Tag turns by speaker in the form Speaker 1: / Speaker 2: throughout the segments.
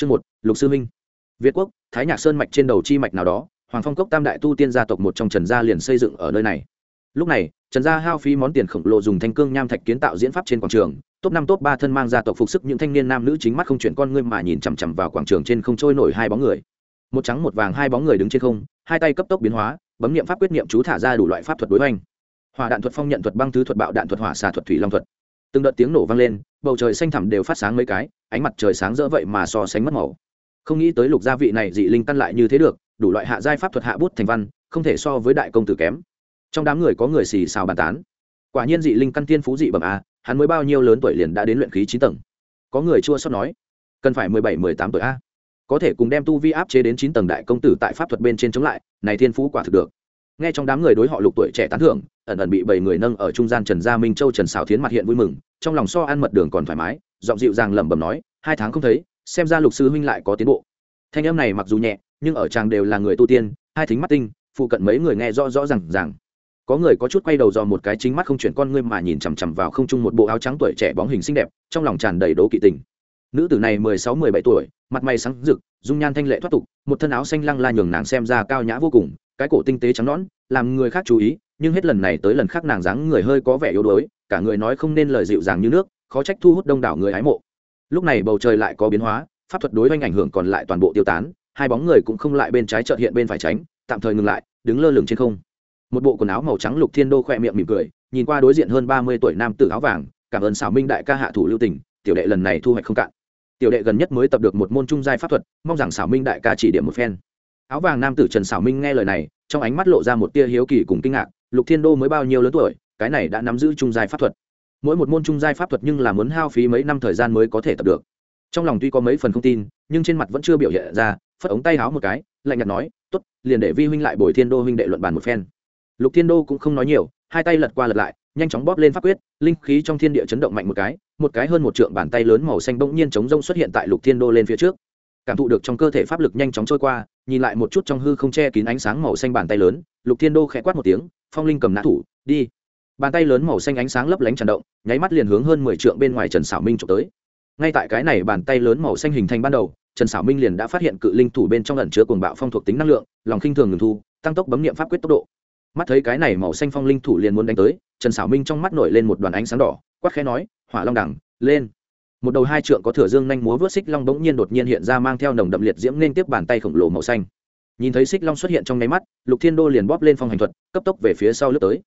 Speaker 1: chương một, lục sư minh. Việt quốc, thái nhạc sơn mạch trên đầu chi mạch nào đó, hoàng phong cốc tam đại tu tiên gia tộc một trong trần gia liền xây dựng ở nơi này. Lúc này, trần gia hao phí món tiền khổng lồ dùng thanh cương nham thạch kiến tạo diễn pháp trên quảng trường, top năm top ba thân mang gia tộc phục sức những thanh niên nam nữ chính mắt không chuyển con ngươi mà nhìn chằm chằm vào quảng trường trên không trôi nổi hai bóng người. Một trắng một vàng hai bóng người đứng trên không, hai tay cấp tốc biến hóa, bấm niệm pháp quyết niệm chú thả ra đủ loại pháp thuật đối hoành. Hỏa đạn thuật, phong nhận thuật, băng thứ thuật, bạo đạn thuật, hỏa xà thuật, thủy long thuật. Từng đợt tiếng nổ vang lên bầu trời xanh thẳm đều phát sáng mấy cái, ánh mặt trời sáng rỡ vậy mà so sánh mất màu. Không nghĩ tới lục gia vị này dị linh căn lại như thế được, đủ loại hạ giai pháp thuật hạ bút thành văn, không thể so với đại công tử kém. Trong đám người có người xì xào bàn tán. Quả nhiên dị linh căn tiên phú dị bẩm a, hắn mới bao nhiêu lớn tuổi liền đã đến luyện khí chín tầng. Có người chua sót nói, cần phải mười bảy, mười tám tuổi a. Có thể cùng đem tu vi áp chế đến chín tầng đại công tử tại pháp thuật bên trên chống lại, này thiên phú quả thực được. Nghe trong đám người đối họ lục tuổi trẻ tán thưởng, ẩn ẩn bị bảy người nâng ở trung gian trần gia minh châu trần xào thiến mặt hiện vui mừng trong lòng so ăn mật đường còn thoải mái, giọng dịu dàng lẩm bẩm nói, hai tháng không thấy, xem ra lục sư huynh lại có tiến bộ. Thanh em này mặc dù nhẹ, nhưng ở chàng đều là người tu tiên, hai thính mắt tinh, phụ cận mấy người nghe rõ rõ rằng rằng có người có chút quay đầu do một cái chính mắt không chuyển con ngươi mà nhìn chằm chằm vào không trung một bộ áo trắng tuổi trẻ bóng hình xinh đẹp, trong lòng tràn đầy đố kỵ tình. Nữ tử này mười sáu, mười bảy tuổi, mặt mày sáng rực, dung nhan thanh lệ thoát tục, một thân áo xanh lăng la nhường nàng xem ra cao nhã vô cùng, cái cổ tinh tế trắng nõn, làm người khác chú ý nhưng hết lần này tới lần khác nàng dáng người hơi có vẻ yếu đuối, cả người nói không nên lời dịu dàng như nước, khó trách thu hút đông đảo người hái mộ. Lúc này bầu trời lại có biến hóa, pháp thuật đối với ảnh hưởng còn lại toàn bộ tiêu tán, hai bóng người cũng không lại bên trái chợt hiện bên phải tránh, tạm thời ngừng lại, đứng lơ lửng trên không. Một bộ quần áo màu trắng lục thiên đô khỏe miệng mỉm cười, nhìn qua đối diện hơn ba mươi tuổi nam tử áo vàng, cảm ơn xảo minh đại ca hạ thủ lưu tình, tiểu đệ lần này thu hoạch không cạn. Tiểu đệ gần nhất mới tập được một môn trung giai pháp thuật, mong rằng xảo minh đại ca chỉ điểm một phen. Áo vàng nam tử trần xảo minh nghe lời này, trong ánh mắt lộ ra một tia hiếu kỳ cùng kinh ngạc lục thiên đô mới bao nhiêu lớn tuổi, cái này đã nắm giữ trung giai pháp thuật. Mỗi một môn trung giai pháp thuật nhưng là muốn hao phí mấy năm thời gian mới có thể tập được. Trong lòng tuy có mấy phần không tin, nhưng trên mặt vẫn chưa biểu hiện ra, phất ống tay háo một cái, lạnh nhạt nói t ố t liền để vi huynh lại bồi thiên đô huynh đệ luận bàn một phen. Lục thiên đô cũng không nói nhiều, hai tay lật qua lật lại, nhanh chóng bóp lên pháp quyết, linh khí trong thiên địa chấn động mạnh một cái một cái hơn một trượng bàn tay lớn màu xanh bỗng nhiên chống rông xuất hiện tại lục thiên đô lên phía trước. Cảm thụ được trong cơ thể pháp lực nhanh chóng trôi qua, nhìn lại một chút trong hư không che kín ánh sáng màu xanh bàn tay lớn, lục thiên đô khẽ quát một tiếng phong linh cầm nã thủ, đi. Bàn tay lớn màu xanh ánh sáng lấp lánh tràn động, nháy mắt liền hướng hơn mười trượng bên ngoài trần xảo minh trộm tới. Ngay tại cái này bàn tay lớn màu xanh hình thành ban đầu, trần xảo minh liền đã phát hiện cự linh thủ bên trong ẩn chứa cuồng bạo phong thuộc tính năng lượng, lòng khinh thường ngừng thu, tăng tốc bấm nghiệm pháp quyết tốc độ. Mắt thấy cái này màu xanh phong linh thủ liền muốn đánh tới, trần xảo minh trong mắt nổi lên một đoàn ánh sáng đỏ, quát khẽ nói, hỏa long đẳng, lên. Một đầu hai trượng có thửa dương nhanh múa vớt xích long bỗng nhiên đột nhiên hiện ra mang theo nồng đậm liệt diễm nên tiếp bàn tay khổng lồ màu xanh nhìn thấy xích long xuất hiện trong nháy mắt, lục thiên đô liền bóp lên phong hành thuật, cấp tốc về phía sau lướt tới.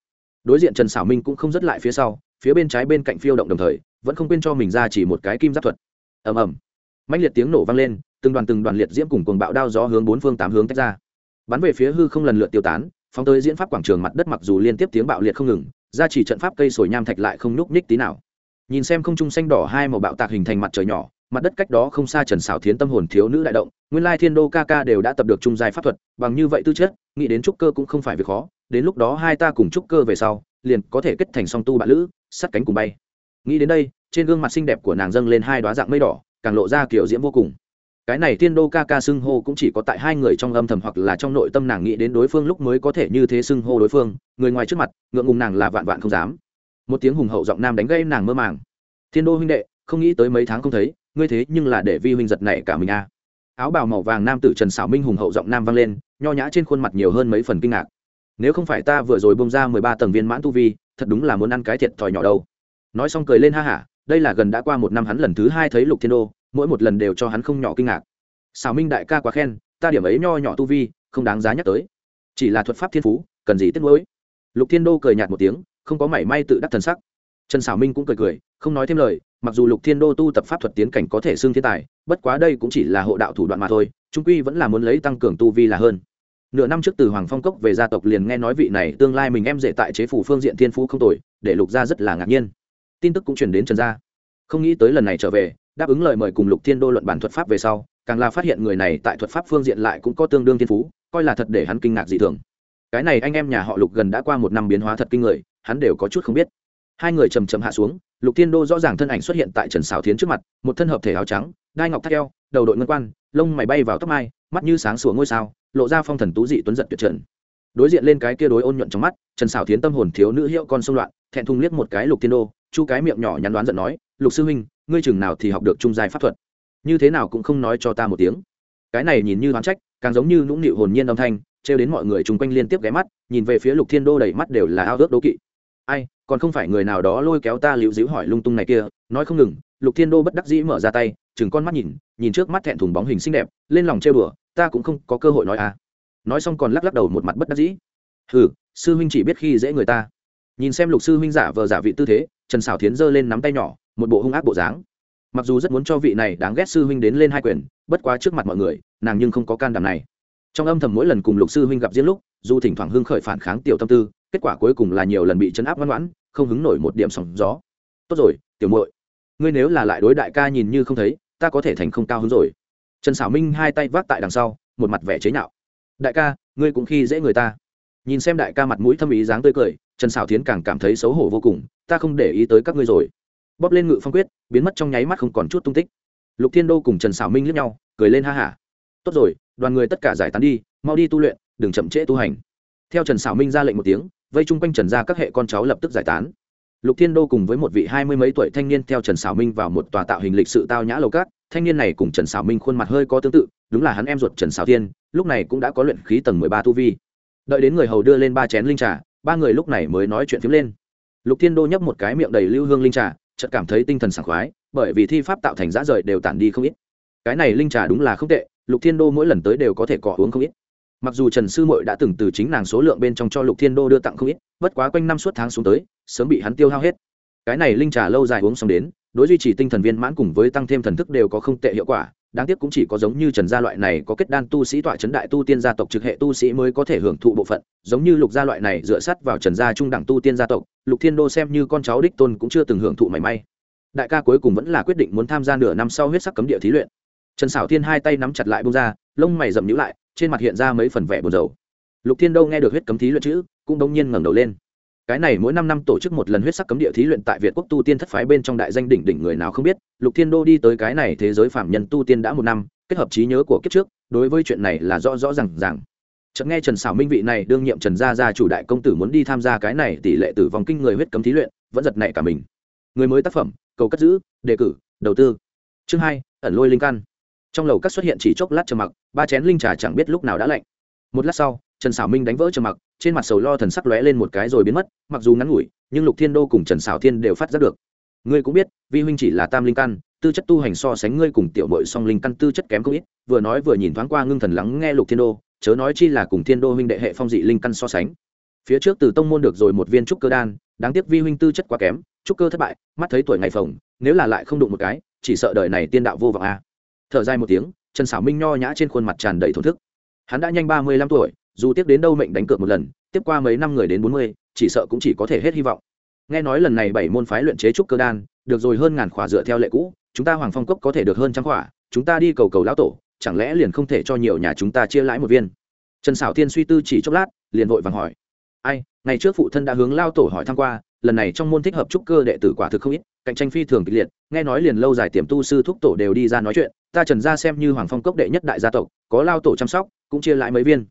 Speaker 1: Đối diện trần xảo minh cũng không dứt lại phía sau, phía bên trái bên cạnh phiêu động đồng thời, vẫn không quên cho mình ra chỉ một cái kim giáp thuật. Ầm ầm. Mạnh liệt tiếng nổ vang lên, từng đoàn từng đoàn liệt diễm cùng cuồng bạo đao gió hướng bốn phương tám hướng tách ra. Bắn về phía hư không lần lượt tiêu tán, phóng tới diễn pháp quảng trường mặt đất mặc dù liên tiếp tiếng bạo liệt không ngừng, ra chỉ trận pháp cây sồi nham thạch lại không nhúc nhích tí nào. Nhìn xem không trung xanh đỏ hai màu bạo tạc hình thành mặt trời nhỏ mặt đất cách đó không xa trần xảo thiến tâm hồn thiếu nữ đại động, nguyên lai thiên đô ca ca đều đã tập được trung giai pháp thuật, bằng như vậy tư chất, nghĩ đến trúc cơ cũng không phải việc khó, đến lúc đó hai ta cùng trúc cơ về sau, liền có thể kết thành song tu bạn lữ, sắt cánh cùng bay. Nghĩ đến đây, trên gương mặt xinh đẹp của nàng dâng lên hai đoá dạng mây đỏ, càng lộ ra kiểu diễm vô cùng. Cái này thiên đô ca ca xưng hô cũng chỉ có tại hai người trong âm thầm hoặc là trong nội tâm nàng nghĩ đến đối phương lúc mới có thể như thế xưng hô đối phương, người ngoài trước mặt, ngượng ngùng nàng là vạn vạn không dám. Một tiếng hùng hậu giọng nam đánh gây nàng mơ màng. Thiên đô huynh đệ, không nghĩ tới mấy tháng không thấy ngươi thế nhưng là để vi huynh giật này cả mình a. Áo bào màu vàng nam tử trần xảo minh hùng hậu giọng nam vang lên, nho nhã trên khuôn mặt nhiều hơn mấy phần kinh ngạc. Nếu không phải ta vừa rồi bông ra mười ba tầng viên mãn tu vi, thật đúng là muốn ăn cái thiệt thòi nhỏ đâu. Nói xong cười lên ha hả, đây là gần đã qua một năm hắn lần thứ hai thấy lục thiên đô, mỗi một lần đều cho hắn không nhỏ kinh ngạc. Xảo minh đại ca quá khen, ta điểm ấy nho nhỏ tu vi, không đáng giá nhắc tới. Chỉ là thuật pháp thiên phú, cần gì tiếc nuối? Lục thiên đô cười nhạt một tiếng, không có mảy may tự đắc thần sắc trần xảo minh cũng cười cười, không nói thêm lời, mặc dù lục thiên đô tu tập pháp thuật tiến cảnh có thể xưng thiên tài, bất quá đây cũng chỉ là hộ đạo thủ đoạn mà thôi, trung quy vẫn là muốn lấy tăng cường tu vi là hơn. Nửa năm trước từ hoàng phong cốc về gia tộc liền nghe nói vị này tương lai mình em dễ tại chế phủ phương diện thiên phú không tồi, để lục gia rất là ngạc nhiên. Tin tức cũng chuyển đến trần gia. Không nghĩ tới lần này trở về, đáp ứng lời mời cùng lục thiên đô luận bản thuật pháp về sau, càng là phát hiện người này tại thuật pháp phương diện lại cũng có tương đương thiên phú, coi là thật để hắn kinh ngạc dị thường. Cái này anh em nhà họ lục gần đã qua một năm biến hóa thật kinh người, hắn đều có chút không biết hai người chầm chầm hạ xuống, lục thiên đô rõ ràng thân ảnh xuất hiện tại trần xảo thiến trước mặt, một thân hợp thể áo trắng, đai ngọc thắt eo, đầu đội ngân quan, lông mày bay vào tóc mai, mắt như sáng sủa ngôi sao, lộ ra phong thần tú dị tuấn giận tuyệt trần. Đối diện lên cái kia đối ôn nhuận trong mắt, trần xảo thiến tâm hồn thiếu nữ hiệu con sông loạn, thẹn thùng liếc một cái lục thiên đô, chu cái miệng nhỏ nhắn đoán giận nói, lục sư huynh, ngươi chừng nào thì học được trung giai pháp thuật? Như thế nào cũng không nói cho ta một tiếng. Cái này nhìn như đoán trách, càng giống như nũng nịu hồn nhiên âm thanh, trêu đến mọi người chung quanh liên tiếp ghé mắt, nhìn về phía lục thiên đô đầy mắt đều là ao ước đố kỵ. Ai còn không phải người nào đó lôi kéo ta liễu díu hỏi lung tung này kia, nói không ngừng, lục thiên đô bất đắc dĩ mở ra tay chừng con mắt nhìn nhìn trước mắt thẹn thùng bóng hình xinh đẹp, lên lòng trêu đùa, ta cũng không có cơ hội nói à. Nói xong còn lắc lắc đầu một mặt bất đắc dĩ. Hừ, sư huynh chỉ biết khi dễ người ta. Nhìn xem lục sư huynh giả vờ giả vị tư thế, trần xảo thiến giơ lên nắm tay nhỏ, một bộ hung ác bộ dáng. Mặc dù rất muốn cho vị này đáng ghét sư huynh đến lên hai quyền, bất quá trước mặt mọi người, nàng nhưng không có can đảm này. Trong âm thầm mỗi lần cùng lục sư huynh gặp diễn lúc, dù thỉnh thoảng hưng khởi phản kháng tiểu tâm tư, kết quả cuối cùng là nhiều lần bị chấn áp ngoan ngoãn không hứng nổi một điểm sóng gió. Tốt rồi, tiểu muội, ngươi nếu là lại đối đại ca nhìn như không thấy, ta có thể thành không cao hứng rồi. Trần xảo minh hai tay vác tại đằng sau, một mặt vẻ chế nhạo. Đại ca, ngươi cũng khi dễ người ta. Nhìn xem đại ca mặt mũi thâm ý dáng tươi cười, trần xảo tiến càng cảm thấy xấu hổ vô cùng, ta không để ý tới các ngươi rồi. Bóp lên ngự phong quyết, biến mất trong nháy mắt không còn chút tung tích. Lục thiên đô cùng trần xảo minh liếc nhau, cười lên ha hả. Tốt rồi, đoàn người tất cả giải tán đi, mau đi tu luyện, đừng chậm trễ tu hành. Theo trần xảo minh ra lệnh một tiếng vây chung quanh trần ra các hệ con cháu lập tức giải tán. Lục thiên đô cùng với một vị hai mươi mấy tuổi thanh niên theo trần xảo minh vào một tòa tạo hình lịch sự tao nhã lầu cát. Thanh niên này cùng trần xảo minh khuôn mặt hơi có tương tự, đúng là hắn em ruột trần xảo thiên, lúc này cũng đã có luyện khí tầng mười ba tu vi. Đợi đến người hầu đưa lên ba chén linh trà, ba người lúc này mới nói chuyện phiếm lên. Lục thiên đô nhấp một cái miệng đầy lưu hương linh trà, chợt cảm thấy tinh thần sảng khoái, bởi vì thi pháp tạo thành giã rời đều tản đi không ít. Cái này linh trà đúng là không tệ, lục thiên đô mỗi lần tới đều có thể cọ uống không ít mặc dù trần sư mội đã từng từ chính nàng số lượng bên trong cho lục thiên đô đưa tặng không ít, bất quá quanh năm suốt tháng xuống tới, sớm bị hắn tiêu hao hết. Cái này linh trà lâu dài uống xong đến, đối duy trì tinh thần viên mãn cùng với tăng thêm thần thức đều có không tệ hiệu quả, đáng tiếc cũng chỉ có giống như trần gia loại này có kết đan tu sĩ tọa chấn đại tu tiên gia tộc trực hệ tu sĩ mới có thể hưởng thụ bộ phận, giống như lục gia loại này dựa sắt vào trần gia trung đẳng tu tiên gia tộc, lục thiên đô xem như con cháu đích tôn cũng chưa từng hưởng thụ mảy may. Đại ca cuối cùng vẫn là quyết định muốn tham gia nửa năm sau huyết sắc cấm địa thí luyện. Trần xảo thiên hai tay nắm chặt lại bông ra, lông mày rậm nhữ lại trên mặt hiện ra mấy phần vẻ buồn rầu. Lục thiên đô nghe được huyết cấm thí luyện chữ, cũng đông nhiên ngẩng đầu lên. Cái này mỗi năm năm tổ chức một lần huyết sắc cấm địa thí luyện tại việt quốc tu tiên thất phái bên trong đại danh đỉnh đỉnh người nào không biết, lục thiên đô đi tới cái này thế giới phạm nhân tu tiên đã một năm, kết hợp trí nhớ của kiếp trước, đối với chuyện này là rõ rõ ràng ràng. Chợt nghe trần xảo minh vị này đương nhiệm trần gia gia chủ đại công tử muốn đi tham gia cái này tỷ lệ tử vong kinh người huyết cấm thí luyện, vẫn giật nảy cả mình. Người mới tác phẩm, cầu cất giữ, đề cử, đầu tư. Chương hai, ẩn lôi linh căn trong lầu các xuất hiện chỉ chốc lát trầm mặc, ba chén linh trà chẳng biết lúc nào đã lạnh. Một lát sau, trần xảo minh đánh vỡ trầm mặc, trên mặt sầu lo thần sắc lóe lên một cái rồi biến mất, mặc dù ngắn ngủi, nhưng lục thiên đô cùng trần xảo thiên đều phát giác được. Ngươi cũng biết, vi huynh chỉ là tam linh căn, tư chất tu hành so sánh ngươi cùng tiểu mội song linh căn tư chất kém không ít, vừa nói vừa nhìn thoáng qua ngưng thần lắng nghe lục thiên đô, chớ nói chi là cùng thiên đô huynh đệ hệ phong dị linh căn so sánh. Phía trước từ tông môn được rồi một viên trúc cơ đan, đáng tiếc vi huynh tư chất quá kém, trúc cơ thất bại, mắt thấy tuổi ngày phồng, nếu là lại không đụng một cái, chỉ sợ đời này tiên đạo vô vọng a thở dài một tiếng, trần xảo minh nho nhã trên khuôn mặt tràn đầy thổn thức. Hắn đã nhanh ba mươi lăm tuổi, dù tiếp đến đâu mệnh đánh cược một lần, tiếp qua mấy năm người đến bốn mươi, chỉ sợ cũng chỉ có thể hết hy vọng. Nghe nói lần này bảy môn phái luyện chế trúc cơ đan, được rồi hơn ngàn khỏa dựa theo lệ cũ, chúng ta hoàng phong cốc có thể được hơn trăm khỏa, chúng ta đi cầu cầu lão tổ, chẳng lẽ liền không thể cho nhiều nhà chúng ta chia lãi một viên? Trần xảo thiên suy tư chỉ chốc lát, liền vội vàng hỏi. Ai, ngày trước phụ thân đã hướng lao tổ hỏi thăm qua, lần này trong môn thích hợp trúc cơ đệ tử quả thực không ít, cạnh tranh phi thường kịch liệt, nghe nói liền lâu dài tiềm tu sư thúc tổ đều đi ra nói chuyện ta trần gia xem như hoàng phong cốc đệ nhất đại gia tộc, có lao tổ chăm sóc, cũng chia lại mấy viên.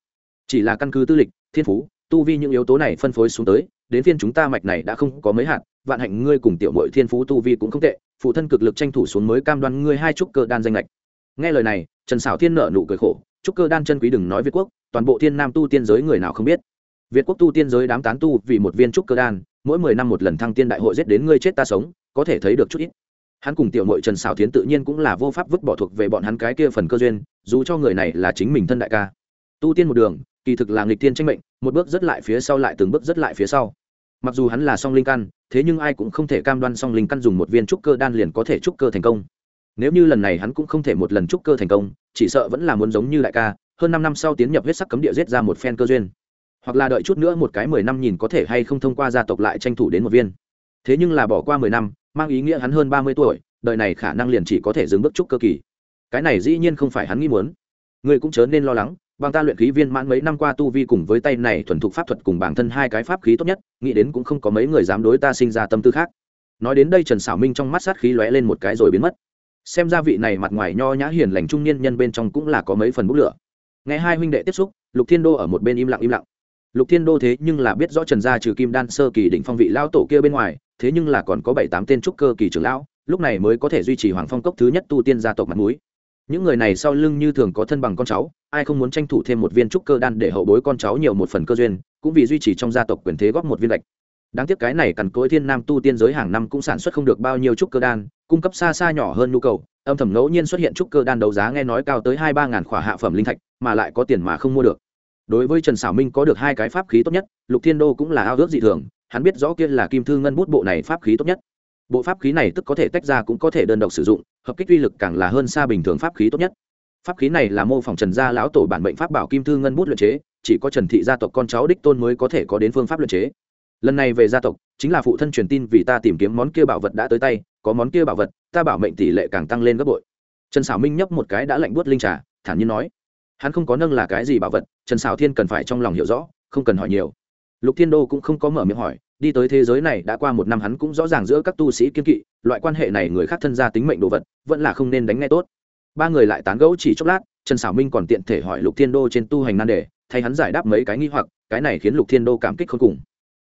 Speaker 1: Chỉ là căn cứ tư lịch, thiên phú, tu vi những yếu tố này phân phối xuống tới, đến phiên chúng ta mạch này đã không có mấy hạt, vạn hạnh ngươi cùng tiểu mội thiên phú tu vi cũng không tệ, phụ thân cực lực tranh thủ xuống mới cam đoan ngươi hai trúc cơ đan danh lệch nghe lời này, trần xảo thiên nợ nụ cười khổ, trúc cơ đan chân quý đừng nói việt quốc, toàn bộ thiên nam tu tiên giới người nào không biết. Việt quốc tu tiên giới đám tán tu vì một viên trúc cơ đan, mỗi mười năm một lần thăng tiên đại hội giết đến ngươi chết ta sống, có thể thấy được chút ít hắn cùng tiểu mội trần xào tiến tự nhiên cũng là vô pháp vứt bỏ thuộc về bọn hắn cái kia phần cơ duyên, dù cho người này là chính mình thân đại ca. Tu tiên một đường, kỳ thực là nghịch tiên tranh mệnh, một bước rất lại phía sau lại từng bước rất lại phía sau. Mặc dù hắn là song linh căn, thế nhưng ai cũng không thể cam đoan song linh căn dùng một viên trúc cơ đan liền có thể trúc cơ thành công. Nếu như lần này hắn cũng không thể một lần trúc cơ thành công, chỉ sợ vẫn là muốn giống như đại ca, hơn năm năm sau tiến nhập huyết sắc cấm địa giết ra một phen cơ duyên. Hoặc là đợi chút nữa một cái mười năm nhìn có thể hay không thông qua gia tộc lại tranh thủ đến một viên. Thế nhưng là bỏ qua mười năm mang ý nghĩa hắn hơn ba mươi tuổi, đời này khả năng liền chỉ có thể dừng bước trúc cơ kỳ. Cái này dĩ nhiên không phải hắn nghĩ muốn. Ngươi cũng chớ nên lo lắng, bằng ta luyện khí viên mãn mấy năm qua tu vi cùng với tay này thuần thục pháp thuật cùng bản thân hai cái pháp khí tốt nhất, nghĩ đến cũng không có mấy người dám đối ta sinh ra tâm tư khác. Nói đến đây trần xảo minh trong mắt sát khí lóe lên một cái rồi biến mất. Xem ra vị này mặt ngoài nho nhã hiền lành trung niên nhân bên trong cũng là có mấy phần bút lửa. Nghe hai huynh đệ tiếp xúc, lục thiên đô ở một bên im lặng im lặng. Lục thiên đô thế nhưng là biết rõ trần gia trừ kim đan sơ kỳ đỉnh phong vị lao tổ kia bên ngoài thế nhưng là còn có bảy tám tên trúc cơ kỳ trưởng lão, lúc này mới có thể duy trì hoàng phong cốc thứ nhất tu tiên gia tộc mặt núi những người này sau lưng như thường có thân bằng con cháu, ai không muốn tranh thủ thêm một viên trúc cơ đan để hậu bối con cháu nhiều một phần cơ duyên, cũng vì duy trì trong gia tộc quyền thế góp một viên lệch. Đáng tiếc cái này cằn cối thiên nam tu tiên giới hàng năm cũng sản xuất không được bao nhiêu trúc cơ đan, cung cấp xa xa nhỏ hơn nhu cầu, âm thầm ngẫu nhiên xuất hiện trúc cơ đan đấu giá nghe nói cao tới hai ba ngàn khỏa hạ phẩm linh thạch, mà lại có tiền mà không mua được. Đối với trần xảo minh có được hai cái pháp khí tốt nhất, lục thiên đô cũng là ao ước dị thường hắn biết rõ kia là kim thư ngân bút bộ này pháp khí tốt nhất. Bộ pháp khí này tức có thể tách ra cũng có thể đơn độc sử dụng, hợp kích uy lực càng là hơn xa bình thường pháp khí tốt nhất. Pháp khí này là mô phỏng trần gia lão tổ bản bệnh pháp bảo kim thư ngân bút luyện chế, chỉ có trần thị gia tộc con cháu đích tôn mới có thể có đến phương pháp luyện chế. Lần này về gia tộc, chính là phụ thân truyền tin vì ta tìm kiếm món kia bảo vật đã tới tay, có món kia bảo vật, ta bảo mệnh tỷ lệ càng tăng lên gấp bội. Trần xảo minh nhấp một cái đã lạnh buốt linh trà, thản nhiên nói. Hắn không có nâng là cái gì bảo vật, trần xảo thiên cần phải trong lòng hiểu rõ, không cần hỏi nhiều lục thiên đô cũng không có mở miệng hỏi, đi tới thế giới này đã qua một năm hắn cũng rõ ràng giữa các tu sĩ kiên kỵ, loại quan hệ này người khác thân gia tính mệnh đồ vật, vẫn là không nên đánh ngay tốt. Ba người lại tán gẫu chỉ chốc lát, trần xảo minh còn tiện thể hỏi lục thiên đô trên tu hành nan đề, thay hắn giải đáp mấy cái nghi hoặc, cái này khiến lục thiên đô cảm kích khôn cùng.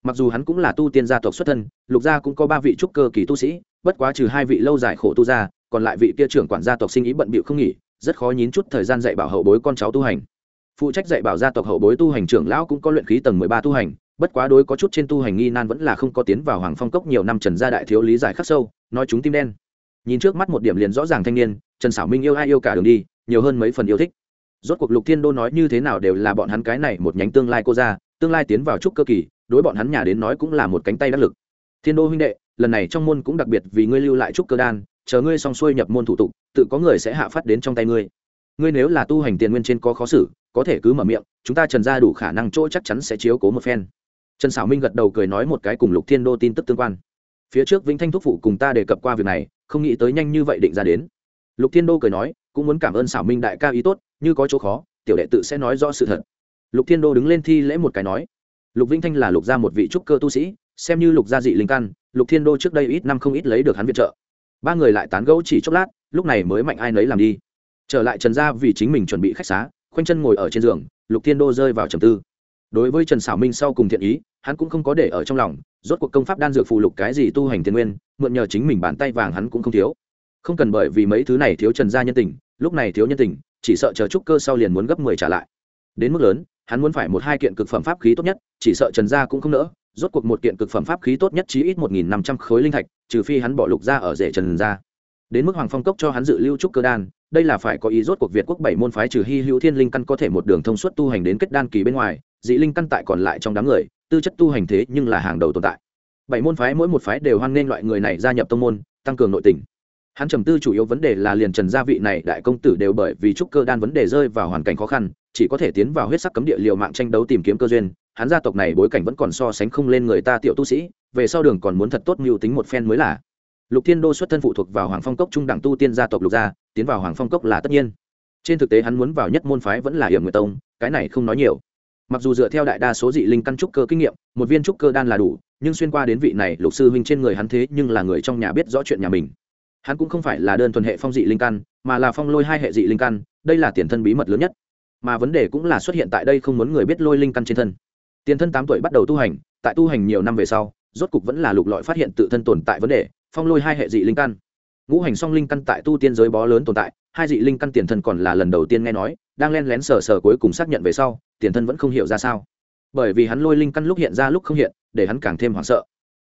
Speaker 1: Mặc dù hắn cũng là tu tiên gia tộc xuất thân, lục gia cũng có ba vị trúc cơ kỳ tu sĩ, bất quá trừ hai vị lâu dài khổ tu gia, còn lại vị kia trưởng quản gia tộc sinh ý bận bịu không nghỉ, rất khó nhín chút thời gian dạy bảo hậu bối con cháu tu hành phụ trách dạy bảo gia tộc hậu bối tu hành trưởng lão cũng có luyện khí tầng mười ba tu hành, bất quá đối có chút trên tu hành nghi nan vẫn là không có tiến vào hoàng phong cốc nhiều năm trần gia đại thiếu lý giải khắc sâu, nói chúng tim đen. Nhìn trước mắt một điểm liền rõ ràng thanh niên, trần xảo minh yêu ai yêu cả đường đi, nhiều hơn mấy phần yêu thích. Rốt cuộc lục thiên đô nói như thế nào đều là bọn hắn cái này một nhánh tương lai cô ra tương lai tiến vào trúc cơ kỳ, đối bọn hắn nhà đến nói cũng là một cánh tay đắc lực. Thiên đô huynh đệ, lần này trong môn cũng đặc biệt vì ngươi lưu lại trúc cơ đan, chờ ngươi xong xuôi nhập môn thủ tục, tự có người sẽ hạ phát đến trong tay ngươi. Ngươi nếu là tu hành tiền nguyên trên có khó xử có thể cứ mở miệng, chúng ta trần ra đủ khả năng chỗ chắc chắn sẽ chiếu cố một phen. Trần xảo minh gật đầu cười nói một cái cùng lục thiên đô tin tức tương quan. Phía trước vĩnh thanh thúc phụ cùng ta đề cập qua việc này, không nghĩ tới nhanh như vậy định ra đến. Lục thiên đô cười nói, cũng muốn cảm ơn xảo minh đại ca ý tốt, như có chỗ khó, tiểu đệ tự sẽ nói rõ sự thật. Lục thiên đô đứng lên thi lễ một cái nói, lục vĩnh thanh là lục gia một vị trúc cơ tu sĩ, xem như lục gia dị linh căn, lục thiên đô trước đây ít năm không ít lấy được hắn viện trợ. Ba người lại tán gẫu chỉ chốc lát, lúc này mới mạnh ai nấy làm đi. Trở lại trần gia vì chính mình chuẩn bị khách xá khoanh chân ngồi ở trên giường, lục thiên đô rơi vào trầm tư. Đối với trần xảo minh sau cùng thiện ý, hắn cũng không có để ở trong lòng, rốt cuộc công pháp đan dược phụ lục cái gì tu hành thiên nguyên, mượn nhờ chính mình bàn tay vàng hắn cũng không thiếu. Không cần bởi vì mấy thứ này thiếu trần gia nhân tình, lúc này thiếu nhân tình, chỉ sợ chờ trúc cơ sau liền muốn gấp mười trả lại. Đến mức lớn, hắn muốn phải một hai kiện cực phẩm pháp khí tốt nhất, chỉ sợ trần gia cũng không nỡ, rốt cuộc một kiện cực phẩm pháp khí tốt nhất chí ít một nghìn năm trăm khối linh thạch, trừ phi hắn bỏ lục ra ở rể trần gia. Đến mức hoàng phong cốc cho hắn dự lưu trúc cơ đan đây là phải có ý rốt cuộc việt quốc bảy môn phái trừ hy hữu thiên linh căn có thể một đường thông suốt tu hành đến kết đan kỳ bên ngoài, dị linh căn tại còn lại trong đám người, tư chất tu hành thế nhưng là hàng đầu tồn tại. Bảy môn phái mỗi một phái đều hoan nghênh loại người này gia nhập tông môn, tăng cường nội tình. Hắn trầm tư chủ yếu vấn đề là liền trần gia vị này đại công tử đều bởi vì trúc cơ đan vấn đề rơi vào hoàn cảnh khó khăn, chỉ có thể tiến vào huyết sắc cấm địa liều mạng tranh đấu tìm kiếm cơ duyên. Hắn gia tộc này bối cảnh vẫn còn so sánh không lên người ta tiểu tu sĩ, về sau đường còn muốn thật tốt mưu tính một phen mới là. Lục thiên đô xuất thân phụ thuộc vào hoàng phong cốc trung đẳng tu tiên gia tộc lục gia tiến vào hoàng phong cốc là tất nhiên. Trên thực tế hắn muốn vào nhất môn phái vẫn là hiểm người tông, cái này không nói nhiều. Mặc dù dựa theo đại đa số dị linh căn trúc cơ kinh nghiệm, một viên trúc cơ đan là đủ, nhưng xuyên qua đến vị này lục sư huynh trên người hắn thế nhưng là người trong nhà biết rõ chuyện nhà mình. Hắn cũng không phải là đơn thuần hệ phong dị linh căn, mà là phong lôi hai hệ dị linh căn, đây là tiền thân bí mật lớn nhất. Mà vấn đề cũng là xuất hiện tại đây không muốn người biết lôi linh căn trên thân. Tiền thân tám tuổi bắt đầu tu hành, tại tu hành nhiều năm về sau, rốt cục vẫn là lục lọi phát hiện tự thân tồn tại vấn đề, phong lôi hai hệ dị linh căn ngũ hành song linh căn tại tu tiên giới bó lớn tồn tại, hai dị linh căn tiền thân còn là lần đầu tiên nghe nói, đang len lén sờ sờ cuối cùng xác nhận về sau, tiền thân vẫn không hiểu ra sao. Bởi vì hắn lôi linh căn lúc hiện ra lúc không hiện, để hắn càng thêm hoảng sợ.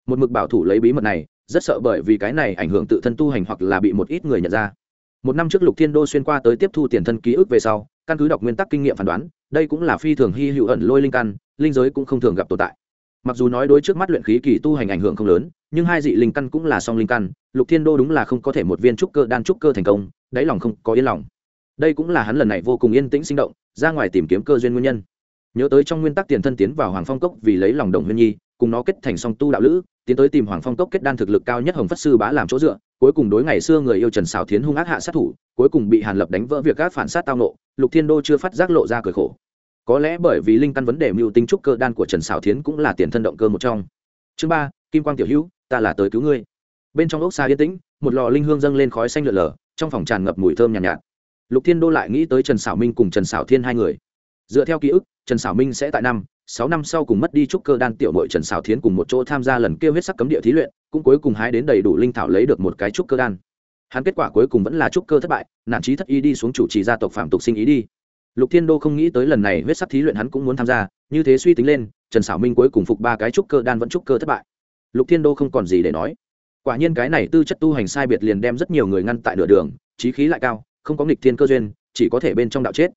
Speaker 1: Một mực bảo thủ lấy bí mật này, rất sợ bởi vì cái này ảnh hưởng tự thân tu hành hoặc là bị một ít người nhận ra. Một năm trước lục thiên đô xuyên qua tới tiếp thu tiền thân ký ức về sau, căn cứ đọc nguyên tắc kinh nghiệm phán đoán, đây cũng là phi thường hy hữu ẩn lôi linh căn, linh giới cũng không thường gặp tồn tại. Mặc dù nói đối trước mắt luyện khí kỳ tu hành ảnh hưởng không lớn nhưng hai dị linh căn cũng là song linh căn, lục thiên đô đúng là không có thể một viên trúc cơ, đan trúc cơ thành công, đáy lòng không có yên lòng. Đây cũng là hắn lần này vô cùng yên tĩnh sinh động, ra ngoài tìm kiếm cơ duyên nguyên nhân. Nhớ tới trong nguyên tắc tiền thân tiến vào hoàng phong cốc vì lấy lòng đồng huyên nhi, cùng nó kết thành song tu đạo lữ, tiến tới tìm hoàng phong cốc kết đan thực lực cao nhất hồng phất sư bá làm chỗ dựa, cuối cùng đối ngày xưa người yêu trần xào thiến hung ác hạ sát thủ, cuối cùng bị hàn lập đánh vỡ việc các phản sát tao nộ, lục thiên đô chưa phát giác lộ ra cười khổ. Có lẽ bởi vì linh căn vấn đề mưu tính trúc cơ đan của trần xào thiến cũng là tiền thân động cơ một trong. Chương ba, kim quang tiểu hữu ta là tới cứu ngươi. Bên trong ốc xa yên tĩnh một lò linh hương dâng lên khói xanh lượn lờ trong phòng tràn ngập mùi thơm nhàn nhạt, nhạt. Lục thiên đô lại nghĩ tới trần xảo minh cùng trần xảo thiên hai người. Dựa theo ký ức trần xảo minh sẽ tại năm sáu năm sau cùng mất đi trúc cơ đan tiểu mội trần xảo thiến cùng một chỗ tham gia lần kêu huyết sắc cấm địa thí luyện cũng cuối cùng hái đến đầy đủ linh thảo lấy được một cái trúc cơ đan. Hắn kết quả cuối cùng vẫn là trúc cơ thất bại nản trí thất ý đi xuống chủ trì gia tộc phạm tục sinh ý đi. Lục thiên đô không nghĩ tới lần này huyết sắc thí luyện hắn cũng muốn tham gia như thế suy tính lên trần xảo minh cuối cùng phục ba cái trúc cơ đan vẫn trúc cơ thất bại lục thiên đô không còn gì để nói. Quả nhiên cái này tư chất tu hành sai biệt liền đem rất nhiều người ngăn tại nửa đường trí khí lại cao, không có nghịch thiên cơ duyên, chỉ có thể bên trong đạo chết.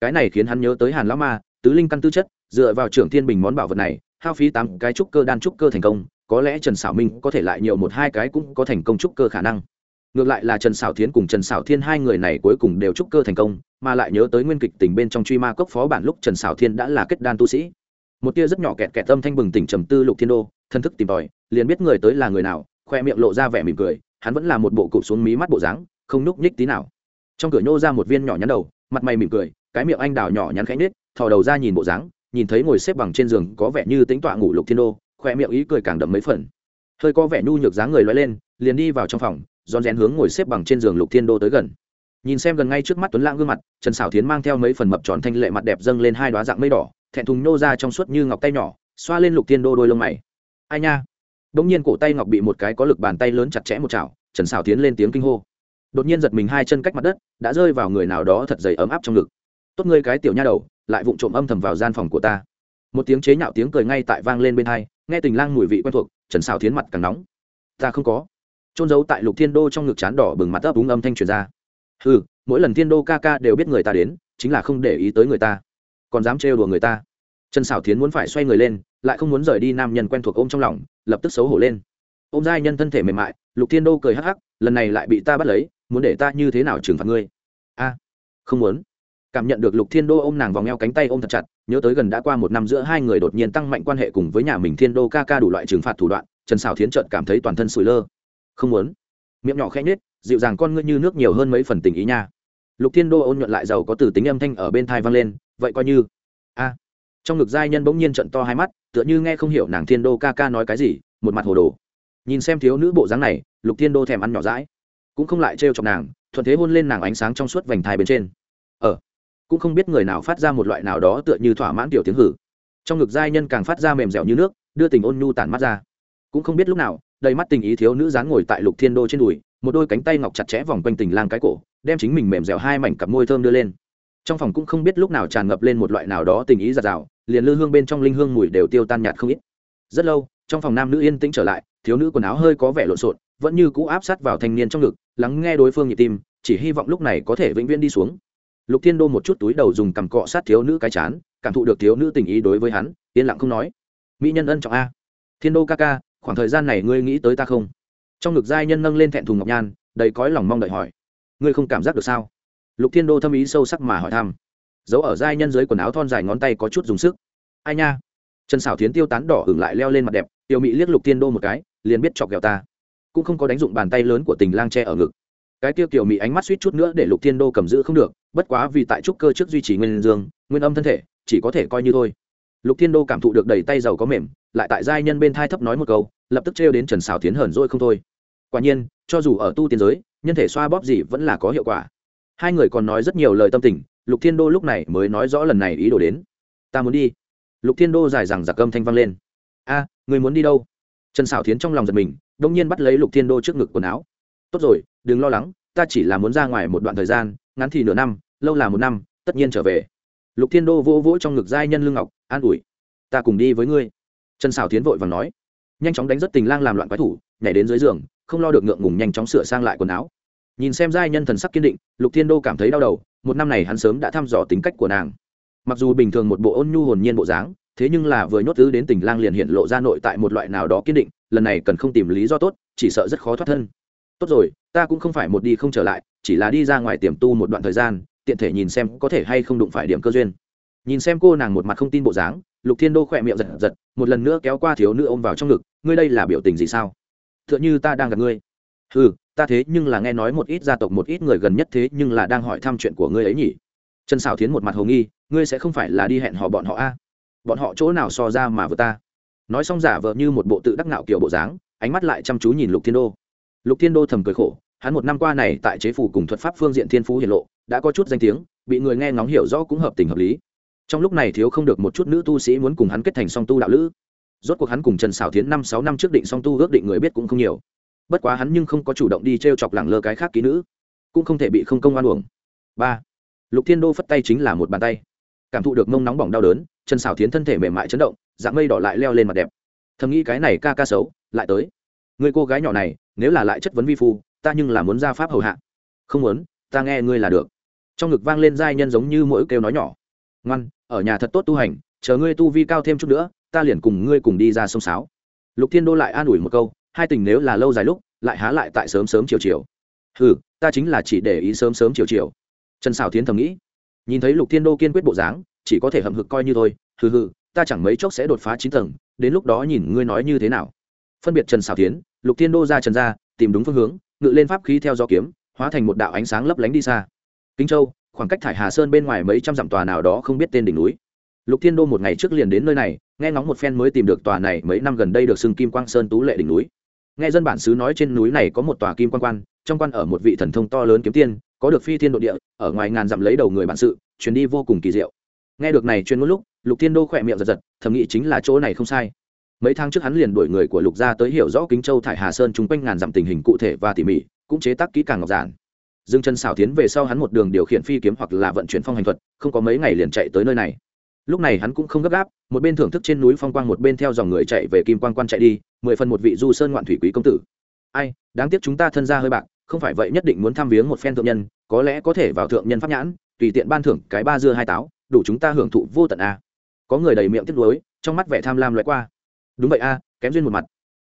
Speaker 1: Cái này khiến hắn nhớ tới hàn lão ma, tứ linh căn tư chất, dựa vào trưởng thiên bình món bảo vật này, hao phí tám cái trúc cơ đan trúc cơ thành công, có lẽ trần xảo minh có thể lại nhiều một hai cái cũng có thành công trúc cơ khả năng. Ngược lại là trần xảo thiến cùng trần xảo thiên hai người này cuối cùng đều trúc cơ thành công, mà lại nhớ tới nguyên kịch tình bên trong truy ma cốc phó bản lúc trần xảo thiên đã là kết đan tu sĩ một tia rất nhỏ kẹt kẹt tâm thanh bừng tỉnh trầm tư lục thiên đô, thân thức tìm tòi, liền biết người tới là người nào, khoe miệng lộ ra vẻ mỉm cười, hắn vẫn là một bộ cụp xuống mí mắt bộ dáng, không núc nhích tí nào. Trong cửa nhô ra một viên nhỏ nhắn đầu, mặt mày mỉm cười, cái miệng anh đào nhỏ nhắn khẽ nết thò đầu ra nhìn bộ dáng, nhìn thấy ngồi xếp bằng trên giường có vẻ như tính tọa ngủ lục thiên đô, khoe miệng ý cười càng đậm mấy phần. Hơi có vẻ nhu nhược dáng người loay lên, liền đi vào trong phòng, rón rén hướng ngồi xếp bằng trên giường lục thiên đô tới gần. Nhìn xem gần ngay trước mắt tuấn lãng gương mặt, trần xảo tiến mang theo mấy phần mập tròn thanh lệ mặt đẹp dâng lên hai đoá dạng mây đỏ thẹn thùng nô ra trong suốt như ngọc tay nhỏ, xoa lên lục thiên đô đôi lông mày. Ai nha? Đông nhiên cổ tay ngọc bị một cái có lực bàn tay lớn chặt chẽ một chảo, trần xảo tiến lên tiếng kinh hô. Đột nhiên giật mình hai chân cách mặt đất, đã rơi vào người nào đó thật dày ấm áp trong ngực. Tốt ngươi cái tiểu nha đầu, lại vụng trộm âm thầm vào gian phòng của ta. Một tiếng chế nhạo tiếng cười ngay tại vang lên bên hai, nghe tình lang mùi vị quen thuộc, trần xào tiến mặt càng nóng. Ta không có. Trôn giấu tại lục thiên đô trong ngực chán đỏ bừng mặt ấp úng âm thanh truyền ra. Ừ mỗi lần thiên đô ca ca đều biết người ta đến, chính là không để ý tới người ta còn dám trêu đùa người ta. Trần xảo thiến muốn phải xoay người lên, lại không muốn rời đi nam nhân quen thuộc ôm trong lòng, lập tức xấu hổ lên. Ôm giai nhân thân thể mềm mại, lục thiên đô cười hắc hắc, lần này lại bị ta bắt lấy, muốn để ta như thế nào trừng phạt ngươi? A, không muốn. Cảm nhận được lục thiên đô ôm nàng vòng eo cánh tay ôm thật chặt, nhớ tới gần đã qua một năm giữa hai người đột nhiên tăng mạnh quan hệ cùng với nhà mình thiên đô ca ca đủ loại trừng phạt thủ đoạn, trần xảo thiến trợt cảm thấy toàn thân sủi lơ. Không muốn. Miệng nhỏ khẽ nhết dịu dàng con ngươi như nước nhiều hơn mấy phần tình ý nha. Lục thiên đô ôn nhuận lại giàu có từ tính âm thanh ở bên thai vang lên vậy coi như. A. Trong ngực giai nhân bỗng nhiên trận to hai mắt, tựa như nghe không hiểu nàng thiên đô ca ca nói cái gì, một mặt hồ đồ. Nhìn xem thiếu nữ bộ dáng này, lục thiên đô thèm ăn nhỏ rãi cũng không lại trêu chọc nàng, thuận thế hôn lên nàng ánh sáng trong suốt vành thai bên trên. Ờ. Cũng không biết người nào phát ra một loại nào đó tựa như thỏa mãn tiểu tiếng hử. Trong ngực giai nhân càng phát ra mềm dẻo như nước, đưa tình ôn nhu tản mắt ra. Cũng không biết lúc nào, đầy mắt tình ý thiếu nữ dáng ngồi tại lục thiên đô trên đùi, một đôi cánh tay ngọc chặt chẽ vòng quanh tình lang cái cổ, đem chính mình mềm dẻo hai mảnh cặp môi thơm đưa lên trong phòng cũng không biết lúc nào tràn ngập lên một loại nào đó tình ý giạt rào, liền lư hương bên trong linh hương mùi đều tiêu tan nhạt không ít. Rất lâu, trong phòng nam nữ yên tĩnh trở lại, thiếu nữ quần áo hơi có vẻ lộn xộn, vẫn như cũ áp sát vào thanh niên trong ngực, lắng nghe đối phương nhịp tim, chỉ hy vọng lúc này có thể vĩnh viễn đi xuống. Lục thiên đô một chút túi đầu dùng cằm cọ sát thiếu nữ cái chán, cảm thụ được thiếu nữ tình ý đối với hắn, yên lặng không nói. Mỹ nhân ân trọng a. Thiên đô ca ca, khoảng thời gian này ngươi nghĩ tới ta không? Trong ngực giai nhân nâng lên thẹn thùng ngọc nhan, đầy cõi lòng mong đợi hỏi. Ngươi không cảm giác được sao? Lục thiên đô thâm ý sâu sắc mà hỏi thăm. Giấu ở giai nhân dưới quần áo thon dài ngón tay có chút dùng sức. Ai nha? Trần xảo tiến tiêu tán đỏ hưởng lại leo lên mặt đẹp, tiểu mị liếc lục thiên đô một cái, liền biết chọc ghẹo ta. Cũng không có đánh dụng bàn tay lớn của tình lang tre ở ngực. Cái tiêu tiểu mị ánh mắt suýt chút nữa để lục thiên đô cầm giữ không được, bất quá vì tại trúc cơ trước duy trì nguyên dương, nguyên âm thân thể, chỉ có thể coi như thôi. Lục thiên đô cảm thụ được đầy tay giàu có mềm, lại tại giai nhân bên thai thấp nói một câu, lập tức trêu đến trần xảo tiến hờn rồi không thôi. Quả nhiên, cho dù ở tu tiên giới, nhân thể xoa bóp gì vẫn là có hiệu quả hai người còn nói rất nhiều lời tâm tình, lục thiên đô lúc này mới nói rõ lần này ý đồ đến. Ta muốn đi. Lục thiên đô dài rằng giặc âm thanh vang lên. A, người muốn đi đâu? Trần xảo tiến trong lòng giật mình, đông nhiên bắt lấy lục thiên đô trước ngực quần áo. Tốt rồi, đừng lo lắng, ta chỉ là muốn ra ngoài một đoạn thời gian, ngắn thì nửa năm, lâu là một năm, tất nhiên trở về. Lục thiên đô vỗ vỗ trong ngực giai nhân lương ngọc, an ủi. Ta cùng đi với ngươi. Trần xảo tiến vội và nói. Nhanh chóng đánh rất tình lang làm loạn quái thủ, nhảy đến dưới giường, không lo được ngượng ngùng nhanh chóng sửa sang lại quần áo nhìn xem giai nhân thần sắc kiên định, lục thiên đô cảm thấy đau đầu, một năm này hắn sớm đã thăm dò tính cách của nàng. Mặc dù bình thường một bộ ôn nhu hồn nhiên bộ dáng, thế nhưng là vừa nhốt tứ đến tình lang liền hiện lộ ra nội tại một loại nào đó kiên định, lần này cần không tìm lý do tốt, chỉ sợ rất khó thoát thân. Tốt rồi, ta cũng không phải một đi không trở lại, chỉ là đi ra ngoài tiềm tu một đoạn thời gian, tiện thể nhìn xem có thể hay không đụng phải điểm cơ duyên. Nhìn xem cô nàng một mặt không tin bộ dáng, lục thiên đô khỏe miệng giật giật, một lần nữa kéo qua thiếu nữ ôm vào trong ngực, ngươi đây là biểu tình gì sao? T h ư ợ n h ư ta đang gặp ngươi. Ừ ta thế nhưng là nghe nói một ít gia tộc, một ít người gần nhất thế nhưng là đang hỏi thăm chuyện của ngươi ấy nhỉ? Trần xảo thiến một mặt hồ nghi, ngươi sẽ không phải là đi hẹn họ bọn họ a bọn họ chỗ nào so ra mà vừa ta? Nói xong giả vờ như một bộ tự đắc nạo kiểu bộ dáng, ánh mắt lại chăm chú nhìn lục thiên đô. Lục thiên đô thầm cười khổ, hắn một năm qua này tại chế phủ cùng thuật pháp phương diện thiên phú hiển lộ, đã có chút danh tiếng, bị người nghe ngóng hiểu rõ cũng hợp tình hợp lý. Trong lúc này thiếu không được một chút nữ tu sĩ muốn cùng hắn kết thành song tu đạo lữ. Rốt cuộc hắn cùng trần xảo Thiến năm sáu năm trước định song tu ước định người biết cũng không nhiều bất quá hắn nhưng không có chủ động đi t r e o chọc lẳng lơ cái khác ký nữ. Cũng không thể bị không công an uổng. Ba. Lục thiên đô phất tay chính là một bàn tay. Cảm thụ được mông nóng bỏng đau đớn, chân xào tiến thân thể mềm mại chấn động, dạng mây đỏ lại leo lên mặt đẹp. Thầm nghĩ cái này ca ca xấu, lại tới. Người cô gái nhỏ này, nếu là lại chất vấn vi phu, ta nhưng là muốn ra pháp hầu hạ. Không muốn, ta nghe ngươi là được. Trong ngực vang lên giai nhân giống như mỗi kêu nói nhỏ. Ngoan, ở nhà thật tốt tu hành, chờ ngươi tu vi cao thêm chút nữa, ta liền cùng ngươi cùng đi ra sông sáo. Lục thiên đô lại an ủi một câu hai tình nếu là lâu dài lúc, lại há lại tại sớm sớm chiều chiều. Ừ ta chính là chỉ để ý sớm sớm chiều chiều. Trần xảo tiến thầm nghĩ. Nhìn thấy lục thiên đô kiên quyết bộ dáng, chỉ có thể hậm hực coi như thôi. Hừ hừ, ta chẳng mấy chốc sẽ đột phá chín tầng, đến lúc đó nhìn ngươi nói như thế nào. Phân biệt trần xảo tiến lục thiên đô ra trần ra tìm đúng phương hướng, ngự lên pháp khí theo gió kiếm, hóa thành một đạo ánh sáng lấp lánh đi xa. Kinh châu, khoảng cách thải hà sơn bên ngoài mấy trăm dặm tòa nào đó không biết tên đỉnh núi. Lục thiên đô một ngày trước liền đến nơi này, nghe ngóng một phen mới tìm được tòa này mấy năm gần đây được xưng kim quang sơn tú lệ đỉnh núi nghe dân bản xứ nói trên núi này có một tòa kim quan quan, trong quan ở một vị thần thông to lớn kiếm tiên, có được phi thiên độ địa, ở ngoài ngàn dặm lấy đầu người bản sự chuyến đi vô cùng kỳ diệu. Nghe được này chuyên ngôn lúc, lục thiên đô khỏe miệng giật giật, thầm nghĩ chính là chỗ này không sai. Mấy tháng trước hắn liền đuổi người của lục gia tới hiểu rõ kính châu thải hà sơn chung quanh ngàn dặm tình hình cụ thể và tỉ mỉ, cũng chế tác kỹ càng ngọc giản. Dương chân xảo tiến về sau hắn một đường điều khiển phi kiếm hoặc là vận chuyển phong hành thuật, không có mấy ngày liền chạy tới nơi này lúc này hắn cũng không gấp gáp, một bên thưởng thức trên núi phong quang, một bên theo dòng người chạy về kim quan quan chạy đi, mười phần một vị du sơn ngoạn thủy quý công tử. Ai, đáng tiếc chúng ta thân ra hơi bạc, không phải vậy nhất định muốn thăm viếng một phen thượng nhân, có lẽ có thể vào thượng nhân pháp nhãn, tùy tiện ban thưởng cái ba dưa hai táo, đủ chúng ta hưởng thụ vô tận a. Có người đầy miệng tiếc nuối, trong mắt vẻ tham lam loại qua. Đúng vậy a, kém duyên một mặt.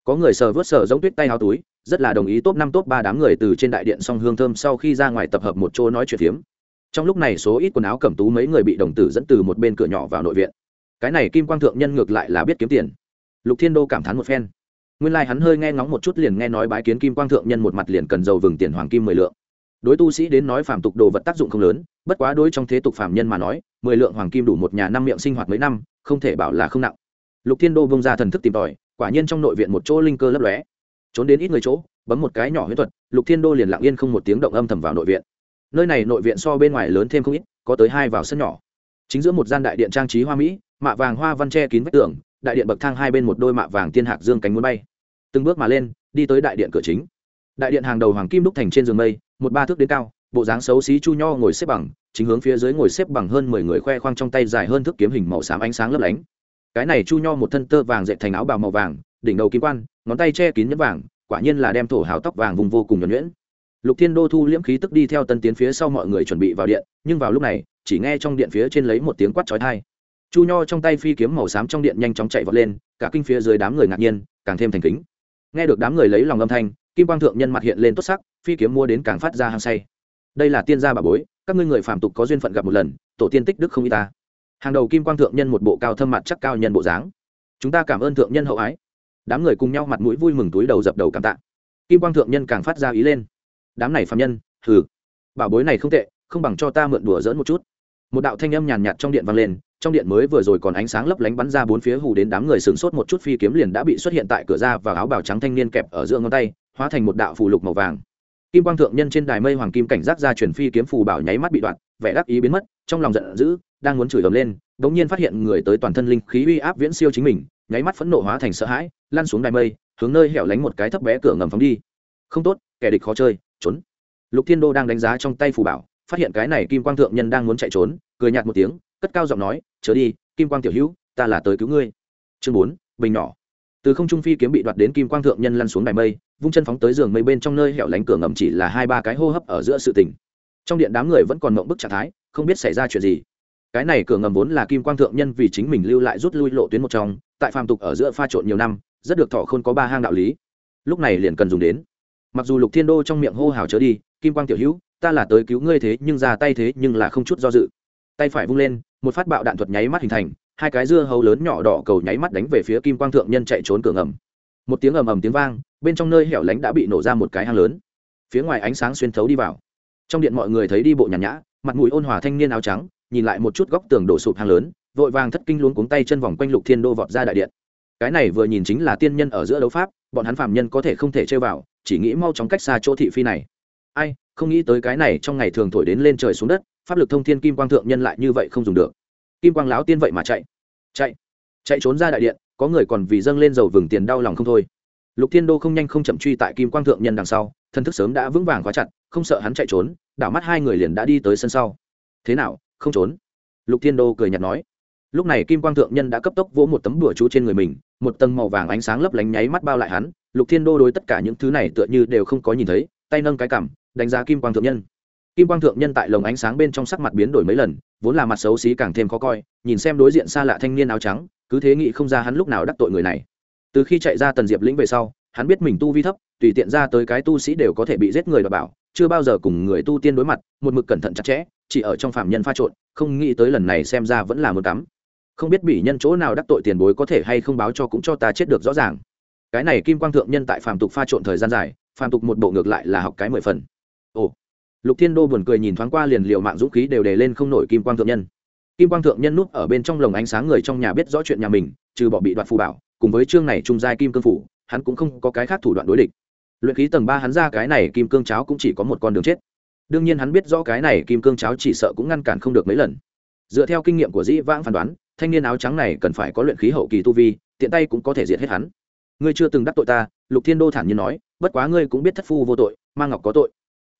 Speaker 1: Có người sờ vớt sờ giống tuyết tay háo túi, rất là đồng ý top năm top ba đám người từ trên đại điện song hương thơm sau khi ra ngoài tập hợp một chỗ nói chuyện phiếm trong lúc này số ít quần áo cẩm tú mấy người bị đồng tử dẫn từ một bên cửa nhỏ vào nội viện. Cái này kim quang thượng nhân ngược lại là biết kiếm tiền. Lục thiên đô cảm thán một phen. Nguyên lai、like、hắn hơi nghe ngóng một chút liền nghe nói bái kiến kim quang thượng nhân một mặt liền cần dầu vừng tiền hoàng kim mười lượng. Đối tu sĩ đến nói phàm tục đồ vật tác dụng không lớn, bất quá đối trong thế tục phàm nhân mà nói, mười lượng hoàng kim đủ một nhà năm miệng sinh hoạt mấy năm, không thể bảo là không nặng. Lục thiên đô bông ra thần thức tìm tòi, quả nhiên trong nội viện một chỗ linh cơ lấp lóe. Trốn đến ít người chỗ, bấm một cái nhỏ huyết thuật, lục thiên đô liền lặng yên không một tiếng động âm thầm vào nội viện nơi này nội viện so bên ngoài lớn thêm không ít, có tới hai vào sân nhỏ. Chính giữa một gian đại điện trang trí hoa mỹ, mạ vàng hoa văn tre kín vách tường, đại điện bậc thang hai bên một đôi mạ vàng tiên hạc dương cánh muốn bay. Từng bước mà lên, đi tới đại điện cửa chính. Đại điện hàng đầu hoàng kim đúc thành trên giường mây, một ba thước đến cao, bộ dáng xấu xí chu nho ngồi xếp bằng, chính hướng phía dưới ngồi xếp bằng hơn mười người khoe khoang trong tay dài hơn thước kiếm hình màu xám ánh sáng lấp lánh. Cái này chu nho một thân tơ vàng dệt thành áo bào màu vàng, đỉnh đầu kim quan, ngón tay che kín nhẫn vàng, quả nhiên là đem thổ hào tóc vàng vùng vô cùng nhuẩn nhuyễn lục thiên đô thu liễm khí tức đi theo tân tiến phía sau mọi người chuẩn bị vào điện, nhưng vào lúc này, chỉ nghe trong điện phía trên lấy một tiếng quát trói thai chu nho trong tay phi kiếm màu xám trong điện nhanh chóng chạy vọt lên, cả kinh phía dưới đám người ngạc nhiên, càng thêm thành kính. Nghe được đám người lấy lòng âm thanh, kim quang thượng nhân mặt hiện lên tốt sắc, phi kiếm mua đến càng phát ra hăng say. Đây là tiên gia bà bối, các ngươi người phạm tục có duyên phận gặp một lần, tổ tiên tích đức không y ta. Hàng đầu kim quang thượng nhân một bộ cao thâm mặt chắc cao nhân bộ dáng. Chúng ta cảm ơn thượng nhân hậu ái. Đám người cùng nhau mặt mũi vui mừng túi đầu dập đầu cảm tạ. Kim quang thượng nhân càng phát ra ý lên đám này phạm nhân, hừ. Bảo bối này không tệ, không bằng cho ta mượn đùa dỡn một chút. Một đạo thanh âm nhàn nhạt trong điện vang lên, trong điện mới vừa rồi còn ánh sáng lấp lánh bắn ra bốn phía hù đến đám người sửng sốt một chút phi kiếm liền đã bị xuất hiện tại cửa ra và áo bào trắng thanh niên kẹp ở giữa ngón tay, hóa thành một đạo phù lục màu vàng. Kim quang thượng nhân trên đài mây hoàng kim cảnh giác ra chuyển phi kiếm phù bảo nháy mắt bị đoạn vẻ đắc ý biến mất, trong lòng giận dữ, đang muốn chửi ầm lên bỗng nhiên phát hiện người tới toàn thân linh khí uy áp viễn siêu chính mình, nháy mắt phẫn nộ hóa thành sợ hãi, lăn xuống đài mây, hướng nơi hẻo lánh một cái thấp bé cửa ngầm phóng đi. Không tốt, kẻ địch khó chơi trốn. Lục thiên đô đang đánh giá trong tay phù bảo, phát hiện cái này kim quang thượng nhân đang muốn chạy trốn, cười nhạt một tiếng, cất cao giọng nói, chớ đi, kim quang tiểu hữu, ta là tới cứu ngươi. Chương bốn, bình nhỏ. Từ không trung phi kiếm bị đoạt đến kim quang thượng nhân lăn xuống đài mây, vung chân phóng tới giường mây bên trong nơi hẻo lánh cửa ngầm chỉ là hai ba cái hô hấp ở giữa sự tình. Trong điện đám người vẫn còn mộng bức trạng thái, không biết xảy ra chuyện gì. Cái này cửa ngầm vốn là kim quang thượng nhân vì chính mình lưu lại rút lui lộ tuyến một trong, tại phàm tục ở giữa pha trộn nhiều năm, rất được thọ khôn có ba hang đạo lý. Lúc này liền cần dùng đến mặc dù lục thiên đô trong miệng hô hào chớ đi, kim quang tiểu hữu, ta là tới cứu ngươi thế, nhưng ra tay thế nhưng là không chút do dự. Tay phải vung lên, một phát bạo đạn thuật nháy mắt hình thành, hai cái dưa hấu lớn nhỏ đỏ cầu nháy mắt đánh về phía kim quang thượng nhân chạy trốn cửa ngầm. Một tiếng ầm ầm tiếng vang, bên trong nơi hẻo lánh đã bị nổ ra một cái hang lớn. Phía ngoài ánh sáng xuyên thấu đi vào. Trong điện mọi người thấy đi bộ nhàn nhã, mặt mũi ôn hòa thanh niên áo trắng, nhìn lại một chút góc tường đổ sụp hang lớn, vội vàng thất kinh luống cuống tay chân vòng quanh lục thiên đô vọt ra đại điện. Cái này vừa nhìn chính là tiên nhân ở giữa đấu pháp, bọn hắn phàm nhân có thể không thể chơi vào chỉ nghĩ mau chóng cách xa chỗ thị phi này. Ai, không nghĩ tới cái này trong ngày thường thổi đến lên trời xuống đất, pháp lực thông thiên kim quang thượng nhân lại như vậy không dùng được. Kim quang láo tiên vậy mà chạy. Chạy. Chạy trốn ra đại điện, có người còn vì dâng lên dầu vừng tiền đau lòng không thôi. Lục thiên đô không nhanh không chậm truy tại kim quang thượng nhân đằng sau, thân thức sớm đã vững vàng khóa chặt, không sợ hắn chạy trốn, đảo mắt hai người liền đã đi tới sân sau. Thế nào, không trốn? Lục thiên đô cười nhạt nói. Lúc này kim quang thượng nhân đã cấp tốc vỗ một tấm đùa chú trên người mình, một tầng màu vàng ánh sáng lấp lánh nháy mắt bao lại hắn lục thiên đô đối tất cả những thứ này tựa như đều không có nhìn thấy, tay nâng cái cảm đánh giá kim quang thượng nhân. Kim quang thượng nhân tại lồng ánh sáng bên trong sắc mặt biến đổi mấy lần, vốn là mặt xấu xí càng thêm khó coi, nhìn xem đối diện xa lạ thanh niên áo trắng, cứ thế nghĩ không ra hắn lúc nào đắc tội người này. Từ khi chạy ra tần diệp lĩnh về sau, hắn biết mình tu vi thấp, tùy tiện ra tới cái tu sĩ đều có thể bị giết người và bảo, chưa bao giờ cùng người tu tiên đối mặt, một mực cẩn thận chặt chẽ, chỉ ở trong phạm nhân pha trộn, không nghĩ tới lần này xem ra vẫn là một cắm. Không biết bị nhân chỗ nào đắc tội tiền bối có thể hay không báo cho cũng cho ta chết được rõ ràng cái này kim quang thượng nhân tại phàm tục pha trộn thời gian dài, phàm tục một bộ ngược lại là học cái mười phần. Ồ. Lục thiên đô buồn cười nhìn thoáng qua liền liệu mạng dũng khí đều đề lên không nổi kim quang thượng nhân. Kim quang thượng nhân núp ở bên trong lồng ánh sáng người trong nhà biết rõ chuyện nhà mình, trừ bỏ bị đoạt phù bảo, cùng với chương này trung giai kim cương phủ, hắn cũng không có cái khác thủ đoạn đối địch. Luyện khí tầng ba hắn ra cái này kim cương cháo cũng chỉ có một con đường chết. Đương nhiên hắn biết rõ cái này kim cương cháo chỉ sợ cũng ngăn cản không được mấy lần. Dựa theo kinh nghiệm của dĩ vãng phán đoán, thanh niên áo trắng này cần phải có luyện khí hậu kỳ tu vi, tiện tay cũng có thể diệt hết hắn ngươi chưa từng đắc tội ta lục thiên đô thản nhiên nói bất quá ngươi cũng biết thất phu vô tội Ma ngọc có tội.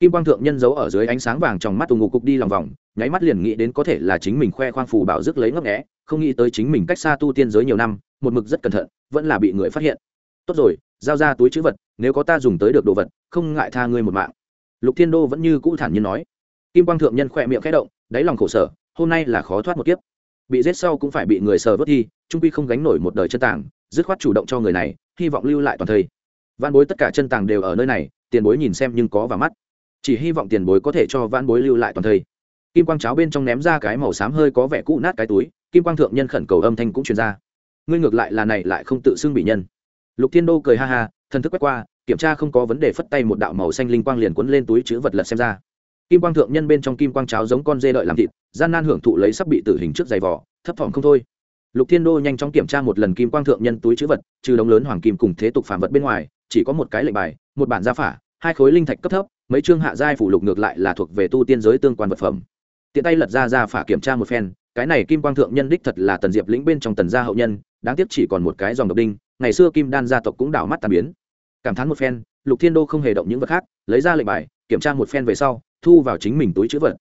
Speaker 1: Kim quang thượng nhân giấu ở dưới ánh sáng vàng trong mắt tù ngục cục đi lòng vòng nháy mắt liền nghĩ đến có thể là chính mình khoe khoang phù bảo rước lấy ngấp nghẽ không nghĩ tới chính mình cách xa tu tiên giới nhiều năm một mực rất cẩn thận vẫn là bị người phát hiện. Tốt rồi giao ra túi chữ vật nếu có ta dùng tới được đồ vật không ngại tha ngươi một mạng. Lục thiên đô vẫn như cũ thản nhiên nói. Kim quang thượng nhân khỏe miệng khẽ động đáy lòng khổ sở hôm nay là khó thoát một kiếp. Bị giết sau cũng phải bị người sờ vớt thi trung quy không gánh nổi một đời chân tảng, dứt khoát chủ động cho người này hy vọng lưu lại toàn thây. Văn bối tất cả chân tàng đều ở nơi này, tiền bối nhìn xem nhưng có và mắt. Chỉ hy vọng tiền bối có thể cho văn bối lưu lại toàn thây. Kim quang cháo bên trong ném ra cái màu xám hơi có vẻ cũ nát cái túi, kim quang thượng nhân khẩn cầu âm thanh cũng truyền ra. Ngươi ngược lại là này lại không tự xưng bị nhân. Lục thiên đô cười ha ha, thần thức quét qua, kiểm tra không có vấn đề phất tay một đạo màu xanh linh quang liền cuốn lên túi chữ vật lật xem ra. Kim quang thượng nhân bên trong kim quang cháo giống con dê đợi làm thịt, gian nan hưởng thụ lấy sắp bị tử hình trước giày vỏ thấp thỏm không thôi lục thiên đô nhanh chóng kiểm tra một lần kim quang thượng nhân túi chữ vật, trừ đống lớn hoàng kim cùng thế tục phản vật bên ngoài, chỉ có một cái lệnh bài, một bản gia phả, hai khối linh thạch cấp thấp, mấy chương hạ giai phủ lục ngược lại là thuộc về tu tiên giới tương quan vật phẩm. Tiện tay lật ra gia phả kiểm tra một phen, cái này kim quang thượng nhân đích thật là tần diệp lĩnh bên trong tần gia hậu nhân, đáng tiếc chỉ còn một cái dòng độc đinh, ngày xưa kim đan gia tộc cũng đảo mắt tàn biến. Cảm thán một phen, lục thiên đô không hề động những vật khác, lấy ra lệnh bài, kiểm tra một phen về sau, thu vào chính mình túi chữ vật.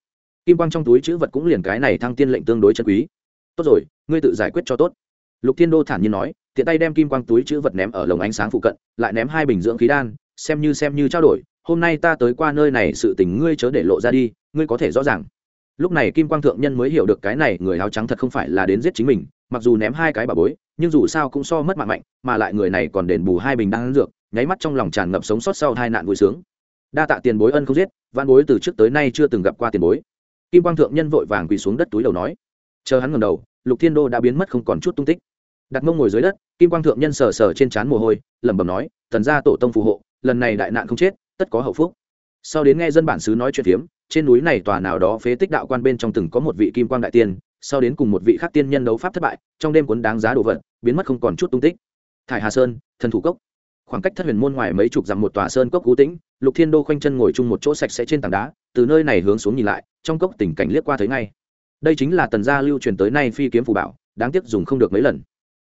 Speaker 1: Kim quang trong túi chữ vật cũng liền cái này thăng tiên lệnh tương đối chân quý tốt rồi, ngươi tự giải quyết cho tốt. Lục thiên đô thản nhiên nói, tiện tay đem kim quang túi chữ vật ném ở lồng ánh sáng phụ cận, lại ném hai bình dưỡng khí đan, xem như xem như trao đổi, hôm nay ta tới qua nơi này sự tình ngươi chớ để lộ ra đi, ngươi có thể rõ ràng. Lúc này kim quang thượng nhân mới hiểu được cái này người áo trắng thật không phải là đến giết chính mình, mặc dù ném hai cái bà bối, nhưng dù sao cũng so mất mạng mạnh, mà lại người này còn đền bù hai bình đan dược, nháy mắt trong lòng tràn ngập sống sót sau hai nạn vui sướng. Đa tạ tiền bối ân không giết văn bối từ trước tới nay chưa từng gặp qua tiền bối. Kim quang thượng nhân vội vàng quỳ xuống đất túi đầu nói chờ hắn ngầm đầu, lục thiên đô đã biến mất không còn chút tung tích. Đặt mông ngồi dưới đất, kim quang thượng nhân sờ sờ trên trán mồ hôi, lẩm bẩm nói, thần gia tổ tông phù hộ, lần này đại nạn không chết, tất có hậu phúc. Sau đến nghe dân bản xứ nói chuyện phiếm, trên núi này tòa nào đó phế tích đạo quan bên trong từng có một vị kim quang đại tiên, sau đến cùng một vị khác tiên nhân đấu pháp thất bại, trong đêm cuốn đáng giá đồ vật, biến mất không còn chút tung tích. Thải hà sơn, thần thủ cốc. Khoảng cách thất huyền môn ngoài mấy chục dặm một tòa sơn cốc cú tĩnh, lục thiên đô khoanh chân ngồi chung một chỗ sạch sẽ trên tảng đá, từ nơi này hướng xuống nhìn lại, trong cốc tình cảnh liếc qua thấy ngay đây chính là tần gia lưu truyền tới nay phi kiếm phù bảo, đáng tiếc dùng không được mấy lần.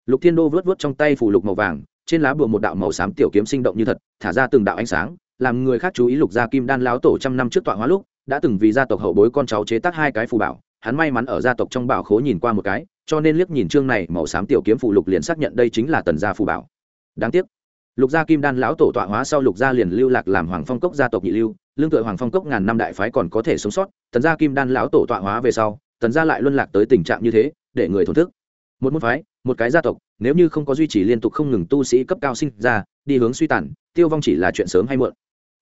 Speaker 1: Lục thiên đô vớt vớt trong tay phù lục màu vàng, trên lá bùa một đạo màu xám tiểu kiếm sinh động như thật, thả ra từng đạo ánh sáng, làm người khác chú ý lục gia kim đan láo tổ trăm năm trước tọa hóa lúc, đã từng vì gia tộc hậu bối con cháu chế tác hai cái phù bảo, hắn may mắn ở gia tộc trong bảo khố nhìn qua một cái, cho nên liếc nhìn chương này màu xám tiểu kiếm phù lục liền xác nhận đây chính là tần gia phù bảo. Đáng tiếc, lục gia kim đan lão tổ tọa hóa sau lục gia liền lưu lạc làm hoàng phong cốc gia tộc nhị lưu, lương tựa hoàng phong cốc ngàn năm đại phái còn có thể sống sót, tần gia kim đan lão tổ tọa hóa về sau tần gia lại luân lạc tới tình trạng như thế, để người thổn thức. Một môn phái, một cái gia tộc, nếu như không có duy trì liên tục không ngừng tu sĩ cấp cao sinh ra, đi hướng suy tàn, tiêu vong chỉ là chuyện sớm hay muộn.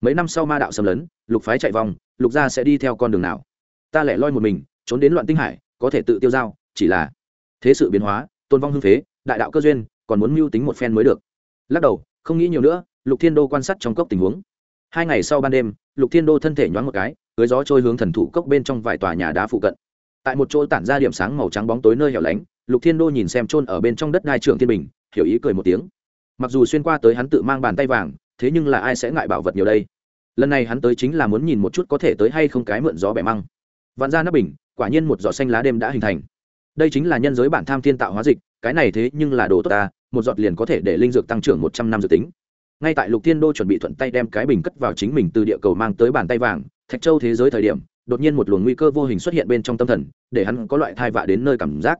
Speaker 1: Mấy năm sau ma đạo xâm lấn, lục phái chạy vòng, lục gia sẽ đi theo con đường nào? Ta lẻ loi một mình, trốn đến loạn tinh hải, có thể tự tiêu dao chỉ là thế sự biến hóa, tôn vong hưng phế, đại đạo cơ duyên, còn muốn mưu tính một phen mới được. Lắc đầu, không nghĩ nhiều nữa, lục thiên đô quan sát trong cốc tình huống. Hai ngày sau ban đêm, lục thiên đô thân thể nhoáng một cái, cưới gió trôi hướng thần thủ cốc bên trong vài tòa nhà đá phụ cận tại một chỗ tản ra điểm sáng màu trắng bóng tối nơi hẻo lánh, lục thiên đô nhìn xem trôn ở bên trong đất đai trưởng thiên bình, hiểu ý cười một tiếng. Mặc dù xuyên qua tới hắn tự mang bàn tay vàng, thế nhưng là ai sẽ ngại bảo vật nhiều đây? Lần này hắn tới chính là muốn nhìn một chút có thể tới hay không cái mượn gió bẻ măng. Vạn ra nắp bình, quả nhiên một giọt xanh lá đêm đã hình thành. Đây chính là nhân giới bản tham thiên tạo hóa dịch, cái này thế nhưng là đồ tốt ta, một giọt liền có thể để linh dược tăng trưởng một trăm năm dự tính. Ngay tại lục thiên đô chuẩn bị thuận tay đem cái bình cất vào chính mình từ địa cầu mang tới bàn tay vàng, thạch châu thế giới thời điểm đột nhiên một luồng nguy cơ vô hình xuất hiện bên trong tâm thần, để hắn có loại thai vạ đến nơi cảm giác.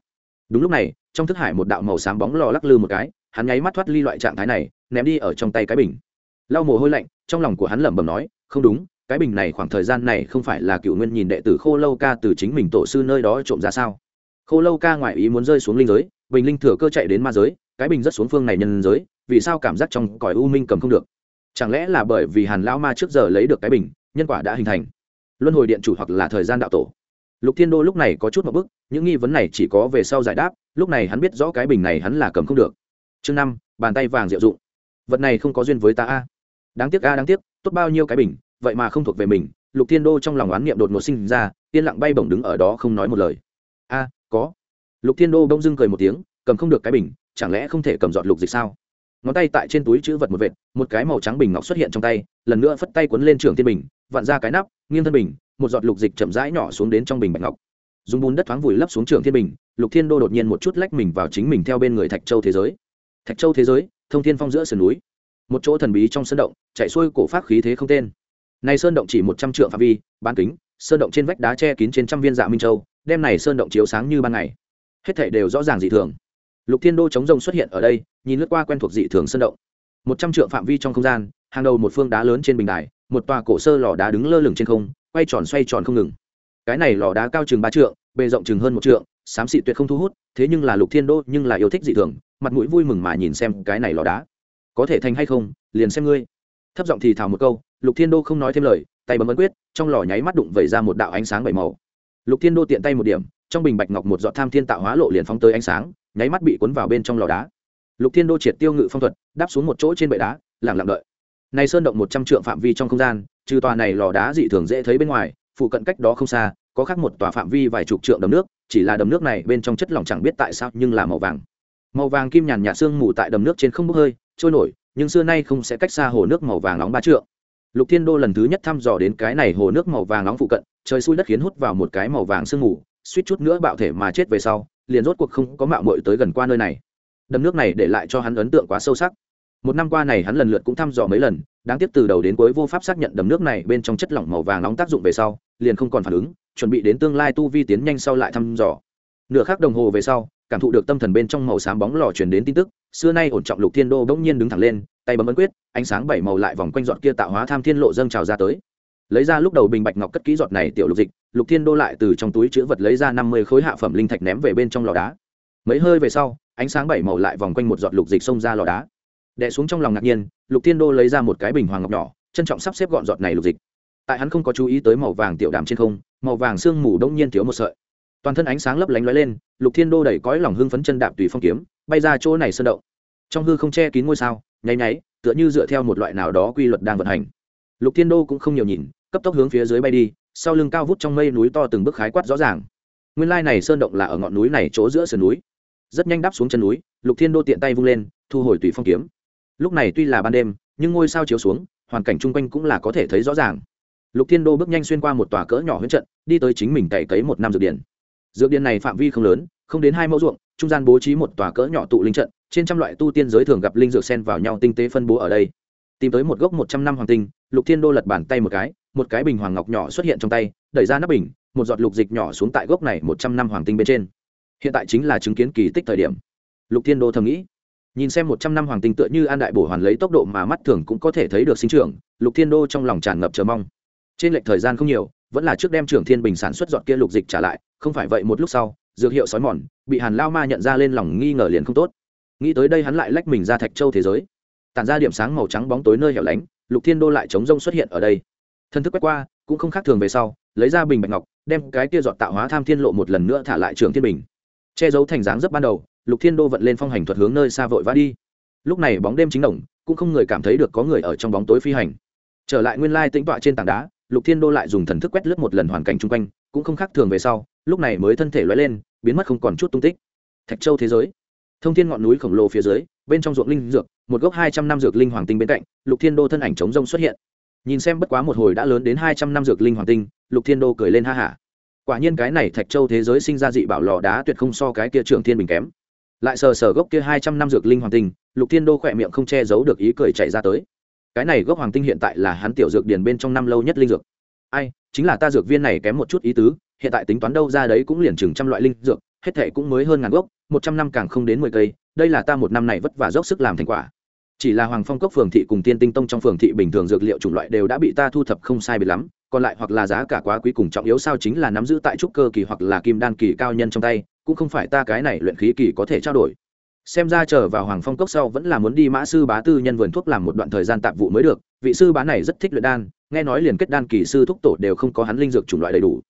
Speaker 1: Đúng lúc này, trong thức hải một đạo màu xám bóng lò lắc lư một cái, hắn nháy mắt thoát ly loại trạng thái này, ném đi ở trong tay cái bình. Lau mồ hôi lạnh, trong lòng của hắn lẩm bẩm nói, không đúng, cái bình này khoảng thời gian này không phải là cựu nguyên nhìn đệ tử khô lâu ca từ chính mình tổ sư nơi đó trộm ra sao? Khô lâu ca ngoại ý muốn rơi xuống linh giới, bình linh thừa cơ chạy đến ma giới, cái bình rất xuống phương này nhân giới, vì sao cảm giác trong cõi u minh cầm không được? Chẳng lẽ là bởi vì hàn lão ma trước giờ lấy được cái bình, nhân quả đã hình thành? Luân hồi điện chủ hoặc là thời gian đạo tổ. Lục thiên đô lúc này có chút một bức những nghi vấn này chỉ có về sau giải đáp, lúc này hắn biết rõ cái bình này hắn là cầm không được. Chương năm, bàn tay vàng diệu dụng. Vật này không có duyên với ta a. Đáng tiếc a, đáng tiếc, tốt bao nhiêu cái bình, vậy mà không thuộc về mình, lục thiên đô trong lòng oán niệm đột ngột sinh ra, yên lặng bay bổng đứng ở đó không nói một lời. A, có. Lục thiên đô bỗng dưng cười một tiếng, cầm không được cái bình, chẳng lẽ không thể cầm giọt lục dịch sao? Ngón tay tại trên túi chữ vật một vệt, một cái màu trắng bình ngọc xuất hiện trong tay, lần nữa phất tay quấn lên trường thiên bình, vặn ra cái nắp nghiêng thân bình, một giọt lục dịch chậm rãi nhỏ xuống đến trong bình bạch ngọc. Dùng bùn đất thoáng vùi lấp xuống trường thiên bình, lục thiên đô đột nhiên một chút lách mình vào chính mình theo bên người thạch châu thế giới. Thạch châu thế giới, thông thiên phong giữa sườn núi. Một chỗ thần bí trong sơn động, chạy xuôi cổ phát khí thế không tên. Này sơn động chỉ một trăm trượng phạm vi, bán kính, sơn động trên vách đá che kín trên trăm viên dạ minh châu đem này sơn động chiếu sáng như ban ngày. Hết thảy đều rõ ràng dị thường. Lục thiên đô chống rồng xuất hiện ở đây, nhìn lướt qua quen thuộc dị thường sơn động. Một trăm trượng phạm vi trong không gian, hàng đầu một phương đá lớn trên bình đài một tòa cổ sơ lò đá đứng lơ lửng trên không, quay tròn xoay tròn không ngừng. Cái này lò đá cao chừng ba trượng, bề rộng chừng hơn một trượng, xám xị tuyệt không thu hút, thế nhưng là lục thiên đô nhưng là yêu thích dị thường, mặt mũi vui mừng mà nhìn xem cái này lò đá. Có thể thành hay không, liền xem ngươi. Thấp giọng thì thào một câu, lục thiên đô không nói thêm lời, tay bấm ấn quyết, trong lò nháy mắt đụng vẩy ra một đạo ánh sáng bảy màu. Lục thiên đô tiện tay một điểm, trong bình bạch ngọc một giọt tham thiên tạo hóa lộ liền phóng tới ánh sáng, nháy mắt bị cuốn vào bên trong lò đá. Lục thiên đô triệt tiêu ngự phong thuật, đáp xuống một chỗ trên bệ đá lẳng lặng đợi này sơn động một trăm trượng phạm vi trong không gian, trừ tòa này lò đá dị thường dễ thấy bên ngoài, phụ cận cách đó không xa, có khác một tòa phạm vi vài chục trượng đầm nước, chỉ là đầm nước này bên trong chất lỏng chẳng biết tại sao nhưng là màu vàng. Màu vàng kim nhàn nhạt sương mù tại đầm nước trên không bốc hơi, trôi nổi, nhưng xưa nay không sẽ cách xa hồ nước màu vàng nóng ba trượng. Lục thiên đô lần thứ nhất thăm dò đến cái này hồ nước màu vàng nóng phụ cận, trời xui đất khiến hút vào một cái màu vàng sương mù, suýt chút nữa bạo thể mà chết về sau, liền rốt cuộc không có mạo muội tới gần qua nơi này. Đầm nước này để lại cho hắn ấn tượng quá sâu sắc một năm qua này hắn lần lượt cũng thăm dò mấy lần, đáng tiếc từ đầu đến cuối vô pháp xác nhận đầm nước này bên trong chất lỏng màu vàng nóng tác dụng về sau, liền không còn phản ứng, chuẩn bị đến tương lai tu vi tiến nhanh sau lại thăm dò. Nửa khắc đồng hồ về sau, cảm thụ được tâm thần bên trong màu xám bóng lò truyền đến tin tức, xưa nay ổn trọng lục thiên đô bỗng nhiên đứng thẳng lên, tay bấm ấn quyết, ánh sáng bảy màu lại vòng quanh giọt kia tạo hóa tham thiên lộ dâng trào ra tới. Lấy ra lúc đầu bình bạch ngọc cất kỹ giọt này tiểu lục dịch, lục thiên đô lại từ trong túi chữ vật lấy ra năm mươi khối hạ phẩm linh thạch ném về bên trong lò đá. Mấy hơi về sau, ánh sáng bảy màu lại vòng quanh một giọt lục dịch xông ra lò đá đẻ xuống trong lòng ngạc nhiên, lục thiên đô lấy ra một cái bình hoàng ngọc nhỏ, trân trọng sắp xếp gọn giọt này lục dịch. Tại hắn không có chú ý tới màu vàng tiểu đàm trên không, màu vàng sương mù đông nhiên thiếu một sợi. Toàn thân ánh sáng lấp lánh lóe lên, lục thiên đô đẩy cõi lòng hưng phấn chân đạp tùy phong kiếm, bay ra chỗ này sơn động. Trong hư không che kín ngôi sao, nháy nháy, tựa như dựa theo một loại nào đó quy luật đang vận hành. Lục thiên đô cũng không nhiều nhìn, cấp tốc hướng phía dưới bay đi, sau lưng cao vút trong mây núi to từng bước khái quát rõ ràng. Nguyên lai này sơn động là ở ngọn núi này chỗ giữa sườn núi. Rất nhanh đáp xuống chân núi, lục thiên đô tiện tay vung lên, thu hồi tùy phong kiếm lúc này tuy là ban đêm, nhưng ngôi sao chiếu xuống, hoàn cảnh chung quanh cũng là có thể thấy rõ ràng. Lục thiên đô bước nhanh xuyên qua một tòa cỡ nhỏ huyễn trận, đi tới chính mình cày cấy một năm dược điển dược điển này phạm vi không lớn, không đến hai mẫu ruộng, trung gian bố trí một tòa cỡ nhỏ tụ linh trận, trên trăm loại tu tiên giới thường gặp linh dược sen vào nhau tinh tế phân bố ở đây. Tìm tới một gốc một trăm năm hoàng tinh, lục thiên đô lật bàn tay một cái một cái bình hoàng ngọc nhỏ xuất hiện trong tay, đẩy ra nắp bình, một giọt lục dịch nhỏ xuống tại gốc này một trăm năm hoàng tinh bên trên. Hiện tại chính là chứng kiến kỳ tích thời điểm. Lục thiên đô thầm nghĩ nhìn xem một trăm năm hoàng tinh tựa như an đại bổ hoàn lấy tốc độ mà mắt thường cũng có thể thấy được sinh trưởng, lục thiên đô trong lòng tràn ngập chờ mong. Trên lệch thời gian không nhiều, vẫn là trước đem trưởng thiên bình sản xuất dọn kia lục dịch trả lại, không phải vậy một lúc sau, dược hiệu sói mòn, bị hàn lao ma nhận ra lên lòng nghi ngờ liền không tốt. Nghĩ tới đây hắn lại lách mình ra thạch châu thế giới. Tản ra điểm sáng màu trắng bóng tối nơi hẻo lánh, lục thiên đô lại chống rông xuất hiện ở đây. Thân thức quét qua, cũng không khác thường về sau, lấy ra bình bạch ngọc, đem cái kia dọn tạo hóa tham thiên lộ một lần nữa thả lại trường thiên bình. Che giấu thành dáng rất ban đầu lục thiên đô vận lên phong hành thuật hướng nơi xa vội vã đi. Lúc này bóng đêm chính đồng, cũng không người cảm thấy được có người ở trong bóng tối phi hành. Trở lại nguyên lai tĩnh tọa trên tảng đá, lục thiên đô lại dùng thần thức quét lướt một lần hoàn cảnh chung quanh, cũng không khác thường về sau, lúc này mới thân thể loay lên, biến mất không còn chút tung tích. Thạch châu thế giới. Thông thiên ngọn núi khổng lồ phía dưới, bên trong ruộng linh dược, một gốc hai trăm năm dược linh hoàng tinh bên cạnh, lục thiên đô thân ảnh chống rông xuất hiện. Nhìn xem bất quá một hồi đã lớn đến hai trăm năm dược linh hoàng tinh, lục thiên đô cười lên ha hả. Quả nhiên cái này thạch châu thế giới sinh ra dị bảo lò đá tuyệt không so cái kia trưởng thiên bình kém lại sờ sờ gốc kia hai trăm năm dược linh hoàng tinh, lục thiên đô khỏe miệng không che giấu được ý cười chạy ra tới. Cái này gốc hoàng tinh hiện tại là hắn tiểu dược điền bên trong năm lâu nhất linh dược. Ai, chính là ta dược viên này kém một chút ý tứ, hiện tại tính toán đâu ra đấy cũng liền chừng trăm loại linh dược, hết thệ cũng mới hơn ngàn gốc, một trăm năm càng không đến mười cây, đây là ta một năm này vất vả dốc sức làm thành quả. Chỉ là hoàng phong cốc phường thị cùng tiên tinh tông trong phường thị bình thường dược liệu chủng loại đều đã bị ta thu thập không sai biệt lắm, còn lại hoặc là giá cả quá quý cùng trọng yếu sao chính là nắm giữ tại trúc cơ kỳ hoặc là kim đan kỳ cao nhân trong tay cũng không phải ta cái này luyện khí kỳ có thể trao đổi. Xem ra chờ vào hoàng phong cốc sau vẫn là muốn đi mã sư bá tư nhân vườn thuốc làm một đoạn thời gian tạp vụ mới được. Vị sư bá này rất thích luyện đan, nghe nói liền kết đan kỳ sư thúc tổ đều không có hắn linh dược chủng loại đầy đủ.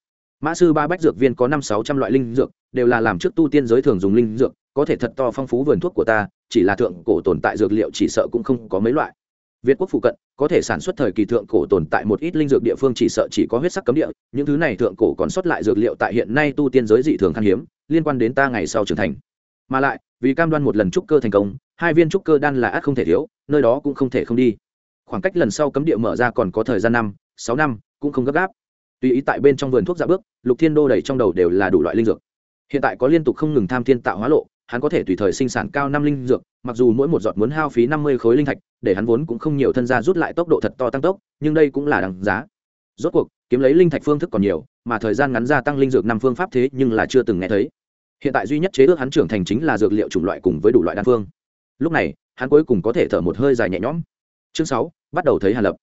Speaker 1: Mã sư ba bách dược viên có năm sáu trăm loại linh dược, đều là làm trước tu tiên giới thường dùng linh dược, có thể thật to phong phú vườn thuốc của ta, chỉ là thượng cổ tồn tại dược liệu chỉ sợ cũng không có mấy loại. Việt quốc phụ cận, có thể sản xuất thời kỳ thượng cổ tồn tại một ít linh dược địa phương chỉ sợ chỉ có huyết sắc cấm địa, những thứ này thượng cổ còn sót lại dược liệu tại hiện nay tu tiên giới dị thường khan hiếm liên quan đến ta ngày sau trưởng thành. Mà lại, vì cam đoan một lần trúc cơ thành công, hai viên trúc cơ đan là ắt không thể thiếu, nơi đó cũng không thể không đi. Khoảng cách lần sau cấm địa mở ra còn có thời gian năm, sáu năm, cũng không gấp gáp. Tùy ý tại bên trong vườn thuốc dạ bước, lục thiên đô đầy trong đầu đều là đủ loại linh dược. Hiện tại có liên tục không ngừng tham thiên tạo hóa lộ, hắn có thể tùy thời sinh sản cao năm linh dược, mặc dù mỗi một giọt muốn hao phí năm mươi khối linh thạch, để hắn vốn cũng không nhiều thân gia rút lại tốc độ thật to tăng tốc, nhưng đây cũng là đằng giá. Rốt cuộc, kiếm lấy linh thạch phương thức còn nhiều, mà thời gian ngắn gia tăng linh dược năm phương pháp thế nhưng là chưa từng nghe thấy hiện tại duy nhất chế ước hắn trưởng thành chính là dược liệu chủng loại cùng với đủ loại đan phương. Lúc này, hắn cuối cùng có thể thở một hơi dài nhẹ nhõm. Chương sáu, bắt đầu thấy hàn lập.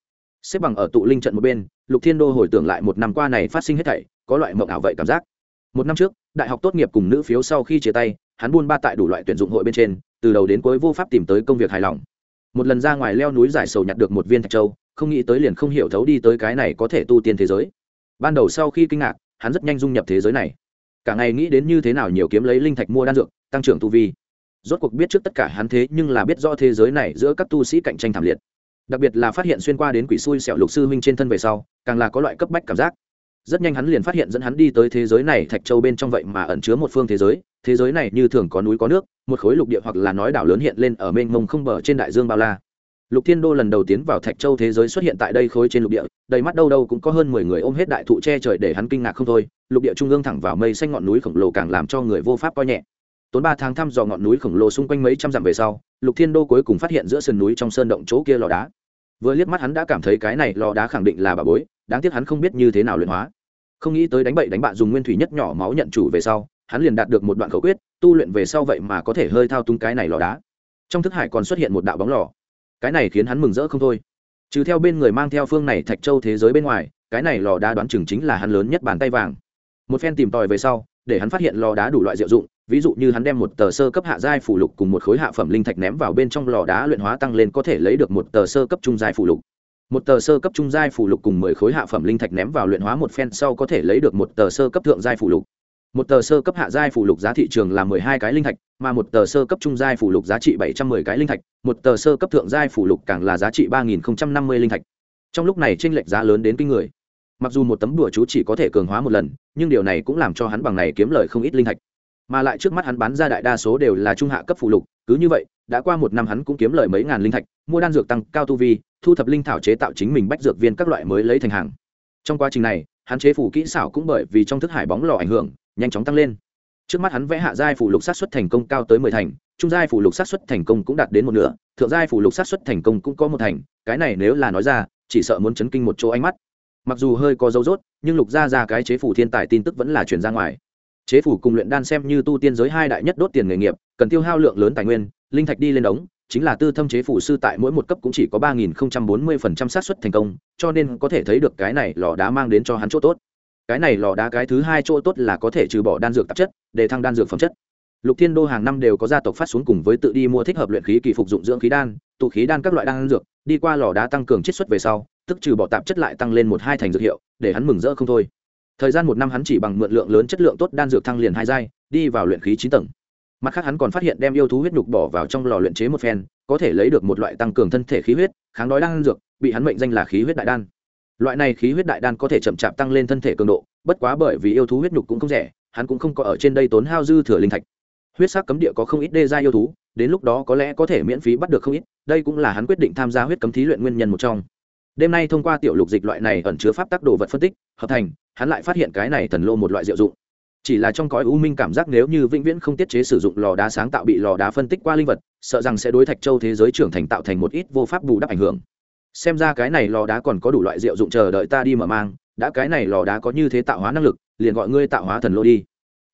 Speaker 1: Xếp bằng ở tụ linh trận một bên, lục thiên đô hồi tưởng lại một năm qua này phát sinh hết thảy, có loại mộng ảo vậy cảm giác. Một năm trước, đại học tốt nghiệp cùng nữ phiếu sau khi chia tay, hắn buôn ba tại đủ loại tuyển dụng hội bên trên, từ đầu đến cuối vô pháp tìm tới công việc hài lòng. Một lần ra ngoài leo núi giải sầu nhặt được một viên thạch châu, không nghĩ tới liền không hiểu thấu đi tới cái này có thể tu tiên thế giới. Ban đầu sau khi kinh ngạc, hắn rất nhanh dung nhập thế giới này cả ngày nghĩ đến như thế nào nhiều kiếm lấy linh thạch mua đan dược, tăng trưởng tu vi. Rốt cuộc biết trước tất cả hắn thế nhưng là biết rõ thế giới này giữa các tu sĩ cạnh tranh thảm liệt. Đặc biệt là phát hiện xuyên qua đến quỷ xui xẻo lục sư huynh trên thân về sau, càng là có loại cấp bách cảm giác. Rất nhanh hắn liền phát hiện dẫn hắn đi tới thế giới này thạch châu bên trong vậy mà ẩn chứa một phương thế giới. Thế giới này như thường có núi có nước, một khối lục địa hoặc là nói đảo lớn hiện lên ở mênh mông không bờ trên đại dương bao la lục thiên đô lần đầu tiến vào thạch châu thế giới xuất hiện tại đây khối trên lục địa, đầy mắt đâu đâu cũng có hơn mười người ôm hết đại thụ che trời để hắn kinh ngạc không thôi. Lục địa trung ương thẳng vào mây xanh ngọn núi khổng lồ càng làm cho người vô pháp coi nhẹ. Tốn ba tháng thăm dò ngọn núi khổng lồ xung quanh mấy trăm dặm về sau, lục thiên đô cuối cùng phát hiện giữa sườn núi trong sơn động chỗ kia lò đá. Vừa liếc mắt hắn đã cảm thấy cái này lò đá khẳng định là bà bối, đáng tiếc hắn không biết như thế nào luyện hóa. Không nghĩ tới đánh bậy đánh bạ dùng nguyên thủy nhất nhỏ máu nhận chủ về sau, hắn liền đạt được một đoạn khẩu quyết, tu luyện về sau vậy mà có thể hơi thao túng cái này lò đá. Trong thức hải còn xuất hiện một đạo bóng lò cái này khiến hắn mừng rỡ không thôi. Trừ theo bên người mang theo phương này thạch châu thế giới bên ngoài, cái này lò đá đoán chừng chính là hắn lớn nhất bàn tay vàng. Một phen tìm tòi về sau, để hắn phát hiện lò đá đủ loại diệu dụng, ví dụ như hắn đem một tờ sơ cấp hạ giai phủ lục cùng một khối hạ phẩm linh thạch ném vào bên trong lò đá luyện hóa tăng lên có thể lấy được một tờ sơ cấp trung giai phủ lục. Một tờ sơ cấp trung giai phủ lục cùng mười khối hạ phẩm linh thạch ném vào luyện hóa một phen sau có thể lấy được một tờ sơ cấp thượng giai phủ lục một tờ sơ cấp hạ giai phụ lục giá thị trường là mười hai cái linh thạch, mà một tờ sơ cấp trung giai phụ lục giá trị bảy trăm mười cái linh thạch, một tờ sơ cấp thượng giai phụ lục càng là giá trị ba nghìn năm mươi linh thạch. Trong lúc này tranh lệch giá lớn đến kinh người. Mặc dù một tấm đùa chú chỉ có thể cường hóa một lần, nhưng điều này cũng làm cho hắn bằng này kiếm lời không ít linh thạch. Mà lại trước mắt hắn bán ra đại đa số đều là trung hạ cấp phụ lục, cứ như vậy, đã qua một năm hắn cũng kiếm lời mấy ngàn linh thạch, mua đan dược tăng cao tu vi, thu thập linh thảo chế tạo chính mình bách dược viên các loại mới lấy thành hàng. Trong quá trình này, hắn chế phủ kỹ xảo cũng bởi vì trong thức hải bóng lò ảnh hưởng nhanh chóng tăng lên. Trước mắt hắn vẽ hạ giai phủ lục sát xuất thành công cao tới mười thành, trung giai phủ lục sát xuất thành công cũng đạt đến một nửa, thượng giai phủ lục sát xuất thành công cũng có một thành, cái này nếu là nói ra, chỉ sợ muốn chấn kinh một chỗ ánh mắt. Mặc dù hơi có dấu dốt nhưng lục gia ra cái chế phủ thiên tài tin tức vẫn là truyền ra ngoài. Chế phủ cùng luyện đan xem như tu tiên giới hai đại nhất đốt tiền nghề nghiệp, cần tiêu hao lượng lớn tài nguyên, linh thạch đi lên đống, chính là tư thâm chế phủ sư tại mỗi một cấp cũng chỉ có ba nghìn bốn mươi phần trăm xác suất thành công, cho nên có thể thấy được cái này lò đá mang đến cho hắn chỗ tốt cái này lò đá cái thứ hai chỗ tốt là có thể trừ bỏ đan dược tạp chất, để thăng đan dược phẩm chất. Lục thiên đô hàng năm đều có gia tộc phát xuống cùng với tự đi mua thích hợp luyện khí kỳ phục dụng dưỡng khí đan, tụ khí đan các loại đan dược, đi qua lò đá tăng cường chiết xuất về sau, tức trừ bỏ tạp chất lại tăng lên một hai thành dược hiệu, để hắn mừng rỡ không thôi. Thời gian một năm hắn chỉ bằng mượn lượng lớn chất lượng tốt đan dược thăng liền hai giai, đi vào luyện khí chín tầng. Mặt khác hắn còn phát hiện đem yêu thú huyết nhục bỏ vào trong lò luyện chế một phen, có thể lấy được một loại tăng cường thân thể khí huyết, kháng đói đan dược, bị hắn mệnh danh là khí huyết đại đan loại này khí huyết đại đan có thể chậm chạp tăng lên thân thể cường độ, bất quá bởi vì yêu thú huyết nhục cũng không rẻ, hắn cũng không có ở trên đây tốn hao dư thừa linh thạch. Huyết sắc cấm địa có không ít đê gia yêu thú, đến lúc đó có lẽ có thể miễn phí bắt được không ít, đây cũng là hắn quyết định tham gia huyết cấm thí luyện nguyên nhân một trong. Đêm nay thông qua tiểu lục dịch loại này ẩn chứa pháp tác đồ vật phân tích, hợp thành, hắn lại phát hiện cái này thần lô một loại diệu dụng. Chỉ là trong cõi u minh cảm giác nếu như vĩnh viễn không tiết chế sử dụng lò đá sáng tạo bị lò đá phân tích qua linh vật, sợ rằng sẽ đối thạch châu thế giới trưởng thành tạo thành một ít vô pháp bù đắp ảnh hưởng xem ra cái này lò đá còn có đủ loại rượu dụng chờ đợi ta đi mở mang, đã cái này lò đá có như thế tạo hóa năng lực, liền gọi ngươi tạo hóa thần lô đi.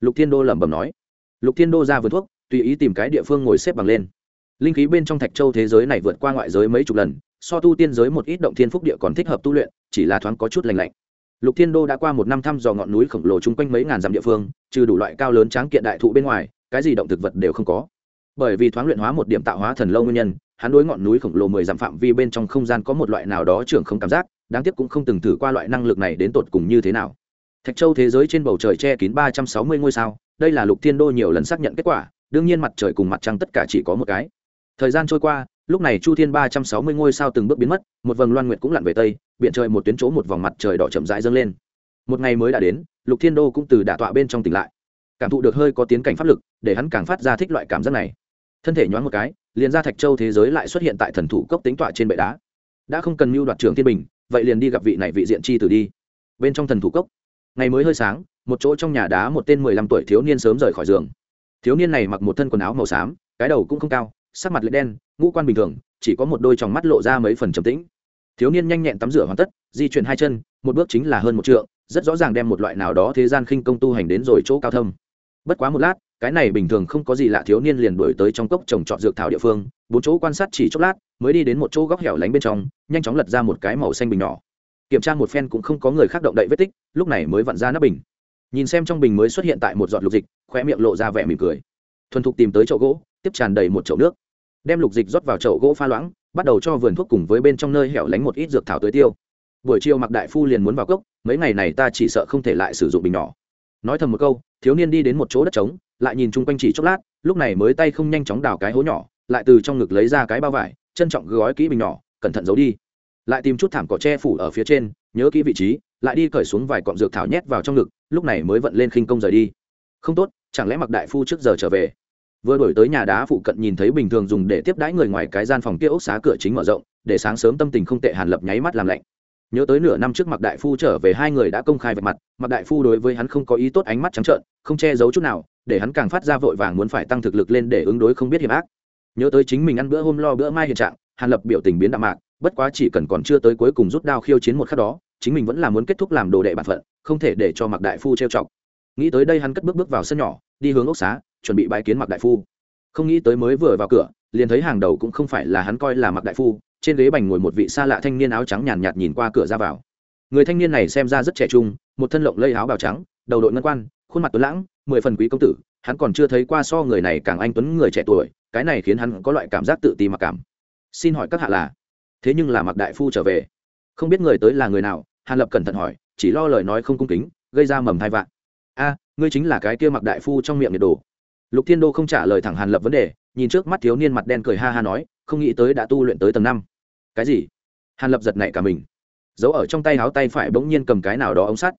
Speaker 1: Lục thiên đô lẩm bẩm nói. Lục thiên đô ra vườn thuốc, tùy ý tìm cái địa phương ngồi xếp bằng lên. Linh khí bên trong thạch châu thế giới này vượt qua ngoại giới mấy chục lần, so tu tiên giới một ít động thiên phúc địa còn thích hợp tu luyện, chỉ là thoáng có chút lành lạnh. Lục thiên đô đã qua một năm thăm dò ngọn núi khổng lồ chung quanh mấy ngàn dặm địa phương, trừ đủ loại cao lớn tráng kiện đại thụ bên ngoài, cái gì động thực vật đều không có. Bởi vì thoáng luyện hóa một điểm tạo hóa thần lâu nguyên nhân hắn đối ngọn núi khổng lồ mười dặm phạm vi bên trong không gian có một loại nào đó trưởng không cảm giác, đáng tiếc cũng không từng thử qua loại năng lực này đến tột cùng như thế nào. Thạch châu thế giới trên bầu trời che kín ba trăm sáu mươi ngôi sao, đây là lục thiên đô nhiều lần xác nhận kết quả, đương nhiên mặt trời cùng mặt trăng tất cả chỉ có một cái. Thời gian trôi qua, lúc này chu thiên ba trăm sáu mươi ngôi sao từng bước biến mất, một vầng loan nguyệt cũng lặn về tây biện trời một tuyến chỗ một vòng mặt trời đỏ chậm rãi dâng lên. Một ngày mới đã đến, lục thiên đô cũng từ đả tọa bên trong tỉnh lại. Cảm thụ được hơi có tiến cảnh pháp lực, để hắn càng phát ra thích loại cảm giác này. Thân thể nhoáng một cái liền ra thạch châu thế giới lại xuất hiện tại thần thủ cốc tính tọa trên bệ đá. Đã không cần mưu đoạt trường thiên bình, vậy liền đi gặp vị này vị diện chi tử đi. Bên trong thần thủ cốc, ngày mới hơi sáng, một chỗ trong nhà đá một tên mười lăm tuổi thiếu niên sớm rời khỏi giường. Thiếu niên này mặc một thân quần áo màu xám, cái đầu cũng không cao, sắc mặt lệ đen, ngũ quan bình thường, chỉ có một đôi tròng mắt lộ ra mấy phần trầm tĩnh. Thiếu niên nhanh nhẹn tắm rửa hoàn tất, di chuyển hai chân, một bước chính là hơn một trượng, rất rõ ràng đem một loại nào đó thế gian khinh công tu hành đến rồi chỗ cao thâm. Bất quá một lát cái này bình thường không có gì lạ thiếu niên liền đuổi tới trong cốc trồng trọt dược thảo địa phương, bốn chỗ quan sát chỉ chốc lát, mới đi đến một chỗ góc hẻo lánh bên trong, nhanh chóng lật ra một cái màu xanh bình nhỏ. Kiểm tra một phen cũng không có người khác động đậy vết tích, lúc này mới vặn ra nắp bình. Nhìn xem trong bình mới xuất hiện tại một giọt lục dịch khoe miệng lộ ra vẻ mỉm cười. Thuần thục tìm tới chậu gỗ, tiếp tràn đầy một chậu nước. Đem lục dịch rót vào chậu gỗ pha loãng, bắt đầu cho vườn thuốc cùng với bên trong nơi hẻo lánh một ít dược thảo tới tiêu. Buổi chiều mặc đại phu liền muốn vào cốc, mấy ngày này ta chỉ sợ không thể lại sử dụng bình nhỏ. Nói thầm một câu, thiếu niên đi đến một chỗ đất trống lại nhìn chung quanh chỉ chốc lát, lúc này mới tay không nhanh chóng đào cái hố nhỏ, lại từ trong ngực lấy ra cái bao vải, trân trọng gói kỹ bình nhỏ, cẩn thận giấu đi. Lại tìm chút thảm cỏ tre phủ ở phía trên, nhớ kỹ vị trí, lại đi cởi xuống vài cọng dược thảo nhét vào trong ngực, lúc này mới vận lên khinh công rời đi. Không tốt, chẳng lẽ mặc đại phu trước giờ trở về? Vừa đổi tới nhà đá phụ cận nhìn thấy bình thường dùng để tiếp đãi người ngoài cái gian phòng kia ốc xá cửa chính mở rộng, để sáng sớm tâm tình không tệ hàn lập nháy mắt làm lạnh. Nhớ tới nửa năm trước mặc đại phu trở về hai người đã công khai vạch mặt mặc đại phu đối với hắn không có ý tốt ánh mắt trắng trợn, không che giấu chút nào để hắn càng phát ra vội vàng muốn phải tăng thực lực lên để ứng đối không biết hiểm ác. Nhớ tới chính mình ăn bữa hôm lo bữa mai hiện trạng hàn lập biểu tình biến đạm mạc bất quá chỉ cần còn chưa tới cuối cùng rút đao khiêu chiến một khắc đó chính mình vẫn là muốn kết thúc làm đồ đệ bản phận không thể để cho mặc đại phu trêu chọc. Nghĩ tới đây hắn cất bước bước vào sân nhỏ đi hướng ốc xá chuẩn bị bãi kiến mặc đại phu. Không nghĩ tới mới vừa vào cửa liền thấy hàng đầu cũng không phải là hắn coi là mặc đại phu trên ghế bành ngồi một vị xa lạ thanh niên áo trắng nhàn nhạt, nhìn qua cửa ra vào. Người thanh niên này xem ra rất trẻ trung một thân lộng lây áo bào trắng đầu đội ngân quan khuôn mặt tuấn lãng mười phần quý công tử, hắn còn chưa thấy qua so người này càng anh tuấn người trẻ tuổi, cái này khiến hắn có loại cảm giác tự ti mặc cảm. Xin hỏi các hạ là? Thế nhưng là mặc đại phu trở về. Không biết người tới là người nào, hàn lập cẩn thận hỏi, chỉ lo lời nói không cung kính, gây ra mầm hai vạn. A, ngươi chính là cái kia mặc đại phu trong miệng nhiệt đồ lục thiên đô không trả lời thẳng hàn lập vấn đề, nhìn trước mắt thiếu niên mặt đen cười ha ha nói, không nghĩ tới đã tu luyện tới tầng năm. Cái gì? Hàn lập giật nảy cả mình. Giấu ở trong tay áo tay phải bỗng nhiên cầm cái nào đó ống sắt.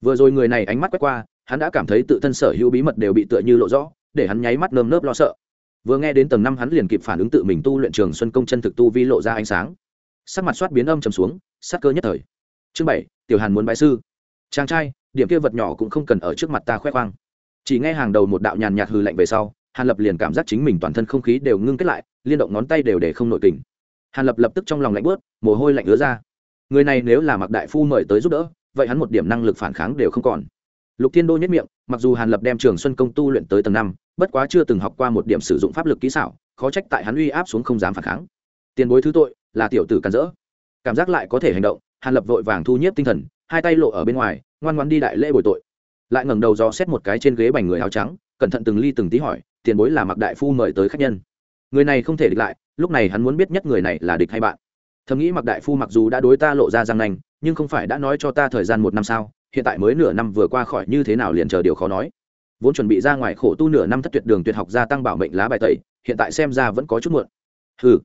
Speaker 1: Vừa rồi người này ánh mắt quét qua hắn đã cảm thấy tự thân sở hữu bí mật đều bị tựa như lộ rõ, để hắn nháy mắt nơm nớp lo sợ. Vừa nghe đến tầng năm hắn liền kịp phản ứng tự mình tu luyện trường xuân công chân thực tu vi lộ ra ánh sáng. Sắc mặt soát biến âm trầm xuống sắc cơ nhất thời. Chương bảy, tiểu hàn muốn bài sư. Chàng trai, điểm kia vật nhỏ cũng không cần ở trước mặt ta khoe khoang. Chỉ nghe hàng đầu một đạo nhàn nhạt hừ lạnh về sau, hàn lập liền cảm giác chính mình toàn thân không khí đều ngưng kết lại, liên động ngón tay đều để không nội kình. Hàn lập lập tức trong lòng lạnh bớt mồ hôi lạnh ứa ra. Người này nếu là mặc đại phu mời tới giúp đỡ, vậy hắn một điểm năng lực phản kháng đều không còn lục thiên đô nhất miệng, mặc dù hàn lập đem trường xuân công tu luyện tới tầng năm, bất quá chưa từng học qua một điểm sử dụng pháp lực kỹ xảo, khó trách tại hắn uy áp xuống không dám phản kháng. Tiền bối thứ tội, là tiểu tử cần rỡ. Cảm giác lại có thể hành động, hàn lập vội vàng thu nhếp tinh thần, hai tay lộ ở bên ngoài, ngoan ngoan đi đại lễ bồi tội. Lại ngẩng đầu dò xét một cái trên ghế bành người áo trắng, cẩn thận từng ly từng tí hỏi, tiền bối là mặc đại phu mời tới khách nhân? Người này không thể địch lại, lúc này hắn muốn biết nhất người này là địch hay bạn. Thầm nghĩ mặc đại phu mặc dù đã đối ta lộ ra răng nanh, nhưng không phải đã nói cho ta thời gian một năm sao hiện tại mới nửa năm vừa qua khỏi như thế nào liền chờ điều khó nói. Vốn chuẩn bị ra ngoài khổ tu nửa năm thất tuyệt đường tuyệt học gia tăng bảo mệnh lá bài tẩy, hiện tại xem ra vẫn có chút muộn. Hừ.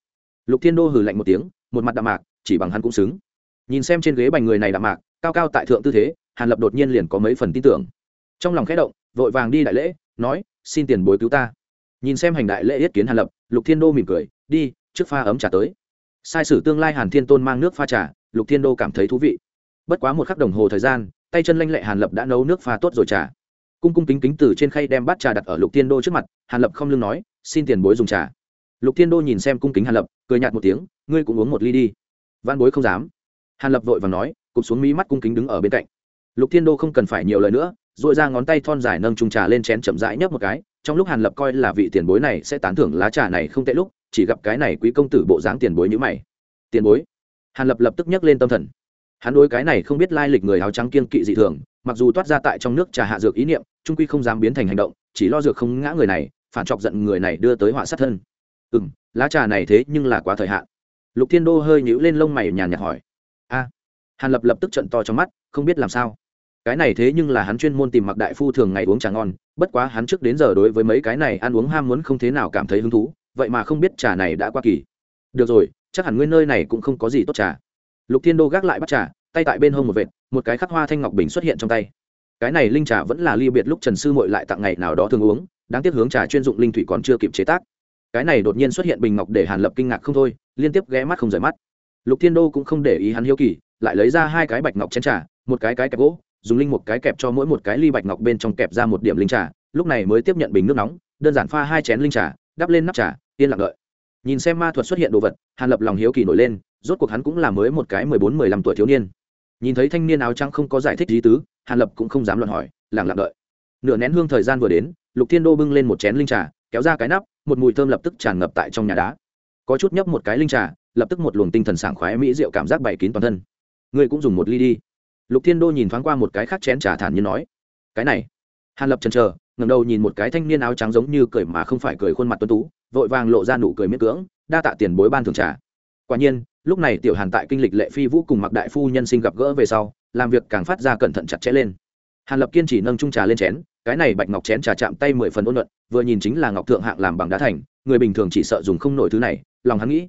Speaker 1: Lục thiên đô hừ lạnh một tiếng, một mặt đạm mạc, chỉ bằng hắn cũng xứng. Nhìn xem trên ghế bành người này đạm mạc, cao cao tại thượng tư thế, hàn lập đột nhiên liền có mấy phần tin tưởng. Trong lòng khẽ động, vội vàng đi đại lễ, nói, xin tiền bối cứu ta. Nhìn xem hành đại lễ yết kiến hàn lập, lục thiên đô mỉm cười, đi, trước pha ấm trà tới. Sai sử tương lai hàn thiên tôn mang nước pha trà, lục thiên đô cảm thấy thú vị. Bất quá một khắc đồng hồ thời gian tay chân lanh lệ hàn lập đã nấu nước pha tốt rồi trà. Cung cung kính kính từ trên khay đem bát trà đặt ở lục thiên đô trước mặt, hàn lập không lưng nói, xin tiền bối dùng trà. Lục thiên đô nhìn xem cung kính hàn lập, cười nhạt một tiếng, ngươi cũng uống một ly đi. Văn bối không dám. Hàn lập vội và nói, cụp xuống mí mắt cung kính đứng ở bên cạnh. Lục thiên đô không cần phải nhiều lời nữa dội ra ngón tay thon dài nâng trùng trà lên chén chậm rãi nhấp một cái, trong lúc hàn lập coi là vị tiền bối này sẽ tán thưởng lá trà này không tệ lúc, chỉ gặp cái này quý công tử bộ dáng tiền bối như mày. Tiền bối? Hàn lập lập tức nhấc lên tâm thần hắn đối cái này không biết lai lịch người áo trắng kiên kỵ dị thường, mặc dù toát ra tại trong nước trà hạ dược ý niệm, trung quy không dám biến thành hành động, chỉ lo dược không ngã người này, phản chọc giận người này đưa tới họa sát thân. Ừ m lá trà này thế nhưng là quá thời hạn. Lục thiên đô hơi nhũ lên lông mày nhàn nhạt hỏi. A. Hàn lập lập tức trận to trong mắt, không biết làm sao? Cái này thế nhưng là hắn chuyên môn tìm mặc đại phu thường ngày uống trà ngon, bất quá hắn trước đến giờ đối với mấy cái này ăn uống ham muốn không thế nào cảm thấy hứng thú, vậy mà không biết trà này đã qua kỳ. Được rồi, chắc hẳn nguyên nơi này cũng không có gì tốt trà lục thiên đô gác lại bắt trà, tay tại bên hông một vệt, một cái khắc hoa thanh ngọc bình xuất hiện trong tay. Cái này linh trà vẫn là ly biệt lúc trần sư mội lại tặng ngày nào đó thường uống, đáng tiếc hướng trà chuyên dụng linh thủy còn chưa kịp chế tác. Cái này đột nhiên xuất hiện bình ngọc để hàn lập kinh ngạc không thôi, liên tiếp ghé mắt không rời mắt. Lục thiên đô cũng không để ý hắn hiếu kỳ, lại lấy ra hai cái bạch ngọc chén trà, một cái cái kẹp gỗ, dùng linh một cái kẹp cho mỗi một cái ly bạch ngọc bên trong kẹp ra một điểm linh trà, lúc này mới tiếp nhận bình nước nóng, đơn giản pha hai chén linh trà, đắp lên nắp trà, yên lặng đợi. Nhìn xem ma thuật xuất hiện đồ vật, hàn lập lòng hiếu kỳ nổi lên rốt cuộc hắn cũng là mới một cái mười bốn, mười lăm tuổi thiếu niên. Nhìn thấy thanh niên áo trắng không có giải thích gì tứ, hàn lập cũng không dám luận hỏi, lẳng lặng đợi. Nửa nén hương thời gian vừa đến, lục thiên đô bưng lên một chén linh trà, kéo ra cái nắp, một mùi thơm lập tức tràn ngập tại trong nhà đá. Có chút nhấp một cái linh trà, lập tức một luồng tinh thần sảng khoái mỹ rượu cảm giác bày kín toàn thân. Ngươi cũng dùng một ly đi. Lục thiên đô nhìn thoáng qua một cái khác chén trà thản như nói. Cái này. Hàn lập chần chờ ngầm đầu nhìn một cái thanh niên áo trắng giống như cười mà không phải cười khuôn mặt tuấn tú, vội vàng lộ ra nụ cười miễn cưỡng, đa tạ tiền bối ban thường trà. Quả nhiên lúc này tiểu hàn tại kinh lịch lệ phi vũ cùng mặc đại phu nhân sinh gặp gỡ về sau, làm việc càng phát ra cẩn thận chặt chẽ lên. Hàn lập kiên chỉ nâng trung trà lên chén, cái này bạch ngọc chén trà chạm tay mười phần ôn luận vừa nhìn chính là ngọc thượng hạng làm bằng đá thành, người bình thường chỉ sợ dùng không nổi thứ này, lòng hắn nghĩ.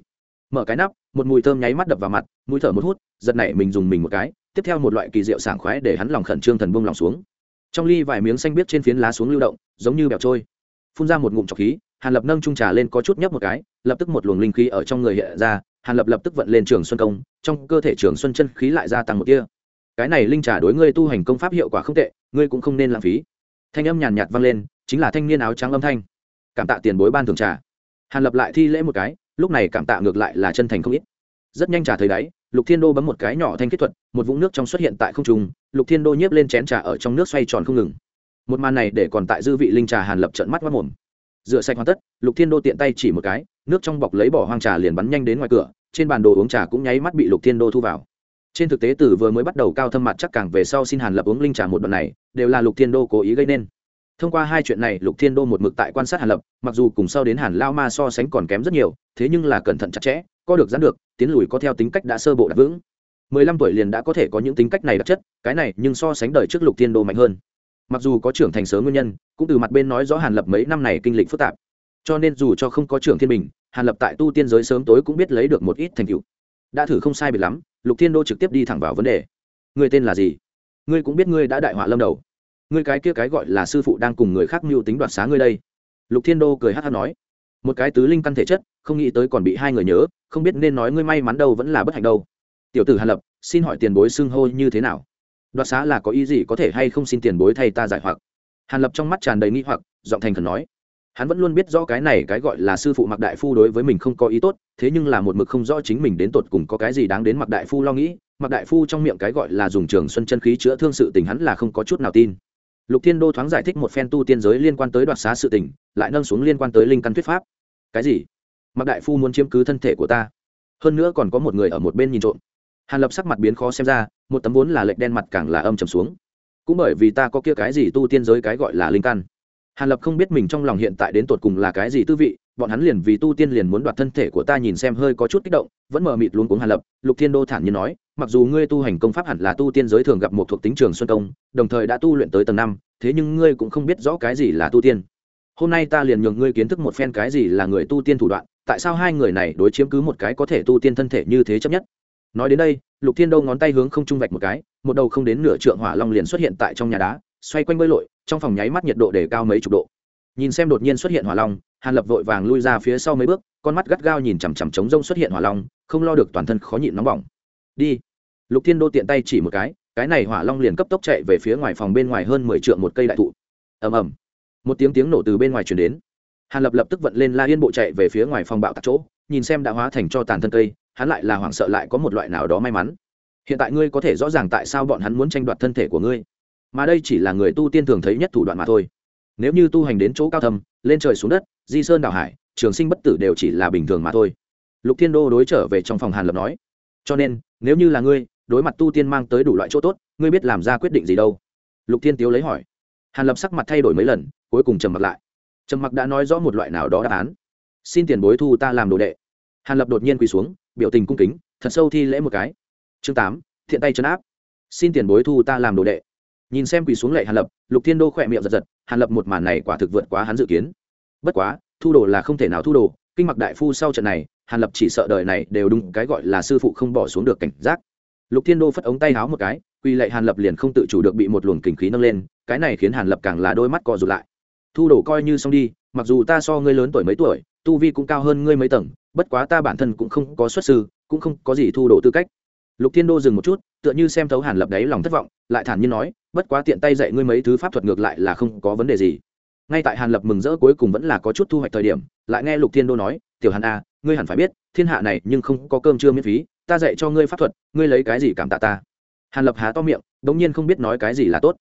Speaker 1: Mở cái nắp, một mùi thơm nháy mắt đập vào mặt, mũi thở một hút, giật này mình dùng mình một cái, tiếp theo một loại kỳ diệu sảng khoái để hắn lòng khẩn trương thần buông lòng xuống. Trong ly vài miếng xanh biết trên phiến lá xuống lưu động, giống như bẹo trôi. Phun ra một ngụm trọc khí, hàn lập nâng trung trà lên có chút nhấp một cái, lập tức một luồng linh khí ở trong người hiện ra hàn lập lập tức vận lên trường xuân công, trong cơ thể trường xuân chân khí lại gia tăng một tia. Cái này linh trà đối ngươi tu hành công pháp hiệu quả không tệ, ngươi cũng không nên lãng phí. Thanh âm nhàn nhạt vang lên, chính là thanh niên áo trắng âm thanh. Cảm tạ tiền bối ban thường trà. Hàn lập lại thi lễ một cái, lúc này cảm tạ ngược lại là chân thành không ít. Rất nhanh trà thấy đáy, lục thiên đô bấm một cái nhỏ thanh kết thuật, một vũng nước trong xuất hiện tại không trung, lục thiên đô nhiếp lên chén trà ở trong nước xoay tròn không ngừng. Một màn này để còn tại dư vị linh trà hàn lập trận mắt mất mồm. Rửa sạch hoàn tất, lục thiên đô tiện tay chỉ một cái, nước trong bọc lấy bỏ hoang trà liền bắn nhanh đến ngoài cửa trên bản đồ uống trà cũng nháy mắt bị lục thiên đô thu vào. Trên thực tế từ vừa mới bắt đầu cao thâm mặt chắc càng về sau xin hàn lập uống linh trà một đoạn này, đều là lục thiên đô cố ý gây nên. Thông qua hai chuyện này, lục thiên đô một mực tại quan sát hàn lập, mặc dù cùng sau đến hàn lao ma so sánh còn kém rất nhiều, thế nhưng là cẩn thận chặt chẽ, có được dán được, tiến lùi có theo tính cách đã sơ bộ đạt vững. Mười lăm tuổi liền đã có thể có những tính cách này đặc chất, cái này nhưng so sánh đời trước lục thiên đô mạnh hơn. Mặc dù có trưởng thành sớm nguyên nhân, cũng từ mặt bên nói rõ hàn lập mấy năm này kinh lịch phức tạp. Cho nên dù cho không có trưởng thiên bình hàn lập tại tu tiên giới sớm tối cũng biết lấy được một ít thành tựu. Đã thử không sai biệt lắm, lục thiên đô trực tiếp đi thẳng vào vấn đề. Người tên là gì? Ngươi cũng biết ngươi đã đại họa lâm đầu. Ngươi cái kia cái gọi là sư phụ đang cùng người khác mưu tính đoạt xá ngươi đây. Lục thiên đô cười hát hát nói. Một cái tứ linh căn thể chất, không nghĩ tới còn bị hai người nhớ, không biết nên nói ngươi may mắn đâu vẫn là bất hạnh đâu. Tiểu tử hàn lập, xin hỏi tiền bối xưng hô như thế nào? Đoạt xá là có ý gì có thể hay không xin tiền bối thay ta giải hoặc? Hàn lập trong mắt tràn đầy nghi hoặc, giọng thành khẩn nói hắn vẫn luôn biết rõ cái này cái gọi là sư phụ mặc đại phu đối với mình không có ý tốt, thế nhưng là một mực không rõ chính mình đến tột cùng có cái gì đáng đến mặc đại phu lo nghĩ. Mặc đại phu trong miệng cái gọi là dùng trường xuân chân khí chữa thương sự tình hắn là không có chút nào tin. Lục thiên đô thoáng giải thích một phen tu tiên giới liên quan tới đoạt xá sự tình, lại nâng xuống liên quan tới linh căn thuyết pháp. Cái gì? Mặc đại phu muốn chiếm cứ thân thể của ta? Hơn nữa còn có một người ở một bên nhìn trộm. Hàn lập sắc mặt biến khó xem ra, một tấm vốn là lệch đen mặt càng là âm trầm xuống. Cũng bởi vì ta có kia cái gì tu tiên giới cái gọi là linh căn hàn lập không biết mình trong lòng hiện tại đến tột cùng là cái gì tư vị, bọn hắn liền vì tu tiên liền muốn đoạt thân thể của ta nhìn xem hơi có chút kích động, vẫn mờ mịt luôn cuống hàn lập, lục thiên đô thản nhiên nói, mặc dù ngươi tu hành công pháp hẳn là tu tiên giới thường gặp một thuộc tính trường xuân công, đồng thời đã tu luyện tới tầng năm, thế nhưng ngươi cũng không biết rõ cái gì là tu tiên. Hôm nay ta liền nhường ngươi kiến thức một phen cái gì là người tu tiên thủ đoạn, tại sao hai người này đối chiếm cứ một cái có thể tu tiên thân thể như thế chấp nhất? Nói đến đây, lục thiên đô ngón tay hướng không trung vạch một cái, một đầu không đến nửa trượng hỏa long liền xuất hiện tại trong nhà đá xoay quanh bơi lội, trong phòng nháy mắt nhiệt độ để cao mấy chục độ. Nhìn xem đột nhiên xuất hiện hỏa long, hàn lập vội vàng lui ra phía sau mấy bước, con mắt gắt gao nhìn chằm chằm trống rông xuất hiện hỏa long, không lo được toàn thân khó nhịn nóng bỏng. Đi. Lục thiên đô tiện tay chỉ một cái cái này hỏa long liền cấp tốc chạy về phía ngoài phòng bên ngoài hơn mười trượng một cây đại thụ. Ầm ầm. Một tiếng tiếng nổ từ bên ngoài chuyển đến. Hàn lập lập tức vận lên la yên bộ chạy về phía ngoài phòng bạo tạc chỗ, nhìn xem đã hóa thành cho tàn thân cây, hắn lại là hoảng sợ lại có một loại nào đó may mắn. Hiện tại ngươi có thể rõ ràng tại sao bọn hắn muốn tranh đoạt thân thể của ngươi? Mà đây chỉ là người tu tiên thường thấy nhất thủ đoạn mà thôi. Nếu như tu hành đến chỗ cao thâm, lên trời xuống đất, di sơn đảo hải, trường sinh bất tử đều chỉ là bình thường mà thôi. Lục thiên đô đối trở về trong phòng hàn lập nói, cho nên, nếu như là ngươi, đối mặt tu tiên mang tới đủ loại chỗ tốt, ngươi biết làm ra quyết định gì đâu? Lục thiên tiếu lấy hỏi. Hàn lập sắc mặt thay đổi mấy lần, cuối cùng trầm mặc lại. Trầm mặc đã nói rõ một loại nào đó đáp án. Xin tiền bối thu ta làm đồ đệ. Hàn lập đột nhiên quỳ xuống, biểu tình cung kính, thật sâu thi lễ một cái. Chương tám, thiện tay chấn áp. Xin tiền bối thu ta làm đồ đệ nhìn xem quỳ xuống lệ hàn lập, lục thiên đô khỏe miệng giật giật, hàn lập một màn này quả thực vượt quá hắn dự kiến. Bất quá, thu đồ là không thể nào thu đồ, kinh mặc đại phu sau trận này, hàn lập chỉ sợ đời này đều đúng cái gọi là sư phụ không bỏ xuống được cảnh giác. Lục thiên đô phất ống tay háo một cái, quỳ lệ hàn lập liền không tự chủ được bị một luồng kình khí nâng lên, cái này khiến hàn lập càng là đôi mắt co rụt lại. Thu đồ coi như xong đi, mặc dù ta so ngươi lớn tuổi mấy tuổi, tu vi cũng cao hơn ngươi mấy tầng, bất quá ta bản thân cũng không có xuất sư, cũng không có gì thu đồ tư cách. Lục thiên đô dừng một chút, tựa như xem thấu hàn lập đấy lòng thất vọng, lại thản nhiên nói bất quá tiện tay dạy ngươi mấy thứ pháp thuật ngược lại là không có vấn đề gì. Ngay tại hàn lập mừng rỡ cuối cùng vẫn là có chút thu hoạch thời điểm lại nghe lục thiên đô nói tiểu hàn a à, ngươi hẳn phải biết thiên hạ này nhưng không có cơm trưa miễn phí ta dạy cho ngươi pháp thuật ngươi lấy cái gì cảm tạ ta? Hàn lập há to miệng đống nhiên không biết nói cái gì là tốt.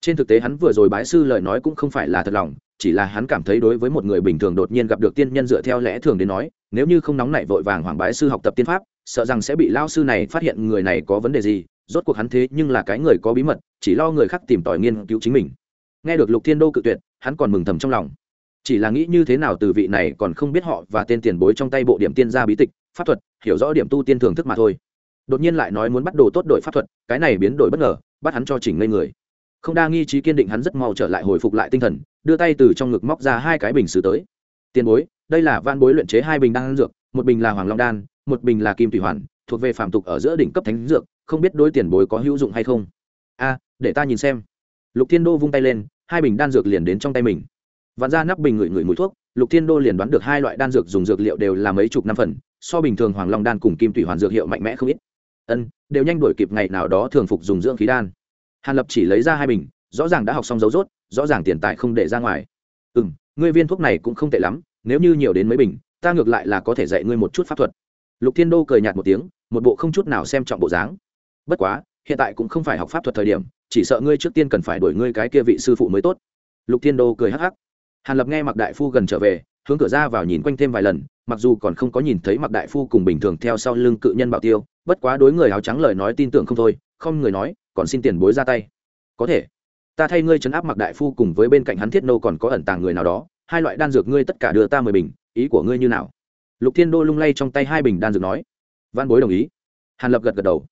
Speaker 1: Trên thực tế hắn vừa rồi bái sư lời nói cũng không phải là thật lòng chỉ là hắn cảm thấy đối với một người bình thường đột nhiên gặp được tiên nhân dựa theo lẽ thường đến nói nếu như không nóng nảy vội vàng hoàng bái sư học tập tiên pháp sợ rằng sẽ bị lao sư này phát hiện người này có vấn đề gì rốt cuộc hắn thế nhưng là cái người có bí mật, chỉ lo người khác tìm tòi nghiên cứu chính mình. Nghe được lục thiên đô cự tuyệt, hắn còn mừng thầm trong lòng. Chỉ là nghĩ như thế nào từ vị này còn không biết họ và tên tiền bối trong tay bộ điểm tiên gia bí tịch, pháp thuật, hiểu rõ điểm tu tiên thưởng thức mà thôi. Đột nhiên lại nói muốn bắt đồ tốt đổi pháp thuật, cái này biến đổi bất ngờ, bắt hắn cho chỉnh ngây người. Không đa nghi trí kiên định hắn rất mau trở lại hồi phục lại tinh thần, đưa tay từ trong ngực móc ra hai cái bình xứ tới. Tiền bối, đây là van bối luyện chế hai bình đan dược, một bình là hoàng long đan, một bình là kim thủy hoàn, thuộc về phạm tục ở giữa đỉnh cấp thánh dược không biết đối tiền bối có hữu dụng hay không. A, để ta nhìn xem. Lục thiên đô vung tay lên, hai bình đan dược liền đến trong tay mình. Vặn ra nắp bình ngửi ngửi mùi thuốc, lục thiên đô liền đoán được hai loại đan dược dùng dược liệu đều là mấy chục năm phần, so bình thường hoàng long đan cùng kim thủy hoàn dược hiệu mạnh mẽ không ít. Ân, đều nhanh đổi kịp ngày nào đó thường phục dùng dưỡng khí đan. Hàn lập chỉ lấy ra hai bình, rõ ràng đã học xong dấu rốt, rõ ràng tiền tài không để ra ngoài. Ừ m ngươi viên thuốc này cũng không tệ lắm, nếu như nhiều đến mấy bình, ta ngược lại là có thể dạy ngươi một chút pháp thuật. Lục thiên đô cười nhạt một tiếng, một bộ không chút nào xem trọng bộ dáng bất quá, hiện tại cũng không phải học pháp thuật thời điểm, chỉ sợ ngươi trước tiên cần phải đổi ngươi cái kia vị sư phụ mới tốt. Lục thiên đô cười hắc hắc. Hàn lập nghe mặc đại phu gần trở về, hướng cửa ra vào nhìn quanh thêm vài lần, mặc dù còn không có nhìn thấy mặc đại phu cùng bình thường theo sau lưng cự nhân bảo tiêu, bất quá đối người áo trắng lời nói tin tưởng không thôi, không người nói, còn xin tiền bối ra tay. Có thể. Ta thay ngươi chấn áp mặc đại phu cùng với bên cạnh hắn thiết nô còn có ẩn tàng người nào đó, hai loại đan dược ngươi tất cả đưa ta mười bình, ý của ngươi như nào? Lục thiên đô lung lay trong tay hai bình đan dược nói. Văn bối đồng ý. Hàn lập gật gật đầu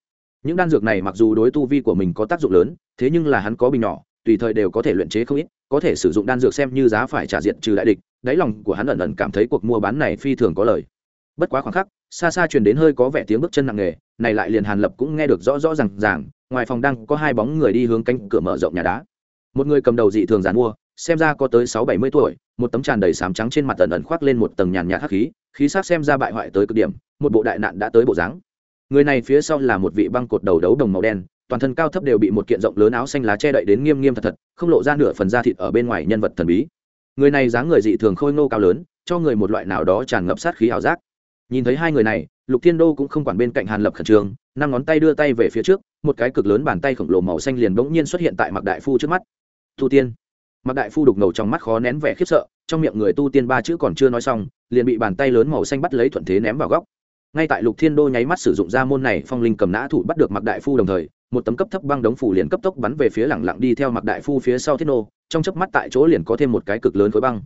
Speaker 1: những đan dược này mặc dù đối tu vi của mình có tác dụng lớn, thế nhưng là hắn có bình nhỏ, tùy thời đều có thể luyện chế không ít, có thể sử dụng đan dược xem như giá phải trả diện trừ đại địch, đáy lòng của hắn ẩn ẩn cảm thấy cuộc mua bán này phi thường có lời. Bất quá khoảng khắc, xa xa truyền đến hơi có vẻ tiếng bước chân nặng nề, này lại liền hàn lập cũng nghe được rõ rõ ràng ràng, ngoài phòng đang có hai bóng người đi hướng cánh cửa mở rộng nhà đá. Một người cầm đầu dị thường giàn mua, xem ra có tới sáu bảy mươi tuổi, một tấm tràn đầy sám trắng trên mặt ẩn ẩn khoác lên một tầng nhàn nhạt hắc khí khí sắc xem ra bại hoại tới cực điểm, một bộ đại nạn đã tới bộ dáng người này phía sau là một vị băng cột đầu đấu đồng màu đen, toàn thân cao thấp đều bị một kiện rộng lớn áo xanh lá che đậy đến nghiêm nghiêm thật thật, không lộ ra nửa phần da thịt ở bên ngoài nhân vật thần bí. Người này dáng người dị thường khôi ngô cao lớn, cho người một loại nào đó tràn ngập sát khí ảo giác. Nhìn thấy hai người này, lục thiên đô cũng không quản bên cạnh hàn lập khẩn trương, năm ngón tay đưa tay về phía trước, một cái cực lớn bàn tay khổng lồ màu xanh liền bỗng nhiên xuất hiện tại mặc đại phu trước mắt. Tu tiên. Mặc đại phu đục ngầu trong mắt khó nén vẻ khiếp sợ, trong miệng người tu tiên ba chữ còn chưa nói xong, liền bị bàn tay lớn màu xanh bắt lấy thuận thế ném vào góc ngay tại lục thiên đô nháy mắt sử dụng ra môn này, phong linh cầm nã thủ bắt được mặc đại phu đồng thời, một tấm cấp thấp băng đống phủ liền cấp tốc bắn về phía lẳng lặng đi theo mặc đại phu phía sau thiết nô, trong chớp mắt tại chỗ liền có thêm một cái cực lớn khối băng.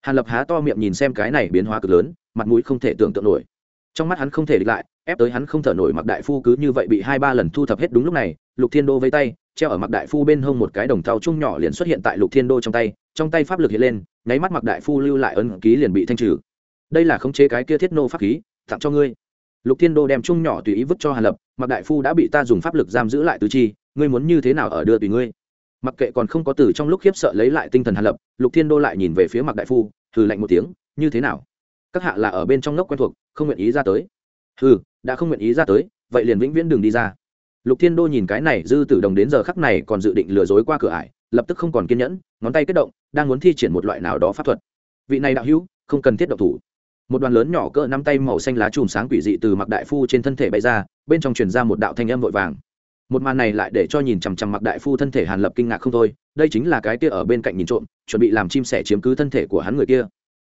Speaker 1: Hàn lập há to miệng nhìn xem cái này biến hóa cực lớn, mặt mũi không thể tưởng tượng nổi. Trong mắt hắn không thể địch lại, ép tới hắn không thở nổi mặc đại phu cứ như vậy bị hai ba lần thu thập hết đúng lúc này, lục thiên đô vây tay, treo ở mặc đại phu bên hông một cái đồng thau chung nhỏ liền xuất hiện tại lục thiên đô trong tay trong tay pháp lực hiện lên, nháy mắt mặc đại phu lưu lại ấn ký liền bị thanh trừ. Đây là khống chế cái kia thiết nô pháp khí, tặng cho ngươi lục thiên đô đem chung nhỏ tùy ý vứt cho hàn lập, mặc đại phu đã bị ta dùng pháp lực giam giữ lại tứ chi, ngươi muốn như thế nào ở đưa tùy ngươi? Mặc kệ còn không có từ trong lúc khiếp sợ lấy lại tinh thần hàn lập, lục thiên đô lại nhìn về phía mặc đại phu thử lạnh một tiếng, như thế nào? Các hạ là ở bên trong nóc quen thuộc, không nguyện ý ra tới. Ừ đã không nguyện ý ra tới, vậy liền vĩnh viễn đừng đi ra. Lục thiên đô nhìn cái này, dư tử đồng đến giờ khắc này còn dự định lừa dối qua cửa ải, lập tức không còn kiên nhẫn, ngón tay kết động, đang muốn thi triển một loại nào đó pháp thuật. Vị này đạo hữu, không cần thiết độc thủ một đoàn lớn nhỏ cỡ năm tay màu xanh lá chùm sáng quỷ dị từ mặc đại phu trên thân thể bay ra, bên trong truyền ra một đạo thanh âm vội vàng. Một màn này lại để cho nhìn chằm chằm mặc đại phu thân thể hàn lập kinh ngạc không thôi, đây chính là cái kia ở bên cạnh nhìn trộm, chuẩn bị làm chim sẻ chiếm cứ thân thể của hắn người kia.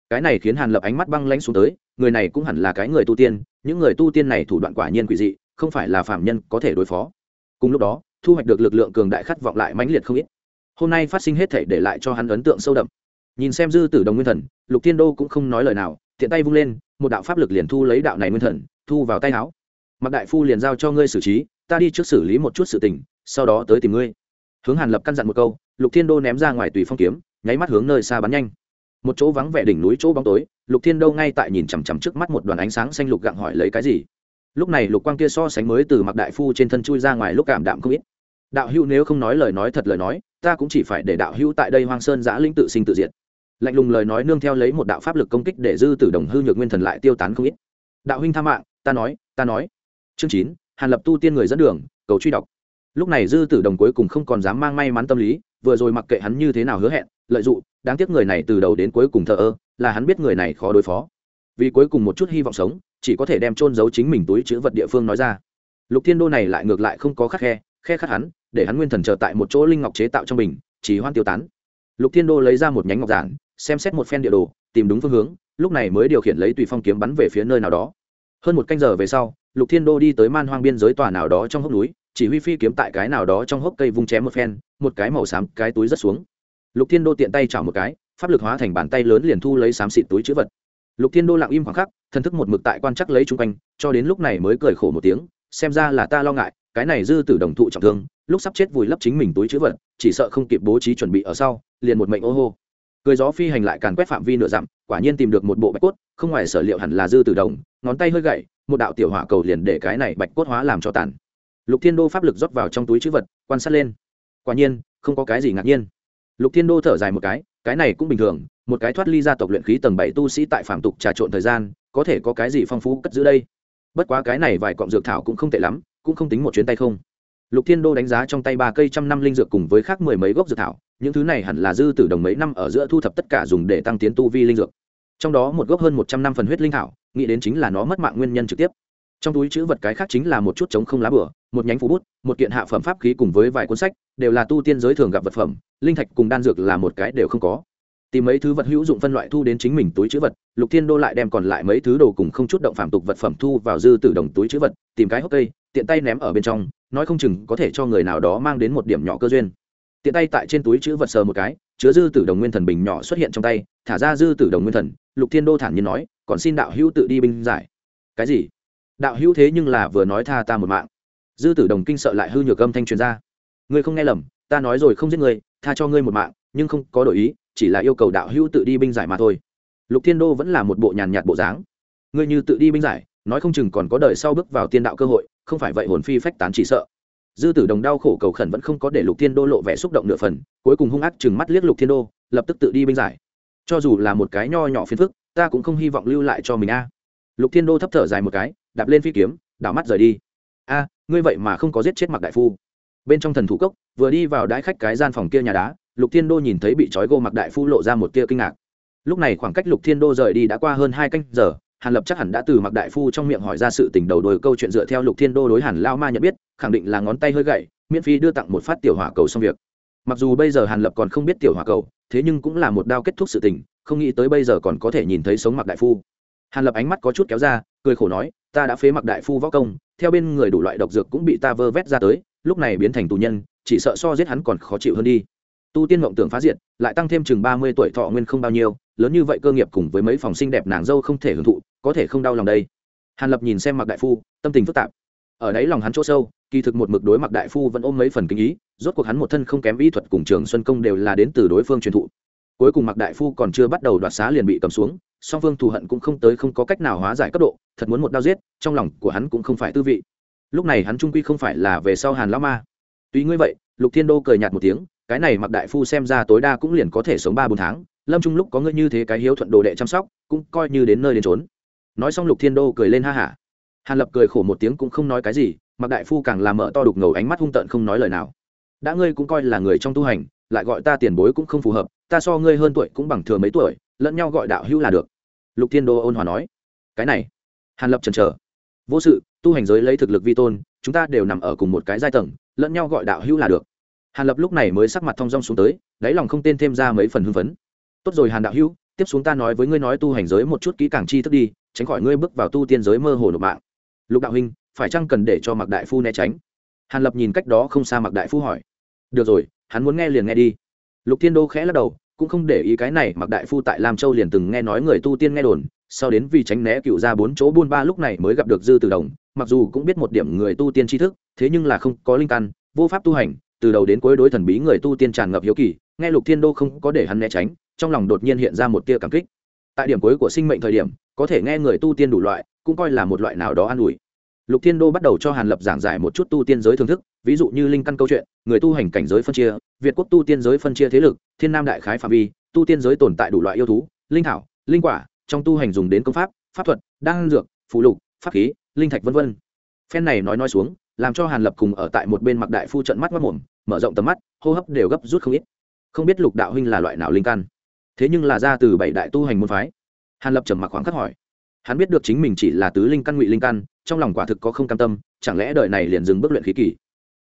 Speaker 1: Cái này khiến hàn lập ánh mắt băng lãnh xuống tới, người này cũng hẳn là cái người tu tiên, những người tu tiên này thủ đoạn quả nhiên quỷ dị, không phải là phạm nhân có thể đối phó. Cùng lúc đó, thu hoạch được lực lượng cường đại khát vọng lại mãnh liệt không ít. Hôm nay phát sinh hết thể để lại cho hắn ấn tượng sâu đậm. Nhìn xem dư tử đồng nguyên thần, lục thiên đô cũng không nói lời nào tiện tay vung lên, một đạo pháp lực liền thu lấy đạo này nguyên thần, thu vào tay áo. Mặc đại phu liền giao cho ngươi xử trí, ta đi trước xử lý một chút sự tình, sau đó tới tìm ngươi. Hướng hàn lập căn dặn một câu, lục thiên đô ném ra ngoài tùy phong kiếm, nháy mắt hướng nơi xa bắn nhanh. Một chỗ vắng vẻ đỉnh núi chỗ bóng tối, lục thiên đô ngay tại nhìn chằm chằm trước mắt một đoàn ánh sáng xanh lục gặng hỏi lấy cái gì. Lúc này lục quang kia so sánh mới từ mặc đại phu trên thân chui ra ngoài lúc cảm đạm không ít. Đạo hữu nếu không nói lời nói thật lời nói, ta cũng chỉ phải để đạo hữu tại đây hoang sơn giã linh tự sinh tự diệt lạnh lùng lời nói nương theo lấy một đạo pháp lực công kích để dư tử đồng hư nhược nguyên thần lại tiêu tán không ít. Đạo huynh tha mạng, ta nói ta nói. Chương chín, hàn lập tu tiên người dẫn đường, cầu truy đọc. Lúc này dư tử đồng cuối cùng không còn dám mang may mắn tâm lý, vừa rồi mặc kệ hắn như thế nào hứa hẹn, lợi dụng, đáng tiếc người này từ đầu đến cuối cùng thờ ơ, là hắn biết người này khó đối phó. Vì cuối cùng một chút hy vọng sống, chỉ có thể đem trôn giấu chính mình túi chữ vật địa phương nói ra. Lục thiên đô này lại ngược lại không có khắc khe khe khắc hắn, để hắn nguyên thần chờ tại một chỗ linh ngọc chế tạo trong bình chỉ hoan tiêu tán. Lục thiên đô lấy ra một nhánh ngọc giản xem xét một phen địa đồ, tìm đúng phương hướng, lúc này mới điều khiển lấy tùy phong kiếm bắn về phía nơi nào đó. Hơn một canh giờ về sau, lục thiên đô đi tới man hoang biên giới tòa nào đó trong hốc núi, chỉ huy phi kiếm tại cái nào đó trong hốc cây vung chém một phen, một cái màu xám, cái túi rất xuống. Lục thiên đô tiện tay chảo một cái, pháp lực hóa thành bàn tay lớn liền thu lấy xám xịt túi chữ vật. Lục thiên đô lặng im khoảng khắc, thần thức một mực tại quan chắc lấy chung quanh, cho đến lúc này mới cười khổ một tiếng, xem ra là ta lo ngại, cái này dư tử đồng thụ trọng thương, lúc sắp chết vùi lấp chính mình túi chữ vật, chỉ sợ không kịp bố trí chuẩn bị ở sau, liền một mệnh ô hô cười gió phi hành lại càn quét phạm vi nửa dặm, quả nhiên tìm được một bộ bạch cốt, không ngoài sở liệu hẳn là dư từ đồng, ngón tay hơi gậy, một đạo tiểu hỏa cầu liền để cái này bạch cốt hóa làm cho tàn. Lục thiên đô pháp lực rót vào trong túi chữ vật, quan sát lên. Quả nhiên, không có cái gì ngạc nhiên. Lục thiên đô thở dài một cái cái này cũng bình thường, một cái thoát ly ra tộc luyện khí tầng bảy tu sĩ tại phạm tục trà trộn thời gian, có thể có cái gì phong phú cất giữ đây? Bất quá cái này vài cọng dược thảo cũng không tệ lắm, cũng không tính một chuyến tay không. Lục thiên đô đánh giá trong tay ba cây trăm năm linh dược cùng với khác mười mấy gốc dược thảo những thứ này hẳn là dư tử đồng mấy năm ở giữa thu thập tất cả dùng để tăng tiến tu vi linh dược. Trong đó một gốc hơn một trăm năm phần huyết linh thảo, nghĩ đến chính là nó mất mạng nguyên nhân trực tiếp. Trong túi chữ vật cái khác chính là một chút chống không lá bửa, một nhánh phú bút, một kiện hạ phẩm pháp khí cùng với vài cuốn sách, đều là tu tiên giới thường gặp vật phẩm, linh thạch cùng đan dược là một cái đều không có. Tìm mấy thứ vật hữu dụng phân loại thu đến chính mình túi chữ vật, lục thiên đô lại đem còn lại mấy thứ đồ cùng không chút động phạm tục vật phẩm thu vào dư tử đồng túi chữ vật, tìm cái hốc cây, tiện tay ném ở bên trong, nói không chừng có thể cho người nào đó mang đến một điểm nhỏ cơ duyên tiện tay tại trên túi chữ vật sờ một cái, chứa dư tử đồng nguyên thần bình nhỏ xuất hiện trong tay, thả ra dư tử đồng nguyên thần, lục thiên đô thản nhiên nói, còn xin đạo hữu tự đi binh giải. Cái gì? Đạo hữu thế nhưng là vừa nói tha ta một mạng. Dư tử đồng kinh sợ lại hư nhược âm thanh truyền ra. Ngươi không nghe lầm, ta nói rồi không giết ngươi, tha cho ngươi một mạng, nhưng không có đổi ý, chỉ là yêu cầu đạo hữu tự đi binh giải mà thôi. Lục thiên đô vẫn là một bộ nhàn nhạt bộ dáng. Ngươi như tự đi binh giải, nói không chừng còn có đời sau bước vào tiên đạo cơ hội, không phải vậy hồn phi phách tán chỉ sợ dư tử đồng đau khổ cầu khẩn vẫn không có để lục thiên đô lộ vẻ xúc động nửa phần, cuối cùng hung ác chừng mắt liếc lục thiên đô, lập tức tự đi binh giải. Cho dù là một cái nho nhỏ phiền phức, ta cũng không hy vọng lưu lại cho mình a. Lục thiên đô thấp thở dài một cái, đạp lên phi kiếm, đảo mắt rời đi. A, ngươi vậy mà không có giết chết mặc đại phu. Bên trong thần thủ cốc, vừa đi vào đái khách cái gian phòng kia nhà đá, lục thiên đô nhìn thấy bị trói gô mặc đại phu lộ ra một tia kinh ngạc. Lúc này khoảng cách lục thiên đô rời đi đã qua hơn hai canh giờ hàn lập chắc hẳn đã từ mặc đại phu trong miệng hỏi ra sự tình đầu đôi câu chuyện dựa theo lục thiên đô đối hàn lao ma nhận biết, khẳng định là ngón tay hơi gậy, miễn phí đưa tặng một phát tiểu hỏa cầu xong việc. Mặc dù bây giờ hàn lập còn không biết tiểu hỏa cầu, thế nhưng cũng là một đao kết thúc sự tình, không nghĩ tới bây giờ còn có thể nhìn thấy sống mặc đại phu. Hàn lập ánh mắt có chút kéo ra, cười khổ nói, ta đã phế mặc đại phu võ công, theo bên người đủ loại độc dược cũng bị ta vơ vét ra tới, lúc này biến thành tù nhân, chỉ sợ so giết hắn còn khó chịu hơn đi. Tu tiên mộng tưởng phá diệt, lại tăng thêm chừng ba mươi tuổi thọ nguyên không bao nhiêu lớn như vậy cơ nghiệp cùng với mấy phòng xinh đẹp nàng dâu không thể hưởng thụ, có thể không đau lòng đây. Hàn lập nhìn xem mặc đại phu, tâm tình phức tạp. Ở đấy lòng hắn chỗ sâu, kỳ thực một mực đối mặc đại phu vẫn ôm mấy phần kinh ý, rốt cuộc hắn một thân không kém ý thuật cùng trường xuân công đều là đến từ đối phương truyền thụ. Cuối cùng mặc đại phu còn chưa bắt đầu đoạt xá liền bị cầm xuống, song phương thù hận cũng không tới không có cách nào hóa giải cấp độ, thật muốn một đao giết, trong lòng của hắn cũng không phải tư vị. Lúc này hắn trung quy không phải là về sau hàn lão ma. Tuy ngươi vậy, lục thiên đô cười nhạt một tiếng, cái này mặc đại phu xem ra tối đa cũng liền có thể sống ba bốn tháng lâm trung lúc có ngươi như thế cái hiếu thuận đồ đệ chăm sóc, cũng coi như đến nơi đến trốn nói xong lục thiên đô cười lên ha hả. Hàn lập cười khổ một tiếng cũng không nói cái gì mặc đại phu càng làm mở to đục ngầu ánh mắt hung tợn không nói lời nào. Đã ngươi cũng coi là người trong tu hành, lại gọi ta tiền bối cũng không phù hợp, ta so ngươi hơn tuổi cũng bằng thừa mấy tuổi, lẫn nhau gọi đạo hữu là được. Lục thiên đô ôn hòa nói. Cái này. Hàn lập chần chờ. Vô sự, tu hành giới lấy thực lực vi tôn, chúng ta đều nằm ở cùng một cái giai tầng, lẫn nhau gọi đạo hữu là được. Hàn lập lúc này mới sắc mặt thong dong xuống tới, đáy lòng không tên thêm ra mấy phần hưng phấn tốt rồi hàn đạo hữu, tiếp xuống ta nói với ngươi nói tu hành giới một chút kỹ càng chi thức đi, tránh khỏi ngươi bước vào tu tiên giới mơ hồ nộp mạng. Lục đạo huynh, phải chăng cần để cho mặc đại phu né tránh? Hàn lập nhìn cách đó không xa mặc đại phu hỏi. Được rồi, hắn muốn nghe liền nghe đi. Lục thiên đô khẽ lắc đầu, cũng không để ý cái này mặc đại phu tại lam châu liền từng nghe nói người tu tiên nghe đồn, sau đến vì tránh né cựu ra bốn chỗ buôn ba lúc này mới gặp được dư từ đồng, mặc dù cũng biết một điểm người tu tiên tri thức, thế nhưng là không có linh căn, vô pháp tu hành, từ đầu đến cuối đối thần bí người tu tiên tràn ngập hiếu kỳ, nghe lục thiên đô không có để hắn né tránh trong lòng đột nhiên hiện ra một tia cảm kích. Tại điểm cuối của sinh mệnh thời điểm, có thể nghe người tu tiên đủ loại, cũng coi là một loại nào đó an ủi. Lục thiên đô bắt đầu cho hàn lập giảng giải một chút tu tiên giới thưởng thức, ví dụ như linh căn câu chuyện, người tu hành cảnh giới phân chia, việt quốc tu tiên giới phân chia thế lực, thiên nam đại khái phạm vi, tu tiên giới tồn tại đủ loại yêu thú, linh thảo, linh quả, trong tu hành dùng đến công pháp pháp thuật, đan dược phụ lục, pháp khí, linh thạch v v phen này nói nói xuống, làm cho hàn lập cùng ở tại một bên mặc đại phu trận mắt mất mồm mở rộng tầm mắt, hô hấp đều gấp rút không ít. Không biết lục đạo huynh là loại nào linh căn? Thế nhưng là ra từ bảy đại tu hành môn phái. Hàn lập trầm mặc khoảng khắc hỏi. Hắn biết được chính mình chỉ là tứ linh căn ngụy linh căn, trong lòng quả thực có không cam tâm, chẳng lẽ đời này liền dừng bước luyện khí kỳ?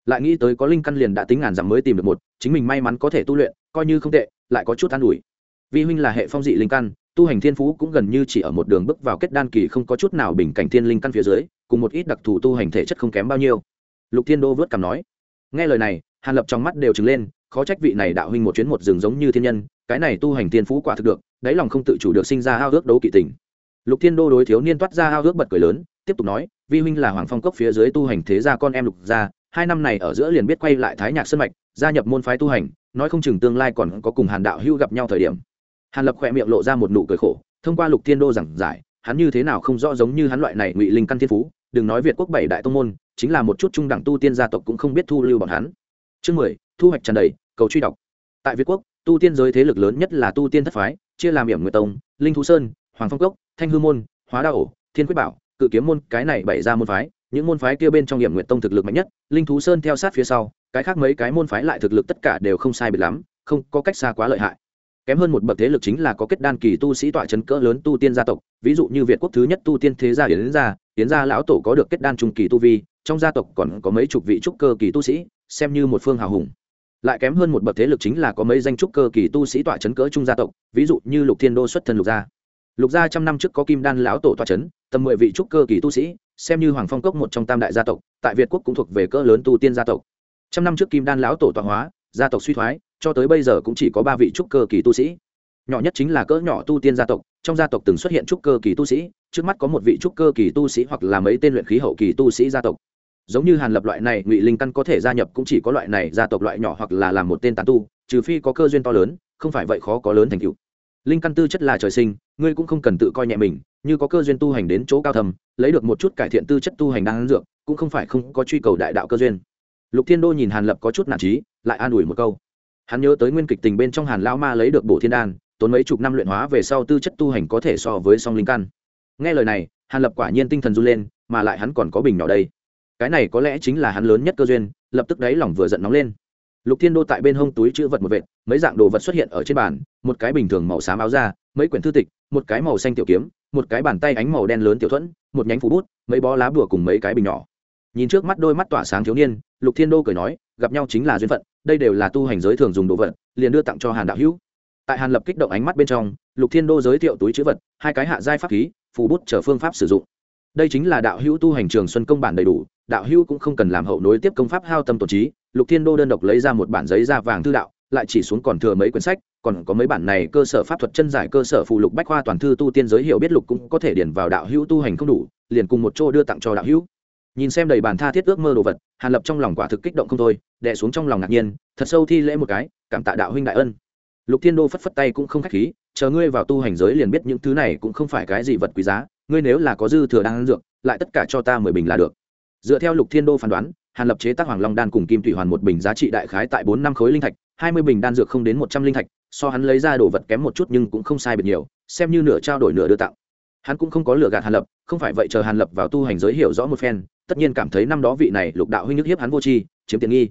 Speaker 1: Lại nghĩ tới có linh căn liền đã tính ngàn dặm mới tìm được một, chính mình may mắn có thể tu luyện, coi như không tệ, lại có chút an ủi. Vi huynh là hệ phong dị linh căn, tu hành thiên phú cũng gần như chỉ ở một đường bước vào kết đan kỳ không có chút nào bình cảnh thiên linh căn phía dưới, cùng một ít đặc thù tu hành thể chất không kém bao nhiêu. Lục thiên đô vớt cằm nói. Nghe lời này, hàn lập trong mắt đều trừng lên khó trách vị này đạo huynh một chuyến một rừng giống như thiên nhân, cái này tu hành thiên phú quả thực được, đáy lòng không tự chủ được sinh ra ao ước đấu kỵ tình. Lục thiên đô đối thiếu niên toát ra ao ước bật cười lớn, tiếp tục nói, vi huynh là hoàng phong cốc phía dưới tu hành thế gia con em lục gia, hai năm này ở giữa liền biết quay lại thái nhạc sân mạch, gia nhập môn phái tu hành, nói không chừng tương lai còn có cùng hàn đạo hưu gặp nhau thời điểm. Hàn lập khỏe miệng lộ ra một nụ cười khổ, thông qua lục thiên đô giảng giải, hắn như thế nào không rõ giống như hắn loại này ngụy linh căn thiên phú, đừng nói việt quốc bảy đại tông môn, chính là một chút trung đẳng tu tiên gia tộc cũng không biết thu lưu bọn hắn. Chương mười thu hoạch tràn đầy, cầu truy đọc. Tại việt quốc, tu tiên giới thế lực lớn nhất là tu tiên thất phái, chia làm hiểm nguyệt tông, linh thú sơn, hoàng phong cốc, thanh hư môn, hóa đa ổ, thiên quyết bảo, cự kiếm môn, cái này bày ra môn phái. Những môn phái kia bên trong hiểm nguyệt tông thực lực mạnh nhất, linh thú sơn theo sát phía sau, cái khác mấy cái môn phái lại thực lực tất cả đều không sai biệt lắm, không có cách xa quá lợi hại. Kém hơn một bậc thế lực chính là có kết đan kỳ tu sĩ tọa chấn cỡ lớn tu tiên gia tộc, ví dụ như việt quốc thứ nhất tu tiên thế gia yến gia yến gia lão tổ có được kết đan trung kỳ tu vi, trong gia tộc còn có mấy chục vị trúc cơ kỳ tu sĩ, xem như một phương hào hùng lại kém hơn một bậc thế lực chính là có mấy danh trúc cơ kỳ tu sĩ tọa chấn cỡ trung gia tộc, ví dụ như lục thiên đô xuất thân lục gia. Lục gia trăm năm trước có kim đan lão tổ tọa chấn, tầm mười vị trúc cơ kỳ tu sĩ, xem như hoàng phong cốc một trong tam đại gia tộc, tại việt quốc cũng thuộc về cỡ lớn tu tiên gia tộc. Trăm năm trước kim đan lão tổ tọa hóa, gia tộc suy thoái, cho tới bây giờ cũng chỉ có ba vị trúc cơ kỳ tu sĩ. Nhỏ nhất chính là cỡ nhỏ tu tiên gia tộc, trong gia tộc từng xuất hiện trúc cơ kỳ tu sĩ, trước mắt có một vị trúc cơ kỳ tu sĩ hoặc là mấy tên luyện khí hậu kỳ tu sĩ gia tộc giống như hàn lập loại này, ngụy linh căn có thể gia nhập cũng chỉ có loại này gia tộc loại nhỏ hoặc là làm một tên tán tu, trừ phi có cơ duyên to lớn, không phải vậy khó có lớn thành tựu. Linh căn tư chất là trời sinh, ngươi cũng không cần tự coi nhẹ mình, như có cơ duyên tu hành đến chỗ cao thầm, lấy được một chút cải thiện tư chất tu hành đang dược, cũng không phải không có truy cầu đại đạo cơ duyên. Lục thiên đô nhìn hàn lập có chút nản trí lại an ủi một câu. Hắn nhớ tới nguyên kịch tình bên trong hàn lão ma lấy được bổ thiên đan, tốn mấy chục năm luyện hóa về sau tư chất tu hành có thể so với song linh căn. Nghe lời này, hàn lập quả nhiên tinh thần run lên, mà lại hắn còn có bình nhỏ đây cái này có lẽ chính là hắn lớn nhất cơ duyên, lập tức đáy lòng vừa giận nóng lên. Lục thiên đô tại bên hông túi chữ vật một vệt, mấy dạng đồ vật xuất hiện ở trên bàn, một cái bình thường màu xám áo da, mấy quyển thư tịch, một cái màu xanh tiểu kiếm, một cái bàn tay ánh màu đen lớn tiểu thuẫn, một nhánh phủ bút, mấy bó lá bùa cùng mấy cái bình nhỏ. Nhìn trước mắt đôi mắt tỏa sáng thiếu niên, lục thiên đô cười nói, gặp nhau chính là duyên phận, đây đều là tu hành giới thường dùng đồ vật, liền đưa tặng cho hàn đạo hữu. Tại hàn lập kích động ánh mắt bên trong, lục thiên đô giới thiệu túi chữ vật, hai cái hạ giai pháp khí phù bút chờ phương pháp sử dụng. Đây chính là đạo hữu tu hành trường xuân công bản đầy đủ đạo hữu cũng không cần làm hậu nối tiếp công pháp hao tâm tổ trí, lục thiên đô đơn độc lấy ra một bản giấy da vàng thư đạo, lại chỉ xuống còn thừa mấy quyển sách, còn có mấy bản này cơ sở pháp thuật chân giải cơ sở phụ lục bách khoa toàn thư tu tiên giới hiểu biết lục cũng có thể điển vào đạo hữu tu hành không đủ, liền cùng một chỗ đưa tặng cho đạo hữu. Nhìn xem đầy bản tha thiết ước mơ đồ vật, hàn lập trong lòng quả thực kích động không thôi, đè xuống trong lòng ngạc nhiên, thật sâu thi lễ một cái, cảm tạ đạo huynh đại ân. Lục thiên đô phất phất tay cũng không khách khí, chờ ngươi vào tu hành giới liền biết những thứ này cũng không phải cái gì vật quý giá, ngươi nếu là có dư thừa đang dược, lại tất cả cho ta mười bình là được dựa theo lục thiên đô phán đoán, hàn lập chế tác hoàng long đan cùng kim thủy hoàn một bình giá trị đại khái tại bốn năm khối linh thạch, hai mươi bình đan dược không đến một trăm linh thạch, so hắn lấy ra đồ vật kém một chút nhưng cũng không sai biệt nhiều, xem như nửa trao đổi nửa đưa tặng. Hắn cũng không có lừa gạt hàn lập, không phải vậy chờ hàn lập vào tu hành giới hiểu rõ một phen, tất nhiên cảm thấy năm đó vị này lục đạo huynh nhức hiếp hắn vô tri, chiếm tiện nghi.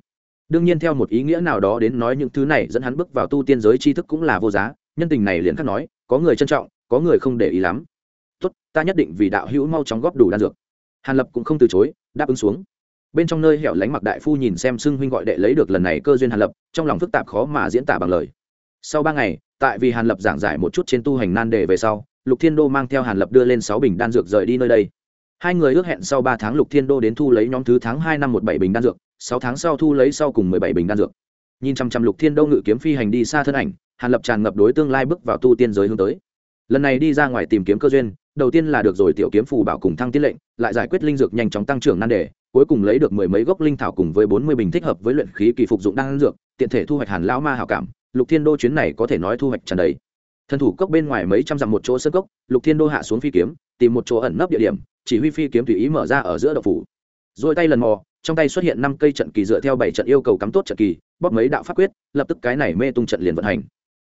Speaker 1: Đương nhiên theo một ý nghĩa nào đó đến nói những thứ này dẫn hắn bước vào tu tiên giới tri thức cũng là vô giá, nhân tình này liền khắc nói, có người trân trọng, có người không để ý lắm. Tốt, ta nhất định vì đạo hữu mau chóng góp đủ đan dược. Hàn lập cũng không từ chối đáp ứng xuống. Bên trong nơi hẻo lánh mặc đại phu nhìn xem xưng huynh gọi đệ lấy được lần này cơ duyên hàn lập, trong lòng phức tạp khó mà diễn tả bằng lời. Sau ba ngày, tại vì hàn lập giảng giải một chút trên tu hành nan đề về sau, lục thiên đô mang theo hàn lập đưa lên sáu bình đan dược rời đi nơi đây. Hai người ước hẹn sau ba tháng lục thiên đô đến thu lấy nhóm thứ tháng hai năm một bảy bình đan dược, sáu tháng sau thu lấy sau cùng mười bảy bình đan dược. Nhìn chăm chăm lục thiên đô ngự kiếm phi hành đi xa thân ảnh, hàn lập tràn ngập đối tương lai bước vào tu tiên giới hướng tới. Lần này đi ra ngoài tìm kiếm cơ duyên đầu tiên là được rồi tiểu kiếm phù bảo cùng thăng tiên lệnh, lại giải quyết linh dược nhanh chóng tăng trưởng nan đề, cuối cùng lấy được mười mấy gốc linh thảo cùng với bốn mươi bình thích hợp với luyện khí kỳ phục dụng đan dược, tiện thể thu hoạch hàn lão ma hảo cảm, lục thiên đô chuyến này có thể nói thu hoạch tràn đầy. Thần thủ cốc bên ngoài mấy trăm dặm một chỗ sơn cốc, lục thiên đô hạ xuống phi kiếm, tìm một chỗ ẩn nấp địa điểm, chỉ huy phi kiếm tùy ý mở ra ở giữa đậu phủ. Rồi tay lần mò, trong tay xuất hiện năm cây trận kỳ dựa theo bảy trận yêu cầu cắm tốt trận kỳ, bóp mấy đạo pháp quyết, lập tức cái này mê tung trận liền vận hành.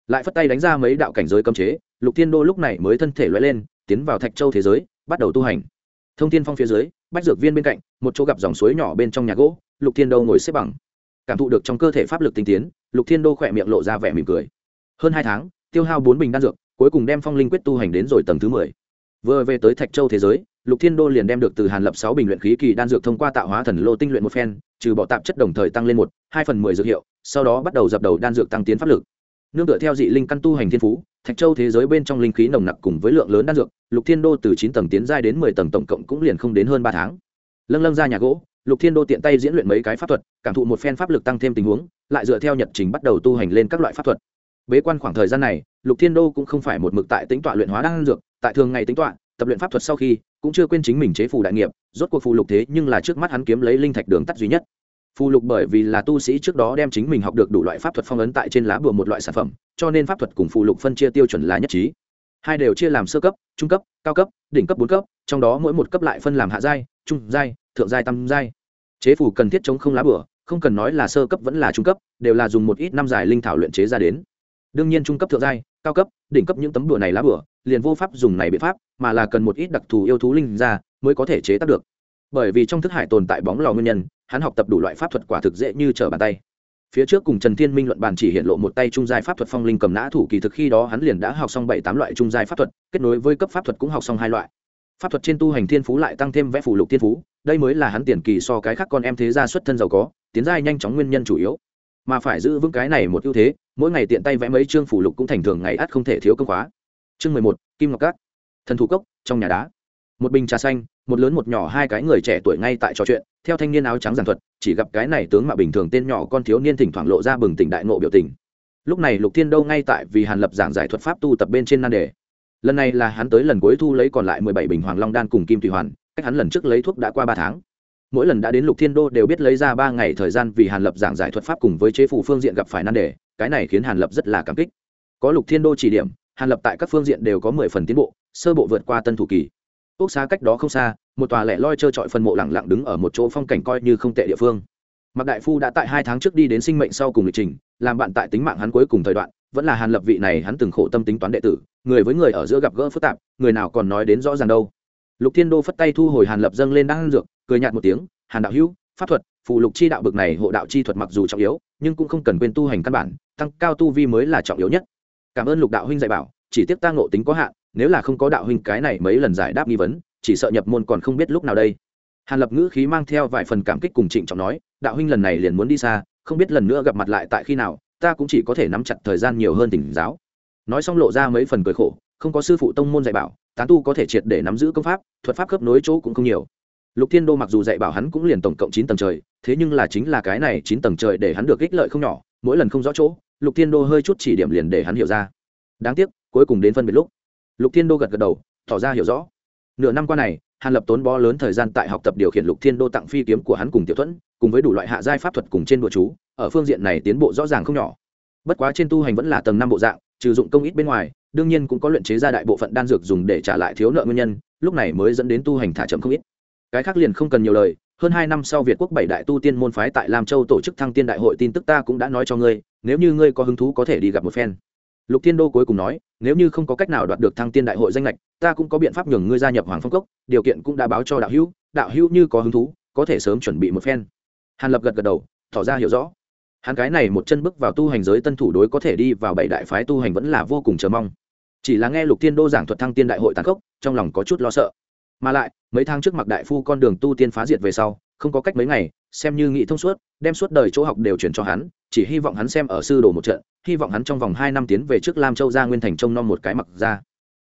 Speaker 1: Lại phất tay đánh ra mấy đạo cảnh giới cấm chế, lục thiên đô lúc này mới thân thể loại lên tiến vào thạch châu thế giới, bắt đầu tu hành. Thông thiên phong phía dưới, bách dược viên bên cạnh, một chỗ gặp dòng suối nhỏ bên trong nhà gỗ, lục thiên đô ngồi xếp bằng. Cảm thụ được trong cơ thể pháp lực tinh tiến, lục thiên đô khỏe miệng lộ ra vẻ mỉm cười. Hơn hai tháng, tiêu hao bốn bình đan dược, cuối cùng đem phong linh quyết tu hành đến rồi tầng thứ mười. Vừa về tới thạch châu thế giới, lục thiên đô liền đem được từ hàn lập sáu bình luyện khí kỳ đan dược thông qua tạo hóa thần lô tinh luyện một phen, trừ bỏ tạp chất đồng thời tăng lên một, hai phần mười dược hiệu, sau đó bắt đầu dập đầu đan dược tăng tiến pháp lực nương tựa theo dị linh căn tu hành thiên phú, thạch châu thế giới bên trong linh khí nồng nặc cùng với lượng lớn đan dược, lục thiên đô từ chín tầng tiến giai đến mười tầng tổng cộng cũng liền không đến hơn ba tháng. Lâng lâng ra nhà gỗ, lục thiên đô tiện tay diễn luyện mấy cái pháp thuật, cảm thụ một phen pháp lực tăng thêm tình huống, lại dựa theo nhật trình bắt đầu tu hành lên các loại pháp thuật. Bế quan khoảng thời gian này, lục thiên đô cũng không phải một mực tại tính tọa luyện hóa đan dược, tại thường ngày tính tọa tập luyện pháp thuật sau khi, cũng chưa quên chính mình chế phù đại nghiệp, rốt cuộc phù lục thế nhưng là trước mắt hắn kiếm lấy linh thạch đường tắt duy nhất phù lục bởi vì là tu sĩ trước đó đem chính mình học được đủ loại pháp thuật phong ấn tại trên lá bùa một loại sản phẩm, cho nên pháp thuật cùng phù lục phân chia tiêu chuẩn là nhất trí. Hai đều chia làm sơ cấp, trung cấp, cao cấp, đỉnh cấp bốn cấp, trong đó mỗi một cấp lại phân làm hạ giai, trung giai, thượng giai, tam giai. Chế phù cần thiết chống không lá bùa, không cần nói là sơ cấp vẫn là trung cấp, đều là dùng một ít năm giải linh thảo luyện chế ra đến. Đương nhiên trung cấp, thượng giai, cao cấp, đỉnh cấp những tấm đùa này lá bùa, liền vô pháp dùng này biện pháp, mà là cần một ít đặc thù yêu thú linh ra mới có thể chế tác được. Bởi vì trong thức hải tồn tại bóng lò nguyên nhân hắn học tập đủ loại pháp thuật quả thực dễ như trở bàn tay. Phía trước cùng trần thiên minh luận bàn chỉ hiện lộ một tay trung giai pháp thuật phong linh cầm nã thủ kỳ thực khi đó hắn liền đã học xong bảy tám loại trung giai pháp thuật, kết nối với cấp pháp thuật cũng học xong hai loại. Pháp thuật trên tu hành thiên phú lại tăng thêm vẽ phủ lục thiên phú, đây mới là hắn tiền kỳ so cái khác con em thế gia xuất thân giàu có, tiến giai nhanh chóng nguyên nhân chủ yếu. Mà phải giữ vững cái này một ưu thế, mỗi ngày tiện tay vẽ mấy chương phủ lục cũng thành thường ngày ắt không thể thiếu công khóa. Chương mười một, kim ngọc cát. Thần thủ cốc, trong nhà đá một bình trà xanh, một lớn một nhỏ, hai cái người trẻ tuổi ngay tại trò chuyện, theo thanh niên áo trắng giản thuật, chỉ gặp cái này tướng mà bình thường tên nhỏ con thiếu niên thỉnh thoảng lộ ra bừng tỉnh đại ngộ biểu tình. Lúc này lục thiên đâu ngay tại vì hàn lập giảng giải thuật pháp tu tập bên trên nan đề. Lần này là hắn tới lần cuối thu lấy còn lại mười bảy bình hoàng long đan cùng kim thủy hoàn, cách hắn lần trước lấy thuốc đã qua ba tháng. Mỗi lần đã đến lục thiên đô đều biết lấy ra ba ngày thời gian vì hàn lập giảng giải thuật pháp cùng với chế phủ phương diện gặp phải nan đề, cái này khiến hàn lập rất là cảm kích. Có lục thiên đô chỉ điểm, hàn lập tại các phương diện đều có mười phần tiến bộ, sơ bộ vượt qua tân thủ kỳ ốc xa cách đó không xa, một tòa lẻ loi trơ trọi phần mộ lẳng lặng đứng ở một chỗ phong cảnh coi như không tệ địa phương. Mặc đại phu đã tại hai tháng trước đi đến sinh mệnh sau cùng lịch trình, làm bạn tại tính mạng hắn cuối cùng thời đoạn, vẫn là hàn lập vị này hắn từng khổ tâm tính toán đệ tử, người với người ở giữa gặp gỡ phức tạp, người nào còn nói đến rõ ràng đâu. Lục thiên đô phất tay thu hồi hàn lập dâng lên đang dược, cười nhạt một tiếng, hàn đạo hữu, pháp thuật, phù lục chi đạo bực này hộ đạo chi thuật mặc dù trọng yếu, nhưng cũng không cần quên tu hành căn bản, tăng cao tu vi mới là trọng yếu nhất. Cảm ơn lục đạo huynh dạy bảo, chỉ tiếc tăng ngộ tính có hạn nếu là không có đạo huynh cái này mấy lần giải đáp nghi vấn, chỉ sợ nhập môn còn không biết lúc nào đây. Hàn lập ngữ khí mang theo vài phần cảm kích cùng trịnh trọng nói, đạo huynh lần này liền muốn đi xa, không biết lần nữa gặp mặt lại tại khi nào, ta cũng chỉ có thể nắm chặt thời gian nhiều hơn tỉnh giáo. Nói xong lộ ra mấy phần cười khổ, không có sư phụ tông môn dạy bảo, tán tu có thể triệt để nắm giữ công pháp, thuật pháp khớp nối chỗ cũng không nhiều. Lục thiên đô mặc dù dạy bảo hắn cũng liền tổng cộng chín tầng trời, thế nhưng là chính là cái này chín tầng trời để hắn được ích lợi không nhỏ, mỗi lần không rõ chỗ, lục thiên đô hơi chút chỉ điểm liền để hắn hiểu ra. Đáng tiếc, cuối cùng đến phân biệt lúc lục thiên đô gật gật đầu, tỏ ra hiểu rõ. Nửa năm qua này, hàn lập tốn bó lớn thời gian tại học tập điều khiển lục thiên đô tặng phi kiếm của hắn cùng tiểu thuẫn, cùng với đủ loại hạ giai pháp thuật cùng trên đùa chú, ở phương diện này tiến bộ rõ ràng không nhỏ. Bất quá trên tu hành vẫn là tầng năm bộ dạng, trừ dụng công ít bên ngoài, đương nhiên cũng có luyện chế ra đại bộ phận đan dược dùng để trả lại thiếu nợ nguyên nhân, lúc này mới dẫn đến tu hành thả chậm không ít. Cái khác liền không cần nhiều lời, hơn hai năm sau việt quốc bảy đại tu tiên môn phái tại lam châu tổ chức thăng tiên đại hội tin tức ta cũng đã nói cho ngươi, nếu như ngươi có hứng thú có thể đi gặp một phen lục thiên đô cuối cùng nói, nếu như không có cách nào đoạt được thăng tiên đại hội danh lệch ta cũng có biện pháp nhường ngươi gia nhập hoàng phong cốc, điều kiện cũng đã báo cho đạo hữu đạo hữu như có hứng thú, có thể sớm chuẩn bị một phen. Hàn lập gật gật đầu, tỏ ra hiểu rõ. Hắn cái này một chân bước vào tu hành giới tân thủ đối có thể đi vào bảy đại phái tu hành vẫn là vô cùng chờ mong. Chỉ là nghe lục tiên đô giảng thuật thăng tiên đại hội tàn khốc, trong lòng có chút lo sợ. Mà lại, mấy tháng trước mặc đại phu con đường tu tiên phá diệt về sau, không có cách mấy ngày, xem như nghị thông suốt, đem suốt đời chỗ học đều chuyển cho hắn chỉ hy vọng hắn xem ở sư đồ một trận, hy vọng hắn trong vòng hai năm tiến về trước lam châu ra nguyên thành trông nom một cái mặc ra.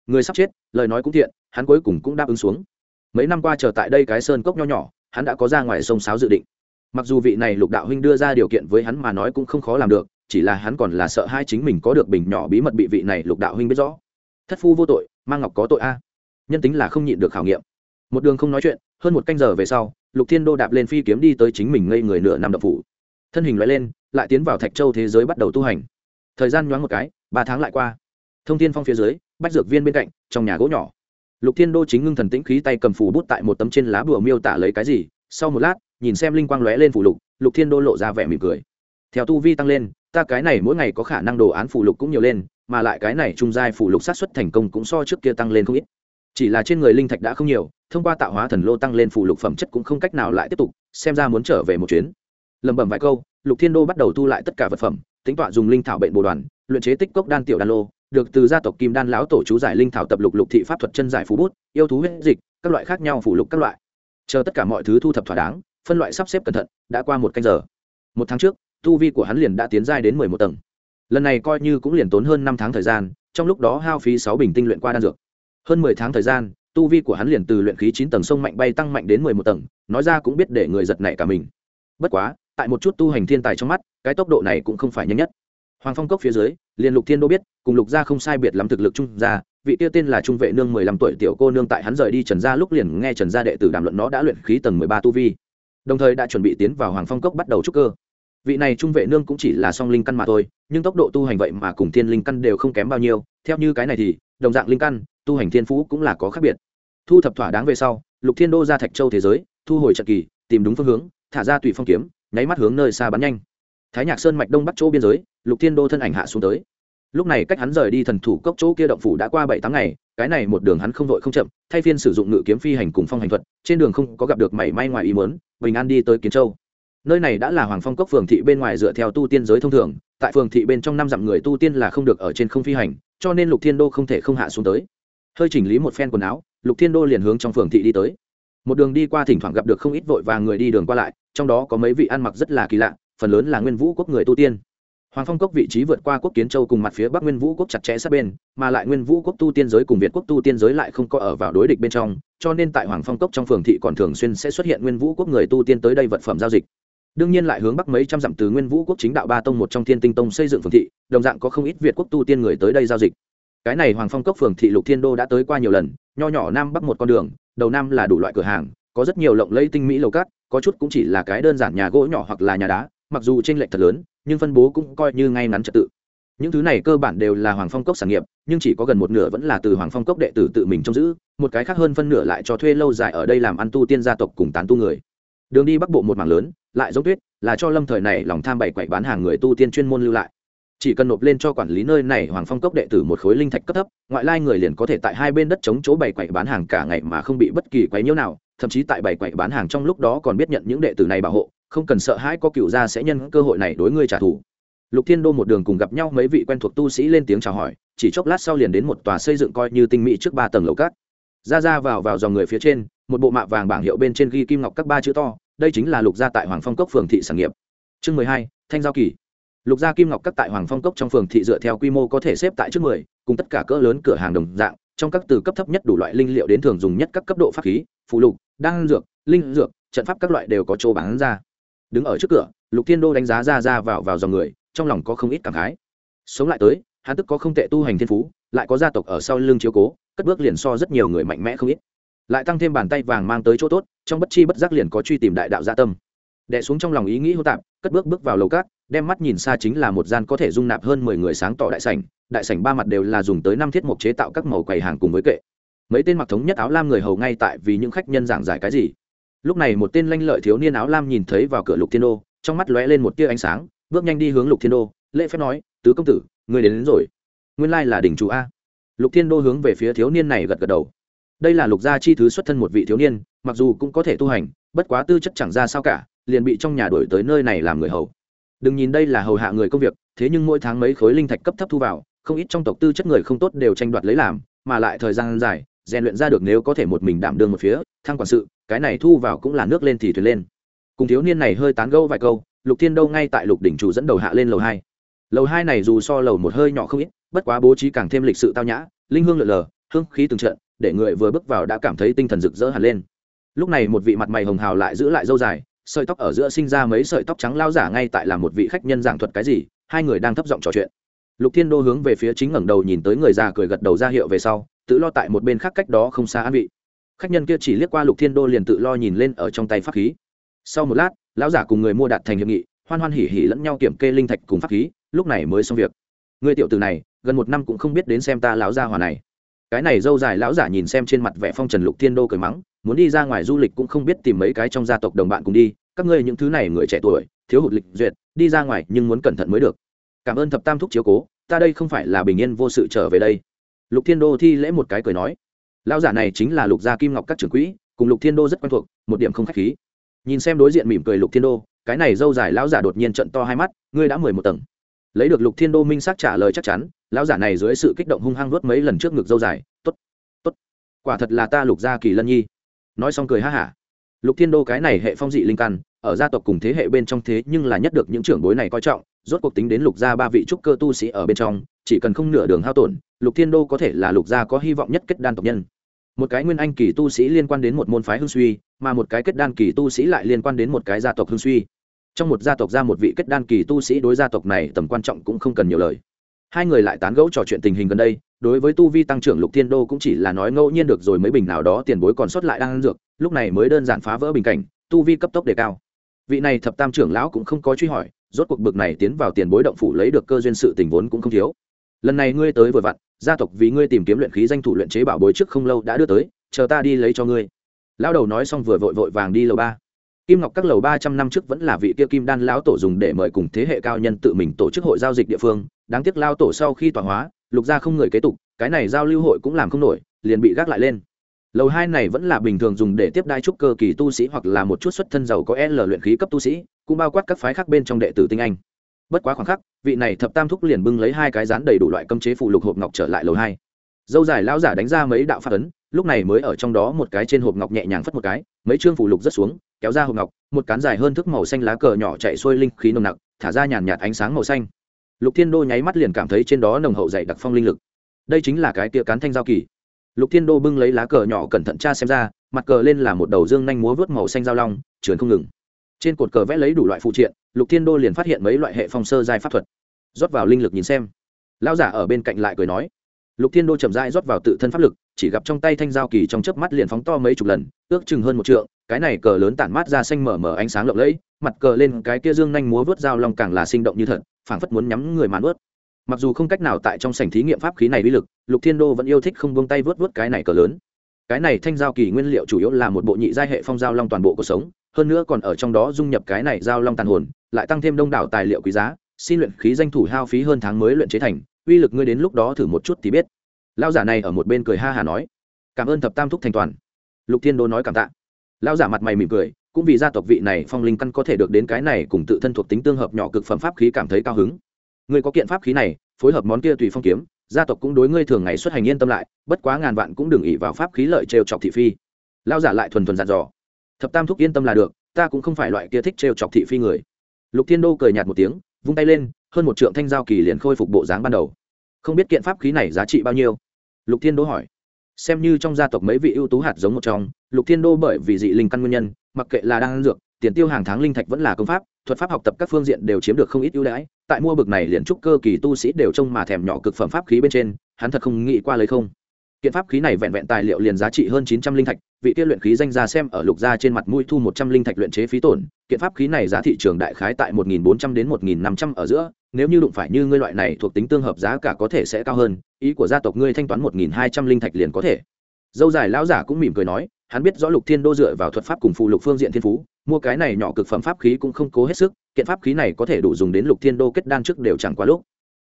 Speaker 1: Người sắp chết, lời nói cũng thiện, hắn cuối cùng cũng đáp ứng xuống. Mấy năm qua chờ tại đây cái sơn cốc nho nhỏ, hắn đã có ra ngoài sông sáo dự định. Mặc dù vị này lục đạo huynh đưa ra điều kiện với hắn mà nói cũng không khó làm được, chỉ là hắn còn là sợ hai chính mình có được bình nhỏ bí mật bị vị này lục đạo huynh biết rõ. Thất phu vô tội, mang ngọc có tội a. Nhân tính là không nhịn được khảo nghiệm. Một đường không nói chuyện, hơn một canh giờ về sau, lục thiên đô đạp lên phi kiếm đi tới chính mình ngây người nửa năm đập phủ thân hình loại lên, lại tiến vào thạch châu thế giới bắt đầu tu hành. Thời gian nhoáng một cái, ba tháng lại qua. Thông thiên phong phía dưới, bách dược viên bên cạnh, trong nhà gỗ nhỏ. Lục thiên đô chính ngưng thần tĩnh khí tay cầm phủ bút tại một tấm trên lá bùa miêu tả lấy cái gì, sau một lát, nhìn xem linh quang lóe lên phủ lục lục thiên đô lộ ra vẻ mỉm cười. Theo tu vi tăng lên, ta cái này mỗi ngày có khả năng đồ án phủ lục cũng nhiều lên, mà lại cái này trung giai phủ lục sát xuất thành công cũng so trước kia tăng lên không ít. Chỉ là trên người linh thạch đã không nhiều, thông qua tạo hóa thần lô tăng lên phủ lục phẩm chất cũng không cách nào lại tiếp tục, xem ra muốn trở về một chuyến lẩm bẩm vài câu, lục thiên đô bắt đầu thu lại tất cả vật phẩm, tính tọa dùng linh thảo bệnh bồ đoàn, luyện chế tích cốc đan tiểu đan lô, được từ gia tộc kim đan lão tổ chú giải linh thảo tập lục lục thị pháp thuật chân giải phú bút, yêu thú huyết dịch, các loại khác nhau phủ lục các loại. Chờ tất cả mọi thứ thu thập thỏa đáng, phân loại sắp xếp cẩn thận, đã qua một canh giờ. Một tháng trước, tu vi của hắn liền đã tiến giai đến mười một tầng. Lần này coi như cũng liền tốn hơn năm tháng thời gian, trong lúc đó hao phí sáu bình tinh luyện qua đan dược. Hơn mười tháng thời gian, tu vi của hắn liền từ luyện khí chín tầng sông mạnh bay tăng mạnh đến mười một tầng, nói ra cũng biết để người giật nảy cả mình. Bất quá tại một chút tu hành thiên tài trong mắt, cái tốc độ này cũng không phải nhanh nhất. Hoàng phong cốc phía dưới, liền lục thiên đô biết, cùng lục gia không sai biệt lắm thực lực trung gia vị tiêu tên là trung vệ nương mười lăm tuổi tiểu cô nương tại hắn rời đi trần gia lúc liền nghe trần gia đệ tử đàm luận nó đã luyện khí tầng mười ba tu vi. Đồng thời đã chuẩn bị tiến vào hoàng phong cốc bắt đầu trúc cơ. Vị này trung vệ nương cũng chỉ là song linh căn mà thôi, nhưng tốc độ tu hành vậy mà cùng thiên linh căn đều không kém bao nhiêu, theo như cái này thì, đồng dạng linh căn, tu hành thiên phú cũng là có khác biệt. Thu thập thỏa đáng về sau, lục thiên đô ra thạch châu thế giới, thu hồi trận kỳ, tìm đúng phương hướng, thả ra tùy phong kiếm nháy mắt hướng nơi xa bắn nhanh. Thái nhạc sơn mạch đông bắc chỗ biên giới, lục thiên đô thân ảnh hạ xuống tới. Lúc này cách hắn rời đi thần thủ cốc chỗ kia động phủ đã qua bảy tháng ngày, cái này một đường hắn không vội không chậm, thay phiên sử dụng ngự kiếm phi hành cùng phong hành thuật, trên đường không có gặp được mảy may ngoài ý mớn bình an đi tới kiến châu. Nơi này đã là hoàng phong cốc phường thị bên ngoài dựa theo tu tiên giới thông thường, tại phường thị bên trong năm dặm người tu tiên là không được ở trên không phi hành, cho nên lục thiên đô không thể không hạ xuống tới. Hơi chỉnh lý một phen quần áo, lục thiên đô liền hướng trong phường thị đi tới một đường đi qua thỉnh thoảng gặp được không ít vội và người đi đường qua lại, trong đó có mấy vị ăn mặc rất là kỳ lạ, phần lớn là nguyên vũ quốc người tu tiên. Hoàng phong cốc vị trí vượt qua quốc kiến châu cùng mặt phía bắc nguyên vũ quốc chặt chẽ sát bên, mà lại nguyên vũ quốc tu tiên giới cùng việt quốc tu tiên giới lại không có ở vào đối địch bên trong, cho nên tại hoàng phong cốc trong phường thị còn thường xuyên sẽ xuất hiện nguyên vũ quốc người tu tiên tới đây vật phẩm giao dịch. Đương nhiên lại hướng bắc mấy trăm dặm từ nguyên vũ quốc chính đạo ba tông một trong thiên tinh tông xây dựng phường thị, đồng dạng có không ít việt quốc tu tiên người tới đây giao dịch. Cái này hoàng phong cốc phường thị lục thiên đô đã tới qua nhiều lần, nho nhỏ nam bắc một con đường đầu nam là đủ loại cửa hàng, có rất nhiều lộng lẫy tinh mỹ lầu cát, có chút cũng chỉ là cái đơn giản nhà gỗ nhỏ hoặc là nhà đá, mặc dù t r ê n lệch thật lớn, nhưng phân bố cũng coi như ngay ngắn trật tự. Những thứ này cơ bản đều là hoàng phong cốc sản nghiệp, nhưng chỉ có gần một nửa vẫn là từ hoàng phong cốc đệ tử tự mình trông giữ, một cái khác hơn phân nửa lại cho thuê lâu dài ở đây làm ăn tu tiên gia tộc cùng tán tu người. Đường đi bắc bộ một mảng lớn, lại giống tuyết, là cho lâm thời này lòng tham bày quậy bán hàng người tu tiên chuyên môn lưu lại chỉ cần nộp lên cho quản lý nơi này hoàng phong cốc đệ tử một khối linh thạch cấp thấp, ngoại lai người liền có thể tại hai bên đất chống chỗ bày quậy bán hàng cả ngày mà không bị bất kỳ quấy nhiễu nào, thậm chí tại bày quậy bán hàng trong lúc đó còn biết nhận những đệ tử này bảo hộ, không cần sợ hãi có cựu gia sẽ nhân cơ hội này đối ngươi trả thù. Lục thiên đô một đường cùng gặp nhau mấy vị quen thuộc tu sĩ lên tiếng chào hỏi, chỉ chốc lát sau liền đến một tòa xây dựng coi như tinh mỹ trước ba tầng lầu cát ra ra vào vào dòng người phía trên, một bộ mạ vàng bảng hiệu bên trên ghi kim ngọc các ba chữ to, đây chính là lục gia tại hoàng phong cốc phường thị sản nghiệp. Chương mười hai, thanh giao kỳ lục gia kim ngọc các tại hoàng phong cốc trong phường thị dựa theo quy mô có thể xếp tại trước mười, cùng tất cả cỡ lớn cửa hàng đồng dạng, trong các từ cấp thấp nhất đủ loại linh liệu đến thường dùng nhất các cấp độ pháp khí, phụ lục, đan dược, linh dược, trận pháp các loại đều có chỗ bán ra. Đứng ở trước cửa, lục thiên đô đánh giá ra ra vào vào dòng người, trong lòng có không ít cảm khái. Sống lại tới, hắn tức có không tệ tu hành thiên phú, lại có gia tộc ở sau lưng chiếu cố, cất bước liền so rất nhiều người mạnh mẽ không ít. Lại tăng thêm bàn tay vàng mang tới chỗ tốt, trong bất chi bất giác liền có truy tìm đại đạo gia tâm. Đẻ xuống trong lòng ý nghĩ hô tạp, cất bước bước vào lầu cát đem mắt nhìn xa chính là một gian có thể dung nạp hơn mười người sáng tỏ đại sảnh đại sảnh ba mặt đều là dùng tới năm thiết mục chế tạo các màu quầy hàng cùng với kệ. Mấy tên mặc thống nhất áo lam người hầu ngay tại vì những khách nhân giảng giải cái gì. Lúc này một tên lanh lợi thiếu niên áo lam nhìn thấy vào cửa lục thiên đô trong mắt lóe lên một tia ánh sáng bước nhanh đi hướng lục thiên đô lễ phép nói tứ công tử người đến, đến rồi. Nguyên lai là đỉnh chủ a. Lục thiên đô hướng về phía thiếu niên này gật gật đầu. Đây là lục gia chi thứ xuất thân một vị thiếu niên mặc dù cũng có thể tu hành bất quá tư chất chẳng ra sao cả liền bị trong nhà đuổi tới nơi này làm người hầu đừng nhìn đây là hầu hạ người công việc, thế nhưng mỗi tháng mấy khối linh thạch cấp thấp thu vào, không ít trong tộc tư chất người không tốt đều tranh đoạt lấy làm, mà lại thời gian dài, rèn luyện ra được nếu có thể một mình đảm đương một phía, thăng quản sự, cái này thu vào cũng là nước lên thì thuyền lên. Cùng thiếu niên này hơi tán gẫu vài câu, lục thiên đâu ngay tại lục đỉnh chủ dẫn đầu hạ lên lầu hai. Lầu hai này dù so lầu một hơi nhỏ không ít, bất quá bố trí càng thêm lịch sự tao nhã, linh hương lượn lờ, hương khí từng trận, để người vừa bước vào đã cảm thấy tinh thần rực rỡ hẳn lên. Lúc này một vị mặt mày hồng hào lại giữ lại dâu dài sợi tóc ở giữa sinh ra mấy sợi tóc trắng lao giả ngay tại là một vị khách nhân giảng thuật cái gì, hai người đang thấp giọng trò chuyện. Lục thiên đô hướng về phía chính ngẩng đầu nhìn tới người già cười gật đầu ra hiệu về sau, tự lo tại một bên khác cách đó không xa an vị. Khách nhân kia chỉ liếc qua lục thiên đô liền tự lo nhìn lên ở trong tay pháp khí. Sau một lát, lão giả cùng người mua đạt thành hiệp nghị, hoan hoan hỉ hỉ lẫn nhau kiểm kê linh thạch cùng pháp khí, lúc này mới xong việc. Người tiểu tử này, gần một năm cũng không biết đến xem ta lão gia hòa này. Cái này dâu dài lão giả nhìn xem trên mặt vẻ phong trần lục thiên đô cười mắng muốn đi ra ngoài du lịch cũng không biết tìm mấy cái trong gia tộc đồng bạn cùng đi, các ngươi những thứ này người trẻ tuổi, thiếu hụt lịch duyệt, đi ra ngoài nhưng muốn cẩn thận mới được. Cảm ơn thập tam thúc chiếu cố, ta đây không phải là bình yên vô sự trở về đây. Lục thiên đô thi lễ một cái cười nói. Lão giả này chính là lục gia kim ngọc các trưởng quỹ, cùng lục thiên đô rất quen thuộc, một điểm không k h á c h khí. Nhìn xem đối diện mỉm cười lục thiên đô, cái này dâu dài lão giả đột nhiên trận to hai mắt, ngươi đã mười một tầng. Lấy được lục thiên đô minh xác trả lời chắc chắn, lão giả này dưới sự kích động hung hăng nuốt mấy lần trước ngực dâu dài t ố t t ố t quả thật là ta lục gia kỳ lân nhi nói xong cười ha hả. Lục thiên đô cái này hệ phong dị linh căn, ở gia tộc cùng thế hệ bên trong thế nhưng là nhất được những trưởng bối này coi trọng, rốt cuộc tính đến lục gia ba vị trúc cơ tu sĩ ở bên trong, chỉ cần không nửa đường hao tổn, lục thiên đô có thể là lục gia có hy vọng nhất kết đan tộc nhân. Một cái nguyên anh kỳ tu sĩ liên quan đến một môn phái hương suy, mà một cái kết đan kỳ tu sĩ lại liên quan đến một cái gia tộc hương suy. Trong một gia tộc ra một vị kết đan kỳ tu sĩ đối gia tộc này tầm quan trọng cũng không cần nhiều lời hai người lại tán gẫu trò chuyện tình hình gần đây, đối với tu vi tăng trưởng lục thiên đô cũng chỉ là nói ngẫu nhiên được rồi, mấy bình nào đó tiền bối còn sót lại đang ăn dược, lúc này mới đơn giản phá vỡ bình cảnh, tu vi cấp tốc đề cao. Vị này thập tam trưởng lão cũng không có truy hỏi, rốt cuộc bực này tiến vào tiền bối động phủ lấy được cơ duyên sự tình vốn cũng không thiếu. Lần này ngươi tới vừa vặn, gia tộc vì ngươi tìm kiếm luyện khí danh thủ luyện chế bảo bối trước không lâu đã đưa tới, chờ ta đi lấy cho ngươi. Lão đầu nói xong vừa vội vội vàng đi lầu ba. Kim ngọc các lầu ba trăm năm trước vẫn là vị kia kim đan lão tổ dùng để mời cùng thế hệ cao nhân tự mình tổ chức hội giao dịch địa phương đáng tiếc lao tổ sau khi tọa hóa, lục gia không người kế tục, cái này giao lưu hội cũng làm không nổi, liền bị gác lại lên. Lầu hai này vẫn là bình thường dùng để tiếp đai trúc cơ kỳ tu sĩ hoặc là một chút xuất thân giàu có l luyện khí cấp tu sĩ, cũng bao quát các phái khác bên trong đệ tử tinh anh. Bất quá khoảng khắc, vị này thập tam thúc liền bưng lấy hai cái rán đầy đủ loại cơm chế phụ lục hộp ngọc trở lại lầu hai. Dâu dài lao giả đánh ra mấy đạo phát ấn, lúc này mới ở trong đó một cái trên hộp ngọc nhẹ nhàng phất một cái, mấy chương phụ lục rất xuống, kéo ra hộp ngọc, một cán dài hơn thước màu xanh lá cờ nhỏ chạy xuôi linh khí nồng nặc, thả ra nhàn nhạt ánh sáng màu xanh lục thiên đô nháy mắt liền cảm thấy trên đó nồng hậu dày đặc phong linh lực. Đây chính là cái tia cán thanh giao kỳ. Lục thiên đô bưng lấy lá cờ nhỏ cẩn thận tra xem ra, mặt cờ lên là một đầu dương nhanh múa vớt màu xanh giao long, trườn không ngừng. Trên cột cờ vẽ lấy đủ loại phụ triện, lục thiên đô liền phát hiện mấy loại hệ phong sơ giai pháp thuật. Rót vào linh lực nhìn xem. Lão giả ở bên cạnh lại cười nói. Lục thiên đô chậm rãi rót vào tự thân pháp lực, chỉ gặp trong tay thanh giao kỳ trong chớp mắt liền phóng to mấy chục lần, ước chừng hơn một trượng, cái này cờ lớn tản mát ra xanh mở mở ánh sáng lộng lẫy mặt cờ lên cái kia dương nhanh múa vớt dao long càng là sinh động như thật, phảng phất muốn nhắm người màn vớt mặc dù không cách nào tại trong sảnh thí nghiệm pháp khí này uy lực, lục thiên đô vẫn yêu thích không buông tay vớt vớt cái này cờ lớn. Cái này thanh giao kỳ nguyên liệu chủ yếu là một bộ nhị giai hệ phong giao long toàn bộ cuộc sống, hơn nữa còn ở trong đó dung nhập cái này giao long tàn hồn, lại tăng thêm đông đảo tài liệu quý giá, xin luyện khí danh thủ hao phí hơn tháng mới luyện chế thành, uy lực ngươi đến lúc đó thử một chút thì biết. Lao giả này ở một bên cười ha hà nói. Cảm ơn thập tam thúc thành toàn. Lục thiên đô nói cảm tạ. Lao giả mặt mày mỉm cười cũng vì gia tộc vị này phong linh căn có thể được đến cái này cùng tự thân thuộc tính tương hợp nhỏ cực phẩm pháp khí cảm thấy cao hứng. Người có kiện pháp khí này, phối hợp món kia tùy phong kiếm, gia tộc cũng đối ngươi thường ngày xuất hành yên tâm lại, bất quá ngàn vạn cũng đừng ỉ vào pháp khí lợi trêu chọc thị phi. Lao giả lại thuần thuần dặn dò. Thập tam thúc yên tâm là được, ta cũng không phải loại kia thích trêu chọc thị phi người. Lục thiên đô cười nhạt một tiếng, vung tay lên, hơn một trượng thanh giao kỳ liền khôi phục bộ dáng ban đầu. Không biết kiện pháp khí này giá trị bao nhiêu? Lục thiên đô hỏi xem như trong gia tộc mấy vị ưu tú hạt giống một trong, lục thiên đô bởi vì dị linh căn nguyên nhân, mặc kệ là đang dược, tiền tiêu hàng tháng linh thạch vẫn là công pháp, thuật pháp học tập các phương diện đều chiếm được không ít ưu đãi. Tại mua bực này liền trúc cơ kỳ tu sĩ đều trông mà thèm nhỏ cực phẩm pháp khí bên trên, hắn thật không nghĩ qua lấy không. Kiện pháp khí này vẹn vẹn tài liệu liền giá trị hơn chín trăm linh thạch, vị kia luyện khí danh ra xem ở lục gia trên mặt mũi thu một trăm linh thạch luyện chế phí tổn, kiện pháp khí này giá thị trường đại khái tại một nghìn bốn trăm đến một nghìn năm trăm ở giữa, nếu như đụng phải như ngươi loại này thuộc tính tương hợp giá cả có thể sẽ cao hơn ý của gia tộc ngươi thanh toán một nghìn hai trăm linh thạch liền có thể. Dâu dài lão giả cũng mỉm cười nói, hắn biết rõ lục thiên đô dựa vào thuật pháp cùng phụ lục phương diện thiên phú, mua cái này nhỏ cực phẩm pháp khí cũng không cố hết sức, kiện pháp khí này có thể đủ dùng đến lục thiên đô kết đan trước đều chẳng quá lúc.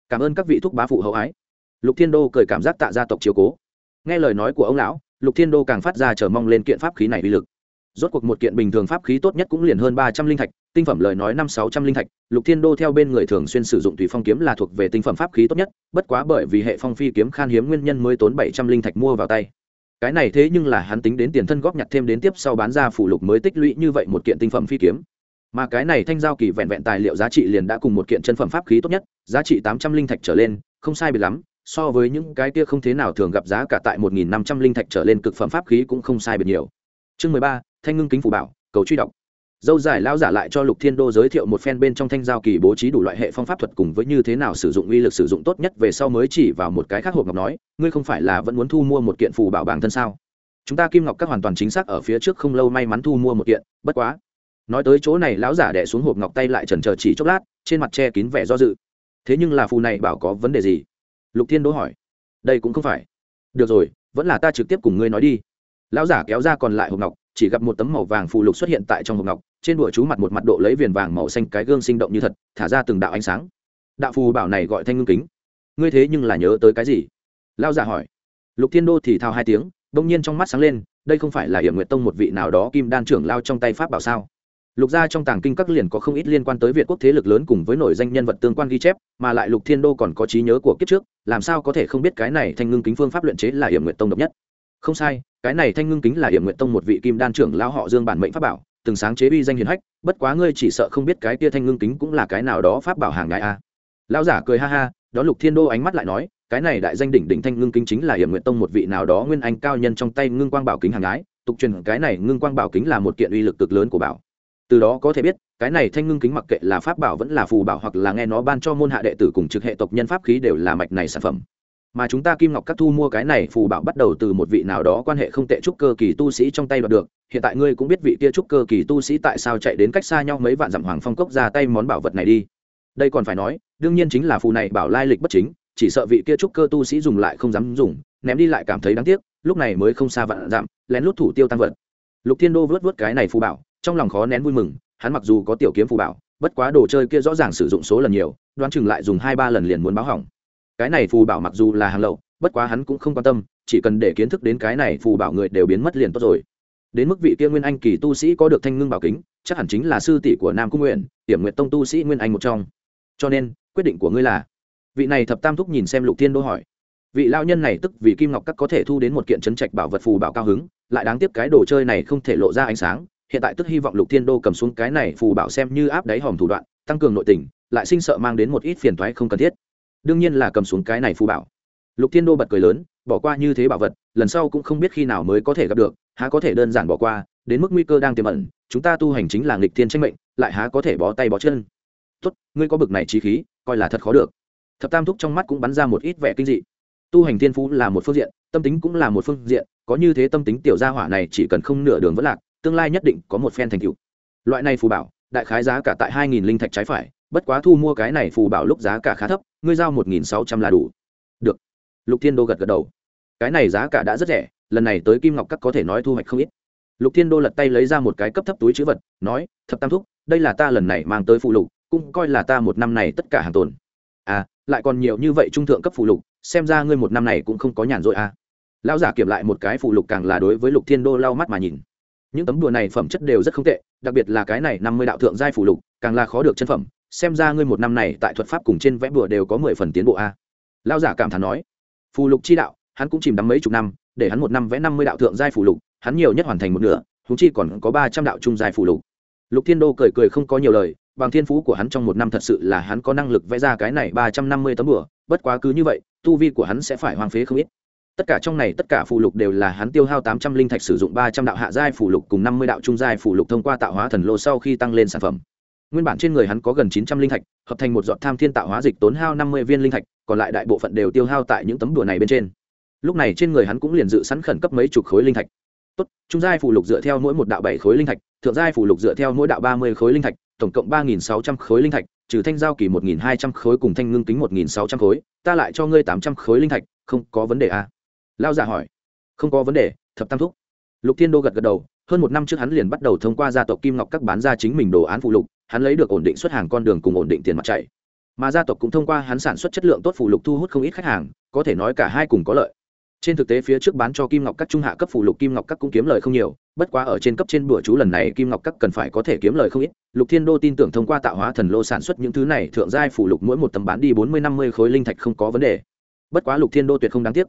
Speaker 1: Cảm ơn các vị thúc bá phụ hậu ái. Lục thiên đô cười cảm giác tạ gia tộc chiếu cố. Nghe lời nói của ông lão, lục thiên đô càng phát ra chờ mong lên kiện pháp khí này uy lực. Rốt cuộc một kiện bình thường pháp khí tốt nhất cũng liền hơn ba trăm linh thạch tinh phẩm lời nói năm sáu trăm linh thạch, lục thiên đô theo bên người thường xuyên sử dụng tùy phong kiếm là thuộc về tinh phẩm pháp khí tốt nhất, bất quá bởi vì hệ phong phi kiếm khan hiếm nguyên nhân mới tốn bảy trăm linh thạch mua vào tay. Cái này thế nhưng là hắn tính đến tiền thân góp nhặt thêm đến tiếp sau bán ra phụ lục mới tích lũy như vậy một kiện tinh phẩm phi kiếm. Mà cái này thanh giao kỳ vẹn vẹn tài liệu giá trị liền đã cùng một kiện chân phẩm pháp khí tốt nhất, giá trị tám trăm linh thạch trở lên, không sai biệt lắm, so với những cái kia không thế nào thường gặp giá cả tại một nghìn năm trăm linh thạch trở lên cực phẩm pháp khí cũng không sai biệt nhiều. Chương mười ba, thanh ngưng kính phủ bảo, cầu truy đọc dâu dài lao giả lại cho lục thiên đô giới thiệu một phen bên trong thanh giao kỳ bố trí đủ loại hệ phong pháp thuật cùng với như thế nào sử dụng uy lực sử dụng tốt nhất về sau mới chỉ vào một cái khác hộp ngọc nói, ngươi không phải là vẫn muốn thu mua một kiện phù bảo bảng thân sao? Chúng ta kim ngọc các hoàn toàn chính xác ở phía trước không lâu may mắn thu mua một kiện, bất quá. Nói tới chỗ này lão giả đẻ xuống hộp ngọc tay lại trần trờ chỉ chốc lát, trên mặt che kín vẻ do dự. Thế nhưng là phù này bảo có vấn đề gì? Lục thiên Đô hỏi. Đây cũng không phải. Được rồi, vẫn là ta trực tiếp cùng ngươi nói đi. Lão giả kéo ra còn lại hộp ngọc, chỉ gặp một tấm màu vàng phù lục xuất hiện tại trong hộp ngọc trên đùa chú mặt một mặt độ lấy viền vàng màu xanh cái gương sinh động như thật, thả ra từng đạo ánh sáng. Đạo phù bảo này gọi thanh ngưng kính. Ngươi thế nhưng là nhớ tới cái gì? Lao giả hỏi. Lục thiên đô thì thao hai tiếng, bỗng nhiên trong mắt sáng lên, đây không phải là hiểm nguyệt tông một vị nào đó kim đan trưởng lao trong tay pháp bảo sao? Lục gia trong tàng kinh các liền có không ít liên quan tới việt quốc thế lực lớn cùng với nổi danh nhân vật tương quan ghi chép, mà lại lục thiên đô còn có trí nhớ của kiếp trước, làm sao có thể không biết cái này thanh ngưng kính phương pháp luyện chế là hiểm nguyệt tông độc nhất? Không sai, cái này thanh ngưng kính là hiểm nguyệt tông một vị kim đan trưởng lao họ dương bản mệnh pháp bảo từng sáng chế uy danh hiền hách, bất quá ngươi chỉ sợ không biết cái kia thanh ngưng kính cũng là cái nào đó pháp bảo hàng ngại a à. lão giả cười ha ha, đó lục thiên đô ánh mắt lại nói, cái này đại danh đỉnh đỉnh thanh ngưng kính chính là hiểm nguyện tông một vị nào đó nguyên anh cao nhân trong tay ngưng quang bảo kính hàng ngái, tục truyền cái này ngưng quang bảo kính là một kiện uy lực cực lớn của bảo từ đó có thể biết, cái này thanh ngưng kính mặc kệ là pháp bảo vẫn là phù bảo hoặc là nghe nó ban cho môn hạ đệ tử cùng trực hệ tộc nhân pháp khí đều là mạch này sản phẩm mà chúng ta kim ngọc các thu mua cái này phù bảo bắt đầu từ một vị nào đó quan hệ không tệ trúc cơ kỳ tu sĩ trong tay đoạt được. Hiện tại ngươi cũng biết vị kia trúc cơ kỳ tu sĩ tại sao chạy đến cách xa nhau mấy vạn dặm hoàng phong cốc ra tay món bảo vật này đi. Đây còn phải nói, đương nhiên chính là phù này bảo lai lịch bất chính, chỉ sợ vị kia trúc cơ tu sĩ dùng lại không dám dùng, ném đi lại cảm thấy đáng tiếc, lúc này mới không xa vạn dặm, lén lút thủ tiêu tăng vật. Lục thiên đô vớt vớt cái này phù bảo, trong lòng khó nén vui mừng, hắn mặc dù có tiểu kiếm phù bảo, bất quá đồ chơi kia rõ ràng sử dụng số lần nhiều, đoán chừng lại dùng hai ba lần liền muốn báo hỏng cái này phù bảo mặc dù là hàng lậu, bất quá hắn cũng không quan tâm, chỉ cần để kiến thức đến cái này phù bảo người đều biến mất liền tốt rồi. Đến mức vị kia nguyên anh kỳ tu sĩ có được thanh ngưng bảo kính, chắc hẳn chính là sư tỷ của nam cung nguyện, tiểm nguyện tông tu sĩ nguyên anh một trong. Cho nên, quyết định của ngươi là, vị này thập tam thúc nhìn xem lục thiên đô hỏi. Vị lao nhân này tức vì kim ngọc các có thể thu đến một kiện chấn trạch bảo vật phù bảo cao hứng, lại đáng tiếc cái đồ chơi này không thể lộ ra ánh sáng, hiện tại tức hy vọng lục thiên đô cầm xuống cái này phù bảo xem như áp đáy hòm thủ đoạn, tăng cường nội tình, lại sinh sợ mang đến một ít phiền thoái không cần thiết đương nhiên là cầm xuống cái này phù bảo. Lục thiên đô bật cười lớn, bỏ qua như thế bảo vật, lần sau cũng không biết khi nào mới có thể gặp được, há có thể đơn giản bỏ qua, đến mức nguy cơ đang tiềm ẩn, chúng ta tu hành chính là nghịch thiên tranh mệnh, lại há có thể bó tay bó chân. Tốt, ngươi có bực này trí khí, coi là thật khó được. Thập tam thúc trong mắt cũng bắn ra một ít vẻ kinh dị. Tu hành thiên phú là một phương diện, tâm tính cũng là một phương diện, có như thế tâm tính tiểu gia hỏa này chỉ cần không nửa đường vẫn lạc, tương lai nhất định có một phen thành tựu. Loại này phù bảo, đại khái giá cả tại hai nghìn linh thạch trái phải bất quá thu mua cái này phù bảo lúc giá cả khá thấp, ngươi giao một nghìn sáu trăm là đủ. Được. Lục thiên đô gật gật đầu. Cái này giá cả đã rất rẻ, lần này tới kim ngọc các có thể nói thu hoạch không ít. Lục thiên đô lật tay lấy ra một cái cấp thấp túi chữ vật, nói, thập tam thúc, đây là ta lần này mang tới phụ lục, cũng coi là ta một năm này tất cả hàng tồn. À lại còn nhiều như vậy trung thượng cấp phụ lục, xem ra ngươi một năm này cũng không có nhàn rỗi à. Lão giả kiểm lại một cái phụ lục càng là đối với lục thiên đô lau mắt mà nhìn. Những tấm đùa này phẩm chất đều rất không tệ, đặc biệt là cái này năm mươi đạo thượng giai phụ lục, càng là khó được chân phẩm xem ra ngươi một năm này tại thuật pháp cùng trên vẽ bùa đều có mười phần tiến bộ a. Lao giả cảm thán nói, phù lục chi đạo, hắn cũng chìm đắm mấy chục năm, để hắn một năm vẽ năm mươi đạo thượng giai phù lục, hắn nhiều nhất hoàn thành một nửa thú chi còn có ba trăm đạo trung giai phù lục. Lục thiên đô cười cười không có nhiều lời, bằng thiên phú của hắn trong một năm thật sự là hắn có năng lực vẽ ra cái này ba trăm năm mươi tấm bửa bất quá cứ như vậy, tu vi của hắn sẽ phải hoang phế không ít. Tất cả trong này tất cả phù lục đều là hắn tiêu hao tám trăm linh thạch sử dụng ba trăm đạo hạ giai phù lục cùng năm mươi đạo trung giai phù lục thông qua tạo hóa thần lô sau khi tăng lên sản phẩm nguyên bản trên người hắn có gần chín trăm linh thạch, hợp thành một giọt tham thiên tạo hóa dịch tốn hao năm mươi viên linh thạch, còn lại đại bộ phận đều tiêu hao tại những tấm đùa này bên trên. Lúc này trên người hắn cũng liền dự sẵn khẩn cấp mấy chục khối linh thạch. Tốt, trung giai phủ lục dựa theo mỗi một đạo bảy khối linh thạch, thượng giai phủ lục dựa theo mỗi đạo ba mươi khối linh thạch, tổng cộng ba nghìn sáu trăm khối linh thạch, trừ thanh giao kỳ một nghìn hai trăm khối cùng thanh ngưng kính một nghìn sáu trăm khối, ta lại cho ngươi tám trăm khối linh thạch, không có vấn đề à? lao giả hỏi. Không có vấn đề, thập tam thúc. Lục thiên đô gật gật đầu, hơn một năm trước hắn liền bắt đầu thông qua gia tộc kim ngọc các bán ra chính mình đồ án phụ lục hắn lấy được ổn định xuất hàng con đường cùng ổn định tiền mặt chạy. Mà gia tộc cũng thông qua hắn sản xuất chất lượng tốt phụ lục thu hút không ít khách hàng, có thể nói cả hai cùng có lợi. Trên thực tế phía trước bán cho kim ngọc các trung hạ cấp phụ lục kim ngọc các cũng kiếm lời không nhiều, bất quá ở trên cấp trên bữa chú lần này kim ngọc các cần phải có thể kiếm lời không ít. Lục thiên đô tin tưởng thông qua tạo hóa thần lô sản xuất những thứ này, thượng giai phụ lục mỗi một tấm bán đi bốn mươi năm mươi khối linh thạch không có vấn đề. Bất quá lục thiên đô tuyệt không đáng tiếc.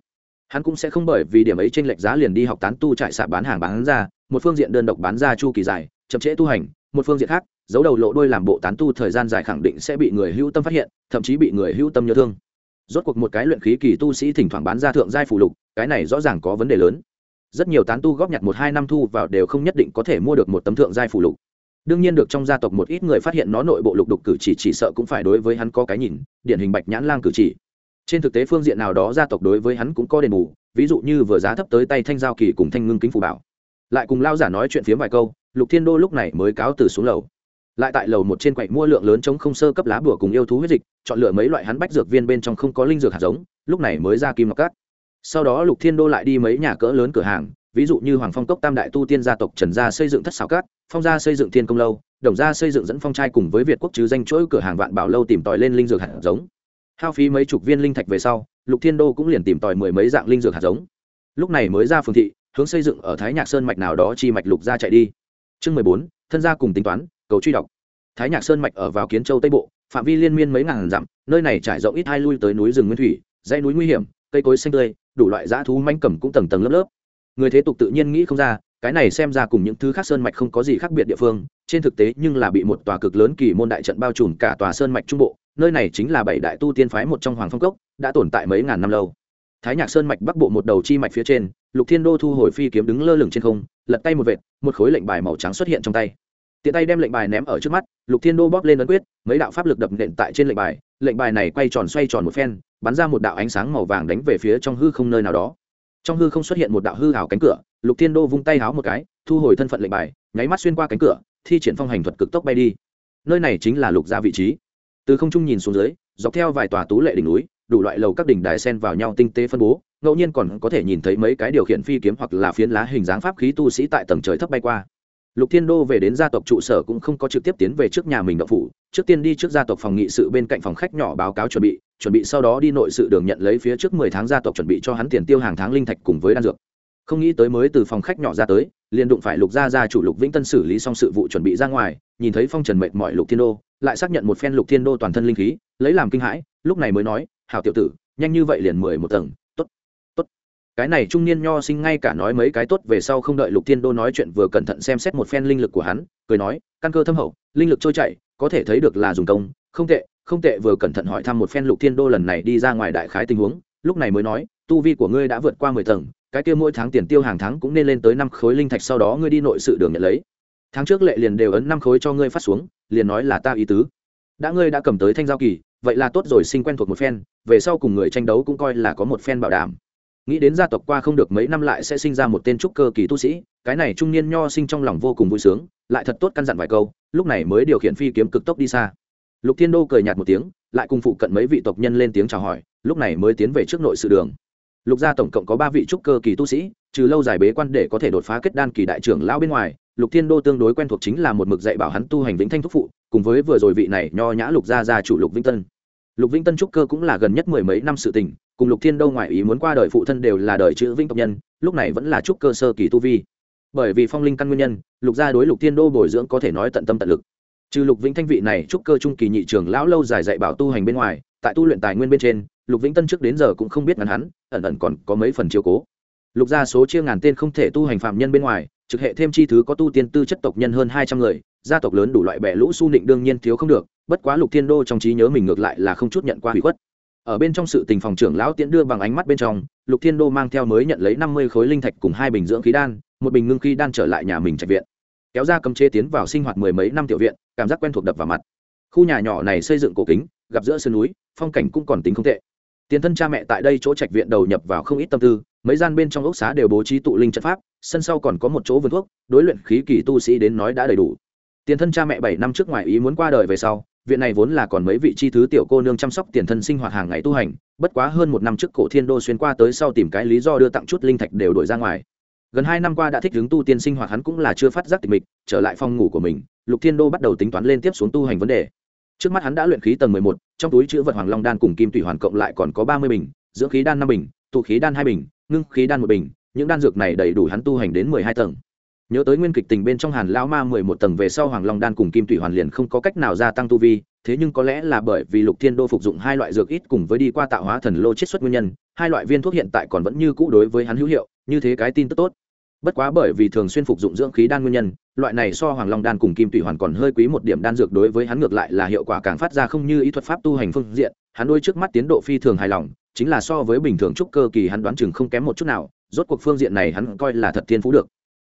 Speaker 1: Hắn cũng sẽ không bởi vì điểm ấy trên lệch giá liền đi học tán tu trại xạ bán hàng bán ra, một phương diện đơn độc bán ra chu kỳ dài, chậm trễ tu hành, một phương diện khác giấu đầu lộ đôi làm bộ tán tu thời gian dài khẳng định sẽ bị người hữu tâm phát hiện, thậm chí bị người hữu tâm nhớ thương. Rốt cuộc một cái luyện khí kỳ tu sĩ thỉnh thoảng bán ra thượng giai phụ lục, cái này rõ ràng có vấn đề lớn. Rất nhiều tán tu góp nhặt một hai năm thu vào đều không nhất định có thể mua được một tấm thượng giai phụ lục. Đương nhiên được trong gia tộc một ít người phát hiện nó nội bộ lục đục cử chỉ chỉ sợ cũng phải đối với hắn có cái nhìn, điển hình bạch nhãn lang cử chỉ. Trên thực tế phương diện nào đó gia tộc đối với hắn cũng có đền bù, ví dụ như vừa giá thấp tới tay thanh giao kỳ cùng thanh ngưng kính phù bảo. Lại cùng lao giả nói chuyện phiếm vài câu, lục thiên đô lúc này mới cáo từ xuống lầu lại tại lầu một trên quậy mua lượng lớn chống không sơ cấp lá bùa cùng yêu thú huyết dịch, chọn lựa mấy loại hắn bách dược viên bên trong không có linh dược hạt giống, lúc này mới ra kim ngọc cát. Sau đó lục thiên đô lại đi mấy nhà cỡ lớn cửa hàng, ví dụ như hoàng phong cốc tam đại tu tiên gia tộc trần gia xây dựng thất xào cát, phong gia xây dựng thiên công lâu, đồng gia xây dựng dẫn phong trai cùng với việt quốc chứ danh chuỗi cửa hàng vạn bảo lâu tìm tòi lên linh dược hạt giống. Hao phí mấy chục viên linh thạch về sau, lục thiên đô cũng liền tìm tòi mười mấy dạng linh dược hạt giống. Lúc này mới ra phường thị, hướng xây dựng ở thái nhạc sơn mạch nào đó chi mạch lục gia chạy đi. Chương mười bốn, thân gia cùng tính toán cầu truy đọc. Thái nhạc sơn mạch ở vào kiến châu tây bộ, phạm vi liên miên mấy ngàn dặm, nơi này trải rộng ít hai lui tới núi rừng nguyên thủy, dãy núi nguy hiểm, cây cối xanh tươi, đủ loại dã thú manh cầm cũng tầng tầng lớp lớp. Người thế tục tự nhiên nghĩ không ra, cái này xem ra cùng những thứ khác sơn mạch không có gì khác biệt địa phương, trên thực tế nhưng là bị một tòa cực lớn kỳ môn đại trận bao trùm cả tòa sơn mạch trung bộ, nơi này chính là bảy đại tu tiên phái một trong hoàng phong cốc, đã tồn tại mấy ngàn năm lâu. Thái nhạc sơn mạch bắc bộ một đầu chi mạch phía trên, lục thiên đô thu hồi phi kiếm đứng lơ lửng trên không, lật tay một vệt, một khối lệnh bài màu trắng xuất hiện trong tay tiện tay đem lệnh bài ném ở trước mắt, lục thiên đô bóp lên ấn quyết, mấy đạo pháp lực đập nện tại trên lệnh bài lệnh bài này quay tròn xoay tròn một phen, bắn ra một đạo ánh sáng màu vàng đánh về phía trong hư không nơi nào đó. Trong hư không xuất hiện một đạo hư hào cánh cửa, lục thiên đô vung tay háo một cái, thu hồi thân phận lệnh bài, nháy mắt xuyên qua cánh cửa, thi triển phong hành thuật cực tốc bay đi. Nơi này chính là lục gia vị trí. Từ không trung nhìn xuống dưới, dọc theo vài tòa tú lệ đỉnh núi, đủ loại lầu các đỉnh đài sen vào nhau tinh tế phân bố, ngẫu nhiên còn có thể nhìn thấy mấy cái điều khiển phi kiếm hoặc là phiến lá hình dáng pháp khí tu sĩ tại tầng trời thấp bay qua lục thiên đô về đến gia tộc trụ sở cũng không có trực tiếp tiến về trước nhà mình đậu phủ, trước tiên đi trước gia tộc phòng nghị sự bên cạnh phòng khách nhỏ báo cáo chuẩn bị chuẩn bị sau đó đi nội sự đường nhận lấy phía trước mười tháng gia tộc chuẩn bị cho hắn tiền tiêu hàng tháng linh thạch cùng với đan dược. Không nghĩ tới mới từ phòng khách nhỏ ra tới, liền đụng phải lục gia gia chủ lục vĩnh tân xử lý xong sự vụ chuẩn bị ra ngoài, nhìn thấy phong trần mệt mỏi lục thiên đô, lại xác nhận một phen lục thiên đô toàn thân linh khí, lấy làm kinh hãi, lúc này mới nói, hảo tiểu tử, nhanh như vậy liền mười một tầng cái này trung niên nho sinh ngay cả nói mấy cái tốt về sau không đợi lục thiên đô nói chuyện vừa cẩn thận xem xét một phen linh lực của hắn, cười nói, căn cơ thâm hậu, linh lực trôi chảy, có thể thấy được là dùng công, không tệ không tệ. Vừa cẩn thận hỏi thăm một phen lục thiên đô lần này đi ra ngoài đại khái tình huống, lúc này mới nói, tu vi của ngươi đã vượt qua mười tầng, cái kia mỗi tháng tiền tiêu hàng tháng cũng nên lên tới năm khối linh thạch sau đó ngươi đi nội sự đường nhận lấy. Tháng trước lệ liền đều ấn năm khối cho ngươi phát xuống, liền nói là ta ý tứ. Đã ngươi đã cầm tới thanh giao kỳ, vậy là tốt rồi sinh quen thuộc một phen, về sau cùng người tranh đấu cũng coi là có một phen bảo đảm nghĩ đến gia tộc qua không được mấy năm lại sẽ sinh ra một tên trúc cơ kỳ tu sĩ, cái này trung niên nho sinh trong lòng vô cùng vui sướng, lại thật tốt căn dặn vài câu, lúc này mới điều khiển phi kiếm cực tốc đi xa. Lục thiên đô cười nhạt một tiếng, lại cùng phụ cận mấy vị tộc nhân lên tiếng chào hỏi, lúc này mới tiến về trước nội sự đường. Lục gia tổng cộng có ba vị trúc cơ kỳ tu sĩ, trừ lâu dài bế quan để có thể đột phá kết đan kỳ đại trưởng lão bên ngoài, lục thiên đô tương đối quen thuộc chính là một mực dạy bảo hắn tu hành vĩnh thanh thúc phụ, cùng với vừa rồi vị này nho nhã lục gia gia chủ lục vĩnh tân. Lục vĩnh tân trúc cơ cũng là gần nhất mười mấy năm sự tình cùng lục thiên đô ngoại ý muốn qua đời phụ thân đều là đời chữ vĩnh tộc nhân, lúc này vẫn là trúc cơ sơ kỳ tu vi. Bởi vì phong linh căn nguyên nhân, lục gia đối lục thiên đô bồi dưỡng có thể nói tận tâm tận lực. Trừ lục vĩnh thanh vị này trúc cơ trung kỳ nhị trường lão lâu dài dạy bảo tu hành bên ngoài, tại tu luyện tài nguyên bên trên, lục vĩnh tân trước đến giờ cũng không biết ngắn hắn, ẩn ẩn còn có mấy phần chiếu cố. Lục gia số chia ngàn tên không thể tu hành phạm nhân bên ngoài, trực hệ thêm chi thứ có tu tiên tư chất tộc nhân hơn hai trăm người, gia tộc lớn đủ loại bẻ lũ su nịnh đương nhiên thiếu không được, bất quá lục thiên đô trong trí nhớ mình ngược lại là không chút nhận qua hủy khuất ở bên trong sự tình phòng trưởng lão tiễn đưa bằng ánh mắt bên trong, lục thiên đô mang theo mới nhận lấy năm mươi khối linh thạch cùng hai bình dưỡng khí đan, một bình ngưng khí đan trở lại nhà mình trạch viện. Kéo ra cầm chế tiến vào sinh hoạt mười mấy năm tiểu viện, cảm giác quen thuộc đập vào mặt. Khu nhà nhỏ này xây dựng cổ kính, gặp giữa sườn núi, phong cảnh cũng còn tính không tệ. Tiền thân cha mẹ tại đây chỗ trạch viện đầu nhập vào không ít tâm tư, mấy gian bên trong ốc xá đều bố trí tụ linh trận pháp, sân sau còn có một chỗ vườn thuốc, đối luyện khí kỳ tu sĩ đến nói đã đầy đủ. Tiền thân cha mẹ bảy năm trước ngoài ý muốn qua đời về sau viện này vốn là còn mấy vị chi thứ tiểu cô nương chăm sóc tiền thân sinh hoạt hàng ngày tu hành, bất quá hơn một năm trước cổ thiên đô xuyên qua tới sau tìm cái lý do đưa tặng chút linh thạch đều đổi ra ngoài. Gần hai năm qua đã thích hướng tu tiên sinh hoạt hắn cũng là chưa phát giác tịch mịch, trở lại phòng ngủ của mình, lục thiên đô bắt đầu tính toán lên tiếp xuống tu hành vấn đề. Trước mắt hắn đã luyện khí tầng mười một, trong túi chữ vật hoàng long đan cùng kim thủy hoàn cộng lại còn có ba mươi bình, dưỡng khí đan năm bình, tụ khí đan hai bình, ngưng khí đan một bình, những đan dược này đầy đủ hắn tu hành đến mười hai tầng nhớ tới nguyên kịch tình bên trong hàn lão ma mười một tầng về sau hoàng long đan cùng kim tủy hoàn liền không có cách nào gia tăng tu vi, thế nhưng có lẽ là bởi vì lục thiên đô phục dụng hai loại dược ít cùng với đi qua tạo hóa thần lô chiết xuất nguyên nhân, hai loại viên thuốc hiện tại còn vẫn như cũ đối với hắn hữu hiệu, như thế cái tin tức tốt. Bất quá bởi vì thường xuyên phục dụng dưỡng khí đan nguyên nhân, loại này so hoàng long đan cùng kim tủy hoàn còn hơi quý một điểm đan dược đối với hắn ngược lại là hiệu quả càng phát ra không như ý thuật pháp tu hành phương diện, hắn đôi trước mắt tiến độ phi thường hài lòng, chính là so với bình thường trúc cơ kỳ hắn đoán chừng không kém một chút nào, rốt cuộc phương diện này hắn coi là thật thiên phú được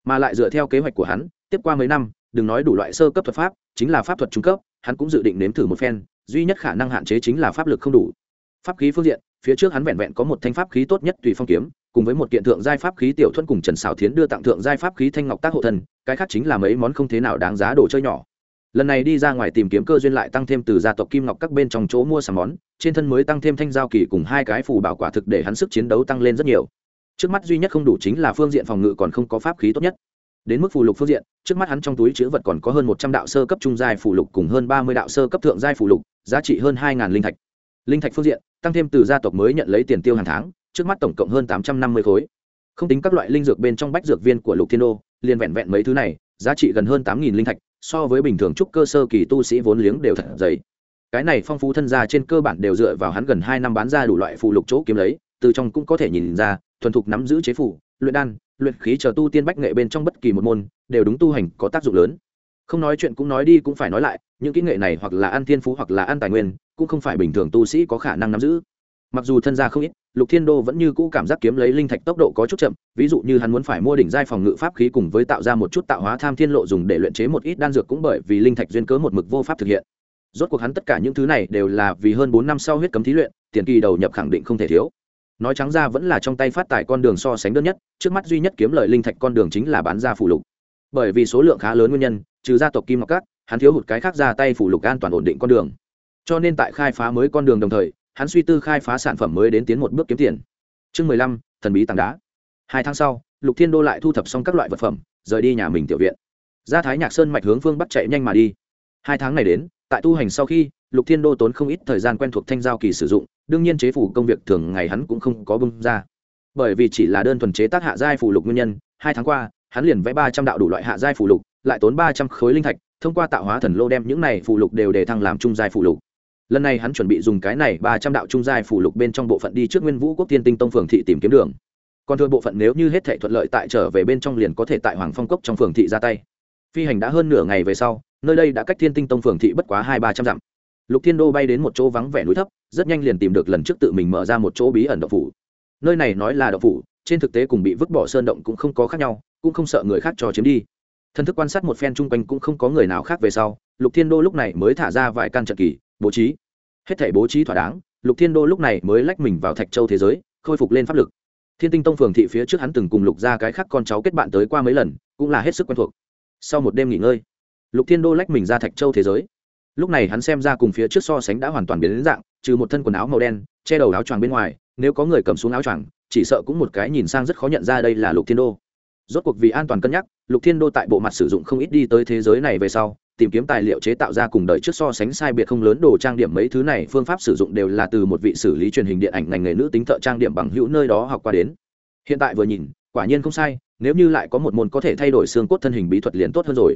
Speaker 1: mà lại dựa theo kế hoạch của hắn, tiếp qua mấy năm, đừng nói đủ loại sơ cấp thuật pháp, chính là pháp thuật trung cấp, hắn cũng dự định nếm thử một phen, duy nhất khả năng hạn chế chính là pháp lực không đủ pháp khí phương diện, phía trước hắn vẹn vẹn có một thanh pháp khí tốt nhất tùy phong kiếm, cùng với một kiện thượng giai pháp khí tiểu thuẫn cùng trần xảo thiến đưa tặng thượng giai pháp khí thanh ngọc tác hộ thần. cái khác chính là mấy món không thế nào đáng giá đồ chơi nhỏ lần này đi ra ngoài tìm kiếm cơ duyên lại tăng thêm từ gia tộc kim ngọc các bên trong chỗ mua sắm món, trên thân mới tăng thêm thanh giao kỳ cùng hai cái phù bảo quả thực để hắn sức chiến đấu tăng lên rất nhiều trước mắt duy nhất không đủ chính là phương diện phòng ngự còn không có pháp khí tốt nhất. Đến mức phù lục phương diện, trước mắt hắn trong túi chữ vật còn có hơn một trăm đạo sơ cấp trung giai phù lục cùng hơn ba mươi đạo sơ cấp thượng giai phù lục, giá trị hơn hai linh thạch. Linh thạch phương diện, tăng thêm từ gia tộc mới nhận lấy tiền tiêu hàng tháng, trước mắt tổng cộng hơn tám trăm năm mươi khối. Không tính các loại linh dược bên trong bách dược viên của lục thiên đô, liền vẹn vẹn mấy thứ này, giá trị gần hơn tám linh thạch, so với bình thường trúc cơ sơ kỳ tu sĩ vốn liếng đều thật dày. Cái này phong phú thân gia trên cơ bản đều dựa vào hắn gần hai năm bán ra đủ loại phù lục chỗ kiếm lấy, từ trong cũng có thể nhìn ra thuần thục nắm giữ chế phủ, luyện đan, luyện khí chờ tu tiên bách nghệ bên trong bất kỳ một môn, đều đúng tu hành có tác dụng lớn. Không nói chuyện cũng nói đi cũng phải nói lại, những kỹ nghệ này hoặc là ăn thiên phú hoặc là ăn tài nguyên, cũng không phải bình thường tu sĩ có khả năng nắm giữ. Mặc dù thân gia không ít, lục thiên đô vẫn như cũ cảm giác kiếm lấy linh thạch tốc độ có chút chậm, ví dụ như hắn muốn phải mua đỉnh giai phòng ngự pháp khí cùng với tạo ra một chút tạo hóa tham thiên lộ dùng để luyện chế một ít đan dược cũng bởi vì linh thạch duyên cớ một mực vô pháp thực hiện. Rốt cuộc hắn tất cả những thứ này đều là vì hơn bốn năm sau huyết cấm thí luyện, tiền kỳ đầu nhập khẳng định không thể thiếu nói trắng ra vẫn là trong tay phát tài con đường so sánh đơn nhất, trước mắt duy nhất kiếm lời linh thạch con đường chính là bán ra phụ lục. Bởi vì số lượng khá lớn nguyên nhân, trừ gia tộc kim ngọc cát hắn thiếu hụt cái khác ra tay phụ lục an toàn ổn định con đường. Cho nên tại khai phá mới con đường đồng thời, hắn suy tư khai phá sản phẩm mới đến tiến một bước kiếm tiền. Chương mười lăm, thần bí tảng đá. Hai tháng sau, lục thiên đô lại thu thập xong các loại vật phẩm, rời đi nhà mình tiểu viện. Ra thái nhạc sơn mạch hướng phương bắt chạy nhanh mà đi. Hai tháng này đến, tại tu hành sau khi lục thiên đô tốn không ít thời gian quen thuộc thanh giao kỳ sử dụng, đương nhiên chế phủ công việc thường ngày hắn cũng không có bưng ra. Bởi vì chỉ là đơn thuần chế tác hạ giai phủ lục nguyên nhân, hai tháng qua, hắn liền vẽ ba trăm đạo đủ loại hạ giai phủ lục, lại tốn ba trăm khối linh thạch, thông qua tạo hóa thần lô đem những này phủ lục đều để thăng làm trung giai phủ lục. Lần này hắn chuẩn bị dùng cái này ba trăm đạo trung giai phủ lục bên trong bộ phận đi trước nguyên vũ quốc tiên tinh tông phường thị tìm kiếm đường. Còn thôi bộ phận nếu như hết thể thuận lợi tại trở về bên trong liền có thể tại hoàng phong cốc trong phường thị ra tay. Phi hành đã hơn nửa ngày về sau, nơi đây đã cách thiên tinh tông phường thị bất quá hai ba trăm dặm lục thiên đô bay đến một chỗ vắng vẻ núi thấp, rất nhanh liền tìm được lần trước tự mình mở ra một chỗ bí ẩn động phủ. Nơi này nói là động phủ, trên thực tế cùng bị vứt bỏ sơn động cũng không có khác nhau, cũng không sợ người khác cho chiếm đi. Thân thức quan sát một phen chung quanh cũng không có người nào khác về sau, lục thiên đô lúc này mới thả ra vài căn trận kỳ, bố trí. Hết thể bố trí thỏa đáng, lục thiên đô lúc này mới lách mình vào thạch châu thế giới, khôi phục lên pháp lực. Thiên tinh tông phường thị phía trước hắn từng cùng lục ra cái khác con cháu kết bạn tới qua mấy lần, cũng là hết sức quen thuộc. Sau một đêm nghỉ ngơi, lục thiên đô lách mình ra thạch châu thế giới lúc này hắn xem ra cùng phía trước so sánh đã hoàn toàn biến đến dạng, trừ một thân quần áo màu đen, che đầu áo choàng bên ngoài, nếu có người cầm xuống áo choàng, chỉ sợ cũng một cái nhìn sang rất khó nhận ra đây là lục thiên đô. Rốt cuộc vì an toàn cân nhắc, lục thiên đô tại bộ mặt sử dụng không ít đi tới thế giới này về sau, tìm kiếm tài liệu chế tạo ra cùng đời trước so sánh sai biệt không lớn đồ trang điểm mấy thứ này, phương pháp sử dụng đều là từ một vị xử lý truyền hình điện ảnh ngành nghề nữ tính thợ trang điểm bằng hữu nơi đó học qua đến. Hiện tại vừa nhìn, quả nhiên không sai, nếu như lại có một môn có thể thay đổi xương cốt thân hình bí thuật liền tốt hơn rồi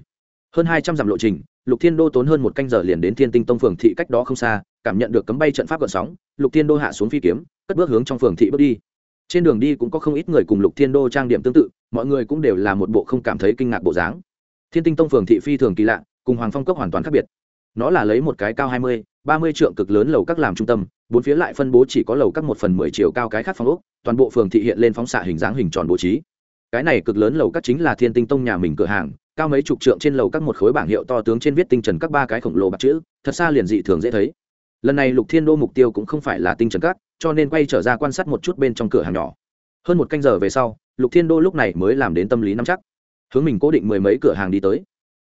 Speaker 1: hơn hai trăm dặm lộ trình, lục thiên đô tốn hơn một canh giờ liền đến thiên tinh tông phường thị cách đó không xa, cảm nhận được cấm bay trận pháp gợn sóng, lục thiên đô hạ xuống phi kiếm, cất bước hướng trong phường thị bước đi. Trên đường đi cũng có không ít người cùng lục thiên đô trang điểm tương tự, mọi người cũng đều là một bộ không cảm thấy kinh ngạc bộ dáng. Thiên tinh tông phường thị phi thường kỳ lạ, cùng hoàng phong cốc hoàn toàn khác biệt. Nó là lấy một cái cao hai mươi, ba mươi trượng cực lớn lầu các làm trung tâm, bốn phía lại phân bố chỉ có lầu các một phần mười chiều cao cái khác phong ốc, toàn bộ phường thị hiện lên phóng xạ hình dáng hình tròn bố trí. Cái này cực lớn lầu các chính là thiên tinh tông nhà mình cửa hàng cao mấy chục trượng trên lầu các một khối bảng hiệu to tướng trên viết tinh trần các ba cái khổng lồ bạc chữ, thật xa liền dị thường dễ thấy. Lần này lục thiên đô mục tiêu cũng không phải là tinh trần các, cho nên quay trở ra quan sát một chút bên trong cửa hàng nhỏ. Hơn một canh giờ về sau, lục thiên đô lúc này mới làm đến tâm lý nắm chắc. Hướng mình cố định mười mấy cửa hàng đi tới.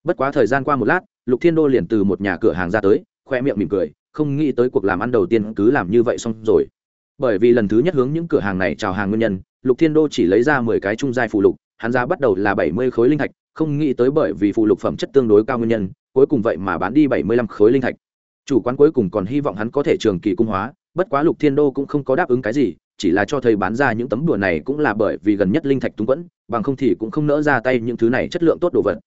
Speaker 1: Bất quá thời gian qua một lát, lục thiên đô liền từ một nhà cửa hàng ra tới, khoe miệng mỉm cười, không nghĩ tới cuộc làm ăn đầu tiên cứ làm như vậy xong rồi. Bởi vì lần thứ nhất hướng những cửa hàng này chào hàng nguyên nhân, lục thiên đô chỉ lấy ra mười cái trung giai phụ lục, hắn giá bắt đầu là bảy mươi khối linh thạch không nghĩ tới bởi vì phụ lục phẩm chất tương đối cao nguyên nhân, cuối cùng vậy mà bán đi bảy mươi lăm khối linh thạch. Chủ quán cuối cùng còn hy vọng hắn có thể trường kỳ cung hóa, bất quá lục thiên đô cũng không có đáp ứng cái gì, chỉ là cho thầy bán ra những tấm đùa này cũng là bởi vì gần nhất linh thạch túng quẫn, bằng không thì cũng không nỡ ra tay những thứ này chất lượng tốt đồ vật.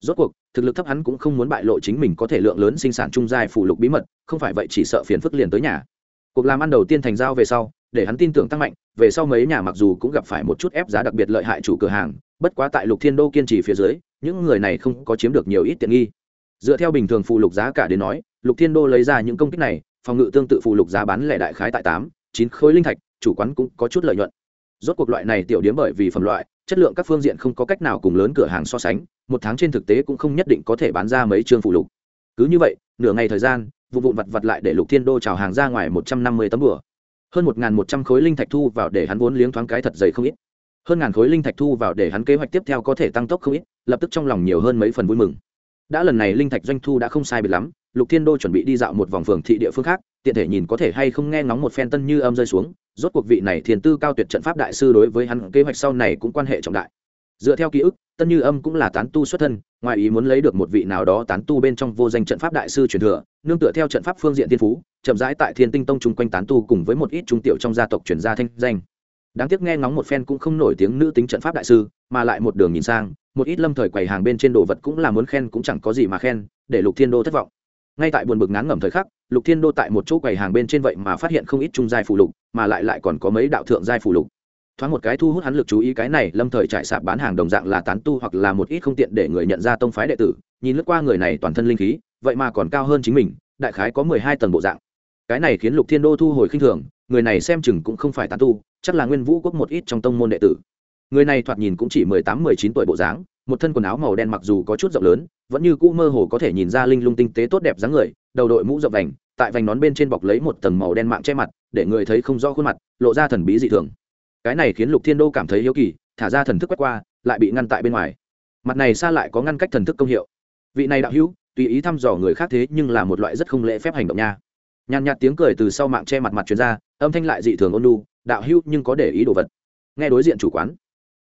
Speaker 1: Rốt cuộc, thực lực thấp hắn cũng không muốn bại lộ chính mình có thể lượng lớn sinh sản trung giai phụ lục bí mật, không phải vậy chỉ sợ phiền phức liền tới nhà. Cuộc làm ăn đầu tiên thành giao về sau, để hắn tin tưởng tăng mạnh, về sau mấy nhà mặc dù cũng gặp phải một chút ép giá đặc biệt lợi hại chủ cửa hàng bất quá tại lục thiên đô kiên trì phía dưới, những người này không có chiếm được nhiều ít tiện nghi. Dựa theo bình thường phụ lục giá cả đến nói, lục thiên đô lấy ra những công kích này, phòng ngự tương tự phụ lục giá bán lẻ đại khái tại tám, chín khối linh thạch, chủ quán cũng có chút lợi nhuận. Rốt cuộc loại này tiểu điếm bởi vì phẩm loại, chất lượng các phương diện không có cách nào cùng lớn cửa hàng so sánh, một tháng trên thực tế cũng không nhất định có thể bán ra mấy chương phụ lục. Cứ như vậy, nửa ngày thời gian vụ vụn vặt vặt lại để lục thiên đô trào hàng ra ngoài một trăm năm mươi tấm bửa hơn một một trăm khối linh thạch thu vào để hắn vốn liếng thoáng cái thật dày không ít hơn ngàn khối linh thạch thu vào để hắn kế hoạch tiếp theo có thể tăng tốc không ít, lập tức trong lòng nhiều hơn mấy phần vui mừng. Đã lần này linh thạch doanh thu đã không sai biệt lắm, lục thiên đô chuẩn bị đi dạo một vòng phường thị địa phương khác, tiện thể nhìn có thể hay không nghe ngóng một phen tân như âm rơi xuống, rốt cuộc vị này thiền tư cao tuyệt trận pháp đại sư đối với hắn kế hoạch sau này cũng quan hệ trọng đại. Dựa theo ký ức, tân như âm cũng là tán tu xuất thân, ngoài ý muốn lấy được một vị nào đó tán tu bên trong vô danh trận pháp đại sư truyền thừa, nương tựa theo trận pháp phương diện tiên phú, chậm rãi tại thiên tinh tông chung quanh tán tu cùng với một ít trung tiểu trong gia tộc truyền gia thanh danh đáng tiếc nghe ngóng một phen cũng không nổi tiếng nữ tính trận pháp đại sư, mà lại một đường nhìn sang, một ít lâm thời quầy hàng bên trên đồ vật cũng là muốn khen cũng chẳng có gì mà khen, để lục thiên đô thất vọng. Ngay tại buồn bực ngán ngẩm thời khắc, lục thiên đô tại một chỗ quầy hàng bên trên vậy mà phát hiện không ít trung giai phù lục, mà lại lại còn có mấy đạo thượng giai phù lục. Thoáng một cái thu hút hắn lực chú ý cái này, lâm thời trải sạp bán hàng đồng dạng là tán tu hoặc là một ít không tiện để người nhận ra tông phái đệ tử, nhìn lướt qua người này toàn thân linh khí, vậy mà còn cao hơn chính mình, đại khái có mười hai tầng bộ dạng. Cái này khiến lục thiên đô thu hồi khinh thường người này xem chừng cũng không phải tán tu, chắc là nguyên vũ quốc một ít trong tông môn đệ tử. Người này thoạt nhìn cũng chỉ mười tám, mười chín tuổi bộ dáng, một thân quần áo màu đen mặc dù có chút rộng lớn, vẫn như cũ mơ hồ có thể nhìn ra linh lung tinh tế tốt đẹp dáng người, đầu đội mũ rộng vành, tại vành nón bên trên bọc lấy một tầng màu đen mạng che mặt, để người thấy không rõ khuôn mặt, lộ ra thần bí dị thường. Cái này khiến lục thiên đô cảm thấy hiếu kỳ, thả ra thần thức quét qua, lại bị ngăn tại bên ngoài. Mặt này xa lại có ngăn cách thần thức công hiệu. Vị này đạo hữu, tùy ý thăm dò người khác thế nhưng là một loại rất không lễ phép hành động nha. Nhàn nhạt tiếng cười từ sau mạng che mặt mặt chuyên ra âm thanh lại dị thường ôn lu đạo hữu nhưng có để ý đồ vật. Nghe đối diện chủ quán,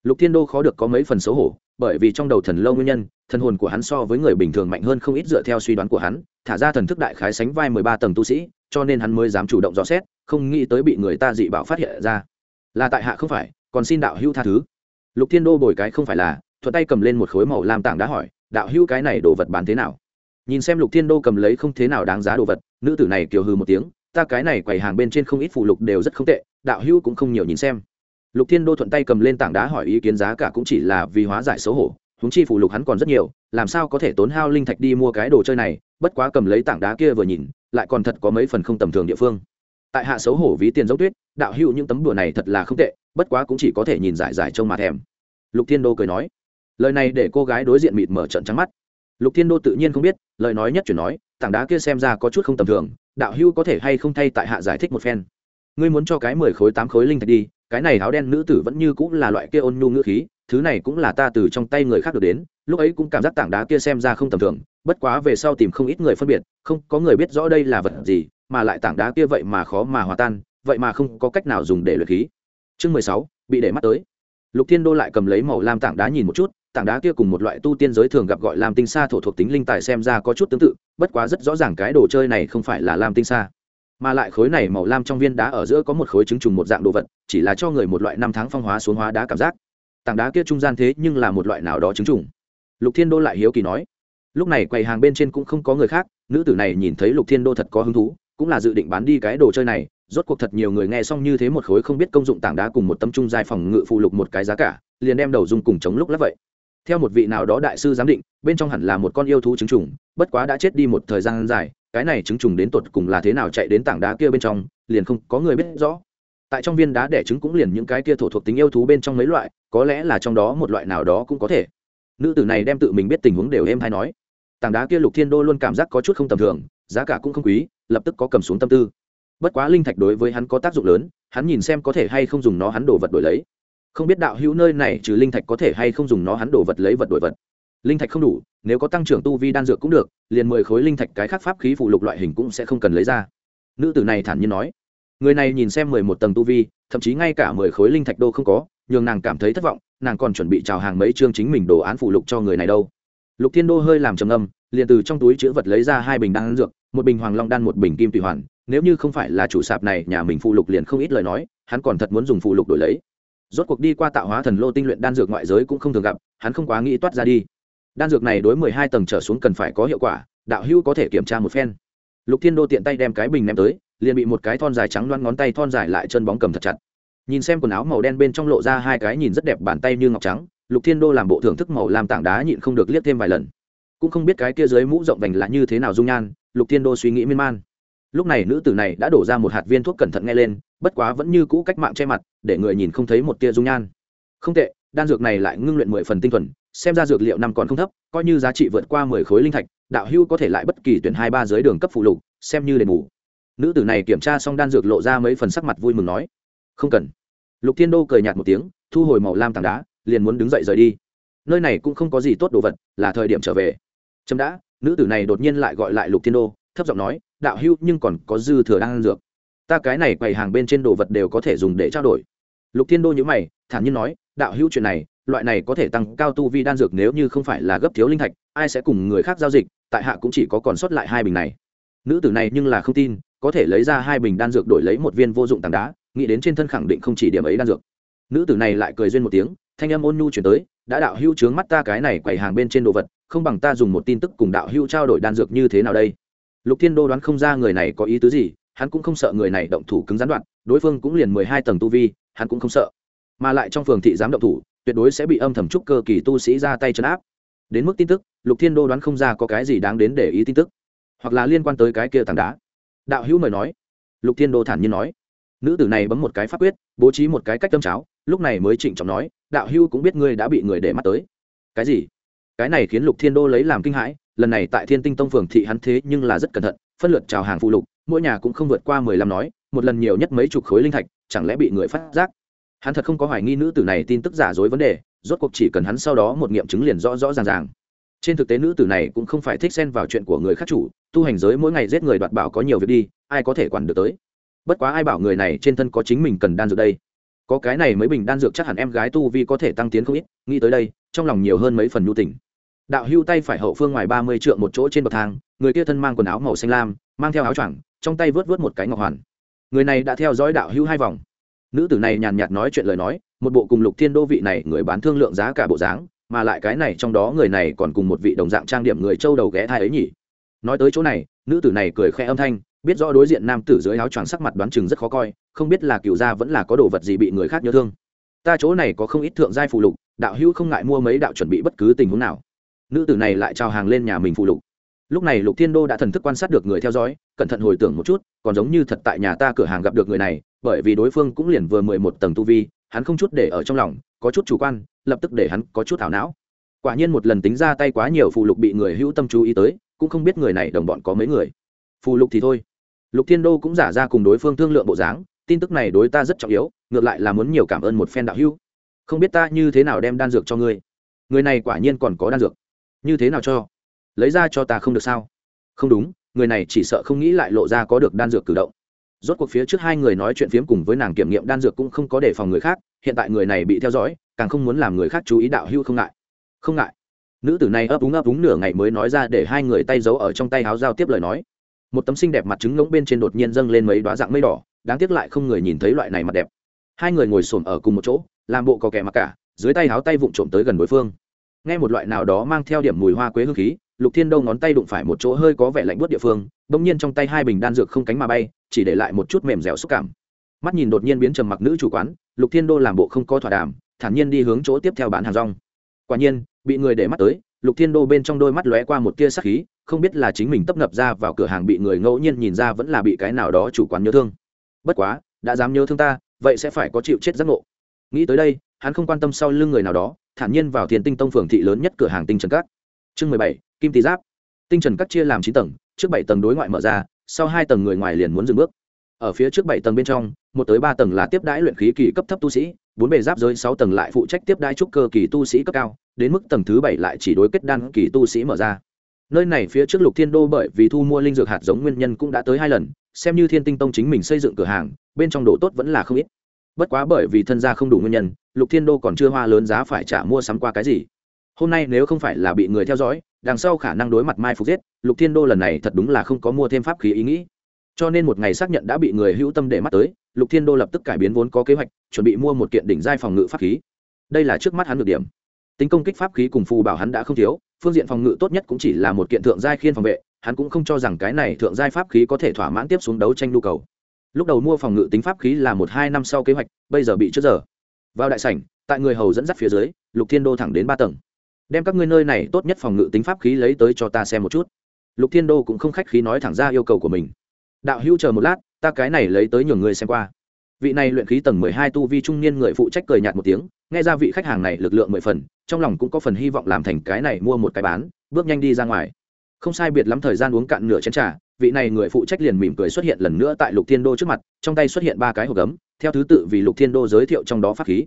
Speaker 1: lục thiên đô khó được có mấy phần xấu hổ, bởi vì trong đầu thần lâu nguyên nhân, thần hồn của hắn so với người bình thường mạnh hơn không ít dựa theo suy đoán của hắn, thả ra thần thức đại khái sánh vai mười ba tầng tu sĩ, cho nên hắn mới dám chủ động dò xét, không nghĩ tới bị người ta dị bảo phát hiện ra. Là tại hạ không phải, còn xin đạo hữu tha thứ. Lục thiên đô bồi cái không phải là, thuận tay cầm lên một khối màu lam tảng đã hỏi, đạo hữu cái này đồ vật bán thế nào? Nhìn xem lục thiên đô cầm lấy không thế nào đáng giá đồ vật, nữ tử này kiều hư một tiếng ta cái này quầy hàng bên trên không ít phụ lục đều rất không tệ, đạo hữu cũng không nhiều nhìn xem. Lục thiên đô thuận tay cầm lên tảng đá hỏi ý kiến giá cả cũng chỉ là vì hóa giải xấu hổ húng chi phụ lục hắn còn rất nhiều, làm sao có thể tốn hao linh thạch đi mua cái đồ chơi này, bất quá cầm lấy tảng đá kia vừa nhìn, lại còn thật có mấy phần không tầm thường địa phương. Tại hạ xấu hổ ví tiền dấu tuyết, đạo hữu những tấm đùa này thật là không tệ, bất quá cũng chỉ có thể nhìn giải giải trông mà thèm. Lục thiên đô cười nói, lời này để cô gái đối diện mịt mở trận trắng mắt. Lục thiên đô tự nhiên không biết, lời nói nhất chuyển nói tảng đá kia xem ra có chút không tầm thường, đạo hưu có thể hay không thay tại hạ giải thích một phen. Ngươi muốn cho cái mười khối tám khối linh thạch đi, cái này áo đen nữ tử vẫn như cũng là loại kia ôn nhu ngữ khí, thứ này cũng là ta từ trong tay người khác được đến, lúc ấy cũng cảm giác tảng đá kia xem ra không tầm thường, bất quá về sau tìm không ít người phân biệt, không, có người biết rõ đây là vật gì, mà lại tảng đá kia vậy mà khó mà hòa tan, vậy mà không có cách nào dùng để luyện khí. Chương mười sáu, bị để mắt tới. Lục thiên đô lại cầm lấy màu lam tảng đá nhìn một chút tảng đá kia cùng một loại tu tiên giới thường gặp gọi làm tinh sa thổ thuộc tính linh tài xem ra có chút tương tự, bất quá rất rõ ràng cái đồ chơi này không phải là lam tinh sa. Mà lại khối này màu lam trong viên đá ở giữa có một khối trứng trùng một dạng đồ vật, chỉ là cho người một loại năm tháng phong hóa xuống hóa đá cảm giác. Tảng đá kia trung gian thế nhưng là một loại nào đó trứng trùng. Lục thiên đô lại hiếu kỳ nói. Lúc này quầy hàng bên trên cũng không có người khác, nữ tử này nhìn thấy lục thiên đô thật có hứng thú, cũng là dự định bán đi cái đồ chơi này, rốt cuộc thật nhiều người nghe xong như thế một khối không biết công dụng tảng đá cùng một tấm trung giai phòng ngự phụ lục một cái giá cả, liền đem đầu dung cùng chống lúc lắp vậy theo một vị nào đó đại sư giám định, bên trong hẳn là một con yêu thú trứng trùng, bất quá đã chết đi một thời gian dài, cái này trứng trùng đến tột cùng là thế nào chạy đến tảng đá kia bên trong, liền không có người biết rõ. Tại trong viên đá đẻ trứng cũng liền những cái kia thổ thuộc tính yêu thú bên trong mấy loại, có lẽ là trong đó một loại nào đó cũng có thể. Nữ tử này đem tự mình biết tình huống đều êm hay nói. Tảng đá kia lục thiên đô luôn cảm giác có chút không tầm thường, giá cả cũng không quý, lập tức có cầm xuống tâm tư. Bất quá linh thạch đối với hắn có tác dụng lớn, hắn nhìn xem có thể hay không dùng nó hắn đồ vật đổi lấy không biết đạo hữu nơi này trừ linh thạch có thể hay không dùng nó hắn đổ vật lấy vật đổi vật. Linh thạch không đủ, nếu có tăng trưởng tu vi đan dược cũng được, liền mười khối linh thạch cái khác pháp khí phụ lục loại hình cũng sẽ không cần lấy ra. Nữ tử này thản nhiên nói. Người này nhìn xem mười một tầng tu vi, thậm chí ngay cả mười khối linh thạch đô không có, nhường nàng cảm thấy thất vọng, nàng còn chuẩn bị chào hàng mấy chương chính mình đồ án phụ lục cho người này đâu. Lục thiên đô hơi làm trầm âm liền từ trong túi chữ vật lấy ra hai bình đan dược, một bình hoàng long đan, một bình kim tùy hoàn. Nếu như không phải là chủ sạp này, nhà mình phụ lục liền không ít lời nói, hắn còn thật muốn dùng phụ lục đổi lấy rốt cuộc đi qua tạo hóa thần lô tinh luyện đan dược ngoại giới cũng không thường gặp, hắn không quá nghĩ toát ra đi. Đan dược này đối mười hai tầng trở xuống cần phải có hiệu quả, đạo hữu có thể kiểm tra một phen. Lục thiên đô tiện tay đem cái bình ném tới, liền bị một cái thon dài trắng loan ngón tay thon dài lại chân bóng cầm thật chặt. Nhìn xem quần áo màu đen bên trong lộ ra hai cái nhìn rất đẹp bàn tay như ngọc trắng, lục thiên đô làm bộ thưởng thức màu làm tảng đá nhịn không được liếc thêm vài lần. Cũng không biết cái kia dưới mũ rộng vành là như thế nào dung nhan, lục thiên đô suy nghĩ miên man. Lúc này nữ tử này đã đổ ra một hạt viên thuốc cẩn thận nghe lên bất quá vẫn như cũ cách mạng che mặt, để người nhìn không thấy một tia dung nhan. Không tệ, đan dược này lại ngưng luyện mười phần tinh thuần, xem ra dược liệu năm còn không thấp, coi như giá trị vượt qua mười khối linh thạch, đạo hưu có thể lại bất kỳ tuyển hai ba giới đường cấp phụ lục, xem như đền bù. Nữ tử này kiểm tra xong đan dược lộ ra mấy phần sắc mặt vui mừng nói, không cần. Lục thiên đô cười nhạt một tiếng, thu hồi màu lam tảng đá, liền muốn đứng dậy rời đi. Nơi này cũng không có gì tốt đồ vật, là thời điểm trở về. Chấm đã, nữ tử này đột nhiên lại gọi lại lục thiên đô, thấp giọng nói, đạo hưu, nhưng còn có dư thừa đan dược ta cái này quầy hàng bên trên đồ vật đều có thể dùng để trao đổi. Lục thiên đô nhữ mày, thản nhiên nói, đạo hữu chuyện này, loại này có thể tăng cao tu vi đan dược nếu như không phải là gấp thiếu linh thạch, ai sẽ cùng người khác giao dịch, tại hạ cũng chỉ có còn sót lại hai bình này. Nữ tử này nhưng là không tin, có thể lấy ra hai bình đan dược đổi lấy một viên vô dụng tảng đá, nghĩ đến trên thân khẳng định không chỉ điểm ấy đan dược. Nữ tử này lại cười duyên một tiếng, thanh âm ôn nhu chuyển tới, đã đạo hưu trướng mắt ta cái này quầy hàng bên trên đồ vật, không bằng ta dùng một tin tức cùng đạo hưu trao đổi đan dược như thế nào đây? Lục thiên đô đoán không ra người này có ý tứ gì hắn cũng không sợ người này động thủ cứng gián đoạn, đối phương cũng liền mười hai tầng tu vi, hắn cũng không sợ. Mà lại trong phường thị giám động thủ, tuyệt đối sẽ bị âm thầm trúc cơ kỳ tu sĩ ra tay chấn áp. Đến mức tin tức, lục thiên đô đoán không ra có cái gì đáng đến để ý tin tức. Hoặc là liên quan tới cái kia tảng đá. Đạo hữu mời nói. Lục thiên đô thản nhiên nói. Nữ tử này bấm một cái pháp quyết, bố trí một cái cách tâm cháo, lúc này mới trịnh trọng nói, đạo hữu cũng biết ngươi đã bị người để mắt tới. Cái gì? Cái này khiến lục thiên đô lấy làm kinh hãi, lần này tại thiên tinh tông phường thị hắn thế nhưng là rất cẩn thận, phân lượt chào hàng phụ lục mỗi nhà cũng không vượt qua mười lăm nói, một lần nhiều nhất mấy chục khối linh thạch, chẳng lẽ bị người phát giác? Hắn thật không có hoài nghi nữ tử này tin tức giả dối vấn đề, rốt cuộc chỉ cần hắn sau đó một nghiệm chứng liền rõ rõ ràng ràng. Trên thực tế nữ tử này cũng không phải thích xen vào chuyện của người khác chủ, tu hành giới mỗi ngày giết người đoạt bảo có nhiều việc đi, ai có thể quản được tới? Bất quá ai bảo người này trên thân có chính mình cần đan dược đây? Có cái này mấy bình đan dược chắc hẳn em gái tu vi có thể tăng tiến không ít, nghĩ tới đây, trong lòng nhiều hơn mấy phần nhu tình. Đạo hưu tay phải hậu phương ngoài ba mươi trượng một chỗ trên bậc thang, người kia thân mang quần áo màu xanh lam, mang theo áo choàng trong tay vớt vớt một cái ngọc hoàn. Người này đã theo dõi đạo hưu hai vòng. Nữ tử này nhàn nhạt nói chuyện lời nói, một bộ cùng lục thiên đô vị này người bán thương lượng giá cả bộ dáng, mà lại cái này trong đó người này còn cùng một vị đồng dạng trang điểm người châu đầu ghé thai ấy nhỉ. Nói tới chỗ này, nữ tử này cười khẽ âm thanh, biết rõ đối diện nam tử dưới áo choàng sắc mặt đoán chừng rất khó coi, không biết là cựu gia vẫn là có đồ vật gì bị người khác nhớ thương. Ta chỗ này có không ít thượng giai phụ lục, đạo hữu không ngại mua mấy đạo chuẩn bị bất cứ tình huống nào. Nữ tử này lại trao hàng lên nhà mình phụ lục lúc này lục thiên đô đã thần thức quan sát được người theo dõi, cẩn thận hồi tưởng một chút, còn giống như thật tại nhà ta cửa hàng gặp được người này, bởi vì đối phương cũng liền vừa mười một tầng tu vi, hắn không chút để ở trong lòng, có chút chủ quan, lập tức để hắn có chút thảo não. Quả nhiên một lần tính ra tay quá nhiều phù lục bị người hữu tâm chú ý tới, cũng không biết người này đồng bọn có mấy người. Phù lục thì thôi. Lục thiên đô cũng giả ra cùng đối phương thương lượng bộ dáng, tin tức này đối ta rất trọng yếu, ngược lại là muốn nhiều cảm ơn một phen đạo hữu. Không biết ta như thế nào đem đan dược cho ngươi? Người này quả nhiên còn có đan dược. Như thế nào cho? Lấy ra cho ta không được sao? Không đúng, người này chỉ sợ không nghĩ lại lộ ra có được đan dược cử động. Rốt cuộc phía trước hai người nói chuyện phiếm cùng với nàng kiểm nghiệm đan dược cũng không có đề phòng người khác, hiện tại người này bị theo dõi, càng không muốn làm người khác chú ý đạo hưu không ngại. Không ngại. Nữ tử này ấp úng ấp úng nửa ngày mới nói ra để hai người tay giấu ở trong tay háo giao tiếp lời nói. Một tấm xinh đẹp mặt trứng ngỗng bên trên đột nhiên dâng lên mấy đoá dạng mây đỏ, đáng tiếc lại không người nhìn thấy loại này mặt đẹp. Hai người ngồi xổm ở cùng một chỗ, làm bộ có kẻ mặc cả, dưới tay háo tay vụng trộm tới gần đối phương. Nghe một loại nào đó mang theo điểm mùi hoa quế hương khí lục thiên đâu ngón tay đụng phải một chỗ hơi có vẻ lạnh buốt địa phương, bỗng nhiên trong tay hai bình đan dược không cánh mà bay, chỉ để lại một chút mềm dẻo xúc cảm. Mắt nhìn đột nhiên biến trầm mặc nữ chủ quán, lục thiên đô làm bộ không có thỏa đàm, thản nhiên đi hướng chỗ tiếp theo bán hàng rong. Quả nhiên, bị người để mắt tới, lục thiên đô bên trong đôi mắt lóe qua một tia sắc khí, không biết là chính mình tấp nập ra vào cửa hàng bị người ngẫu nhiên nhìn ra vẫn là bị cái nào đó chủ quán nhớ thương. Bất quá, đã dám nhớ thương ta, vậy sẽ phải có chịu chết giác ngộ. Nghĩ tới đây, hắn không quan tâm sau lưng người nào đó, thản nhiên vào thiền tinh tông phường thị lớn nhất cửa hàng tinh trần cát chương mười bảy kim tý giáp. Tinh trần cắt chia làm chín tầng, trước bảy tầng đối ngoại mở ra, sau hai tầng người ngoài liền muốn dừng bước. Ở phía trước bảy tầng bên trong, một tới ba tầng là tiếp đãi luyện khí kỳ cấp thấp tu sĩ, bốn bề giáp giới sáu tầng lại phụ trách tiếp đãi trúc cơ kỳ tu sĩ cấp cao, đến mức tầng thứ bảy lại chỉ đối kết đan kỳ tu sĩ mở ra. Nơi này phía trước lục thiên đô bởi vì thu mua linh dược hạt giống nguyên nhân cũng đã tới hai lần, xem như thiên tinh tông chính mình xây dựng cửa hàng, bên trong đồ tốt vẫn là không ít. Bất quá bởi vì thân gia không đủ nguyên nhân, lục thiên đô còn chưa hoa lớn giá phải trả mua sắm qua cái gì. Hôm nay nếu không phải là bị người theo dõi đằng sau khả năng đối mặt mai phục giết, lục thiên đô lần này thật đúng là không có mua thêm pháp khí ý nghĩ. Cho nên một ngày xác nhận đã bị người hữu tâm để mắt tới, lục thiên đô lập tức cải biến vốn có kế hoạch, chuẩn bị mua một kiện đỉnh giai phòng ngự pháp khí. Đây là trước mắt hắn được điểm. Tính công kích pháp khí cùng phù bảo hắn đã không thiếu, phương diện phòng ngự tốt nhất cũng chỉ là một kiện thượng giai khiên phòng vệ, hắn cũng không cho rằng cái này thượng giai pháp khí có thể thỏa mãn tiếp xuống đấu tranh nhu cầu. Lúc đầu mua phòng ngự tính pháp khí là một hai năm sau kế hoạch, bây giờ bị trước giờ. Vào đại sảnh, tại người hầu dẫn dắt phía dưới, lục thiên đô thẳng đến ba tầng đem các ngươi nơi này tốt nhất phòng ngự tính pháp khí lấy tới cho ta xem một chút. Lục thiên đô cũng không khách khí nói thẳng ra yêu cầu của mình. Đạo hữu chờ một lát, ta cái này lấy tới nhường ngươi xem qua. Vị này luyện khí tầng mười hai tu vi trung niên người phụ trách cười nhạt một tiếng, nghe ra vị khách hàng này lực lượng mười phần, trong lòng cũng có phần hy vọng làm thành cái này mua một cái bán, bước nhanh đi ra ngoài. Không sai biệt lắm thời gian uống cạn nửa chén trà, vị này người phụ trách liền mỉm cười xuất hiện lần nữa tại lục thiên đô trước mặt, trong tay xuất hiện ba cái hộp gấm, theo thứ tự vì lục thiên đô giới thiệu trong đó pháp khí.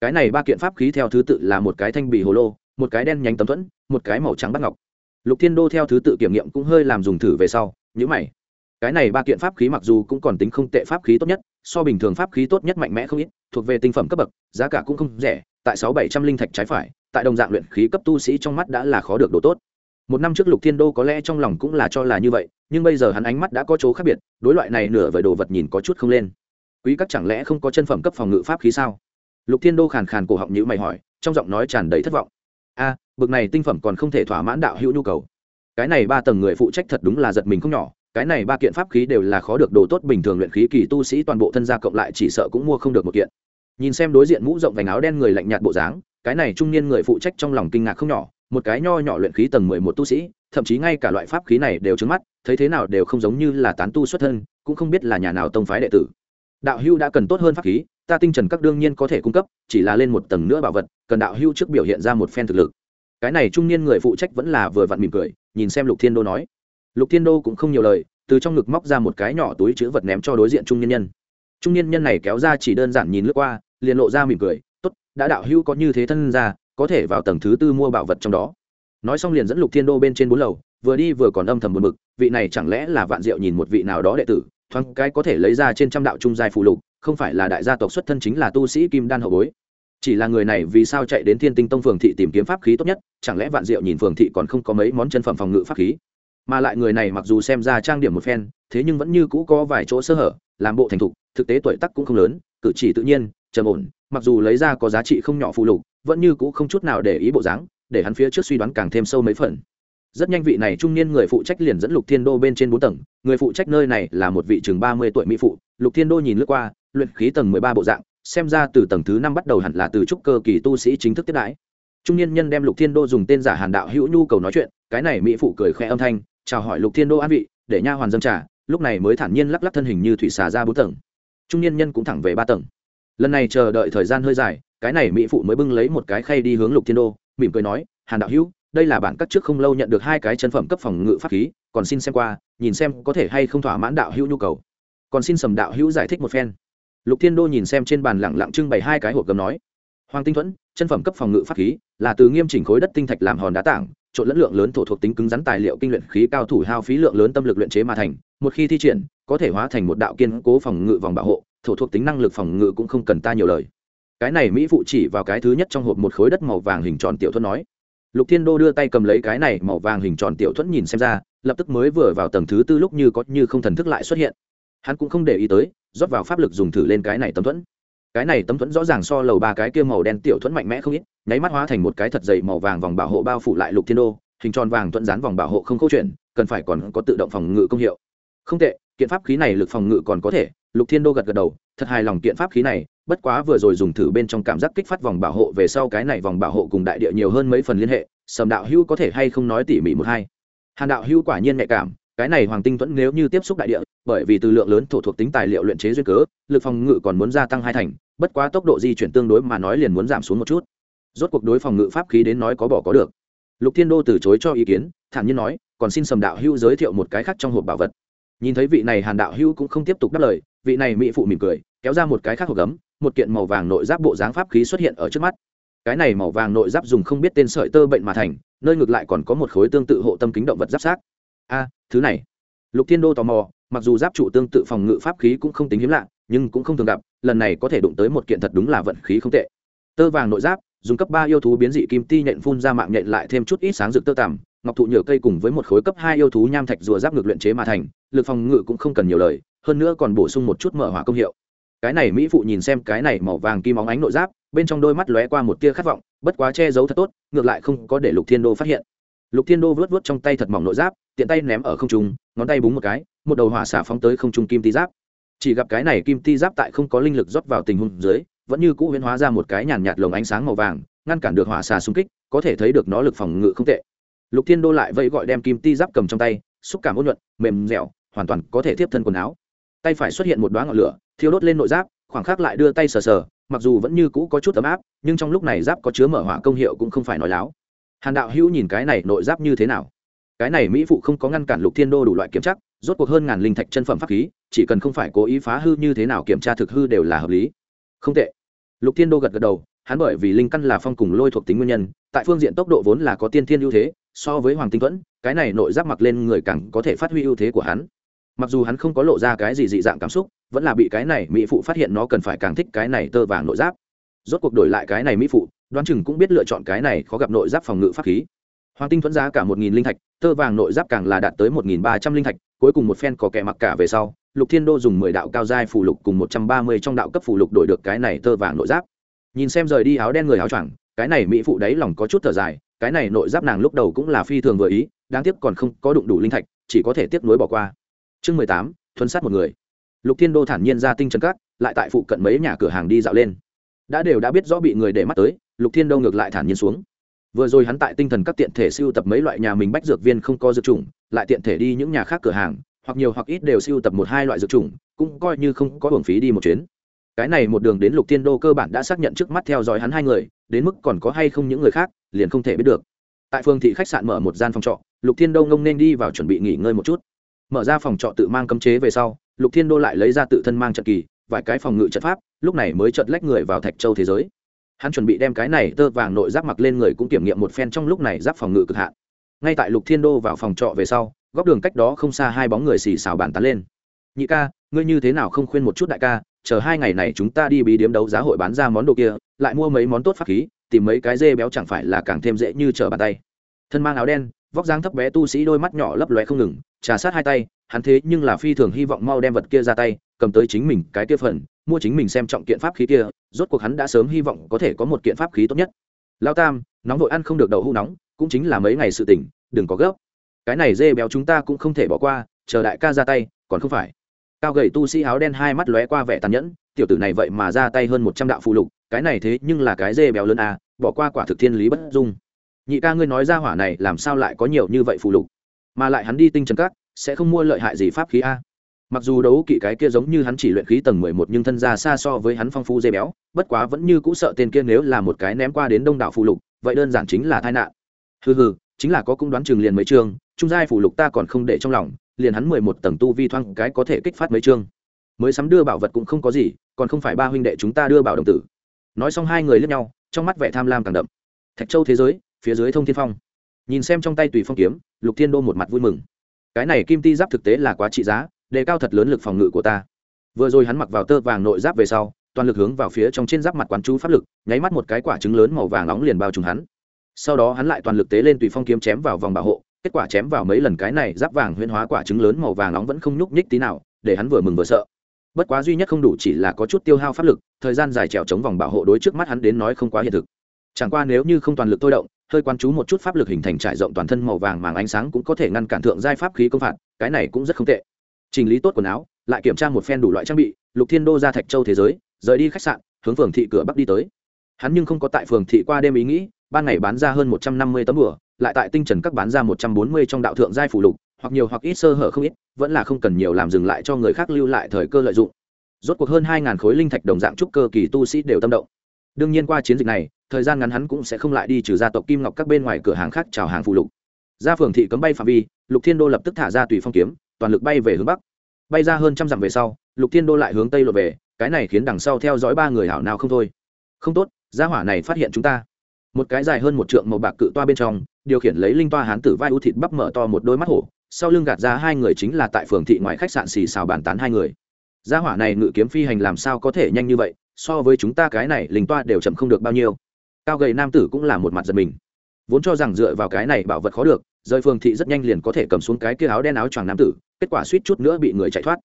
Speaker 1: Cái này ba kiện pháp khí theo thứ tự là một cái thanh bì hồ lô một cái đen nhánh tấm thuẫn, một cái màu trắng bắt ngọc. Lục thiên đô theo thứ tự kiểm nghiệm cũng hơi làm dùng thử về sau nhữ mày. Cái này ba kiện pháp khí mặc dù cũng còn tính không tệ pháp khí tốt nhất, so bình thường pháp khí tốt nhất mạnh mẽ không ít, thuộc về tinh phẩm cấp bậc, giá cả cũng không rẻ, tại sáu bảy trăm linh thạch trái phải, tại đồng dạng luyện khí cấp tu sĩ trong mắt đã là khó được đồ tốt. Một năm trước lục thiên đô có lẽ trong lòng cũng là cho là như vậy, nhưng bây giờ hắn ánh mắt đã có chỗ khác biệt, đối loại này nửa vời đồ vật nhìn có chút không lên. Quý các chẳng lẽ không có chân phẩm cấp phòng ngự pháp khí sao? Lục thiên đô khàn khàn cổ họng nhữ mày hỏi, trong giọng nói tràn đầy thất vọng a, bực này tinh phẩm còn không thể thỏa mãn đạo hữu nhu cầu. Cái này ba tầng người phụ trách thật đúng là giật mình không nhỏ, cái này ba kiện pháp khí đều là khó được đồ tốt bình thường luyện khí kỳ tu sĩ toàn bộ thân gia cộng lại chỉ sợ cũng mua không được một kiện. Nhìn xem đối diện mũ rộng vành áo đen người lạnh nhạt bộ dáng, cái này trung niên người phụ trách trong lòng kinh ngạc không nhỏ, một cái nho nhỏ luyện khí tầng mười một tu sĩ, thậm chí ngay cả loại pháp khí này đều trứng mắt, thấy thế nào đều không giống như là tán tu xuất thân, cũng không biết là nhà nào tông phái đệ tử. Đạo hưu đã cần tốt hơn pháp khí ta tinh trần các đương nhiên có thể cung cấp, chỉ là lên một tầng nữa bảo vật, cần đạo hưu trước biểu hiện ra một phen thực lực. Cái này trung niên người phụ trách vẫn là vừa vặn mỉm cười, nhìn xem lục thiên đô nói. Lục thiên đô cũng không nhiều lời, từ trong ngực móc ra một cái nhỏ túi chữ vật ném cho đối diện trung niên nhân. Trung niên nhân này kéo ra chỉ đơn giản nhìn lướt qua, liền lộ ra mỉm cười, tốt, đã đạo hưu có như thế thân ra, có thể vào tầng thứ tư mua bảo vật trong đó. Nói xong liền dẫn lục thiên đô bên trên bốn lầu, vừa đi vừa còn âm thầm buồn bực, vị này chẳng lẽ là vạn diệu nhìn một vị nào đó đệ tử, thoáng cái có thể lấy ra trên trăm đạo trung giai phụ lục không phải là đại gia tộc xuất thân chính là tu sĩ kim đan hậu bối. Chỉ là người này vì sao chạy đến thiên tinh tông phường thị tìm kiếm pháp khí tốt nhất, chẳng lẽ vạn diệu nhìn phường thị còn không có mấy món chân phẩm phòng ngự pháp khí? Mà lại người này mặc dù xem ra trang điểm một phen, thế nhưng vẫn như cũ có vài chỗ sơ hở, làm bộ thành thục, thực tế tuổi tắc cũng không lớn, cử chỉ tự nhiên, trầm ổn, mặc dù lấy ra có giá trị không nhỏ phụ lục, vẫn như cũ không chút nào để ý bộ dáng, để hắn phía trước suy đoán càng thêm sâu mấy phần. Rất nhanh vị này trung niên người phụ trách liền dẫn lục thiên đô bên trên bốn tầng, người phụ trách nơi này là một vị chừng ba mươi tuổi mỹ phụ, lục thiên đô nhìn lướt qua luyện khí tầng mười ba bộ dạng, xem ra từ tầng thứ năm bắt đầu hẳn là từ trúc cơ kỳ tu sĩ chính thức tiếp đãi. Trung niên nhân đem lục thiên đô dùng tên giả hàn đạo hữu nhu cầu nói chuyện, cái này mỹ phụ cười khẽ âm thanh, chào hỏi lục thiên đô an vị, để nha hoàn dâng trà, lúc này mới thản nhiên lắc lắc thân hình như thủy xà ra bốn tầng. Trung niên nhân cũng thẳng về ba tầng. Lần này chờ đợi thời gian hơi dài, cái này mỹ phụ mới bưng lấy một cái khay đi hướng lục thiên đô, mỉm cười nói, hàn đạo hữu, đây là bản cắt trước không lâu nhận được hai cái chân phẩm cấp phòng ngự pháp khí, còn xin xem qua, nhìn xem có thể hay không thỏa mãn đạo hữu nhu cầu. Còn xin sầm đạo hữu giải thích một phen lục thiên đô nhìn xem trên bàn lẳng lặng trưng bày hai cái hộp gấm nói, hoàng tinh thuẫn, chân phẩm cấp phòng ngự pháp khí, là từ nghiêm chỉnh khối đất tinh thạch làm hòn đá tảng, trộn lẫn lượng lớn thổ thuộc tính cứng rắn tài liệu kinh luyện khí cao thủ hao phí lượng lớn tâm lực luyện chế mà thành, một khi thi triển, có thể hóa thành một đạo kiên cố phòng ngự vòng bảo hộ, thổ thuộc tính năng lực phòng ngự cũng không cần ta nhiều lời. Cái này mỹ phụ chỉ vào cái thứ nhất trong hộp một khối đất màu vàng hình tròn tiểu thuẫn nói. Lục thiên đô đưa tay cầm lấy cái này màu vàng hình tròn tiểu thuẫn nhìn xem ra, lập tức mới vừa vào tầng thứ tư lúc như có như không thần thức lại xuất hiện hắn cũng không để ý tới, rót vào pháp lực dùng thử lên cái này tấm thuẫn. Cái này tấm thuẫn rõ ràng so lầu ba cái kia màu đen tiểu thuẫn mạnh mẽ không ít, nháy mắt hóa thành một cái thật dày màu vàng vòng bảo hộ bao phủ lại lục thiên đô, hình tròn vàng thuẫn dán vòng bảo hộ không câu chuyện cần phải còn có tự động phòng ngự công hiệu. Không tệ, kiện pháp khí này lực phòng ngự còn có thể, lục thiên đô gật gật đầu, thật hài lòng kiện pháp khí này, bất quá vừa rồi dùng thử bên trong cảm giác kích phát vòng bảo hộ về sau cái này vòng bảo hộ cùng đại địa nhiều hơn mấy phần liên hệ, sầm đạo hữu có thể hay không nói tỉ mỉ một hai. Hàn đạo hữu quả nhiên nhạy cảm cái này hoàng tinh thuẫn nếu như tiếp xúc đại địa, bởi vì từ lượng lớn thổ thuộc tính tài liệu luyện chế duyên cớ, lực phòng ngự còn muốn gia tăng hai thành, bất quá tốc độ di chuyển tương đối mà nói liền muốn giảm xuống một chút. Rốt cuộc đối phòng ngự pháp khí đến nói có bỏ có được. Lục thiên đô từ chối cho ý kiến, thản nhiên nói, còn xin sầm đạo hưu giới thiệu một cái khác trong hộp bảo vật. Nhìn thấy vị này hàn đạo hưu cũng không tiếp tục đáp lời, vị này mỹ phụ mỉm cười, kéo ra một cái khác hộp gấm, một kiện màu vàng nội giáp bộ dáng pháp khí xuất hiện ở trước mắt. Cái này màu vàng nội giáp dùng không biết tên sợi tơ bệnh mà thành, nơi ngược lại còn có một khối tương tự hộ tâm kính động vật giáp sát a, thứ này. Lục thiên đô tò mò, mặc dù giáp trụ tương tự phòng ngự pháp khí cũng không tính hiếm lạ, nhưng cũng không thường gặp, lần này có thể đụng tới một kiện thật đúng là vận khí không tệ. Tơ vàng nội giáp, dùng cấp ba yêu thú biến dị kim ti nhện phun ra mạng nhện lại thêm chút ít sáng rực tơ tằm, ngọc thụ nhựa cây cùng với một khối cấp hai yêu thú nham thạch rùa giáp ngược luyện chế mà thành, lực phòng ngự cũng không cần nhiều lời, hơn nữa còn bổ sung một chút mở hỏa công hiệu. Cái này mỹ phụ nhìn xem cái này màu vàng kim óng ánh nội giáp, bên trong đôi mắt lóe qua một tia khát vọng, bất quá che giấu thật tốt, ngược lại không có để lục thiên đô phát hiện. Lục thiên đô vớt vớt trong tay thật mỏng nội giáp tiện tay ném ở không trung, ngón tay búng một cái, một đầu hỏa xả phóng tới không trung kim ti giáp. Chỉ gặp cái này kim ti giáp tại không có linh lực rót vào tình huống dưới, vẫn như cũ huyễn hóa ra một cái nhàn nhạt lồng ánh sáng màu vàng, ngăn cản được hỏa xà xung kích, có thể thấy được nó lực phòng ngự không tệ. Lục thiên đô lại vẫy gọi đem kim ti giáp cầm trong tay, xúc cảm ôn nhuận, mềm dẻo, hoàn toàn có thể tiếp thân quần áo. Tay phải xuất hiện một đoá ngọn lửa, thiêu đốt lên nội giáp, khoảng khắc lại đưa tay sờ sờ, mặc dù vẫn như cũ có chút ấm áp, nhưng trong lúc này giáp có chứa mở hỏa công hiệu cũng không phải nói láo. Hàn đạo hữu nhìn cái này nội giáp như thế nào? Cái này mỹ phụ không có ngăn cản lục thiên đô đủ loại kiểm tra, rốt cuộc hơn ngàn linh thạch chân phẩm pháp khí chỉ cần không phải cố ý phá hư như thế nào kiểm tra thực hư đều là hợp lý. Không tệ. Lục thiên đô gật gật đầu hắn bởi vì linh căn là phong cùng lôi thuộc tính nguyên nhân tại phương diện tốc độ vốn là có tiên thiên ưu thế so với hoàng tinh thuẫn cái này nội giáp mặc lên người càng có thể phát huy ưu thế của hắn. Mặc dù hắn không có lộ ra cái gì dị dạng cảm xúc vẫn là bị cái này mỹ phụ phát hiện nó cần phải càng thích cái này tơ vàng nội giáp. Rốt cuộc đổi lại cái này mỹ phụ đoán chừng cũng biết lựa chọn cái này khó gặp nội giáp phòng ngự pháp khí hoàng tinh thuẫn giá cả một nghìn linh thạch, tơ vàng nội giáp càng là đạt tới một nghìn ba trăm linh thạch, cuối cùng một phen có kẻ mặc cả về sau, lục thiên đô dùng mười đạo cao giai phù lục cùng một trăm ba mươi trong đạo cấp phù lục đổi được cái này tơ vàng nội giáp. Nhìn xem rời đi áo đen người áo choàng, cái này mỹ phụ đấy lòng có chút thở dài, cái này nội giáp nàng lúc đầu cũng là phi thường vừa ý, đáng tiếc còn không có đụng đủ linh thạch, chỉ có thể tiếp nối bỏ qua. Chương mười tám thuấn sát một người. Lục thiên đô thản nhiên ra tinh trần cát, lại tại phụ cận mấy nhà cửa hàng đi dạo lên. Đã đều đã biết rõ bị người để mắt tới, lục thiên đô ngược lại thản nhiên xuống vừa rồi hắn tại tinh thần các tiện thể siêu tập mấy loại nhà mình bách dược viên không có dược chủng, lại tiện thể đi những nhà khác cửa hàng, hoặc nhiều hoặc ít đều siêu tập một hai loại dược chủng, cũng coi như không có hưởng phí đi một chuyến. Cái này một đường đến lục thiên đô cơ bản đã xác nhận trước mắt theo dõi hắn hai người, đến mức còn có hay không những người khác, liền không thể biết được. Tại phương thị khách sạn mở một gian phòng trọ, lục thiên đô ngông nên đi vào chuẩn bị nghỉ ngơi một chút. Mở ra phòng trọ tự mang cấm chế về sau, lục thiên đô lại lấy ra tự thân mang trận kỳ, vài cái phòng ngự trận pháp, lúc này mới trận lách người vào thạch châu thế giới hắn chuẩn bị đem cái này tơ vàng nội giáp mặc lên người cũng kiểm nghiệm một phen trong lúc này giáp phòng ngự cực hạn. Ngay tại lục thiên đô vào phòng trọ về sau, góc đường cách đó không xa hai bóng người xì xào bàn tán lên. Nhị ca, ngươi như thế nào không khuyên một chút đại ca, chờ hai ngày này chúng ta đi bí điếm đấu giá hội bán ra món đồ kia, lại mua mấy món tốt pháp khí, tìm mấy cái dê béo chẳng phải là càng thêm dễ như trở bàn tay. Thân mang áo đen vóc dáng thấp bé tu sĩ đôi mắt nhỏ lấp lóe không ngừng, trà sát hai tay, hắn thế nhưng là phi thường hy vọng mau đem vật kia ra tay, cầm tới chính mình cái kia phần, mua chính mình xem trọng kiện pháp khí kia, rốt cuộc hắn đã sớm hy vọng có thể có một kiện pháp khí tốt nhất. Lao tam, nóng vội ăn không được đậu hũ nóng, cũng chính là mấy ngày sự tỉnh, đừng có gấp. Cái này dê béo chúng ta cũng không thể bỏ qua, chờ đại ca ra tay, còn không phải. Cao gầy tu sĩ áo đen hai mắt lóe qua vẻ tàn nhẫn, tiểu tử này vậy mà ra tay hơn một trăm đạo phụ lục, cái này thế nhưng là cái dê béo lớn à bỏ qua quả thực thiên lý bất dung nhị ca ngươi nói ra hỏa này làm sao lại có nhiều như vậy phụ lục? Mà lại hắn đi tinh trần các, sẽ không mua lợi hại gì pháp khí a? Mặc dù đấu kỵ cái kia giống như hắn chỉ luyện khí tầng mười một nhưng thân ra xa so với hắn phong phú dê béo, bất quá vẫn như cũ sợ tên kia nếu là một cái ném qua đến đông đảo phụ lục, vậy đơn giản chính là tai nạn. Hừ hừ, chính là có cũng đoán chừng liền mấy chương, trung giai phụ lục ta còn không để trong lòng, liền hắn mười một tầng tu vi thoang cái có thể kích phát mấy chương. Mới sắm đưa bảo vật cũng không có gì, còn không phải ba huynh đệ chúng ta đưa bảo đồng tử. Nói xong hai người lướt nhau, trong mắt vẻ tham lam càng đậm. Thạch châu thế giới phía dưới thông thiên phong. Nhìn xem trong tay tùy phong kiếm, lục thiên đô một mặt vui mừng. Cái này kim ti giáp thực tế là quá trị giá, đề cao thật lớn lực phòng ngự của ta. Vừa rồi hắn mặc vào tơ vàng nội giáp về sau, toàn lực hướng vào phía trong trên giáp mặt quán chú pháp lực, nháy mắt một cái quả trứng lớn màu vàng nóng liền bao trùm hắn. Sau đó hắn lại toàn lực tế lên tùy phong kiếm chém vào vòng bảo hộ, kết quả chém vào mấy lần cái này giáp vàng huyên hóa quả trứng lớn màu vàng nóng vẫn không nhúc nhích tí nào, để hắn vừa mừng vừa sợ. Bất quá duy nhất không đủ chỉ là có chút tiêu hao pháp lực, thời gian dài trèo chống vòng bảo hộ đối trước mắt hắn đến nói không quá hiện thực. Chẳng qua nếu như không toàn lực thôi động hơi quan chú một chút pháp lực hình thành trải rộng toàn thân màu vàng màng ánh sáng cũng có thể ngăn cản thượng giai pháp khí công phạt, cái này cũng rất không tệ. Chỉnh lý tốt quần áo, lại kiểm tra một phen đủ loại trang bị, lục thiên đô ra thạch châu thế giới, rời đi khách sạn, hướng phường thị cửa bắc đi tới. Hắn nhưng không có tại phường thị qua đêm ý nghĩ, ban ngày bán ra hơn một trăm năm mươi tấm bửa lại tại tinh trần các bán ra một trăm bốn mươi trong đạo thượng giai phủ lục, hoặc nhiều hoặc ít sơ hở không ít, vẫn là không cần nhiều làm dừng lại cho người khác lưu lại thời cơ lợi dụng. Rốt cuộc hơn hai ngàn khối linh thạch đồng dạng trúc cơ kỳ tu sĩ đều tâm động đương nhiên qua chiến dịch này, thời gian ngắn hắn cũng sẽ không lại đi trừ gia tộc kim ngọc các bên ngoài cửa hàng khác chào hàng phụ lục. Ra phường thị cấm bay phạm vi, lục thiên đô lập tức thả ra tùy phong kiếm, toàn lực bay về hướng bắc. Bay ra hơn trăm dặm về sau, lục thiên đô lại hướng tây lộ về, cái này khiến đằng sau theo dõi ba người hảo nào không thôi. Không tốt, gia hỏa này phát hiện chúng ta. Một cái dài hơn một trượng màu bạc cự toa bên trong, điều khiển lấy linh toa hán tử vai u thịt bắp mở to một đôi mắt hổ, sau lưng gạt ra hai người chính là tại phường thị ngoài khách sạn xì xào bàn tán hai người. Gia hỏa này ngự kiếm phi hành làm sao có thể nhanh như vậy so với chúng ta cái này, linh toa đều chậm không được bao nhiêu. Cao gầy nam tử cũng là một mặt giật mình. Vốn cho rằng dựa vào cái này bảo vật khó được, rời phường thị rất nhanh liền có thể cầm xuống cái kia áo đen áo choàng nam tử, kết quả suýt chút nữa bị người chạy thoát.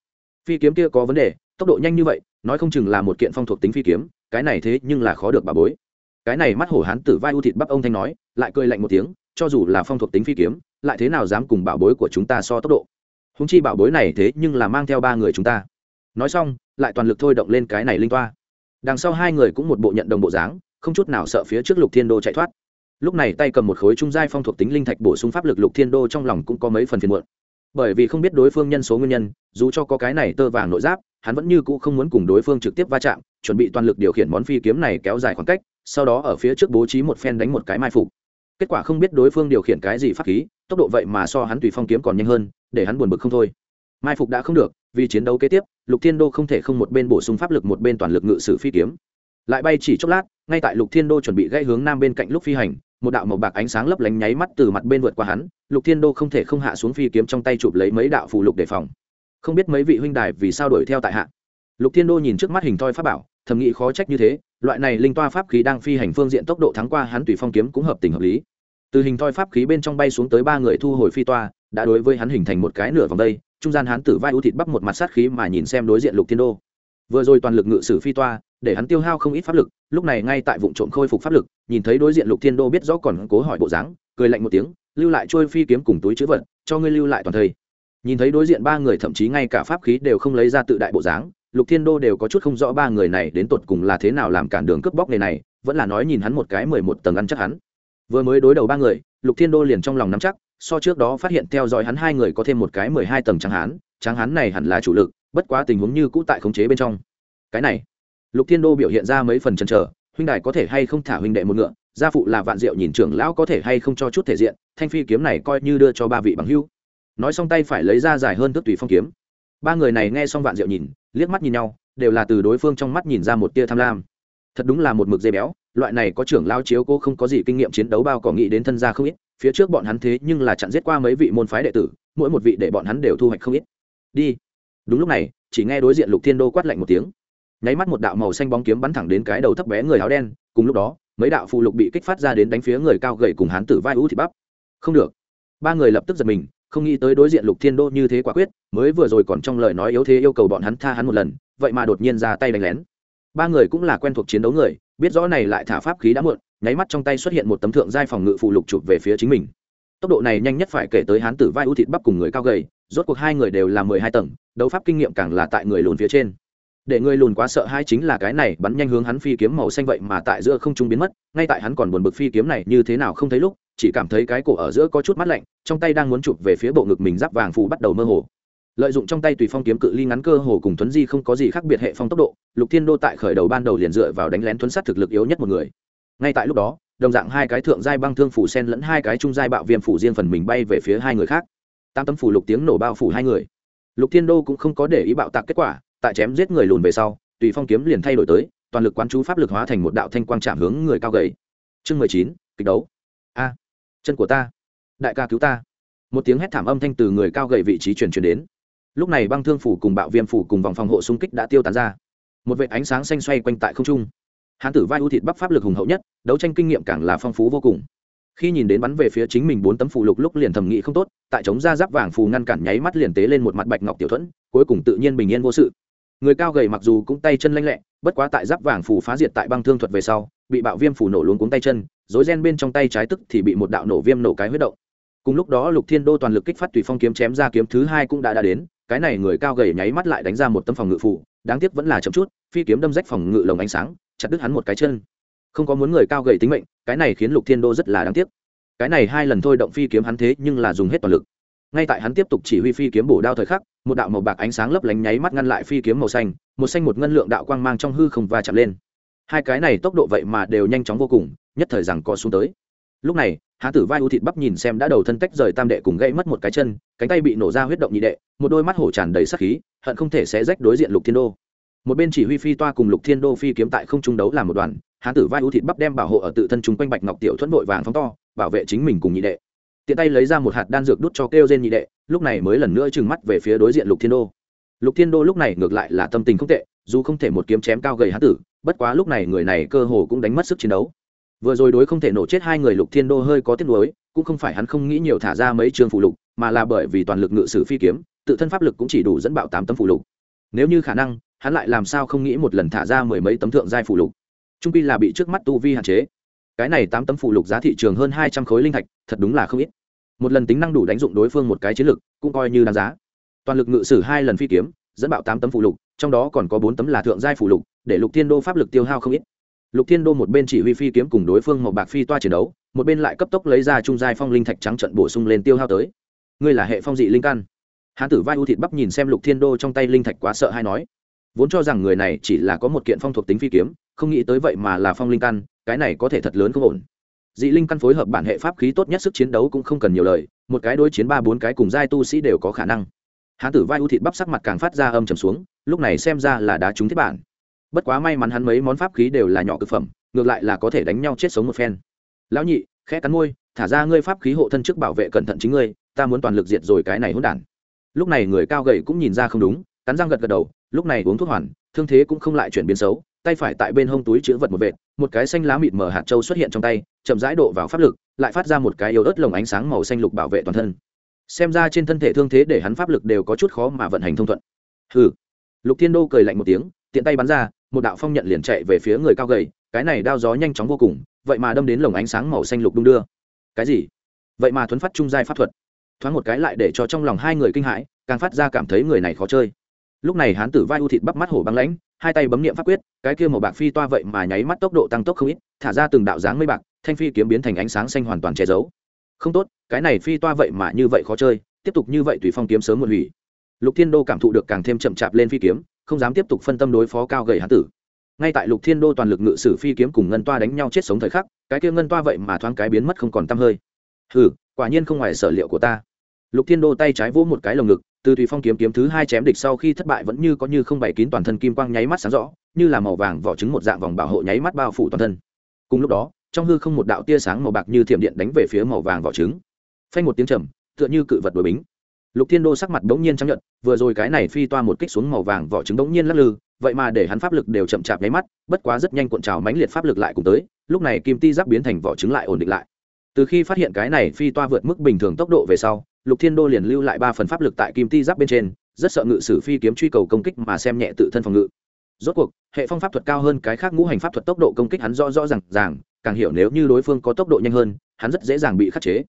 Speaker 1: Phi kiếm kia có vấn đề, tốc độ nhanh như vậy, nói không chừng là một kiện phong thuộc tính phi kiếm, cái này thế nhưng là khó được bà bối. Cái này mắt hổ hán tử vai u thịt bắp ông thanh nói, lại cười lạnh một tiếng, cho dù là phong thuộc tính phi kiếm, lại thế nào dám cùng bảo bối của chúng ta so tốc độ? Húng chi bảo bối này thế nhưng là mang theo ba người chúng ta. Nói xong, lại toàn lực thôi động lên cái này linh toa đằng sau hai người cũng một bộ nhận đồng bộ dáng, không chút nào sợ phía trước lục thiên đô chạy thoát. Lúc này tay cầm một khối trung giai phong thuộc tính linh thạch bổ sung pháp lực lục thiên đô trong lòng cũng có mấy phần phiền muộn. Bởi vì không biết đối phương nhân số nguyên nhân, dù cho có cái này tơ vàng nội giáp, hắn vẫn như cũ không muốn cùng đối phương trực tiếp va chạm, chuẩn bị toàn lực điều khiển món phi kiếm này kéo dài khoảng cách, sau đó ở phía trước bố trí một phen đánh một cái mai phục. Kết quả không biết đối phương điều khiển cái gì pháp khí, tốc độ vậy mà so hắn tùy phong kiếm còn nhanh hơn, để hắn buồn bực không thôi. Mai phục đã không được vì chiến đấu kế tiếp, lục thiên đô không thể không một bên bổ sung pháp lực một bên toàn lực ngự sử phi kiếm. Lại bay chỉ chốc lát, ngay tại lục thiên đô chuẩn bị gây hướng nam bên cạnh lúc phi hành, một đạo màu bạc ánh sáng lấp lánh nháy mắt từ mặt bên vượt qua hắn, lục thiên đô không thể không hạ xuống phi kiếm trong tay chụp lấy mấy đạo phù lục đề phòng. Không biết mấy vị huynh đài vì sao đuổi theo tại hạ. Lục thiên đô nhìn trước mắt hình thoi pháp bảo, thầm nghĩ khó trách như thế, loại này linh toa pháp khí đang phi hành phương diện tốc độ thắng qua hắn tùy phong kiếm cũng hợp tình hợp lý. Từ hình thoi pháp khí bên trong bay xuống tới ba người thu hồi phi toa đã đối với hắn hình thành một cái nửa vòng đây, trung gian hắn tử vai ưu thịt bắp một mặt sát khí mà nhìn xem đối diện lục thiên đô. Vừa rồi toàn lực ngự sử phi toa, để hắn tiêu hao không ít pháp lực, lúc này ngay tại vụ trộm khôi phục pháp lực, nhìn thấy đối diện lục thiên đô biết rõ còn cố hỏi bộ dáng, cười lạnh một tiếng, lưu lại trôi phi kiếm cùng túi chữ vật, cho ngươi lưu lại toàn thây. Nhìn thấy đối diện ba người thậm chí ngay cả pháp khí đều không lấy ra tự đại bộ dáng, lục thiên đô đều có chút không rõ ba người này đến tột cùng là thế nào làm cản đường cướp bóc này này, vẫn là nói nhìn hắn một cái mười một tầng ăn chắc hắn. Vừa mới đối đầu ba người, lục thiên đô liền trong lòng nắm chắc so trước đó phát hiện theo dõi hắn hai người có thêm một cái mười hai tầng trắng hán trắng hán này hẳn là chủ lực, bất quá tình huống như cũ tại khống chế bên trong. Cái này, lục thiên đô biểu hiện ra mấy phần chần chờ, huynh đài có thể hay không thả huynh đệ một ngựa, gia phụ là vạn diệu nhìn trưởng lão có thể hay không cho chút thể diện, thanh phi kiếm này coi như đưa cho ba vị bằng hưu nói xong tay phải lấy ra dài hơn thức tùy phong kiếm. Ba người này nghe xong vạn diệu nhìn, liếc mắt nhìn nhau, đều là từ đối phương trong mắt nhìn ra một tia tham lam. Thật đúng là một mực dây béo loại này có trưởng lao chiếu cô không có gì kinh nghiệm chiến đấu bao cỏ nghĩ đến thân gia không ít, phía trước bọn hắn thế nhưng là chặn giết qua mấy vị môn phái đệ tử, mỗi một vị để bọn hắn đều thu hoạch không ít. Đi. Đúng lúc này, chỉ nghe đối diện lục thiên đô quát lạnh một tiếng. Nháy mắt một đạo màu xanh bóng kiếm bắn thẳng đến cái đầu thấp bé người áo đen, cùng lúc đó, mấy đạo phụ lục bị kích phát ra đến đánh phía người cao gầy cùng hán tử vai ú thị bắp. Không được. Ba người lập tức giật mình, không nghĩ tới đối diện lục thiên đô như thế quả quyết, mới vừa rồi còn trong lời nói yếu thế yêu cầu bọn hắn tha hắn một lần, vậy mà đột nhiên ra tay đánh lén. Ba người cũng là quen thuộc chiến đấu người biết rõ này lại thả pháp khí đã muộn, nháy mắt trong tay xuất hiện một tấm thượng giai phòng ngự phụ lục chụp về phía chính mình. Tốc độ này nhanh nhất phải kể tới hán tử vai ưu thịt bắp cùng người cao gầy, rốt cuộc hai người đều là mười hai tầng, đấu pháp kinh nghiệm càng là tại người lùn phía trên. Để người lùn quá sợ hai chính là cái này, bắn nhanh hướng hắn phi kiếm màu xanh vậy mà tại giữa không trung biến mất, ngay tại hắn còn buồn bực phi kiếm này như thế nào không thấy lúc, chỉ cảm thấy cái cổ ở giữa có chút mắt lạnh, trong tay đang muốn chụp về phía bộ ngực mình giáp vàng phù bắt đầu mơ hồ lợi dụng trong tay tùy phong kiếm cự ly ngắn cơ hồ cùng tuấn di không có gì khác biệt hệ phong tốc độ, lục thiên đô tại khởi đầu ban đầu liền dựa vào đánh lén tuấn sát thực lực yếu nhất một người. Ngay tại lúc đó, đồng dạng hai cái thượng giai băng thương phủ sen lẫn hai cái trung giai bạo viêm phủ riêng phần mình bay về phía hai người khác. Tam tấm phủ lục tiếng nổ bao phủ hai người. Lục thiên đô cũng không có để ý bạo tạc kết quả, tại chém giết người lùn về sau, tùy phong kiếm liền thay đổi tới, toàn lực quán chú pháp lực hóa thành một đạo thanh quang chạm hướng người cao gầy. Chương mười chín, kịch đấu. A, chân của ta. Đại ca cứu ta. Một tiếng hét thảm âm thanh từ người cao gầy vị trí truyền truyền đến lúc này băng thương phủ cùng bạo viêm phủ cùng vòng phòng hộ xung kích đã tiêu tán ra. Một vệ ánh sáng xanh xoay quanh tại không trung. Hán tử vai ưu thịt bắp pháp lực hùng hậu nhất, đấu tranh kinh nghiệm càng là phong phú vô cùng. Khi nhìn đến bắn về phía chính mình bốn tấm phù lục lúc liền thầm nghĩ không tốt, tại chống ra giáp vàng phù ngăn cản nháy mắt liền tế lên một mặt bạch ngọc tiểu thuẫn, cuối cùng tự nhiên bình yên vô sự. Người cao gầy mặc dù cũng tay chân lanh lẹ, bất quá tại giáp vàng phù phá diệt tại băng thương thuật về sau, bị bạo viêm phù nổ luống cuống tay chân, rối ren bên trong tay trái tức thì bị một đạo nổ viêm nổ cái huyết động. Cùng lúc đó lục thiên đô toàn lực kích phát tùy phong kiếm chém ra kiếm thứ hai cũng đã đã đến cái này người cao gầy nháy mắt lại đánh ra một tấm phòng ngự phủ đáng tiếc vẫn là chậm chút, phi kiếm đâm rách phòng ngự lồng ánh sáng, chặt đứt hắn một cái chân. Không có muốn người cao gầy tính mệnh, cái này khiến lục thiên đô rất là đáng tiếc. Cái này hai lần thôi động phi kiếm hắn thế nhưng là dùng hết toàn lực. Ngay tại hắn tiếp tục chỉ huy phi kiếm bổ đao thời khắc, một đạo màu bạc ánh sáng lấp lánh nháy mắt ngăn lại phi kiếm màu xanh, một xanh một ngân lượng đạo quang mang trong hư không va chạm lên. Hai cái này tốc độ vậy mà đều nhanh chóng vô cùng, nhất thời rằng co xuống tới lúc này, há tử vai u thịt bắp nhìn xem đã đầu thân tách rời tam đệ cùng gãy mất một cái chân, cánh tay bị nổ ra huyết động nhị đệ, một đôi mắt hổ tràn đầy sắc khí, hận không thể sẽ rách đối diện lục thiên đô. Một bên chỉ huy phi toa cùng lục thiên đô phi kiếm tại không trung đấu làm một đoàn hán tử vai u thịt bắp đem bảo hộ ở tự thân chúng quanh bạch ngọc tiểu thuẫn vội vàng phóng to, bảo vệ chính mình cùng nhị đệ. Tiện tay lấy ra một hạt đan dược đút cho kêu trên nhị đệ, lúc này mới lần nữa trừng mắt về phía đối diện lục thiên đô. Lục thiên đô lúc này ngược lại là tâm tình không tệ, dù không thể một kiếm chém cao gầy hán tử, bất quá lúc này người này cơ hồ cũng đánh mất sức chiến đấu vừa rồi đối không thể nổ chết hai người lục thiên đô hơi có tiếc nuối, cũng không phải hắn không nghĩ nhiều thả ra mấy trường phụ lục, mà là bởi vì toàn lực ngự sử phi kiếm, tự thân pháp lực cũng chỉ đủ dẫn bạo tám tấm phụ lục. Nếu như khả năng, hắn lại làm sao không nghĩ một lần thả ra mười mấy tấm thượng giai phụ lục? Trung pi là bị trước mắt tu vi hạn chế. Cái này tám tấm phụ lục giá thị trường hơn hai trăm khối linh thạch, thật đúng là không ít. Một lần tính năng đủ đánh dụng đối phương một cái chiến lực cũng coi như đáng giá. Toàn lực ngự sử hai lần phi kiếm, dẫn bạo tám tấm phụ lục, trong đó còn có bốn tấm là thượng giai phụ lục, để lục thiên đô pháp lực tiêu hao không ít lục thiên đô một bên chỉ huy phi kiếm cùng đối phương một bạc phi toa chiến đấu, một bên lại cấp tốc lấy ra trung giai phong linh thạch trắng trận bổ sung lên tiêu hao tới. Ngươi là hệ phong dị linh căn. Hán tử vai u thịt bắp nhìn xem lục thiên đô trong tay linh thạch quá sợ hay nói, vốn cho rằng người này chỉ là có một kiện phong thuộc tính phi kiếm, không nghĩ tới vậy mà là phong linh căn, cái này có thể thật lớn không ổn. Dị linh căn phối hợp bản hệ pháp khí tốt nhất sức chiến đấu cũng không cần nhiều lời, một cái đối chiến ba bốn cái cùng giai tu sĩ đều có khả năng. Hán tử vai u thịt bắp sắc mặt càng phát ra âm trầm xuống, lúc này xem ra là đá trúng thiết bản bất quá may mắn hắn mấy món pháp khí đều là nhỏ cực phẩm, ngược lại là có thể đánh nhau chết sống một phen. Lão nhị, khẽ cắn môi, thả ra ngươi pháp khí hộ thân trước bảo vệ cẩn thận chính ngươi, ta muốn toàn lực diệt rồi cái này hỗn đản. Lúc này người cao gầy cũng nhìn ra không đúng, cắn răng gật gật đầu, lúc này uống thuốc hoàn, thương thế cũng không lại chuyển biến xấu, tay phải tại bên hông túi chứa vật một vệt, một cái xanh lá mịt mờ hạt châu xuất hiện trong tay, chậm rãi độ vào pháp lực, lại phát ra một cái yếu ớt lồng ánh sáng màu xanh lục bảo vệ toàn thân. Xem ra trên thân thể thương thế để hắn pháp lực đều có chút khó mà vận hành thông thuận. Hừ. Lục thiên đô cười lạnh một tiếng, tiện tay bắn ra một đạo phong nhận liền chạy về phía người cao gầy, cái này đao gió nhanh chóng vô cùng, vậy mà đâm đến lồng ánh sáng màu xanh lục đung đưa. Cái gì? Vậy mà thuấn phát trung giai pháp thuật. Thoáng một cái lại để cho trong lòng hai người kinh hãi, càng phát ra cảm thấy người này khó chơi. Lúc này hán tử vai u thịt bắp mắt hổ băng lãnh, hai tay bấm niệm pháp quyết, cái kia màu bạc phi toa vậy mà nháy mắt tốc độ tăng tốc không ít, thả ra từng đạo dáng mây bạc, thanh phi kiếm biến thành ánh sáng xanh hoàn toàn che giấu. Không tốt, cái này phi toa vậy mà như vậy khó chơi, tiếp tục như vậy tùy phong kiếm sớm một hủy. Lục thiên đô cảm thụ được càng thêm chậm chạp lên phi kiếm không dám tiếp tục phân tâm đối phó cao gầy hán tử. Ngay tại lục thiên đô toàn lực ngự sử phi kiếm cùng ngân toa đánh nhau chết sống thời khắc, cái kia ngân toa vậy mà thoáng cái biến mất không còn t hơi. Hừ, quả nhiên không ngoài sở liệu của ta. Lục thiên đô tay trái vỗ một cái lồng ngực, từ tùy phong kiếm kiếm thứ hai chém địch sau khi thất bại vẫn như có như không bày kín toàn thân kim quang nháy mắt sáng rõ, như là màu vàng vỏ trứng một dạng vòng bảo hộ nháy mắt bao phủ toàn thân. Cùng lúc đó, trong hư không một đạo tia sáng màu bạc như thiểm điện đánh về phía màu vàng vỏ trứng. Phanh một tiếng trầm, tựa như cự vật đuổi bính lục thiên đô sắc mặt bỗng nhiên chấp nhận vừa rồi cái này phi toa một kích xuống màu vàng vỏ trứng bỗng nhiên lắc lư, vậy mà để hắn pháp lực đều chậm chạp nháy mắt, bất quá rất nhanh cuộn trào mãnh liệt pháp lực lại cùng tới, lúc này kim ti giáp biến thành vỏ trứng lại ổn định lại. Từ khi phát hiện cái này phi toa vượt mức bình thường tốc độ về sau, lục thiên đô liền lưu lại ba phần pháp lực tại kim ti giáp bên trên, rất sợ ngự sử phi kiếm truy cầu công kích mà xem nhẹ tự thân phòng ngự. Rốt cuộc, hệ phong pháp thuật cao hơn cái khác ngũ hành pháp thuật tốc độ công kích hắn rõ rõ r à n g ràng, càng hiểu nếu như đối phương có tốc độ nhanh hơn, hắn rất dễ dàng bị khắc chế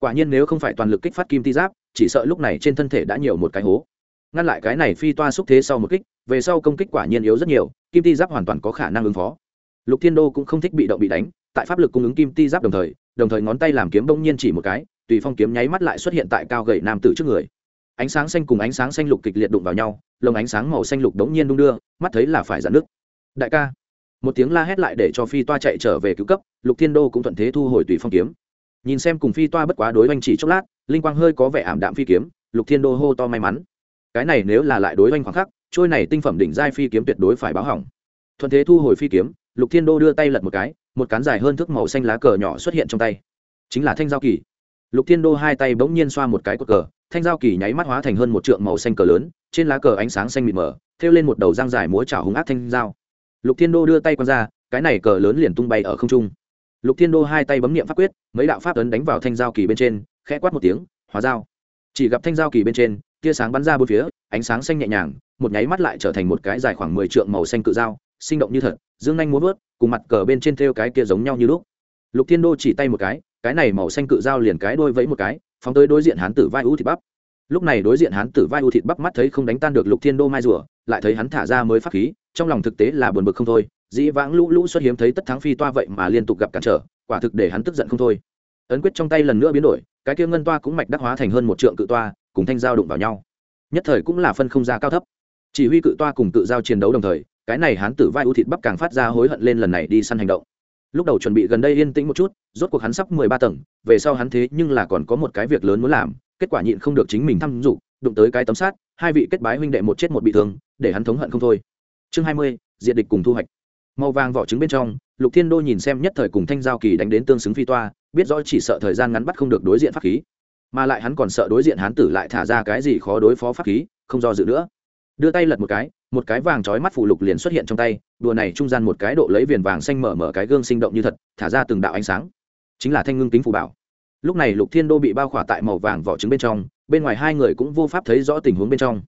Speaker 1: quả nhiên nếu không phải toàn lực kích phát kim ti giáp, chỉ sợ lúc này trên thân thể đã nhiều một cái hố. Ngăn lại cái này phi toa xúc thế sau một kích, về sau công kích quả nhiên yếu rất nhiều, kim ti giáp hoàn toàn có khả năng ứng phó. Lục thiên đô cũng không thích bị động bị đánh, tại pháp lực cung ứng kim ti giáp đồng thời đồng thời ngón tay làm kiếm bỗng nhiên chỉ một cái, tùy phong kiếm nháy mắt lại xuất hiện tại cao gậy nam tử trước người. Ánh sáng xanh cùng ánh sáng xanh lục kịch liệt đụng vào nhau, lồng ánh sáng màu xanh lục đống nhiên đung đưa, mắt thấy là phải giãn nước đại ca, một tiếng la hét lại để cho phi toa chạy trở về cứu cấp, lục thiên đô cũng thuận thế thu hồi tùy phong kiếm nhìn xem cùng phi toa bất quá đối oanh chỉ chốc lát, linh quang hơi có vẻ ảm đạm phi kiếm, lục thiên đô hô to may mắn. Cái này nếu là lại đối oanh khoảng khắc, trôi này tinh phẩm đỉnh giai phi kiếm tuyệt đối phải báo hỏng. Thuận thế thu hồi phi kiếm, lục thiên đô đưa tay lật một cái, một cán dài hơn thước màu xanh lá cờ nhỏ xuất hiện trong tay. Chính là thanh giao kỳ. Lục thiên đô hai tay bỗng nhiên xoa một cái cột cờ, thanh giao kỳ nháy mắt hóa thành hơn một trượng màu xanh cờ lớn, trên lá cờ ánh sáng xanh mịt mờ, thêu lên một đầu răng dài múa trào hung ác thanh giao. Lục thiên đô đưa tay q ra, cái này cờ lớn liền tung bay ở không trung lục thiên đô hai tay bấm niệm pháp quyết, mấy đạo pháp ấn đánh vào thanh giao kỳ bên trên, khẽ quát một tiếng, hóa dao chỉ gặp thanh giao kỳ bên trên, tia sáng bắn ra bốn phía, ánh sáng xanh nhẹ nhàng, một nháy mắt lại trở thành một cái dài khoảng mười trượng màu xanh cự dao sinh động như thật, dương nhanh muốn vớt, cùng mặt cờ bên trên thêu cái kia giống nhau như lúc. Lục thiên đô chỉ tay một cái cái này màu xanh cự dao liền cái đôi vẫy một cái, phóng tới đối diện hán tử vai u thịt bắp. Lúc này đối diện hán tử vai u thịt bắp mắt thấy không đánh tan được lục thiên đô mai rùa, lại thấy hắn thả ra mới pháp khí, trong lòng thực tế là buồn bực không thôi dĩ vãng lũ lũ xuất hiếm thấy tất thắng phi toa vậy mà liên tục gặp cản trở, quả thực để hắn tức giận không thôi. Ấn quyết trong tay lần nữa biến đổi, cái kia ngân toa cũng mạch đắc hóa thành hơn một trượng cự toa, cùng thanh giao đụng vào nhau. Nhất thời cũng là phân không ra cao thấp. Chỉ huy cự toa cùng cự giao chiến đấu đồng thời, cái này hắn tử vai ưu thịt bắp càng phát ra hối hận lên lần này đi săn hành động. Lúc đầu chuẩn bị gần đây yên tĩnh một chút, rốt cuộc hắn sắp mười ba tầng, về sau hắn thế nhưng là còn có một cái việc lớn muốn làm, kết quả nhịn không được chính mình thăm dụ, đụng tới cái tấm sát hai vị kết bái huynh đệ một chết một bị thương, để hắn thống hận không thôi. Chương hai mươi diện địch cùng thu hoạch màu vàng vỏ trứng bên trong, lục thiên đô nhìn xem nhất thời cùng thanh giao kỳ đánh đến tương xứng phi toa, biết rõ chỉ sợ thời gian ngắn bắt không được đối diện pháp khí. Mà lại hắn còn sợ đối diện hán tử lại thả ra cái gì khó đối phó pháp khí, không do dự nữa. Đưa tay lật một cái một cái vàng trói mắt phụ lục liền xuất hiện trong tay, đùa này trung gian một cái độ lấy viền vàng xanh mở mở cái gương sinh động như thật, thả ra từng đạo ánh sáng. Chính là thanh ngưng kính phù bảo. Lúc này lục thiên đô bị bao khỏa tại màu vàng vỏ trứng bên trong, bên ngoài hai người cũng vô pháp thấy rõ tình huống bên trong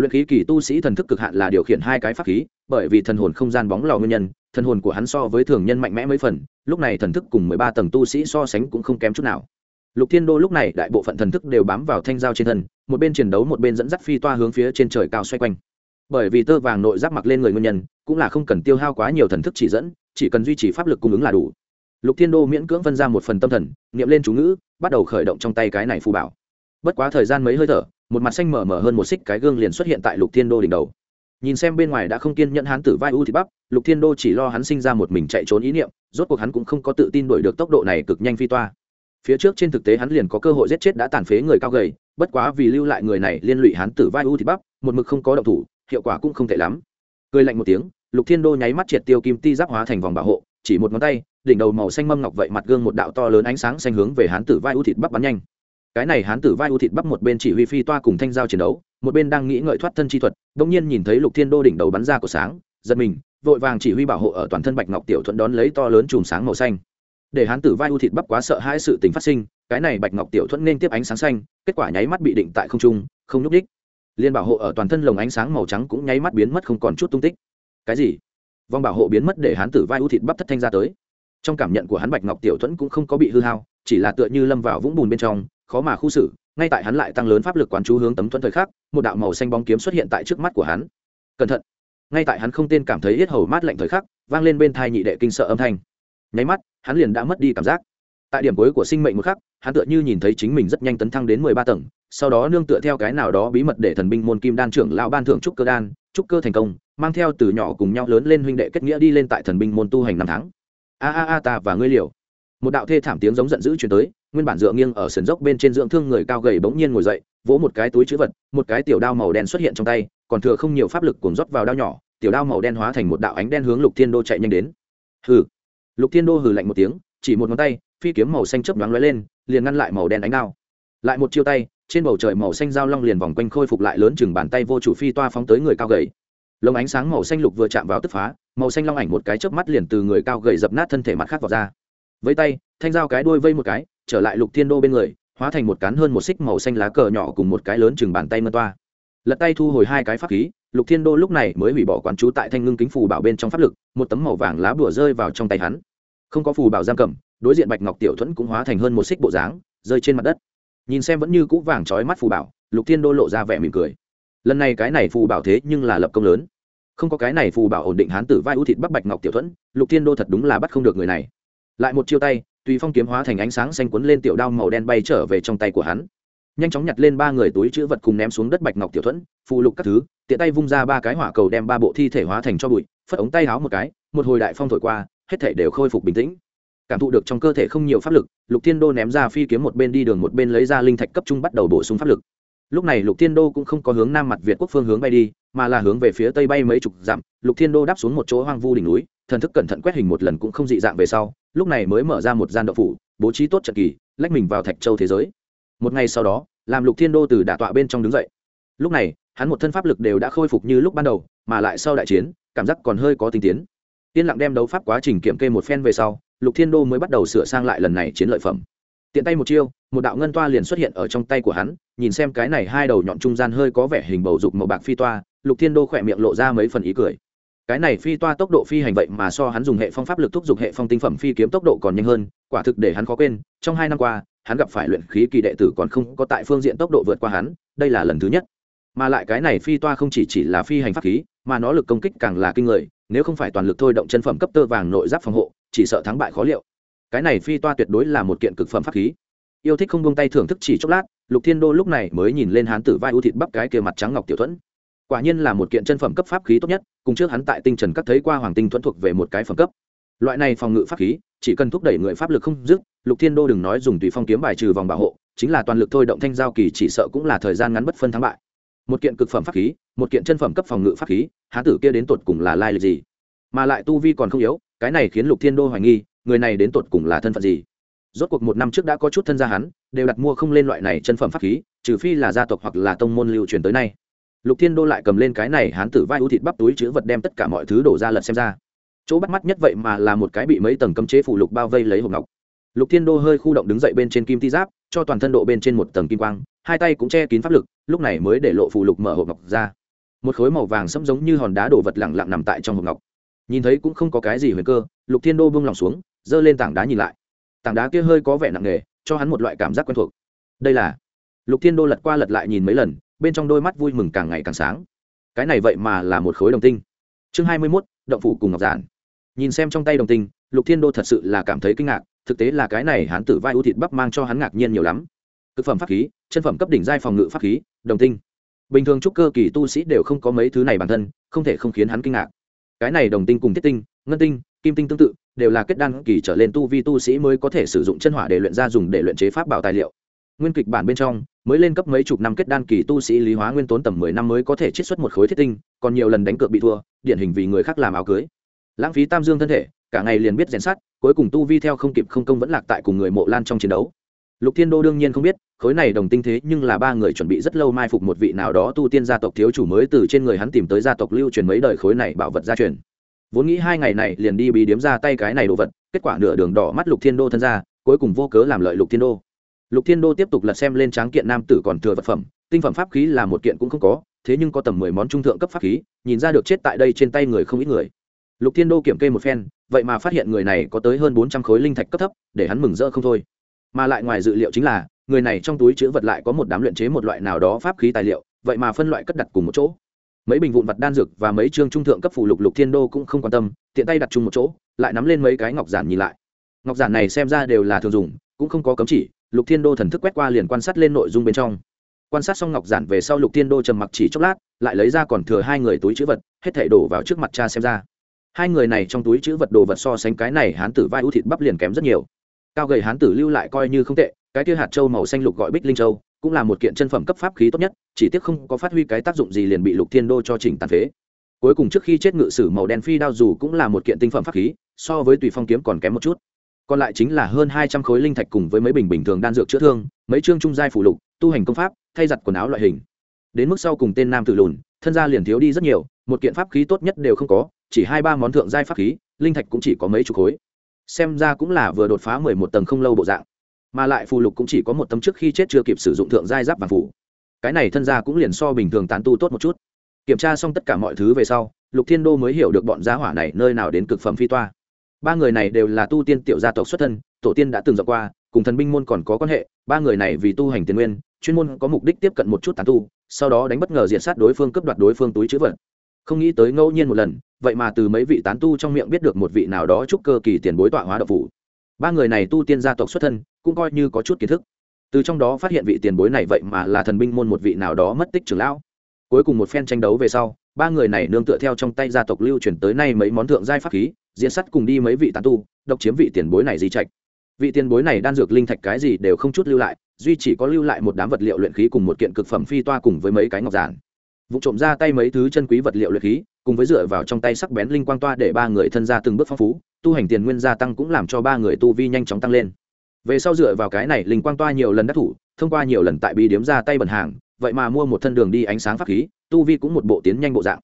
Speaker 1: luyện khí kỳ tu sĩ thần thức cực hạn là điều khiển hai cái pháp khí, bởi vì thần hồn không gian bóng lò nguyên nhân, thần hồn của hắn so với thường nhân mạnh mẽ mấy phần, lúc này thần thức cùng mười ba tầng tu sĩ so sánh cũng không kém chút nào. Lục thiên đô lúc này đại bộ phận thần thức đều bám vào thanh dao trên thân, một bên chiến đấu một bên dẫn dắt phi toa hướng phía trên trời cao xoay quanh. Bởi vì tơ vàng nội giáp mặc lên người nguyên nhân, cũng là không cần tiêu hao quá nhiều thần thức chỉ dẫn, chỉ cần duy trì pháp lực cung ứng là đủ. Lục thiên đô miễn cưỡng phân ra một phần tâm thần, niệm lên chú ngữ, bắt đầu khởi động trong tay cái này phù bảo. Bất quá thời gian mấy hơi thở một mặt xanh mở mở hơn một xích cái gương liền xuất hiện tại lục thiên đô đỉnh đầu. Nhìn xem bên ngoài đã không kiên nhẫn hắn tử vai u thịt bắp lục thiên đô chỉ lo hắn sinh ra một mình chạy trốn ý niệm, rốt cuộc hắn cũng không có tự tin đuổi được tốc độ này cực nhanh phi toa. Phía trước trên thực tế hắn liền có cơ hội giết chết đã tàn phế người cao gầy, bất quá vì lưu lại người này liên lụy hắn tử vai u thịt bắp một mực không có động thủ, hiệu quả cũng không tệ lắm. Cười lạnh một tiếng, lục thiên đô nháy mắt triệt tiêu kim ti giáp hóa thành vòng bảo hộ, chỉ một ngón tay, đỉnh đầu màu xanh mâm ngọc vậy mặt gương một đạo to lớn ánh sáng xanh hướng về hắn tử vai u thịt bắp bắn nhanh cái này hán tử vai u thịt bắp một bên chỉ huy phi toa cùng thanh giao chiến đấu, một bên đang nghĩ ngợi thoát thân chi thuật đông nhiên nhìn thấy lục thiên đô đỉnh đầu bắn ra của sáng, giật mình, vội vàng chỉ huy bảo hộ ở toàn thân bạch ngọc tiểu thuận đón lấy to lớn chùm sáng màu xanh. Để hán tử vai u thịt bắp quá sợ hai sự tình phát sinh, cái này bạch ngọc tiểu thuận nên tiếp ánh sáng xanh, kết quả nháy mắt bị định tại không trung, không nhúc đích liên bảo hộ ở toàn thân lồng ánh sáng màu trắng cũng nháy mắt biến mất không còn chút tung tích. Cái gì? Vòng bảo hộ biến mất để hán tử vai u thịt bắp thất thanh ra tới. Trong cảm nhận của hắn bạch ngọc tiểu thuẫn cũng không có bị hư hao, chỉ là tựa như lâm vào vũng bùn bên trong khó mà khu xử, ngay tại hắn lại tăng lớn pháp lực quán chú hướng tấm thuẫn thời khắc, một đạo màu xanh bóng kiếm xuất hiện tại trước mắt của hắn. Cẩn thận. Ngay tại hắn không tên cảm thấy yết hầu mát lạnh thời khắc, vang lên bên thai nhị đệ kinh sợ âm thanh. Nháy mắt, hắn liền đã mất đi cảm giác. Tại điểm cuối của sinh mệnh một khắc, hắn tựa như nhìn thấy chính mình rất nhanh tấn thăng đến mười ba tầng, sau đó nương tựa theo cái nào đó bí mật để thần binh môn kim đan trưởng lão ban thưởng trúc cơ đan, trúc cơ thành công, mang theo từ nhỏ cùng nhau lớn lên huynh đệ kết nghĩa đi lên tại thần binh môn tu hành năm tháng. A a a, ta và ngươi liều một đạo thê thảm tiếng giống giận dữ chuyển tới, nguyên bản dựa nghiêng ở sườn dốc bên trên dưỡng thương người cao gầy bỗng nhiên ngồi dậy, vỗ một cái túi chữ vật, một cái tiểu đao màu đen xuất hiện trong tay, còn thừa không nhiều pháp lực cuồng rót vào đao nhỏ, tiểu đao màu đen hóa thành một đạo ánh đen hướng lục thiên đô chạy nhanh đến. Hừ. Lục thiên đô hừ lạnh một tiếng, chỉ một ngón tay, phi kiếm màu xanh chớp nhoáng lóe lên, liền ngăn lại màu đen ánh đao. Lại một chiêu tay, trên bầu trời màu xanh dao long liền vòng quanh khôi phục lại lớn chừng bàn tay vô chủ phi toa phóng tới người cao gầy. Lồng ánh sáng màu xanh lục vừa chạm vào tức phá, màu xanh long ảnh một cái chớp mắt liền từ người cao gầy dập nát thân thể mặt khác vào ra với tay, thanh dao cái đuôi vây một cái, trở lại lục thiên đô bên người, hóa thành một cán hơn một xích màu xanh lá cờ nhỏ cùng một cái lớn chừng bàn tay mân toa. Lật tay thu hồi hai cái pháp khí, lục thiên đô lúc này mới hủy bỏ quán chú tại thanh ngưng kính phù bảo bên trong pháp lực, một tấm màu vàng lá bùa rơi vào trong tay hắn. Không có phù bảo giam cầm, đối diện bạch ngọc tiểu thuẫn cũng hóa thành hơn một xích bộ dáng, rơi trên mặt đất. Nhìn xem vẫn như cũ vàng trói mắt phù bảo, lục thiên đô lộ ra vẻ mỉm cười. Lần này cái này phù bảo thế nhưng là lập công lớn. Không có cái này phù bảo ổn định hán tử vai ưu thịt bắc bạch ngọc tiểu thuẫn, lục thiên đô thật đúng là bắt không được người này lại một chiêu tay, tùy phong kiếm hóa thành ánh sáng xanh quấn lên tiểu đao màu đen bay trở về trong tay của hắn. Nhanh chóng nhặt lên ba người túi chữ vật cùng ném xuống đất bạch ngọc tiểu thuẫn, phù lục các thứ, tiện tay vung ra ba cái hỏa cầu đem ba bộ thi thể hóa thành cho bụi, phất ống tay háo một cái, một hồi đại phong thổi qua, hết thể đều khôi phục bình tĩnh. Cảm thụ được trong cơ thể không nhiều pháp lực, lục thiên đô ném ra phi kiếm một bên đi đường một bên lấy ra linh thạch cấp trung bắt đầu bổ sung pháp lực. Lúc này lục thiên đô cũng không có hướng nam mặt việt quốc phương hướng bay đi, mà là hướng về phía tây bay mấy chục dặm, lục thiên đô đáp xuống một chỗ hoang vu đỉnh núi, thần thức cẩn thận quét hình một lần cũng không dị dạng về sau lúc này mới mở ra một gian đậu phủ, bố trí tốt trận kỳ, lách mình vào thạch châu thế giới. Một ngày sau đó làm lục thiên đô từ đả tọa bên trong đứng dậy. Lúc này, hắn một thân pháp lực đều đã khôi phục như lúc ban đầu, mà lại sau đại chiến, cảm giác còn hơi có tinh tiến. Yên lặng đem đấu pháp quá trình kiểm kê một phen về sau, lục thiên đô mới bắt đầu sửa sang lại lần này chiến lợi phẩm. Tiện tay một chiêu, một đạo ngân toa liền xuất hiện ở trong tay của hắn, nhìn xem cái này hai đầu nhọn trung gian hơi có vẻ hình bầu dục màu bạc phi toa, lục thiên đô khỏe miệng lộ ra mấy phần ý cười cái này phi toa tốc độ phi hành vậy mà so hắn dùng hệ phong pháp lực thúc giục hệ phong tinh phẩm phi kiếm tốc độ còn nhanh hơn, quả thực để hắn khó quên, trong hai năm qua, hắn gặp phải luyện khí kỳ đệ tử còn không có tại phương diện tốc độ vượt qua hắn, đây là lần thứ nhất. Mà lại cái này phi toa không chỉ chỉ là phi hành pháp khí, mà nó lực công kích càng là kinh người, nếu không phải toàn lực thôi động chân phẩm cấp tơ vàng nội giáp phòng hộ, chỉ sợ thắng bại khó liệu. Cái này phi toa tuyệt đối là một kiện cực phẩm pháp khí. Yêu thích không buông tay thưởng thức chỉ chốc lát, lục thiên đô lúc này mới nhìn lên hán tử vai ưu thịt bắp cái kia mặt trắng ngọc tiểu thuẫn. Quả nhiên là một kiện chân phẩm cấp pháp khí tốt nhất cùng trước hắn tại tinh trần các thấy qua hoàng tinh thuẫn thuộc về một cái phẩm cấp. Loại này phòng ngự pháp khí, chỉ cần thúc đẩy người pháp lực không dứt, lục thiên đô đừng nói dùng tùy phong kiếm bài trừ vòng bảo hộ, chính là toàn lực thôi động thanh giao kỳ chỉ sợ cũng là thời gian ngắn bất phân thắng bại. Một kiện cực phẩm pháp khí, một kiện chân phẩm cấp phòng ngự pháp khí, há tử kia đến tột cùng là lai lịch gì? Mà lại tu vi còn không yếu, cái này khiến lục thiên đô hoài nghi, người này đến tột cùng là thân phận gì? Rốt cuộc một năm trước đã có chút thân gia hắn, đều đặt mua không lên loại này chân phẩm pháp khí, trừ phi là gia tộc hoặc là tông môn lưu truyền tới nay lục thiên đô lại cầm lên cái này hán tử vai ưu thịt bắp túi chứa vật đem tất cả mọi thứ đổ ra lật xem ra. Chỗ bắt mắt nhất vậy mà là một cái bị mấy tầng cấm chế phụ lục bao vây lấy hộp ngọc. Lục thiên đô hơi khu động đứng dậy bên trên kim ti giáp, cho toàn thân độ bên trên một tầng kim quang, hai tay cũng che kín pháp lực, lúc này mới để lộ phụ lục mở hộp ngọc ra. Một khối màu vàng sẫm giống như hòn đá đổ vật lẳng lặng nằm tại trong hộp ngọc. Nhìn thấy cũng không có cái gì huyền cơ, lục thiên đô buông lòng xuống, giơ lên tảng đá nhìn lại. Tảng đá kia hơi có vẻ nặng nề, cho hắn một loại cảm giác quen thuộc. Đây là lục thiên đô lật qua lật lại nhìn mấy lần bên trong đôi mắt vui mừng càng ngày càng sáng. Cái này vậy mà là một khối đồng tinh. Chương hai mươi mốt, động phủ cùng ngọc giản. Nhìn xem trong tay đồng tinh, lục thiên đô thật sự là cảm thấy kinh ngạc, thực tế là cái này hắn tử vai ưu thịt bắp mang cho hắn ngạc nhiên nhiều lắm. Thực phẩm pháp khí, chân phẩm cấp đỉnh giai phòng ngự pháp khí, đồng tinh. Bình thường trúc cơ kỳ tu sĩ đều không có mấy thứ này bản thân, không thể không khiến hắn kinh ngạc. Cái này đồng tinh cùng thiết tinh, ngân tinh, kim tinh tương tự, đều là kết đan kỳ trở lên tu vi tu sĩ mới có thể sử dụng chân hỏa để luyện ra dùng để luyện chế pháp bảo tài liệu nguyên kịch bản bên trong, mới lên cấp mấy chục năm kết đan kỳ tu sĩ lý hóa nguyên tốn tầm mười năm mới có thể chiết xuất một khối thiết tinh, còn nhiều lần đánh cược bị thua, điển hình vì người khác làm áo cưới. Lãng phí tam dương thân thể, cả ngày liền biết rèn sát cuối cùng tu vi theo không kịp không công vẫn lạc tại cùng người mộ lan trong chiến đấu. Lục thiên đô đương nhiên không biết, khối này đồng tinh thế nhưng là ba người chuẩn bị rất lâu mai phục một vị nào đó tu tiên gia tộc thiếu chủ mới từ trên người hắn tìm tới gia tộc lưu truyền mấy đời khối này bảo vật gia truyền. Vốn nghĩ hai ngày này liền đi bí điếm ra tay cái này đồ vật, kết quả nửa đường đỏ mắt lục thiên đô thân ra, cuối cùng vô cớ làm lợi lục thiên đô lục thiên đô tiếp tục lật xem lên tráng kiện nam tử còn thừa vật phẩm, tinh phẩm pháp khí là một kiện cũng không có, thế nhưng có tầm mười món trung thượng cấp pháp khí, nhìn ra được chết tại đây trên tay người không ít người. Lục thiên đô kiểm kê một phen, vậy mà phát hiện người này có tới hơn bốn trăm khối linh thạch cấp thấp, để hắn mừng rỡ không thôi. Mà lại ngoài dự liệu chính là, người này trong túi chữ vật lại có một đám luyện chế một loại nào đó pháp khí tài liệu, vậy mà phân loại cất đặt cùng một chỗ. Mấy bình vụn vật đan dược và mấy chương trung thượng cấp phụ lục lục thiên đô cũng không quan tâm, tiện tay đặt chung một chỗ, lại nắm lên mấy cái ngọc giản nhìn lại. Ngọc giản này xem ra đều là thường dùng, cũng không có cấm chỉ lục thiên đô thần thức quét qua liền quan sát lên nội dung bên trong. Quan sát xong ngọc giản về sau lục thiên đô trầm mặc chỉ chốc lát, lại lấy ra còn thừa hai người túi chữ vật, hết thảy đổ vào trước mặt cha xem ra. Hai người này trong túi chữ vật đồ vật so sánh cái này hán tử vai ưu thịt bắp liền kém rất nhiều. Cao gầy hán tử lưu lại coi như không tệ, cái kia hạt châu màu xanh lục gọi bích linh châu, cũng là một kiện chân phẩm cấp pháp khí tốt nhất, chỉ tiếc không có phát huy cái tác dụng gì liền bị lục thiên đô cho chỉnh tàn phế. Cuối cùng trước khi chết ngự sử màu đen phi đao dù cũng là một kiện tinh phẩm pháp khí, so với tùy phong kiếm còn kém một chút còn lại chính là hơn hai trăm khối linh thạch cùng với mấy bình bình thường đan dược chữa thương, mấy chương trung giai phụ lục, tu hành công pháp, thay giặt quần áo loại hình. Đến mức sau cùng tên nam tử lùn, thân gia liền thiếu đi rất nhiều, một kiện pháp khí tốt nhất đều không có, chỉ hai ba món thượng giai pháp khí, linh thạch cũng chỉ có mấy chục khối. Xem ra cũng là vừa đột phá mười một tầng không lâu bộ dạng. Mà lại phù lục cũng chỉ có một tấm trước khi chết chưa kịp sử dụng thượng giai giáp vàng phủ. Cái này thân gia cũng liền so bình thường tán tu tốt một chút. Kiểm tra xong tất cả mọi thứ về sau, lục thiên đô mới hiểu được bọn giá hỏa này nơi nào đến cực phẩm phi toa ba người này đều là tu tiên tiểu gia tộc xuất thân, tổ tiên đã từng dọc qua, cùng thần binh môn còn có quan hệ, ba người này vì tu hành tiền nguyên, chuyên môn có mục đích tiếp cận một chút tán tu, sau đó đánh bất ngờ diện sát đối phương cướp đoạt đối phương túi chữ vật. Không nghĩ tới ngẫu nhiên một lần, vậy mà từ mấy vị tán tu trong miệng biết được một vị nào đó chúc cơ kỳ tiền bối tọa hóa độc phủ. Ba người này tu tiên gia tộc xuất thân, cũng coi như có chút kiến thức. Từ trong đó phát hiện vị tiền bối này vậy mà là thần binh môn một vị nào đó mất tích trưởng lão. Cuối cùng một phen tranh đấu về sau, ba người này nương tựa theo trong tay gia tộc lưu truyền tới nay mấy món thượng giai pháp khí diễn sắt cùng đi mấy vị tán tu, độc chiếm vị tiền bối này di trạch. Vị tiền bối này đan dược linh thạch cái gì đều không chút lưu lại, duy chỉ có lưu lại một đám vật liệu luyện khí cùng một kiện cực phẩm phi toa cùng với mấy cái ngọc giản. Vụ trộm ra tay mấy thứ chân quý vật liệu luyện khí, cùng với dựa vào trong tay sắc bén linh quang toa để ba người thân ra từng bước phong phú, tu hành tiền nguyên gia tăng cũng làm cho ba người tu vi nhanh chóng tăng lên. Về sau dựa vào cái này linh quang toa nhiều lần đắc thủ, thông qua nhiều lần tại bi điếm ra tay bẩn hàng, vậy mà mua một thân đường đi ánh sáng pháp khí, tu vi cũng một bộ tiến nhanh bộ dạng.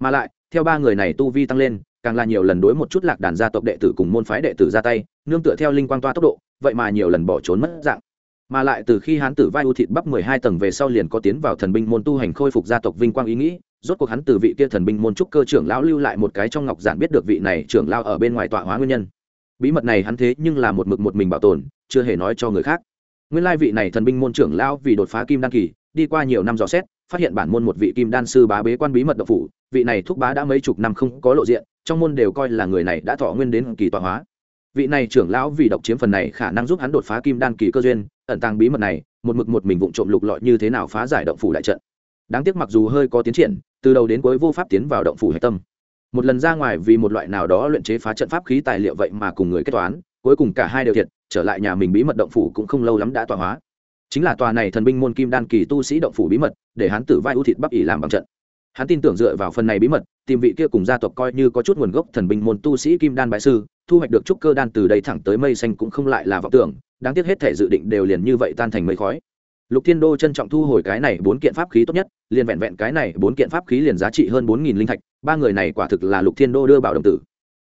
Speaker 1: Mà lại, theo ba người này tu vi tăng lên càng là nhiều lần đối một chút lạc đàn gia tộc đệ tử cùng môn phái đệ tử ra tay, nương tựa theo linh quang toa tốc độ, vậy mà nhiều lần bỏ trốn mất dạng. Mà lại từ khi hắn tử vai ưu thịt bắp mười hai tầng về sau liền có tiến vào thần binh môn tu hành khôi phục gia tộc vinh quang ý nghĩ, rốt cuộc hắn từ vị kia thần binh môn trúc cơ trưởng lão lưu lại một cái trong ngọc giản biết được vị này trưởng lão ở bên ngoài tọa hóa nguyên nhân. Bí mật này hắn thế nhưng là một mực một mình bảo tồn, chưa hề nói cho người khác. Nguyên lai vị này thần binh môn trưởng lão vì đột phá kim đan kỳ, đi qua nhiều năm dò xét, phát hiện bản môn một vị kim đan sư bá bế quan bí mật độc phủ, vị này thúc bá đã mấy chục năm không có lộ diện trong môn đều coi là người này đã thọ nguyên đến kỳ tọa hóa. Vị này trưởng lão vì độc chiếm phần này khả năng giúp hắn đột phá kim đan kỳ cơ duyên, ẩn tàng bí mật này, một mực một mình vụng trộm lục lọi như thế nào phá giải động phủ đại trận. Đáng tiếc mặc dù hơi có tiến triển, từ đầu đến cuối vô pháp tiến vào động phủ hạch tâm. Một lần ra ngoài vì một loại nào đó luyện chế phá trận pháp khí tài liệu vậy mà cùng người kết toán, cuối cùng cả hai đều thiệt, trở lại nhà mình bí mật động phủ cũng không lâu lắm đã tọa hóa. Chính là tòa này thần binh môn kim đan kỳ tu sĩ động phủ bí mật, để hắn tử vai ưu thịt bắc ỉ làm bằng trận hắn tin tưởng dựa vào phần này bí mật, tìm vị kia cùng gia tộc coi như có chút nguồn gốc thần binh môn tu sĩ kim đan bại sư, thu hoạch được trúc cơ đan từ đây thẳng tới mây xanh cũng không lại là vọng tưởng, đáng tiếc hết thể dự định đều liền như vậy tan thành mây khói. Lục thiên đô trân trọng thu hồi cái này bốn kiện pháp khí tốt nhất, liền vẹn vẹn cái này bốn kiện pháp khí liền giá trị hơn bốn nghìn linh thạch, ba người này quả thực là lục thiên đô đưa bảo đồng tử.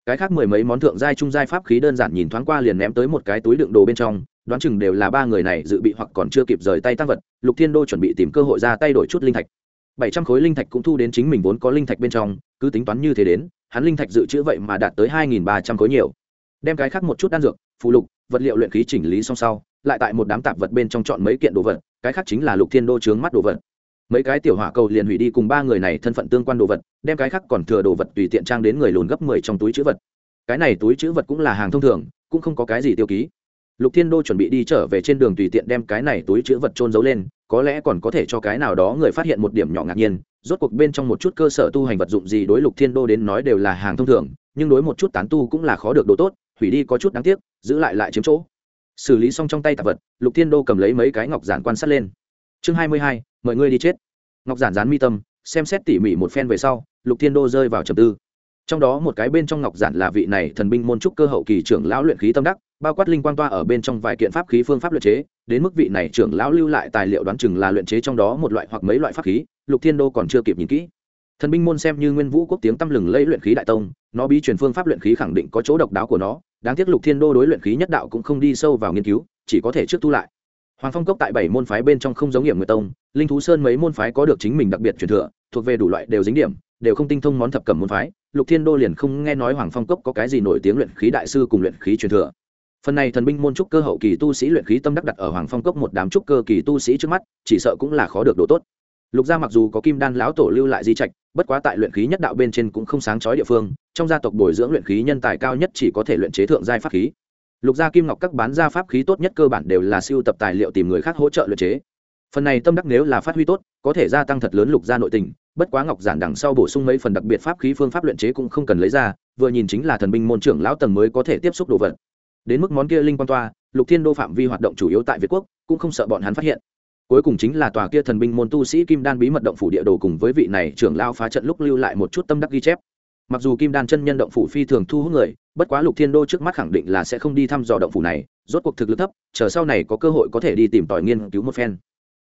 Speaker 1: Cái khác mười mấy món thượng giai trung giai pháp khí đơn giản nhìn thoáng qua liền ném tới một cái túi đựng đồ bên trong, đoán chừng đều là ba người này dự bị hoặc còn chưa kịp rời tay tăng vật, lục thiên đô chuẩn bị tìm cơ hội ra tay đổi chút linh thạch bảy trăm khối linh thạch cũng thu đến chính mình vốn có linh thạch bên trong, cứ tính toán như thế đến, hắn linh thạch dự trữ vậy mà đạt tới hai nghìn ba trăm khối nhiều. Đem cái khác một chút đan dược phụ lục, vật liệu luyện khí chỉnh lý xong sau, lại tại một đám tạp vật bên trong chọn mấy kiện đồ vật, cái khác chính là lục thiên đô trướng mắt đồ vật. Mấy cái tiểu hỏa cầu liền hủy đi cùng ba người này thân phận tương quan đồ vật, đem cái khác còn thừa đồ vật tùy tiện trang đến người lùn gấp mười trong túi chữ vật. Cái này túi chữ vật cũng là hàng thông thường, cũng không có cái gì tiêu ký. Lục thiên đô chuẩn bị đi trở về trên đường tùy tiện đem cái này túi chữ vật trôn giấu lên có lẽ còn có thể cho cái nào đó người phát hiện một điểm nhỏ ngạc nhiên, rốt cuộc bên trong một chút cơ sở tu hành vật dụng gì đối lục thiên đô đến nói đều là hàng thông thường, nhưng đối một chút tán tu cũng là khó được đồ tốt, hủy đi có chút đáng tiếc, giữ lại lại chiếm chỗ. Xử lý xong trong tay tạp vật, lục thiên đô cầm lấy mấy cái ngọc giản quan sát lên. Chương hai mươi hai, mời ngươi đi chết. Ngọc giản dán mi tâm, xem xét tỉ mỉ một phen về sau, lục thiên đô rơi vào trầm tư. Trong đó một cái bên trong ngọc giản là vị này thần binh môn trúc cơ hậu kỳ trưởng lão luyện khí tâm đắc bao quát linh quan toa ở bên trong vài kiện pháp khí phương pháp luyện chế, đến mức vị này trưởng lão lưu lại tài liệu đoán chừng là luyện chế trong đó một loại hoặc mấy loại pháp khí, lục thiên đô còn chưa kịp nhìn kỹ. Thần binh môn xem như nguyên vũ quốc tiếng tăm lừng lẫy luyện khí đại tông, nó bí truyền phương pháp luyện khí khẳng định có chỗ độc đáo của nó, đáng tiếc lục thiên đô đối luyện khí nhất đạo cũng không đi sâu vào nghiên cứu, chỉ có thể trước tu lại. Hoàng phong cốc tại bảy môn phái bên trong không giống hiểm người tông, linh thú sơn mấy môn phái có được chính mình đặc biệt truyền thừa, thuộc về đủ loại đều dính điểm, đều không tinh thông món thập cẩm môn phái. Lục thiên đô liền không nghe nói hoàng phong cốc có cái gì nổi tiếng luyện khí đại sư cùng luyện khí truyền thừa phần này thần binh môn trúc cơ hậu kỳ tu sĩ luyện khí tâm đắc đặt ở hoàng phong cốc một đám trúc cơ kỳ tu sĩ trước mắt, chỉ sợ cũng là khó được độ tốt. Lục gia mặc dù có kim đan lão tổ lưu lại di trạch, bất quá tại luyện khí nhất đạo bên trên cũng không sáng chói địa phương, trong gia tộc bồi dưỡng luyện khí nhân tài cao nhất chỉ có thể luyện chế thượng giai pháp khí. Lục gia kim ngọc các bán gia pháp khí tốt nhất cơ bản đều là siêu tập tài liệu tìm người khác hỗ trợ luyện chế. Phần này tâm đắc nếu là phát huy tốt, có thể gia tăng thật lớn lục gia nội tình, bất quá ngọc giản đằng sau bổ sung mấy phần đặc biệt pháp khí phương pháp luyện chế cũng không cần lấy ra, vừa nhìn chính là thần binh môn trưởng lão tầng mới có thể tiếp xúc đồ vật đến mức món kia linh quan toa, lục thiên đô phạm vi hoạt động chủ yếu tại việt quốc, cũng không sợ bọn hắn phát hiện. Cuối cùng chính là tòa kia thần binh môn tu sĩ kim đan bí mật động phủ địa đồ cùng với vị này trưởng lao phá trận lúc lưu lại một chút tâm đắc ghi chép. Mặc dù kim đan chân nhân động phủ phi thường thu hút người, bất quá lục thiên đô trước mắt khẳng định là sẽ không đi thăm dò động phủ này, rốt cuộc thực lực thấp, chờ sau này có cơ hội có thể đi tìm tòi nghiên cứu một phen.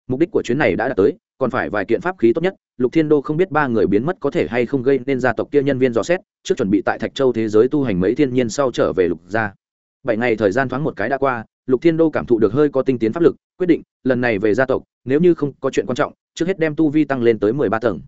Speaker 1: Mục đích của chuyến này đã đạt tới, còn phải vài kiện pháp khí tốt nhất, lục thiên đô không biết ba người biến mất có thể hay không gây nên gia tộc kia nhân viên dò xét, trước chuẩn bị tại thạch châu thế giới tu hành mấy thiên nhiên sau trở về lục gia bảy ngày thời gian thoáng một cái đã qua lục thiên đô cảm thụ được hơi có tinh tiến pháp lực quyết định lần này về gia tộc nếu như không có chuyện quan trọng trước hết đem tu vi tăng lên tới mười ba tầng.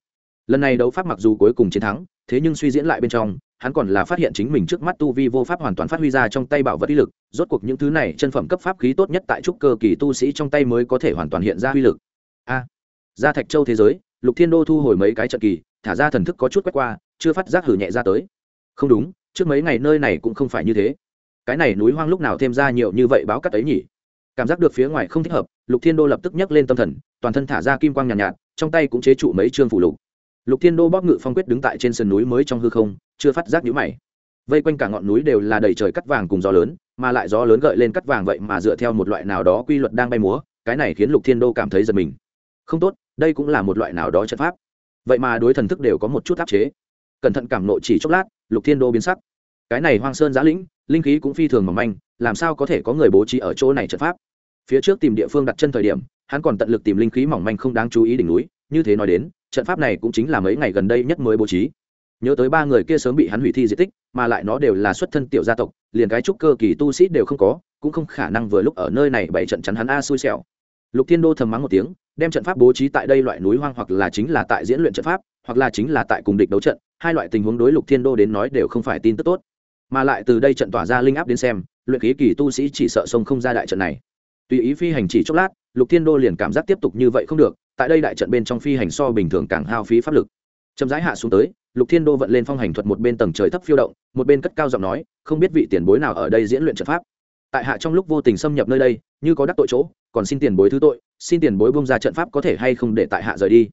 Speaker 1: Lần này đấu pháp mặc dù cuối cùng chiến thắng thế nhưng suy diễn lại bên trong hắn còn là phát hiện chính mình trước mắt tu vi vô pháp hoàn toàn phát huy ra trong tay bảo vật uy lực rốt cuộc những thứ này chân phẩm cấp pháp khí tốt nhất tại trúc cơ kỳ tu sĩ trong tay mới có thể hoàn toàn hiện ra uy lực. A à, ra thạch châu thế giới lục thiên đô thu hồi mấy cái trận kỳ thả ra thần thức có chút quét qua chưa phát giác hử nhẹ ra tới. Không đúng trước mấy ngày nơi này cũng không phải như thế cái này núi hoang lúc nào thêm ra nhiều như vậy báo cắt ấy nhỉ? Cảm giác được phía ngoài không thích hợp lục thiên đô lập tức nhấc lên tâm thần toàn thân thả ra kim quang nhàn nhạt, nhạt trong tay cũng chế trụ mấy chương phủ lục. Lục thiên đô bóp ngự phong quyết đứng tại trên sườn núi mới trong hư không chưa phát giác nhũ mày. Vây quanh cả ngọn núi đều là đầy trời cắt vàng cùng gió lớn mà lại gió lớn gợi lên cắt vàng vậy mà dựa theo một loại nào đó quy luật đang bay múa cái này khiến lục thiên đô cảm thấy giật mình. Không tốt đây cũng là một loại nào đó trận pháp. Vậy mà đối thần thức đều có một chút áp chế. Cẩn thận cảm nộ chỉ chốc lát lục thiên đô biến sắc cái này hoang sơn giã lĩnh, linh khí cũng phi thường mỏng manh, làm sao có thể có người bố trí ở chỗ này trận pháp? Phía trước tìm địa phương đặt chân thời điểm, hắn còn tận lực tìm linh khí mỏng manh không đáng chú ý đỉnh núi, như thế nói đến, trận pháp này cũng chính là mấy ngày gần đây nhất mới bố trí. Nhớ tới ba người kia sớm bị hắn hủy thi di tích, mà lại nó đều là xuất thân tiểu gia tộc, liền cái trúc cơ kỳ tu sĩ đều không có, cũng không khả năng vừa lúc ở nơi này bảy trận chắn hắn a xui xẻo. Lục thiên đô thầm mắng một tiếng, đem trận pháp bố trí tại đây loại núi hoang hoặc là chính là tại diễn luyện trận pháp, hoặc là chính là tại cùng địch đấu trận, hai loại tình huống đối lục thiên đô đến nói đều không phải tin tức tốt mà lại từ đây trận tỏa ra linh áp đến xem, luyện khí kỳ tu sĩ chỉ sợ sông không ra đại trận này. Tùy ý phi hành chỉ chốc lát, lục thiên đô liền cảm giác tiếp tục như vậy không được, tại đây đại trận bên trong phi hành so bình thường càng hao phí pháp lực. Chậm rãi hạ xuống tới, lục thiên đô vận lên phong hành thuật một bên tầng trời thấp phiêu động, một bên cất cao giọng nói, không biết vị tiền bối nào ở đây diễn luyện trận pháp. Tại hạ trong lúc vô tình xâm nhập nơi đây, như có đắc tội chỗ, còn xin tiền bối thứ tội, xin tiền bối bông ra trận pháp có thể hay không để tại hạ rời đi.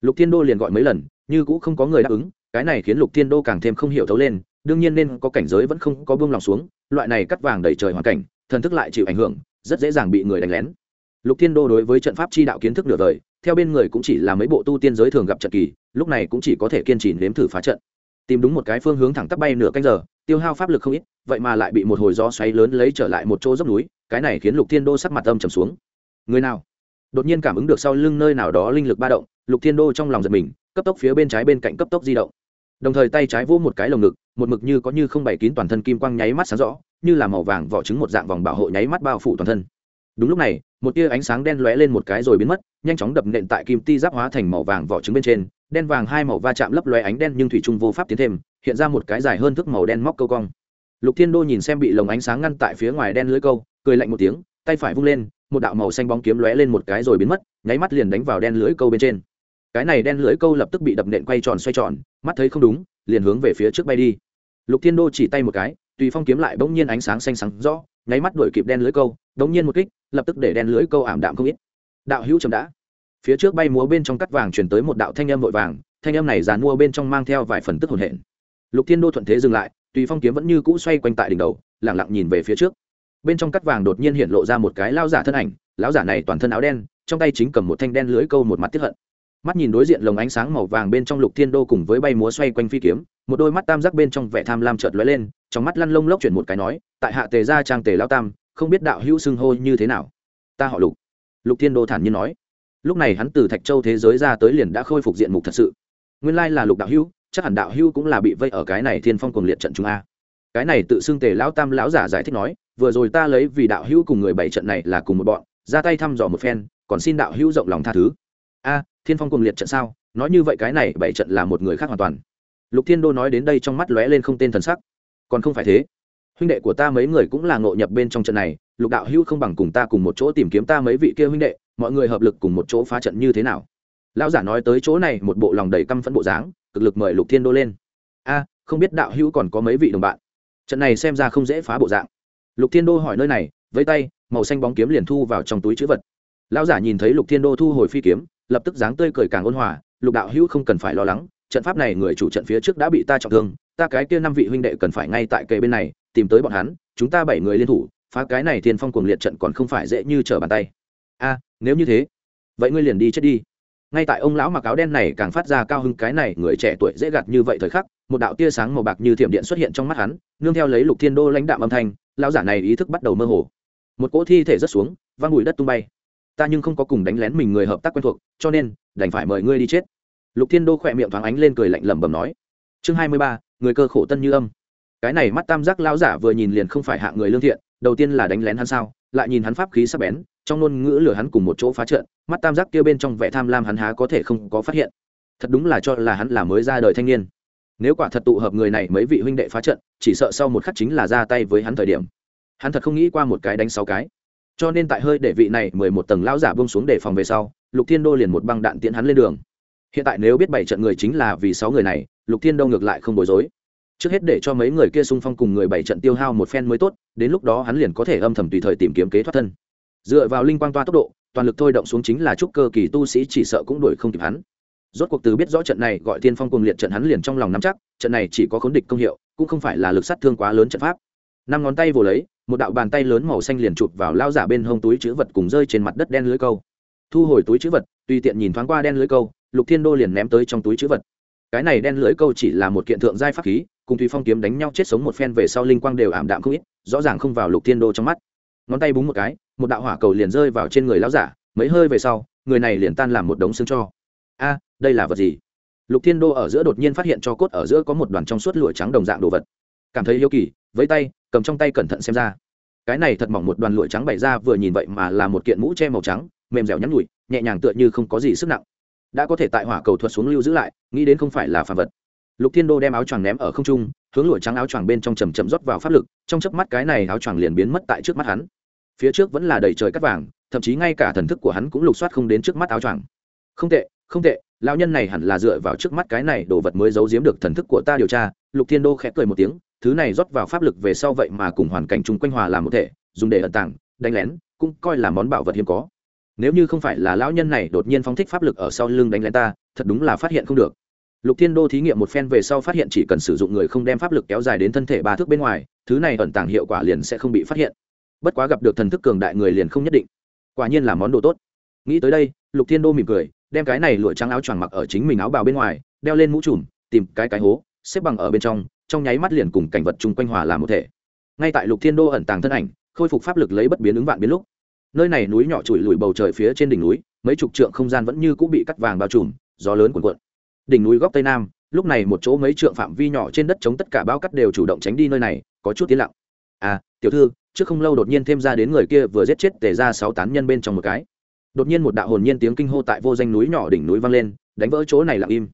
Speaker 1: Lục thiên đô liền gọi mấy lần, như cũng không có người đáp ứng, cái này khiến lục thiên đô càng thêm không hiểu thấu lên đương nhiên nên có cảnh giới vẫn không có buông lòng xuống, loại này cắt vàng đầy trời hoàn cảnh, thần thức lại chịu ảnh hưởng, rất dễ dàng bị người đánh lén. Lục thiên đô đối với trận pháp chi đạo kiến thức nửa đời, theo bên người cũng chỉ là mấy bộ tu tiên giới thường gặp trận kỳ, lúc này cũng chỉ có thể kiên trì nếm thử phá trận. Tìm đúng một cái phương hướng thẳng tắp bay nửa canh giờ, tiêu hao pháp lực không ít, vậy mà lại bị một hồi gió xoáy lớn lấy trở lại một chỗ dốc núi, cái này khiến lục thiên đô sắc mặt âm trầm xuống. Người nào? Đột nhiên cảm ứng được sau lưng nơi nào đó linh lực ba động, lục thiên đô trong lòng giật mình, cấp tốc phía bên trái bên cạnh cấp tốc di động. Đồng thời tay trái vỗ một cái lồng ngực một mực như có như không bày kín toàn thân kim quang nháy mắt sáng rõ, như là màu vàng vỏ trứng một dạng vòng bảo hộ nháy mắt bao phủ toàn thân. Đúng lúc này, một tia ánh sáng đen lóe lên một cái rồi biến mất, nhanh chóng đập nện tại kim ti giáp hóa thành màu vàng vỏ trứng bên trên, đen vàng hai màu va chạm lấp lóe ánh đen nhưng thủy trung vô pháp tiến thêm, hiện ra một cái dài hơn thước màu đen móc câu cong. Lục thiên đô nhìn xem bị lồng ánh sáng ngăn tại phía ngoài đen lưới câu, cười lạnh một tiếng, tay phải vung lên, một đạo màu xanh bóng kiếm lóe lên một cái rồi biến mất, nháy mắt liền đánh vào đen lưới câu bên trên. Cái này đen lưới câu lập tức bị đập nện quay tròn xoay tròn, mắt thấy không đúng liền hướng về phía trước bay đi. Lục thiên đô chỉ tay một cái, tùy phong kiếm lại bỗng nhiên ánh sáng xanh sáng rõ, nháy mắt đuổi kịp đen lưới câu bỗng nhiên một kích, lập tức để đen lưới câu ảm đạm không ít. Đạo hữu chậm đã. Phía trước bay múa bên trong cắt vàng chuyển tới một đạo thanh âm vội vàng, thanh âm này dàn mua bên trong mang theo vài phần tức hồn hển. Lục thiên đô thuận thế dừng lại, tùy phong kiếm vẫn như cũ xoay quanh tại đỉnh đầu lẳng lặng nhìn về phía trước. Bên trong cắt vàng đột nhiên hiện lộ ra một cái lao giả thân ảnh, lão giả này toàn thân áo đen, trong tay chính cầm một thanh đen lưới câu một mặt tiếp hận mắt nhìn đối diện lồng ánh sáng màu vàng bên trong lục thiên đô cùng với bay múa xoay quanh phi kiếm, một đôi mắt tam giác bên trong vẻ tham lam chợt lóe lên, trong mắt lăn lông lốc chuyển một cái nói, tại hạ tề gia trang tề lao tam, không biết đạo hữu xưng hô như thế nào. Ta họ lục. Lục thiên đô thản nhiên nói. Lúc này hắn từ thạch châu thế giới ra tới liền đã khôi phục diện mục thật sự. Nguyên lai là lục đạo hữu, chắc hẳn đạo hữu cũng là bị vây ở cái này thiên phong cuồng liệt trận chúng a. Cái này tự xưng tề lão tam lão giả giải thích nói, vừa rồi ta lấy vì đạo hữu cùng người bảy trận này là cùng một bọn, ra tay thăm dò một phen, còn xin đạo hữu rộng lòng tha thứ. A thiên phong cùng liệt trận sao? Nói như vậy cái này bảy trận là một người khác hoàn toàn. Lục thiên đô nói đến đây trong mắt lóe lên không tên thần sắc. Còn không phải thế. Huynh đệ của ta mấy người cũng là ngộ nhập bên trong trận này, lục đạo hữu không bằng cùng ta cùng một chỗ tìm kiếm ta mấy vị kia huynh đệ, mọi người hợp lực cùng một chỗ phá trận như thế nào? Lão giả nói tới chỗ này, một bộ lòng đầy căm phẫn bộ dáng, cực lực mời lục thiên đô lên. A, không biết đạo hữu còn có mấy vị đồng bạn? Trận này xem ra không dễ phá bộ dạng. Lục thiên đô hỏi nơi này với tay, màu xanh bóng kiếm liền thu vào trong túi chữ vật. Lão giả nhìn thấy lục thiên đô thu hồi phi kiếm lập tức dáng tươi cười càng ôn hòa, lục đạo hữu không cần phải lo lắng, trận pháp này người chủ trận phía trước đã bị ta trọng thương, ta cái kia năm vị huynh đệ cần phải ngay tại kề bên này, tìm tới bọn hắn, chúng ta bảy người liên thủ, phá cái này thiên phong cuồng liệt trận còn không phải dễ như trở bàn tay. A, nếu như thế, vậy ngươi liền đi chết đi. Ngay tại ông lão mặc áo đen này càng phát ra cao hưng cái này người trẻ tuổi dễ gạt như vậy thời khắc, một đạo tia sáng màu bạc như thiểm điện xuất hiện trong mắt hắn, nương theo lấy lục thiên đô lãnh đạm âm thanh, lão giả này ý thức bắt đầu mơ hồ. Một cỗ thi thể rớt xuống văng bụi đất tung bay ta nhưng không có cùng đánh lén mình người hợp tác quen thuộc, cho nên, đành phải mời ngươi đi chết. Lục thiên đô khỏe miệng thoáng ánh lên cười lạnh lẩm bẩm nói. Chương hai mươi ba, người cơ khổ tân như âm. Cái này mắt tam giác lão giả vừa nhìn liền không phải hạ người lương thiện, đầu tiên là đánh lén hắn sao, lại nhìn hắn pháp khí sắp bén, trong ngôn ngữ lửa hắn cùng một chỗ phá trận, mắt tam giác kia bên trong vẻ tham lam hắn há có thể không có phát hiện. Thật đúng là cho là hắn là mới ra đời thanh niên. Nếu quả thật tụ hợp người này mấy vị huynh đệ phá trận, chỉ sợ sau một khắc chính là ra tay với hắn thời điểm. Hắn thật không nghĩ qua một cái đánh sáu cái cho nên tại hơi để vị này mười một tầng lão giả bông xuống để phòng về sau, lục thiên đô liền một băng đạn tiễn hắn lên đường. Hiện tại nếu biết bảy trận người chính là vì sáu người này, lục thiên đô ngược lại không bối rối. Trước hết để cho mấy người kia xung phong cùng người bảy trận tiêu hao một phen mới tốt, đến lúc đó hắn liền có thể âm thầm tùy thời tìm kiếm kế thoát thân. Dựa vào linh quang toa tốc độ, toàn lực thôi động xuống chính là chúc cơ kỳ tu sĩ chỉ sợ cũng đuổi không kịp hắn. Rốt cuộc từ biết rõ trận này gọi tiên phong cùng liệt trận hắn liền trong lòng nắm chắc, trận này chỉ có khốn địch công hiệu, cũng không phải là lực sát thương quá lớn trận pháp. Năm ngón tay vồ lấy một đạo bàn tay lớn màu xanh liền chụp vào lao giả bên hông túi chữ vật cùng rơi trên mặt đất đen lưới câu. Thu hồi túi chữ vật, tùy tiện nhìn thoáng qua đen lưới câu, lục thiên đô liền ném tới trong túi chữ vật. Cái này đen lưới câu chỉ là một kiện thượng giai pháp khí, cùng tùy phong kiếm đánh nhau chết sống một phen về sau linh quang đều ảm đạm không ít, rõ ràng không vào lục thiên đô trong mắt. Ngón tay búng một cái, một đạo hỏa cầu liền rơi vào trên người lão giả, mấy hơi về sau, người này liền tan làm một đống xương cho. A, đây là vật gì? Lục thiên đô ở giữa đột nhiên phát hiện cho cốt ở giữa có một đoàn trong suốt lụa trắng đồng dạng đồ vật. Cảm thấy yêu kỳ với tay, cầm trong tay cẩn thận xem ra. Cái này thật mỏng một đoàn lụa trắng bày ra vừa nhìn vậy mà là một kiện mũ che màu trắng, mềm dẻo nhắn nhụi nhẹ nhàng tựa như không có gì sức nặng. Đã có thể tại hỏa cầu thuật xuống lưu giữ lại, nghĩ đến không phải là phàm vật. Lục thiên đô đem áo choàng ném ở không trung, hướng lụa trắng áo choàng bên trong chầm chậm rót vào pháp lực, trong chớp mắt cái này áo choàng liền biến mất tại trước mắt hắn. Phía trước vẫn là đầy trời cắt vàng, thậm chí ngay cả thần thức của hắn cũng lục soát không đến trước mắt áo choàng. Không tệ không tệ, lão nhân này hẳn là dựa vào trước mắt cái này đồ vật mới giấu giếm được thần thức của ta điều tra, lục thiên đô khẽ cười một tiếng thứ này rót vào pháp lực về sau vậy mà cùng hoàn cảnh chung quanh hòa làm một thể, dùng để ẩn tàng, đánh lén, cũng coi là món bảo vật hiếm có. Nếu như không phải là lão nhân này đột nhiên phóng thích pháp lực ở sau lưng đánh lén ta, thật đúng là phát hiện không được. Lục thiên đô thí nghiệm một phen về sau phát hiện chỉ cần sử dụng người không đem pháp lực kéo dài đến thân thể ba thước bên ngoài, thứ này ẩn tàng hiệu quả liền sẽ không bị phát hiện. Bất quá gặp được thần thức cường đại người liền không nhất định. Quả nhiên là món đồ tốt. Nghĩ tới đây, lục thiên đô mỉm cười, đem cái này lụa trắng áo choàng mặc ở chính mình áo bào bên ngoài, đeo lên mũ trùm, tìm cái cái hố xếp bằng ở bên trong trong nháy mắt liền cùng cảnh vật chung quanh hòa làm một thể. Ngay tại lục thiên đô ẩn tàng thân ảnh, khôi phục pháp lực lấy bất biến ứng vạn biến lúc, nơi này núi nhỏ trụi lùi bầu trời phía trên đỉnh núi, mấy chục trượng không gian vẫn như cũng bị cắt vàng bao trùm, gió lớn cuồn cuộn. Đỉnh núi góc tây nam, lúc này một chỗ mấy trượng phạm vi nhỏ trên đất chống tất cả bao cắt đều chủ động tránh đi nơi này, có chút tiến lặng. À tiểu thư, trước không lâu đột nhiên thêm ra đến người kia vừa giết chết tề ra sáu tán nhân bên trong một cái. Đột nhiên một đạo hồn nhiên tiếng kinh hô tại vô danh núi nhỏ đỉnh núi vang lên, đánh vỡ chỗ này lặng im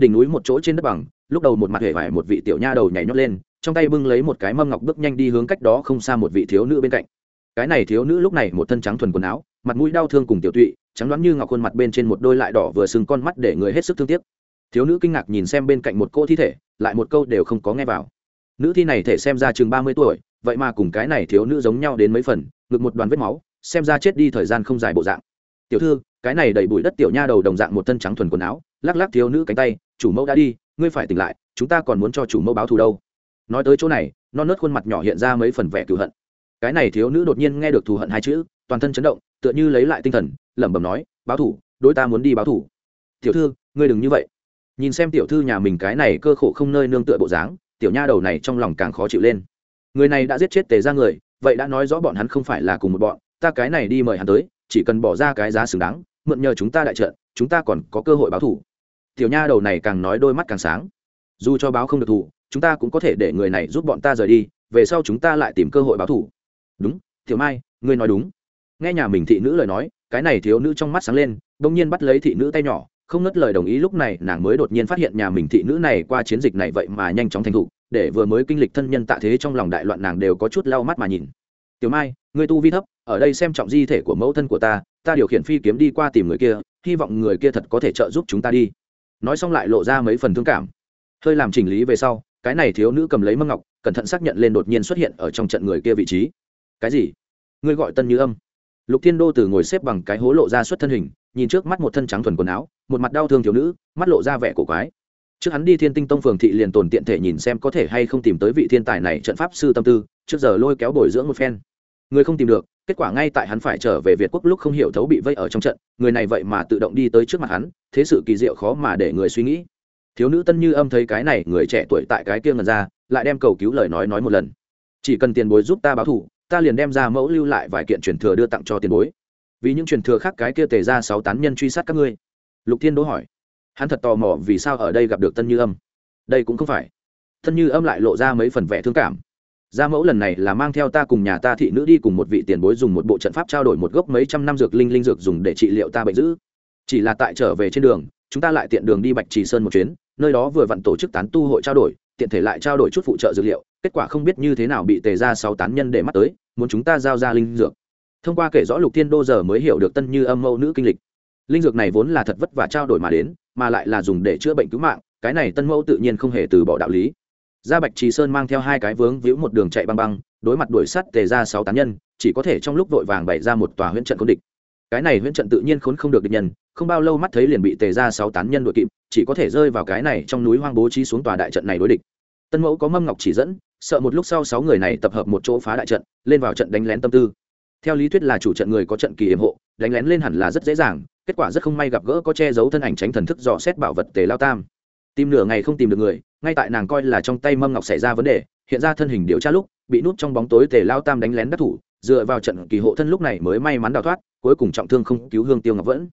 Speaker 1: đỉnh núi một chỗ trên đất bằng, lúc đầu một mặt hề vải một vị tiểu nha đầu nhảy nhót lên, trong tay bưng lấy một cái mâm ngọc bước nhanh đi hướng cách đó không xa một vị thiếu nữ bên cạnh. Cái này thiếu nữ lúc này một thân trắng thuần quần áo, mặt mũi đau thương cùng tiểu tụy, trắng đoán như ngọc khuôn mặt bên trên một đôi lại đỏ vừa sừng con mắt để người hết sức thương tiếc. Thiếu nữ kinh ngạc nhìn xem bên cạnh một cô thi thể, lại một câu đều không có nghe vào. Nữ thi này thể xem ra chừng ba mươi tuổi, vậy mà cùng cái này thiếu nữ giống nhau đến mấy phần, ngực một đoàn vết máu, xem ra chết đi thời gian không dài bộ dạng. Tiểu thư, cái này đầy bụi đất tiểu nha đầu đồng dạng một thân trắng thuần quần áo lắc lắc thiếu nữ cánh tay, chủ mẫu đã đi, ngươi phải tỉnh lại, chúng ta còn muốn cho chủ mẫu báo thù đâu. Nói tới chỗ này, non nớt khuôn mặt nhỏ hiện ra mấy phần vẻ cựu hận. Cái này thiếu nữ đột nhiên nghe được thù hận hai chữ, toàn thân chấn động, tựa như lấy lại tinh thần, lẩm bẩm nói, báo thủ đối ta muốn đi báo thủ tiểu thư, ngươi đừng như vậy. Nhìn xem tiểu thư nhà mình cái này cơ khổ không nơi nương tựa bộ dáng, tiểu nha đầu này trong lòng càng khó chịu lên. Người này đã giết chết tề ra người, vậy đã nói rõ bọn hắn không phải là cùng một bọn, ta cái này đi mời hắn tới, chỉ cần bỏ ra cái giá xứng đáng, mượn nhờ chúng ta đại trận, chúng ta còn có cơ hội báo thủ tiểu nha đầu này càng nói đôi mắt càng sáng. Dù cho báo không được thủ, chúng ta cũng có thể để người này giúp bọn ta rời đi, về sau chúng ta lại tìm cơ hội báo thủ. Đúng, tiểu mai, ngươi nói đúng. Nghe nhà mình thị nữ lời nói, cái này thiếu nữ trong mắt sáng lên, bỗng nhiên bắt lấy thị nữ tay nhỏ, không ngất lời đồng ý lúc này nàng mới đột nhiên phát hiện nhà mình thị nữ này qua chiến dịch này vậy mà nhanh chóng thành thục, để vừa mới kinh lịch thân nhân tạ thế trong lòng đại loạn nàng đều có chút lau mắt mà nhìn. Tiểu mai người tu vi thấp, ở đây xem trọng di thể của mẫu thân của ta ta điều khiển phi kiếm đi qua tìm người kia, hy vọng người kia thật có thể trợ giúp chúng ta đi nói xong lại lộ ra mấy phần thương cảm. Hơi làm chỉnh lý về sau, cái này thiếu nữ cầm lấy mâm ngọc, cẩn thận xác nhận lên đột nhiên xuất hiện ở trong trận người kia vị trí. Cái gì? Ngươi gọi tân như âm. Lục thiên đô từ ngồi xếp bằng cái hố lộ ra xuất thân hình, nhìn trước mắt một thân trắng thuần quần áo, một mặt đau thương thiếu nữ, mắt lộ ra vẻ cổ quái. Trước hắn đi thiên tinh tông phường thị liền tồn tiện thể nhìn xem có thể hay không tìm tới vị thiên tài này trận pháp sư tâm tư, trước giờ lôi kéo bồi dưỡng một phen. Người không tìm được kết quả ngay tại hắn phải trở về việt quốc lúc không hiểu thấu bị vây ở trong trận, người này vậy mà tự động đi tới trước mặt hắn, thế sự kỳ diệu khó mà để người suy nghĩ. Thiếu nữ tân như âm thấy cái này, người trẻ tuổi tại cái kia ngần ra, lại đem cầu cứu lời nói nói một lần. Chỉ cần tiền bối giúp ta báo thủ ta liền đem ra mẫu lưu lại vài kiện truyền thừa đưa tặng cho tiền bối. Vì những truyền thừa khác cái kia tề ra sáu tán nhân truy sát các ngươi. Lục thiên đỗ hỏi. Hắn thật tò mò vì sao ở đây gặp được tân như âm. Đây cũng không phải. Tân như âm lại lộ ra mấy phần vẻ thương cảm gia mẫu lần này là mang theo ta cùng nhà ta thị nữ đi cùng một vị tiền bối dùng một bộ trận pháp trao đổi một gốc mấy trăm năm dược linh linh dược dùng để trị liệu ta bệnh dữ. Chỉ là tại trở về trên đường, chúng ta lại tiện đường đi bạch trì sơn một chuyến, nơi đó vừa vặn tổ chức tán tu hội trao đổi, tiện thể lại trao đổi chút phụ trợ dược liệu, kết quả không biết như thế nào bị tề ra sáu tán nhân để mắt tới, muốn chúng ta giao ra linh dược. Thông qua kể rõ lục thiên đô giờ mới hiểu được tân như âm mẫu nữ kinh lịch. Linh dược này vốn là thật vất và trao đổi mà đến, mà lại là dùng để chữa bệnh cứu mạng, cái này tân mẫu tự nhiên không hề từ bỏ đạo lý gia bạch trì sơn mang theo hai cái vướng víu một đường chạy băng băng, đối mặt đuổi sắt tề ra sáu tán nhân, chỉ có thể trong lúc vội vàng bày ra một tòa huyễn trận cố địch. Cái này huyễn trận tự nhiên khốn không được địch nhân, không bao lâu mắt thấy liền bị tề ra sáu tán nhân đội kịp, chỉ có thể rơi vào cái này trong núi hoang bố trí xuống tòa đại trận này đối địch. Tân mẫu có mâm ngọc chỉ dẫn, sợ một lúc sau sáu người này tập hợp một chỗ phá đại trận, lên vào trận đánh lén tâm tư. Theo lý thuyết là chủ trận người có trận kỳ hiểm hộ, đánh lén lên hẳn là rất dễ dàng, kết quả rất không may gặp gỡ có che giấu thân ảnh tránh thần thức dò xét bảo vật tề lao tam. Tìm nửa ngày không tìm được người ngay tại nàng coi là trong tay mâm ngọc xảy ra vấn đề, hiện ra thân hình điều tra lúc, bị nút trong bóng tối tề lao tam đánh lén đắc thủ, dựa vào trận kỳ hộ thân lúc này mới may mắn đào thoát, cuối cùng trọng thương không cứu hương tiêu ngọc vẫn.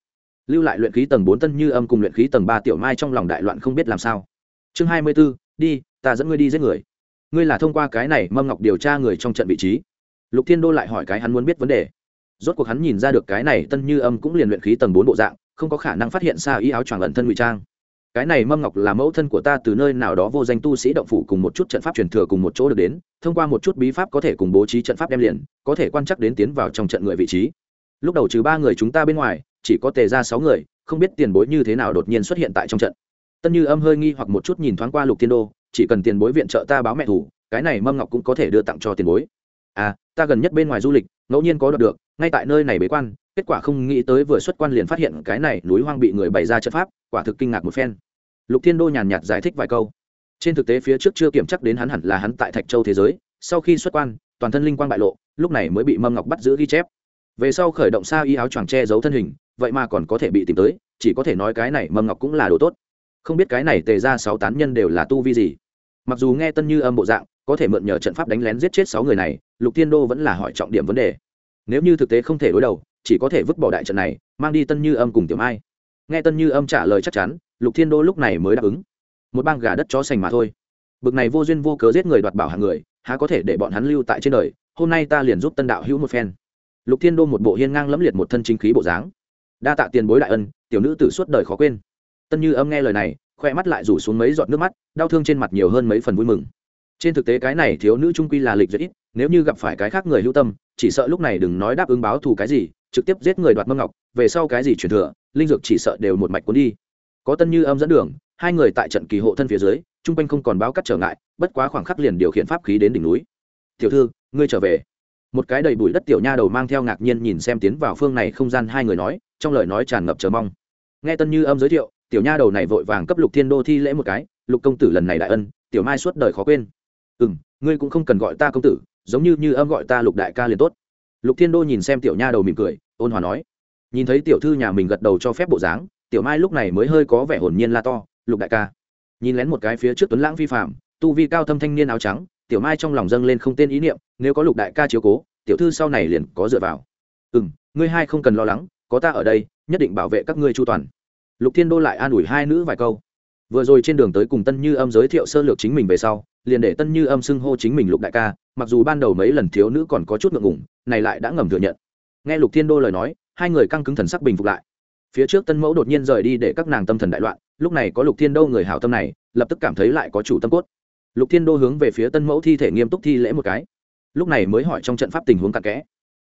Speaker 1: Lưu lại luyện khí tầng bốn tân như âm cùng luyện khí tầng ba tiểu mai trong lòng đại loạn không biết làm sao. Chương hai mươi b ố đi, ta dẫn ngươi đi giết người. Ngươi là thông qua cái này mâm ngọc điều tra người trong trận vị trí. Lục thiên đô lại hỏi cái hắn muốn biết vấn đề. Rốt cuộc hắn nhìn ra được cái này tân như âm cũng liền luyện khí tầng bốn bộ dạng, không có khả năng phát hiện xa ý áo choàng ẩn thân ngụy trang cái này mâm ngọc là mẫu thân của ta từ nơi nào đó vô danh tu sĩ động phủ cùng một chút trận pháp truyền thừa cùng một chỗ được đến, thông qua một chút bí pháp có thể cùng bố trí trận pháp đem liền, có thể quan chắc đến tiến vào trong trận người vị trí. Lúc đầu trừ ba người chúng ta bên ngoài, chỉ có tề ra sáu người, không biết tiền bối như thế nào đột nhiên xuất hiện tại trong trận. Tân như âm hơi nghi hoặc một chút nhìn thoáng qua lục thiên đô, chỉ cần tiền bối viện trợ ta báo mẹ thủ, cái này mâm ngọc cũng có thể đưa tặng cho tiền bối. À ta gần nhất bên ngoài du lịch, ngẫu nhiên có đọc được, ngay tại nơi này bế quan kết quả không nghĩ tới vừa xuất quan liền phát hiện cái này núi hoang bị người bày ra trận pháp, quả thực kinh ngạc một phen. Lục thiên đô nhàn nhạt giải thích vài câu. Trên thực tế phía trước chưa kiểm chắc đến hắn hẳn là hắn tại thạch châu thế giới, sau khi xuất quan, toàn thân linh quang bại lộ, lúc này mới bị mâm ngọc bắt giữ ghi chép. Về sau khởi động xa y áo choàng che giấu thân hình, vậy mà còn có thể bị tìm tới, chỉ có thể nói cái này mâm ngọc cũng là đồ tốt. Không biết cái này tề ra sáu tán nhân đều là tu vi gì. Mặc dù nghe tân như âm bộ dạng, có thể mượn nhờ trận pháp đánh lén giết chết sáu người này, lục thiên đô vẫn là hỏi trọng điểm vấn đề. Nếu như thực tế không thể đối đầu chỉ có thể vứt bỏ đại trận này, mang đi tân như âm cùng tiểu mai. Nghe tân như âm trả lời chắc chắn, lục thiên đô lúc này mới đáp ứng. Một bang gà đất chó sành mà thôi. Bực này vô duyên vô cớ giết người đoạt bảo hàng người, há có thể để bọn hắn lưu tại trên đời, hôm nay ta liền giúp tân đạo hữu một phen. Lục thiên đô một bộ hiên ngang lẫm liệt một thân chính khí bộ dáng. Đa tạ tiền bối đại ân, tiểu nữ tử suốt đời khó quên. Tân như âm nghe lời này, khoe mắt lại rủ xuống mấy giọt nước mắt, đau thương trên mặt nhiều hơn mấy phần vui mừng. Trên thực tế cái này thiếu nữ trung quy là lịch rất ít, nếu như gặp phải cái khác người hữu tâm, chỉ sợ lúc này đừng nói đáp ứng báo thù cái gì trực tiếp giết người đoạt mâm ngọc, về sau cái gì truyền thừa, linh dược chỉ sợ đều một mạch cuốn đi. Có tân như âm dẫn đường, hai người tại trận kỳ hộ thân phía dưới trung quanh không còn báo cắt trở ngại, bất quá khoảng khắc liền điều khiển pháp khí đến đỉnh núi. Tiểu thư, ngươi trở về. Một cái đầy bụi đất tiểu nha đầu mang theo ngạc nhiên nhìn xem tiến vào phương này không gian hai người nói, trong lời nói tràn ngập chờ mong. Nghe tân như âm giới thiệu, tiểu nha đầu này vội vàng cấp lục thiên đô thi lễ một cái, lục công tử lần này đại ân, tiểu mai suốt đời khó quên. Ừ m ngươi cũng không cần gọi ta công tử, giống như như âm gọi ta lục đại ca liền tốt lục thiên đô nhìn xem tiểu nha đầu mỉm cười, ôn hòa nói, nhìn thấy tiểu thư nhà mình gật đầu cho phép bộ dáng, tiểu mai lúc này mới hơi có vẻ hồn nhiên la to, lục đại ca. Nhìn lén một cái phía trước tuấn lãng vi phạm tu vi cao thâm thanh niên áo trắng, tiểu mai trong lòng dâng lên không tên ý niệm, nếu có lục đại ca chiếu cố, tiểu thư sau này liền có dựa vào. Ừ m ngươi hai không cần lo lắng, có ta ở đây, nhất định bảo vệ các ngươi chu toàn. Lục thiên đô lại an ủi hai nữ vài câu vừa rồi trên đường tới cùng tân như âm giới thiệu sơ lược chính mình về sau, liền để tân như âm xưng hô chính mình lục đại ca, mặc dù ban đầu mấy lần thiếu nữ còn có chút ngượng ngủng này lại đã ngầm thừa nhận. Nghe lục thiên đô lời nói, hai người căng cứng thần sắc bình phục lại. Phía trước tân mẫu đột nhiên rời đi để các nàng tâm thần đại loạn, lúc này có lục thiên đô người hảo tâm này, lập tức cảm thấy lại có chủ tâm cốt. Lục thiên đô hướng về phía tân mẫu thi thể nghiêm túc thi lễ một cái. Lúc này mới hỏi trong trận pháp tình huống cặn kẽ.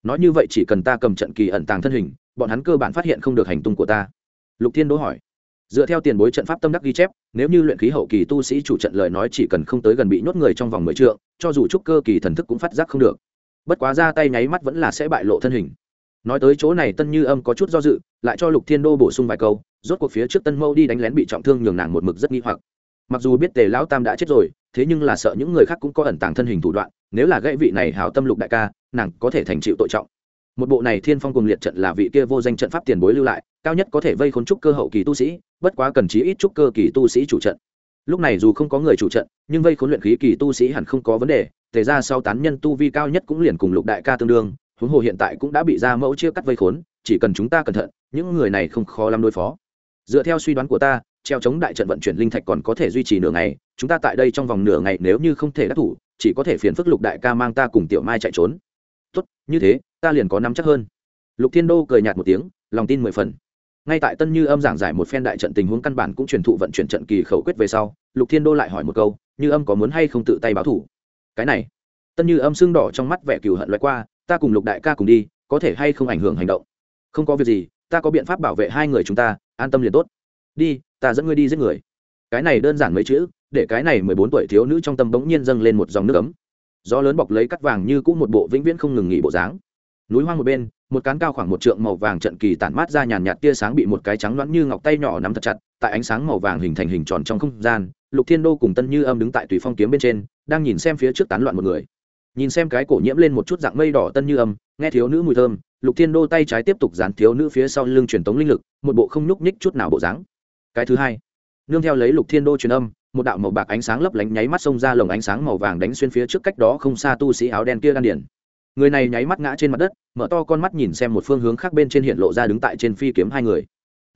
Speaker 1: Nói như vậy chỉ cần ta cầm trận kỳ ẩn tàng thân hình, bọn hắn cơ bản phát hiện không được hành tung của ta. Lục thiên đô hỏi dựa theo tiền bối trận pháp tâm đắc ghi chép, nếu như luyện khí hậu kỳ tu sĩ chủ trận lời nói chỉ cần không tới gần bị nhốt người trong vòng mười trượng, cho dù trúc cơ kỳ thần thức cũng phát giác không được. Bất quá ra tay nháy mắt vẫn là sẽ bại lộ thân hình. Nói tới chỗ này tân như âm có chút do dự, lại cho lục thiên đô bổ sung vài câu, rốt cuộc phía trước tân mâu đi đánh lén bị trọng thương nhường nàng một mực rất nghi hoặc. Mặc dù biết tề lão tam đã chết rồi, thế nhưng là sợ những người khác cũng có ẩn tàng thân hình thủ đoạn, nếu là gãy vị này hảo tâm lục đại ca, nàng có thể thành chịu tội trọng. Một bộ này thiên phong cùng liệt trận là vị kia vô danh trận pháp tiền bối lưu lại cao nhất có thể vây khốn trúc cơ hậu kỳ tu sĩ, bất quá cần chí ít trúc cơ kỳ tu sĩ chủ trận. Lúc này dù không có người chủ trận, nhưng vây khốn luyện khí kỳ tu sĩ hẳn không có vấn đề, tề ra sau tán nhân tu vi cao nhất cũng liền cùng lục đại ca tương đương, huống hồ hiện tại cũng đã bị ra mẫu chia cắt vây khốn, chỉ cần chúng ta cẩn thận, những người này không khó lắm đối phó. Dựa theo suy đoán của ta, treo chống đại trận vận chuyển linh thạch còn có thể duy trì nửa ngày, chúng ta tại đây trong vòng nửa ngày nếu như không thể đắc thủ, chỉ có thể phiền phức lục đại ca mang ta cùng tiểu mai chạy trốn. Tốt, như thế, ta liền có nắm chắc hơn. Lục thiên đô cười nhạt một tiếng, lòng tin mười phần ngay tại tân như âm giảng giải một phen đại trận tình huống căn bản cũng truyền thụ vận chuyển trận kỳ khẩu quyết về sau, lục thiên đô lại hỏi một câu, như âm có muốn hay không tự tay báo thủ? Cái này. Tân như âm xương đỏ trong mắt vẻ cừu hận loại qua, ta cùng lục đại ca cùng đi, có thể hay không ảnh hưởng hành động? Không có việc gì, ta có biện pháp bảo vệ hai người chúng ta, an tâm liền tốt. Đi, ta dẫn ngươi đi giết người. Cái này đơn giản mấy chữ, để cái này mười bốn tuổi thiếu nữ trong tâm bỗng nhiên dâng lên một dòng nước ấm. Gió lớn bọc lấy cắt vàng như cũ một bộ vĩnh viễn không ngừng nghỉ bộ dáng. Núi hoang một bên một cán cao khoảng một trượng màu vàng trận kỳ tản mát ra nhàn nhạt tia sáng bị một cái trắng loãng như ngọc tay nhỏ nắm thật chặt, tại ánh sáng màu vàng hình thành hình tròn trong không gian, lục thiên đô cùng tân như âm đứng tại tùy phong kiếm bên trên, đang nhìn xem phía trước tán loạn một người. Nhìn xem cái cổ nhiễm lên một chút dạng mây đỏ tân như âm, nghe thiếu nữ mùi thơm, lục thiên đô tay trái tiếp tục dán thiếu nữ phía sau lưng truyền tống linh lực, một bộ không nhúc nhích chút nào bộ dáng. Cái thứ hai, nương theo lấy lục thiên đô truyền âm, một đạo màu bạc ánh sáng lấp lánh nháy mắt xông ra lồng ánh sáng màu vàng đánh xuyên phía trước cách đó không xa tu sĩ áo đen kia đan điển người này nháy mắt ngã trên mặt đất, mở to con mắt nhìn xem một phương hướng khác bên trên hiện lộ ra đứng tại trên phi kiếm hai người.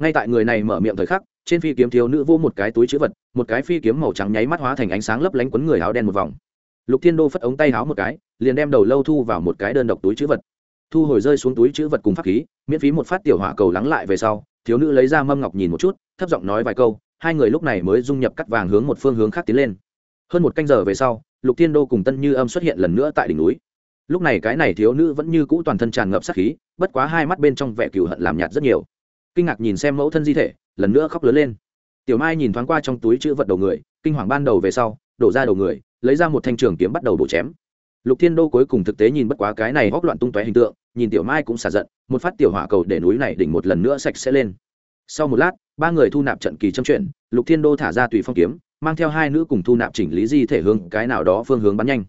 Speaker 1: Ngay tại người này mở miệng thời khắc, trên phi kiếm thiếu nữ vô một cái túi chữ vật, một cái phi kiếm màu trắng nháy mắt hóa thành ánh sáng lấp lánh quấn người áo đen một vòng. Lục thiên đô phất ống tay áo một cái, liền đem đầu lâu thu vào một cái đơn độc túi chữ vật. Thu hồi rơi xuống túi chữ vật cùng pháp khí, miễn phí một phát tiểu hỏa cầu lắng lại về sau, thiếu nữ lấy ra mâm ngọc nhìn một chút, thấp giọng nói vài câu, hai người lúc này mới dung nhập cắt vàng hướng một phương hướng khác tiến lên. Hơn một canh giờ về sau, lục thiên đô cùng tân như âm xuất hiện lần nữa tại đỉnh núi lúc này cái này thiếu nữ vẫn như cũ toàn thân tràn ngập sát khí, bất quá hai mắt bên trong vẻ cừu hận làm nhạt rất nhiều. Kinh ngạc nhìn xem mẫu thân di thể, lần nữa khóc lớn lên. Tiểu mai nhìn thoáng qua trong túi chữ vật đầu người, kinh hoàng ban đầu về sau, đổ ra đầu người, lấy ra một thanh trường kiếm bắt đầu bổ chém. Lục thiên đô cuối cùng thực tế nhìn bất quá cái này hóc loạn tung tóe hình tượng, nhìn tiểu mai cũng xả giận, một phát tiểu hỏa cầu để núi này đỉnh một lần nữa sạch sẽ lên. Sau một lát, ba người thu nạp trận kỳ châm chuyện, lục thiên đô thả ra tùy phong kiếm, mang theo hai nữ cùng thu nạp chỉnh lý di thể hướng cái nào đó phương hướng bắn nhanh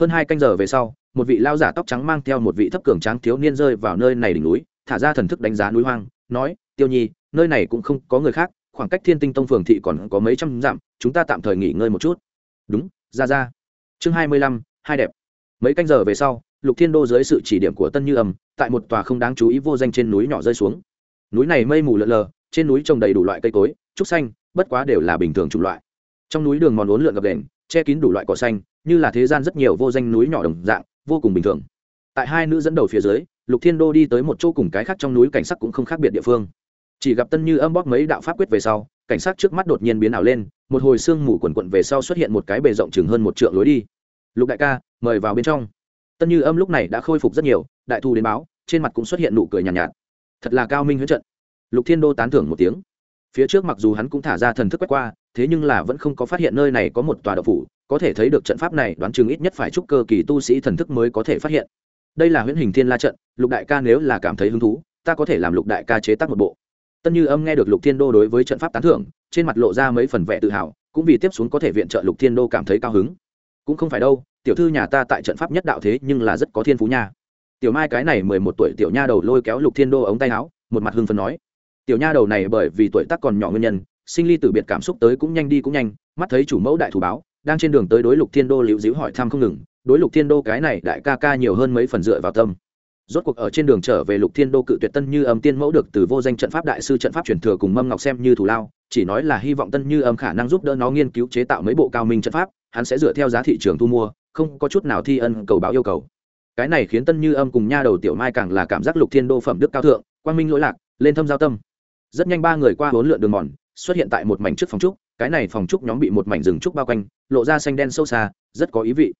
Speaker 1: hơn hai canh giờ về sau, một vị lao giả tóc trắng mang theo một vị thấp cường tráng thiếu niên rơi vào nơi này đỉnh núi, thả ra thần thức đánh giá núi hoang, nói, tiêu nhi, nơi này cũng không có người khác, khoảng cách thiên tinh tông phường thị còn có mấy trăm dặm, chúng ta tạm thời nghỉ ngơi một chút. Đúng, ra ra. Chương hai mươi lăm, hai đẹp. Mấy canh giờ về sau, lục thiên đô dưới sự chỉ điểm của tân như âm, tại một tòa không đáng chú ý vô danh trên núi nhỏ rơi xuống. Núi này mây mù lợn lờ, trên núi trồng đầy đủ loại cây cối, trúc xanh, bất quá đều là bình thường chủng loại. Trong núi đường mòn uốn lượn gập đền che kín đủ loại cỏ xanh như là thế gian rất nhiều vô danh núi nhỏ đồng dạng vô cùng bình thường. Tại hai nữ dẫn đầu phía dưới lục thiên đô đi tới một chỗ cùng cái khác trong núi cảnh sắc cũng không khác biệt địa phương. Chỉ gặp tân như âm bóp mấy đạo pháp quyết về sau cảnh sát trước mắt đột nhiên biến ảo lên một hồi sương mù quần quận về sau xuất hiện một cái bề rộng chừng hơn một trượng lối đi. Lục đại ca mời vào bên trong. Tân như âm lúc này đã khôi phục rất nhiều đại thu đến báo trên mặt cũng xuất hiện nụ cười nhàn nhạt, nhạt. Thật là cao minh huyễn trận. Lục thiên đô tán thưởng một tiếng. Phía trước mặc dù hắn cũng thả ra thần thức quét qua thế nhưng là vẫn không có phát hiện nơi này có một tòa đậu phủ có thể thấy được trận pháp này đoán chừng ít nhất phải chúc cơ kỳ tu sĩ thần thức mới có thể phát hiện. Đây là huyễn hình thiên la trận, lục đại ca nếu là cảm thấy hứng thú, ta có thể làm lục đại ca chế tác một bộ. Tân như âm nghe được lục thiên đô đối với trận pháp tán thưởng, trên mặt lộ ra mấy phần vẻ tự hào, cũng vì tiếp xuống có thể viện trợ lục thiên đô cảm thấy cao hứng. Cũng không phải đâu, tiểu thư nhà ta tại trận pháp nhất đạo thế nhưng là rất có thiên phú nha. Tiểu mai cái này mười một tuổi tiểu nha đầu lôi kéo lục thiên đô ống tay áo, một mặt hưng phấn nói. Tiểu nha đầu này bởi vì tuổi tác còn nhỏ nguyên nhân, sinh ly tử biệt cảm xúc tới cũng nhanh đi cũng nhanh, mắt thấy chủ mẫu đại thủ báo đang trên đường tới đối lục thiên đô liễu díu hỏi thăm không ngừng, đối lục thiên đô cái này đại ca ca nhiều hơn mấy phần dựa vào tâm. Rốt cuộc ở trên đường trở về lục thiên đô cự tuyệt tân như âm tiên mẫu được từ vô danh trận pháp đại sư trận pháp truyền thừa cùng mâm ngọc xem như thủ lao, chỉ nói là hy vọng tân như âm khả năng giúp đỡ nó nghiên cứu chế tạo mấy bộ cao minh trận pháp, hắn sẽ dựa theo giá thị trường thu mua, không có chút nào thi ân cầu báo yêu cầu. Cái này khiến tân như âm cùng nha đầu tiểu mai càng là cảm giác lục thiên đô phẩm đức cao thượng, quang minh lỗi lạc, lên thâm giao tâm. Rất nhanh ba người qua hỗn lượn đường mòn, xuất hiện tại một mảnh trước phòng trúc cái này phòng trúc nhóm bị một mảnh rừng trúc bao quanh, lộ ra xanh đen sâu xa, rất có ý vị.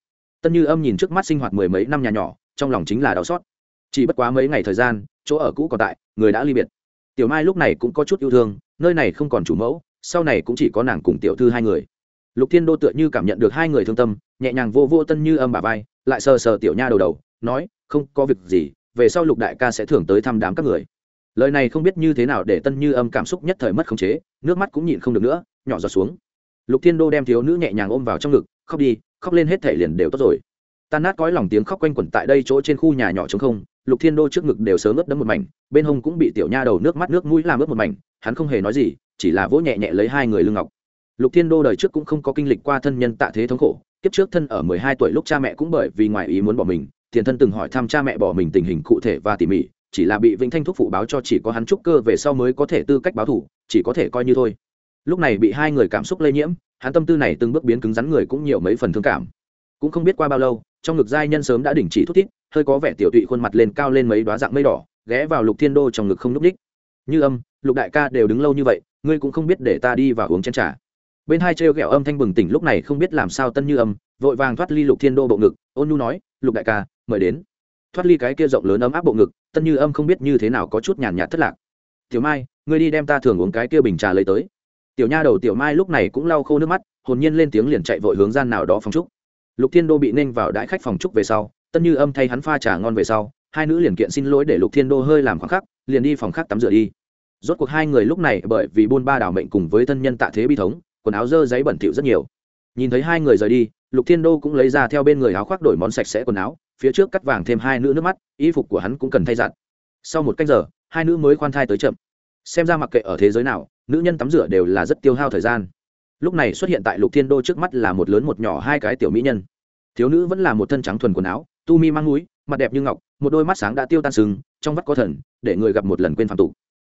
Speaker 1: Tân như âm nhìn trước mắt sinh hoạt mười mấy năm nhà nhỏ, trong lòng chính là đau xót. Chỉ bất quá mấy ngày thời gian, chỗ ở cũ còn tại, người đã ly biệt. Tiểu mai lúc này cũng có chút yêu thương, nơi này không còn chủ mẫu, sau này cũng chỉ có nàng cùng tiểu thư hai người. Lục thiên đô tựa như cảm nhận được hai người thương tâm, nhẹ nhàng vô vô tân như âm bà vai, lại sờ sờ tiểu nha đầu đầu, nói, không có việc gì, về sau lục đại ca sẽ thường tới thăm đám các người lời này không biết như thế nào để tân như âm cảm xúc nhất thời mất khống chế, nước mắt cũng nhịn không được nữa, nhỏ giọt xuống. Lục thiên đô đem thiếu nữ nhẹ nhàng ôm vào trong ngực, khóc đi, khóc lên hết thể liền đều tốt rồi. Tan nát cõi lòng tiếng khóc quanh quẩn tại đây chỗ trên khu nhà nhỏ trống không, lục thiên đô trước ngực đều sớm ướt đẫm một mảnh, bên hông cũng bị tiểu nha đầu nước mắt nước mũi làm ướt một mảnh, hắn không hề nói gì, chỉ là vỗ nhẹ nhẹ lấy hai người lưng ngọc. Lục thiên đô đời trước cũng không có kinh lịch qua thân nhân tạ thế thống khổ, kiếp trước thân ở mười hai tuổi lúc cha mẹ cũng bởi vì ngoài ý muốn bỏ mình, tiền thân từng hỏi thăm cha mẹ bỏ mình tình hình cụ thể và tỉ mỉ chỉ là bị vĩnh thanh thúc phụ báo cho chỉ có hắn trúc cơ về sau mới có thể tư cách báo thủ, chỉ có thể coi như thôi. Lúc này bị hai người cảm xúc lây nhiễm, hắn tâm tư này từng bước biến cứng rắn người cũng nhiều mấy phần thương cảm. Cũng không biết qua bao lâu, trong ngực giai nhân sớm đã đình chỉ thúc thiết hơi có vẻ tiểu tụy khuôn mặt lên cao lên mấy đoá dạng mây đỏ, ghé vào lục thiên đô trong ngực không n ú c ních như âm, lục đại ca đều đứng lâu như vậy, ngươi cũng không biết để ta đi vào uống chén trà. Bên hai trêu ghẹo âm thanh bừng tỉnh lúc này không biết làm sao tân như âm, vội vàng thoát ly lục thiên đô bộ ngực, ôn nhu nói, lục đại ca, mời đến thoát ly cái kia rộng lớn ấm áp bộ ngực, tân như âm không biết như thế nào có chút nhàn nhạt thất lạc. Tiểu mai, ngươi đi đem ta thường uống cái kia bình trà lấy tới. Tiểu nha đầu tiểu mai lúc này cũng lau khô nước mắt, hồn nhiên lên tiếng liền chạy vội hướng gian nào đó phòng trúc. Lục thiên đô bị nên vào đãi khách phòng trúc về sau, tân như âm thay hắn pha trà ngon về sau, hai nữ liền kiện xin lỗi để lục thiên đô hơi làm khoảng khắc, liền đi phòng khác tắm rửa đi. Rốt cuộc hai người lúc này bởi vì buôn ba đảo mệnh cùng với thân nhân tạ thế bi thống, quần áo dơ giấy bẩn thỉu rất nhiều. Nhìn thấy hai người rời đi, lục thiên đô cũng lấy ra theo bên người áo khoác đổi món sạch sẽ quần áo phía trước cắt vàng thêm hai nữ nước mắt, y phục của hắn cũng cần thay giặt sau một cách giờ, hai nữ mới khoan thai tới chậm. Xem ra mặc kệ ở thế giới nào, nữ nhân tắm rửa đều là rất tiêu hao thời gian. Lúc này xuất hiện tại lục thiên đô trước mắt là một lớn một nhỏ hai cái tiểu mỹ nhân. Thiếu nữ vẫn là một thân trắng thuần quần áo, tu mi mang núi mặt đẹp như ngọc, một đôi mắt sáng đã tiêu tan sừng, trong vắt có thần, để người gặp một lần quên phàm tục.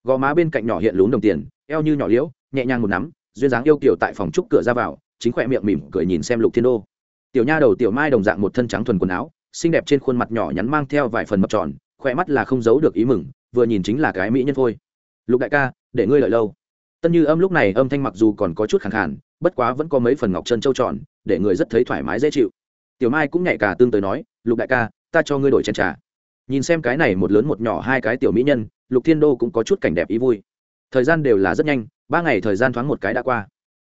Speaker 1: Gò má bên cạnh nhỏ hiện lún đồng tiền, eo như nhỏ liễu, nhẹ nhàng một nắm, duyên dáng yêu kiểu tại phòng trúc cửa ra vào, chính khỏe miệng mỉm cười nhìn xem lục thiên đô. Tiểu nha đầu tiểu mai đồng dạng một thân trắng thuần quần áo xinh đẹp trên khuôn mặt nhỏ nhắn mang theo vài phần mập tròn khoe mắt là không giấu được ý mừng, vừa nhìn chính là cái mỹ nhân thôi lục đại ca, để ngươi lợi lâu. Tân như âm lúc này âm thanh mặc dù còn có chút khẳng khàn, bất quá vẫn có mấy phần ngọc chân trâu tròn, để người rất thấy thoải mái dễ chịu. Tiểu mai cũng nhạy cả tương tới nói, lục đại ca, ta cho ngươi đổi chén trà. Nhìn xem cái này một lớn một nhỏ hai cái tiểu mỹ nhân, lục thiên đô cũng có chút cảnh đẹp ý vui. Thời gian đều là rất nhanh, ba ngày thời gian thoáng một cái đã qua.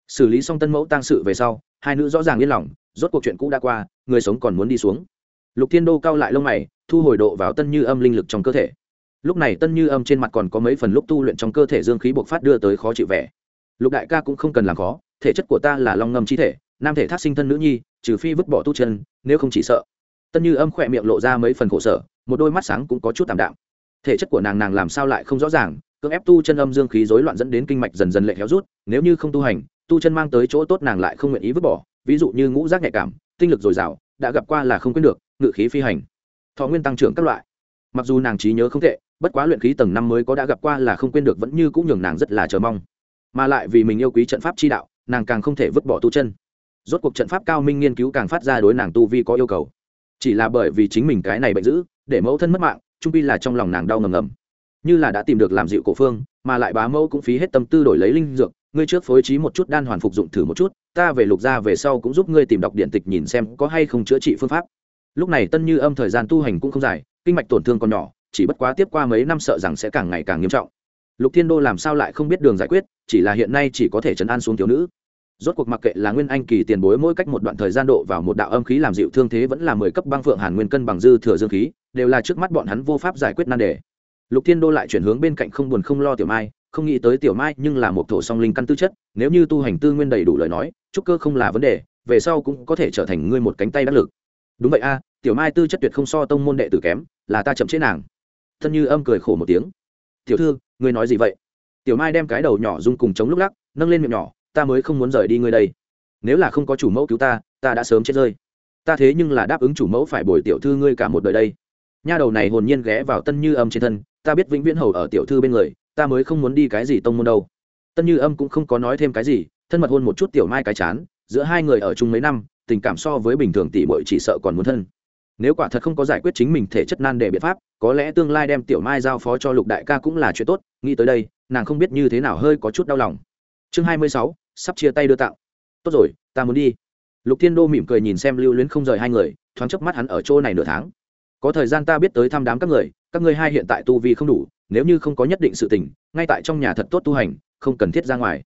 Speaker 1: Xử lý xong tân mẫu tăng sự về sau, hai nữ rõ ràng yên lòng, rốt cuộc chuyện cũ đã qua, người sống còn muốn đi xuống lục thiên đô cao lại lông mày, thu hồi độ vào tân như âm linh lực trong cơ thể. Lúc này tân như âm trên mặt còn có mấy phần lúc tu luyện trong cơ thể dương khí bộc phát đưa tới khó chịu vẻ. Lục đại ca cũng không cần làm khó, thể chất của ta là long ngâm chi thể, nam thể thác sinh thân nữ nhi, trừ phi vứt bỏ tu chân, nếu không chỉ sợ. Tân như âm khỏe miệng lộ ra mấy phần khổ sở, một đôi mắt sáng cũng có chút tạm đạm. Thể chất của nàng nàng làm sao lại không rõ ràng, cưỡng ép tu chân âm dương khí rối loạn dẫn đến kinh mạch dần dần lệ héo rút, nếu như không tu hành, tu chân mang tới chỗ tốt nàng lại không nguyện ý vứt bỏ, ví dụ như ngũ giác nhạy cảm, tinh lực dồi dào, đã gặp qua là không quên được ngự khí phi hành. Thọ nguyên tăng trưởng các loại. Mặc dù nàng trí nhớ không tệ, bất quá luyện khí tầng năm mới có đã gặp qua là không quên được vẫn như cũng nhường nàng rất là chờ mong. Mà lại vì mình yêu quý trận pháp chi đạo, nàng càng không thể vứt bỏ tu chân. Rốt cuộc trận pháp cao minh nghiên cứu càng phát ra đối nàng tu vi có yêu cầu. Chỉ là bởi vì chính mình cái này bệnh dữ, để mẫu thân mất mạng, trung pi là trong lòng nàng đau ngầm ngầm. Như là đã tìm được làm dịu cổ phương, mà lại bá mẫu cũng phí hết tâm tư đổi lấy linh dược, ngươi trước phối trí một chút đan hoàn phục dụng thử một chút, ta về lục ra về sau cũng giúp ngươi tìm đọc điện tịch nhìn xem có hay không chữa trị phương pháp lúc này tân như âm thời gian tu hành cũng không dài, kinh mạch tổn thương còn nhỏ, chỉ bất quá tiếp qua mấy năm sợ rằng sẽ càng ngày càng nghiêm trọng. Lục thiên đô làm sao lại không biết đường giải quyết, chỉ là hiện nay chỉ có thể chấn an xuống thiếu nữ. Rốt cuộc mặc kệ là nguyên anh kỳ tiền bối mỗi cách một đoạn thời gian độ vào một đạo âm khí làm dịu thương thế vẫn là mười cấp băng phượng hàn nguyên cân bằng dư thừa dương khí, đều là trước mắt bọn hắn vô pháp giải quyết nan đề. Lục thiên đô lại chuyển hướng bên cạnh không buồn không lo tiểu mai, không nghĩ tới tiểu mai nhưng là một thổ song linh căn tư chất, nếu như tu hành tư nguyên đầy đủ lời nói trúc cơ không là vấn đề, về sau cũng có thể trở thành ngươi một cánh tay đắc lực đúng vậy a, tiểu mai tư chất tuyệt không so tông môn đệ tử kém, là ta chậm chế nàng. Thân như âm cười khổ một tiếng. Tiểu thư, ngươi nói gì vậy? Tiểu mai đem cái đầu nhỏ rung cùng chống lúc lắc, nâng lên miệng nhỏ, ta mới không muốn rời đi ngươi đây. Nếu là không có chủ mẫu cứu ta ta đã sớm chết rơi. Ta thế nhưng là đáp ứng chủ mẫu phải bồi tiểu thư ngươi cả một đời đây. Nha đầu này hồn nhiên ghé vào tân như âm trên thân, ta biết vĩnh viễn hầu ở tiểu thư bên người, ta mới không muốn đi cái gì tông môn đâu. Tân như âm cũng không có nói thêm cái gì, thân mật hôn một chút tiểu mai cái chán, giữa hai người ở chung mấy năm tình cảm so với bình thường tỷ bội chỉ sợ còn muốn thân. Nếu quả thật không có giải quyết chính mình thể chất nan đề biện pháp, có lẽ tương lai đem tiểu mai giao phó cho lục đại ca cũng là chuyện tốt, nghĩ tới đây, nàng không biết như thế nào hơi có chút đau lòng. Chương hai mươi sáu, sắp chia tay đưa tạo tốt rồi, ta muốn đi. Lục thiên đô mỉm cười nhìn xem lưu luyến không rời hai người, thoáng chớp mắt hắn ở chỗ này nửa tháng. Có thời gian ta biết tới thăm đám các người, các ngươi hai hiện tại tu vi không đủ, nếu như không có nhất định sự tình, ngay tại trong nhà thật tốt tu hành, không cần thiết ra ngoài.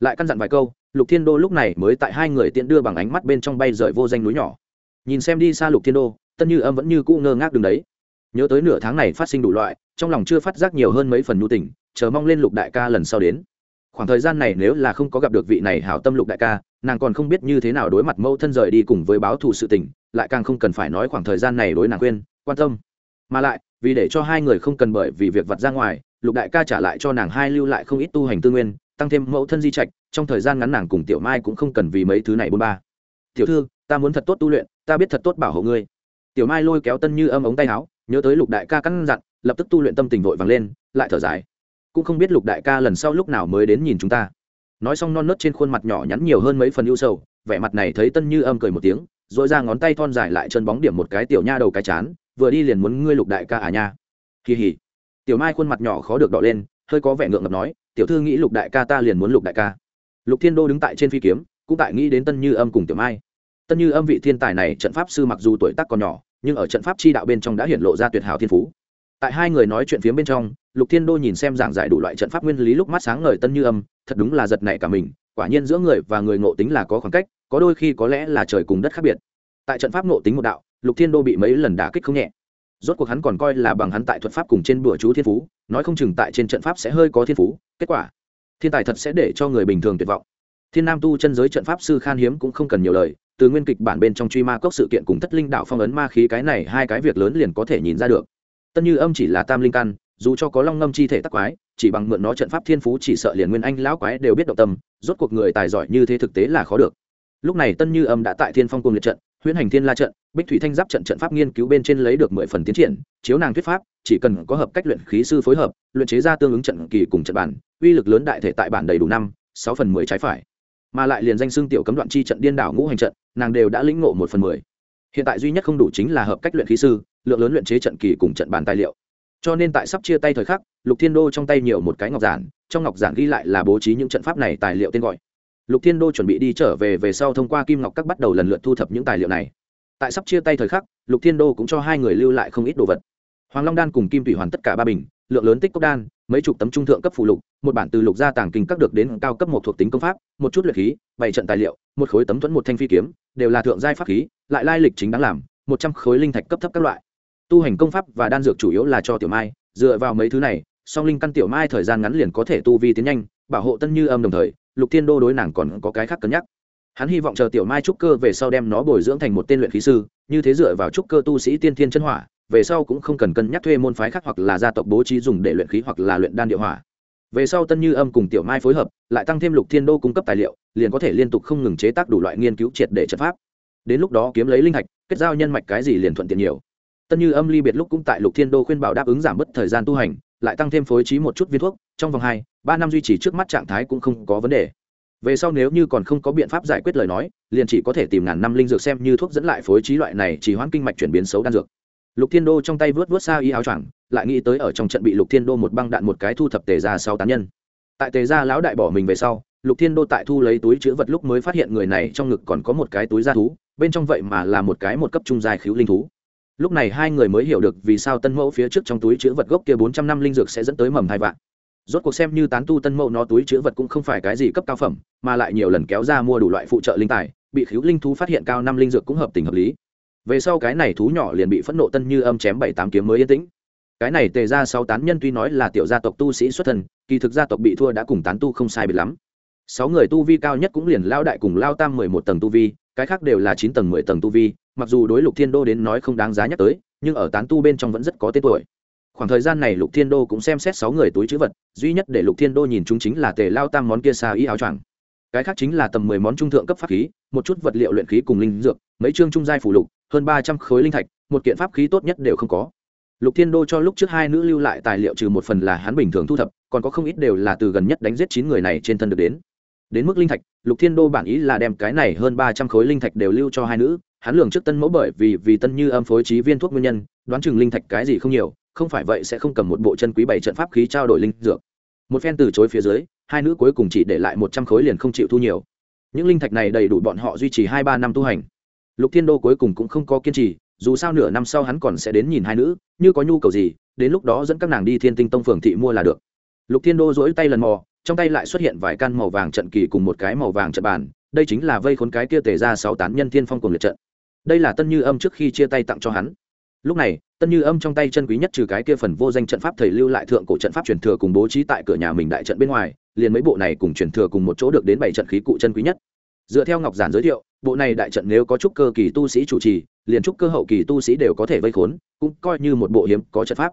Speaker 1: Lại căn dặn vài câu lục thiên đô lúc này mới tại hai người tiện đưa bằng ánh mắt bên trong bay rời vô danh núi nhỏ. Nhìn xem đi xa lục thiên đô, tân như âm vẫn như cũ ngơ ngác đường đấy. Nhớ tới nửa tháng này phát sinh đủ loại, trong lòng chưa phát giác nhiều hơn mấy phần nhu tình, chờ mong lên lục đại ca lần sau đến. Khoảng thời gian này nếu là không có gặp được vị này hảo tâm lục đại ca, nàng còn không biết như thế nào đối mặt mâu thân rời đi cùng với báo thù sự tình, lại càng không cần phải nói khoảng thời gian này đối nàng khuyên, quan tâm. Mà lại, vì để cho hai người không cần bởi vì việc vặt ra ngoài, lục đại ca trả lại cho nàng hai lưu lại không ít tu hành tư nguyên, tăng thêm mẫu thân di trạch trong thời gian ngắn nàng cùng tiểu mai cũng không cần vì mấy thứ này bôn ba. Tiểu thư, ta muốn thật tốt tu luyện, ta biết thật tốt bảo hộ ngươi. Tiểu mai lôi kéo tân như âm ống tay áo, nhớ tới lục đại ca căn dặn, lập tức tu luyện tâm tình vội vàng lên, lại thở dài. Cũng không biết lục đại ca lần sau lúc nào mới đến nhìn chúng ta. Nói xong non nớt trên khuôn mặt nhỏ nhắn nhiều hơn mấy phần ưu sầu, vẻ mặt này thấy tân như âm cười một tiếng r ồ i ra ngón tay thon dài lại chân bóng điểm một cái tiểu nha đầu cái chán, vừa đi liền muốn ngươi lục đại ca à nha. Kỳ hỉ. Tiểu mai khuôn mặt nhỏ khó được đọ lên, hơi có vẻ ngượng ngập nói, tiểu thư nghĩ lục đại ca ta liền muốn lục đại ca lục thiên đô đứng tại trên phi kiếm, cũng tại nghĩ đến tân như âm cùng tiểu mai. Tân như âm vị thiên tài này trận pháp sư mặc dù tuổi tác còn nhỏ, nhưng ở trận pháp chi đạo bên trong đã hiện lộ ra tuyệt hảo thiên phú. Tại hai người nói chuyện phía bên trong, lục thiên đô nhìn xem giảng giải đủ loại trận pháp nguyên lý lúc mắt sáng ngời tân như âm, thật đúng là giật này cả mình, quả nhiên giữa người và người ngộ tính là có khoảng cách, có đôi khi có lẽ là trời cùng đất khác biệt. Tại trận pháp ngộ tính một đạo, lục thiên đô bị mấy lần đả kích không nhẹ. Rốt cuộc hắn còn coi là bằng hắn tại thuật pháp cùng trên bữa chú thiên phú, nói không chừng tại trên trận pháp sẽ hơi có thiên phú, kết quả thiên tài thật sẽ để cho người bình thường tuyệt vọng. Thiên nam tu chân giới trận pháp sư khan hiếm cũng không cần nhiều lời, từ nguyên kịch bản bên trong truy ma cốc sự kiện cùng thất linh đạo phong ấn ma khí cái này hai cái việc lớn liền có thể nhìn ra được. Tân như âm chỉ là tam linh căn, dù cho có long ngâm chi thể tắc quái, chỉ bằng mượn nó trận pháp thiên phú chỉ sợ liền nguyên anh lão quái đều biết động tâm, rốt cuộc người tài giỏi như thế thực tế là khó được. Lúc này tân như âm đã tại thiên phong cùng liệt trận, huyễn hành thiên la trận bích thủy thanh giáp trận trận pháp nghiên cứu bên trên lấy được mười phần tiến triển, chiếu nàng thuyết pháp, chỉ cần có hợp cách luyện khí sư phối hợp, luyện chế ra tương ứng trận kỳ cùng trận bản, uy lực lớn đại thể tại bản đầy đủ năm, sáu phần mười trái phải. Mà lại liền danh xưng tiểu cấm đoạn chi trận điên đảo ngũ hành trận, nàng đều đã lĩnh ngộ một phần mười. Hiện tại duy nhất không đủ chính là hợp cách luyện khí sư, lượng lớn luyện chế trận kỳ cùng trận bản tài liệu. Cho nên tại sắp chia tay thời khắc, lục thiên đô trong tay nhiều một cái ngọc giản, trong ngọc giản ghi lại là bố trí những trận pháp này tài liệu tên gọi. Lục thiên đô chuẩn bị đi trở về về sau thông qua kim ngọc các bắt đầu lần lượt thu thập những tài liệu này tại sắp chia tay thời khắc, lục thiên đô cũng cho hai người lưu lại không ít đồ vật. Hoàng long đan cùng kim thủy hoàn tất cả ba bình, lượng lớn tích cốc đan, mấy chục tấm trung thượng cấp phụ lục, một bản từ lục gia tàng kinh các được đến cao cấp một thuộc tính công pháp, một chút luyện khí, bảy trận tài liệu, một khối tấm thuẫn một thanh phi kiếm, đều là thượng giai pháp khí, lại lai lịch chính đáng làm, một trăm khối linh thạch cấp thấp các loại. Tu hành công pháp và đan dược chủ yếu là cho tiểu mai, dựa vào mấy thứ này, song linh căn tiểu mai thời gian ngắn liền có thể tu vi tiến nhanh, bảo hộ tân như âm đồng thời, lục thiên đô đối nàng còn có cái khác cân nhắc hắn hy vọng chờ tiểu mai trúc cơ về sau đem nó bồi dưỡng thành một tên luyện khí sư, như thế dựa vào trúc cơ tu sĩ tiên thiên chân hỏa, về sau cũng không cần cân nhắc thuê môn phái khác hoặc là gia tộc bố trí dùng để luyện khí hoặc là luyện đan địa hỏa. Về sau tân như âm cùng tiểu mai phối hợp, lại tăng thêm lục thiên đô cung cấp tài liệu, liền có thể liên tục không ngừng chế tác đủ loại nghiên cứu triệt để trận pháp. Đến lúc đó kiếm lấy linh hạch, kết giao nhân mạch cái gì liền thuận tiện nhiều. Tân như âm ly biệt lúc cũng tại lục thiên đô khuyên bảo đáp ứng giảm bớt thời gian tu hành, lại tăng thêm phối trí một chút viên thuốc, trong vòng hai, ba năm duy trì trước mắt trạng thái cũng không có vấn đề về sau nếu như còn không có biện pháp giải quyết lời nói, liền chỉ có thể tìm ngàn năm linh dược xem như thuốc dẫn lại phối trí loại này chỉ hoãn kinh mạch chuyển biến xấu đan dược. Lục thiên đô trong tay vớt vớt xa y áo choàng, lại nghĩ tới ở trong trận bị lục thiên đô một băng đạn một cái thu thập tề ra sau tán nhân. Tại tề gia lão đại bỏ mình về sau, lục thiên đô tại thu lấy túi chữ vật lúc mới phát hiện người này trong ngực còn có một cái túi da thú, bên trong vậy mà là một cái một cấp trung dài khíu linh thú. Lúc này hai người mới hiểu được vì sao tân mẫu phía trước trong túi chữ vật gốc kia bốn trăm năm linh dược sẽ dẫn tới mầm hai vạn rốt cuộc xem như tán tu tân mẫu nó túi chữ vật cũng không phải cái gì cấp cao phẩm, mà lại nhiều lần kéo ra mua đủ loại phụ trợ linh tài, bị khíu linh thú phát hiện cao năm linh dược cũng hợp tình hợp lý. Về sau cái này thú nhỏ liền bị phẫn nộ tân như âm chém bảy tám kiếm mới yên tĩnh. Cái này tề ra sáu tán nhân tuy nói là tiểu gia tộc tu sĩ xuất thân, kỳ thực gia tộc bị thua đã cùng tán tu không sai biệt lắm. Sáu người tu vi cao nhất cũng liền lao đại cùng lao tam mười một tầng tu vi, cái khác đều là chín tầng mười tầng tu vi, mặc dù đối lục thiên đô đến nói không đáng giá nhắc tới, nhưng ở tán tu bên trong vẫn rất có tên tuổi khoảng thời gian này lục thiên đô cũng xem xét sáu người túi chữ vật, duy nhất để lục thiên đô nhìn chúng chính là tề lao tam món kia xa y áo choàng. Cái khác chính là tầm mười món trung thượng cấp pháp khí, một chút vật liệu luyện khí cùng linh dược, mấy chương trung giai phủ lục, hơn ba trăm khối linh thạch, một kiện pháp khí tốt nhất đều không có. Lục thiên đô cho lúc trước hai nữ lưu lại tài liệu trừ một phần là hắn bình thường thu thập, còn có không ít đều là từ gần nhất đánh giết chín người này trên thân được đến. Đến mức linh thạch, lục thiên đô bản ý là đem cái này hơn ba trăm khối linh thạch đều lưu cho hai nữ, hắn lường trước tân mẫu bởi vì vì tân như âm phối trí viên thuốc nguyên nhân, đoán chừng linh thạch cái gì không nhiều không phải vậy sẽ không cầm một bộ chân quý bảy trận pháp khí trao đổi linh dược. Một phen từ chối phía dưới, hai nữ cuối cùng chỉ để lại một trăm khối liền không chịu thu nhiều. Những linh thạch này đầy đủ bọn họ duy trì hai ba năm tu hành. Lục thiên đô cuối cùng cũng không có kiên trì, dù sao nửa năm sau hắn còn sẽ đến nhìn hai nữ, như có nhu cầu gì, đến lúc đó dẫn các nàng đi thiên tinh tông phường thị mua là được. Lục thiên đô dỗi tay lần mò, trong tay lại xuất hiện vài căn màu vàng trận kỳ cùng một cái màu vàng trận bàn, đây chính là vây khốn cái kia tề ra sáu tán nhân thiên phong cùng liệt trận. Đây là tân như âm trước khi chia tay tặng cho hắn lúc này, tân như âm trong tay chân quý nhất trừ cái kia phần vô danh trận pháp thầy lưu lại thượng cổ trận pháp truyền thừa cùng bố trí tại cửa nhà mình đại trận bên ngoài, liền mấy bộ này cùng truyền thừa cùng một chỗ được đến bảy trận khí cụ chân quý nhất. Dựa theo ngọc giản giới thiệu, bộ này đại trận nếu có chút cơ kỳ tu sĩ chủ trì, liền trúc cơ hậu kỳ tu sĩ đều có thể vây khốn, cũng coi như một bộ hiếm có trận pháp.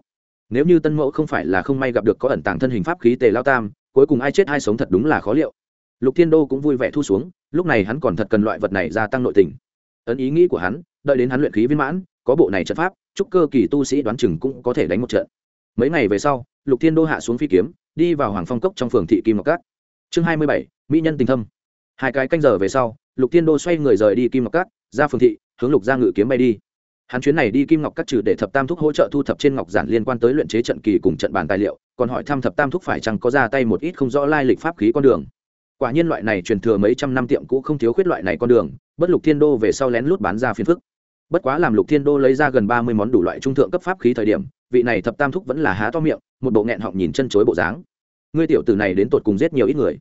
Speaker 1: Nếu như tân mẫu không phải là không may gặp được có ẩn tàng thân hình pháp khí tề lao tam, cuối cùng ai chết ai sống thật đúng là khó liệu. Lục thiên đô cũng vui vẻ thu xuống, lúc này hắn còn thật cần loại vật này gia tăng nội tình ấn ý nghĩ của hắn, đợi đến hắn luyện khí viên mãn, có bộ này trận pháp, chúc cơ kỳ tu sĩ đoán chừng cũng có thể đánh một trận. Mấy ngày về sau, lục thiên đô hạ xuống phi kiếm, đi vào hoàng phong cốc trong phường thị kim ngọc cát. Chương hai mươi bảy, mỹ nhân tình thâm. Hai cái canh giờ về sau, lục thiên đô xoay người rời đi kim ngọc cát, ra phường thị, hướng lục gia ngự kiếm bay đi. Hắn chuyến này đi kim ngọc cát trừ để thập tam thúc hỗ trợ thu thập trên ngọc giản liên quan tới luyện chế trận kỳ cùng trận bàn tài liệu, còn hỏi thăm thập tam thúc phải chăng có ra tay một ít không rõ lai lịch pháp khí con đường quả nhiên loại này truyền thừa mấy trăm năm tiệm cũ không thiếu khuyết loại này con đường, bất lục thiên đô về sau lén lút bán ra phiền phức. Bất quá làm lục thiên đô lấy ra gần ba mươi món đủ loại trung thượng cấp pháp khí thời điểm, vị này thập tam thúc vẫn là há to miệng, một bộ nghẹn họng nhìn chân chối bộ dáng. Ngươi tiểu tử này đến tột cùng giết nhiều ít người.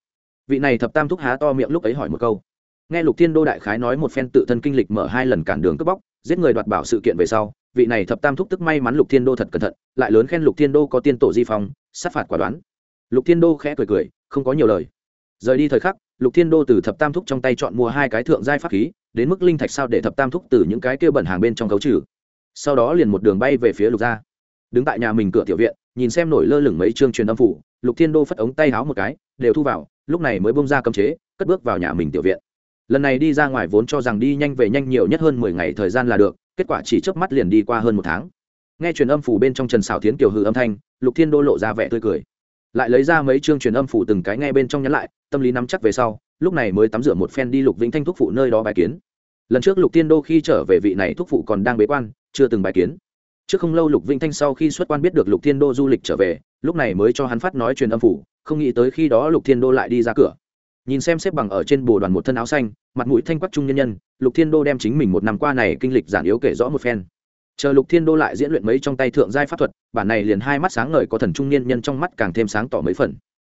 Speaker 1: Vị này thập tam thúc há to miệng lúc ấy hỏi một câu. Nghe lục thiên đô đại khái nói một phen tự thân kinh lịch mở hai lần cản đường cướp bóc, giết người đoạt bảo sự kiện về sau, vị này thập tam thúc tức may mắn lục thiên đô thật cẩn thận, lại lớn khen lục thiên đô có tiên tổ di phong, sát phạt quả đoán. Lục thiên đô khẽ cười cười, không có nhiều lời rời đi thời khắc, lục thiên đô từ thập tam thúc trong tay chọn mua hai cái thượng giai pháp khí, đến mức linh thạch sao để thập tam thúc từ những cái kia bẩn hàng bên trong cấu trừ. Sau đó liền một đường bay về phía lục gia. Đứng tại nhà mình cửa tiểu viện, nhìn xem nổi lơ lửng mấy chương truyền âm phủ, lục thiên đô phất ống tay háo một cái, đều thu vào, lúc này mới bông ra cấm chế, cất bước vào nhà mình tiểu viện. Lần này đi ra ngoài vốn cho rằng đi nhanh về nhanh nhiều nhất hơn mười ngày thời gian là được, kết quả chỉ chớp mắt liền đi qua hơn một tháng. Nghe truyền âm phủ bên trong trần xào tiến kiểu hư âm thanh, lục thiên đô lộ ra vẻ tươi cười lại lấy ra mấy chương truyền âm phủ từng cái nghe bên trong nhắn lại, tâm lý nắm chắc về sau, lúc này mới tắm rửa một phen đi lục vĩnh thanh thúc phụ nơi đó bài kiến. Lần trước lục tiên đô khi trở về vị này thúc phụ còn đang bế quan, chưa từng bài kiến. Trước không lâu lục vĩnh thanh sau khi xuất quan biết được lục thiên đô du lịch trở về, lúc này mới cho hắn phát nói truyền âm phủ, không nghĩ tới khi đó lục thiên đô lại đi ra cửa. Nhìn xem xếp bằng ở trên bồ đoàn một thân áo xanh, mặt mũi thanh quắc trung nhân nhân, lục thiên đô đem chính mình một năm qua này kinh lịch giản yếu kể rõ một phen chờ lục thiên đô lại diễn luyện mấy trong tay thượng giai pháp thuật, bản này liền hai mắt sáng ngời có thần trung niên nhân trong mắt càng thêm sáng tỏ mấy phần.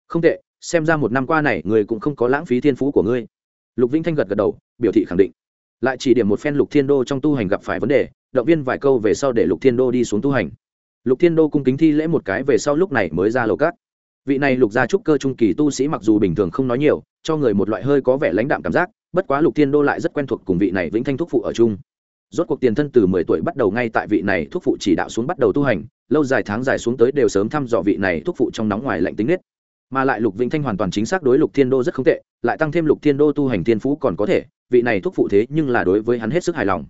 Speaker 1: Không tệ, xem ra một năm qua này, người cũng không có lãng phí thiên phú của ngươi. Lục vĩnh thanh gật gật đầu, biểu thị khẳng định. Lại chỉ điểm một phen lục thiên đô trong tu hành gặp phải vấn đề, động viên vài câu về sau để lục thiên đô đi xuống tu hành. Lục thiên đô cung kính thi lễ một cái về sau lúc này mới ra lầu cát. Vị này lục gia trúc cơ trung kỳ tu sĩ mặc dù bình thường không nói nhiều, cho người một loại hơi có vẻ lãnh đạm cảm giác, bất quá lục thiên đô lại rất quen thuộc cùng vị này vĩnh thanh thúc phụ ở chung rốt cuộc tiền thân từ mười tuổi bắt đầu ngay tại vị này thúc phụ chỉ đạo xuống bắt đầu tu hành, lâu dài tháng dài xuống tới đều sớm thăm dò vị này thúc phụ trong nóng ngoài lạnh tính nết. Mà lại lục vĩnh thanh hoàn toàn chính xác đối lục thiên đô rất không tệ, lại tăng thêm lục thiên đô tu hành thiên phú còn có thể, vị này thúc phụ thế nhưng là đối với hắn hết sức hài lòng.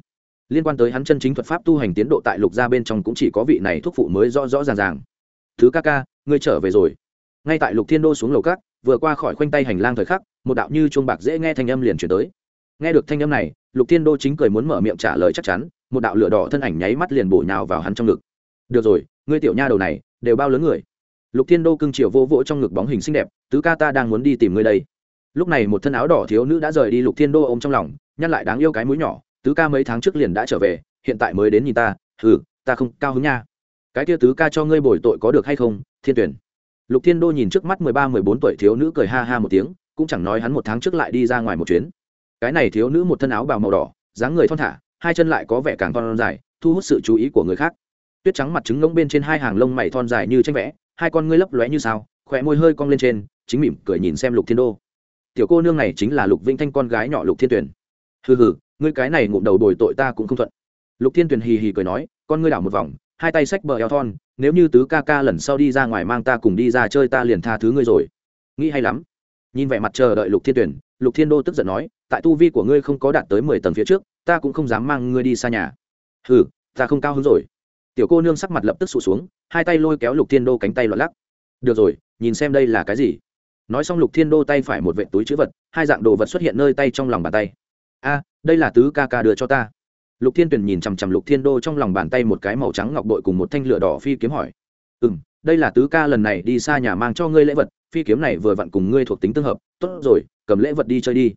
Speaker 1: Liên quan tới hắn chân chính thuật pháp tu hành tiến độ tại lục gia bên trong cũng chỉ có vị này thuốc phụ mới rõ rõ ràng ràng. Thứ ca ca, ngươi trở về rồi. Ngay tại lục thiên đô xuống lầu cát vừa qua khỏi khoanh tay hành lang thời khắc, một đạo như chuông bạc dễ nghe thanh âm liền chuyển tới nghe được thanh âm này, lục thiên đô chính cười muốn mở miệng trả lời chắc chắn, một đạo lửa đỏ thân ảnh nháy mắt liền bổ nhào vào hắn trong ngực. Được rồi, ngươi tiểu nha đầu này, đều bao lớn người? Lục thiên đô cưng chiều vô vỗ trong ngực bóng hình xinh đẹp, tứ ca ta đang muốn đi tìm ngươi đây. Lúc này một thân áo đỏ thiếu nữ đã rời đi lục thiên đô ôm trong lòng, nhăn lại đáng yêu cái mũi nhỏ, tứ ca mấy tháng trước liền đã trở về, hiện tại mới đến nhìn ta ừ ta không, cao hứng nha. Cái kia tứ ca cho ngươi bồi tội có được hay không, thiên tuyển? Lục thiên đô nhìn trước mắt mười ba, mười bốn tuổi thiếu nữ cười ha ha một tiếng, cũng chẳng nói hắn một tháng trước lại đi ra ngoài một chuyến cái này thiếu nữ một thân áo bào màu đỏ, dáng người thon thả, hai chân lại có vẻ càng thon dài, thu hút sự chú ý của người khác. Tuyết trắng mặt trứng ngỗng bên trên hai hàng lông mày thon dài như tranh vẽ, hai con ngươi lấp lóe như sao khỏe môi hơi cong lên trên, chính mỉm cười nhìn xem lục thiên đô. Tiểu cô nương này chính là lục vĩnh thanh con gái nhỏ lục thiên tuyền. hừ hừ, ngươi cái này ngụm đầu bồi tội ta cũng không thuận. Lục thiên tuyền hì hì cười nói, con ngươi đảo một vòng, hai tay xách bờ eo thon, nếu như tứ ca ca lần sau đi ra ngoài mang ta cùng đi ra chơi ta liền tha thứ ngươi rồi. Nghĩ hay lắm. Nhìn vẻ mặt chờ đợi lục thiên tuyển lục thiên đô tức giận nói, tại tu vi của ngươi không có đạt tới mười tầng phía trước, ta cũng không dám mang ngươi đi xa nhà. Hừ, ta không cao hứng rồi. Tiểu cô nương sắc mặt lập tức sụt xuống, hai tay lôi kéo lục thiên đô cánh tay loạn lắc. Được rồi, nhìn xem đây là cái gì. Nói xong lục thiên đô tay phải một vệ túi chữ vật, hai dạng đồ vật xuất hiện nơi tay trong lòng bàn tay. A, đây là tứ ca ca đưa cho ta. Lục thiên tuyền nhìn chằm chằm lục thiên đô trong lòng bàn tay một cái màu trắng ngọc bội cùng một thanh lửa đỏ phi kiếm hỏi. Ừ m đây là tứ ca lần này đi xa nhà mang cho ngươi lễ vật phi kiếm này vừa vặn cùng ngươi thuộc tính tương hợp, tốt rồi, cầm lễ vật đi chơi đi.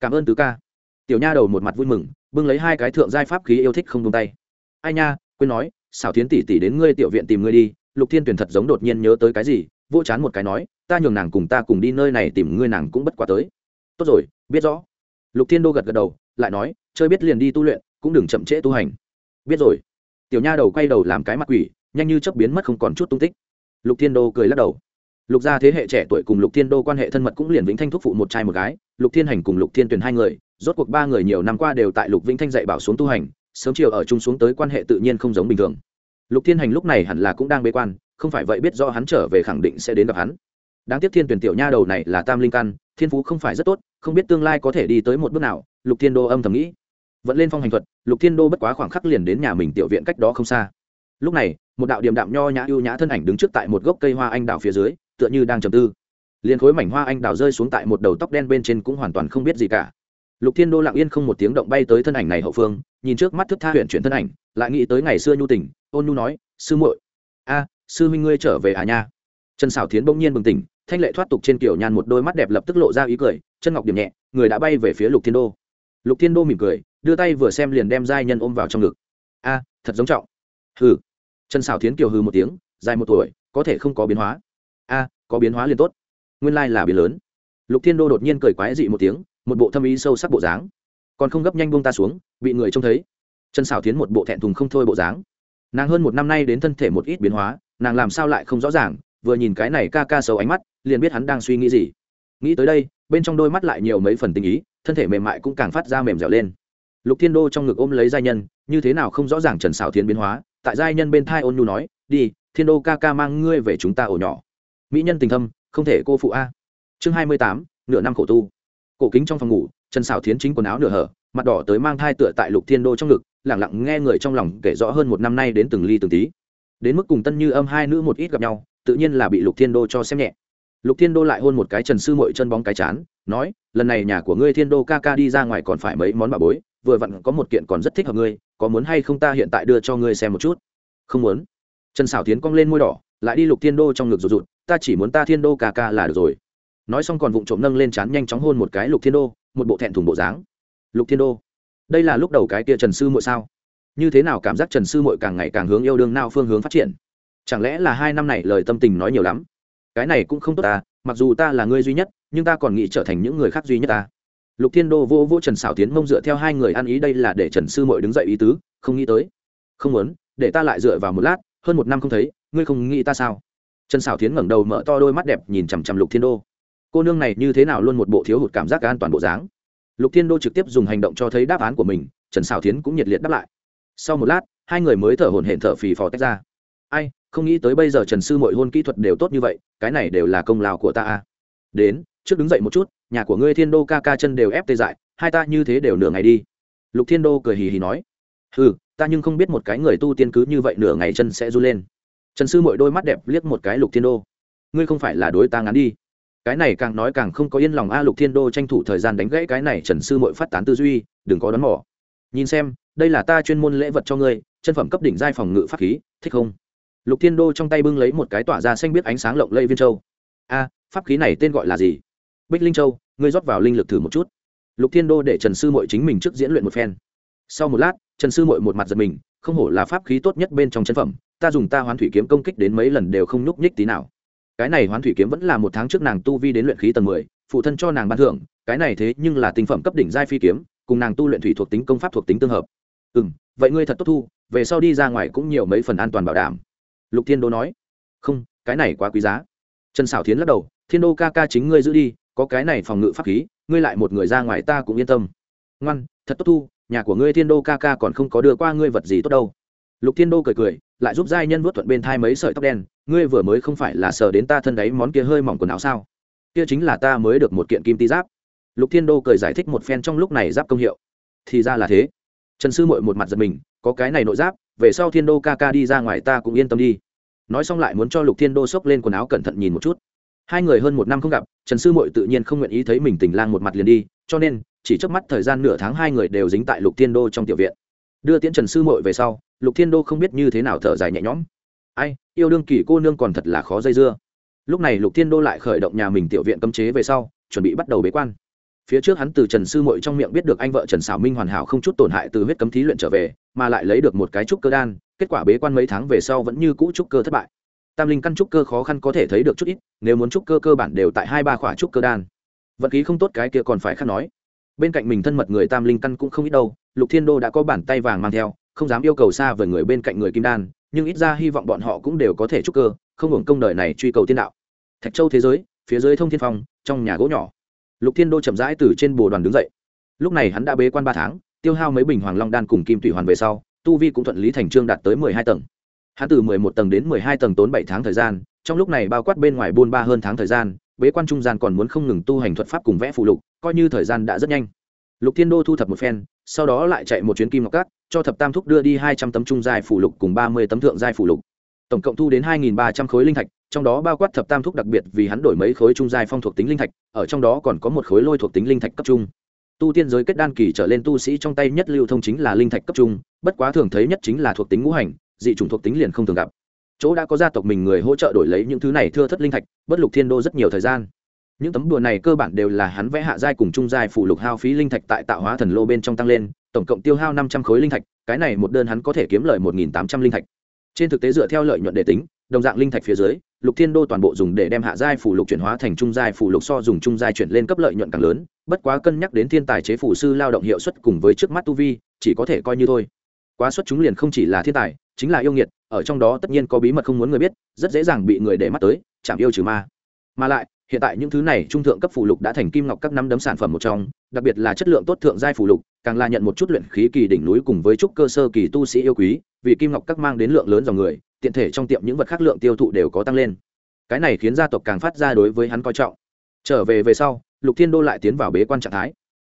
Speaker 1: Cảm ơn tứ ca. Tiểu nha đầu một mặt vui mừng, bưng lấy hai cái thượng giai pháp khí yêu thích không tung tay. Ai nha, quên nói, xảo tiến tỷ tỷ đến ngươi tiểu viện tìm ngươi đi, lục thiên tuyển thật giống đột nhiên nhớ tới cái gì, vô chán một cái nói, ta nhường nàng cùng ta cùng đi nơi này tìm ngươi nàng cũng bất quá tới. Tốt rồi, biết rõ. Lục thiên đô gật gật đầu, lại nói, chơi biết liền đi tu luyện, cũng đừng chậm trễ tu hành. Biết rồi. Tiểu nha đầu quay đầu làm cái mặt quỷ, nhanh như chấp biến mất không còn chút tung tích. Lục thiên đô cười lắc đầu lục gia thế hệ trẻ tuổi cùng lục thiên đô quan hệ thân mật cũng liền vĩnh thanh thúc phụ một trai một gái, lục thiên hành cùng lục thiên tuyền hai người, rốt cuộc ba người nhiều năm qua đều tại lục vĩnh thanh dạy bảo xuống tu hành, sớm chiều ở chung xuống tới quan hệ tự nhiên không giống bình thường. Lục thiên hành lúc này hẳn là cũng đang bế quan, không phải vậy biết do hắn trở về khẳng định sẽ đến gặp hắn. Đáng tiếc thiên tuyển tiểu nha đầu này là tam linh căn, thiên phú không phải rất tốt, không biết tương lai có thể đi tới một bước nào, lục thiên đô âm thầm nghĩ. Vẫn lên phong hành thuật, lục thiên đô bất quá khoảng khắc liền đến nhà mình tiểu viện cách đó không xa. Lúc này, một đạo điềm đạm nho nhã ưu nhã thân ảnh đứng trước tại một gốc cây hoa anh đào phía dưới tựa như đang trầm tư. Liền khối mảnh hoa anh đào rơi xuống tại một đầu tóc đen bên trên cũng hoàn toàn không biết gì cả. Lục thiên đô lặng yên không một tiếng động bay tới thân ảnh này hậu phương, nhìn trước mắt thức tha huyện chuyển thân ảnh, lại nghĩ tới ngày xưa nhu tỉnh ôn nhu nói, sư muội, a, sư huynh ngươi trở về à nha? Trần xảo thiến bỗng nhiên bừng tỉnh, thanh lệ thoát tục trên kiểu nhan một đôi mắt đẹp lập tức lộ ra ý cười, chân ngọc điểm nhẹ, người đã bay về phía lục thiên đô. Lục thiên đô mỉm cười, đưa tay vừa xem liền đem giai nhân ôm vào trong ngực. A, thật giống trọng. Hừ. Trần xảo thiến kiều hừ một tiếng, dài một tuổi, có thể không có biến hóa có biến hóa liền tốt. Nguyên lai là biến lớn. Lục thiên đô đột nhiên cười quái dị một tiếng, một bộ thâm ý sâu sắc bộ dáng. Còn không gấp nhanh buông ta xuống, bị người trông thấy. Trần xảo thiến một bộ thẹn thùng không thôi bộ dáng. Nàng hơn một năm nay đến thân thể một ít biến hóa, nàng làm sao lại không rõ ràng, vừa nhìn cái này ca ca xấu ánh mắt, liền biết hắn đang suy nghĩ gì. Nghĩ tới đây, bên trong đôi mắt lại nhiều mấy phần tình ý, thân thể mềm mại cũng càng phát ra mềm dẻo lên. Lục thiên đô trong ngực ôm lấy giai nhân, như thế nào không rõ ràng trần xảo thiến biến hóa, tại giai nhân bên thai ôn nhu nói, đi, thiên đô ca ca mang ngươi về chúng ta ổ nhỏ mỹ nhân tình thâm, không thể cô phụ a. Chương hai mươi tám, nửa năm khổ tu. Cổ kính trong phòng ngủ, trần xảo thiến chính quần áo nửa hở, mặt đỏ tới mang thai tựa tại lục thiên đô trong ngực, lẳng lặng nghe người trong lòng kể rõ hơn một năm nay đến từng ly từng tí. Đến mức cùng tân như âm hai nữ một ít gặp nhau, tự nhiên là bị lục thiên đô cho xem nhẹ. Lục thiên đô lại hôn một cái trần sư mội chân bóng cái chán, nói, lần này nhà của ngươi thiên đô ca ca đi ra ngoài còn phải mấy món bà bối, vừa vặn có một kiện còn rất thích hợp ngươi, có muốn hay không ta hiện tại đưa cho ngươi xem một chút? Không muốn. Trần xảo tiến cong lên môi đỏ, lại đi lục thiên đô trong ngực rụt rụt ta chỉ muốn ta thiên đô ca ca là được rồi. Nói xong còn vụng trộm nâng lên chán nhanh chóng hôn một cái lục thiên đô, một bộ thẹn thùng bộ dáng. Lục thiên đô, đây là lúc đầu cái kia trần sư mội sao? Như thế nào cảm giác trần sư mội càng ngày càng hướng yêu đương nào phương hướng phát triển? Chẳng lẽ là hai năm này lời tâm tình nói nhiều lắm? Cái này cũng không tốt ta, mặc dù ta là người duy nhất, nhưng ta còn nghĩ trở thành những người khác duy nhất ta. Lục thiên đô vô vô trần xảo tiến mông dựa theo hai người ăn ý đây là để trần sư mội đứng dậy ý tứ, không nghĩ tới. Không muốn, để ta lại dựa vào một lát, hơn một năm không thấy, ngươi không nghĩ ta sao? Trần xảo tiến ngẩng đầu mở to đôi mắt đẹp nhìn chằm chằm lục thiên đô. Cô nương này như thế nào luôn một bộ thiếu hụt cảm giác an toàn bộ dáng? Lục thiên đô trực tiếp dùng hành động cho thấy đáp án của mình, trần xảo tiến cũng nhiệt liệt đáp lại. Sau một lát, hai người mới thở hổn hển thở phì phò tách ra. Ai, không nghĩ tới bây giờ trần sư Mội hôn kỹ thuật đều tốt như vậy, cái này đều là công lao của ta a đến, trước đứng dậy một chút, nhà của ngươi thiên đô ca ca chân đều ép tê dại, hai ta như thế đều nửa ngày đi. Lục thiên đô cười hì hì nói. Ừ ta nhưng không biết một cái người tu tiên cứ như vậy nửa ngày chân sẽ r u lên trần sư mội đôi mắt đẹp liếc một cái lục thiên đô. Ngươi không phải là đối ta ngắn đi. Cái này càng nói càng không có yên lòng a, lục thiên đô tranh thủ thời gian đánh gãy cái này trần sư mội phát tán tư duy, đừng có đón mỏ nhìn xem, đây là ta chuyên môn lễ vật cho ngươi, chân phẩm cấp đỉnh giai phòng ngự pháp khí, thích không? Lục thiên đô trong tay bưng lấy một cái tỏa ra xanh biết ánh sáng lộng lây viên châu. A, pháp khí này tên gọi là gì? Bích linh châu, ngươi rót vào linh lực thử một chút. Lục thiên đô để trần sư mội chính mình trước diễn luyện một phen. Sau một lát, trần sư mội một mặt giật mình, không hổ là pháp khí tốt nhất bên trong chân phẩm ta dùng ta hoán thủy kiếm công kích đến mấy lần đều không nhúc nhích tí nào. Cái này hoán thủy kiếm vẫn là một tháng trước nàng tu vi đến luyện khí tầng mười, phụ thân cho nàng ban thưởng, cái này thế nhưng là tinh phẩm cấp đỉnh giai phi kiếm, cùng nàng tu luyện thủy thuộc tính công pháp thuộc tính tương hợp. Ừ m vậy ngươi thật tốt thu, về sau đi ra ngoài cũng nhiều mấy phần an toàn bảo đảm. Lục thiên đô nói. Không, cái này quá quý giá. Trần xảo thiến lắc đầu. Thiên đô ca ca chính ngươi giữ đi, có cái này phòng ngự pháp khí, ngươi lại một người ra ngoài ta cũng yên tâm. Ngoan, thật tốt thu, nhà của ngươi thiên đô ca ca còn không có đưa qua ngươi vật gì tốt đâu. Lục thiên đô cười cười lại giúp giai nhân vuốt thuận bên thai mấy sợi tóc đen, ngươi vừa mới không phải là sờ đến ta thân đáy món kia hơi mỏng quần áo sao? Kia chính là ta mới được một kiện kim ti giáp. Lục thiên đô cười giải thích một phen trong lúc này giáp công hiệu. Thì ra là thế. Trần sư mội một mặt giật mình, có cái này nội giáp, về sau thiên đô ca ca đi ra ngoài ta cũng yên tâm đi. Nói xong lại muốn cho lục thiên đô xốc lên quần áo cẩn thận nhìn một chút. Hai người hơn một năm không gặp, trần sư mội tự nhiên không nguyện ý thấy mình tình lang một mặt liền đi, cho nên, chỉ trước mắt thời gian nửa tháng hai người đều dính tại lục thiên đô trong tiểu viện. Đưa tiễn trần sư mội về sau lục thiên đô không biết như thế nào thở dài nhẹ nhõm. Ai, yêu đương kỳ cô nương còn thật là khó dây dưa. Lúc này lục thiên đô lại khởi động nhà mình tiểu viện cấm chế về sau, chuẩn bị bắt đầu bế quan. Phía trước hắn từ trần sư mội trong miệng biết được anh vợ trần xảo minh hoàn hảo không chút tổn hại từ huyết cấm thí luyện trở về, mà lại lấy được một cái trúc cơ đan, kết quả bế quan mấy tháng về sau vẫn như cũ trúc cơ thất bại. Tam linh căn trúc cơ khó khăn có thể thấy được chút ít, nếu muốn trúc cơ cơ bản đều tại hai ba khỏa trúc cơ đan. Vận khí không tốt cái kia còn phải khăn nói. Bên cạnh mình thân mật người tam linh căn cũng không ít đâu, lục thiên đô đã có bàn tay vàng mang theo không dám yêu cầu xa với người bên cạnh người kim đan, nhưng ít ra hy vọng bọn họ cũng đều có thể trúc cơ, không hưởng công đời này truy cầu tiên đạo. Thạch châu thế giới, phía dưới thông thiên phong, trong nhà gỗ nhỏ. Lục thiên đô chậm rãi từ trên bồ đoàn đứng dậy. Lúc này hắn đã bế quan ba tháng, tiêu hao mấy bình hoàng long đan cùng kim tủy hoàn về sau, tu vi cũng thuận lý thành trương đạt tới mười hai tầng. Hắn từ mười một tầng đến mười hai tầng tốn bảy tháng thời gian, trong lúc này bao quát bên ngoài buôn ba hơn tháng thời gian, bế quan trung gian còn muốn không ngừng tu hành thuật pháp cùng vẽ phụ lục, coi như thời gian đã rất nhanh. Lục thiên đô thu thập một phen, sau đó lại chạy một chuyến kim ngọc cát cho thập tam thúc đưa đi hai trăm tấm trung giai phụ lục cùng ba mươi tấm thượng giai phụ lục. Tổng cộng thu đến hai nghìn ba trăm khối linh thạch, trong đó bao quát thập tam thúc đặc biệt vì hắn đổi mấy khối trung giai phong thuộc tính linh thạch, ở trong đó còn có một khối lôi thuộc tính linh thạch cấp trung. Tu tiên giới kết đan kỳ trở lên tu sĩ trong tay nhất lưu thông chính là linh thạch cấp trung, bất quá thường thấy nhất chính là thuộc tính ngũ hành, dị chủng thuộc tính liền không thường gặp. Chỗ đã có gia tộc mình người hỗ trợ đổi lấy những thứ này thưa thất linh thạch, bất lục thiên đô rất nhiều thời gian. Những tấm đùa này cơ bản đều là hắn vẽ hạ giai cùng trung giai phụ lục hao phí linh thạch tại tạo hóa thần lô bên trong tăng lên tổng cộng tiêu hao năm trăm khối linh thạch, cái này một đơn hắn có thể kiếm lời một nghìn tám trăm linh thạch. Trên thực tế dựa theo lợi nhuận để tính, đồng dạng linh thạch phía dưới, lục thiên đô toàn bộ dùng để đem hạ giai phủ lục chuyển hóa thành trung giai phủ lục so dùng trung giai chuyển lên cấp lợi nhuận càng lớn, bất quá cân nhắc đến thiên tài chế phủ sư lao động hiệu suất cùng với trước mắt tu vi, chỉ có thể coi như thôi. Quá xuất chúng liền không chỉ là thiên tài, chính là yêu nghiệt, ở trong đó tất nhiên có bí mật không muốn người biết, rất dễ dàng bị người để mắt tới, chạm yêu trừ ma. Mà lại, hiện tại những thứ này trung thượng cấp phụ lục đã thành kim ngọc các năm đấm sản phẩm một trong đặc biệt là chất lượng tốt thượng giai phụ lục, càng là nhận một chút luyện khí kỳ đỉnh núi cùng với trúc cơ sơ kỳ tu sĩ yêu quý, vì kim ngọc các mang đến lượng lớn dòng người, tiện thể trong tiệm những vật khác lượng tiêu thụ đều có tăng lên. Cái này khiến gia tộc càng phát ra đối với hắn coi trọng. Trở về về sau, lục thiên đô lại tiến vào bế quan trạng thái.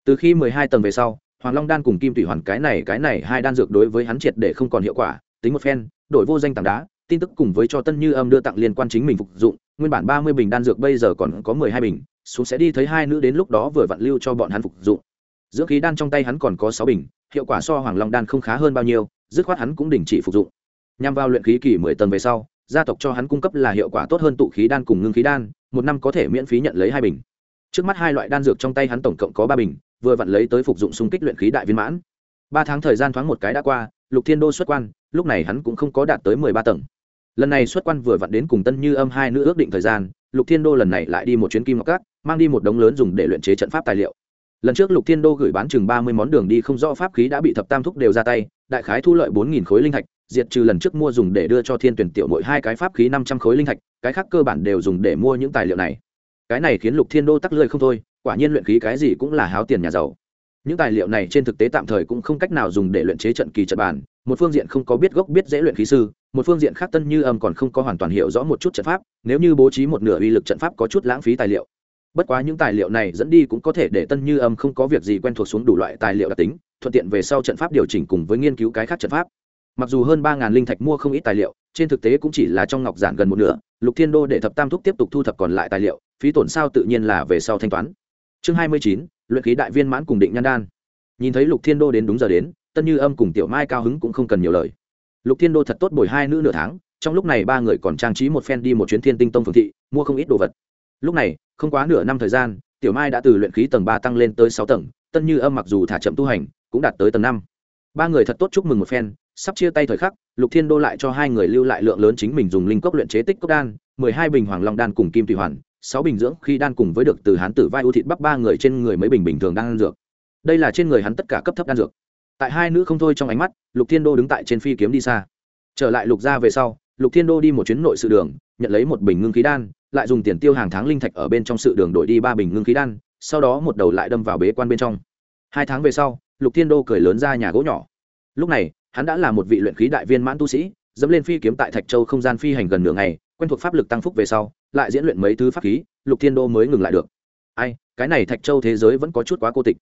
Speaker 1: Từ khi mười hai tầng về sau, hoàng long đan cùng kim thủy hoàn cái này cái này hai đan dược đối với hắn triệt để không còn hiệu quả, tính một phen, đổi vô danh tảng đá, tin tức cùng với cho tân như âm đưa tặng liên quan chính mình phục dụng, nguyên bản ba mươi bình đan dược bây giờ còn có mười hai bình xuống sẽ đi thấy hai nữ đến lúc đó vừa vặn lưu cho bọn hắn phục dụng. Dưỡng khí đan trong tay hắn còn có sáu bình, hiệu quả so hoàng long đan không khá hơn bao nhiêu, dứt khoát hắn cũng đình chỉ phục dụng. Nhằm vào luyện khí kỳ mười tầng về sau, gia tộc cho hắn cung cấp là hiệu quả tốt hơn tụ khí đan cùng ngưng khí đan, một năm có thể miễn phí nhận lấy hai bình. Trước mắt hai loại đan dược trong tay hắn tổng cộng có ba bình, vừa vặn lấy tới phục dụng xung kích luyện khí đại viên mãn. Ba tháng thời gian thoáng một cái đã qua, lục thiên đô xuất quan, lúc này hắn cũng không có đạt tới mười ba tầng lần này xuất quan vừa vặn đến cùng tân như âm hai nữ ước định thời gian, lục thiên đô lần này lại đi một chuyến kim ngọc cát mang đi một đống lớn dùng để luyện chế trận pháp tài liệu. Lần trước lục thiên đô gửi bán chừng ba mươi món đường đi không rõ pháp khí đã bị thập tam thúc đều ra tay, đại khái thu lợi bốn nghìn khối linh thạch, diệt trừ lần trước mua dùng để đưa cho thiên tuyển tiểu mỗi hai cái pháp khí năm trăm khối linh thạch, cái khác cơ bản đều dùng để mua những tài liệu này. Cái này khiến lục thiên đô tắc lơi không thôi, quả nhiên luyện khí cái gì cũng là háo tiền nhà giàu những tài liệu này trên thực tế tạm thời cũng không cách nào dùng để luyện chế trận kỳ trận bàn, một phương diện không có biết gốc biết dễ luyện khí sư, một phương diện khác tân như âm còn không có hoàn toàn hiểu rõ một chút trận pháp, nếu như bố trí một nửa uy lực trận pháp có chút lãng phí tài liệu. Bất quá những tài liệu này dẫn đi cũng có thể để tân như âm không có việc gì quen thuộc xuống đủ loại tài liệu đặc tính, thuận tiện về sau trận pháp điều chỉnh cùng với nghiên cứu cái khác trận pháp. Mặc dù hơn ba linh thạch mua không ít tài liệu, trên thực tế cũng chỉ là trong ngọc giản gần một nửa, lục thiên đô để thập tam thúc tiếp tục thu thập còn lại tài liệu, phí tổn sao tự nhiên là về sau thanh toán. Chương hai mươi chín luyện khí đại viên mãn cùng định nhan đan. Nhìn thấy lục thiên đô đến đúng giờ đến, tân như âm cùng tiểu mai cao hứng cũng không cần nhiều lời. Lục thiên đô thật tốt bồi hai nữ nửa tháng, trong lúc này ba người còn trang trí một phen đi một chuyến thiên tinh tông phường thị, mua không ít đồ vật. Lúc này, không quá nửa năm thời gian, tiểu mai đã từ luyện khí tầng ba tăng lên tới sáu tầng, tân như âm mặc dù thả chậm tu hành, cũng đạt tới tầng năm. Ba người thật tốt chúc mừng một phen, sắp chia tay thời khắc, lục thiên đô lại cho hai người lưu lại lượng lớn chính mình dùng linh cốc luyện chế tích cốc đan, mười hai bình hoàng long đan cùng kim thủy hoàn sáu bình dưỡng khi đan cùng với được từ hán tử vai ưu thịt bắp ba người trên người mấy bình bình thường đang ăn dược. Đây là trên người hắn tất cả cấp thấp đan dược. Tại hai nữ không thôi trong ánh mắt, lục thiên đô đứng tại trên phi kiếm đi xa. Trở lại lục gia về sau, lục thiên đô đi một chuyến nội sự đường, nhận lấy một bình ngưng khí đan, lại dùng tiền tiêu hàng tháng linh thạch ở bên trong sự đường đổi đi ba bình ngưng khí đan, sau đó một đầu lại đâm vào bế quan bên trong. Hai tháng về sau, lục thiên đô cười lớn ra nhà gỗ nhỏ. Lúc này, hắn đã là một vị luyện khí đại viên mãn tu sĩ, dẫm lên phi kiếm tại thạch châu không gian phi hành gần nửa ngày, quen thuộc pháp lực tăng phúc về sau lại diễn luyện mấy thứ pháp khí, lục thiên đô mới ngừng lại được. Ai, cái này thạch châu thế giới vẫn có chút quá cô tịch.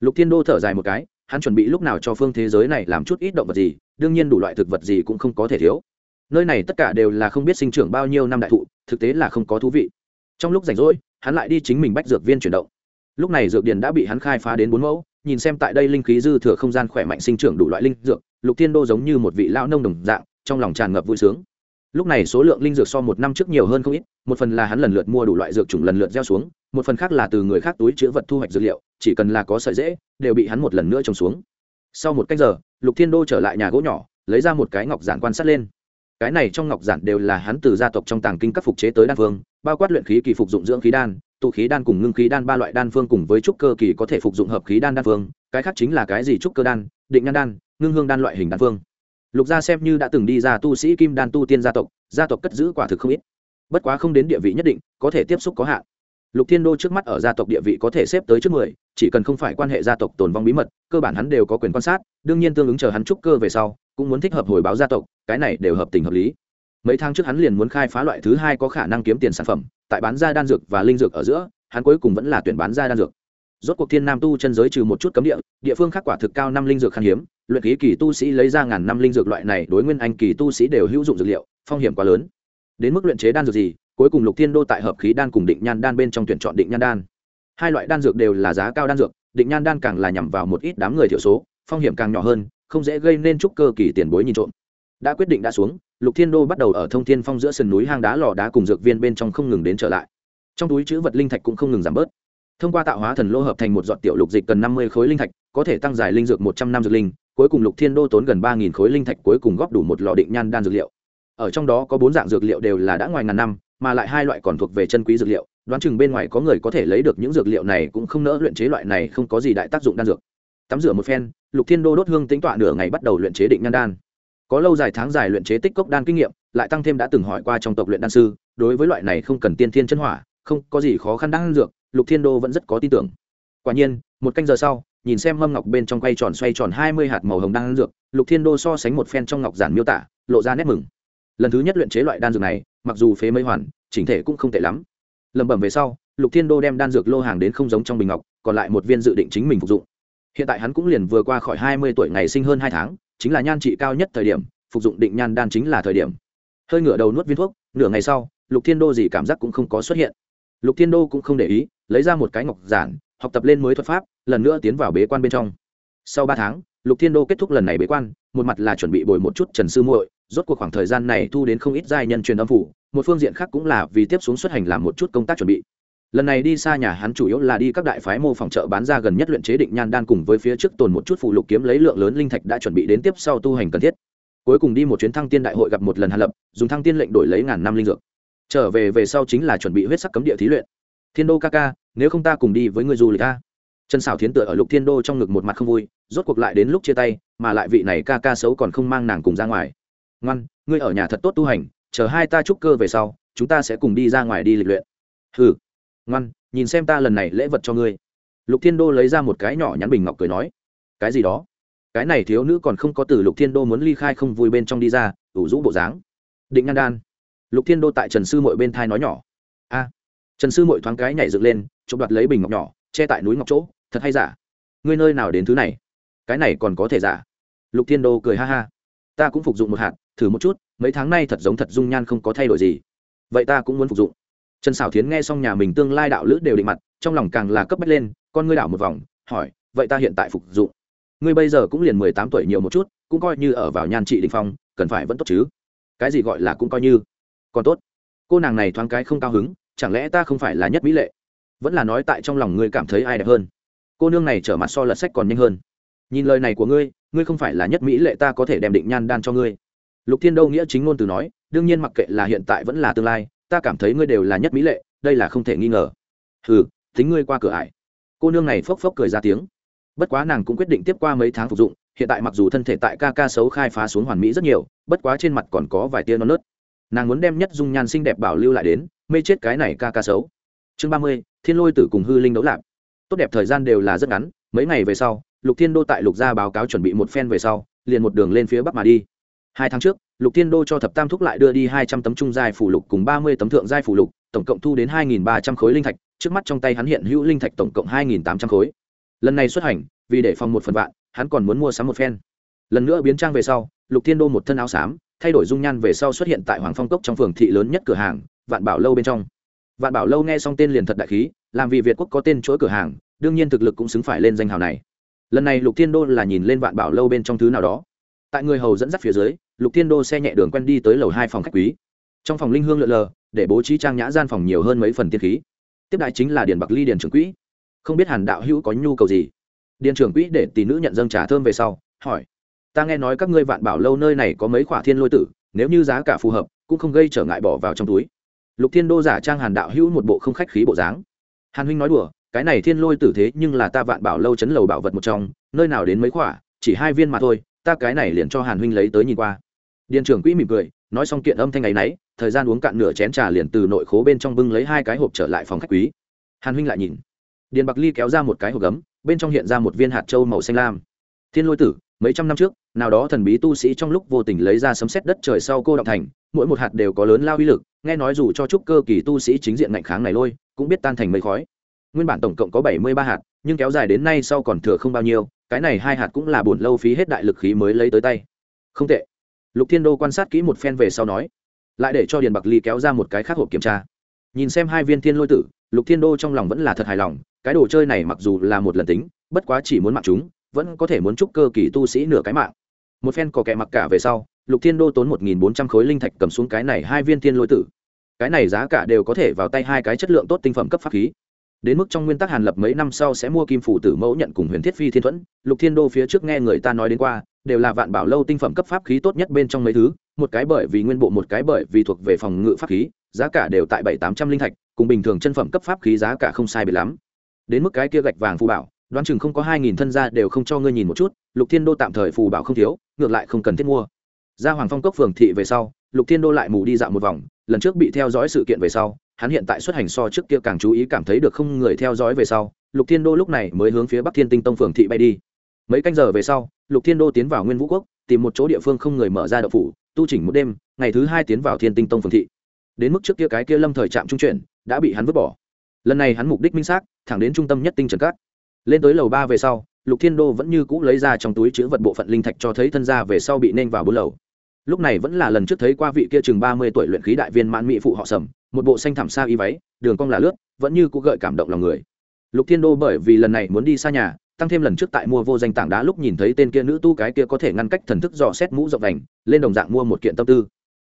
Speaker 1: Lục thiên đô thở dài một cái, hắn chuẩn bị lúc nào cho phương thế giới này làm chút ít động vật gì, đương nhiên đủ loại thực vật gì cũng không có thể thiếu. Nơi này tất cả đều là không biết sinh trưởng bao nhiêu năm đại thụ, thực tế là không có thú vị. Trong lúc rảnh rỗi, hắn lại đi chính mình bách dược viên chuyển động. Lúc này dược điền đã bị hắn khai phá đến bốn mẫu, nhìn xem tại đây linh khí dư thừa không gian khỏe mạnh sinh trưởng đủ loại linh dược, lục thiên đô giống như một vị lão nông đồng dạng, trong lòng tràn ngập vui sướng lúc này số lượng linh dược so một năm trước nhiều hơn không ít, một phần là hắn lần lượt mua đủ loại dược chủng lần lượt gieo xuống, một phần khác là từ người khác túi chứa vật thu hoạch dược liệu, chỉ cần là có sợi dễ đều bị hắn một lần nữa trồng xuống. Sau một cách giờ, lục thiên đô trở lại nhà gỗ nhỏ, lấy ra một cái ngọc giản quan sát lên. Cái này trong ngọc giản đều là hắn từ gia tộc trong tàng kinh các phục chế tới đan phương, bao quát luyện khí kỳ phục dụng dưỡng khí đan, tụ khí đan cùng ngưng khí đan ba loại đan phương cùng với trúc cơ kỳ có thể phục dụng hợp khí đan đan phương, cái khác chính là cái gì trúc cơ đan, định nhan đan, ngưng hương đan loại hình đan phương lục gia xem như đã từng đi ra tu sĩ kim đan tu tiên gia tộc gia tộc cất giữ quả thực không ít. Bất quá không đến địa vị nhất định, có thể tiếp xúc có hạn. Lục thiên đô trước mắt ở gia tộc địa vị có thể xếp tới trước mười, chỉ cần không phải quan hệ gia tộc tồn vong bí mật, cơ bản hắn đều có quyền quan sát, đương nhiên tương ứng chờ hắn trúc cơ về sau, cũng muốn thích hợp hồi báo gia tộc, cái này đều hợp tình hợp lý. Mấy tháng trước hắn liền muốn khai phá loại thứ hai có khả năng kiếm tiền sản phẩm, tại bán ra đan dược và linh dược ở giữa, hắn cuối cùng vẫn là tuyển bán ra đan dược rốt cuộc thiên nam tu chân giới trừ một chút cấm địa địa phương khác quả thực cao năm linh dược khan hiếm, luyện khí kỳ tu sĩ lấy ra ngàn năm linh dược loại này đối nguyên anh kỳ tu sĩ đều hữu dụng dược liệu, phong hiểm quá lớn. Đến mức luyện chế đan dược gì, cuối cùng lục thiên đô tại hợp khí đan cùng định nhan đan bên trong tuyển chọn định nhan đan. Hai loại đan dược đều là giá cao đan dược, định nhan đan càng là nhằm vào một ít đám người thiểu số, phong hiểm càng nhỏ hơn, không dễ gây nên chút cơ kỳ tiền bối nhìn trộm. Đã quyết định đã xuống, lục thiên đô bắt đầu ở thông thiên phong giữa sườn núi hang đá lò đá cùng dược viên bên trong không ngừng đến trở lại. Trong túi chữ vật linh thạch cũng không ngừng giảm bớt thông qua tạo hóa thần lô hợp thành một dọn tiểu lục dịch cần năm mươi khối linh thạch, có thể tăng giải linh dược một trăm năm dược linh, cuối cùng lục thiên đô tốn gần ba nghìn khối linh thạch cuối cùng góp đủ một lò định nhan đan dược liệu. Ở trong đó có bốn dạng dược liệu đều là đã ngoài ngàn năm, mà lại hai loại còn thuộc về chân quý dược liệu, đoán chừng bên ngoài có người có thể lấy được những dược liệu này cũng không nỡ luyện chế loại này không có gì đại tác dụng đan dược. Tắm rửa một phen, lục thiên đô đốt hương tính tọa nửa ngày bắt đầu luyện chế định nhan đan. Có lâu dài tháng dài luyện chế tích cốc đan kinh nghiệm, lại tăng thêm đã từng hỏi qua trong tộc luyện đan sư, đối với loại này không cần tiên thiên chân hỏa, không có gì khó khăn đan dược lục thiên đô vẫn rất có tin tưởng. Quả nhiên, một canh giờ sau, nhìn xem mâm ngọc bên trong quay tròn xoay tròn hai mươi hạt màu hồng đan dược, lục thiên đô so sánh một phen trong ngọc giản miêu tả, lộ ra nét mừng. Lần thứ nhất luyện chế loại đan dược này, mặc dù phế mấy hoàn, chỉnh thể cũng không tệ lắm. Lẩm bẩm về sau, lục thiên đô đem đan dược lô hàng đến không giống trong bình ngọc, còn lại một viên dự định chính mình phục dụng. Hiện tại hắn cũng liền vừa qua khỏi hai mươi tuổi ngày sinh hơn hai tháng, chính là nhan trị cao nhất thời điểm, phục dụng định nhan đan chính là thời điểm. Hơi ngửa đầu nuốt viên thuốc, nửa ngày sau, lục thiên đô gì cảm giác cũng không có xuất hiện lục thiên đô cũng không để ý, lấy ra một cái ngọc giản, học tập lên mới thuật pháp, lần nữa tiến vào bế quan bên trong. Sau ba tháng, lục thiên đô kết thúc lần này bế quan, một mặt là chuẩn bị bồi một chút trần sư muội, rốt cuộc khoảng thời gian này thu đến không ít giai nhân truyền âm phủ, một phương diện khác cũng là vì tiếp xuống xuất hành làm một chút công tác chuẩn bị. Lần này đi xa nhà hắn chủ yếu là đi các đại phái mô phòng chợ bán ra gần nhất luyện chế định nhan đan cùng với phía trước tồn một chút phụ lục kiếm lấy lượng lớn linh thạch đã chuẩn bị đến tiếp sau tu hành cần thiết. Cuối cùng đi một chuyến thăng tiên đại hội gặp một lần hàn lập, dùng thăng tiên lệnh đổi lấy ngàn năm linh dược trở về về sau chính là chuẩn bị huyết sắc cấm địa thí luyện. Thiên đô ca ca, nếu không ta cùng đi với người du lịch ca trần xảo thiến tựa ở lục thiên đô trong ngực một mặt không vui, rốt cuộc lại đến lúc chia tay, mà lại vị này ca ca xấu còn không mang nàng cùng ra ngoài. Ngoan, ngươi ở nhà thật tốt tu hành, chờ hai ta trúc cơ về sau, chúng ta sẽ cùng đi ra ngoài đi lịch luyện. Hừ. Ngoan, nhìn xem ta lần này lễ vật cho ngươi. Lục thiên đô lấy ra một cái nhỏ nhắn bình ngọc cười nói. Cái gì đó? Cái này thiếu nữ còn không có từ lục thiên đô muốn ly khai không vui bên trong đi ra, ủ rũ bộ dáng. Định ngăn đan lục thiên đô tại trần sư mội bên thai nói nhỏ. A, trần sư mội thoáng cái nhảy dựng lên, chụp đoạt lấy bình ngọc nhỏ, che tại núi ngọc chỗ, thật hay giả? Ngươi nơi nào đến thứ này? Cái này còn có thể giả? Lục thiên đô cười ha ha. Ta cũng phục dụng một hạt, thử một chút, mấy tháng nay thật giống thật dung nhan không có thay đổi gì. Vậy ta cũng muốn phục dụng. Trần xảo thiến nghe xong nhà mình tương lai đạo lữ đều định mặt, trong lòng càng là cấp bách lên, con ngươi đảo một vòng, hỏi, vậy ta hiện tại phục dụng? Ngươi bây giờ cũng liền mười tám tuổi nhiều một chút, cũng coi như ở vào nhan trị đình phong, cần phải vẫn tốt chứ? Cái gì gọi là cũng coi như? Còn tốt. Cô nàng này thoáng cái không cao hứng, chẳng lẽ ta không phải là nhất mỹ lệ? Vẫn là nói tại trong lòng ngươi cảm thấy ai đẹp hơn. Cô nương này trở mặt so lật sách còn nhanh hơn. Nhìn lời này của ngươi ngươi không phải là nhất mỹ lệ ta có thể đem định nhan đan cho ngươi. Lục thiên đâu nghĩa chính ngôn từ nói, đương nhiên mặc kệ là hiện tại vẫn là tương lai, ta cảm thấy ngươi đều là nhất mỹ lệ, đây là không thể nghi ngờ. Ừ tính ngươi qua cửa ải. Cô nương này phốc phốc cười ra tiếng. Bất quá nàng cũng quyết định tiếp qua mấy tháng phục dụng, hiện tại mặc dù thân thể tại ca ca xấu khai phá xuống hoàn mỹ rất nhiều, bất quá trên mặt còn có vài tia non nớt nàng muốn đem nhất dung nhan xinh đẹp bảo lưu lại đến, mê chết cái này ca ca xấu. Chương ba mươi, thiên lôi tử cùng hư linh đấu lạc tốt đẹp thời gian đều là rất ngắn, mấy ngày về sau, lục thiên đô tại lục gia báo cáo chuẩn bị một phen về sau, liền một đường lên phía bắc mà đi. Hai tháng trước, lục thiên đô cho thập tam thúc lại đưa đi hai trăm tấm trung giai phủ lục cùng ba mươi tấm thượng giai phủ lục, tổng cộng thu đến hai nghìn ba trăm khối linh thạch, trước mắt trong tay hắn hiện hữu linh thạch tổng cộng hai nghìn tám trăm khối. Lần này xuất hành, vì để phòng một phần vạn, hắn còn muốn mua sắm một phen. Lần nữa biến trang về sau, lục thiên đô một thân áo xám thay đổi dung nhan về sau xuất hiện tại hoàng phong cốc trong phường thị lớn nhất cửa hàng, vạn bảo lâu bên trong. Vạn bảo lâu nghe xong tên liền thật đại khí, làm vì việt quốc có tên chuỗi cửa hàng, đương nhiên thực lực cũng xứng phải lên danh hào này. Lần này lục thiên đô là nhìn lên vạn bảo lâu bên trong thứ nào đó. Tại người hầu dẫn dắt phía dưới, lục thiên đô xe nhẹ đường quen đi tới lầu hai phòng khách quý. Trong phòng linh hương lượn lờ, để bố trí trang nhã gian phòng nhiều hơn mấy phần tiên khí. Tiếp đại chính là điền bạc ly điền trưởng quỹ. Không biết hàn đạo hữu có nhu cầu gì? Điền trưởng quỹ để tỷ nữ nhận dâng trà thơm về sau, hỏi ta nghe nói các ngươi vạn bảo lâu nơi này có mấy khỏa thiên lôi tử, nếu như giá cả phù hợp, cũng không gây trở ngại bỏ vào trong túi. Lục thiên đô giả trang hàn đạo hữu một bộ không khách khí bộ dáng. Hàn huynh nói đùa, cái này thiên lôi tử thế nhưng là ta vạn bảo lâu chấn lầu bảo vật một trong, nơi nào đến mấy khỏa, chỉ hai viên mà thôi, ta cái này liền cho hàn huynh lấy tới nhìn qua. Điện trưởng quỹ mỉm cười, nói xong kiện âm thanh ngày nấy, thời gian uống cạn nửa chén trà liền từ nội khố bên trong bưng lấy hai cái hộp trở lại phòng khách quý. Hàn huynh lại nhìn. Điền bạc ly kéo ra một cái hộp gấm, bên trong hiện ra một viên hạt trâu màu xanh lam. Thiên lôi tử mấy trăm năm trước, nào đó thần bí tu sĩ trong lúc vô tình lấy ra sấm xét đất trời sau cô động thành, mỗi một hạt đều có lớn lao uy lực, nghe nói dù cho trúc cơ kỳ tu sĩ chính diện ngạnh kháng này lôi, cũng biết tan thành mây khói. Nguyên bản tổng cộng có bảy mươi ba hạt, nhưng kéo dài đến nay sau còn thừa không bao nhiêu, cái này hai hạt cũng là buồn lâu phí hết đại lực khí mới lấy tới tay. Không tệ. Lục thiên đô quan sát kỹ một phen về sau nói, lại để cho điền bạc ly kéo ra một cái khác hộp kiểm tra. Nhìn xem hai viên thiên lôi tử, lục thiên đô trong lòng vẫn là thật hài lòng, cái đồ chơi này mặc dù là một lần tính, bất quá chỉ muốn mặc chúng vẫn có thể muốn chúc cơ kỳ tu sĩ nửa cái mạng. Một phen có kẻ mặc cả về sau, lục thiên đô tốn một nghìn bốn trăm khối linh thạch cầm xuống cái này hai viên thiên lôi tử. Cái này giá cả đều có thể vào tay hai cái chất lượng tốt tinh phẩm cấp pháp khí. Đến mức trong nguyên tắc hàn lập mấy năm sau sẽ mua kim phủ tử mẫu nhận cùng huyền thiết phi thiên thuẫn, lục thiên đô phía trước nghe người ta nói đến qua, đều là vạn bảo lâu tinh phẩm cấp pháp khí tốt nhất bên trong mấy thứ, một cái bởi vì nguyên bộ một cái bởi vì thuộc về phòng ngự pháp khí, giá cả đều tại bảy tám trăm linh thạch, cùng bình thường chân phẩm cấp pháp khí giá cả không sai bị lắm. Đến mức cái kia gạch vàng phù bảo đoán chừng không có hai nghìn thân gia đều không cho ngươi nhìn một chút, lục thiên đô tạm thời phù bảo không thiếu, ngược lại không cần thiết mua. Ra hoàng phong cốc phường thị về sau, lục thiên đô lại mù đi dạo một vòng, lần trước bị theo dõi sự kiện về sau, hắn hiện tại xuất hành so trước kia càng chú ý cảm thấy được không người theo dõi về sau, lục thiên đô lúc này mới hướng phía bắc thiên tinh tông phường thị bay đi. Mấy canh giờ về sau, lục thiên đô tiến vào nguyên vũ quốc, tìm một chỗ địa phương không người mở ra đậu phủ, tu chỉnh một đêm, ngày thứ hai tiến vào thiên tinh tông phường thị. Đến mức trước kia cái kia lâm thời trạm trung chuyển, đã bị hắn vứt bỏ. Lần này hắn mục đích minh xác, thẳng đến trung tâm nhất tinh trần cát lên tới lầu ba về sau, lục thiên đô vẫn như cũ lấy ra trong túi chữ vật bộ phận linh thạch cho thấy thân ra về sau bị nên vào bốn lầu. Lúc này vẫn là lần trước thấy qua vị kia chừng ba mươi tuổi luyện khí đại viên mãn mỹ phụ họ sầm, một bộ xanh thảm sa y váy, đường cong là lướt, vẫn như cũ gợi cảm động lòng người. Lục thiên đô bởi vì lần này muốn đi xa nhà, tăng thêm lần trước tại mua vô danh tảng đá lúc nhìn thấy tên kia nữ tu cái kia có thể ngăn cách thần thức dò xét mũ rộng đành, lên đồng dạng mua một kiện tâm tư.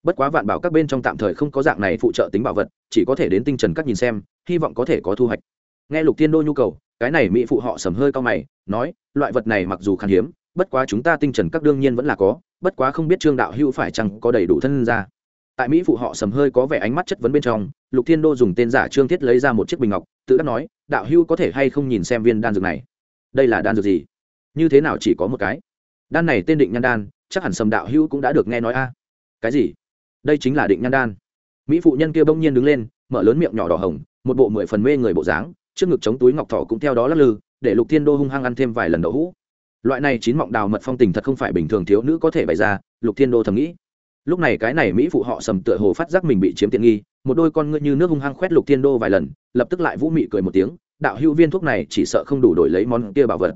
Speaker 1: Bất quá vạn bảo các bên trong tạm thời không có dạng này phụ trợ tính bảo vật, chỉ có thể đến tinh trần các nhìn xem, hy vọng có thể có thu hoạch. Nghe lục thiên đô nhu cầu cái này mỹ phụ họ sầm hơi cao mày, nói, loại vật này mặc dù khan hiếm, bất quá chúng ta tinh trần các đương nhiên vẫn là có, bất quá không biết trương đạo hữu phải chăng có đầy đủ thân ra. Tại mỹ phụ họ sầm hơi có vẻ ánh mắt chất vấn bên trong, lục thiên đô dùng tên giả trương thiết lấy ra một chiếc bình ngọc, tự đắc nói, đạo hữu có thể hay không nhìn xem viên đan dược này? Đây là đan dược gì? Như thế nào chỉ có một cái? Đan này tên định nhan đan, chắc hẳn sầm đạo hữu cũng đã được nghe nói a. Cái gì? Đây chính là định nhan đan. Mỹ phụ nhân kia bỗng nhiên đứng lên, mở lớn miệng nhỏ đỏ hồng, một bộ mười phần mê người bộ dáng trước ngực chống túi ngọc thỏ cũng theo đó lắc lư, để lục thiên đô hung hăng ăn thêm vài lần đậu hũ. Loại này chín mọng đào mật phong tình thật không phải bình thường thiếu nữ có thể bày ra, lục thiên đô thầm nghĩ. Lúc này cái này mỹ phụ họ sầm tựa hồ phát giác mình bị chiếm tiện nghi, một đôi con ngươi như nước hung hăng khoét lục thiên đô vài lần, lập tức lại vũ mị cười một tiếng, đạo hữu viên thuốc này chỉ sợ không đủ đổi lấy món kia bảo vật.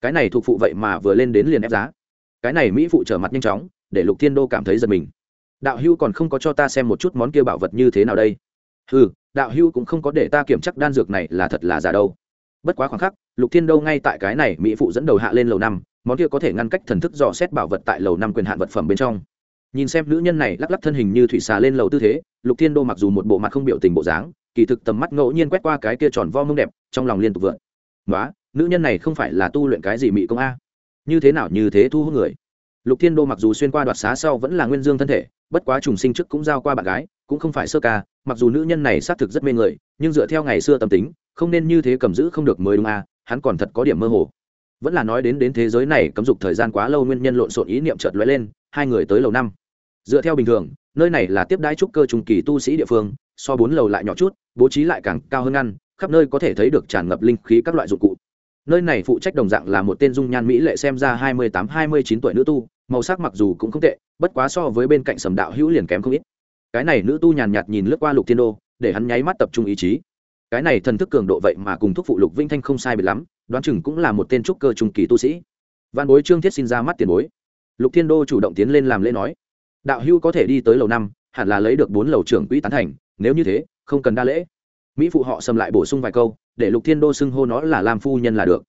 Speaker 1: Cái này thuộc phụ vậy mà vừa lên đến liền ép giá. Cái này mỹ phụ trở mặt nhanh chóng, để lục thiên đô cảm thấy giật mình. Đạo hưu còn không có cho ta xem một chút món kia bảo vật như thế nào đây? Ừ đạo hưu cũng không có để ta kiểm chắc đan dược này là thật là giả đâu. Bất quá khoảng khắc, lục thiên đô ngay tại cái này mỹ phụ dẫn đầu hạ lên lầu năm, món kia có thể ngăn cách thần thức dò xét bảo vật tại lầu năm quyền hạn vật phẩm bên trong. Nhìn xem nữ nhân này lắc lắc thân hình như thủy xà lên lầu tư thế, lục thiên đô mặc dù một bộ mặt không biểu tình bộ dáng, kỳ thực tầm mắt ngẫu nhiên quét qua cái kia tròn vo mông đẹp, trong lòng liên tục vượn nói nữ nhân này không phải là tu luyện cái gì mỹ công a? Như thế nào như thế thu hút người? Lục thiên đô mặc dù xuyên qua đoạt xá sau vẫn là nguyên dương thân thể, bất quá trùng sinh trước cũng giao qua bạn gái cũng không phải sơ ca, mặc dù nữ nhân này xác thực rất mê người, nhưng dựa theo ngày xưa tâm tính, không nên như thế cầm giữ không được mới đúng a hắn còn thật có điểm mơ hồ. Vẫn là nói đến đến thế giới này cấm dục thời gian quá lâu nguyên nhân lộn xộn ý niệm chợt lóe lên, hai người tới lầu năm. Dựa theo bình thường, nơi này là tiếp đãi trúc cơ trung kỳ tu sĩ địa phương, so bốn lầu lại nhỏ chút, bố trí lại càng cao hơn ngăn, khắp nơi có thể thấy được tràn ngập linh khí các loại dụng cụ. Nơi này phụ trách đồng dạng là một tên dung nhan mỹ lệ xem ra hai mươi tám, hai mươi chín tuổi nữ tu, màu sắc mặc dù cũng không tệ, bất quá so với bên cạnh sầm đạo hữu liền kém không ít cái này nữ tu nhàn nhạt nhìn lướt qua lục thiên đô, để hắn nháy mắt tập trung ý chí. Cái này thần thức cường độ vậy mà cùng thúc phụ lục vinh thanh không sai biệt lắm, đoán chừng cũng là một tên trúc cơ trung kỳ tu sĩ. Văn bối trương thiết xin ra mắt tiền bối. Lục thiên đô chủ động tiến lên làm lễ nói, đạo hữu có thể đi tới lầu năm, hẳn là lấy được bốn lầu trưởng quỹ tán thành, nếu như thế, không cần đa lễ. Mỹ phụ họ xâm lại bổ sung vài câu, để lục thiên đô xưng hô nó là lam phu nhân là được.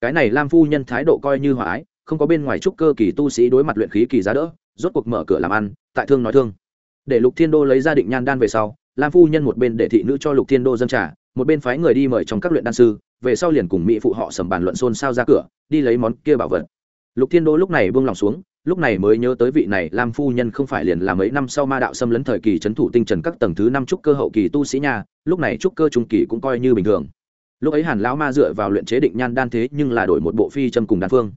Speaker 1: Cái này lam phu nhân thái độ coi như hòa ái, không có bên ngoài trúc cơ kỳ tu sĩ đối mặt luyện khí kỳ giá đỡ, rốt cuộc mở cửa làm ăn, tại thương nói thương để lục thiên đô lấy ra định nhan đan về sau, lam phu nhân một bên để thị nữ cho lục thiên đô dân trả một bên phái người đi mời trong các luyện đan sư, về sau liền cùng mỹ phụ họ sầm bàn luận xôn xao ra cửa, đi lấy món kia bảo vật. Lục thiên đô lúc này buông lòng xuống, lúc này mới nhớ tới vị này lam phu nhân không phải liền là mấy năm sau ma đạo xâm lấn thời kỳ trấn thủ tinh trần các tầng thứ năm trúc cơ hậu kỳ tu sĩ nha, lúc này trúc cơ trung kỳ cũng coi như bình thường. Lúc ấy hàn lão ma dựa vào luyện chế định nhan đan thế nhưng là đổi một bộ phi châm cùng đan phương.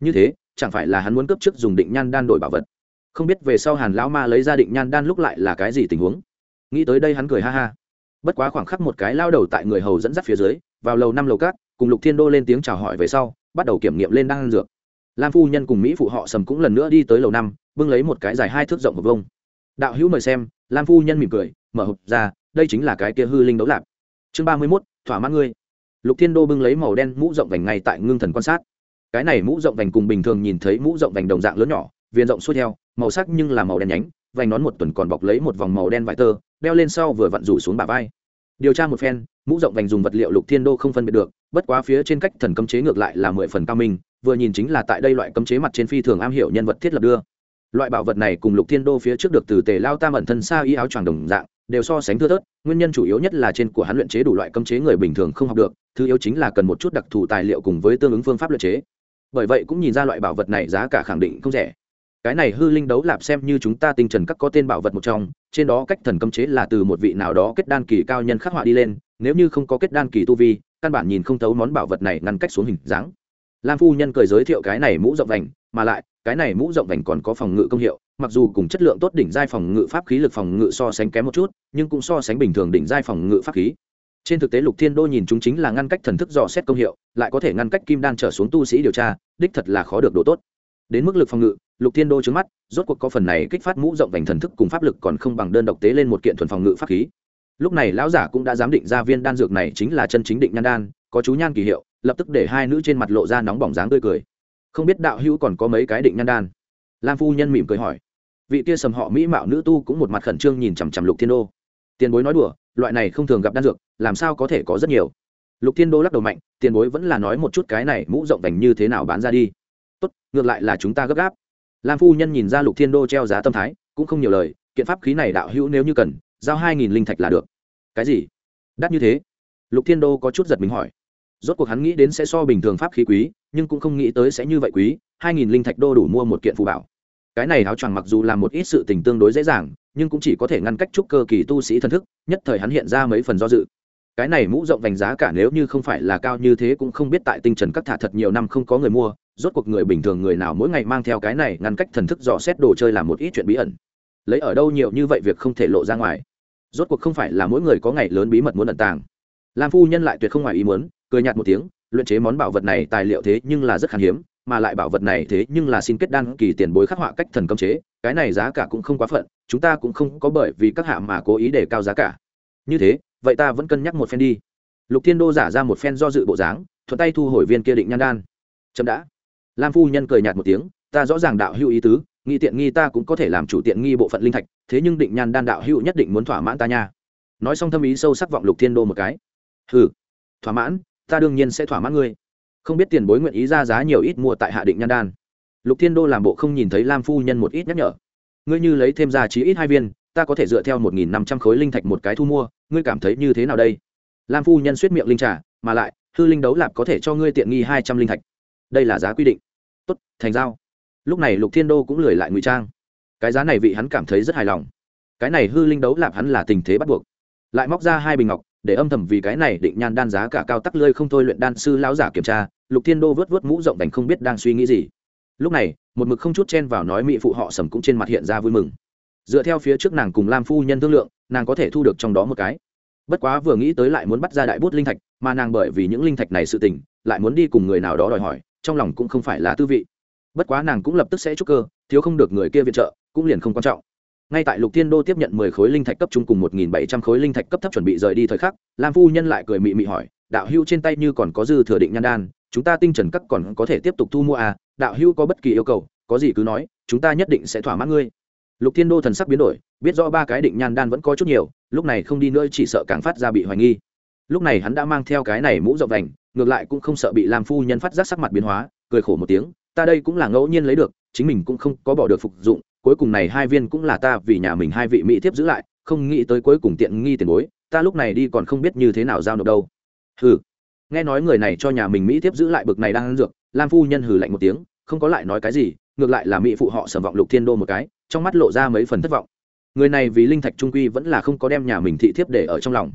Speaker 1: Như thế, chẳng phải là hắn muốn cấp trước dùng định nhan đan đổi bảo vật không biết về sau hàn lão ma lấy ra định nhan đan lúc lại là cái gì tình huống nghĩ tới đây hắn cười ha ha bất quá khoảng khắc một cái lao đầu tại người hầu dẫn dắt phía dưới vào lầu năm lầu cát cùng lục thiên đô lên tiếng chào hỏi về sau bắt đầu kiểm nghiệm lên đan dược lam phu nhân cùng mỹ phụ họ sầm cũng lần nữa đi tới lầu năm bưng lấy một cái dài hai thước rộng một vông đạo hữu mời xem lam phu nhân mỉm cười mở hộp ra đây chính là cái kia hư linh đấu lạp chương ba mươi mốt thỏa mãn ngươi lục thiên đô bưng lấy màu đen mũ rộng vành ngay tại ngưng thần quan sát cái này mũ rộng vành cùng bình thường nhìn thấy mũ rộng vành đồng dạng lớn nhỏ viền rộng suốt theo màu sắc nhưng là màu đen nhánh, vành nón một tuần còn bọc lấy một vòng màu đen vải tơ, đeo lên sau vừa vặn rủ xuống bả vai. Điều tra một phen, mũ rộng vành dùng vật liệu lục thiên đô không phân biệt được, bất quá phía trên cách thần cấm chế ngược lại là mười phần cao minh, vừa nhìn chính là tại đây loại cấm chế mặt trên phi thường am hiểu nhân vật thiết lập đưa. Loại bảo vật này cùng lục thiên đô phía trước được từ tề lao tam ẩn thân xa y áo choàng đồng dạng, đều so sánh thưa thớt, nguyên nhân chủ yếu nhất là trên của hắn luyện chế đủ loại cấm chế người bình thường không học được, thứ yếu chính là cần một chút đặc thù tài liệu cùng với tương ứng phương pháp luyện chế. Bởi vậy cũng nhìn ra loại bảo vật này giá cả khẳng định không rẻ cái này hư linh đấu lạp xem như chúng ta tinh trần các có tên bảo vật một trong, trên đó cách thần cấm chế là từ một vị nào đó kết đan kỳ cao nhân khắc họa đi lên, nếu như không có kết đan kỳ tu vi, căn bản nhìn không thấu món bảo vật này ngăn cách xuống hình dáng. Lam phu nhân cười giới thiệu cái này mũ rộng vành, mà lại, cái này mũ rộng vành còn có phòng ngự công hiệu, mặc dù cùng chất lượng tốt đỉnh giai phòng ngự pháp khí lực phòng ngự so sánh kém một chút, nhưng cũng so sánh bình thường đỉnh giai phòng ngự pháp khí. Trên thực tế lục thiên đô nhìn chúng chính là ngăn cách thần thức dò xét công hiệu, lại có thể ngăn cách kim đan trở xuống tu sĩ điều tra, đích thật là khó được độ tốt đến mức lực phòng ngự, lục thiên đô trứng mắt, rốt cuộc có phần này kích phát mũ rộng vành thần thức cùng pháp lực còn không bằng đơn độc tế lên một kiện thuần phòng ngự pháp khí. Lúc này lão giả cũng đã giám định ra viên đan dược này chính là chân chính định nhan đan, có chú nhan kỳ hiệu, lập tức để hai nữ trên mặt lộ ra nóng bỏng dáng tươi cười. Không biết đạo hữu còn có mấy cái định nhan đan? Lam phu nhân mỉm cười hỏi. Vị kia sầm họ mỹ mạo nữ tu cũng một mặt khẩn trương nhìn chằm chằm lục thiên đô. Tiền bối nói đùa, loại này không thường gặp đan dược, làm sao có thể có rất nhiều? Lục thiên đô lắc đầu mạnh, tiền bối vẫn là nói một chút cái này mũ rộng vành như thế nào bán ra đi tốt, ngược lại là chúng ta gấp gáp. Lam phu nhân nhìn ra lục thiên đô treo giá tâm thái, cũng không nhiều lời, kiện pháp khí này đạo hữu nếu như cần, giao hai nghìn linh thạch là được. Cái gì? Đắt như thế? Lục thiên đô có chút giật mình hỏi. Rốt cuộc hắn nghĩ đến sẽ so bình thường pháp khí quý, nhưng cũng không nghĩ tới sẽ như vậy quý, hai nghìn linh thạch đô đủ mua một kiện phù bảo. Cái này áo choàng mặc dù là một ít sự tình tương đối dễ dàng, nhưng cũng chỉ có thể ngăn cách trúc cơ kỳ tu sĩ thần thức, nhất thời hắn hiện ra mấy phần do dự. Cái này mũ rộng vành giá cả nếu như không phải là cao như thế cũng không biết tại tinh trần các thả thật nhiều năm không có người mua rốt cuộc người bình thường người nào mỗi ngày mang theo cái này ngăn cách thần thức dò xét đồ chơi làm một ít chuyện bí ẩn. Lấy ở đâu nhiều như vậy việc không thể lộ ra ngoài. Rốt cuộc không phải là mỗi người có ngày lớn bí mật muốn ẩn tàng. Lam phu nhân lại tuyệt không ngoài ý muốn, cười nhạt một tiếng, luyện chế món bảo vật này tài liệu thế nhưng là rất khan hiếm, mà lại bảo vật này thế nhưng là xin kết đan kỳ tiền bối khắc họa cách thần cấm chế, cái này giá cả cũng không quá phận, chúng ta cũng không có bởi vì các hạ mà cố ý để cao giá cả. Như thế, vậy ta vẫn cân nhắc một phen đi. Lục thiên đô giả ra một phen do dự bộ dáng, thuận tay thu hồi viên kia định nhan đan. Chậm đã lam phu nhân cười nhạt một tiếng ta rõ ràng đạo hữu ý tứ nghi tiện nghi ta cũng có thể làm chủ tiện nghi bộ phận linh thạch thế nhưng định nhan đan đạo hữu nhất định muốn thỏa mãn ta nha. Nói xong thâm ý sâu sắc vọng lục thiên đô một cái. Hừ, thỏa mãn ta đương nhiên sẽ thỏa mãn ngươi. Không biết tiền bối nguyện ý ra giá nhiều ít mua tại hạ định nhan đan. Lục thiên đô làm bộ không nhìn thấy lam phu nhân một ít nhắc nhở. Ngươi như lấy thêm ra chí ít hai viên ta có thể dựa theo một nghìn năm trăm khối linh thạch một cái thu mua ngươi cảm thấy như thế nào đây? Lam phu nhân suýt miệng linh trả, mà lại hư linh đấu lạp có thể cho ngươi tiện nghi hai trăm linh thạch đây là giá quy định. Tốt, thành giao. Lúc này lục thiên đô cũng lười lại ngụy trang. Cái giá này vị hắn cảm thấy rất hài lòng. Cái này hư linh đấu lạp hắn là tình thế bắt buộc. Lại móc ra hai bình ngọc, để âm thầm vì cái này định nhan đan giá cả cao tắc lơi không thôi luyện đan sư lão giả kiểm tra, lục thiên đô vớt vớt mũ rộng đành không biết đang suy nghĩ gì. Lúc này, một mực không chút chen vào nói mỹ phụ họ sầm cũng trên mặt hiện ra vui mừng. Dựa theo phía trước nàng cùng lam phu nhân thương lượng, nàng có thể thu được trong đó một cái. Bất quá vừa nghĩ tới lại muốn bắt ra đại bút linh thạch, mà nàng bởi vì những linh thạch này sự tình, lại muốn đi cùng người nào đó đòi hỏi trong lòng cũng không phải là tư vị. Bất quá nàng cũng lập tức sẽ chúc cơ, thiếu không được người kia viện trợ, cũng liền không quan trọng. Ngay tại lục thiên đô tiếp nhận mười khối linh thạch cấp trung cùng một nghìn bảy trăm khối linh thạch cấp thấp chuẩn bị rời đi thời khắc, lam phu nhân lại cười mị mị hỏi, đạo hưu trên tay như còn có dư thừa định nhan đan, chúng ta tinh trần cấp còn có thể tiếp tục thu mua à? Đạo hưu có bất kỳ yêu cầu, có gì cứ nói, chúng ta nhất định sẽ thỏa mãn ngươi. Lục thiên đô thần sắc biến đổi, biết rõ ba cái định nhan đan vẫn có chút nhiều, lúc này không đi nữa chỉ sợ càng phát ra bị hoài nghi lúc này hắn đã mang theo cái này mũ rộng vành, ngược lại cũng không sợ bị làm phu nhân phát giác sắc mặt biến hóa cười khổ một tiếng ta đây cũng là ngẫu nhiên lấy được chính mình cũng không có bỏ được phục dụng cuối cùng này hai viên cũng là ta vì nhà mình hai vị mỹ thiếp giữ lại không nghĩ tới cuối cùng tiện nghi tiền bối ta lúc này đi còn không biết như thế nào giao nộp đâu. Hừ. Nghe nói người này cho nhà mình mỹ thiếp giữ lại bực này đang ăn dược lam phu nhân hừ lạnh một tiếng không có lại nói cái gì ngược lại là mỹ phụ họ sầm vọng lục thiên đô một cái trong mắt lộ ra mấy phần thất vọng. Người này vì linh thạch trung quy vẫn là không có đem nhà mình thị thiếp để ở trong lòng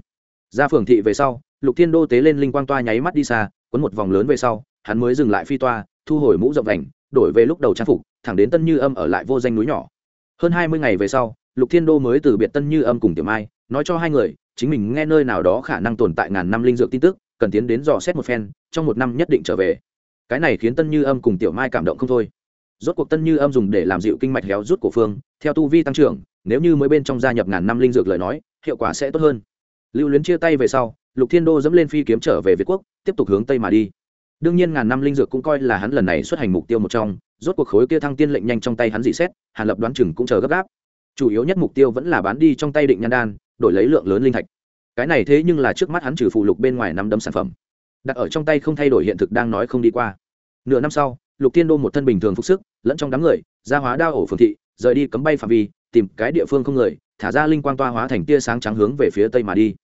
Speaker 1: ra phường thị về sau, lục thiên đô tế lên linh quang toa nháy mắt đi xa, quấn một vòng lớn về sau, hắn mới dừng lại phi toa, thu hồi mũ rộng vành, đổi về lúc đầu trang phục, thẳng đến tân như âm ở lại vô danh núi nhỏ. Hơn hai mươi ngày về sau, lục thiên đô mới từ biệt tân như âm cùng tiểu mai, nói cho hai người, chính mình nghe nơi nào đó khả năng tồn tại ngàn năm linh dược tin tức, cần tiến đến dò xét một phen, trong một năm nhất định trở về. Cái này khiến tân như âm cùng tiểu mai cảm động không thôi. Rốt cuộc tân như âm dùng để làm dịu kinh mạch héo rút của phương, theo tu vi tăng trưởng, nếu như mới bên trong gia nhập ngàn năm linh dược lời nói, hiệu quả sẽ tốt hơn lưu luyến chia tay về sau, lục thiên đô dẫm lên phi kiếm trở về việt quốc, tiếp tục hướng tây mà đi. Đương nhiên ngàn năm linh dược cũng coi là hắn lần này xuất hành mục tiêu một trong, rốt cuộc khối kia thăng tiên lệnh nhanh trong tay hắn dị xét, hàn lập đoán chừng cũng chờ gấp gáp. Chủ yếu nhất mục tiêu vẫn là bán đi trong tay định nhan đan, đổi lấy lượng lớn linh thạch. Cái này thế nhưng là trước mắt hắn trừ phụ lục bên ngoài năm đấm sản phẩm. Đặt ở trong tay không thay đổi hiện thực đang nói không đi qua. Nửa năm sau, lục thiên đô một thân bình thường phục sức, lẫn trong đám người ra hóa đa ổ phường thị, rời đi cấm bay phạm vi, tìm cái địa phương không người thả ra linh quang toa hóa thành tia sáng trắng hướng về phía tây mà đi.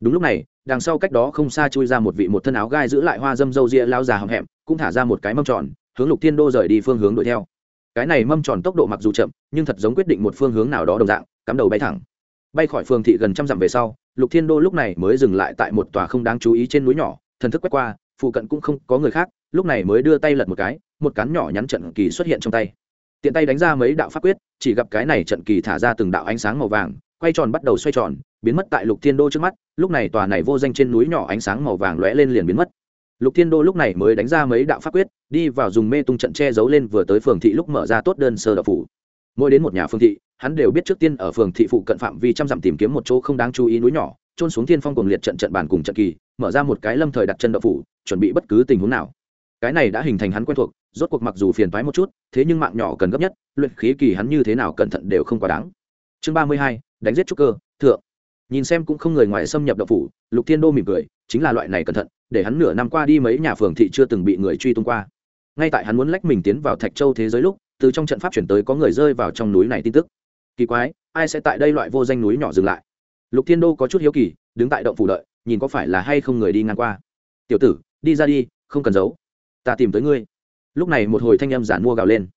Speaker 1: Đúng lúc này, đằng sau cách đó không xa chui ra một vị một thân áo gai giữ lại hoa dâm dâu ria lao già hầm hẹm, cũng thả ra một cái mâm tròn, hướng lục thiên đô rời đi phương hướng đuổi theo. Cái này mâm tròn tốc độ mặc dù chậm, nhưng thật giống quyết định một phương hướng nào đó đồng dạng, cắm đầu bay thẳng. Bay khỏi phường thị gần trăm dặm về sau, lục thiên đô lúc này mới dừng lại tại một tòa không đáng chú ý trên núi nhỏ, thần thức quét qua, phụ cận cũng không có người khác, lúc này mới đưa tay lật một cái, một cán nhỏ nhắn trận kỳ xuất hiện trong tay tiện tay đánh ra mấy đạo pháp quyết, chỉ gặp cái này trận kỳ thả ra từng đạo ánh sáng màu vàng, quay tròn bắt đầu xoay tròn, biến mất tại lục thiên đô trước mắt, lúc này tòa này vô danh trên núi nhỏ ánh sáng màu vàng lóe lên liền biến mất. Lục thiên đô lúc này mới đánh ra mấy đạo pháp quyết, đi vào dùng mê tung trận che giấu lên vừa tới phường thị lúc mở ra tốt đơn sơ đậu phủ. Mỗi đến một nhà phương thị, hắn đều biết trước tiên ở phường thị phụ cận phạm vi trăm dặm tìm kiếm một chỗ không đáng chú ý núi nhỏ trôn xuống thiên phong cùng liệt trận trận bàn cùng trận kỳ, mở ra một cái lâm thời đặt chân đậu phủ, chuẩn bị bất cứ tình huống nào. Cái này đã hình thành hắn quen thuộc rốt cuộc mặc dù phiền toái một chút, thế nhưng mạng nhỏ cần gấp nhất, luyện khí kỳ hắn như thế nào cẩn thận đều không quá đáng. Chương ba mươi hai, đánh giết trúc cơ, thượng. Nhìn xem cũng không người ngoài xâm nhập động phủ, lục thiên đô mỉm cười, chính là loại này cẩn thận, để hắn nửa năm qua đi mấy nhà phường thị chưa từng bị người truy tung qua. Ngay tại hắn muốn lách mình tiến vào thạch châu thế giới lúc, từ trong trận pháp chuyển tới có người rơi vào trong núi này tin tức. Kỳ quái, ai sẽ tại đây loại vô danh núi nhỏ dừng lại? Lục thiên đô có chút hiếu kỳ, đứng tại động phủ đợi, nhìn có phải là hay không người đi ngang qua. Tiểu tử, đi ra đi, không cần giấu. Ta tìm tới ngươi lúc này một hồi thanh âm giản mua gào lên.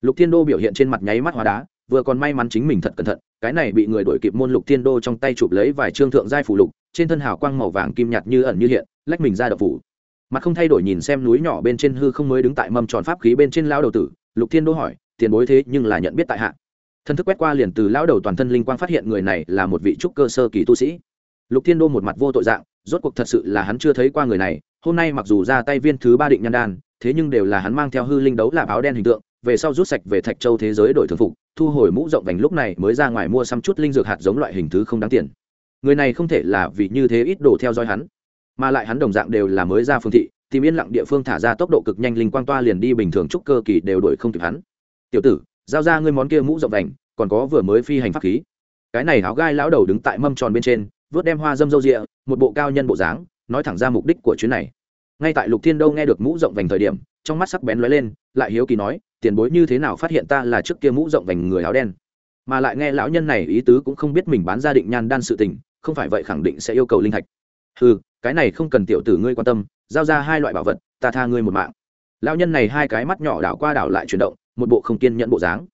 Speaker 1: Lục thiên đô biểu hiện trên mặt nháy mắt hóa đá, vừa còn may mắn chính mình thật cẩn thận, cái này bị người đổi kịp môn lục thiên đô trong tay chụp lấy vài trương thượng giai phủ lục, trên thân hào quang màu vàng kim nhạt như ẩn như hiện, lách mình ra đập phủ. Mặt không thay đổi nhìn xem núi nhỏ bên trên hư không mới đứng tại mâm tròn pháp khí bên trên lao đầu tử, lục thiên đô hỏi, tiền bối thế nhưng là nhận biết tại hạ? Thân thức quét qua liền từ lao đầu toàn thân linh quang phát hiện người này là một vị trúc cơ sơ kỳ tu sĩ. Lục thiên đô một mặt vô tội dạng, rốt cuộc thật sự là hắn chưa thấy qua người này, hôm nay mặc dù ra tay viên thứ ba định nhan đan thế nhưng đều là hắn mang theo hư linh đấu là áo đen hình tượng, về sau rút sạch về thạch châu thế giới đổi thường phục, thu hồi mũ rộng vành lúc này mới ra ngoài mua xăm chút linh dược hạt giống loại hình thứ không đáng tiền. Người này không thể là vì như thế ít đồ theo dõi hắn, mà lại hắn đồng dạng đều là mới ra phương thị, tìm yên lặng địa phương thả ra tốc độ cực nhanh linh quang toa liền đi bình thường chúc cơ kỳ đều đuổi không kịp hắn. Tiểu tử, giao ra ngươi món kia mũ rộng vành, còn có vừa mới phi hành pháp khí. Cái này háo gai lão đầu đứng tại mâm tròn bên trên, vớt đem hoa dâm dâu rịa, một bộ cao nhân bộ dáng, nói thẳng ra mục đích của chuyến này ngay tại lục thiên đâu nghe được mũ rộng vành thời điểm, trong mắt sắc bén lóe lên, lại hiếu kỳ nói, tiền bối như thế nào phát hiện ta là trước kia mũ rộng vành người áo đen? Mà lại nghe lão nhân này ý tứ cũng không biết mình bán gia định nhan đan sự tình, không phải vậy khẳng định sẽ yêu cầu linh thạch. Ừ cái này không cần tiểu tử ngươi quan tâm, giao ra hai loại bảo vật, ta tha ngươi một mạng. Lão nhân này hai cái mắt nhỏ đảo qua đảo lại chuyển động, một bộ không kiên nhẫn bộ dáng.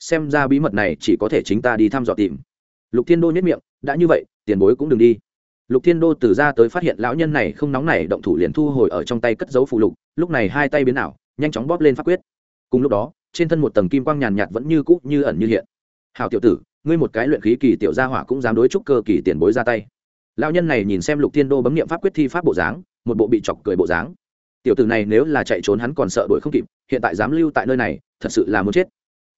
Speaker 1: Xem ra bí mật này chỉ có thể chính ta đi thăm dò tìm. Lục thiên đô nhất miệng, đã như vậy, tiền bối cũng đừng đi lục thiên đô từ ra tới phát hiện lão nhân này không nóng nảy động thủ liền thu hồi ở trong tay cất dấu phụ lục, lúc này hai tay biến ảo, nhanh chóng bóp lên pháp quyết. Cùng lúc đó, trên thân một tầng kim quang nhàn nhạt vẫn như cũ, như ẩn như hiện. Hào tiểu tử, ngươi một cái luyện khí kỳ tiểu gia hỏa cũng dám đối trúc cơ kỳ tiền bối ra tay. Lão nhân này nhìn xem lục thiên đô bấm nghiệm pháp quyết thi pháp bộ dáng, một bộ bị chọc cười bộ dáng. Tiểu tử này nếu là chạy trốn hắn còn sợ đuổi không kịp, hiện tại dám lưu tại nơi này, thật sự là muốn chết.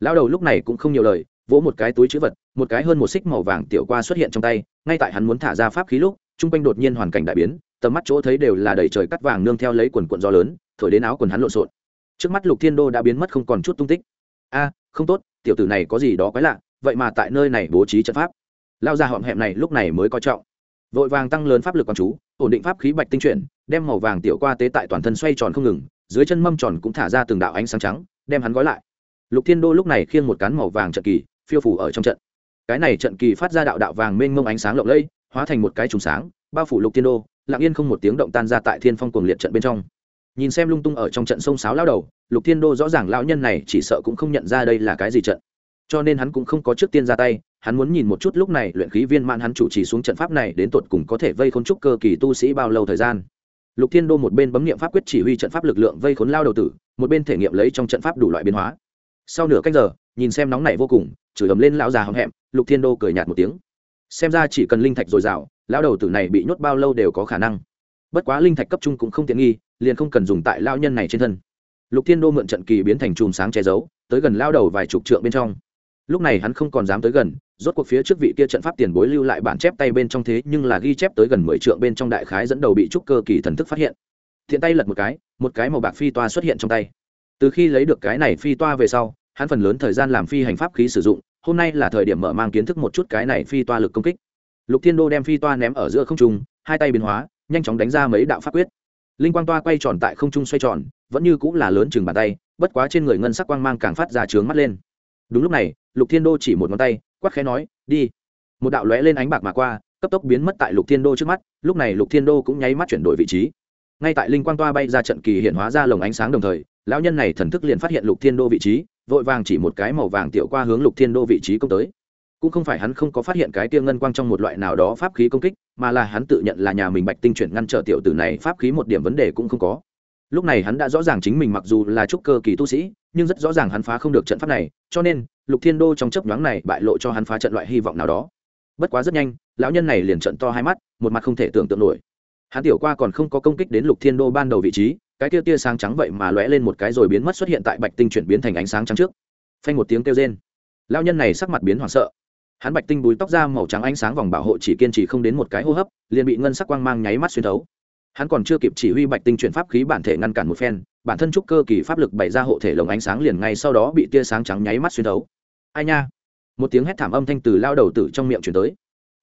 Speaker 1: Lão đầu lúc này cũng không nhiều lời, vỗ một cái túi chữ vật, một cái hơn một xích màu vàng tiểu qua xuất hiện trong tay ngay tại hắn muốn thả ra pháp khí lúc chung quanh đột nhiên hoàn cảnh đại biến, tầm mắt chỗ thấy đều là đầy trời cắt vàng nương theo lấy quần cuộn gió lớn, thổi đến áo quần hắn lộn xộn. Trước mắt lục thiên đô đã biến mất không còn chút tung tích. A, không tốt, tiểu tử này có gì đó quái lạ, vậy mà tại nơi này bố trí trận pháp. Lao ra họng hẹm này lúc này mới coi trọng. Vội vàng tăng lớn pháp lực quán chú, ổn định pháp khí bạch tinh chuyển, đem màu vàng tiểu qua tế tại toàn thân xoay tròn không ngừng, dưới chân mâm tròn cũng thả ra từng đạo ánh sáng trắng, đem hắn gói lại. Lục thiên đô lúc này khiêng một cán màu vàng trận kỳ, phiêu phủ ở trong trận cái này trận kỳ phát ra đạo đạo vàng mênh mông ánh sáng lộng lẫy, hóa thành một cái trùng sáng, bao phủ lục thiên đô, lặng yên không một tiếng động tan ra tại thiên phong cuồng liệt trận bên trong. Nhìn xem lung tung ở trong trận sông sáo lao đầu, lục thiên đô rõ ràng lão nhân này chỉ sợ cũng không nhận ra đây là cái gì trận. Cho nên hắn cũng không có trước tiên ra tay, hắn muốn nhìn một chút lúc này luyện khí viên mạn hắn chủ trì xuống trận pháp này đến tột cùng có thể vây khốn trúc cơ kỳ tu sĩ bao lâu thời gian. Lục thiên đô một bên bấm nghiệm pháp quyết chỉ huy trận pháp lực lượng vây khốn lao đầu tử, một bên thể nghiệm lấy trong trận pháp đủ loại biến hóa. Sau nửa cách giờ nhìn xem nóng này vô cùng, chửi ấm lên lão già hậm hẹm, lục thiên đô cười nhạt một tiếng. Xem ra chỉ cần linh thạch dồi dào, lão đầu tử này bị nhốt bao lâu đều có khả năng. Bất quá linh thạch cấp trung cũng không tiện nghi, liền không cần dùng tại lao nhân này trên thân. Lục thiên đô mượn trận kỳ biến thành chùm sáng che giấu, tới gần lao đầu vài chục trượng bên trong. Lúc này hắn không còn dám tới gần, rốt cuộc phía trước vị kia trận pháp tiền bối lưu lại bản chép tay bên trong thế, nhưng là ghi chép tới gần mười trượng bên trong đại khái dẫn đầu bị trúc cơ kỳ thần thức phát hiện. Thiện tay lật một cái một cái màu bạc phi toa xuất hiện trong tay. Từ khi lấy được cái này phi toa về sau hắn phần lớn thời gian làm phi hành pháp khí sử dụng, hôm nay là thời điểm mở mang kiến thức một chút cái này phi toa lực công kích. Lục thiên đô đem phi toa ném ở giữa không trung, hai tay biến hóa, nhanh chóng đánh ra mấy đạo pháp quyết. Linh quang toa quay tròn tại không trung xoay tròn, vẫn như cũng là lớn chừng bàn tay, bất quá trên người ngân sắc quang mang càng phát ra trướng mắt lên. Đúng lúc này, lục thiên đô chỉ một ngón tay quắc khẽ nói, đi. Một đạo lóe lên ánh bạc mà qua, cấp tốc biến mất tại lục thiên đô trước mắt, lúc này lục thiên đô cũng nháy mắt chuyển đổi vị trí. Ngay tại linh quang toa bay ra trận kỳ hiện hóa ra lồng ánh sáng đồng thời, lão nhân này thần thức liền phát hiện lục thiên đô vị trí vội vàng chỉ một cái màu vàng tiểu qua hướng lục thiên đô vị trí công tới. Cũng không phải hắn không có phát hiện cái tiêu ngân quang trong một loại nào đó pháp khí công kích, mà là hắn tự nhận là nhà mình bạch tinh chuyển ngăn trở tiểu tử này pháp khí một điểm vấn đề cũng không có. Lúc này hắn đã rõ ràng chính mình mặc dù là trúc cơ kỳ tu sĩ, nhưng rất rõ ràng hắn phá không được trận pháp này, cho nên, lục thiên đô trong chấp nhoáng này bại lộ cho hắn phá trận loại hy vọng nào đó. Bất quá rất nhanh, lão nhân này liền trận to hai mắt, một mặt không thể tưởng tượng nổi. Hắn tiểu qua còn không có công kích đến lục thiên đô ban đầu vị trí cái tia tia sáng trắng vậy mà lóe lên một cái rồi biến mất xuất hiện tại bạch tinh chuyển biến thành ánh sáng trắng trước. Phanh một tiếng kêu rên. Lão nhân này sắc mặt biến hoảng sợ. Hắn bạch tinh búi tóc ra màu trắng ánh sáng vòng bảo hộ chỉ kiên trì không đến một cái hô hấp, liền bị ngân sắc quang mang nháy mắt xuyên thấu. Hắn còn chưa kịp chỉ huy bạch tinh chuyển pháp khí bản thể ngăn cản một phen, bản thân trúc cơ kỳ pháp lực bày ra hộ thể lồng ánh sáng liền ngay sau đó bị tia sáng trắng nháy mắt xuyên thấu. Ai nha! Một tiếng hét thảm âm thanh từ lao đầu tử trong miệng chuyển tới.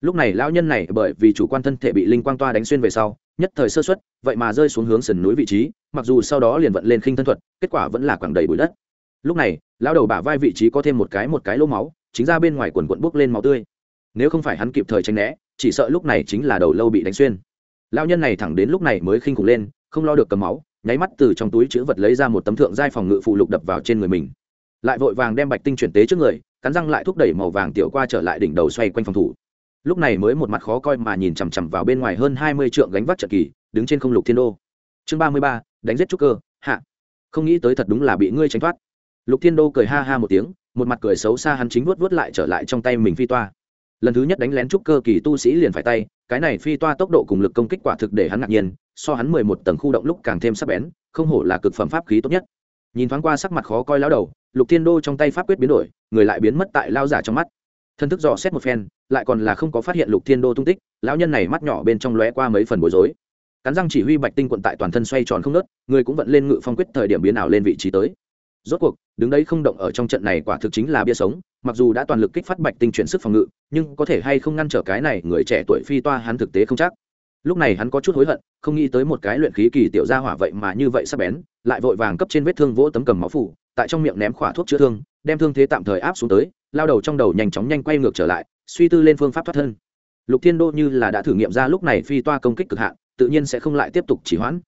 Speaker 1: Lúc này lão nhân này bởi vì chủ quan thân thể bị linh quang toa đánh xuyên về sau nhất thời sơ xuất vậy mà rơi xuống hướng sườn núi vị trí, mặc dù sau đó liền vận lên khinh thân thuật, kết quả vẫn là quảng đầy bụi đất. Lúc này, lão đầu bả vai vị trí có thêm một cái một cái lỗ máu, chính ra bên ngoài quần quận bốc lên máu tươi. Nếu không phải hắn kịp thời tránh né, chỉ sợ lúc này chính là đầu lâu bị đánh xuyên. Lão nhân này thẳng đến lúc này mới khinh khủng lên, không lo được cầm máu, nháy mắt từ trong túi chữ vật lấy ra một tấm thượng giai phòng ngự phụ lục đập vào trên người mình. Lại vội vàng đem bạch tinh chuyển tế trước người, cắn răng lại thúc đẩy màu vàng tiểu qua trở lại đỉnh đầu xoay quanh phòng thủ lúc này mới một mặt khó coi mà nhìn chằm chằm vào bên ngoài hơn hai mươi trượng gánh vác trận kỳ, đứng trên không lục thiên đô. Chương ba mươi ba, đánh giết trúc cơ, hạ. Không nghĩ tới thật đúng là bị ngươi tránh thoát. Lục thiên đô cười ha ha một tiếng, một mặt cười xấu xa hắn chính vuốt vuốt lại trở lại trong tay mình phi toa. Lần thứ nhất đánh lén trúc cơ kỳ tu sĩ liền phải tay, cái này phi toa tốc độ cùng lực công kích quả thực để hắn ngạc nhiên, so hắn mười một tầng khu động lúc càng thêm sắc bén, không hổ là cực phẩm pháp khí tốt nhất. Nhìn thoáng qua sắc mặt khó coi lao đầu, lục thiên đô trong tay pháp quyết biến đổi, người lại biến mất tại lao giả trong mắt thân thức dò xét một phen, lại còn là không có phát hiện lục thiên đô tung tích, lão nhân này mắt nhỏ bên trong lóe qua mấy phần bối rối. Cắn răng chỉ huy bạch tinh quận tại toàn thân xoay tròn không nớt người cũng vận lên ngự phong quyết thời điểm biến ảo lên vị trí tới. Rốt cuộc, đứng đấy không động ở trong trận này quả thực chính là bia sống, mặc dù đã toàn lực kích phát bạch tinh chuyển sức phòng ngự, nhưng có thể hay không ngăn trở cái này người trẻ tuổi phi toa hắn thực tế không chắc. Lúc này hắn có chút hối hận, không nghĩ tới một cái luyện khí kỳ tiểu gia hỏa vậy mà như vậy sắp bén, lại vội vàng cấp trên vết thương vỗ tấm cầm máu phủ tại trong miệng ném khỏa thuốc chữa thương, đem thương thế tạm thời áp xuống tới, lao đầu trong đầu nhanh chóng nhanh quay ngược trở lại, suy tư lên phương pháp thoát thân. Lục thiên đô như là đã thử nghiệm ra lúc này phi toa công kích cực hạn, tự nhiên sẽ không lại tiếp tục chỉ hoãn.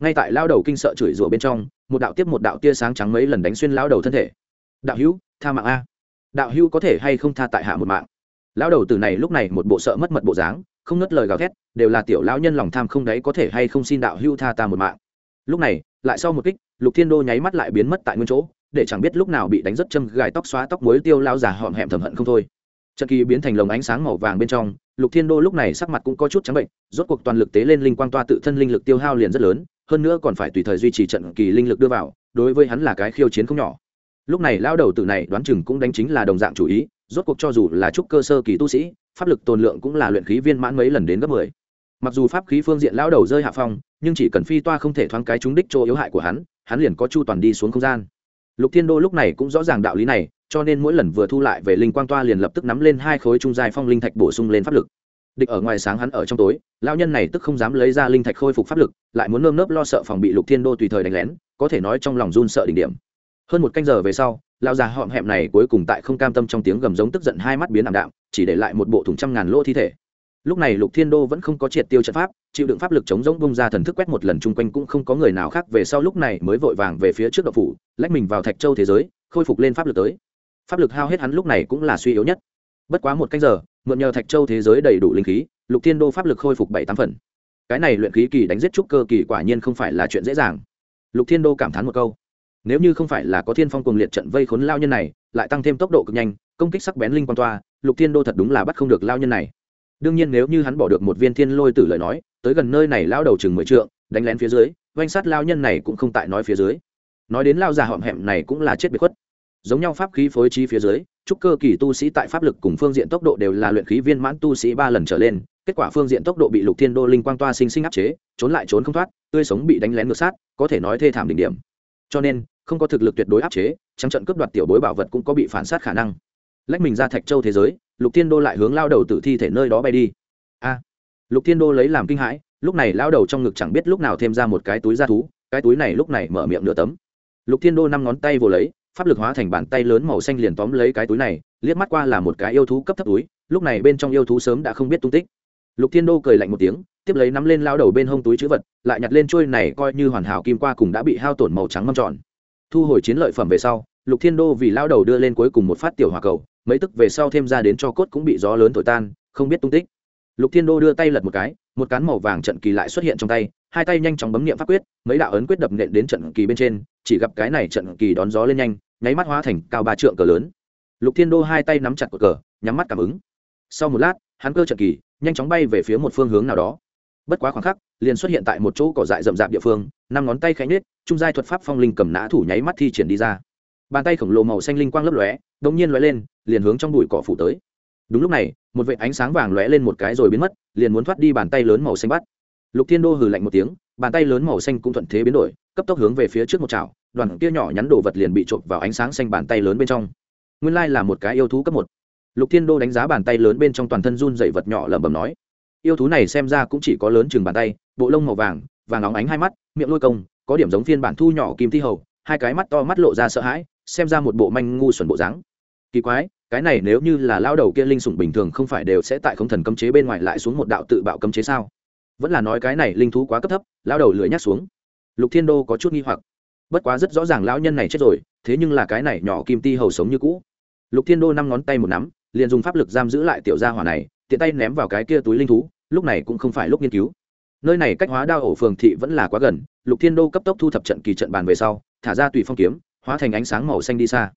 Speaker 1: Ngay tại lao đầu kinh sợ chửi rủa bên trong, một đạo tiếp một đạo tia sáng trắng mấy lần đánh xuyên lao đầu thân thể. Đạo hữu, tha mạng a. Đạo hữu có thể hay không tha tại hạ một mạng? Lao đầu từ này lúc này một bộ sợ mất mật bộ dáng, không ngất lời gào thét, đều là tiểu lão nhân lòng tham không đấy có thể hay không xin đạo hữu tha ta một mạng. Lúc này, lại sau một kích, lục thiên đô nháy mắt lại biến mất tại nguyên chỗ để chẳng biết lúc nào bị đánh rất châm gài tóc xóa tóc muối tiêu lao già họm hẹm thầm hận không thôi. Trận kỳ biến thành lồng ánh sáng màu vàng bên trong, lục thiên đô lúc này sắc mặt cũng có chút trắng bệnh, rốt cuộc toàn lực tế lên linh quang toa tự thân linh lực tiêu hao liền rất lớn, hơn nữa còn phải tùy thời duy trì trận kỳ linh lực đưa vào, đối với hắn là cái khiêu chiến không nhỏ. Lúc này lao đầu tử này đoán chừng cũng đánh chính là đồng dạng chủ ý, rốt cuộc cho dù là trúc cơ sơ kỳ tu sĩ, pháp lực tồn lượng cũng là luyện khí viên mãn mấy lần đến gấp mười. Mặc dù pháp khí phương diện lao đầu rơi hạ phong, nhưng chỉ cần phi toa không thể thoáng cái trúng đích chỗ yếu hại của hắn hắn liền có chu toàn đi xuống không gian lục thiên đô lúc này cũng rõ ràng đạo lý này, cho nên mỗi lần vừa thu lại về linh quang toa liền lập tức nắm lên hai khối trung dài phong linh thạch bổ sung lên pháp lực. Địch ở ngoài sáng hắn ở trong tối lao nhân này tức không dám lấy ra linh thạch khôi phục pháp lực, lại muốn nơm nớp lo sợ phòng bị lục thiên đô tùy thời đánh lén, có thể nói trong lòng run sợ đỉnh điểm. Hơn một canh giờ về sau lao già họm hẹm này cuối cùng tại không cam tâm trong tiếng gầm giống tức giận hai mắt biến ảm đạm, chỉ để lại một bộ thùng trăm ngàn lỗ thi thể lúc này lục thiên đô vẫn không có triệt tiêu trận pháp, chịu đựng pháp lực chống giống bông ra thần thức quét một lần chung quanh cũng không có người nào khác về sau lúc này mới vội vàng về phía trước độc phủ, lách mình vào thạch châu thế giới, khôi phục lên pháp lực tới. Pháp lực hao hết hắn lúc này cũng là suy yếu nhất. Bất quá một canh giờ, mượn nhờ thạch châu thế giới đầy đủ linh khí, lục thiên đô pháp lực khôi phục bảy tám phần. Cái này luyện khí kỳ đánh giết trúc cơ kỳ quả nhiên không phải là chuyện dễ dàng. Lục thiên đô cảm thán một câu, nếu như không phải là có thiên phong cuồng liệt trận vây khốn lao nhân này, lại tăng thêm tốc độ cực nhanh, công kích sắc bén linh quan toa, lục thiên đô thật đúng là bắt không được lao nhân này đương nhiên nếu như hắn bỏ được một viên thiên lôi tử lời nói, tới gần nơi này lao đầu chừng mười trượng, đánh lén phía dưới, oanh sát lao nhân này cũng không tại nói phía dưới. Nói đến lao già họm hẹm này cũng là chết biệt khuất. Giống nhau pháp khí phối trí phía dưới trúc cơ kỳ tu sĩ tại pháp lực cùng phương diện tốc độ đều là luyện khí viên mãn tu sĩ ba lần trở lên, kết quả phương diện tốc độ bị lục thiên đô linh quang toa sinh sinh áp chế, trốn lại trốn không thoát, tươi sống bị đánh lén ngược sát, có thể nói thê thảm đỉnh điểm. Cho nên, không có thực lực tuyệt đối áp chế, trắng trận cướp đoạt tiểu bối bảo vật cũng có bị phản sát khả năng. Lách mình ra thạch châu thế giới lục thiên đô lại hướng lao đầu tử thi thể nơi đó bay đi. A! Lục thiên đô lấy làm kinh hãi, lúc này lao đầu trong ngực chẳng biết lúc nào thêm ra một cái túi da thú, cái túi này lúc này mở miệng nửa tấm. Lục thiên đô năm ngón tay vồ lấy, pháp lực hóa thành bàn tay lớn màu xanh liền tóm lấy cái túi này, liếc mắt qua là một cái yêu thú cấp thấp túi, lúc này bên trong yêu thú sớm đã không biết tung tích. Lục thiên đô cười lạnh một tiếng, tiếp lấy nắm lên lao đầu bên hông túi chữ vật, lại nhặt lên trôi này coi như hoàn hảo kim qua cùng đã bị hao tổn màu trắng mâm tròn. Thu hồi chiến lợi phẩm về sau, lục thiên đô vì lao đầu đưa lên cuối cùng một phát tiểu hòa cầu mấy tức về sau thêm ra đến cho cốt cũng bị gió lớn thổi tan, không biết tung tích. Lục thiên đô đưa tay lật một cái, một cán màu vàng trận kỳ lại xuất hiện trong tay, hai tay nhanh chóng bấm nghiệm pháp quyết, mấy đạo ấn quyết đập nện đến trận kỳ bên trên, chỉ gặp cái này trận kỳ đón gió lên nhanh, nháy mắt hóa thành cao ba trượng cờ lớn. Lục thiên đô hai tay nắm chặt cột cờ, nhắm mắt cảm ứng. Sau một lát, hắn cơ trận kỳ, nhanh chóng bay về phía một phương hướng nào đó. Bất quá khoảng khắc, liền xuất hiện tại một chỗ cỏ dại rậm rạp địa phương, năm ngón tay khẽ nhếch, trung giai thuật pháp phong linh cầm nã thủ nháy mắt thi triển đi ra. Bàn tay khổng lồ màu xanh linh quang lấp lóe đông nhiên lóe lên, liền hướng trong bụi cỏ phủ tới. Đúng lúc này, một vệ ánh sáng vàng lóe lên một cái rồi biến mất, liền muốn thoát đi bàn tay lớn màu xanh bắt. Lục thiên đô hừ lạnh một tiếng, bàn tay lớn màu xanh cũng thuận thế biến đổi, cấp tốc hướng về phía trước một chảo, đoàn kia nhỏ nhắn đồ vật liền bị trộm vào ánh sáng xanh bàn tay lớn bên trong. Nguyên lai là một cái yêu thú cấp một. Lục thiên đô đánh giá bàn tay lớn bên trong toàn thân run dậy vật nhỏ lẩm bẩm nói, yêu thú này xem ra cũng chỉ có lớn chừng bàn tay, bộ lông màu vàng vàng óng ánh hai mắt, miệng lôi công có điểm giống phiên bản thu nhỏ kim thi hầu, hai cái mắt to mắt lộ ra sợ hãi, xem ra một bộ manh ngu xuẩn bộ dáng kỳ quái, cái này nếu như là lao đầu kia linh sủng bình thường không phải đều sẽ tại không thần cấm chế bên ngoài lại xuống một đạo tự bạo cấm chế sao? Vẫn là nói cái này linh thú quá cấp thấp, lao đầu lưỡi nhắc xuống. Lục thiên đô có chút nghi hoặc. Bất quá rất rõ ràng lão nhân này chết rồi, thế nhưng là cái này nhỏ kim ti hầu sống như cũ. Lục thiên đô năm ngón tay một nắm, liền dùng pháp lực giam giữ lại tiểu gia hỏa này, tiện tay ném vào cái kia túi linh thú, lúc này cũng không phải lúc nghiên cứu. Nơi này cách hóa đao ổ phường thị vẫn là quá gần, lục thiên đô cấp tốc thu thập trận kỳ trận bàn về sau, thả ra tùy phong kiếm, hóa thành ánh sáng màu xanh đi xa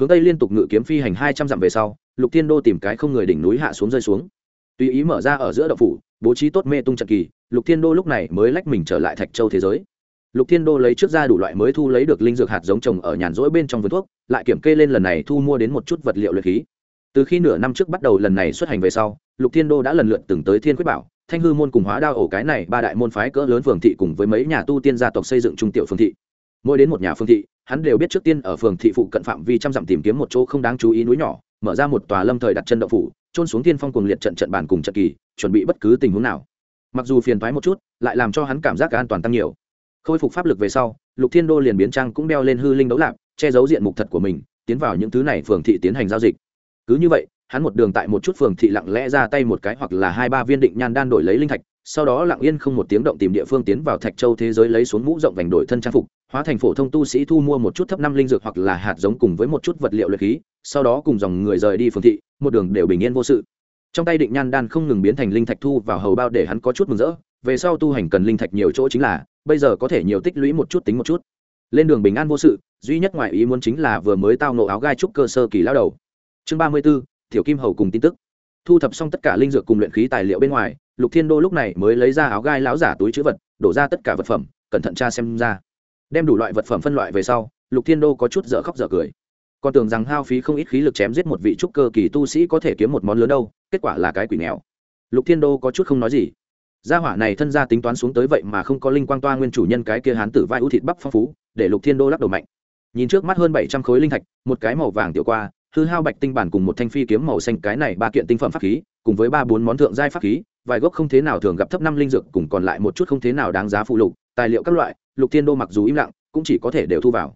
Speaker 1: hướng tây liên tục ngự kiếm phi hành hai trăm dặm về sau, lục thiên đô tìm cái không người đỉnh núi hạ xuống rơi xuống. Tùy ý mở ra ở giữa đậu phủ, bố trí tốt mê tung trận kỳ, lục thiên đô lúc này mới lách mình trở lại thạch châu thế giới. Lục thiên đô lấy trước ra đủ loại mới thu lấy được linh dược hạt giống trồng ở nhàn rỗi bên trong vườn thuốc, lại kiểm kê lên lần này thu mua đến một chút vật liệu luyện khí. Từ khi nửa năm trước bắt đầu lần này xuất hành về sau, lục thiên đô đã lần lượt từng tới thiên quyết bảo, thanh hư môn cùng hóa đao ổ cái này ba đại môn phái cỡ lớn phường thị cùng với mấy nhà tu tiên gia tộc xây dựng trung tiểu phường thị mỗi đến một nhà phường thị, hắn đều biết trước tiên ở phường thị phụ cận phạm vi trăm dặm tìm kiếm một chỗ không đáng chú ý núi nhỏ, mở ra một tòa lâm thời đặt chân động phủ trôn xuống tiên phong cùng liệt trận trận bàn cùng trận kỳ, chuẩn bị bất cứ tình huống nào. Mặc dù phiền thoái một chút, lại làm cho hắn cảm giác an toàn tăng nhiều. Khôi phục pháp lực về sau, lục thiên đô liền biến trang cũng đeo lên hư linh đấu lạc che giấu diện mục thật của mình, tiến vào những thứ này phường thị tiến hành giao dịch. Cứ như vậy, hắn một đường tại một chút phường thị lặng lẽ ra tay một cái hoặc là hai ba viên định nhan đan đổi lấy linh thạch sau đó lặng yên không một tiếng động tìm địa phương tiến vào thạch châu thế giới lấy xuống mũ rộng vành đổi thân trang phục, hóa thành phổ thông tu sĩ thu mua một chút thấp năm linh dược hoặc là hạt giống cùng với một chút vật liệu luyện khí, sau đó cùng dòng người rời đi phường thị, một đường đều bình yên vô sự. Trong tay định nhan đan không ngừng biến thành linh thạch thu vào hầu bao để hắn có chút mừng rỡ, về sau tu hành cần linh thạch nhiều chỗ chính là, bây giờ có thể nhiều tích lũy một chút tính một chút. Lên đường bình an vô sự, duy nhất ngoại ý muốn chính là vừa mới tao nộ áo gai trúc cơ sơ kỳ lao đầu. Chương ba mươi b ố thiểu kim hầu cùng tin tức. Thu thập xong tất cả linh dược cùng luyện khí tài liệu bên ngoài lục thiên đô lúc này mới lấy ra áo gai lão giả túi chữ vật, đổ ra tất cả vật phẩm, cẩn thận tra xem ra. Đem đủ loại vật phẩm phân loại về sau, lục thiên đô có chút dở khóc dở cười. Còn tưởng rằng hao phí không ít khí lực chém giết một vị trúc cơ kỳ tu sĩ có thể kiếm một món lớn đâu, kết quả là cái quỷ nghèo. Lục thiên đô có chút không nói gì. Gia hỏa này thân gia tính toán xuống tới vậy mà không có linh quang toa nguyên chủ nhân cái kia hán tử vai ưu thịt bắp phong phú, để lục thiên đô lắc đầu mạnh. Nhìn trước mắt hơn bảy trăm khối linh thạch, một cái màu vàng tiểu qua, hư hao bạch tinh bản cùng một thanh phi kiếm màu xanh cái này ba kiện tinh phẩm pháp khí, cùng với ba bốn món thượng giai pháp khí vài gốc không thế nào thường gặp thấp năm linh dược cùng còn lại một chút không thế nào đáng giá phụ lục, tài liệu các loại, lục thiên đô mặc dù im lặng, cũng chỉ có thể đều thu vào.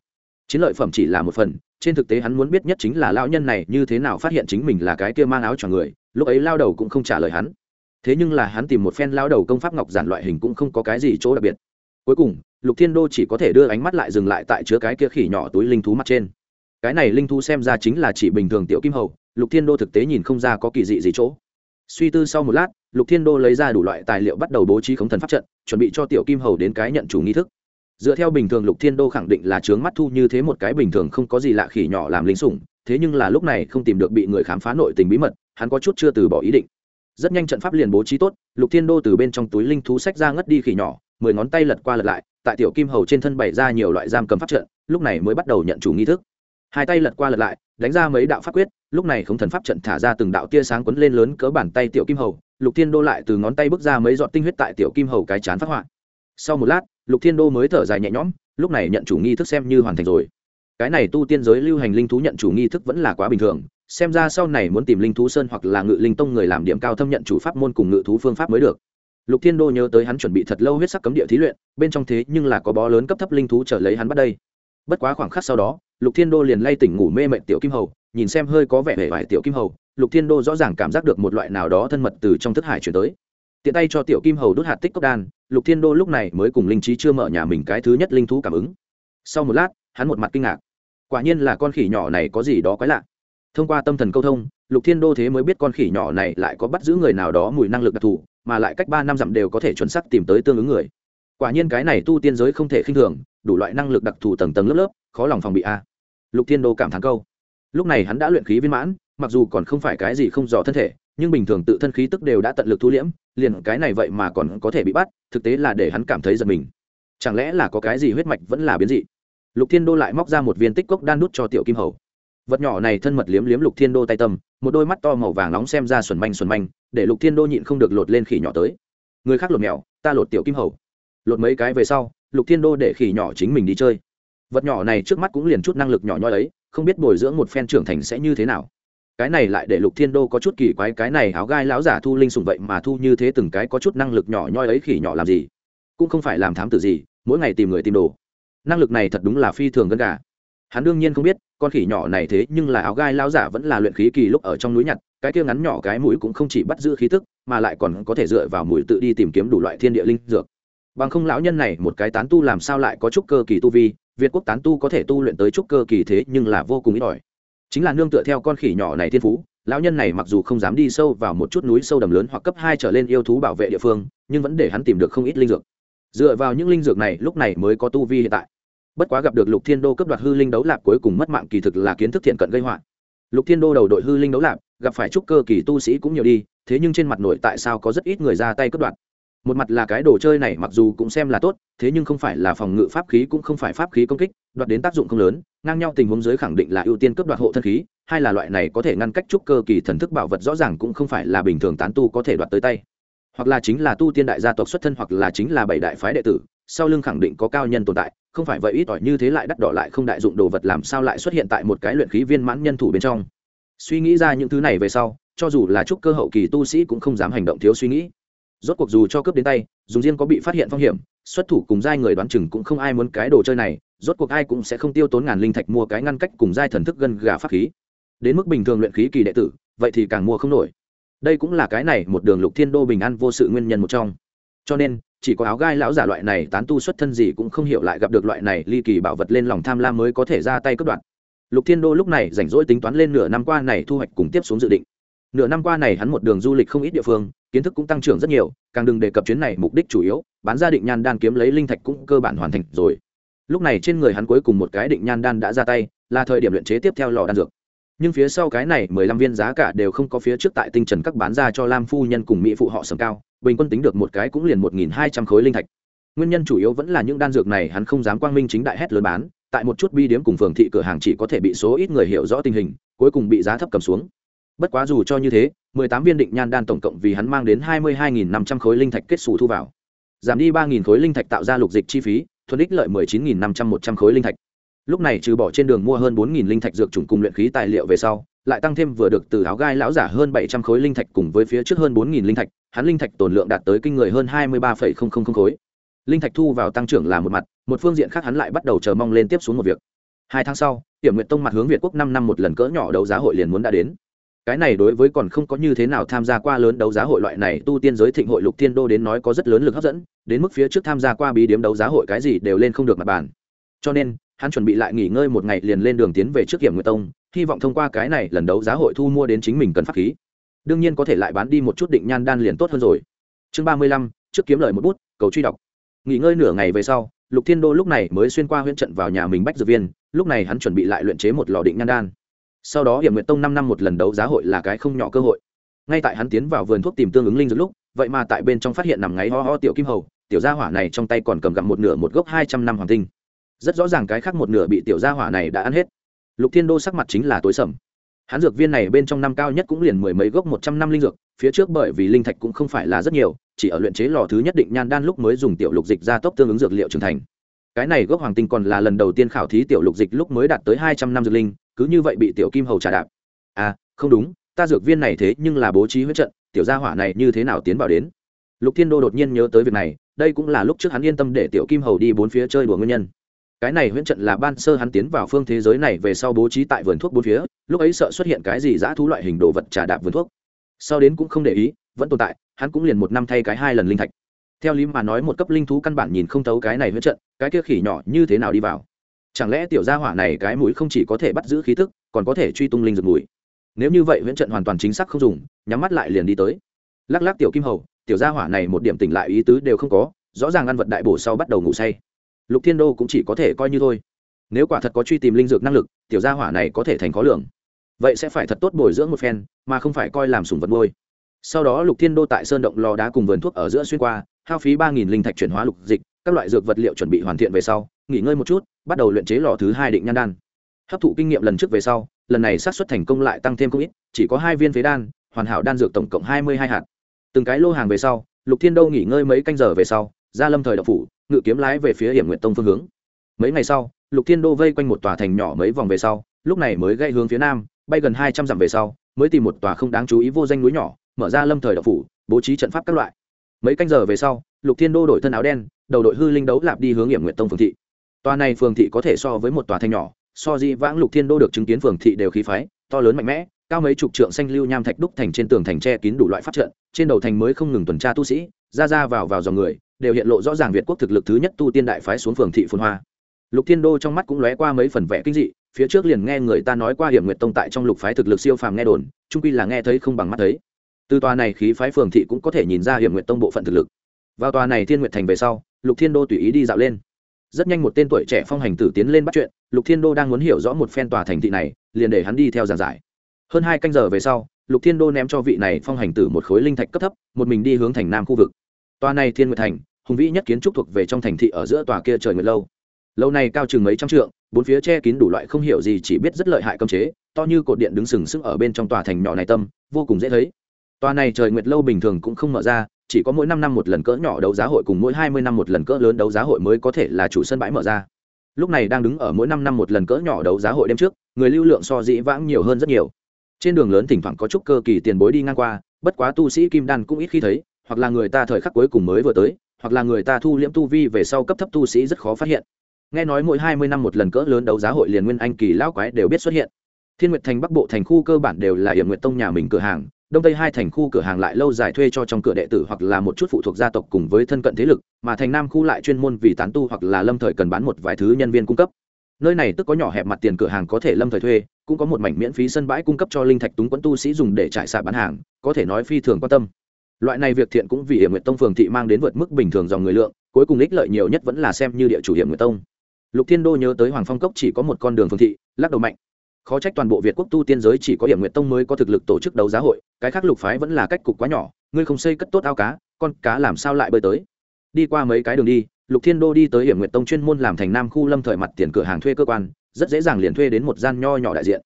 Speaker 1: Chiến lợi phẩm chỉ là một phần, trên thực tế hắn muốn biết nhất chính là lão nhân này như thế nào phát hiện chính mình là cái kia mang áo cho người, lúc ấy lao đầu cũng không trả lời hắn. Thế nhưng là hắn tìm một phen lao đầu công pháp ngọc giản loại hình cũng không có cái gì chỗ đặc biệt. Cuối cùng, lục thiên đô chỉ có thể đưa ánh mắt lại dừng lại tại chứa cái kia khỉ nhỏ túi linh thú mặt trên. Cái này linh thú xem ra chính là chỉ bình thường tiểu kim hầu, lục thiên đô thực tế nhìn không ra có kỳ dị gì chỗ suy tư sau một lát, lục thiên đô lấy ra đủ loại tài liệu bắt đầu bố trí khống thần pháp trận, chuẩn bị cho tiểu kim hầu đến cái nhận chủ nghi thức. Dựa theo bình thường lục thiên đô khẳng định là trướng mắt thu như thế một cái bình thường không có gì lạ khỉ nhỏ làm lính sủng, thế nhưng là lúc này không tìm được bị người khám phá nội tình bí mật, hắn có chút chưa từ bỏ ý định. Rất nhanh trận pháp liền bố trí tốt, lục thiên đô từ bên trong túi linh thú sách ra ngất đi khỉ nhỏ, mười ngón tay lật qua lật lại, tại tiểu kim hầu trên thân bày ra nhiều loại giam cầm pháp trận, lúc này mới bắt đầu nhận chủ nghi thức hai tay lật qua lật lại, đánh ra mấy đạo pháp quyết, lúc này không thần pháp trận thả ra từng đạo tia sáng quấn lên lớn cỡ bàn tay tiểu kim hầu, lục thiên đô lại từ ngón tay bước ra mấy giọt tinh huyết tại tiểu kim hầu cái chán phát họa. Sau một lát, lục thiên đô mới thở dài nhẹ nhõm, lúc này nhận chủ nghi thức xem như hoàn thành rồi. Cái này tu tiên giới lưu hành linh thú nhận chủ nghi thức vẫn là quá bình thường, xem ra sau này muốn tìm linh thú sơn hoặc là ngự linh tông người làm điểm cao thâm nhận chủ pháp môn cùng ngự thú phương pháp mới được. Lục thiên đô nhớ tới hắn chuẩn bị thật lâu huyết sắc cấm địa thí luyện, bên trong thế nhưng là có bó lớn cấp thấp linh thú trở lấy hắn bắt đây. Bất quá khoảng khắc sau đó lục thiên đô liền lay tỉnh ngủ mê mệnh tiểu kim hầu, nhìn xem hơi có vẻ vẻ vải tiểu kim hầu, lục thiên đô rõ ràng cảm giác được một loại nào đó thân mật từ trong thức hải chuyển tới. Tiện tay cho tiểu kim hầu đốt hạt tích cốc đan, lục thiên đô lúc này mới cùng linh trí chưa mở nhà mình cái thứ nhất linh thú cảm ứng. Sau một lát, hắn một mặt kinh ngạc. Quả nhiên là con khỉ nhỏ này có gì đó quái lạ. Thông qua tâm thần câu thông, lục thiên đô thế mới biết con khỉ nhỏ này lại có bắt giữ người nào đó mùi năng lực đặc thù, mà lại cách ba năm dặm đều có thể chuẩn xác tìm tới tương ứng người. Quả nhiên cái này tu tiên giới không thể khinh thường, đủ loại năng lực đặc thù tầng tầng lớp lớp, khó lòng phòng bị a lục thiên đô cảm thán câu. Lúc này hắn đã luyện khí viên mãn, mặc dù còn không phải cái gì không dò thân thể, nhưng bình thường tự thân khí tức đều đã tận lực thu liễm, liền cái này vậy mà còn có thể bị bắt, thực tế là để hắn cảm thấy giật mình. Chẳng lẽ là có cái gì huyết mạch vẫn là biến dị? Lục thiên đô lại móc ra một viên tích cốc đan nút cho tiểu kim hầu. Vật nhỏ này thân mật liếm liếm lục thiên đô tay tâm, một đôi mắt to màu vàng nóng xem ra xuẩn manh xuẩn manh, để lục thiên đô nhịn không được lột lên khỉ nhỏ tới. Người khác lột mèo, ta lột tiểu kim hầu. Lột mấy cái về sau, lục thiên đô để khỉ nhỏ chính mình đi chơi vật nhỏ này trước mắt cũng liền chút năng lực nhỏ nhoi ấy, không biết bồi dưỡng một phen trưởng thành sẽ như thế nào. Cái này lại để lục thiên đô có chút kỳ quái, cái này áo gai láo giả thu linh sùng vậy mà thu như thế từng cái có chút năng lực nhỏ nhoi ấy khỉ nhỏ làm gì? Cũng không phải làm thám tử gì, mỗi ngày tìm người tìm đồ. Năng lực này thật đúng là phi thường gân gà. Hắn đương nhiên không biết, con khỉ nhỏ này thế nhưng là áo gai lão giả vẫn là luyện khí kỳ lúc ở trong núi nhặt, cái kia ngắn nhỏ cái mũi cũng không chỉ bắt giữ khí tức, mà lại còn có thể dựa vào mũi tự đi tìm kiếm đủ loại thiên địa linh dược. Bằng không lão nhân này một cái tán tu làm sao lại có chút cơ kỳ tu vi việt quốc tán tu có thể tu luyện tới trúc cơ kỳ thế nhưng là vô cùng ít ỏi. Chính là nương tựa theo con khỉ nhỏ này thiên phú, lão nhân này mặc dù không dám đi sâu vào một chút núi sâu đầm lớn hoặc cấp hai trở lên yêu thú bảo vệ địa phương, nhưng vẫn để hắn tìm được không ít linh dược. Dựa vào những linh dược này, lúc này mới có tu vi hiện tại. Bất quá gặp được lục thiên đô cấp đoạt hư linh đấu lạp cuối cùng mất mạng kỳ thực là kiến thức thiện cận gây họa. Lục thiên đô đầu đội hư linh đấu lạp, gặp phải trúc cơ kỳ tu sĩ cũng nhiều đi, thế nhưng trên mặt nội tại sao có rất ít người ra tay cướp đoạt? Một mặt là cái đồ chơi này mặc dù cũng xem là tốt, thế nhưng không phải là phòng ngự pháp khí cũng không phải pháp khí công kích, đoạt đến tác dụng không lớn, ngang nhau tình huống giới khẳng định là ưu tiên cấp đoạt hộ thân khí hay là loại này có thể ngăn cách trúc cơ kỳ thần thức bảo vật rõ ràng cũng không phải là bình thường tán tu có thể đoạt tới tay. Hoặc là chính là tu tiên đại gia tộc xuất thân hoặc là chính là bảy đại phái đệ tử, sau lưng khẳng định có cao nhân tồn tại, không phải vậy ít ỏi như thế lại đắt đỏ lại không đại dụng đồ vật làm sao lại xuất hiện tại một cái luyện khí viên mãn nhân thủ bên trong. Suy nghĩ ra những thứ này về sau, cho dù là trúc cơ hậu kỳ tu sĩ cũng không dám hành động thiếu suy nghĩ rốt cuộc dù cho cướp đến tay, dùng riêng có bị phát hiện phong hiểm, xuất thủ cùng giai người đoán chừng cũng không ai muốn cái đồ chơi này, rốt cuộc ai cũng sẽ không tiêu tốn ngàn linh thạch mua cái ngăn cách cùng giai thần thức gần gà pháp khí. Đến mức bình thường luyện khí kỳ đệ tử, vậy thì càng mua không nổi. Đây cũng là cái này một đường lục thiên đô bình an vô sự nguyên nhân một trong. Cho nên, chỉ có áo gai lão giả loại này tán tu xuất thân gì cũng không hiểu lại gặp được loại này ly kỳ bảo vật lên lòng tham lam mới có thể ra tay cướp đoạt. Lục thiên đô lúc này rảnh rỗi tính toán lên nửa năm qua này thu hoạch cùng tiếp xuống dự định nửa năm qua này hắn một đường du lịch không ít địa phương, kiến thức cũng tăng trưởng rất nhiều, càng đừng đề cập chuyến này mục đích chủ yếu, bán ra định nhan đan kiếm lấy linh thạch cũng cơ bản hoàn thành rồi. Lúc này trên người hắn cuối cùng một cái định nhan đan đã ra tay, là thời điểm luyện chế tiếp theo lò đan dược. Nhưng phía sau cái này mười lăm viên giá cả đều không có phía trước tại tinh trần các bán ra cho lam phu nhân cùng mỹ phụ họ sầm cao, bình quân tính được một cái cũng liền một nghìn hai trăm khối linh thạch. Nguyên nhân chủ yếu vẫn là những đan dược này hắn không dám quang minh chính đại hét lớn bán, tại một chút bi điếm cùng phường thị cửa hàng chỉ có thể bị số ít người hiểu rõ tình hình, cuối cùng bị giá thấp cầm xuống bất quá dù cho như thế, mười tám viên định nhan đan tổng cộng vì hắn mang đến hai mươi hai nghìn năm trăm khối linh thạch kết xù thu vào. Giảm đi ba nghìn khối linh thạch tạo ra lục dịch chi phí, thuần ích lợi mười chín nghìn năm trăm một trăm khối linh thạch. Lúc này trừ bỏ trên đường mua hơn bốn nghìn linh thạch dược chủng cùng luyện khí tài liệu về sau, lại tăng thêm vừa được từ áo gai lão giả hơn bảy trăm khối linh thạch cùng với phía trước hơn bốn nghìn linh thạch, hắn linh thạch tồn lượng đạt tới kinh người hơn hai mươi ba phẩy không không không khối. Linh thạch thu vào tăng trưởng là một mặt, một phương diện khác hắn lại bắt đầu chờ mong lên tiếp xuống một việc. Hai tháng sau hiểm nguyện tông mặt hướng việt quốc năm năm một lần cỡ nhỏ đấu giá hội liền muốn đã đến cái này đối với còn không có như thế nào tham gia qua lớn đấu giá hội loại này, tu tiên giới thịnh hội lục thiên đô đến nói có rất lớn lực hấp dẫn, đến mức phía trước tham gia qua bí điếm đấu giá hội cái gì đều lên không được mặt bàn. Cho nên, hắn chuẩn bị lại nghỉ ngơi một ngày liền lên đường tiến về trước hiểm nguyệt tông, hy vọng thông qua cái này lần đấu giá hội thu mua đến chính mình cần pháp khí. Đương nhiên có thể lại bán đi một chút định nhan đan liền tốt hơn rồi. Chương ba mươi lăm, trước kiếm lời một bút, cầu truy đọc. Nghỉ ngơi nửa ngày về sau, lục thiên đô lúc này mới xuyên qua huyện trận vào nhà mình bách dược viên, lúc này hắn chuẩn bị lại luyện chế một lò định nhan đan sau đó hiểm nguyện tông năm năm một lần đấu giá hội là cái không nhỏ cơ hội. Ngay tại hắn tiến vào vườn thuốc tìm tương ứng linh dược lúc, vậy mà tại bên trong phát hiện nằm ngáy ho ho tiểu kim hầu, tiểu gia hỏa này trong tay còn cầm gặm một nửa một gốc hai trăm năm hoàng tinh. Rất rõ ràng cái khác một nửa bị tiểu gia hỏa này đã ăn hết. Lục thiên đô sắc mặt chính là tối sầm. Hắn dược viên này bên trong năm cao nhất cũng liền mười mấy gốc một trăm năm linh dược, phía trước bởi vì linh thạch cũng không phải là rất nhiều, chỉ ở luyện chế lò thứ nhất định nhan đan lúc mới dùng tiểu lục dịch ra tốc tương ứng dược liệu trưởng thành. Cái này gốc hoàng tinh còn là lần đầu tiên khảo thí tiểu lục dịch lúc mới đạt tới hai trăm năm dược linh cứ như vậy bị tiểu kim hầu trả đạp. À không đúng, ta dược viên này thế nhưng là bố trí huyết trận, tiểu gia hỏa này như thế nào tiến vào đến? Lục thiên đô đột nhiên nhớ tới việc này, đây cũng là lúc trước hắn yên tâm để tiểu kim hầu đi bốn phía chơi đùa nguyên nhân. Cái này huyễn trận là ban sơ hắn tiến vào phương thế giới này về sau bố trí tại vườn thuốc bốn phía, lúc ấy sợ xuất hiện cái gì dã thú loại hình đồ vật trả đạp vườn thuốc. Sau đến cũng không để ý, vẫn tồn tại, hắn cũng liền một năm thay cái hai lần linh thạch. Theo lý mà nói một cấp linh thú căn bản nhìn không thấu cái này huyễn trận, cái kia khỉ nhỏ như thế nào đi vào chẳng lẽ tiểu gia hỏa này cái mũi không chỉ có thể bắt giữ khí tức, còn có thể truy tung linh dược mũi? Nếu như vậy, huyễn trận hoàn toàn chính xác không dùng, nhắm mắt lại liền đi tới. Lắc lắc tiểu kim hầu, tiểu gia hỏa này một điểm tỉnh lại ý tứ đều không có, rõ ràng ăn vật đại bổ sau bắt đầu ngủ say. Lục thiên đô cũng chỉ có thể coi như thôi. Nếu quả thật có truy tìm linh dược năng lực, tiểu gia hỏa này có thể thành khó lường. Vậy sẽ phải thật tốt bồi dưỡng một phen, mà không phải coi làm sùng vật nuôi. Sau đó lục thiên đô tại sơn động lò đá cùng vườn thuốc ở giữa xuyên qua, hao phí ba nghìn linh thạch chuyển hóa lục dịch, các loại dược vật liệu chuẩn bị hoàn thiện về sau nghỉ ngơi một chút, bắt đầu luyện chế lò thứ hai định nhan đan. Hấp thụ kinh nghiệm lần trước về sau, lần này xác suất thành công lại tăng thêm không ít, chỉ có hai viên phế đan, hoàn hảo đan dược tổng cộng hai mươi hai hạt. Từng cái lô hàng về sau, lục thiên đô nghỉ ngơi mấy canh giờ về sau, ra lâm thời đập phủ, ngự kiếm lái về phía hiểm nguyện tông phương hướng. Mấy ngày sau, lục thiên đô vây quanh một tòa thành nhỏ mấy vòng về sau, lúc này mới gây hướng phía nam, bay gần hai trăm dặm về sau, mới tìm một tòa không đáng chú ý vô danh núi nhỏ, mở ra lâm thời đập phủ, bố trí trận pháp các loại. Mấy canh giờ về sau, lục thiên đô đổi thân áo đen, đầu đội hư linh đấu lạp đi hướng hiểm nguyện tông phương thị tòa này phường thị có thể so với một tòa thành nhỏ, so di vãng lục thiên đô được chứng kiến phường thị đều khí phái, to lớn mạnh mẽ, cao mấy chục trượng xanh lưu nham thạch đúc thành trên tường thành tre kín đủ loại phát trận, trên đầu thành mới không ngừng tuần tra tu sĩ, ra ra vào vào dòng người, đều hiện lộ rõ ràng việt quốc thực lực thứ nhất tu tiên đại phái xuống phường thị phồn hoa. Lục thiên đô trong mắt cũng lóe qua mấy phần vẽ kinh dị, phía trước liền nghe người ta nói qua hiểm nguyệt tông tại trong lục phái thực lực siêu phàm nghe đồn trung quy là nghe thấy không bằng mắt thấy. Từ tòa này khí phái phường thị cũng có thể nhìn ra hiểm nguyệt tông bộ phận thực lực. Vào tòa này thiên nguyệt thành về sau, lục thiên đô tùy ý đi dạo lên rất nhanh một tên tuổi trẻ phong hành tử tiến lên bắt chuyện, lục thiên đô đang muốn hiểu rõ một phen tòa thành thị này, liền để hắn đi theo giàn giải. Hơn hai canh giờ về sau, lục thiên đô ném cho vị này phong hành tử một khối linh thạch cấp thấp, một mình đi hướng thành nam khu vực. Tòa này thiên nguyệt thành, hùng vĩ nhất kiến trúc thuộc về trong thành thị ở giữa tòa kia trời nguyệt lâu. Lâu này cao chừng mấy trăm trượng, bốn phía che kín đủ loại không hiểu gì chỉ biết rất lợi hại cấm chế, to như cột điện đứng sừng sững ở bên trong tòa thành nhỏ này tâm, vô cùng dễ thấy. Tòa này trời nguyệt lâu bình thường cũng không mở ra chỉ có mỗi năm năm một lần cỡ nhỏ đấu giá hội cùng mỗi hai mươi năm một lần cỡ lớn đấu giá hội mới có thể là chủ sân bãi mở ra. Lúc này đang đứng ở mỗi năm năm một lần cỡ nhỏ đấu giá hội đêm trước, người lưu lượng so dĩ vãng nhiều hơn rất nhiều. Trên đường lớn thỉnh thoảng có chút cơ kỳ tiền bối đi ngang qua, bất quá tu sĩ kim đan cũng ít khi thấy, hoặc là người ta thời khắc cuối cùng mới vừa tới, hoặc là người ta thu liễm tu vi về sau cấp thấp tu sĩ rất khó phát hiện. Nghe nói mỗi hai mươi năm một lần cỡ lớn đấu giá hội liền nguyên anh kỳ lão quái đều biết xuất hiện. Thiên nguyệt thành, bắc bộ thành khu cơ bản đều là yểm nguyệt tông nhà mình cửa hàng đông tây hai thành khu cửa hàng lại lâu dài thuê cho trong cửa đệ tử hoặc là một chút phụ thuộc gia tộc cùng với thân cận thế lực, mà thành nam khu lại chuyên môn vì tán tu hoặc là lâm thời cần bán một vài thứ nhân viên cung cấp. Nơi này tức có nhỏ hẹp mặt tiền cửa hàng có thể lâm thời thuê, cũng có một mảnh miễn phí sân bãi cung cấp cho linh thạch túng quẫn tu sĩ dùng để trải xạ bán hàng, có thể nói phi thường quan tâm. Loại này việc thiện cũng vì hiểm nguyện tông phường thị mang đến vượt mức bình thường dòng người lượng, cuối cùng ích lợi nhiều nhất vẫn là xem như địa chủ hiểm nguyện tông. Lục thiên đô nhớ tới hoàng phong cốc chỉ có một con đường phường thị, lắc đầu mạnh khó trách toàn bộ việt quốc tu tiên giới chỉ có hiểm nguyệt tông mới có thực lực tổ chức đấu giá hội, cái khác lục phái vẫn là cách cục quá nhỏ, ngươi không xây cất tốt ao cá, con cá làm sao lại bơi tới? Đi qua mấy cái đường đi, lục thiên đô đi tới hiểm nguyệt tông chuyên môn làm thành nam khu lâm thời mặt tiền cửa hàng thuê cơ quan, rất dễ dàng liền thuê đến một gian nho nhỏ đại diện.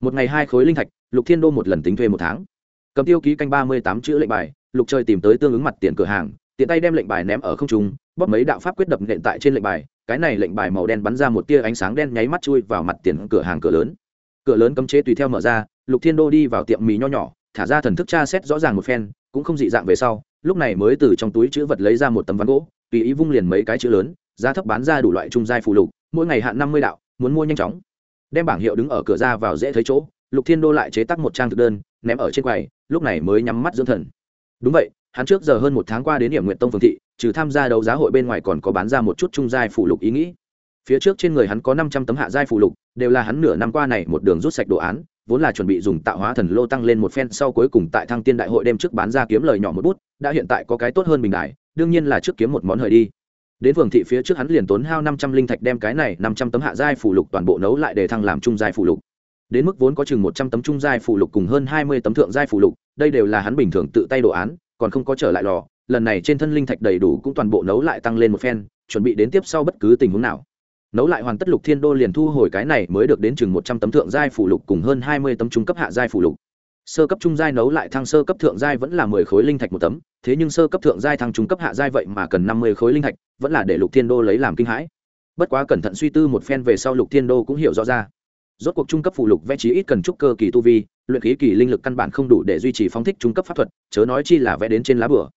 Speaker 1: Một ngày hai khối linh thạch, lục thiên đô một lần tính thuê một tháng. Cầm tiêu ký canh ba mươi tám chữ lệnh bài, lục trời tìm tới tương ứng mặt tiền cửa hàng, tiện tay đem lệnh bài ném ở không trung, bóp mấy đạo pháp quyết đập nện tại trên lệnh bài, cái này lệnh bài màu đen bắn ra một tia ánh sáng đen nháy mắt chui vào mặt tiền cửa hàng cửa lớn cửa lớn cấm chế tùy theo mở ra, lục thiên đô đi vào tiệm mì nho nhỏ, thả ra thần thức tra xét rõ ràng một phen, cũng không dị dạng về sau, lúc này mới từ trong túi chữ vật lấy ra một tấm ván gỗ, tùy ý vung liền mấy cái chữ lớn, giá thấp bán ra đủ loại trung giai phụ lục, mỗi ngày hạn năm mươi đạo, muốn mua nhanh chóng. Đem bảng hiệu đứng ở cửa ra vào dễ thấy chỗ, lục thiên đô lại chế tắc một trang thực đơn, ném ở trên quầy, lúc này mới nhắm mắt dưỡng thần. Đúng vậy, hắn trước giờ hơn một tháng qua đến điểm nguyện tông phương thị, trừ tham gia đấu giá hội bên ngoài còn có bán ra một chút trung giai phụ lục ý nghĩ phía trước trên người hắn có năm trăm tấm hạ giai phụ lục, đều là hắn nửa năm qua này một đường rút sạch đồ án, vốn là chuẩn bị dùng tạo hóa thần lô tăng lên một phen sau cuối cùng tại thăng tiên đại hội đêm trước bán ra kiếm lời nhỏ một bút, đã hiện tại có cái tốt hơn bình đại, đương nhiên là trước kiếm một món hời đi. Đến phường thị phía trước hắn liền tốn hao năm trăm linh thạch đem cái này năm trăm tấm hạ giai phụ lục toàn bộ nấu lại để thăng làm trung giai phụ lục. Đến mức vốn có chừng một trăm tấm trung giai phụ lục cùng hơn hai mươi tấm thượng giai phụ lục, đây đều là hắn bình thường tự tay đồ án, còn không có trở lại lò, lần này trên thân linh thạch đầy đủ cũng toàn bộ nấu lại tăng lên một phen, chuẩn bị đến tiếp sau bất cứ tình huống nào nấu lại hoàn tất lục thiên đô liền thu hồi cái này mới được đến chừng một trăm tấm thượng giai phủ lục cùng hơn hai mươi tấm trung cấp hạ giai phủ lục. Sơ cấp trung giai nấu lại thăng sơ cấp thượng giai vẫn là mười khối linh thạch một tấm, thế nhưng sơ cấp thượng giai thăng trung cấp hạ giai vậy mà cần năm mươi khối linh thạch, vẫn là để lục thiên đô lấy làm kinh hãi. Bất quá cẩn thận suy tư một phen về sau lục thiên đô cũng hiểu rõ ra. Rốt cuộc trung cấp phụ lục vẽ trí ít cần trúc cơ kỳ tu vi, luyện khí kỳ linh lực căn bản không đủ để duy trì phóng thích trung cấp pháp thuật, chớ nói chi là vẽ đến trên lá bửa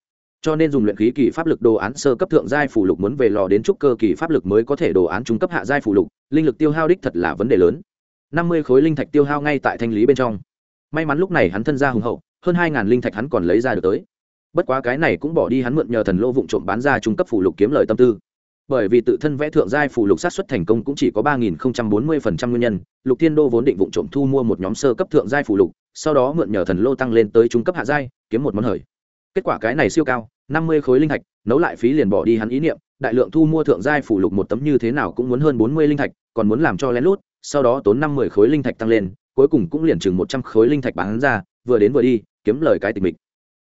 Speaker 1: cho nên dùng luyện khí kỳ pháp lực đồ án sơ cấp thượng giai phủ lục muốn về lò đến trúc cơ kỳ pháp lực mới có thể đồ án trung cấp hạ giai phủ lục, linh lực tiêu hao đích thật là vấn đề lớn. Năm mươi khối linh thạch tiêu hao ngay tại thanh lý bên trong. May mắn lúc này hắn thân ra hùng hậu, hơn hai ngàn linh thạch hắn còn lấy ra được tới. Bất quá cái này cũng bỏ đi hắn mượn nhờ thần lô vụng trộm bán ra trung cấp phủ lục kiếm lời tâm tư. Bởi vì tự thân vẽ thượng giai phủ lục sát xuất thành công cũng chỉ có ba nghìn bốn mươi phần trăm nguyên nhân, lục thiên đô vốn định vụng trộm thu mua một nhóm sơ cấp thượng giai phủ lục, sau đó mượn nhờ thần lô tăng lên tới trung cấp hạ giai, kiếm một món hời. Kết quả cái này siêu cao năm mươi khối linh thạch, nấu lại phí liền bỏ đi hắn ý niệm, đại lượng thu mua thượng giai phủ lục một tấm như thế nào cũng muốn hơn bốn mươi linh thạch, còn muốn làm cho lén lút, sau đó tốn năm mươi khối linh thạch tăng lên, cuối cùng cũng liền chừng một trăm khối linh thạch bán ra, vừa đến vừa đi, kiếm lời cái tình mình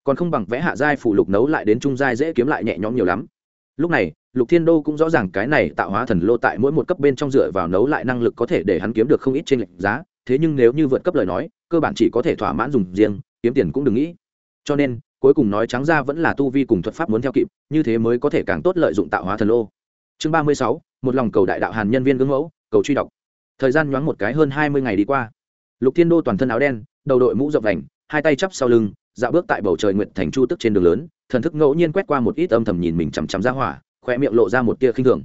Speaker 1: còn không bằng vẽ hạ giai phủ lục nấu lại đến trung giai dễ kiếm lại nhẹ nhõm nhiều lắm. Lúc này, lục thiên đô cũng rõ ràng cái này tạo hóa thần lô tại mỗi một cấp bên trong dựa vào nấu lại năng lực có thể để hắn kiếm được không ít trên lệnh giá, thế nhưng nếu như vượt cấp lời nói, cơ bản chỉ có thể thỏa mãn dùng riêng, kiếm tiền cũng đừng nghĩ. Cho nên cuối cùng nói trắng ra vẫn là tu vi cùng thuật pháp muốn theo kịp, như thế mới có thể càng tốt lợi dụng tạo hóa thần lô. Chương ba mươi sáu, một lòng cầu đại đạo hàn nhân viên gương mẫu, cầu truy đọc. Thời gian nhoáng một cái hơn hai mươi ngày đi qua. Lục thiên đô toàn thân áo đen, đầu đội mũ rộng vành, hai tay chắp sau lưng dạo bước tại bầu trời nguyện thành chu tức trên đường lớn, thần thức ngẫu nhiên quét qua một ít âm thầm nhìn mình chằm chằm ra hỏa khoe miệng lộ ra một tia khinh thường.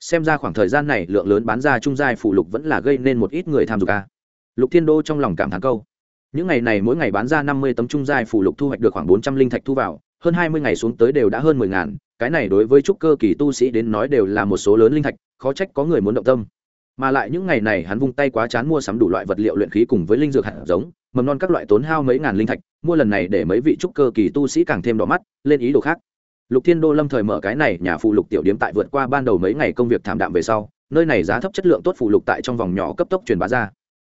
Speaker 1: Xem ra khoảng thời gian này lượng lớn bán ra trung giai phụ lục vẫn là gây nên một ít người tham dục a. Lục thiên đô trong lòng cảm thán câu những ngày này mỗi ngày bán ra năm mươi tấm trung giai phụ lục thu hoạch được khoảng bốn trăm linh thạch thu vào, hơn hai mươi ngày xuống tới đều đã hơn mười ngàn. Cái này đối với trúc cơ kỳ tu sĩ đến nói đều là một số lớn linh thạch, khó trách có người muốn động tâm. Mà lại những ngày này hắn vung tay quá chán mua sắm đủ loại vật liệu luyện khí cùng với linh dược hạt giống, mầm non các loại tốn hao mấy ngàn linh thạch, mua lần này để mấy vị trúc cơ kỳ tu sĩ càng thêm đỏ mắt, lên ý đồ khác. Lục thiên đô lâm thời mở cái này nhà phụ lục tiểu điếm tại vượt qua ban đầu mấy ngày công việc thảm đạm về sau, nơi này giá thấp chất lượng tốt phụ lục tại trong vòng nhỏ cấp tốc truyền bá ra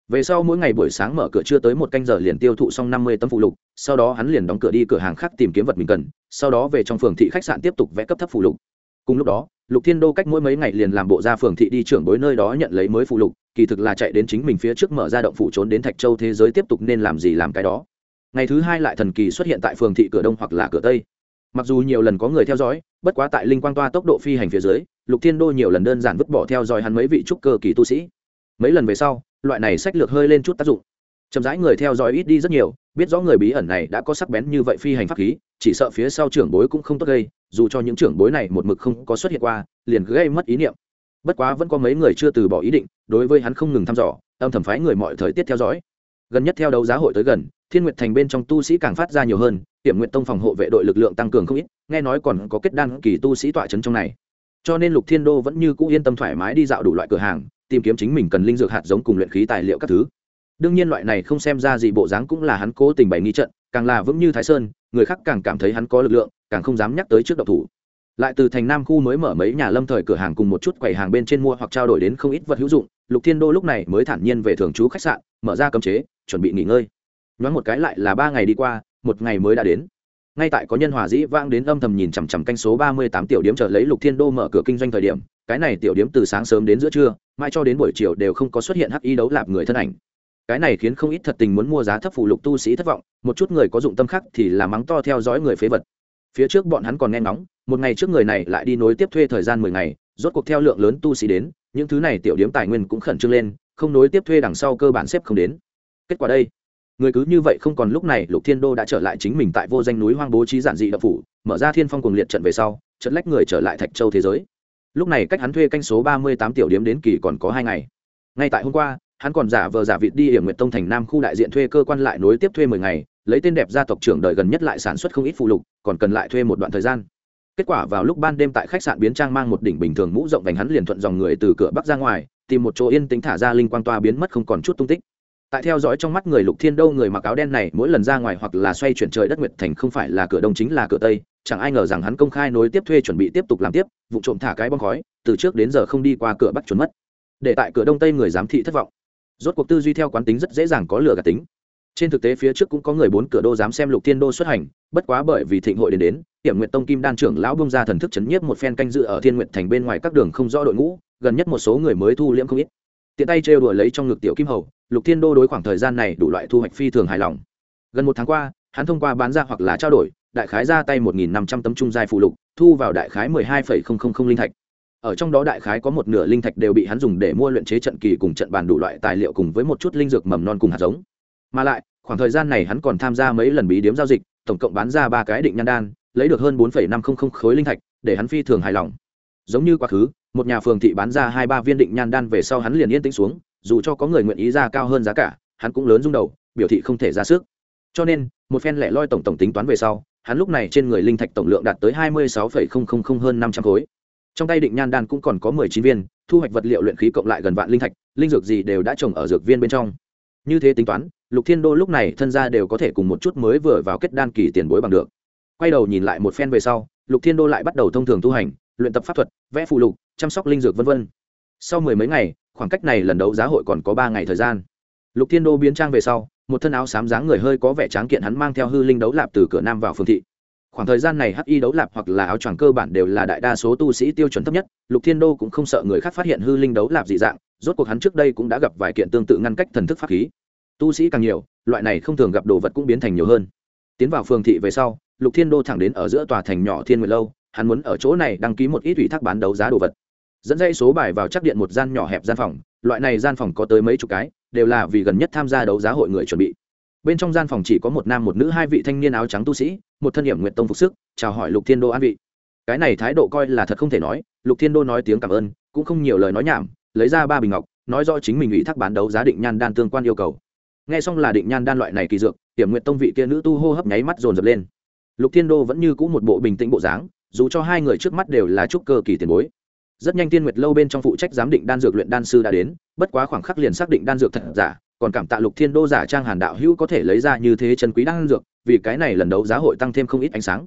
Speaker 1: về sau mỗi ngày buổi sáng mở cửa chưa tới một canh giờ liền tiêu thụ xong năm mươi tấm phụ lục, sau đó hắn liền đóng cửa đi cửa hàng khác tìm kiếm vật mình cần, sau đó về trong phường thị khách sạn tiếp tục vẽ cấp thấp phụ lục. Cùng lúc đó, lục thiên đô cách mỗi mấy ngày liền làm bộ ra phường thị đi trưởng bối nơi đó nhận lấy mới phụ lục, kỳ thực là chạy đến chính mình phía trước mở ra động phủ trốn đến thạch châu thế giới tiếp tục nên làm gì làm cái đó. Ngày thứ hai lại thần kỳ xuất hiện tại phường thị cửa đông hoặc là cửa tây. Mặc dù nhiều lần có người theo dõi, bất quá tại linh quang toa tốc độ phi hành phía dưới, lục thiên đô nhiều lần đơn giản vứt bỏ theo dõi hắn mấy vị trúc cơ kỳ tu sĩ. Mấy lần về sau loại này sách lược hơi lên chút tác dụng. Chậm rãi người theo dõi ít đi rất nhiều, biết rõ người bí ẩn này đã có sắc bén như vậy phi hành pháp khí, chỉ sợ phía sau trưởng bối cũng không tốt gây, dù cho những trưởng bối này một mực không có xuất hiện qua, liền gây mất ý niệm. Bất quá vẫn có mấy người chưa từ bỏ ý định, đối với hắn không ngừng thăm dò, âm thầm phái người mọi thời tiết theo dõi. Gần nhất theo đấu giá hội tới gần, thiên nguyệt thành bên trong tu sĩ càng phát ra nhiều hơn hiểm nguyện tông phòng hộ vệ đội lực lượng tăng cường không ít, nghe nói còn có kết đan kỳ tu sĩ tọa trấn trong này. Cho nên lục thiên đô vẫn như cũ yên tâm thoải mái đi dạo đủ loại cửa hàng tìm kiếm chính mình cần linh dược hạt giống cùng luyện khí tài liệu các thứ. Đương nhiên loại này không xem ra gì, bộ dáng cũng là hắn cố tình bày nghi trận, càng là vững như thái sơn, người khác càng cảm thấy hắn có lực lượng, càng không dám nhắc tới trước độc thủ. Lại từ thành nam khu mới mở mấy nhà lâm thời cửa hàng cùng một chút quầy hàng bên trên mua hoặc trao đổi đến không ít vật hữu dụng, lục thiên đô lúc này mới thản nhiên về thường trú khách sạn, mở ra cấm chế, chuẩn bị nghỉ ngơi. Nhoáng một cái lại là ba ngày đi qua, một ngày mới đã đến. Ngay tại có nhân hòa dĩ vang đến âm thầm nhìn chằm chằm canh số ba mươi tám tiểu điểm chờ lấy lục thiên đô mở cửa kinh doanh thời điểm cái này tiểu điếm từ sáng sớm đến giữa trưa, mai cho đến buổi chiều đều không có xuất hiện hắc y đấu lạp người thân ảnh. Cái này khiến không ít thật tình muốn mua giá thấp phụ lục tu sĩ thất vọng, một chút người có dụng tâm khác thì là mắng to theo dõi người phế vật. Phía trước bọn hắn còn nghe ngóng, một ngày trước người này lại đi nối tiếp thuê thời gian mười ngày, rốt cuộc theo lượng lớn tu sĩ đến, những thứ này tiểu điếm tài nguyên cũng khẩn trương lên, không nối tiếp thuê đằng sau cơ bản xếp không đến. Kết quả đây, người cứ như vậy không còn lúc này, lục thiên đô đã trở lại chính mình tại vô danh núi hoang bố trí giản dị đập phủ, mở ra thiên phong cùng liệt trận về sau, trận lách người trở lại thạch châu thế giới lúc này cách hắn thuê canh số ba mươi tám tiểu điếm đến kỳ còn có hai ngày. Ngay tại hôm qua, hắn còn giả vờ giả vịt đi hiểm nguyện tông thành nam khu đại diện thuê cơ quan lại nối tiếp thuê mười ngày, lấy tên đẹp gia tộc trưởng đời gần nhất lại sản xuất không ít phụ lục, còn cần lại thuê một đoạn thời gian. Kết quả vào lúc ban đêm tại khách sạn biến trang mang một đỉnh bình thường mũ rộng vành hắn liền thuận dòng người từ cửa bắc ra ngoài, tìm một chỗ yên tĩnh thả ra linh quang toa biến mất không còn chút tung tích. Tại theo dõi trong mắt người lục thiên đâu người mặc áo đen này, mỗi lần ra ngoài hoặc là xoay chuyển trời đất nguyệt thành không phải là cửa đông chính là cửa tây chẳng ai ngờ rằng hắn công khai nối tiếp thuê chuẩn bị tiếp tục làm tiếp, vụ trộm thả cái bom khói, từ trước đến giờ không đi qua cửa bắc trốn mất. Để tại cửa đông tây người giám thị thất vọng. Rốt cuộc tư duy theo quán tính rất dễ dàng có lừa gạt tính. Trên thực tế phía trước cũng có người bốn cửa đô dám xem lục thiên đô xuất hành, bất quá bởi vì thịnh hội đến đến hiểm nguyện tông kim đan trưởng lão bông ra thần thức chấn nhiếp một phen canh dự ở thiên nguyện thành bên ngoài các đường không rõ đội ngũ, gần nhất một số người mới thu liễm không ít. Tiện tay trêu đùa lấy trong ngực tiểu kim hầu, lục thiên đô đối khoảng thời gian này đủ loại thu hoạch phi thường hài lòng. Gần một tháng qua, hắn thông qua bán ra hoặc là trao đổi đại khái ra tay một nghìn năm trăm tấm trung giai phụ lục, thu vào đại khái mười hai phẩy không không không linh thạch. Ở trong đó đại khái có một nửa linh thạch đều bị hắn dùng để mua luyện chế trận kỳ cùng trận bàn đủ loại tài liệu cùng với một chút linh dược mầm non cùng hạt giống. Mà lại, khoảng thời gian này hắn còn tham gia mấy lần bí điếm giao dịch, tổng cộng bán ra ba cái định nhan đan, lấy được hơn bốn năm trăm linh khối linh thạch, để hắn phi thường hài lòng. Giống như quá khứ, một nhà phường thị bán ra hai ba viên định nhan đan về sau hắn liền yên tĩnh xuống, dù cho có người nguyện ý ra cao hơn giá cả, hắn cũng lớn rung đầu, biểu thị không thể ra sức. Cho nên, một phen lẻ loi tổng tổng tính toán về sau hắn lúc này trên người linh thạch tổng lượng đạt tới hai mươi sáu hơn năm trăm khối. Trong tay định nhan đan cũng còn có mười chín viên, thu hoạch vật liệu luyện khí cộng lại gần vạn linh thạch, linh dược gì đều đã trồng ở dược viên bên trong. Như thế tính toán, lục thiên đô lúc này thân gia đều có thể cùng một chút mới vừa vào kết đan kỳ tiền bối bằng được. Quay đầu nhìn lại một phen về sau, lục thiên đô lại bắt đầu thông thường tu hành, luyện tập pháp thuật, vẽ phụ lục, chăm sóc linh dược v v sau mười mấy ngày, khoảng cách này lần đấu giá hội còn có ba ngày thời gian. Lục thiên đô biến trang về sau một thân áo xám dáng người hơi có vẻ tráng kiện hắn mang theo hư linh đấu lạp từ cửa nam vào phương thị. Khoảng thời gian này hắc y đấu lạp hoặc là áo choàng cơ bản đều là đại đa số tu sĩ tiêu chuẩn thấp nhất, lục thiên đô cũng không sợ người khác phát hiện hư linh đấu lạp dị dạng, rốt cuộc hắn trước đây cũng đã gặp vài kiện tương tự ngăn cách thần thức pháp khí. Tu sĩ càng nhiều, loại này không thường gặp đồ vật cũng biến thành nhiều hơn. Tiến vào phường thị về sau, lục thiên đô thẳng đến ở giữa tòa thành nhỏ thiên nguyệt lâu, hắn muốn ở chỗ này đăng ký một ít ủy thác bán đấu giá đồ vật dẫn dây số bài vào chắc điện một gian nhỏ hẹp gian phòng, loại này gian phòng có tới mấy chục cái, đều là vì gần nhất tham gia đấu giá hội người chuẩn bị. Bên trong gian phòng chỉ có một nam một nữ hai vị thanh niên áo trắng tu sĩ, một thân hiểm nguyện tông phục sức, chào hỏi lục thiên đô an vị. Cái này thái độ coi là thật không thể nói, lục thiên đô nói tiếng cảm ơn, cũng không nhiều lời nói nhảm, lấy ra ba bình ngọc, nói do chính mình ủy thác bán đấu giá định nhan đan tương quan yêu cầu. Nghe xong là định nhan đan loại này kỳ dược, hiểm nguyện tông vị kia nữ tu hô hấp nháy mắt dồn dập lên. Lục thiên đô vẫn như cũ một bộ bình tĩnh bộ dáng, dù cho hai người trước mắt đều là trúc cơ kỳ tiền bối rất nhanh tiên nguyệt lâu bên trong phụ trách giám định đan dược luyện đan sư đã đến, bất quá khoảng khắc liền xác định đan dược thật giả, còn cảm tạ lục thiên đô giả trang hàn đạo hữu có thể lấy ra như thế chân quý đan dược, vì cái này lần đấu giá hội tăng thêm không ít ánh sáng.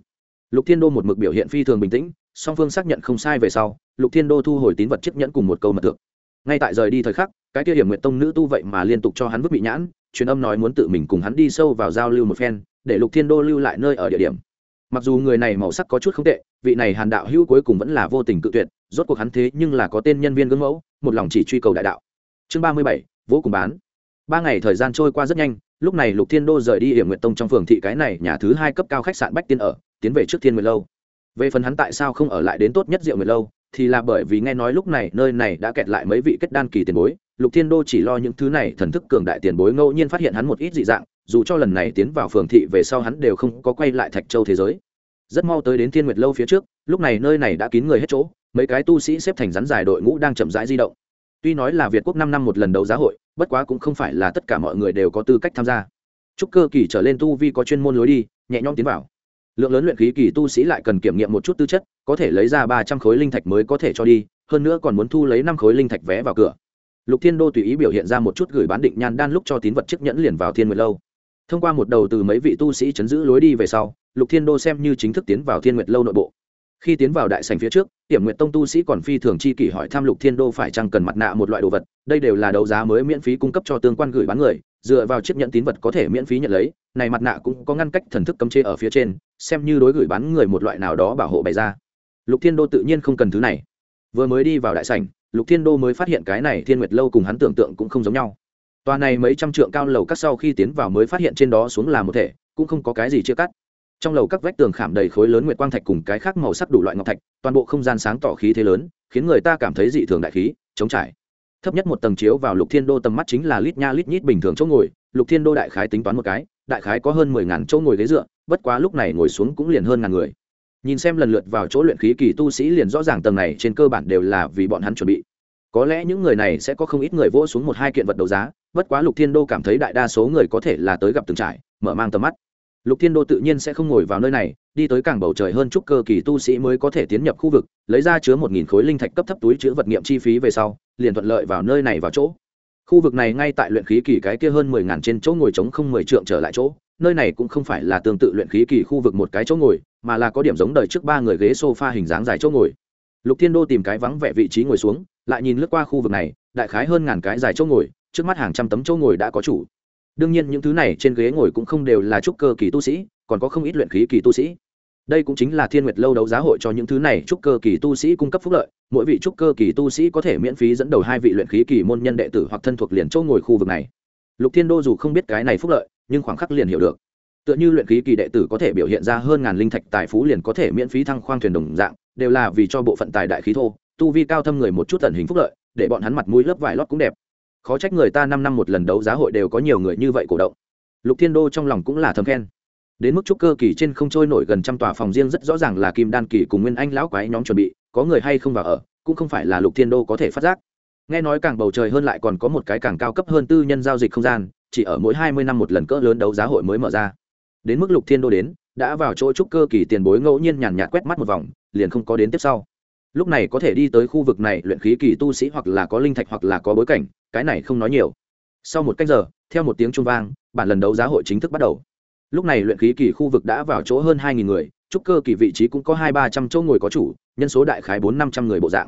Speaker 1: Lục thiên đô một mực biểu hiện phi thường bình tĩnh, song phương xác nhận không sai về sau, lục thiên đô thu hồi tín vật chiếc nhẫn cùng một câu mật tượng ngay tại rời đi thời khắc, cái kia hiểm nguyện tông nữ tu vậy mà liên tục cho hắn vứt bị nhãn, truyền âm nói muốn tự mình cùng hắn đi sâu vào giao lưu một phen, để lục thiên đô lưu lại nơi ở địa điểm. Mặc dù người này màu sắc có chút không tệ, vị này hàn đạo hữu cuối cùng vẫn là vô tình cự tuyệt rốt cuộc hắn thế nhưng là có tên nhân viên gương mẫu, một lòng chỉ truy cầu đại đạo. Chương ba mươi bảy vỗ cùng bán. Ba ngày thời gian trôi qua rất nhanh, lúc này lục thiên đô rời đi hiểm nguyện tông trong phường thị cái này nhà thứ hai cấp cao khách sạn bách tiên ở, tiến về trước thiên nguyệt lâu. Về phần hắn tại sao không ở lại đến tốt nhất diệu nguyệt lâu, thì là bởi vì nghe nói lúc này nơi này đã kẹt lại mấy vị kết đan kỳ tiền bối, lục thiên đô chỉ lo những thứ này thần thức cường đại tiền bối ngẫu nhiên phát hiện hắn một ít dị dạng, dù cho lần này tiến vào phường thị về sau hắn đều không có quay lại thạch châu thế giới. Rất mau tới đến thiên nguyệt lâu phía trước, lúc này nơi này đã kín người hết chỗ mấy cái tu sĩ xếp thành rắn dài đội ngũ đang chậm rãi di động. Tuy nói là việt quốc năm năm một lần đấu giá hội, bất quá cũng không phải là tất cả mọi người đều có tư cách tham gia. Chúc cơ kỳ trở lên tu vi có chuyên môn lối đi, nhẹ nhõm tiến vào. Lượng lớn luyện khí kỳ tu sĩ lại cần kiểm nghiệm một chút tư chất, có thể lấy ra ba trăm khối linh thạch mới có thể cho đi, hơn nữa còn muốn thu lấy năm khối linh thạch vé vào cửa. Lục thiên đô tùy ý biểu hiện ra một chút gửi bán định nhan đan lúc cho tín vật chiếc nhẫn liền vào thiên nguyệt lâu. Thông qua một đầu từ mấy vị tu sĩ chấn giữ lối đi về sau, lục thiên đô xem như chính thức tiến vào thiên nguyệt lâu nội bộ khi tiến vào đại sành phía trước, tiểm nguyện tông tu sĩ còn phi thường chi kỷ hỏi tham lục thiên đô phải chăng cần mặt nạ một loại đồ vật, đây đều là đấu giá mới miễn phí cung cấp cho tương quan gửi bán người, dựa vào chiếc nhẫn tín vật có thể miễn phí nhận lấy, này mặt nạ cũng có ngăn cách thần thức cấm chế ở phía trên, xem như đối gửi bán người một loại nào đó bảo hộ bày ra. Lục thiên đô tự nhiên không cần thứ này. Vừa mới đi vào đại sảnh, lục thiên đô mới phát hiện cái này thiên nguyệt lâu cùng hắn tưởng tượng cũng không giống nhau. Tòa này mấy trăm trượng cao lầu các sau khi tiến vào mới phát hiện trên đó xuống là một thể, cũng không có cái gì chia cắt trong lầu các vách tường khảm đầy khối lớn nguyệt quang thạch cùng cái khác màu sắc đủ loại ngọc thạch, toàn bộ không gian sáng tỏ khí thế lớn, khiến người ta cảm thấy dị thường đại khí chống trải. Thấp nhất một tầng chiếu vào lục thiên đô tầm mắt chính là lít nha lít nhít bình thường chỗ ngồi, lục thiên đô đại khái tính toán một cái, đại khái có hơn mười ngàn chỗ ngồi ghế dựa, bất quá lúc này ngồi xuống cũng liền hơn ngàn người. Nhìn xem lần lượt vào chỗ luyện khí kỳ tu sĩ liền rõ ràng tầng này trên cơ bản đều là vì bọn hắn chuẩn bị. Có lẽ những người này sẽ có không ít người vỗ xuống một hai kiện vật đấu giá, bất quá lục thiên đô cảm thấy đại đa số người có thể là tới gặp từng trải, mở mang tầm mắt lục thiên đô tự nhiên sẽ không ngồi vào nơi này, đi tới càng bầu trời hơn chúc cơ kỳ tu sĩ mới có thể tiến nhập khu vực, lấy ra chứa một nghìn khối linh thạch cấp thấp túi chứa vật nghiệm chi phí về sau, liền thuận lợi vào nơi này vào chỗ. Khu vực này ngay tại luyện khí kỳ cái kia hơn mười ngàn trên chỗ ngồi trống không mười trượng trở lại chỗ, nơi này cũng không phải là tương tự luyện khí kỳ khu vực một cái chỗ ngồi, mà là có điểm giống đời trước ba người ghế sofa hình dáng dài chỗ ngồi. Lục thiên đô tìm cái vắng vẻ vị trí ngồi xuống, lại nhìn lướt qua khu vực này, đại khái hơn ngàn cái dài chỗ ngồi, trước mắt hàng trăm tấm chỗ ngồi đã có chủ đương nhiên những thứ này trên ghế ngồi cũng không đều là trúc cơ kỳ tu sĩ, còn có không ít luyện khí kỳ tu sĩ. Đây cũng chính là thiên nguyệt lâu đấu giá hội cho những thứ này trúc cơ kỳ tu sĩ cung cấp phúc lợi. Mỗi vị trúc cơ kỳ tu sĩ có thể miễn phí dẫn đầu hai vị luyện khí kỳ môn nhân đệ tử hoặc thân thuộc liền chỗ ngồi khu vực này. Lục thiên đô dù không biết cái này phúc lợi, nhưng khoảng khắc liền hiểu được. Tựa như luyện khí kỳ đệ tử có thể biểu hiện ra hơn ngàn linh thạch tài phú liền có thể miễn phí thăng khoang thuyền đồng dạng, đều là vì cho bộ phận tài đại khí thô, tu vi cao thâm người một chút tận hình phúc lợi, để bọn hắn mặt mũi lớp vải lót cũng đẹp khó trách người ta năm năm một lần đấu giá hội đều có nhiều người như vậy cổ động. Lục thiên đô trong lòng cũng là thầm khen. Đến mức trúc cơ kỳ trên không trôi nổi gần trăm tòa phòng riêng rất rõ ràng là kim đan kỳ cùng nguyên anh lão quái nhóm chuẩn bị, có người hay không vào ở, cũng không phải là lục thiên đô có thể phát giác. Nghe nói càng bầu trời hơn lại còn có một cái càng cao cấp hơn tư nhân giao dịch không gian, chỉ ở mỗi hai mươi năm một lần cỡ lớn đấu giá hội mới mở ra. Đến mức lục thiên đô đến, đã vào chỗ trúc cơ kỳ tiền bối ngẫu nhiên nhàn nhạt quét mắt một vòng, liền không có đến tiếp sau lúc này có thể đi tới khu vực này luyện khí kỳ tu sĩ hoặc là có linh thạch hoặc là có bối cảnh, cái này không nói nhiều. Sau một cách giờ, theo một tiếng trung vang, bản lần đấu giá hội chính thức bắt đầu. Lúc này luyện khí kỳ khu vực đã vào chỗ hơn hai nghìn người trúc cơ kỳ vị trí cũng có hai ba trăm chỗ ngồi có chủ, nhân số đại khái bốn năm trăm người bộ dạng.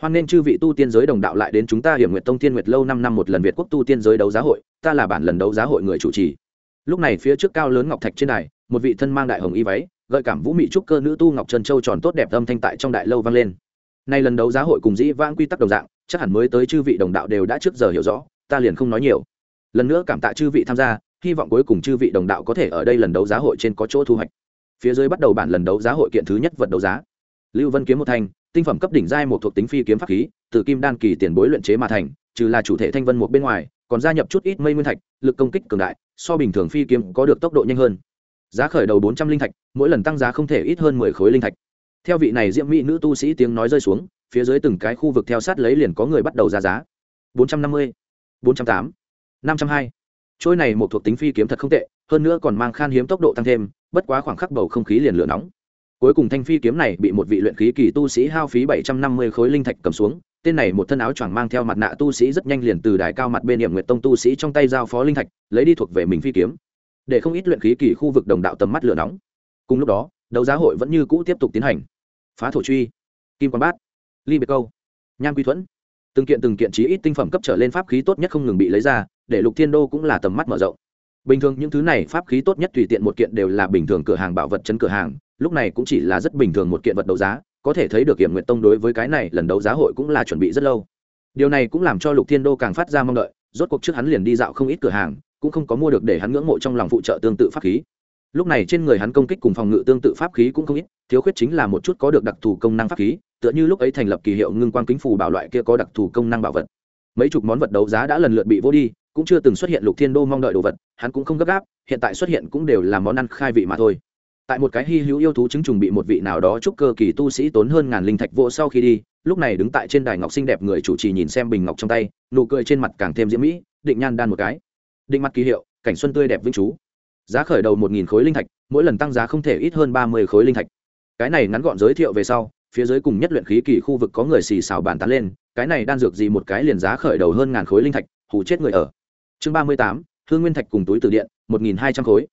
Speaker 1: Hoan nên chư vị tu tiên giới đồng đạo lại đến chúng ta hiểm nguyện tông tiên nguyệt lâu năm năm một lần việt quốc tu tiên giới đấu giá hội, ta là bản lần đấu giá hội người chủ trì. Lúc này phía trước cao lớn ngọc thạch trên đài, một vị thân mang đại hồng y váy, gợi cảm vũ mị trúc cơ nữ tu ngọc trần châu tròn tốt đẹp âm thanh tại trong đại lâu vang lên nay lần đấu giá hội cùng dĩ vãng quy tắc đồng dạng, chắc hẳn mới tới chư vị đồng đạo đều đã trước giờ hiểu rõ, ta liền không nói nhiều. Lần nữa cảm tạ chư vị tham gia, hy vọng cuối cùng chư vị đồng đạo có thể ở đây lần đấu giá hội trên có chỗ thu hoạch. Phía dưới bắt đầu bản lần đấu giá hội kiện thứ nhất vật đấu giá. Lưu vân kiếm một thanh tinh phẩm cấp đỉnh giai một thuộc tính phi kiếm pháp khí, từ kim đan kỳ tiền bối luyện chế mà thành, trừ là chủ thể thanh vân một bên ngoài, còn gia nhập chút ít mây nguyên thạch, lực công kích cường đại, so bình thường phi kiếm có được tốc độ nhanh hơn. Giá khởi đầu bốn trăm linh thạch, mỗi lần tăng giá không thể ít hơn mười khối linh thạch theo vị này diễm mỹ nữ tu sĩ tiếng nói rơi xuống, phía dưới từng cái khu vực theo sát lấy liền có người bắt đầu ra giá. bốn trăm năm mươi, bốn trăm tám, năm trăm hai. Trôi này một thuộc tính phi kiếm thật không tệ, hơn nữa còn mang khan hiếm tốc độ tăng thêm, bất quá khoảng khắc bầu không khí liền lửa nóng. Cuối cùng thanh phi kiếm này bị một vị luyện khí kỳ tu sĩ hao phí bảy trăm năm mươi khối linh thạch cầm xuống, tên này một thân áo choàng mang theo mặt nạ tu sĩ rất nhanh liền từ đài cao mặt bên điểm nguyệt tông tu sĩ trong tay giao phó linh thạch, lấy đi thuộc về mình phi kiếm. Để không ít luyện khí kỳ khu vực đồng đạo tầm mắt lửa nóng. Cùng lúc đó, đấu giá hội vẫn như cũ tiếp tục tiến hành phá thổ truy. Kim quan bát. Ly biệt câu. Nham quy thuẫn. Từng kiện từng kiện trí ít tinh phẩm cấp trở lên pháp khí tốt nhất không ngừng bị lấy ra, để lục thiên đô cũng là tầm mắt mở rộng. Bình thường những thứ này pháp khí tốt nhất tùy tiện một kiện đều là bình thường cửa hàng bảo vật chấn cửa hàng, lúc này cũng chỉ là rất bình thường một kiện vật đấu giá, có thể thấy được hiểm nguyện tông đối với cái này lần đấu giá hội cũng là chuẩn bị rất lâu. Điều này cũng làm cho lục thiên đô càng phát ra mong đợi, rốt cuộc trước hắn liền đi dạo không ít cửa hàng, cũng không có mua được để hắn ngưỡng mộ trong lòng phụ trợ tương tự pháp khí lúc này trên người hắn công kích cùng phòng ngự tương tự pháp khí cũng không ít, thiếu khuyết chính là một chút có được đặc thù công năng pháp khí, tựa như lúc ấy thành lập kỳ hiệu ngưng quang kính phù bảo loại kia có đặc thù công năng bảo vật. Mấy chục món vật đấu giá đã lần lượt bị vô đi, cũng chưa từng xuất hiện lục thiên đô mong đợi đồ vật, hắn cũng không gấp gáp, hiện tại xuất hiện cũng đều là món ăn khai vị mà thôi. Tại một cái hy hữu yêu thú chứng trùng bị một vị nào đó chúc cơ kỳ tu sĩ tốn hơn ngàn linh thạch vô sau khi đi, lúc này đứng tại trên đài ngọc xinh đẹp người chủ trì nhìn xem bình ngọc trong tay, nụ cười trên mặt càng thêm diễm mỹ, định nhan đan một cái. Định mặt ký hiệu, cảnh xuân tươi đẹp vĩnh chú giá khởi đầu một nghìn khối linh thạch, mỗi lần tăng giá không thể ít hơn ba mươi khối linh thạch. Cái này ngắn gọn giới thiệu về sau, phía dưới cùng nhất luyện khí kỳ khu vực có người xì xào bàn tán lên, cái này đan dược gì một cái liền giá khởi đầu hơn ngàn khối linh thạch hủ chết người ở. Chương ba mươi tám, hương nguyên thạch cùng túi từ điện, một nghìn hai trăm khối.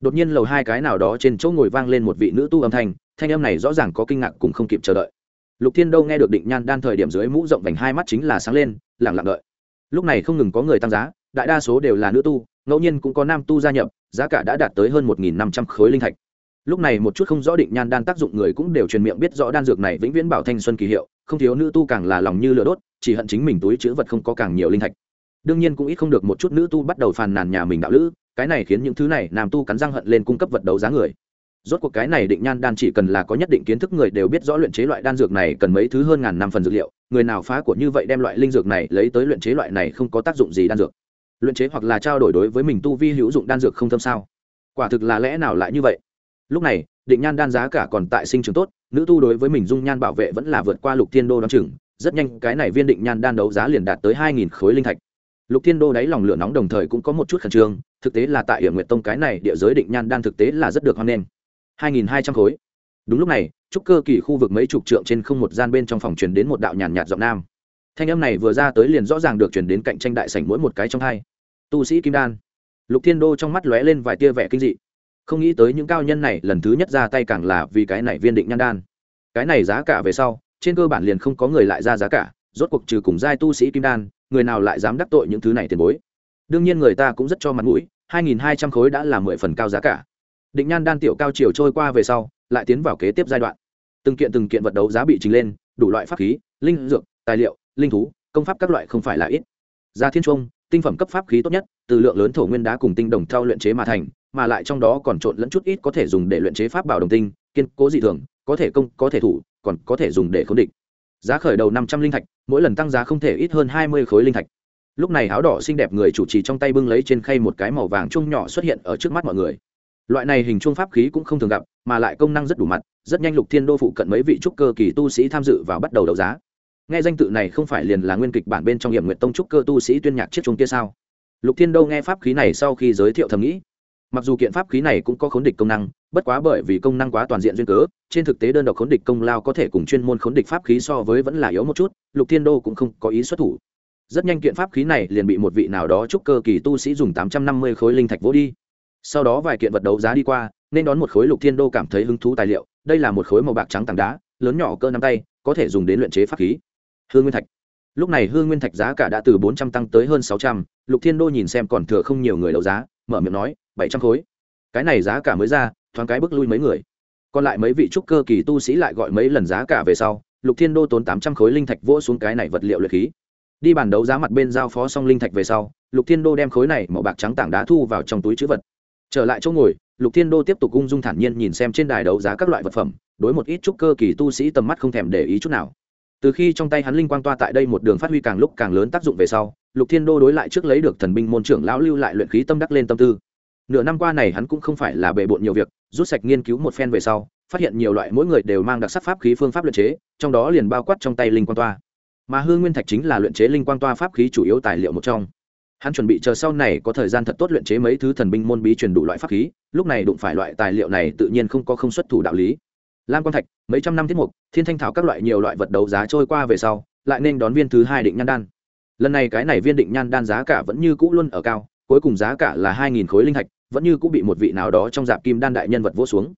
Speaker 1: Đột nhiên lầu hai cái nào đó trên chỗ ngồi vang lên một vị nữ tu âm thanh thanh âm này rõ ràng có kinh ngạc cùng không kịp chờ đợi. Lục thiên đâu nghe được định nhan đan thời điểm dưới mũ rộng vành hai mắt chính là sáng lên lẳng lặng đợi. Lúc này không ngừng có người tăng giá, đại đa số đều là nữ tu ngẫu nhiên cũng có nam tu gia nhập, giá cả đã đạt tới hơn một năm trăm khối linh thạch. Lúc này một chút không rõ định nhan đan tác dụng người cũng đều truyền miệng biết rõ đan dược này vĩnh viễn bảo thanh xuân kỳ hiệu, không thiếu nữ tu càng là lòng như lửa đốt, chỉ hận chính mình túi chữ vật không có càng nhiều linh thạch. Đương nhiên cũng ít không được một chút nữ tu bắt đầu phàn nàn nhà mình đạo lữ, cái này khiến những thứ này nam tu cắn răng hận lên cung cấp vật đấu giá người. Rốt cuộc cái này định nhan đan chỉ cần là có nhất định kiến thức người đều biết rõ luyện chế loại đan dược này cần mấy thứ hơn ngàn năm phần dược liệu, người nào phá của như vậy đem loại linh dược này lấy tới luyện chế loại này không có tác dụng gì đan dược luyện chế hoặc là trao đổi đối với mình tu vi hữu dụng đan dược không thâm sao? Quả thực là lẽ nào lại như vậy? Lúc này, định nhan đan giá cả còn tại sinh trường tốt, nữ tu đối với mình dung nhan bảo vệ vẫn là vượt qua lục thiên đô đón chừng, rất nhanh, cái này viên định nhan đan đấu giá liền đạt tới hai nghìn khối linh thạch. Lục thiên đô đáy lòng lửa nóng đồng thời cũng có một chút khẩn trương, thực tế là tại hiểm nguyệt tông cái này địa giới định nhan đan thực tế là rất được hoan nghênh. Hai nghìn hai trăm khối. Đúng lúc này, trúc cơ kỳ khu vực mấy chục trượng trên không một gian bên trong phòng truyền đến một đạo nhàn nhạt giọng nam thanh âm này vừa ra tới liền rõ ràng được truyền đến cạnh tranh đại sảnh mỗi một cái trong hai. Tu sĩ kim đan. Lục thiên đô trong mắt lóe lên vài tia vẻ kinh dị. Không nghĩ tới những cao nhân này lần thứ nhất ra tay càng là vì cái này viên định nhan đan. Cái này giá cả về sau, trên cơ bản liền không có người lại ra giá cả, rốt cuộc trừ cùng giai tu sĩ kim đan, người nào lại dám đắc tội những thứ này tiền bối. Đương nhiên người ta cũng rất cho mặt mũi, hai nghìn hai trăm khối đã là mười phần cao giá cả. Định nhan đan tiểu cao chiều trôi qua về sau, lại tiến vào kế tiếp giai đoạn. Từng kiện từng kiện vật đấu giá bị trình lên, đủ loại pháp khí, linh dược, tài liệu linh thú, công pháp các loại không phải là ít. Gia thiên trung, tinh phẩm cấp pháp khí tốt nhất, từ lượng lớn thổ nguyên đá cùng tinh đồng thau luyện chế mà thành, mà lại trong đó còn trộn lẫn chút ít có thể dùng để luyện chế pháp bảo đồng tinh, kiên cố dị thường, có thể công, có thể thủ, còn có thể dùng để khống địch. Giá khởi đầu năm trăm linh thạch, mỗi lần tăng giá không thể ít hơn hai mươi khối linh thạch. Lúc này áo đỏ xinh đẹp người chủ trì trong tay bưng lấy trên khay một cái màu vàng chung nhỏ xuất hiện ở trước mắt mọi người. Loại này hình chung pháp khí cũng không thường gặp, mà lại công năng rất đủ mặt, rất nhanh lục thiên đô phụ cận mấy vị trúc cơ kỳ tu sĩ tham dự vào bắt đầu đấu giá nghe danh tự này không phải liền là nguyên kịch bản bên trong hiểm nguyện tông trúc cơ tu sĩ tuyên nhạc chiếc chung kia sao? Lục thiên đô nghe pháp khí này sau khi giới thiệu thầm nghĩ. Mặc dù kiện pháp khí này cũng có khốn địch công năng, bất quá bởi vì công năng quá toàn diện duyên cớ, trên thực tế đơn độc khốn địch công lao có thể cùng chuyên môn khốn địch pháp khí so với vẫn là yếu một chút, lục thiên đô cũng không có ý xuất thủ. Rất nhanh kiện pháp khí này liền bị một vị nào đó trúc cơ kỳ tu sĩ dùng tám trăm năm mươi khối linh thạch vỗ đi. Sau đó vài kiện vật đấu giá đi qua, nên đón một khối lục thiên đô cảm thấy hứng thú tài liệu, đây là một khối màu bạc trắng tảng đá, lớn nhỏ cơ năm tay, có thể dùng đến luyện chế pháp khí hương nguyên thạch. Lúc này hương nguyên thạch giá cả đã từ bốn trăm tăng tới hơn sáu trăm, lục thiên đô nhìn xem còn thừa không nhiều người đấu giá, mở miệng nói, bảy trăm khối. Cái này giá cả mới ra, thoáng cái bước lui mấy người. Còn lại mấy vị trúc cơ kỳ tu sĩ lại gọi mấy lần giá cả về sau, lục thiên đô tốn tám trăm khối linh thạch vỗ xuống cái này vật liệu luyện khí. Đi bàn đấu giá mặt bên giao phó xong linh thạch về sau, lục thiên đô đem khối này màu bạc trắng tảng đá thu vào trong túi chữ vật. Trở lại chỗ ngồi, lục thiên đô tiếp tục ung dung thản nhiên nhìn xem trên đài đấu giá các loại vật phẩm, đối một ít trúc cơ kỳ tu sĩ tầm mắt không thèm để ý chút nào từ khi trong tay hắn linh quang toa tại đây một đường phát huy càng lúc càng lớn tác dụng về sau, lục thiên đô đối lại trước lấy được thần binh môn trưởng lão lưu lại luyện khí tâm đắc lên tâm tư. Nửa năm qua này hắn cũng không phải là bề bộn nhiều việc, rút sạch nghiên cứu một phen về sau, phát hiện nhiều loại mỗi người đều mang đặc sắc pháp khí phương pháp luyện chế, trong đó liền bao quát trong tay linh quang toa. Mà hương nguyên thạch chính là luyện chế linh quang toa pháp khí chủ yếu tài liệu một trong. Hắn chuẩn bị chờ sau này có thời gian thật tốt luyện chế mấy thứ thần binh môn bí truyền đủ loại pháp khí, lúc này đụng phải loại tài liệu này tự nhiên không có không xuất thủ đạo lý lam quang thạch, mấy trăm năm tiết mục, thiên thanh thảo các loại nhiều loại vật đấu giá trôi qua về sau, lại nên đón viên thứ hai định nhan đan. Lần này cái này viên định nhan đan giá cả vẫn như cũ luôn ở cao, cuối cùng giá cả là hai nghìn khối linh thạch, vẫn như cũng bị một vị nào đó trong dạp kim đan đại nhân vật vỗ xuống.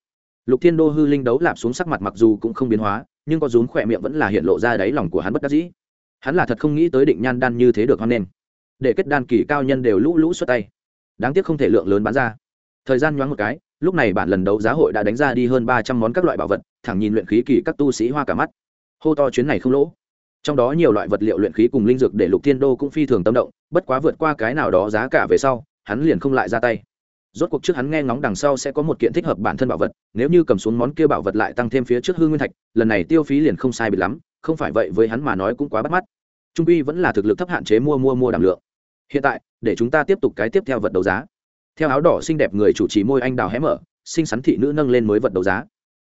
Speaker 1: Lục thiên đô hư linh đấu lạp xuống sắc mặt mặc dù cũng không biến hóa, nhưng có rúm khỏe miệng vẫn là hiện lộ ra đáy lòng của hắn bất đắc dĩ. Hắn là thật không nghĩ tới định nhan đan như thế được hoan nghênh. Để kết đan kỳ cao nhân đều lũ lũ xuất tay. Đáng tiếc không thể lượng lớn bán ra. Thời gian nhoáng một cái lúc này bản lần đấu giá hội đã đánh ra đi hơn ba trăm món các loại bảo vật, thẳng nhìn luyện khí kỳ các tu sĩ hoa cả mắt. Hô to chuyến này không lỗ. Trong đó nhiều loại vật liệu luyện khí cùng linh dược để lục thiên đô cũng phi thường tâm động, bất quá vượt qua cái nào đó giá cả về sau, hắn liền không lại ra tay. Rốt cuộc trước hắn nghe ngóng đằng sau sẽ có một kiện thích hợp bản thân bảo vật, nếu như cầm xuống món kia bảo vật lại tăng thêm phía trước hư nguyên thạch, lần này tiêu phí liền không sai bị lắm, không phải vậy với hắn mà nói cũng quá bắt mắt. Trung quy vẫn là thực lực thấp hạn chế mua mua mua đảm lượng. Hiện tại, để chúng ta tiếp tục cái tiếp theo vật đấu giá theo áo đỏ xinh đẹp người chủ trì môi anh đào hé mở, xinh xắn thị nữ nâng lên mới vật đấu giá.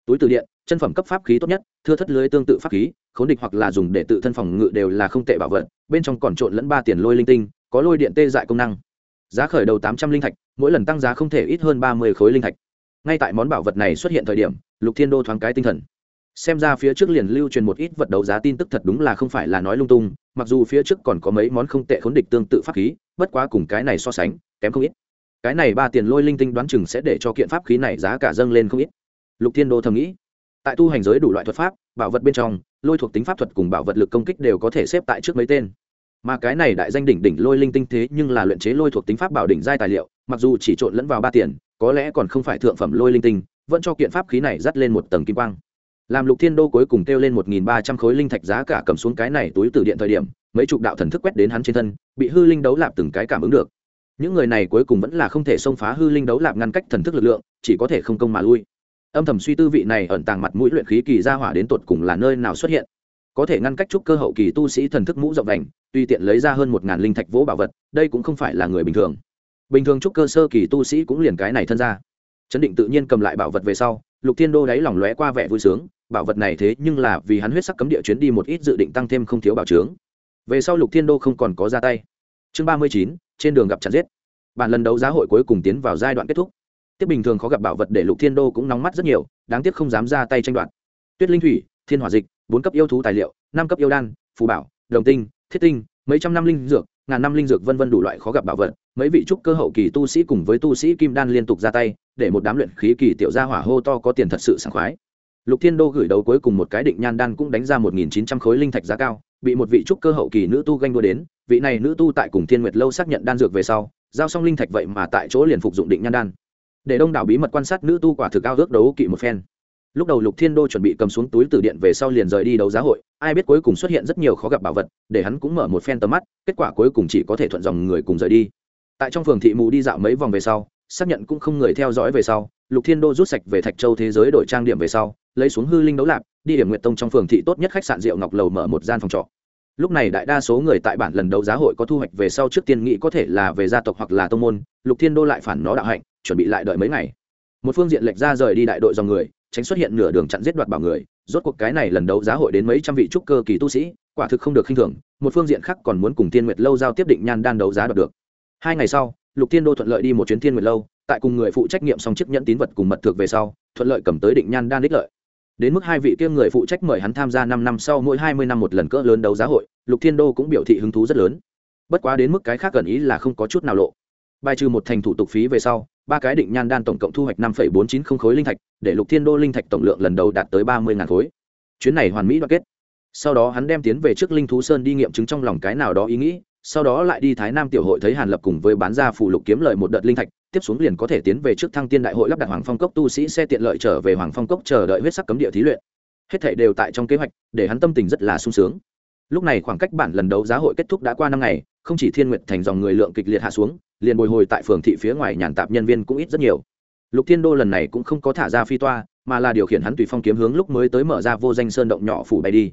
Speaker 1: Túi từ điện, chân phẩm cấp pháp khí tốt nhất, thưa thất lưới tương tự pháp khí, khốn địch hoặc là dùng để tự thân phòng ngự đều là không tệ bảo vật, bên trong còn trộn lẫn ba tiền lôi linh tinh, có lôi điện tê dại công năng. Giá khởi đầu tám trăm linh thạch, mỗi lần tăng giá không thể ít hơn ba mươi khối linh thạch. Ngay tại món bảo vật này xuất hiện thời điểm, lục thiên đô thoáng cái tinh thần. Xem ra phía trước liền lưu truyền một ít vật đấu giá tin tức thật đúng là không phải là nói lung tung, mặc dù phía trước còn có mấy món không tệ khốn địch tương tự pháp khí, bất quá cùng cái này so sánh, kém không ít cái này ba tiền lôi linh tinh đoán chừng sẽ để cho kiện pháp khí này giá cả dâng lên không ít. Lục thiên đô thầm nghĩ, tại tu hành giới đủ loại thuật pháp, bảo vật bên trong, lôi thuộc tính pháp thuật cùng bảo vật lực công kích đều có thể xếp tại trước mấy tên. Mà cái này đại danh đỉnh đỉnh lôi linh tinh thế nhưng là luyện chế lôi thuộc tính pháp bảo đỉnh giai tài liệu, mặc dù chỉ trộn lẫn vào ba tiền, có lẽ còn không phải thượng phẩm lôi linh tinh, vẫn cho kiện pháp khí này dắt lên một tầng kim quang. Làm lục thiên đô cuối cùng kêu lên một nghìn ba trăm khối linh thạch giá cả cầm xuống cái này túi từ điện thời điểm, mấy chục đạo thần thức quét đến hắn trên thân, bị hư linh đấu lạp từng cái cảm ứng được những người này cuối cùng vẫn là không thể xông phá hư linh đấu lạp ngăn cách thần thức lực lượng, chỉ có thể không công mà lui. Âm thầm suy tư vị này ẩn tàng mặt mũi luyện khí kỳ ra hỏa đến tột cùng là nơi nào xuất hiện. Có thể ngăn cách trúc cơ hậu kỳ tu sĩ thần thức mũ rộng đành tuy tiện lấy ra hơn một ngàn linh thạch vỗ bảo vật, đây cũng không phải là người bình thường. Bình thường trúc cơ sơ kỳ tu sĩ cũng liền cái này thân ra. Chấn định tự nhiên cầm lại bảo vật về sau, lục thiên đô đáy lòng lóe qua vẻ vui sướng, bảo vật này thế nhưng là vì hắn huyết sắc cấm địa chuyến đi một ít dự định tăng thêm không thiếu bảo trướng về sau lục thiên đô không còn có ra tay. Chương ba mươi chín trên đường gặp chặt giết. Bản lần đấu giá hội cuối cùng tiến vào giai đoạn kết thúc. Tiếp bình thường khó gặp bảo vật để lục thiên đô cũng nóng mắt rất nhiều, đáng tiếc không dám ra tay tranh đoạt. Tuyết linh thủy, thiên hỏa dịch, bốn cấp yêu thú tài liệu, năm cấp yêu đan, phù bảo, đồng tinh, thiết tinh, mấy trăm năm linh dược, ngàn năm linh dược vân vân đủ loại khó gặp bảo vật. Mấy vị trúc cơ hậu kỳ tu sĩ cùng với tu sĩ kim đan liên tục ra tay, để một đám luyện khí kỳ tiểu gia hỏa hô to có tiền thật sự sảng khoái. Lục thiên đô gửi đầu cuối cùng một cái định nhan đan cũng đánh ra một nghìn chín trăm khối linh thạch giá cao bị một vị trúc cơ hậu kỳ nữ tu ganh đua đến, vị này nữ tu tại cùng thiên nguyệt lâu xác nhận đan dược về sau, giao xong linh thạch vậy mà tại chỗ liền phục dụng định nhan đan. Để đông đảo bí mật quan sát nữ tu quả thực ao ước đấu kỵ một phen. Lúc đầu lục thiên đô chuẩn bị cầm xuống túi từ điện về sau liền rời đi đấu giá hội, ai biết cuối cùng xuất hiện rất nhiều khó gặp bảo vật, để hắn cũng mở một phen tầm mắt, kết quả cuối cùng chỉ có thể thuận dòng người cùng rời đi. Tại trong phường thị mù đi dạo mấy vòng về sau, xác nhận cũng không người theo dõi về sau, lục thiên đô rút sạch về thạch châu thế giới đổi trang điểm về sau, lấy xuống hư linh đấu lạp đi điểm nguyện tông trong phường thị tốt nhất khách sạn rượu ngọc lầu mở một gian phòng trọ. Lúc này đại đa số người tại bản lần đấu giá hội có thu hoạch về sau trước tiên nghĩ có thể là về gia tộc hoặc là tông môn, lục thiên đô lại phản nó đạo hạnh, chuẩn bị lại đợi mấy ngày. Một phương diện lệch ra rời đi đại đội dòng người, tránh xuất hiện nửa đường chặn giết đoạt bảo người, rốt cuộc cái này lần đấu giá hội đến mấy trăm vị trúc cơ kỳ tu sĩ, quả thực không được khinh thường, một phương diện khác còn muốn cùng tiên nguyệt lâu giao tiếp định nhan đan đấu giá đoạt được. Hai ngày sau, lục thiên đô thuận lợi đi một chuyến thiên nguyệt lâu, tại cùng người phụ trách nhiệm xong chiếc nhẫn tín vật cùng mật thực về sau, thuận lợi cầm tới định nhan đan đích lợi đến mức hai vị kia người phụ trách mời hắn tham gia năm năm sau mỗi hai mươi năm một lần cỡ lớn đấu giá hội, lục thiên đô cũng biểu thị hứng thú rất lớn. Bất quá đến mức cái khác gần ý là không có chút nào lộ. Bài trừ một thành thủ tục phí về sau, ba cái định nhan đan tổng cộng thu hoạch năm bốn chín không khối linh thạch, để lục thiên đô linh thạch tổng lượng lần đầu đạt tới ba mươi ngàn khối. Chuyến này hoàn mỹ đoạt kết. Sau đó hắn đem tiến về trước linh thú sơn đi nghiệm chứng trong lòng cái nào đó ý nghĩ, sau đó lại đi thái nam tiểu hội thấy hàn lập cùng với bán ra phụ lục kiếm lợi một đợt linh thạch tiếp xuống liền có thể tiến về trước thăng tiên đại hội lắp đặt hoàng phong cốc tu sĩ xe tiện lợi trở về hoàng phong cốc chờ đợi huyết sắc cấm địa thí luyện. Hết thể đều tại trong kế hoạch, để hắn tâm tình rất là sung sướng. Lúc này khoảng cách bản lần đấu giá hội kết thúc đã qua năm ngày, không chỉ thiên nguyệt thành dòng người lượng kịch liệt hạ xuống, liền bồi hồi tại phường thị phía ngoài nhàn tạp nhân viên cũng ít rất nhiều. Lục thiên đô lần này cũng không có thả ra phi toa, mà là điều khiển hắn tùy phong kiếm hướng lúc mới tới mở ra vô danh sơn động nhỏ phủ bay đi.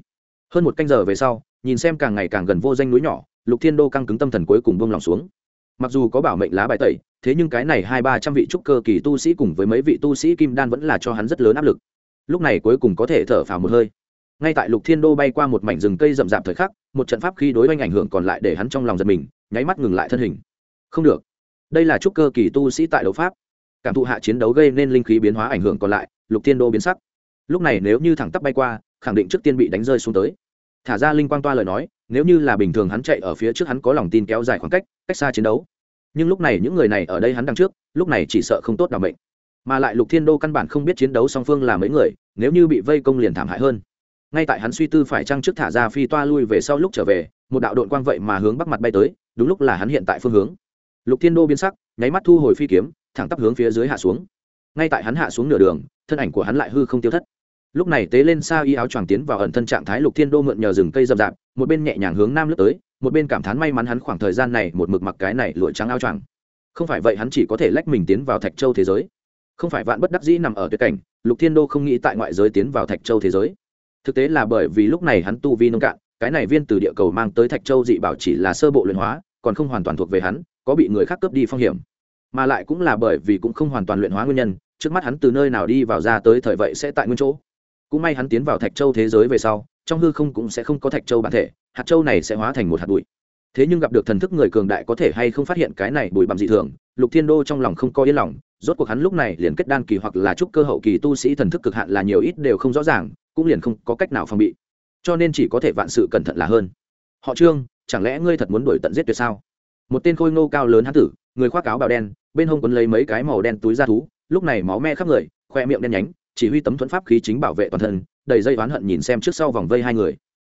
Speaker 1: Hơn một canh giờ về sau, nhìn xem càng ngày càng gần vô danh núi nhỏ, lục thiên đô căng cứng tâm thần cuối cùng buông lòng xuống mặc dù có bảo mệnh lá bài tẩy, thế nhưng cái này hai ba trăm vị trúc cơ kỳ tu sĩ cùng với mấy vị tu sĩ kim đan vẫn là cho hắn rất lớn áp lực. Lúc này cuối cùng có thể thở phào một hơi. Ngay tại lục thiên đô bay qua một mảnh rừng cây rậm rạp thời khắc, một trận pháp khi đối oanh ảnh hưởng còn lại để hắn trong lòng giật mình, nháy mắt ngừng lại thân hình. Không được. Đây là trúc cơ kỳ tu sĩ tại đấu pháp. Cảm thụ hạ chiến đấu gây nên linh khí biến hóa ảnh hưởng còn lại, lục thiên đô biến sắc. Lúc này nếu như thẳng tắp bay qua, khẳng định trước tiên bị đánh rơi xuống tới. Thả ra linh quang toa lời nói, nếu như là bình thường hắn chạy ở phía trước hắn có lòng tin kéo dài khoảng cách cách xa chiến đấu nhưng lúc này những người này ở đây hắn đằng trước, lúc này chỉ sợ không tốt đ ả mệnh. Mà lại lục thiên đô căn bản không biết chiến đấu song phương là mấy người, nếu như bị vây công liền thảm hại hơn. Ngay tại hắn suy tư phải trăng trước thả ra phi toa lui về sau lúc trở về, một đạo đội quang vậy mà hướng bắc mặt bay tới, đúng lúc là hắn hiện tại phương hướng. Lục thiên đô biến sắc, nháy mắt thu hồi phi kiếm, thẳng tắp hướng phía dưới hạ xuống. Ngay tại hắn hạ xuống nửa đường, thân ảnh của hắn lại hư không tiêu thất lúc này tế lên xa y áo choàng tiến vào ẩn thân trạng thái lục thiên đô mượn nhờ rừng cây rậm rạp, một bên nhẹ nhàng hướng nam lướt tới, một bên cảm thán may mắn hắn khoảng thời gian này một mực mặc cái này lụa trắng áo choàng. Không phải vậy hắn chỉ có thể lách mình tiến vào thạch châu thế giới. Không phải vạn bất đắc dĩ nằm ở tuyệt cảnh, lục thiên đô không nghĩ tại ngoại giới tiến vào thạch châu thế giới. Thực tế là bởi vì lúc này hắn tu vi nông cạn, cái này viên từ địa cầu mang tới thạch châu dị bảo chỉ là sơ bộ luyện hóa, còn không hoàn toàn thuộc về hắn, có bị người khác cướp đi phong hiểm. Mà lại cũng là bởi vì cũng không hoàn toàn luyện hóa nguyên nhân, trước mắt hắn từ nơi nào đi vào ra tới thời vậy sẽ tại nguyên chỗ cũng may hắn tiến vào thạch châu thế giới về sau, trong hư không cũng sẽ không có thạch châu bản thể, hạt châu này sẽ hóa thành một hạt bụi. Thế nhưng gặp được thần thức người cường đại có thể hay không phát hiện cái này bụi bặm dị thường, lục thiên đô trong lòng không có yên lòng, rốt cuộc hắn lúc này liền kết đan kỳ hoặc là chúc cơ hậu kỳ tu sĩ thần thức cực hạn là nhiều ít đều không rõ ràng, cũng liền không có cách nào phòng bị. Cho nên chỉ có thể vạn sự cẩn thận là hơn. Họ trương, chẳng lẽ ngươi thật muốn đuổi tận giết tuyệt sao? Một tên khôi ngô cao lớn hán tử, người khoác áo bào đen, bên hông quấn lấy mấy cái màu đen túi da thú, lúc này máu me khắp người, khoe miệng đen nhánh chỉ huy tấm thuẫn pháp khí chính bảo vệ toàn thân, đầy dây oán hận nhìn xem trước sau vòng vây hai người.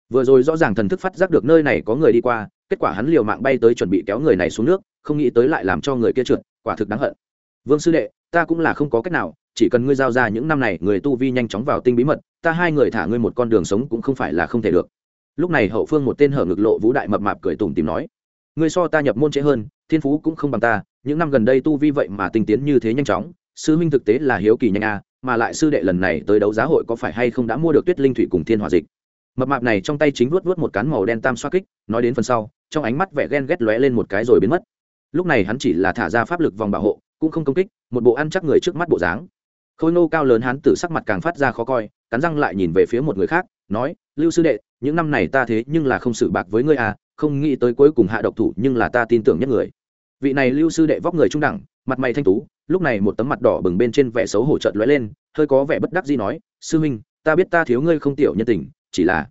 Speaker 1: Vừa rồi rõ ràng thần thức phát giác được nơi này có người đi qua, kết quả hắn liều mạng bay tới chuẩn bị kéo người này xuống nước, không nghĩ tới lại làm cho người kia trượt, quả thực đáng hận. Vương sư đệ, ta cũng là không có cách nào, chỉ cần ngươi giao ra những năm này, người tu vi nhanh chóng vào tinh bí mật, ta hai người thả ngươi một con đường sống cũng không phải là không thể được. Lúc này hậu phương một tên hở ngực lộ vũ đại mập mạp cười tủm tìm nói, ngươi so ta nhập môn trễ hơn, thiên phú cũng không bằng ta, những năm gần đây tu vi vậy mà tinh tiến như thế nhanh chóng, sư huynh thực tế là hiếu kỳ nhanh a mà lại sư đệ lần này tới đấu giá hội có phải hay không đã mua được tuyết linh thủy cùng thiên hòa dịch? Mập mạp này trong tay chính vuốt vuốt một cán màu đen tam xoa kích, nói đến phần sau, trong ánh mắt vẻ ghen ghét lóe lên một cái rồi biến mất. Lúc này hắn chỉ là thả ra pháp lực vòng bảo hộ, cũng không công kích, một bộ ăn chắc người trước mắt bộ dáng. Khôi nô cao lớn hắn tử sắc mặt càng phát ra khó coi, cắn răng lại nhìn về phía một người khác, nói, lưu sư đệ, những năm này ta thế nhưng là không xử bạc với ngươi à không nghĩ tới cuối cùng hạ độc thủ nhưng là ta tin tưởng nhất người. Vị này lưu sư đệ vóc người trung đẳng, mặt mày thanh tú lúc này một tấm mặt đỏ bừng bên trên vẻ xấu hổ trợn lóe lên, hơi có vẻ bất đắc gì nói, sư huynh, ta biết ta thiếu ngươi không tiểu nhân tình, chỉ là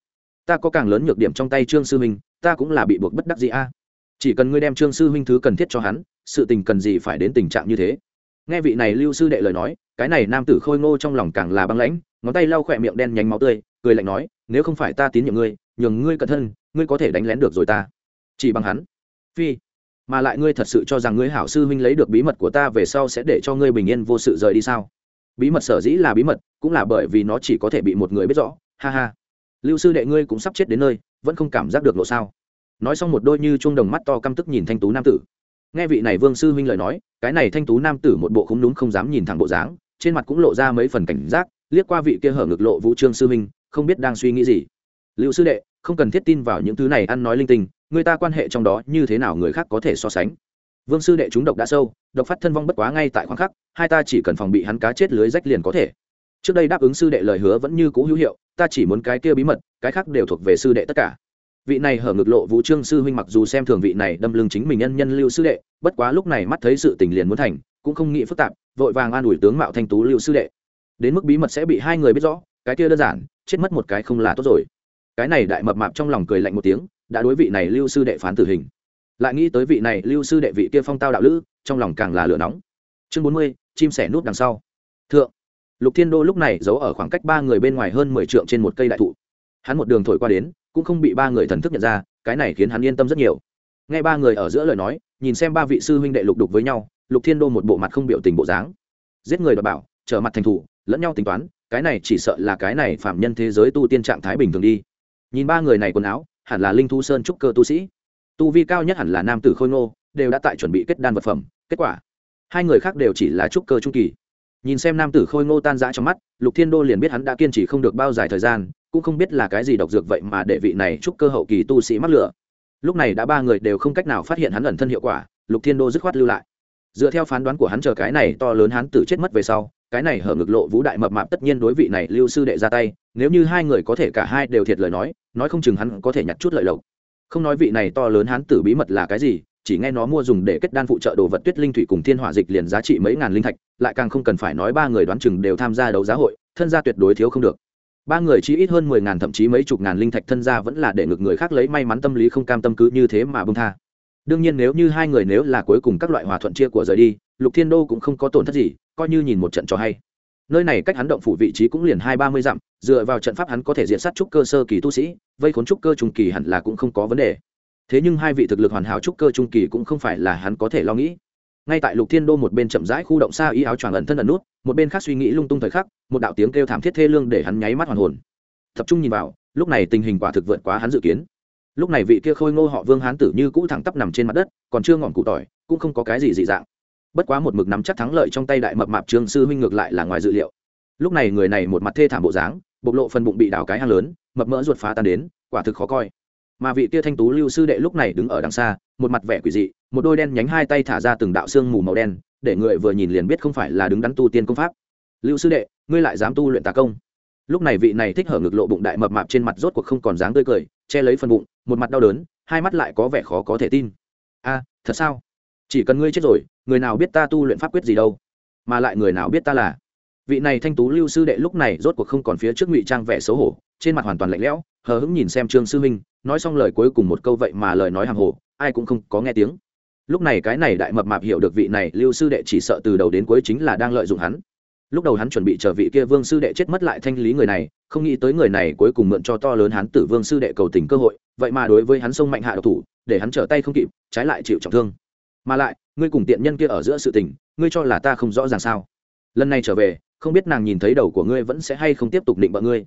Speaker 1: ta có càng lớn nhược điểm trong tay trương sư huynh, ta cũng là bị buộc bất đắc gì a. Chỉ cần ngươi đem trương sư huynh thứ cần thiết cho hắn, sự tình cần gì phải đến tình trạng như thế? Nghe vị này lưu sư đệ lời nói, cái này nam tử khôi ngô trong lòng càng là băng lãnh, ngón tay lau khỏe miệng đen nhánh máu tươi, cười lạnh nói, nếu không phải ta tín nhiệm ngươi, nhường ngươi cẩn thân, ngươi có thể đánh lén được rồi ta. Chỉ bằng hắn. Phi mà lại ngươi thật sự cho rằng ngươi hảo sư huynh lấy được bí mật của ta về sau sẽ để cho ngươi bình yên vô sự rời đi sao? Bí mật sở dĩ là bí mật, cũng là bởi vì nó chỉ có thể bị một người biết rõ. Ha ha. Lưu sư đệ ngươi cũng sắp chết đến nơi, vẫn không cảm giác được lộ sao? Nói xong một đôi như chuông đồng mắt to căm tức nhìn thanh tú nam tử. Nghe vị này vương sư huynh lời nói, cái này thanh tú nam tử một bộ không đúng không dám nhìn thẳng bộ dáng, trên mặt cũng lộ ra mấy phần cảnh giác, liếc qua vị kia hở ngực lộ vũ trương sư huynh, không biết đang suy nghĩ gì. Lưu sư đệ, không cần thiết tin vào những thứ này ăn nói linh tinh người ta quan hệ trong đó như thế nào người khác có thể so sánh? Vương sư đệ chúng độc đã sâu, độc phát thân vong bất quá ngay tại khoảng khắc, hai ta chỉ cần phòng bị hắn cá chết lưới rách liền có thể. Trước đây đáp ứng sư đệ lời hứa vẫn như cũ hữu hiệu, ta chỉ muốn cái kia bí mật, cái khác đều thuộc về sư đệ tất cả. Vị này hở ngực lộ vũ trương sư huynh mặc dù xem thường vị này đâm lưng chính mình nhân nhân lưu sư đệ, bất quá lúc này mắt thấy sự tình liền muốn thành, cũng không nghĩ phức tạp, vội vàng an ủi tướng mạo thanh tú lưu sư đệ. Đến mức bí mật sẽ bị hai người biết rõ, cái kia đơn giản, chết mất một cái không là tốt rồi. Cái này đại mập mạp trong lòng cười lạnh một tiếng đã đối vị này lưu sư đệ phán tử hình. Lại nghĩ tới vị này lưu sư đệ vị kia phong tao đạo lữ, trong lòng càng là lửa nóng. Chương bốn mươi, chim sẻ nút đằng sau. Thượng, lục thiên đô lúc này giấu ở khoảng cách ba người bên ngoài hơn mười trượng trên một cây đại thụ. Hắn một đường thổi qua đến, cũng không bị ba người thần thức nhận ra, cái này khiến hắn yên tâm rất nhiều. Nghe ba người ở giữa lời nói, nhìn xem ba vị sư huynh đệ lục đục với nhau, lục thiên đô một bộ mặt không biểu tình bộ dáng. Giết người đọc bảo, trở mặt thành thủ, lẫn nhau tính toán, cái này chỉ sợ là cái này phạm nhân thế giới tu tiên trạng thái bình thường đi. Nhìn ba người này quần áo hẳn là linh thu sơn trúc cơ tu sĩ. Tu vi cao nhất hẳn là nam tử khôi ngô, đều đã tại chuẩn bị kết đan vật phẩm, kết quả, hai người khác đều chỉ là trúc cơ trung kỳ. Nhìn xem nam tử khôi ngô tan rã trong mắt, lục thiên đô liền biết hắn đã kiên trì không được bao dài thời gian, cũng không biết là cái gì độc dược vậy mà đệ vị này trúc cơ hậu kỳ tu sĩ mắc lửa. Lúc này đã ba người đều không cách nào phát hiện hắn ẩn thân hiệu quả, lục thiên đô dứt khoát lưu lại. Dựa theo phán đoán của hắn chờ cái này to lớn hắn tử chết mất về sau cái này hở ngực lộ vũ đại mập mạp tất nhiên đối vị này lưu sư đệ ra tay, nếu như hai người có thể cả hai đều thiệt lời nói nói không chừng hắn có thể nhặt chút lợi lộc. Không nói vị này to lớn hắn tử bí mật là cái gì, chỉ nghe nó mua dùng để kết đan phụ trợ đồ vật tuyết linh thủy cùng thiên hỏa dịch liền giá trị mấy ngàn linh thạch, lại càng không cần phải nói ba người đoán chừng đều tham gia đấu giá hội, thân gia tuyệt đối thiếu không được. Ba người chỉ ít hơn mười ngàn thậm chí mấy chục ngàn linh thạch thân gia vẫn là để ngược người khác lấy may mắn tâm lý không cam tâm cứ như thế mà bông tha. Đương nhiên nếu như hai người nếu là cuối cùng các loại hòa thuận chia của rời đi, lục thiên đô cũng không có tổn thất gì coi như nhìn một trận cho hay. Nơi này cách hắn động phủ vị trí cũng liền hai ba mươi dặm, dựa vào trận pháp hắn có thể diện sát trúc cơ sơ kỳ tu sĩ, vây khốn trúc cơ trung kỳ hẳn là cũng không có vấn đề. Thế nhưng hai vị thực lực hoàn hảo trúc cơ trung kỳ cũng không phải là hắn có thể lo nghĩ. Ngay tại lục thiên đô một bên chậm rãi khu động xa ý áo choàng ẩn thân ẩn nút, một bên khác suy nghĩ lung tung thời khắc, một đạo tiếng kêu thảm thiết thê lương để hắn nháy mắt hoàn hồn. Tập trung nhìn vào, lúc này tình hình quả thực vượt quá hắn dự kiến. Lúc này vị kia khôi ngô họ vương hán tử như cũ thẳng tắp nằm trên mặt đất, còn chưa ngọn cụ tỏi, cũng không có cái gì dị dạng bất quá một mực nắm chắc thắng lợi trong tay đại mập mạp trương sư huynh ngược lại là ngoài dự liệu. Lúc này người này một mặt thê thảm bộ dáng, bộc lộ phần bụng bị đào cái hang lớn, mập mỡ ruột phá tan đến, quả thực khó coi. Mà vị tia thanh tú lưu sư đệ lúc này đứng ở đằng xa, một mặt vẻ quỷ dị, một đôi đen nhánh hai tay thả ra từng đạo xương mù màu đen, để người vừa nhìn liền biết không phải là đứng đắn tu tiên công pháp. Lưu sư đệ, ngươi lại dám tu luyện tà công? Lúc này vị này thích hở ngực lộ bụng đại mập mạp trên mặt rốt cuộc không còn dáng tươi cười, che lấy phần bụng, một mặt đau đớn, hai mắt lại có vẻ khó có thể tin. A, thật sao? Chỉ cần ngươi chết rồi người nào biết ta tu luyện pháp quyết gì đâu, mà lại người nào biết ta là. Vị này thanh tú lưu sư đệ lúc này rốt cuộc không còn phía trước ngụy trang vẻ xấu hổ, trên mặt hoàn toàn lạnh lẽo, hờ hững nhìn xem trương sư huynh nói xong lời cuối cùng một câu vậy mà lời nói hàng hồ, ai cũng không có nghe tiếng. Lúc này cái này đại mập mạp hiểu được vị này lưu sư đệ chỉ sợ từ đầu đến cuối chính là đang lợi dụng hắn. Lúc đầu hắn chuẩn bị chờ vị kia vương sư đệ chết mất lại thanh lý người này, không nghĩ tới người này cuối cùng mượn cho to lớn hắn tử vương sư đệ cầu tình cơ hội, vậy mà đối với hắn sông mạnh hạ độc thủ, để hắn trở tay không kịp, trái lại chịu trọng thương mà lại, ngươi cùng tiện nhân kia ở giữa sự tình, ngươi cho là ta không rõ ràng sao? Lần này trở về, không biết nàng nhìn thấy đầu của ngươi vẫn sẽ hay không tiếp tục định bợ ngươi.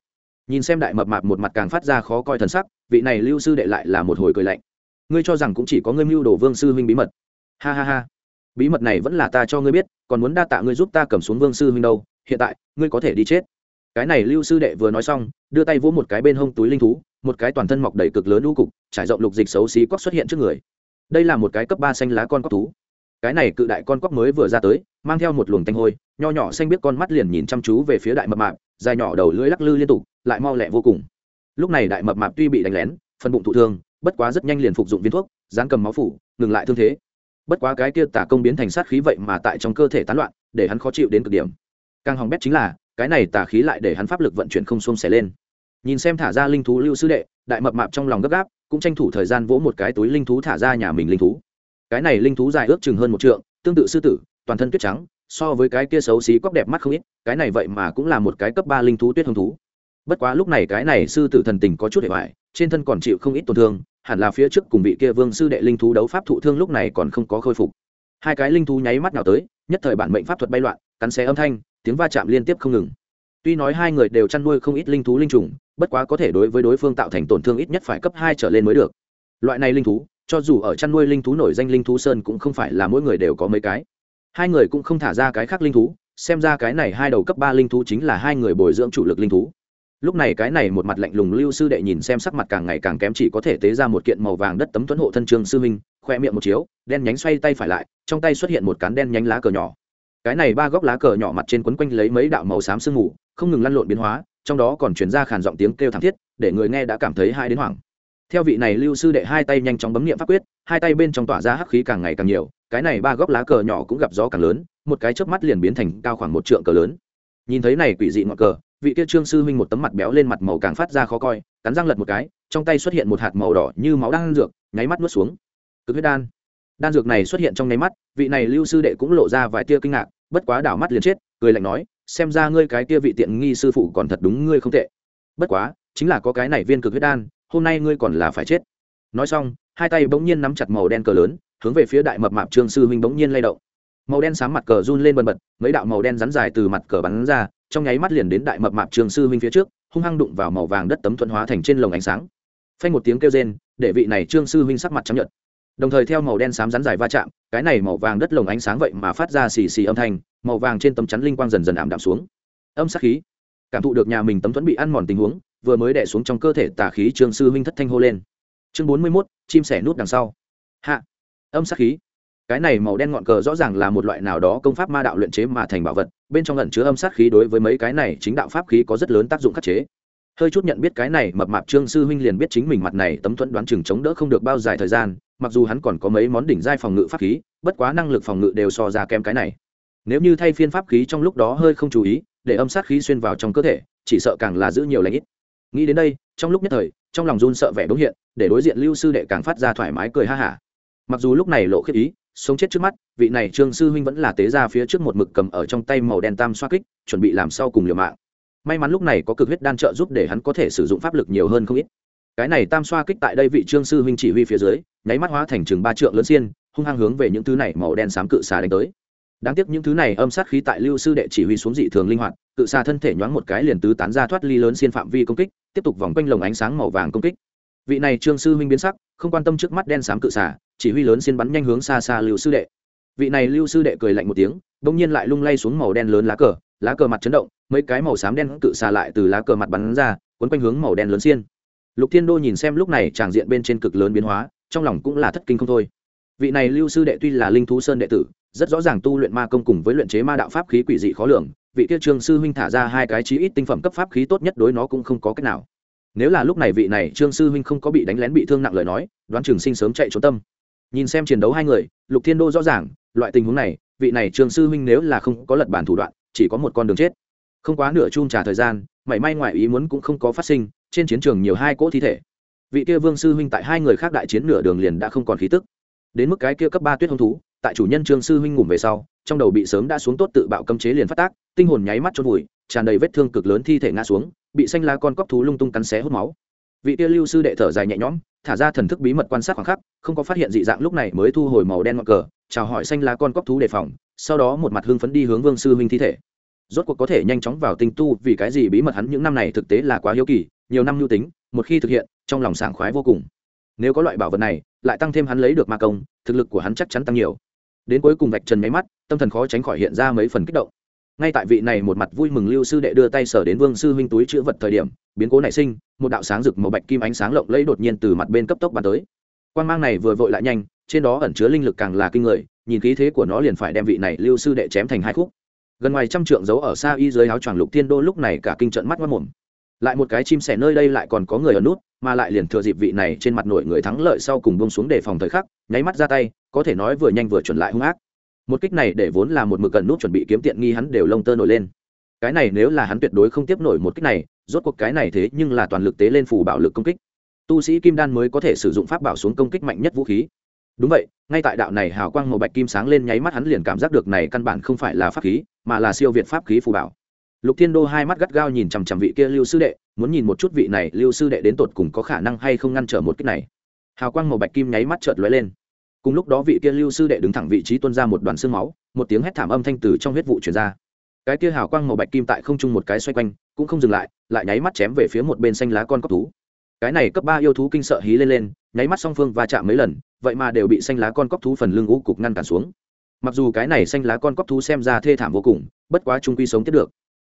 Speaker 1: Nhìn xem đại mập mạp một mặt càng phát ra khó coi thần sắc, vị này lưu sư đệ lại là một hồi cười lạnh. Ngươi cho rằng cũng chỉ có ngươi mưu đồ vương sư huynh bí mật. Ha ha ha. Bí mật này vẫn là ta cho ngươi biết, còn muốn đa tạ ngươi giúp ta cầm xuống vương sư huynh đâu, hiện tại, ngươi có thể đi chết. Cái này lưu sư đệ vừa nói xong, đưa tay vỗ một cái bên hông túi linh thú, một cái toàn thân mọc đầy cực lớn u cục, trải rộng lục dịch xấu xí cóc xuất hiện trước người đây là một cái cấp ba xanh lá con cóc thú. Cái này cự đại con cóc mới vừa ra tới, mang theo một luồng tanh hôi, nho nhỏ xanh biết con mắt liền nhìn chăm chú về phía đại mập mạp, dài nhỏ đầu lưỡi lắc lư liên tục, lại mau lẹ vô cùng. Lúc này đại mập mạp tuy bị đánh lén phân bụng thụ thương, bất quá rất nhanh liền phục dụng viên thuốc dán cầm máu phủ, ngừng lại thương thế. Bất quá cái kia tả công biến thành sát khí vậy mà tại trong cơ thể tán loạn, để hắn khó chịu đến cực điểm. Càng hỏng bét chính là, cái này tả khí lại để hắn pháp lực vận chuyển không xuông xẻ lên. Nhìn xem thả ra linh thú lưu sư đệ, đại mập mạp trong lòng gấp gáp cũng tranh thủ thời gian vỗ một cái túi linh thú thả ra nhà mình linh thú. Cái này linh thú dài ước chừng hơn một trượng, tương tự sư tử, toàn thân tuyết trắng, so với cái kia xấu xí cóc đẹp mắt không ít, cái này vậy mà cũng là một cái cấp ba linh thú tuyết hồng thú. Bất quá lúc này cái này sư tử thần tình có chút hệ hoại trên thân còn chịu không ít tổn thương, hẳn là phía trước cùng vị kia vương sư đệ linh thú đấu pháp thụ thương lúc này còn không có khôi phục. Hai cái linh thú nháy mắt nào tới, nhất thời bản mệnh pháp thuật bay loạn, cắn xé âm thanh, tiếng va chạm liên tiếp không ngừng. Tuy nói hai người đều chăn nuôi không ít linh thú linh trùng bất quá có thể đối với đối phương tạo thành tổn thương ít nhất phải cấp hai trở lên mới được. Loại này linh thú, cho dù ở chăn nuôi linh thú nổi danh linh thú sơn cũng không phải là mỗi người đều có mấy cái. Hai người cũng không thả ra cái khác linh thú, xem ra cái này hai đầu cấp ba linh thú chính là hai người bồi dưỡng chủ lực linh thú. Lúc này cái này một mặt lạnh lùng lưu sư đệ nhìn xem sắc mặt càng ngày càng kém chỉ có thể tế ra một kiện màu vàng đất tấm tuấn hộ thân trương sư minh khoe miệng một chiếu, đen nhánh xoay tay phải lại, trong tay xuất hiện một cán đen nhánh lá cờ nhỏ. Cái này ba góc lá cờ nhỏ mặt trên quấn quanh lấy mấy đạo màu xám sương mù, không ngừng lăn lộn biến hóa trong đó còn chuyển ra khàn giọng tiếng kêu thảm thiết, để người nghe đã cảm thấy hai đến hoảng. Theo vị này lưu sư đệ hai tay nhanh chóng bấm nghiệm pháp quyết, hai tay bên trong tỏa ra hắc khí càng ngày càng nhiều, cái này ba góc lá cờ nhỏ cũng gặp gió càng lớn, một cái chớp mắt liền biến thành cao khoảng một trượng cờ lớn. Nhìn thấy này quỷ dị ngọn cờ, vị kia trương sư huynh một tấm mặt béo lên mặt màu càng phát ra khó coi, cắn răng lật một cái, trong tay xuất hiện một hạt màu đỏ như máu đan dược, nháy mắt nuốt xuống. Cực huyết đan. Đan dược này xuất hiện trong nháy mắt, vị này lưu sư đệ cũng lộ ra vài tia kinh ngạc, bất quá đảo mắt liền chết, cười lạnh nói xem ra ngươi cái kia vị tiện nghi sư phụ còn thật đúng ngươi không tệ. Bất quá chính là có cái này viên cực huyết đan hôm nay ngươi còn là phải chết. Nói xong hai tay bỗng nhiên nắm chặt màu đen cờ lớn hướng về phía đại mập mạp trương sư huynh bỗng nhiên lay động. Màu đen sáng mặt cờ run lên bần bật mấy đạo màu đen rắn dài từ mặt cờ bắn ra trong nháy mắt liền đến đại mập mạp trương sư huynh phía trước hung hăng đụng vào màu vàng đất tấm thuận hóa thành trên lồng ánh sáng. Phanh một tiếng kêu rên để vị này trương sư huynh sắc mặt trắng nhợt, đồng thời theo màu đen xám rắn dài va chạm cái này màu vàng đất lồng ánh sáng vậy mà phát ra xì xì âm thanh màu vàng trên tấm chắn linh quang dần dần ảm đạm xuống. Âm sát khí. Cảm thụ được nhà mình tấm thuẫn bị ăn mòn tình huống, vừa mới đẻ xuống trong cơ thể tà khí trương sư huynh thất thanh hô lên. Chương bốn mươi mốt, chim sẻ nút đằng sau. Hạ. Âm sát khí. Cái này màu đen ngọn cờ rõ ràng là một loại nào đó công pháp ma đạo luyện chế mà thành bảo vật, bên trong ẩn chứa âm sát khí đối với mấy cái này chính đạo pháp khí có rất lớn tác dụng khắc chế. Hơi chút nhận biết cái này, mập mạp trương sư huynh liền biết chính mình mặt này tấm thuẫn đoán chừng chống đỡ không được bao dài thời gian, mặc dù hắn còn có mấy món đỉnh giai phòng ngự pháp khí, bất quá năng lực phòng ngự đều so ra kém cái này nếu như thay phiên pháp khí trong lúc đó hơi không chú ý, để âm sát khí xuyên vào trong cơ thể, chỉ sợ càng là giữ nhiều lãnh ít. Nghĩ đến đây, trong lúc nhất thời, trong lòng run sợ vẻ đống hiện, để đối diện lưu sư đệ càng phát ra thoải mái cười ha hả. Mặc dù lúc này lộ khiết ý, sống chết trước mắt, vị này trương sư huynh vẫn là tế ra phía trước một mực cầm ở trong tay màu đen tam xoa kích, chuẩn bị làm sau cùng liều mạng. May mắn lúc này có cực huyết đan trợ giúp để hắn có thể sử dụng pháp lực nhiều hơn không ít. Cái này tam xoa kích tại đây vị trương sư huynh chỉ huy phía dưới, nháy mắt hóa thành chừng ba trượng lớn xiên, hung hăng hướng về những thứ này màu đen xám cự xà đánh tới đáng tiếc những thứ này âm sát khí tại lưu sư đệ chỉ huy xuống dị thường linh hoạt cự xà thân thể nhoáng một cái liền tứ tán ra thoát ly lớn xiên phạm vi công kích, tiếp tục vòng quanh lồng ánh sáng màu vàng công kích. Vị này trương sư huynh biến sắc, không quan tâm trước mắt đen xám cự xà, chỉ huy lớn xiên bắn nhanh hướng xa xa lưu sư đệ. Vị này lưu sư đệ cười lạnh một tiếng, bỗng nhiên lại lung lay xuống màu đen lớn lá cờ lá cờ mặt chấn động, mấy cái màu xám đen cự xà lại từ lá cờ mặt bắn ra quấn quanh hướng màu đen lớn xiên. Lục thiên đô nhìn xem lúc này tràng diện bên trên cực lớn biến hóa, trong lòng cũng là thất kinh không thôi. Vị này lưu sư đệ tuy là linh thú sơn đệ tử rất rõ ràng tu luyện ma công cùng với luyện chế ma đạo pháp khí quỷ dị khó lường, vị kia trương sư huynh thả ra hai cái chí ít tinh phẩm cấp pháp khí tốt nhất đối nó cũng không có cách nào. Nếu là lúc này vị này trương sư huynh không có bị đánh lén bị thương nặng lời nói, đoán trường sinh sớm chạy trốn tâm. Nhìn xem chiến đấu hai người, lục thiên đô rõ ràng, loại tình huống này, vị này trương sư huynh nếu là không có lật bản thủ đoạn, chỉ có một con đường chết. Không quá nửa chung trả thời gian, mảy may ngoại ý muốn cũng không có phát sinh, trên chiến trường nhiều hai cỗ thi thể. Vị kia vương sư huynh tại hai người khác đại chiến nửa đường liền đã không còn khí tức. Đến mức cái kia cấp ba tuyết hông thú tại chủ nhân trương sư huynh ngủm về sau, trong đầu bị sớm đã xuống tốt tự bạo cấm chế liền phát tác, tinh hồn nháy mắt chôn vùi, tràn đầy vết thương cực lớn thi thể ngã xuống, bị xanh lá con cóc thú lung tung cắn xé hút máu. Vị tia lưu sư đệ thở dài nhẹ nhõm, thả ra thần thức bí mật quan sát khoảng khắc, không có phát hiện dị dạng lúc này mới thu hồi màu đen ngọn cờ, chào hỏi xanh lá con cóc thú đề phòng, sau đó một mặt hưng phấn đi hướng vương sư huynh thi thể. Rốt cuộc có thể nhanh chóng vào tinh tu vì cái gì bí mật hắn những năm này thực tế là quá hiếu kỳ, nhiều năm lưu tính, một khi thực hiện, trong lòng sảng khoái vô cùng. Nếu có loại bảo vật này, lại tăng thêm hắn lấy được ma công, thực lực của hắn chắc chắn tăng nhiều đến cuối cùng vạch trần máy mắt, tâm thần khó tránh khỏi hiện ra mấy phần kích động. Ngay tại vị này một mặt vui mừng lưu sư đệ đưa tay sở đến vương sư huynh túi chữ vật thời điểm, biến cố nảy sinh, một đạo sáng rực màu bạch kim ánh sáng lộng lẫy đột nhiên từ mặt bên cấp tốc bắn tới. Quan mang này vừa vội lại nhanh, trên đó ẩn chứa linh lực càng là kinh người, nhìn khí thế của nó liền phải đem vị này lưu sư đệ chém thành hai khúc. Gần ngoài trăm trượng giấu ở xa y dưới áo choàng lục thiên đô lúc này cả kinh trận mắt mất mồm. Lại một cái chim sẻ nơi đây lại còn có người ở nút, mà lại liền thừa dịp vị này trên mặt nổi người thắng lợi sau cùng bông xuống để phòng thời khắc, nháy mắt ra tay có thể nói vừa nhanh vừa chuẩn lại hung ác. Một kích này để vốn là một mực gần nút chuẩn bị kiếm tiện nghi hắn đều lông tơ nổi lên. Cái này nếu là hắn tuyệt đối không tiếp nổi một kích này, rốt cuộc cái này thế nhưng là toàn lực tế lên phù bảo lực công kích. Tu sĩ kim đan mới có thể sử dụng pháp bảo xuống công kích mạnh nhất vũ khí. Đúng vậy, ngay tại đạo này hào quang màu bạch kim sáng lên nháy mắt hắn liền cảm giác được này căn bản không phải là pháp khí, mà là siêu việt pháp khí phù bảo. Lục thiên đô hai mắt gắt gao nhìn chằm chằm vị kia lưu sư đệ, muốn nhìn một chút vị này lưu sư đệ đến tột cùng có khả năng hay không ngăn trở một kích này. Hào quang màu bạch kim nháy mắt chợt lóe lên cùng lúc đó vị kia lưu sư đệ đứng thẳng vị trí tuôn ra một đoàn xương máu, một tiếng hét thảm âm thanh từ trong huyết vụ truyền ra. Cái kia hào quang màu bạch kim tại không trung một cái xoay quanh, cũng không dừng lại lại nháy mắt chém về phía một bên xanh lá con cóc thú. Cái này cấp ba yêu thú kinh sợ hí lên lên, nháy mắt song phương va chạm mấy lần, vậy mà đều bị xanh lá con cóc thú phần lưng ngũ cục ngăn cản xuống. Mặc dù cái này xanh lá con cóc thú xem ra thê thảm vô cùng, bất quá trung quy sống tiếp được.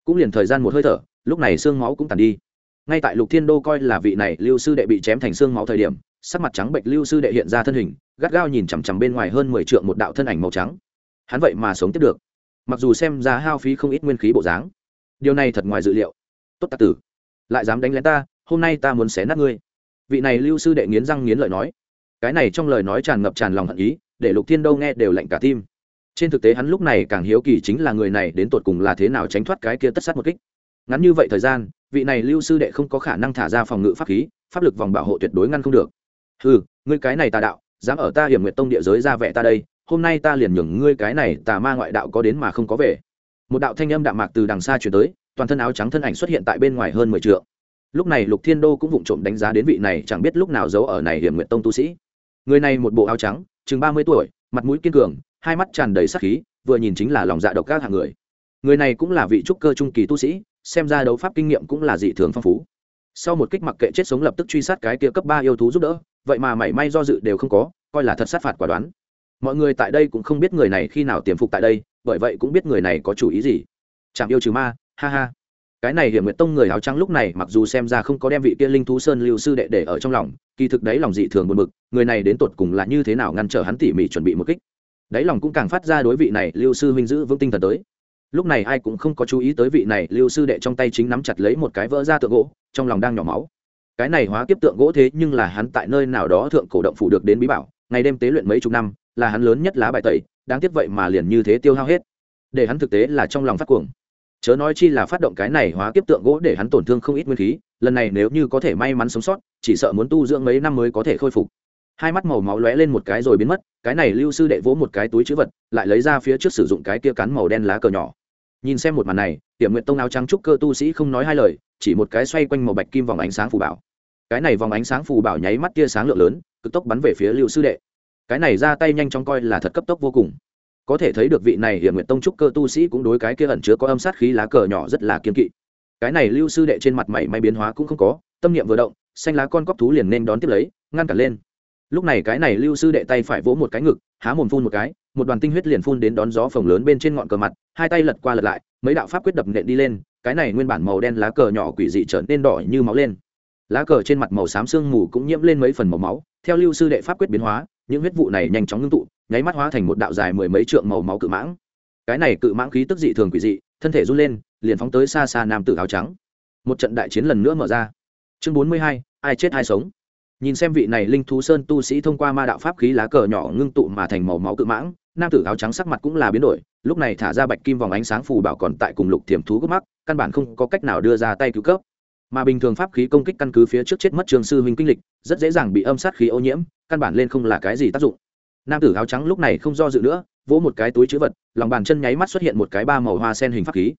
Speaker 1: Cũng liền thời gian một hơi thở, lúc này xương máu cũng tàn đi. Ngay tại lục thiên đô coi là vị này lưu sư đệ bị chém thành xương máu thời điểm sắc mặt trắng bệnh lưu sư đệ hiện ra thân hình, gắt gao nhìn chằm chằm bên ngoài hơn mười triệu một đạo thân ảnh màu trắng. Hắn vậy mà sống tiếp được. Mặc dù xem ra hao phí không ít nguyên khí bộ dáng. Điều này thật ngoài dự liệu. Tốt tạc tử, lại dám đánh lén ta, hôm nay ta muốn xé nát ngươi. Vị này lưu sư đệ nghiến răng nghiến lợi nói. Cái này trong lời nói tràn ngập tràn lòng hận ý, để lục thiên đâu nghe đều lạnh cả tim. Trên thực tế hắn lúc này càng hiếu kỳ chính là người này đến tột cùng là thế nào tránh thoát cái kia tất sát một kích. Ngắn như vậy thời gian, vị này lưu sư đệ không có khả năng thả ra phòng ngự pháp khí, pháp lực vòng bảo hộ tuyệt đối ngăn không được ừ ngươi cái này tà đạo, dám ở ta hiểm nguyệt tông địa giới ra vẻ ta đây, hôm nay ta liền nhường ngươi cái này tà ma ngoại đạo có đến mà không có về. Một đạo thanh âm đạm mạc từ đằng xa chuyển tới, toàn thân áo trắng thân ảnh xuất hiện tại bên ngoài hơn mười t lúc này lục thiên đô cũng vụng trộm đánh giá đến vị này, chẳng biết lúc nào giấu ở này hiểm nguyệt tông tu sĩ. Người này một bộ áo trắng, chừng ba mươi tuổi, mặt mũi kiên cường, hai mắt tràn đầy sắc khí, vừa nhìn chính là lòng dạ độc các hạng người. Người này cũng là vị trúc cơ trung kỳ tu sĩ, xem ra đấu pháp kinh nghiệm cũng là dị thường phong phú sau một kích mặc kệ chết sống lập tức truy sát cái kia cấp ba yêu thú giúp đỡ, vậy mà mảy may do dự đều không có, coi là thật sát phạt quả đoán. Mọi người tại đây cũng không biết người này khi nào tiềm phục tại đây, bởi vậy cũng biết người này có chủ ý gì. Chạm yêu trừ ma, ha ha. Cái này hiểm nguyệt tông người áo trắng lúc này mặc dù xem ra không có đem vị kia linh thú sơn lưu sư đệ để ở trong lòng, kỳ thực đấy lòng dị thường buồn bực, người này đến tột cùng là như thế nào ngăn trở hắn tỉ mỉ chuẩn bị một kích. Đấy lòng cũng càng phát ra đối vị này lưu sư huynh giữ vững tinh thần tới lúc này ai cũng không có chú ý tới vị này, lưu sư đệ trong tay chính nắm chặt lấy một cái vỡ ra tượng gỗ, trong lòng đang nhỏ máu. Cái này hóa kiếp tượng gỗ thế nhưng là hắn tại nơi nào đó thượng cổ động phủ được đến bí bảo, ngày đêm tế luyện mấy chục năm, là hắn lớn nhất lá bài tẩy, đáng tiếc vậy mà liền như thế tiêu hao hết. Để hắn thực tế là trong lòng phát cuồng. Chớ nói chi là phát động cái này hóa kiếp tượng gỗ để hắn tổn thương không ít nguyên khí, lần này nếu như có thể may mắn sống sót, chỉ sợ muốn tu dưỡng mấy năm mới có thể khôi phục. Hai mắt màu máu lóe lên một cái rồi biến mất, cái này lưu sư đệ vỗ một cái túi chữ vật, lại lấy ra phía trước sử dụng cái kia cắn màu đen lá cờ nhỏ nhìn xem một màn này tiệm nguyện tông áo trắng trúc cơ tu sĩ không nói hai lời, chỉ một cái xoay quanh màu bạch kim vòng ánh sáng phù bảo. Cái này vòng ánh sáng phù bảo nháy mắt tia sáng lượng lớn, cực tốc bắn về phía lưu sư đệ. Cái này ra tay nhanh chóng coi là thật cấp tốc vô cùng. Có thể thấy được vị này hiểm nguyện tông trúc cơ tu sĩ cũng đối cái kia ẩn chứa có âm sát khí lá cờ nhỏ rất là kiên kỵ. Cái này lưu sư đệ trên mặt mày may biến hóa cũng không có, tâm niệm vừa động, xanh lá con cóc thú liền nên đón tiếp lấy, ngăn cản lên lúc này cái này lưu sư đệ tay phải vỗ một cái ngực, há mồm phun một cái, một đoàn tinh huyết liền phun đến đón gió phồng lớn bên trên ngọn cờ mặt, hai tay lật qua lật lại, mấy đạo pháp quyết đập nện đi lên, cái này nguyên bản màu đen lá cờ nhỏ quỷ dị trở nên đỏ như máu lên. Lá cờ trên mặt màu xám sương mù cũng nhiễm lên mấy phần màu máu, theo lưu sư đệ pháp quyết biến hóa, những huyết vụ này nhanh chóng ngưng tụ, nháy mắt hóa thành một đạo dài mười mấy trượng màu máu cự mãng. Cái này cự mãng khí tức dị thường quỷ dị, thân thể run lên, liền phóng tới xa xa nam tử áo trắng. Một trận đại chiến lần nữa mở ra. Chương bốn mươi hai, ai chết ai sống? Nhìn xem vị này linh thú sơn tu sĩ thông qua ma đạo pháp khí lá cờ nhỏ ngưng tụ mà thành màu máu cự mãng, nam tử áo trắng sắc mặt cũng là biến đổi, lúc này thả ra bạch kim vòng ánh sáng phù bảo còn tại cùng lục thiểm thú gốc mắc, căn bản không có cách nào đưa ra tay cứu cấp. Mà bình thường pháp khí công kích căn cứ phía trước chết mất trường sư huynh kinh lịch, rất dễ dàng bị âm sát khí ô nhiễm, căn bản lên không là cái gì tác dụng. Nam tử áo trắng lúc này không do dự nữa, vỗ một cái túi chữ vật, lòng bàn chân nháy mắt xuất hiện một cái ba màu hoa sen hình pháp khí.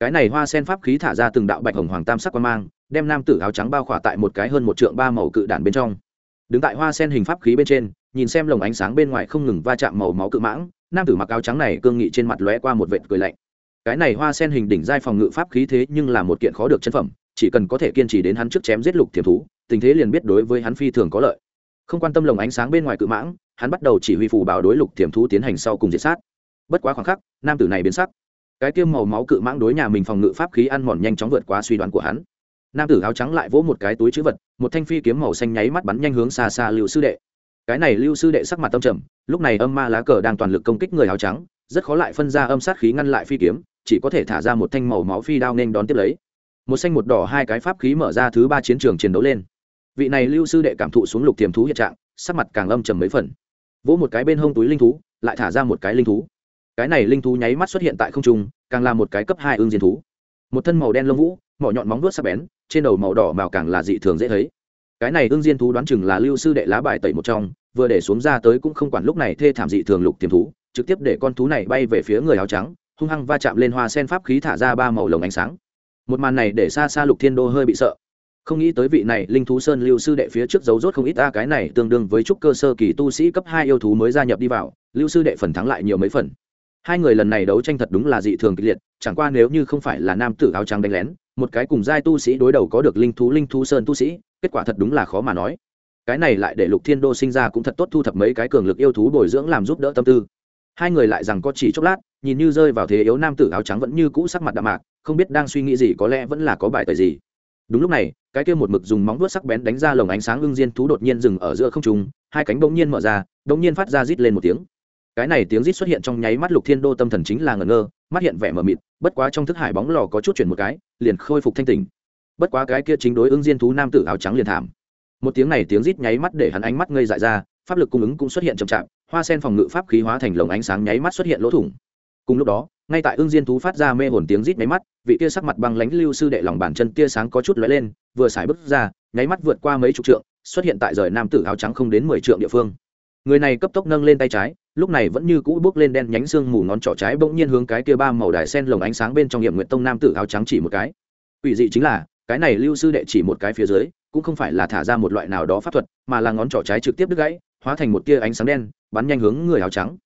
Speaker 1: Cái này hoa sen pháp khí thả ra từng đạo bạch hồng hoàng tam sắc quan mang đem nam tử áo trắng bao khỏa tại một cái hơn một trượng ba màu cự đản bên trong. Đứng tại hoa sen hình pháp khí bên trên, nhìn xem lồng ánh sáng bên ngoài không ngừng va chạm màu máu cự mãng, nam tử mặc áo trắng này cương nghị trên mặt lóe qua một vệt cười lạnh. Cái này hoa sen hình đỉnh giai phòng ngự pháp khí thế nhưng là một kiện khó được chân phẩm, chỉ cần có thể kiên trì đến hắn trước chém giết lục thiềm thú, tình thế liền biết đối với hắn phi thường có lợi. Không quan tâm lồng ánh sáng bên ngoài cự mãng, hắn bắt đầu chỉ huy phù bảo đối lục thiềm thú tiến hành sau cùng diệt sát. Bất quá khoảng khắc, nam tử này biến sắc. Cái tiêm màu máu cự mãng đối nhà mình phòng ngự pháp khí ăn mòn nhanh chóng vượt qua suy đoán của hắn nam tử áo trắng lại vỗ một cái túi chữ vật, một thanh phi kiếm màu xanh nháy mắt bắn nhanh hướng xa xa lưu sư đệ. Cái này lưu sư đệ sắc mặt tâm trầm, lúc này âm ma lá cờ đang toàn lực công kích người áo trắng, rất khó lại phân ra âm sát khí ngăn lại phi kiếm, chỉ có thể thả ra một thanh màu máu phi đao nên đón tiếp lấy. Một xanh một đỏ hai cái pháp khí mở ra thứ ba chiến trường chiến đấu lên. Vị này lưu sư đệ cảm thụ xuống lục tiềm thú hiện trạng, sắc mặt càng âm trầm mấy phần. Vỗ một cái bên hông túi linh thú, lại thả ra một cái linh thú. Cái này linh thú nháy mắt xuất hiện tại không trung, càng là một cái cấp hai ương diên thú. Một thân màu đen lông vũ mỏ nhọn móng vuốt sắc bén, trên đầu màu đỏ màu càng là dị thường dễ thấy. Cái này ương diên thú đoán chừng là lưu sư đệ lá bài tẩy một trong, vừa để xuống ra tới cũng không quản lúc này thê thảm dị thường lục tiềm thú, trực tiếp để con thú này bay về phía người áo trắng, hung hăng va chạm lên hoa sen pháp khí thả ra ba màu lồng ánh sáng. Một màn này để xa xa lục thiên đô hơi bị sợ. Không nghĩ tới vị này linh thú sơn lưu sư đệ phía trước dấu rốt không ít ta cái này tương đương với trúc cơ sơ kỳ tu sĩ cấp hai yêu thú mới gia nhập đi vào, lưu sư đệ phần thắng lại nhiều mấy phần hai người lần này đấu tranh thật đúng là dị thường kịch liệt, chẳng qua nếu như không phải là nam tử áo trắng đánh lén, một cái cùng giai tu sĩ đối đầu có được linh thú linh thú sơn tu sĩ, kết quả thật đúng là khó mà nói. Cái này lại để lục thiên đô sinh ra cũng thật tốt thu thập mấy cái cường lực yêu thú bồi dưỡng làm giúp đỡ tâm tư. Hai người lại rằng có chỉ chốc lát, nhìn như rơi vào thế yếu nam tử áo trắng vẫn như cũ sắc mặt đạm mạc, không biết đang suy nghĩ gì có lẽ vẫn là có bài tời gì. Đúng lúc này, cái kia một mực dùng móng vuốt sắc bén đánh ra lồng ánh sáng ưng diên thú đột nhiên dừng ở giữa không trung, hai cánh bỗng nhiên mở ra, bỗng nhiên phát ra rít lên một tiếng cái này tiếng rít xuất hiện trong nháy mắt lục thiên đô tâm thần chính là ngẩn ngơ, mắt hiện vẻ mờ mịt, bất quá trong thức hải bóng lò có chút chuyển một cái, liền khôi phục thanh tỉnh. Bất quá cái kia chính đối ứng diên thú nam tử áo trắng liền thảm. Một tiếng này tiếng rít nháy mắt để hắn ánh mắt ngây dại ra, pháp lực cung ứng cũng xuất hiện chậm chạp, hoa sen phòng ngự pháp khí hóa thành lồng ánh sáng nháy mắt xuất hiện lỗ thủng. Cùng lúc đó, ngay tại ương diên thú phát ra mê hồn tiếng rít nháy mắt, vị tia sắc mặt băng lánh lưu sư đệ lòng bàn chân tia sáng có chút lóe lên, vừa xài bước ra, nháy mắt vượt qua mấy chục trượng, xuất hiện tại rời nam tử áo trắng không đến mười trượng địa phương. Người này cấp tốc nâng lên tay trái lúc này vẫn như cũ bước lên đen nhánh xương mù ngón trỏ trái bỗng nhiên hướng cái kia ba màu đài sen lồng ánh sáng bên trong hiểm nguyện tông nam tử áo trắng chỉ một cái. Ủy dị chính là, cái này lưu sư đệ chỉ một cái phía dưới, cũng không phải là thả ra một loại nào đó pháp thuật, mà là ngón trỏ trái trực tiếp đứt gãy, hóa thành một tia ánh sáng đen, bắn nhanh hướng người áo trắng.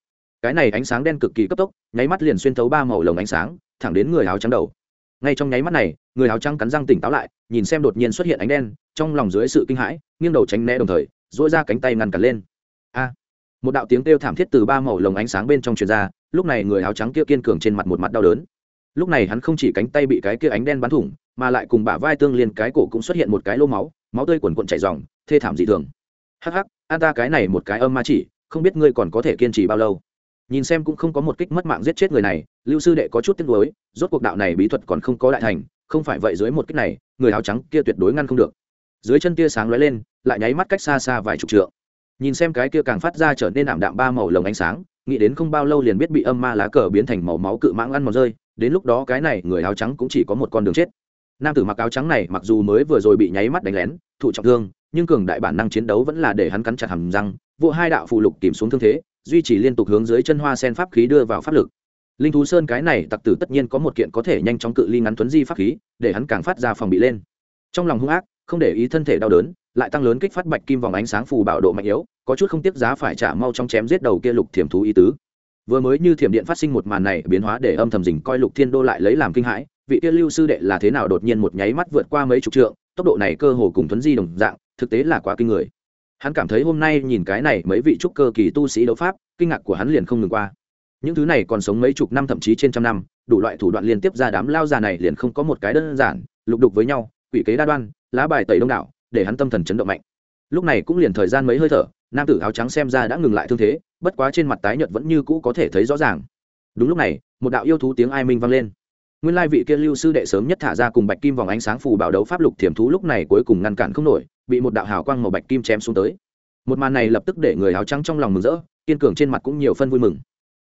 Speaker 1: Cái này ánh sáng đen cực kỳ cấp tốc, nháy mắt liền xuyên thấu ba màu lồng ánh sáng, thẳng đến người áo trắng đầu. Ngay trong nháy mắt này, người áo trắng cắn răng tỉnh táo lại, nhìn xem đột nhiên xuất hiện ánh đen, trong lòng dưới sự kinh hãi, nghiêng đầu tránh né đồng thời dỗi ra cánh tay ngăn cản lên. A! Một đạo tiếng kêu thảm thiết từ ba màu lồng ánh sáng bên trong truyền ra, lúc này người áo trắng kia kiên cường trên mặt một mặt đau đớn. Lúc này hắn không chỉ cánh tay bị cái kia ánh đen bắn thủng, mà lại cùng bả vai tương liên cái cổ cũng xuất hiện một cái lô máu máu tươi quần quận chảy dòng thê thảm dị thường. Hắc hắc, an ta cái này một cái âm ma chỉ, không biết ngươi còn có thể kiên trì bao lâu. Nhìn xem cũng không có một kích mất mạng giết chết người này, lưu sư đệ có chút tiếc nuối, rốt cuộc đạo này bí thuật còn không có đại thành, không phải vậy dưới một kích này, người áo trắng kia tuyệt đối ngăn không được. Dưới chân tia sáng lóe lên, lại nháy mắt cách xa xa vài chục trượng nhìn xem cái kia càng phát ra trở nên ảm đạm ba màu lồng ánh sáng, nghĩ đến không bao lâu liền biết bị âm ma lá cờ biến thành màu máu cự mãng ăn màu rơi, đến lúc đó cái này người áo trắng cũng chỉ có một con đường chết. Nam tử mặc áo trắng này mặc dù mới vừa rồi bị nháy mắt đánh lén, thụ trọng thương, nhưng cường đại bản năng chiến đấu vẫn là để hắn cắn chặt hầm răng vụ hai đạo phụ lục kìm xuống thương thế, duy trì liên tục hướng dưới chân hoa sen pháp khí đưa vào pháp lực. Linh thú sơn cái này tặc tử tất nhiên có một kiện có thể nhanh chóng cự ly ngắn tuấn di pháp khí, để hắn càng phát ra phòng bị lên. Trong lòng hung ác, không để ý thân thể đau đớn lại tăng lớn kích phát bạch kim vòng ánh sáng phù bảo độ mạnh yếu, có chút không tiếp giá phải trả mau trong chém giết đầu kia lục thiểm thú ý tứ. Vừa mới như thiểm điện phát sinh một màn này, biến hóa để âm thầm dình coi lục thiên đô lại lấy làm kinh hãi, vị kia lưu sư đệ là thế nào đột nhiên một nháy mắt vượt qua mấy chục trượng, tốc độ này cơ hồ cùng tuấn di đồng dạng, thực tế là quá kinh người. Hắn cảm thấy hôm nay nhìn cái này mấy vị trúc cơ kỳ tu sĩ đấu pháp, kinh ngạc của hắn liền không ngừng qua. Những thứ này còn sống mấy chục năm thậm chí trên trăm năm, đủ loại thủ đoạn liên tiếp ra đám lao già này liền không có một cái đơn giản, lục đục với nhau, quỷ kế đa đoan, lá bài tẩy đông đảo để hắn tâm thần chấn động mạnh. Lúc này cũng liền thời gian mấy hơi thở, nam tử áo trắng xem ra đã ngừng lại thương thế, bất quá trên mặt tái nhợt vẫn như cũ có thể thấy rõ ràng. Đúng lúc này, một đạo yêu thú tiếng ai minh vang lên. Nguyên lai vị kia lưu sư đệ sớm nhất thả ra cùng bạch kim vòng ánh sáng phù bảo đấu pháp lục thiểm thú lúc này cuối cùng ngăn cản không nổi, bị một đạo hào quang màu bạch kim chém xuống tới. Một màn này lập tức để người áo trắng trong lòng mừng rỡ, kiên cường trên mặt cũng nhiều phân vui mừng.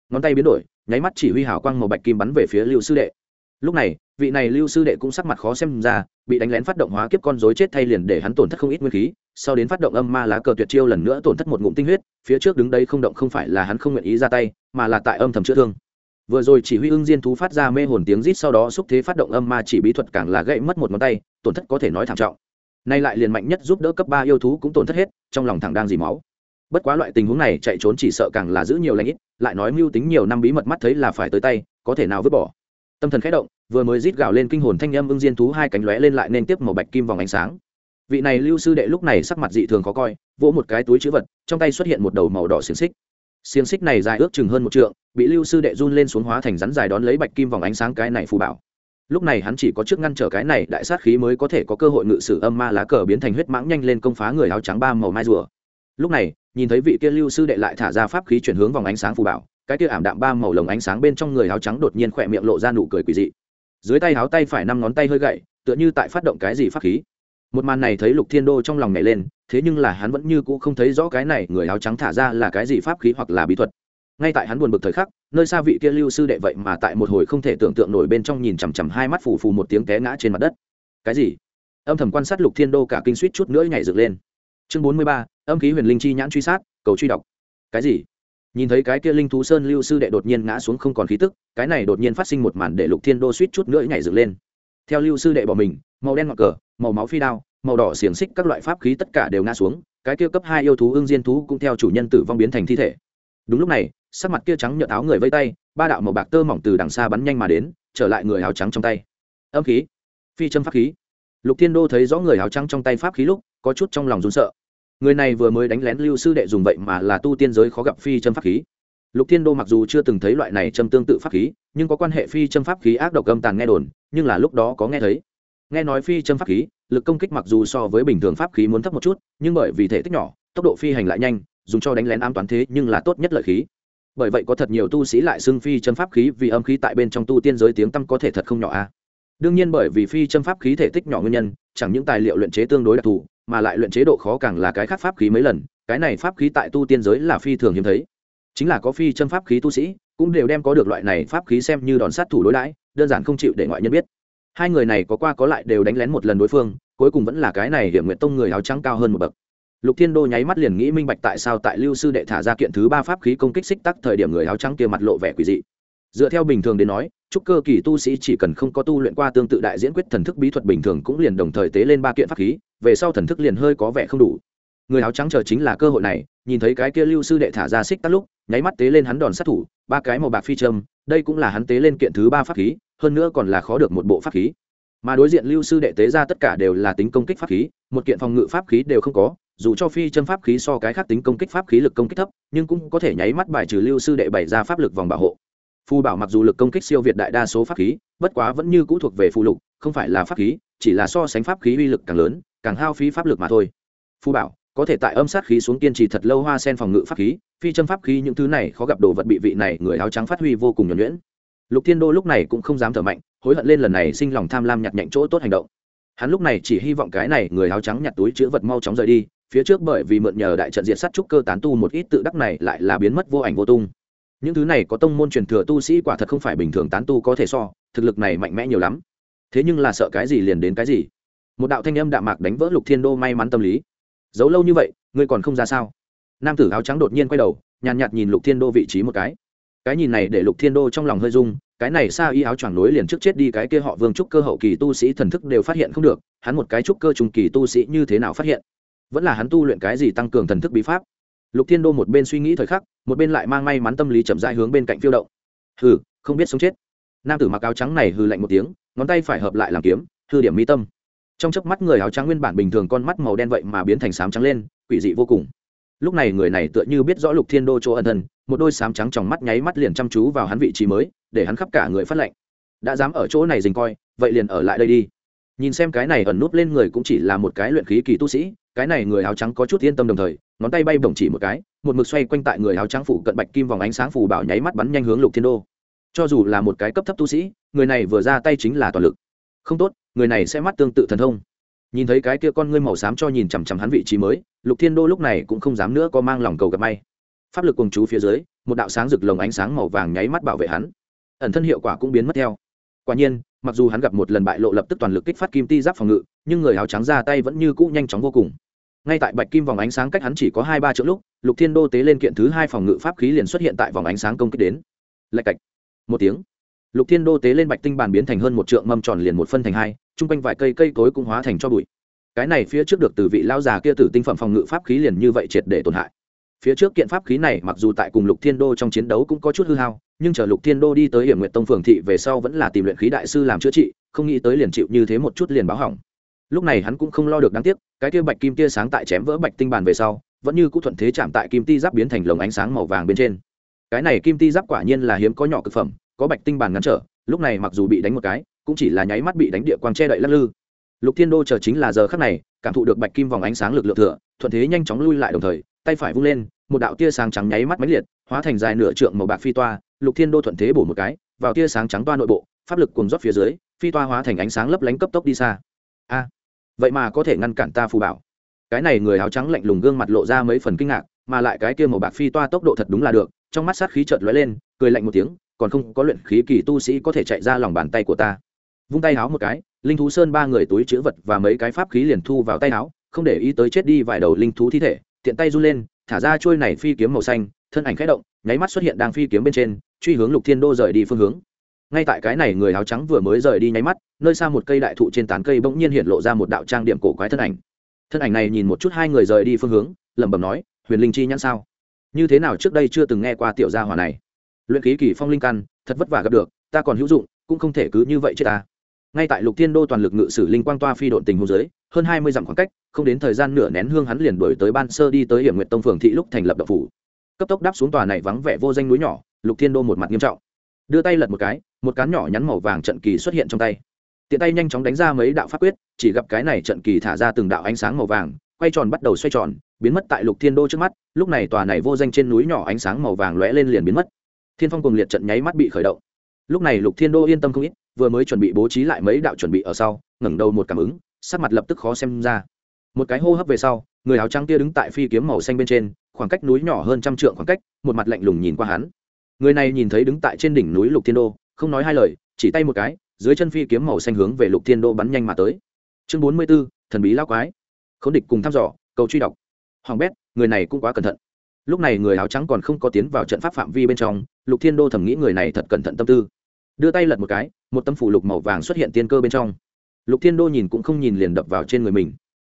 Speaker 1: Ngón tay biến đổi, nháy mắt chỉ huy hào quang màu bạch kim bắn về phía lưu sư đệ. Lúc này vị này lưu sư đệ cũng sắc mặt khó xem ra, bị đánh lén phát động hóa kiếp con dối chết thay liền để hắn tổn thất không ít nguyên khí, sau đến phát động âm ma lá cờ tuyệt chiêu lần nữa tổn thất một ngụm tinh huyết, phía trước đứng đây không động không phải là hắn không nguyện ý ra tay, mà là tại âm thầm chữa thương. Vừa rồi chỉ huy ưng diên thú phát ra mê hồn tiếng rít sau đó xúc thế phát động âm ma chỉ bí thuật càng là gãy mất một ngón tay, tổn thất có thể nói thảm trọng. Nay lại liền mạnh nhất giúp đỡ cấp ba yêu thú cũng tổn thất hết, trong lòng thẳng đang dì máu. Bất quá loại tình huống này chạy trốn chỉ sợ càng là giữ nhiều lãnh ít, lại nói mưu tính nhiều năm bí mật mắt thấy là phải tới tay, có thể nào vứt bỏ tâm thần khẽ động, vừa mới rít gào lên kinh hồn thanh âm ưng diên thú hai cánh lóe lên lại nên tiếp màu bạch kim vòng ánh sáng. Vị này lưu sư đệ lúc này sắc mặt dị thường khó coi, vỗ một cái túi chữ vật, trong tay xuất hiện một đầu màu đỏ xiềng xích. Xiềng xích này dài ước chừng hơn một trượng, bị lưu sư đệ run lên xuống hóa thành rắn dài đón lấy bạch kim vòng ánh sáng cái này phù bảo. Lúc này hắn chỉ có trước ngăn trở cái này, đại sát khí mới có thể có cơ hội ngự sử âm ma lá cờ biến thành huyết mãng nhanh lên công phá người áo trắng ba màu mai rùa. Lúc này, nhìn thấy vị kia lưu sư đệ lại thả ra pháp khí chuyển hướng vòng ánh sáng phù bảo cái kia ảm đạm ba màu lồng ánh sáng bên trong người áo trắng đột nhiên khỏe miệng lộ ra nụ cười quỷ dị. Dưới tay áo tay phải năm ngón tay hơi gậy, tựa như tại phát động cái gì pháp khí. Một màn này thấy lục thiên đô trong lòng nhảy lên, thế nhưng là hắn vẫn như cũ không thấy rõ cái này người áo trắng thả ra là cái gì pháp khí hoặc là bí thuật. Ngay tại hắn buồn bực thời khắc, nơi xa vị kia lưu sư đệ vậy mà tại một hồi không thể tưởng tượng nổi bên trong nhìn chằm chằm hai mắt phù phù một tiếng té ngã trên mặt đất. Cái gì? Âm thầm quan sát lục thiên đô cả kinh suýt chút nữa nhảy dựng lên. Chương bốn mươi ba, âm khí huyền linh chi nhãn truy sát, cầu truy đọc. Cái gì? Nhìn thấy cái kia linh thú sơn lưu sư đệ đột nhiên ngã xuống không còn khí tức, cái này đột nhiên phát sinh một màn để lục thiên đô suýt chút nữa nhảy dựng lên. Theo lưu sư đệ bỏ mình, màu đen ngọn cờ, màu máu phi đao, màu đỏ xiềng xích các loại pháp khí tất cả đều ngã xuống, cái kia cấp hai yêu thú ương diên thú cũng theo chủ nhân tử vong biến thành thi thể. Đúng lúc này, sắc mặt kia trắng nhợt áo người vây tay, ba đạo màu bạc tơ mỏng từ đằng xa bắn nhanh mà đến, trở lại người áo trắng trong tay. Âm khí, phi châm pháp khí. Lục thiên đô thấy rõ người áo trắng trong tay pháp khí lúc, có chút trong lòng run sợ người này vừa mới đánh lén lưu sư đệ dùng vậy mà là tu tiên giới khó gặp phi châm pháp khí. Lục thiên đô mặc dù chưa từng thấy loại này châm tương tự pháp khí, nhưng có quan hệ phi châm pháp khí ác độc âm tàn nghe đồn, nhưng là lúc đó có nghe thấy. Nghe nói phi châm pháp khí, lực công kích mặc dù so với bình thường pháp khí muốn thấp một chút, nhưng bởi vì thể tích nhỏ, tốc độ phi hành lại nhanh, dùng cho đánh lén an toàn thế nhưng là tốt nhất lợi khí. Bởi vậy có thật nhiều tu sĩ lại xưng phi châm pháp khí vì âm khí tại bên trong tu tiên giới tiếng tăm có thể thật không nhỏ a. Đương nhiên bởi vì phi châm pháp khí thể tích nhỏ nguyên nhân, chẳng những tài liệu luyện chế tương đối đặc thù mà lại luyện chế độ khó càng là cái khác pháp khí mấy lần, cái này pháp khí tại tu tiên giới là phi thường hiếm thấy. Chính là có phi châm pháp khí tu sĩ, cũng đều đem có được loại này pháp khí xem như đòn sát thủ đối đãi, đơn giản không chịu để ngoại nhân biết. Hai người này có qua có lại đều đánh lén một lần đối phương, cuối cùng vẫn là cái này hiểm nguyện tông người áo trắng cao hơn một bậc. Lục thiên đô nháy mắt liền nghĩ minh bạch tại sao tại lưu sư đệ thả ra kiện thứ ba pháp khí công kích xích tắc thời điểm người áo trắng kia mặt lộ vẻ quỷ dị. Dựa theo bình thường đến nói chúc cơ kỳ tu sĩ chỉ cần không có tu luyện qua tương tự đại diễn quyết thần thức bí thuật bình thường cũng liền đồng thời tế lên ba kiện pháp khí, về sau thần thức liền hơi có vẻ không đủ. Người áo trắng chờ chính là cơ hội này, nhìn thấy cái kia lưu sư đệ thả ra xích tắt lúc, nháy mắt tế lên hắn đòn sát thủ, ba cái màu bạc phi châm, đây cũng là hắn tế lên kiện thứ ba pháp khí, hơn nữa còn là khó được một bộ pháp khí. Mà đối diện lưu sư đệ tế ra tất cả đều là tính công kích pháp khí, một kiện phòng ngự pháp khí đều không có, dù cho phi châm pháp khí so cái khác tính công kích pháp khí lực công kích thấp, nhưng cũng có thể nháy mắt bài trừ lưu sư đệ bày ra pháp lực vòng bảo hộ phù bảo mặc dù lực công kích siêu việt đại đa số pháp khí, bất quá vẫn như cũ thuộc về phù lục, không phải là pháp khí, chỉ là so sánh pháp khí uy lực càng lớn, càng hao phí pháp lực mà thôi. Phù bảo, có thể tại âm sát khí xuống kiên trì thật lâu hoa sen phòng ngự pháp khí, phi châm pháp khí những thứ này khó gặp đồ vật bị vị này người áo trắng phát huy vô cùng nhuẩn nhuyễn. Lục thiên đô lúc này cũng không dám thở mạnh, hối hận lên lần này sinh lòng tham lam nhặt nhạnh chỗ tốt hành động. Hắn lúc này chỉ hy vọng cái này người áo trắng nhặt túi chữ vật mau chóng rời đi, phía trước bởi vì mượn nhờ đại trận diện sát trúc cơ tán tu một ít tự đắc này lại là biến mất vô ảnh vô tung những thứ này có tông môn truyền thừa tu sĩ quả thật không phải bình thường tán tu có thể so thực lực này mạnh mẽ nhiều lắm. Thế nhưng là sợ cái gì liền đến cái gì. Một đạo thanh âm đạm mạc đánh vỡ lục thiên đô may mắn tâm lý. Giấu lâu như vậy ngươi còn không ra sao? Nam tử áo trắng đột nhiên quay đầu nhàn nhạt, nhạt nhìn lục thiên đô vị trí một cái. Cái nhìn này để lục thiên đô trong lòng hơi rung cái này xa y áo choàng nối liền trước chết đi cái kia họ vương trúc cơ hậu kỳ tu sĩ thần thức đều phát hiện không được hắn một cái trúc cơ trùng kỳ tu sĩ như thế nào phát hiện? Vẫn là hắn tu luyện cái gì tăng cường thần thức bí pháp? Lục thiên đô một bên suy nghĩ thời khắc, một bên lại mang may mắn tâm lý chậm dại hướng bên cạnh phiêu động. Hừ, không biết sống chết. Nam tử mặc áo trắng này hừ lạnh một tiếng, ngón tay phải hợp lại làm kiếm, hư điểm mi tâm. Trong chớp mắt người áo trắng nguyên bản bình thường con mắt màu đen vậy mà biến thành sám trắng lên, quỷ dị vô cùng. Lúc này người này tựa như biết rõ lục thiên đô chỗ ẩn thân, một đôi sám trắng trong mắt nháy mắt liền chăm chú vào hắn vị trí mới, để hắn khắp cả người phát lệnh đã dám ở chỗ này dình coi, vậy liền ở lại đây đi. Nhìn xem cái này ẩn núp lên người cũng chỉ là một cái luyện khí kỳ tu sĩ, cái này người áo trắng có chút yên tâm đồng thời ngón tay bay bổng chỉ một cái, một mực xoay quanh tại người áo trắng phủ cận bạch kim vòng ánh sáng phù bảo nháy mắt bắn nhanh hướng lục thiên đô. Cho dù là một cái cấp thấp tu sĩ, người này vừa ra tay chính là toàn lực. Không tốt, người này sẽ mắt tương tự thần thông. Nhìn thấy cái kia con ngươi màu xám cho nhìn chằm chằm hắn vị trí mới, lục thiên đô lúc này cũng không dám nữa có mang lòng cầu gặp may. Pháp lực cùng chú phía dưới, một đạo sáng rực lồng ánh sáng màu vàng nháy mắt bảo vệ hắn. Ẩn thân hiệu quả cũng biến mất theo. Quả nhiên, mặc dù hắn gặp một lần bại lộ lập tức toàn lực kích phát kim ti giáp phòng ngự, nhưng người áo trắng ra tay vẫn như cũ nhanh chóng vô cùng ngay tại bạch kim vòng ánh sáng cách hắn chỉ có hai ba triệu lúc, lục thiên đô tế lên kiện thứ hai phòng ngự pháp khí liền xuất hiện tại vòng ánh sáng công kích đến. Lạch cạch. Một tiếng. Lục thiên đô tế lên bạch tinh bàn biến thành hơn một trượng mâm tròn liền một phân thành hai, chung quanh vài cây cây cối cũng hóa thành cho bụi. Cái này phía trước được từ vị lao già kia tử tinh phẩm phòng ngự pháp khí liền như vậy triệt để tổn hại. Phía trước kiện pháp khí này mặc dù tại cùng lục thiên đô trong chiến đấu cũng có chút hư hao, nhưng chờ lục thiên đô đi tới hiểm nguyện tông phường thị về sau vẫn là tìm luyện khí đại sư làm chữa trị, không nghĩ tới liền chịu như thế một chút liền báo hỏng lúc này hắn cũng không lo được đáng tiếc, cái kia bạch kim tia sáng tại chém vỡ bạch tinh bàn về sau, vẫn như cũng thuận thế chạm tại kim ti giáp biến thành lồng ánh sáng màu vàng bên trên. Cái này kim ti giáp quả nhiên là hiếm có nhỏ cực phẩm, có bạch tinh bàn ngăn trở, lúc này mặc dù bị đánh một cái, cũng chỉ là nháy mắt bị đánh địa quang che đậy lắc lư. Lục thiên đô chờ chính là giờ khắc này, cảm thụ được bạch kim vòng ánh sáng lực lượng thừa, thuận thế nhanh chóng lui lại đồng thời, tay phải vung lên, một đạo tia sáng trắng nháy mắt máy liệt, hóa thành dài nửa trượng màu bạc phi toa, lục thiên đô thuận thế bổ một cái, vào tia sáng trắng toa nội bộ, pháp lực cùng rót phía dưới, phi toa hóa thành ánh sáng lấp lánh cấp tốc đi xa. A! Vậy mà có thể ngăn cản ta phù bảo. Cái này người áo trắng lạnh lùng gương mặt lộ ra mấy phần kinh ngạc, mà lại cái kia màu bạc phi toa tốc độ thật đúng là được, trong mắt sát khí chợt lóe lên, cười lạnh một tiếng, còn không có luyện khí kỳ tu sĩ có thể chạy ra lòng bàn tay của ta. Vung tay háo một cái, linh thú sơn ba người túi chữ vật và mấy cái pháp khí liền thu vào tay áo không để ý tới chết đi vài đầu linh thú thi thể, tiện tay run lên, thả ra trôi này phi kiếm màu xanh, thân ảnh khẽ động, nháy mắt xuất hiện đang phi kiếm bên trên, truy hướng lục thiên đô rời đi phương hướng ngay tại cái này người áo trắng vừa mới rời đi nháy mắt, nơi xa một cây đại thụ trên tán cây bỗng nhiên hiện lộ ra một đạo trang điểm cổ quái thân ảnh. Thân ảnh này nhìn một chút hai người rời đi phương hướng, lẩm bẩm nói, huyền linh chi nhãn sao? Như thế nào trước đây chưa từng nghe qua tiểu gia hỏa này? Luyện khí kỳ phong linh căn, thật vất vả gặp được, ta còn hữu dụng, cũng không thể cứ như vậy chết ta. Ngay tại lục thiên đô toàn lực ngự sử linh quang toa phi độn tình hồ dưới, hơn hai mươi dặm khoảng cách, không đến thời gian nửa nén hương hắn liền đổi tới ban sơ đi tới hiểm nguyện tông phường thị lúc thành lập đập phủ. Cấp tốc đáp xuống tòa này vắng vẻ vô danh núi nhỏ, lục thiên đô một mặt nghiêm trọng. Đưa tay lật một cái một cán nhỏ nhắn màu vàng trận kỳ xuất hiện trong tay. Tiện tay nhanh chóng đánh ra mấy đạo pháp quyết, chỉ gặp cái này trận kỳ thả ra từng đạo ánh sáng màu vàng, quay tròn bắt đầu xoay tròn, biến mất tại lục thiên đô trước mắt, lúc này tòa này vô danh trên núi nhỏ ánh sáng màu vàng lóe lên liền biến mất. Thiên phong cùng liệt trận nháy mắt bị khởi động. Lúc này lục thiên đô yên tâm không ít, vừa mới chuẩn bị bố trí lại mấy đạo chuẩn bị ở sau, ngẩng đầu một cảm ứng, sắc mặt lập tức khó xem ra. Một cái hô hấp về sau, người áo trắng kia đứng tại phi kiếm màu xanh bên trên, khoảng cách núi nhỏ hơn trăm trượng khoảng cách, một mặt lạnh lùng nhìn qua hắn. Người này nhìn thấy đứng tại trên đỉnh núi lục thiên đô không nói hai lời, chỉ tay một cái, dưới chân phi kiếm màu xanh hướng về lục thiên đô bắn nhanh mà tới. Chương bốn mươi b ố thần bí lao quái. K h ố n địch cùng thăm dò, cầu truy đọc. Hoàng bét, người này cũng quá cẩn thận. Lúc này người áo trắng còn không có tiến vào trận pháp phạm vi bên trong, lục thiên đô thầm nghĩ người này thật cẩn thận tâm tư. Đưa tay lật một cái, một tấm phủ lục màu vàng xuất hiện tiên cơ bên trong. Lục thiên đô nhìn cũng không nhìn liền đập vào trên người mình.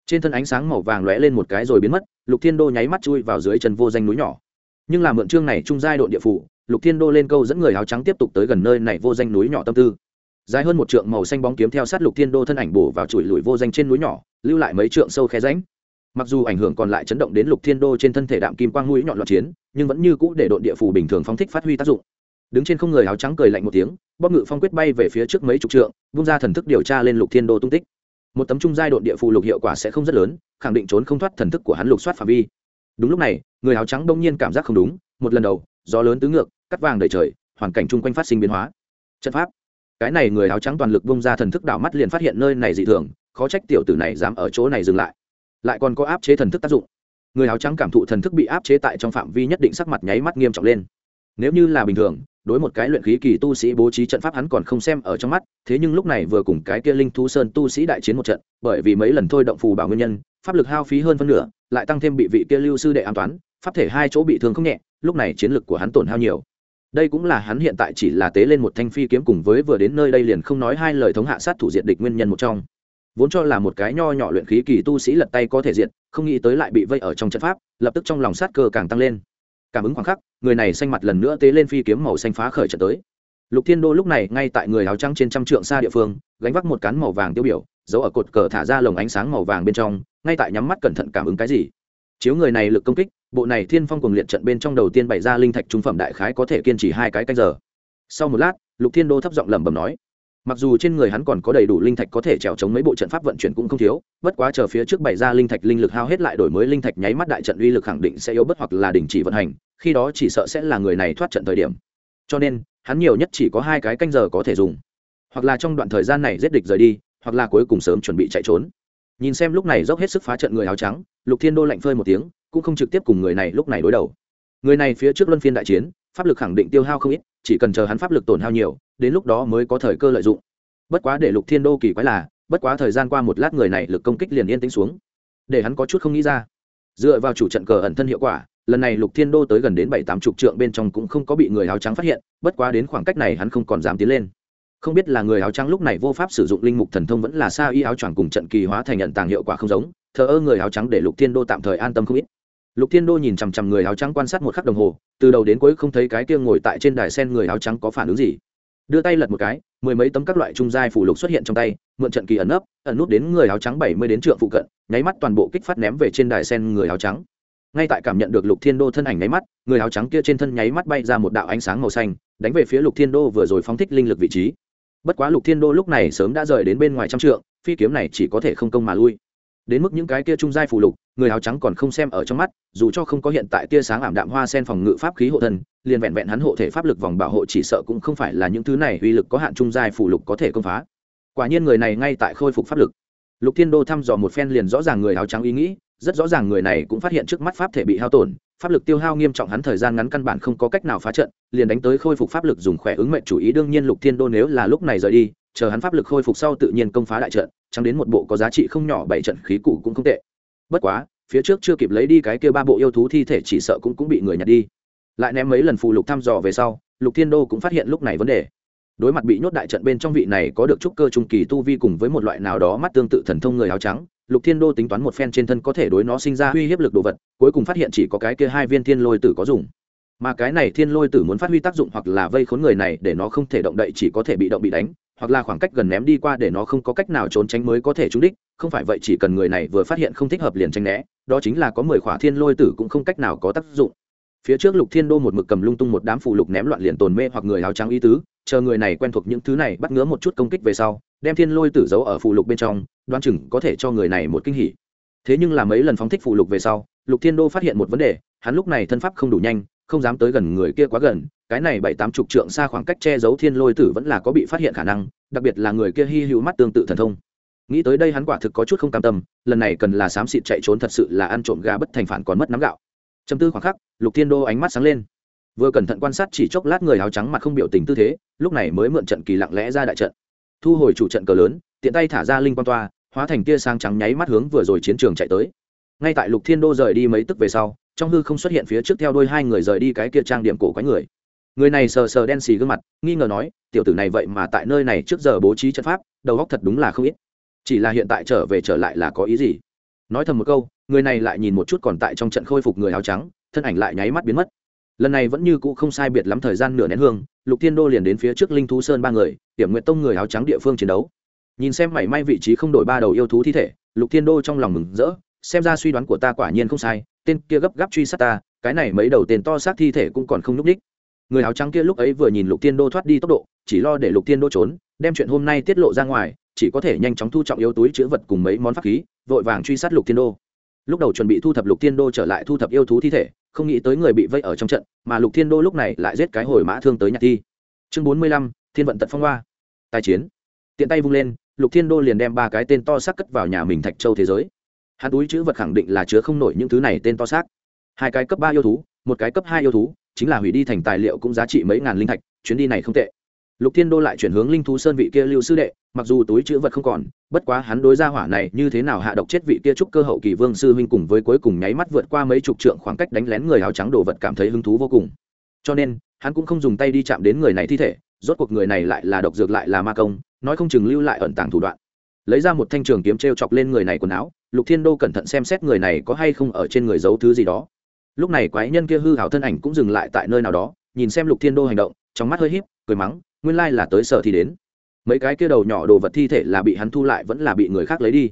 Speaker 1: Trên thân ánh sáng màu vàng lóe lên một cái rồi biến mất, lục thiên đô nháy mắt chui vào dưới chân vô danh núi nhỏ. Nhưng làm mượn chương này trung giai đội địa phủ lục thiên đô lên câu dẫn người áo trắng tiếp tục tới gần nơi này vô danh núi nhỏ tâm tư. Dài hơn một trượng màu xanh bóng kiếm theo sát lục thiên đô thân ảnh bổ vào chùi lùi vô danh trên núi nhỏ, lưu lại mấy trượng sâu khe ránh mặc dù ảnh hưởng còn lại chấn động đến lục thiên đô trên thân thể đạm kim quang mũi nhọn loạn chiến, nhưng vẫn như cũ để đội địa phủ bình thường phóng thích phát huy tác dụng. Đứng trên không người áo trắng cười lạnh một tiếng, bóp ngự phong quyết bay về phía trước mấy chục trượng, vung ra thần thức điều tra lên lục thiên đô tung tích. Một tấm trung giai đội địa phủ lục hiệu quả sẽ không rất lớn, khẳng định trốn không thoát thần thức của hắn lục soát phạm vi. Đúng lúc này, người áo trắng đông nhiên cảm giác không đúng, một lần đầu, gió lớn tứ ngược cắt vàng đầy trời, hoàn cảnh chung quanh phát sinh biến hóa. Trận pháp. Cái này người áo trắng toàn lực bung ra thần thức đảo mắt liền phát hiện nơi này dị thường, khó trách tiểu tử này dám ở chỗ này dừng lại. Lại còn có áp chế thần thức tác dụng. Người áo trắng cảm thụ thần thức bị áp chế tại trong phạm vi nhất định sắc mặt nháy mắt nghiêm trọng lên. Nếu như là bình thường, đối một cái luyện khí kỳ tu sĩ bố trí trận pháp hắn còn không xem ở trong mắt, thế nhưng lúc này vừa cùng cái kia linh thú sơn tu sĩ đại chiến một trận, bởi vì mấy lần thôi động phù bảo nguyên nhân, pháp lực hao phí hơn phân nửa, lại tăng thêm bị vị kia lưu sư đệ an toán, pháp thể hai chỗ bị thương không nhẹ, lúc này chiến lực của hắn tổn hao nhiều đây cũng là hắn hiện tại chỉ là tế lên một thanh phi kiếm cùng với vừa đến nơi đây liền không nói hai lời thống hạ sát thủ diệt địch nguyên nhân một trong. Vốn cho là một cái nho nhỏ luyện khí kỳ tu sĩ lật tay có thể diện không nghĩ tới lại bị vây ở trong trận pháp, lập tức trong lòng sát cơ càng tăng lên. Cảm ứng khoảng khắc, người này xanh mặt lần nữa tế lên phi kiếm màu xanh phá khởi trận tới. Lục thiên đô lúc này ngay tại người áo trắng trên trăm trượng xa địa phương, gánh vác một cán màu vàng tiêu biểu, giấu ở cột cờ thả ra lồng ánh sáng màu vàng bên trong, ngay tại nhắm mắt cẩn thận cảm ứng cái gì. Chiếu người này lực công kích bộ này thiên phong cùng liệt trận bên trong đầu tiên bày ra linh thạch trung phẩm đại khái có thể kiên trì hai cái canh giờ. Sau một lát, lục thiên đô thấp giọng lẩm bẩm nói, mặc dù trên người hắn còn có đầy đủ linh thạch có thể trèo chống mấy bộ trận pháp vận chuyển cũng không thiếu, bất quá chờ phía trước bày ra linh thạch linh lực hao hết lại đổi mới linh thạch nháy mắt đại trận uy lực khẳng định sẽ yếu bất hoặc là đình chỉ vận hành, khi đó chỉ sợ sẽ là người này thoát trận thời điểm. Cho nên, hắn nhiều nhất chỉ có hai cái canh giờ có thể dùng. Hoặc là trong đoạn thời gian này giết địch rời đi, hoặc là cuối cùng sớm chuẩn bị chạy trốn. Nhìn xem lúc này dốc hết sức phá trận người áo trắng, lục thiên đô lạnh phơi một tiếng cũng không trực tiếp cùng người này lúc này đối đầu. Người này phía trước luân phiên đại chiến, pháp lực khẳng định tiêu hao không ít, chỉ cần chờ hắn pháp lực tổn hao nhiều, đến lúc đó mới có thời cơ lợi dụng. Bất quá để lục thiên đô kỳ quái là, bất quá thời gian qua một lát người này lực công kích liền yên tĩnh xuống. Để hắn có chút không nghĩ ra. Dựa vào chủ trận cờ ẩn thân hiệu quả, lần này lục thiên đô tới gần đến bảy tám chục trượng bên trong cũng không có bị người áo trắng phát hiện, bất quá đến khoảng cách này hắn không còn dám tiến lên. Không biết là người áo trắng lúc này vô pháp sử dụng linh mục thần thông vẫn là sao y áo choàng cùng trận kỳ hóa thành nhận tàng hiệu quả không giống, thờ ơ người áo trắng để lục thiên đô tạm thời an tâm không ít lục thiên đô nhìn chằm chằm người áo trắng quan sát một khắc đồng hồ, từ đầu đến cuối không thấy cái kia ngồi tại trên đài sen người áo trắng có phản ứng gì. Đưa tay lật một cái, mười mấy tấm các loại trung giai phủ lục xuất hiện trong tay, mượn trận kỳ ẩn nấp, ẩn nút đến người áo trắng bảy mươi đến trượng phụ cận, nháy mắt toàn bộ kích phát ném về trên đài sen người áo trắng. Ngay tại cảm nhận được lục thiên đô thân ảnh nháy mắt, người áo trắng kia trên thân nháy mắt bay ra một đạo ánh sáng màu xanh, đánh về phía lục thiên đô vừa rồi phóng thích linh lực vị trí. Bất quá lục thiên đô lúc này sớm đã rời đến bên ngoài trăm trượng, phi kiếm này chỉ có thể không công mà lui. Đến mức những cái kia trung giai phù lục người áo trắng còn không xem ở trong mắt, dù cho không có hiện tại tia sáng ảm đạm hoa sen phòng ngự pháp khí hộ thân, liền vẹn vẹn hắn hộ thể pháp lực vòng bảo hộ chỉ sợ cũng không phải là những thứ này uy lực có hạn trung giai phủ lục có thể công phá. Quả nhiên người này ngay tại khôi phục pháp lực. Lục thiên đô thăm dò một phen liền rõ ràng người áo trắng ý nghĩ, rất rõ ràng người này cũng phát hiện trước mắt pháp thể bị hao tổn, pháp lực tiêu hao nghiêm trọng hắn thời gian ngắn căn bản không có cách nào phá trận, liền đánh tới khôi phục pháp lực dùng khỏe ứng mệnh chủ ý, đương nhiên lục thiên đô nếu là lúc này rời đi, chờ hắn pháp lực khôi phục sau tự nhiên công phá đại trận, chẳng đến một bộ có giá trị không nhỏ bảy trận khí cụ cũng không tệ bất quá, phía trước chưa kịp lấy đi cái kia ba bộ yêu thú thi thể chỉ sợ cũng cũng bị người nhặt đi. Lại ném mấy lần phù lục thăm dò về sau, lục thiên đô cũng phát hiện lúc này vấn đề. Đối mặt bị nhốt đại trận bên trong vị này có được trúc cơ trung kỳ tu vi cùng với một loại nào đó mắt tương tự thần thông người áo trắng, lục thiên đô tính toán một phen trên thân có thể đối nó sinh ra uy hiếp lực đồ vật, cuối cùng phát hiện chỉ có cái kia hai viên thiên lôi tử có dùng. Mà cái này thiên lôi tử muốn phát huy tác dụng hoặc là vây khốn người này để nó không thể động đậy chỉ có thể bị động bị đánh hoặc là khoảng cách gần ném đi qua để nó không có cách nào trốn tránh mới có thể trúng đích, không phải vậy chỉ cần người này vừa phát hiện không thích hợp liền tranh né, đó chính là có mười khỏa thiên lôi tử cũng không cách nào có tác dụng. Phía trước lục thiên đô một mực cầm lung tung một đám phụ lục ném loạn liền tồn mê hoặc người áo trắng ý tứ, chờ người này quen thuộc những thứ này bắt ngứa một chút công kích về sau, đem thiên lôi tử giấu ở phụ lục bên trong đoan chừng có thể cho người này một kinh hỉ. Thế nhưng là mấy lần phóng thích phụ lục về sau, lục thiên đô phát hiện một vấn đề, hắn lúc này thân pháp không đủ nhanh không dám tới gần người kia quá gần, cái này bảy tám chục trượng xa khoảng cách che giấu thiên lôi tử vẫn là có bị phát hiện khả năng, đặc biệt là người kia hy hữu mắt tương tự thần thông. Nghĩ tới đây hắn quả thực có chút không cam tâm, lần này cần là xám xịt chạy trốn thật sự là ăn trộm gà bất thành phản còn mất nắm gạo. Châm tư khoảng khắc, lục thiên đô ánh mắt sáng lên. Vừa cẩn thận quan sát chỉ chốc lát người áo trắng mặt không biểu tình tư thế, lúc này mới mượn trận kỳ lặng lẽ ra đại trận. Thu hồi chủ trận cờ lớn, tiện tay thả ra linh quan toa, hóa thành tia sang trắng nháy mắt hướng vừa rồi chiến trường chạy tới ngay tại lục thiên đô rời đi mấy tức về sau, trong hư không xuất hiện phía trước theo đôi hai người rời đi cái kia trang điểm cổ quái người. Người này sờ sờ đen xì gương mặt, nghi ngờ nói, tiểu tử này vậy mà tại nơi này trước giờ bố trí trận pháp, đầu góc thật đúng là không ít. Chỉ là hiện tại trở về trở lại là có ý gì? Nói thầm một câu, người này lại nhìn một chút còn tại trong trận khôi phục người áo trắng, thân ảnh lại nháy mắt biến mất. Lần này vẫn như cũ không sai biệt lắm thời gian nửa nén hương, lục thiên đô liền đến phía trước linh thú sơn ba người hiểm nguyện tông người áo trắng địa phương chiến đấu. Nhìn xem mảy may vị trí không đổi ba đầu yêu thú thi thể, lục thiên đô trong lòng mừng rỡ xem ra suy đoán của ta quả nhiên không sai, tên kia gấp gáp truy sát ta, cái này mấy đầu tên to xác thi thể cũng còn không n ú c ních người áo trắng kia lúc ấy vừa nhìn lục thiên đô thoát đi tốc độ, chỉ lo để lục thiên đô trốn, đem chuyện hôm nay tiết lộ ra ngoài, chỉ có thể nhanh chóng thu trọng yếu túi chữ vật cùng mấy món pháp khí, vội vàng truy sát lục thiên đô. Lúc đầu chuẩn bị thu thập lục thiên đô trở lại thu thập yêu thú thi thể, không nghĩ tới người bị vây ở trong trận, mà lục thiên đô lúc này lại giết cái hồi mã thương tới nhạc thi. Chương bốn mươi lăm, thiên vận tật phong hoa. Tài chiến. Tiện tay vung lên, lục thiên đô liền đem ba cái tên to xác cất vào nhà mình thạch châu thế giới hắn túi chữ vật khẳng định là chứa không nổi những thứ này tên to xác. Hai cái cấp ba yêu thú, một cái cấp hai yêu thú, chính là hủy đi thành tài liệu cũng giá trị mấy ngàn linh thạch, chuyến đi này không tệ. Lục thiên đô lại chuyển hướng linh thú sơn vị kia lưu sư đệ, mặc dù túi chữ vật không còn, bất quá hắn đối ra hỏa này như thế nào hạ độc chết vị kia trúc cơ hậu kỳ vương sư huynh cùng với cuối cùng nháy mắt vượt qua mấy chục trượng khoảng cách đánh lén người áo trắng đồ vật cảm thấy hứng thú vô cùng. Cho nên, hắn cũng không dùng tay đi chạm đến người này thi thể, rốt cuộc người này lại là độc dược lại là ma công, nói không chừng lưu lại ẩn tàng thủ đoạn lấy ra một thanh trường kiếm t r e o chọc lên người này quần áo, lục thiên đô cẩn thận xem xét người này có hay không ở trên người giấu thứ gì đó. Lúc này quái nhân kia hư hảo thân ảnh cũng dừng lại tại nơi nào đó, nhìn xem lục thiên đô hành động, trong mắt hơi híp, cười mắng, nguyên lai là tới sở thì đến. Mấy cái kia đầu nhỏ đồ vật thi thể là bị hắn thu lại vẫn là bị người khác lấy đi.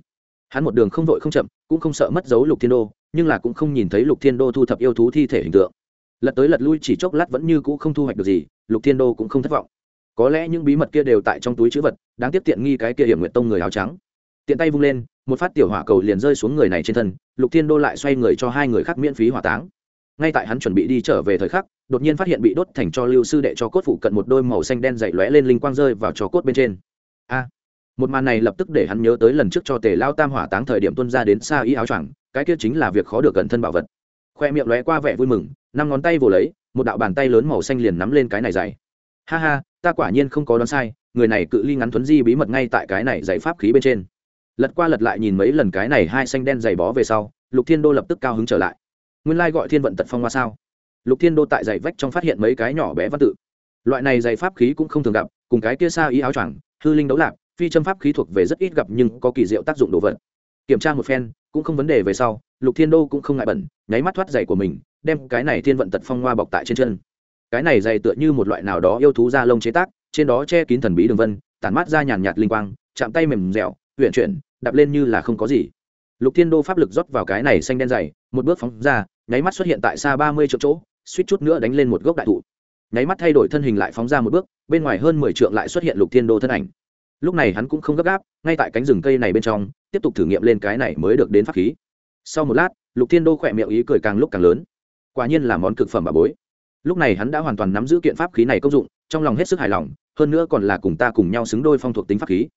Speaker 1: Hắn một đường không vội không chậm, cũng không sợ mất dấu lục thiên đô, nhưng là cũng không nhìn thấy lục thiên đô thu thập yêu thú thi thể hình tượng. Lật tới lật lui chỉ chốc lát vẫn như cũ không thu hoạch được gì, lục thiên đô cũng không thất vọng có lẽ những bí mật kia đều tại trong túi chữ vật, đáng tiếp tiện nghi cái kia hiểm nguyện tông người áo trắng. Tiện tay vung lên, một phát tiểu hỏa cầu liền rơi xuống người này trên thân, lục thiên đô lại xoay người cho hai người khác miễn phí hỏa táng. Ngay tại hắn chuẩn bị đi trở về thời khắc, đột nhiên phát hiện bị đốt thành cho lưu sư đệ cho cốt phụ cận một đôi màu xanh đen dày lóe lên linh quang rơi vào cho cốt bên trên. A! Một màn này lập tức để hắn nhớ tới lần trước cho tề lao tam hỏa táng thời điểm tuân ra đến xa y áo choàng, cái kia chính là việc khó được gần thân bảo vật. Khoe miệng lóe qua vẻ vui mừng, năm ngón tay vồ lấy, một đạo bàn tay lớn màu xanh liền nắm lên cái này dày. Ha ha ta quả nhiên không có đoán sai, người này cự ly ngắn thuấn di bí mật ngay tại cái này giải pháp khí bên trên. Lật qua lật lại nhìn mấy lần cái này hai xanh đen dày bó về sau, lục thiên đô lập tức cao hứng trở lại. Nguyên lai gọi thiên vận tật phong hoa sao? Lục thiên đô tại dày vách trong phát hiện mấy cái nhỏ bé văn tự. Loại này dày pháp khí cũng không thường gặp, cùng cái kia xa ý áo choàng, hư linh đấu lạc phi châm pháp khí thuộc về rất ít gặp nhưng có kỳ diệu tác dụng đồ vật. Kiểm tra một phen, cũng không vấn đề về sau, lục thiên đô cũng không ngại bẩn, nháy mắt thoát giày của mình, đem cái này thiên vận tật phong hoa bọc tại trên chân cái này dày tựa như một loại nào đó yêu thú da lông chế tác, trên đó che kín thần bí đường vân, tản mát ra nhàn nhạt linh quang, chạm tay mềm dẻo huyện chuyển, đạp lên như là không có gì. Lục thiên đô pháp lực rót vào cái này xanh đen dày, một bước phóng ra, nháy mắt xuất hiện tại xa ba mươi triệu chỗ, suýt chút nữa đánh lên một gốc đại thụ. Nháy mắt thay đổi thân hình lại phóng ra một bước, bên ngoài hơn mười trượng lại xuất hiện lục thiên đô thân ảnh. Lúc này hắn cũng không gấp gáp, ngay tại cánh rừng cây này bên trong, tiếp tục thử nghiệm lên cái này mới được đến pháp khí. Sau một lát, lục thiên đô khỏe miệng ý cười càng lúc càng lớn. Quả nhiên là món cực phẩm bà bối lúc này hắn đã hoàn toàn nắm giữ kiện pháp khí này công dụng, trong lòng hết sức hài lòng, hơn nữa còn là cùng ta cùng nhau xứng đôi phong thuộc tính pháp khí.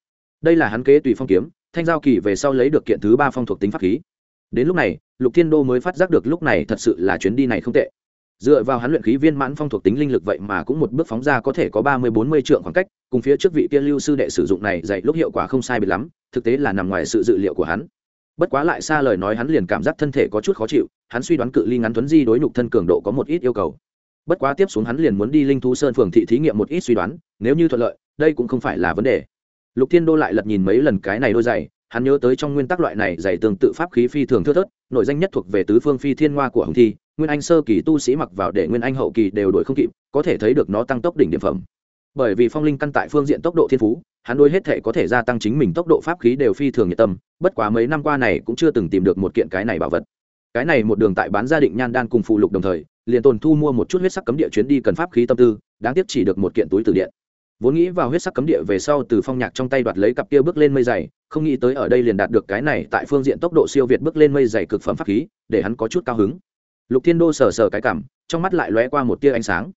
Speaker 1: Đây là hắn kế tùy phong kiếm, thanh giao kỳ về sau lấy được kiện thứ ba phong thuộc tính pháp khí. Đến lúc này, lục thiên đô mới phát giác được lúc này thật sự là chuyến đi này không tệ. Dựa vào hắn luyện khí viên mãn phong thuộc tính linh lực vậy mà cũng một bước phóng ra có thể có ba mươi bốn mươi trượng khoảng cách, cùng phía trước vị kia lưu sư đệ sử dụng này dạy lúc hiệu quả không sai biệt lắm, thực tế là nằm ngoài sự dự liệu của hắn. Bất quá lại xa lời nói hắn liền cảm giác thân thể có chút khó chịu, hắn suy đoán cự ly ngắn thuấn di đối nhục thân cường độ có một ít yêu cầu bất quá tiếp xuống hắn liền muốn đi linh thú sơn phường thị thí nghiệm một ít suy đoán, nếu như thuận lợi, đây cũng không phải là vấn đề. Lục thiên đô lại lật nhìn mấy lần cái này đôi giày, hắn nhớ tới trong nguyên tắc loại này giày tương tự pháp khí phi thường thưa thớt, nội danh nhất thuộc về tứ phương phi thiên hoa của hồng thi, nguyên anh sơ kỳ tu sĩ mặc vào để nguyên anh hậu kỳ đều đổi không kịp, có thể thấy được nó tăng tốc đỉnh điểm phẩm. Bởi vì phong linh căn tại phương diện tốc độ thiên phú, hắn đôi hết thể có thể gia tăng chính mình tốc độ pháp khí đều phi thường nhiệt tâm, bất quá mấy năm qua này cũng chưa từng tìm được một kiện cái này bảo vật. Cái này một đường tại bán gia định nhan đan cùng phụ lục đồng thời liền tồn thu mua một chút huyết sắc cấm địa chuyến đi cần pháp khí tâm tư, đáng tiếc chỉ được một kiện túi từ điện. Vốn nghĩ vào huyết sắc cấm địa về sau từ phong nhạc trong tay đoạt lấy cặp kia bước lên mây dày, không nghĩ tới ở đây liền đạt được cái này tại phương diện tốc độ siêu việt bước lên mây dày cực phẩm pháp khí, để hắn có chút cao hứng. Lục thiên đô sờ sờ cái cảm, trong mắt lại lóe qua một tia ánh sáng.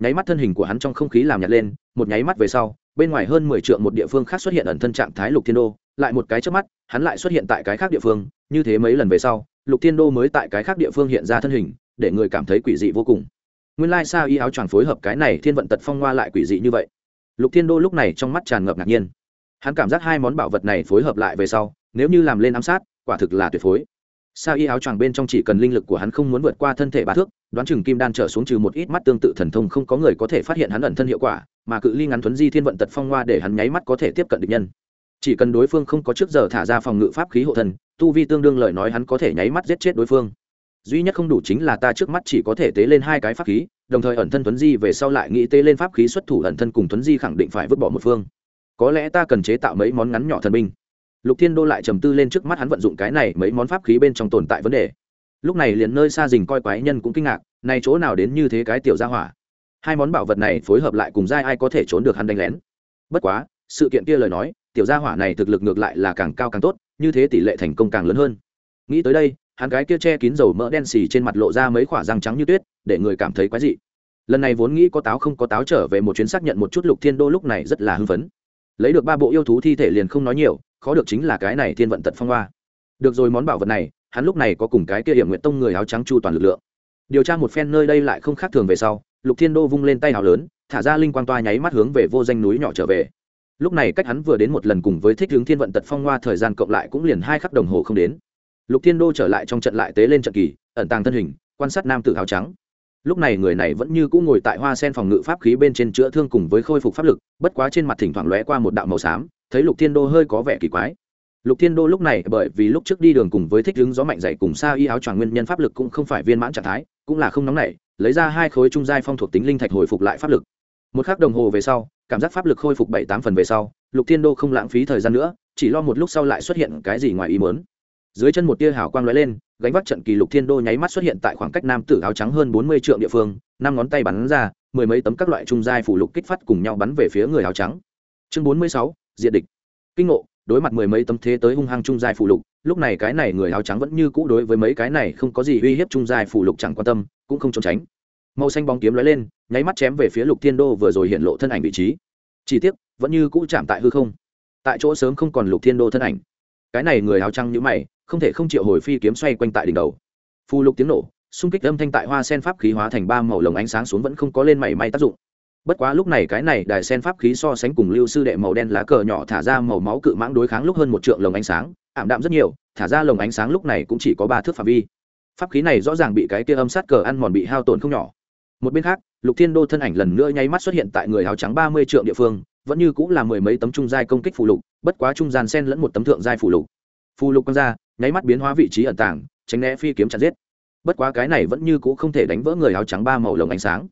Speaker 1: Nháy mắt thân hình của hắn trong không khí làm nhặt lên, một nháy mắt về sau, bên ngoài hơn mười triệu một địa phương khác xuất hiện ẩn thân trạng thái lục thiên đô, lại một cái trước mắt, hắn lại xuất hiện tại cái khác địa phương, như thế mấy lần về sau, lục thiên đô mới tại cái khác địa phương hiện ra thân hình để người cảm thấy quỷ dị vô cùng. Nguyên lai sao y áo choàng phối hợp cái này thiên vận tật phong hoa lại quỷ dị như vậy? Lục thiên đô lúc này trong mắt tràn ngập ngạc nhiên. Hắn cảm giác hai món bảo vật này phối hợp lại về sau nếu như làm lên ám sát quả thực là tuyệt phối. Sa y áo choàng bên trong chỉ cần linh lực của hắn không muốn vượt qua thân thể bà thước đoán chừng kim đan trở xuống trừ một ít mắt tương tự thần thông không có người có thể phát hiện hắn ẩn thân hiệu quả mà cự ly ngắn thuấn di thiên vận tật phong hoa để hắn nháy mắt có thể tiếp cận địch nhân. Chỉ cần đối phương không có trước giờ thả ra phòng ngự pháp khí hộ thần, tu vi tương đương lời nói hắn có thể nháy mắt giết chết đối phương duy nhất không đủ chính là ta trước mắt chỉ có thể tế lên hai cái pháp khí, đồng thời ẩn thân tuấn di về sau lại nghĩ tế lên pháp khí xuất thủ ẩn thân cùng tuấn di khẳng định phải vứt bỏ một phương. Có lẽ ta cần chế tạo mấy món ngắn nhỏ thần binh. Lục thiên đô lại trầm tư lên trước mắt hắn vận dụng cái này mấy món pháp khí bên trong tồn tại vấn đề. Lúc này liền nơi xa dình coi quái nhân cũng kinh ngạc, này chỗ nào đến như thế cái tiểu gia hỏa. Hai món bảo vật này phối hợp lại cùng giai ai có thể trốn được hắn đánh lén. Bất quá, sự kiện kia lời nói, tiểu gia hỏa này thực lực ngược lại là càng cao càng tốt, như thế tỷ lệ thành công càng lớn hơn. Nghĩ tới đây hắn cái kia che kín dầu mỡ đen xì trên mặt lộ ra mấy khoả răng trắng như tuyết, để người cảm thấy quái dị. Lần này vốn nghĩ có táo không có táo trở về một chuyến xác nhận một chút lục thiên đô lúc này rất là hưng phấn. Lấy được ba bộ yêu thú thi thể liền không nói nhiều, khó được chính là cái này thiên vận tật phong hoa. Được rồi món bảo vật này, hắn lúc này có cùng cái kia hiểm nguyện tông người áo trắng chu toàn lực lượng. Điều tra một phen nơi đây lại không khác thường về sau, lục thiên đô vung lên tay hào lớn, thả ra linh quang toa nháy mắt hướng về vô danh núi nhỏ trở về. Lúc này cách hắn vừa đến một lần cùng với thích hướng thiên vận tật phong hoa thời gian cộng lại cũng liền hai khắc đồng hồ không đến lục thiên đô trở lại trong trận lại tế lên trận kỳ, ẩn tàng thân hình, quan sát nam tử áo trắng. Lúc này người này vẫn như cũ ngồi tại hoa sen phòng ngự pháp khí bên trên chữa thương cùng với khôi phục pháp lực, bất quá trên mặt thỉnh thoảng lóe qua một đạo màu xám, thấy lục thiên đô hơi có vẻ kỳ quái. Lục thiên đô lúc này bởi vì lúc trước đi đường cùng với thích đứng gió mạnh dậy cùng xa y áo choàng nguyên nhân pháp lực cũng không phải viên mãn trạng thái, cũng là không nóng nảy, lấy ra hai khối trung giai phong thuộc tính linh thạch hồi phục lại pháp lực. Một khắc đồng hồ về sau, cảm giác pháp lực khôi phục bảy tám phần về sau, lục thiên đô không lãng phí thời gian nữa, chỉ lo một lúc sau lại xuất hiện cái gì ngoài ý muốn dưới chân một tia hào quang lóe lên, gánh vác trận kỳ lục thiên đô nháy mắt xuất hiện tại khoảng cách nam tử áo trắng hơn bốn mươi trượng địa phương, năm ngón tay bắn ra, mười mấy tấm các loại trung giai phủ lục kích phát cùng nhau bắn về phía người áo trắng. Chương bốn mươi sáu diện địch. Kinh ngộ, đối mặt mười mấy tấm thế tới hung hăng trung giai phủ lục, lúc này cái này người áo trắng vẫn như cũ đối với mấy cái này không có gì uy hiếp trung giai phủ lục chẳng quan tâm, cũng không trốn tránh. Màu xanh bóng kiếm lóe lên, nháy mắt chém về phía lục thiên đô vừa rồi hiện lộ thân ảnh vị trí. Chỉ tiếc, vẫn như cũ chạm tại hư không. Tại chỗ sớm không còn lục thiên đô thân ảnh. Cái này người áo trắng nhữ mày không thể không triệu hồi phi kiếm xoay quanh tại đỉnh đầu. Phù lục tiếng nổ, xung kích âm thanh tại hoa sen pháp khí hóa thành ba màu lồng ánh sáng xuống vẫn không có lên mảy may tác dụng. Bất quá lúc này cái này đài sen pháp khí so sánh cùng lưu sư đệ màu đen lá cờ nhỏ thả ra màu máu cự mãng đối kháng lúc hơn một trượng lồng ánh sáng, ảm đạm rất nhiều, thả ra lồng ánh sáng lúc này cũng chỉ có ba thước phạm vi. Pháp khí này rõ ràng bị cái kia âm sát cờ ăn mòn bị hao tổn không nhỏ. Một bên khác, lục thiên đô thân ảnh lần nữa nháy mắt xuất hiện tại người áo trắng ba mươi trượng địa phương, vẫn như cũng là mười mấy tấm trung giai công kích phù lục, bất quá trung gian sen lẫn một tấm thượng giai phù lục. Phù lục quăng ra nháy mắt biến hóa vị trí ẩn tàng, tránh né phi kiếm chặt giết. Bất quá cái này vẫn như cũ không thể đánh vỡ người áo trắng ba màu lồng ánh sáng.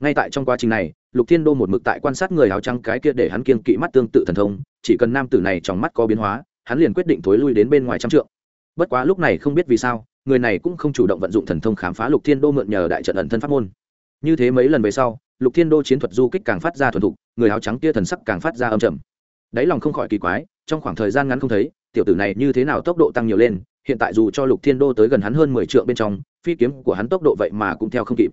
Speaker 1: Ngay tại trong quá trình này, lục thiên đô một mực tại quan sát người áo trắng cái kia để hắn kiên kỵ mắt tương tự thần thông, chỉ cần nam tử này trong mắt có biến hóa, hắn liền quyết định thối lui đến bên ngoài trăm trượng. Bất quá lúc này không biết vì sao, người này cũng không chủ động vận dụng thần thông khám phá lục thiên đô mượn nhờ đại trận ẩn thân pháp môn. Như thế mấy lần về sau, lục thiên đô chiến thuật du kích càng phát ra thuần thục, người áo trắng kia thần sắc càng phát ra âm trầm. Đáy lòng không khỏi kỳ quái, trong khoảng thời gian ngắn không thấy tiểu tử này như thế nào tốc độ tăng nhiều lên, hiện tại dù cho lục thiên đô tới gần hắn hơn mười t bên trong, phi kiếm của hắn tốc độ vậy mà cũng theo không kịp.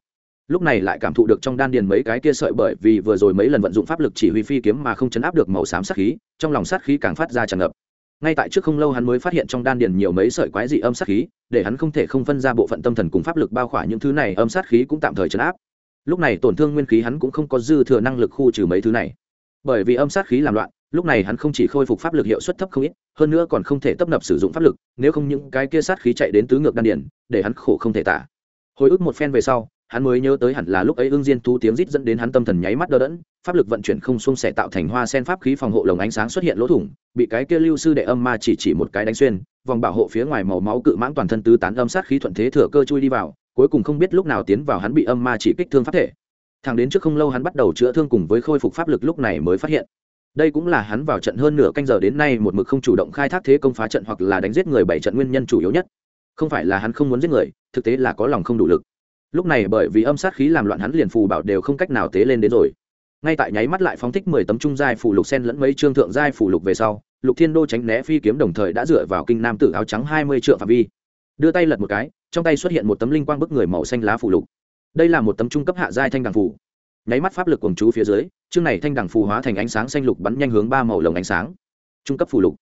Speaker 1: Lúc này lại cảm thụ được trong đan điền mấy cái kia sợi bởi vì vừa rồi mấy lần vận dụng pháp lực chỉ huy phi kiếm mà không chấn áp được màu xám sát khí, trong lòng sát khí càng phát ra tràn ngập. Ngay tại trước không lâu hắn mới phát hiện trong đan điền nhiều mấy sợi quái dị âm sát khí, để hắn không thể không phân ra bộ phận tâm thần cùng pháp lực bao khỏa những thứ này, âm sát khí cũng tạm thời chấn áp. Lúc này tổn thương nguyên khí hắn cũng không có dư thừa năng lực khu trừ mấy thứ này. Bởi vì âm sát khí làm loạn lúc này hắn không chỉ khôi phục pháp lực hiệu suất thấp không ít, hơn nữa còn không thể tấp nập sử dụng pháp lực, nếu không những cái kia sát khí chạy đến tứ ngược đan điển để hắn khổ không thể tả. Hồi ức một phen về sau, hắn mới nhớ tới hẳn là lúc ấy ương diên thú tiếng rít dẫn đến hắn tâm thần nháy mắt đơ đẫn, pháp lực vận chuyển không xung sẻ tạo thành hoa sen pháp khí phòng hộ lồng ánh sáng xuất hiện lỗ thủng, bị cái kia lưu sư đệ âm ma chỉ chỉ một cái đánh xuyên, vòng bảo hộ phía ngoài màu máu cự mãng toàn thân tứ tán âm sát khí thuận thế thừa cơ chui đi vào, cuối cùng không biết lúc nào tiến vào hắn bị âm ma chỉ kích thương pháp thể. Thằng đến trước không lâu hắn bắt đầu chữa thương cùng với khôi phục pháp lực lúc này mới phát hiện đây cũng là hắn vào trận hơn nửa canh giờ đến nay một mực không chủ động khai thác thế công phá trận hoặc là đánh giết người bảy trận nguyên nhân chủ yếu nhất. Không phải là hắn không muốn giết người, thực tế là có lòng không đủ lực. Lúc này bởi vì âm sát khí làm loạn hắn liền phù bảo đều không cách nào tế lên đến rồi. Ngay tại nháy mắt lại phóng thích mười tấm trung giai phủ lục sen lẫn mấy trương thượng giai phủ lục về sau, lục thiên đô tránh né phi kiếm đồng thời đã dựa vào kinh nam tử áo trắng hai mươi triệu phạm vi. Đưa tay lật một cái, trong tay xuất hiện một tấm linh quang bức người màu xanh lá phủ lục. Đây là một tấm trung cấp hạ giai thanh đằng phủ nháy mắt pháp lực quần chú phía dưới, chương này thanh đằng phù hóa thành ánh sáng xanh lục bắn nhanh hướng ba màu lồng ánh sáng. Trung cấp phù lục.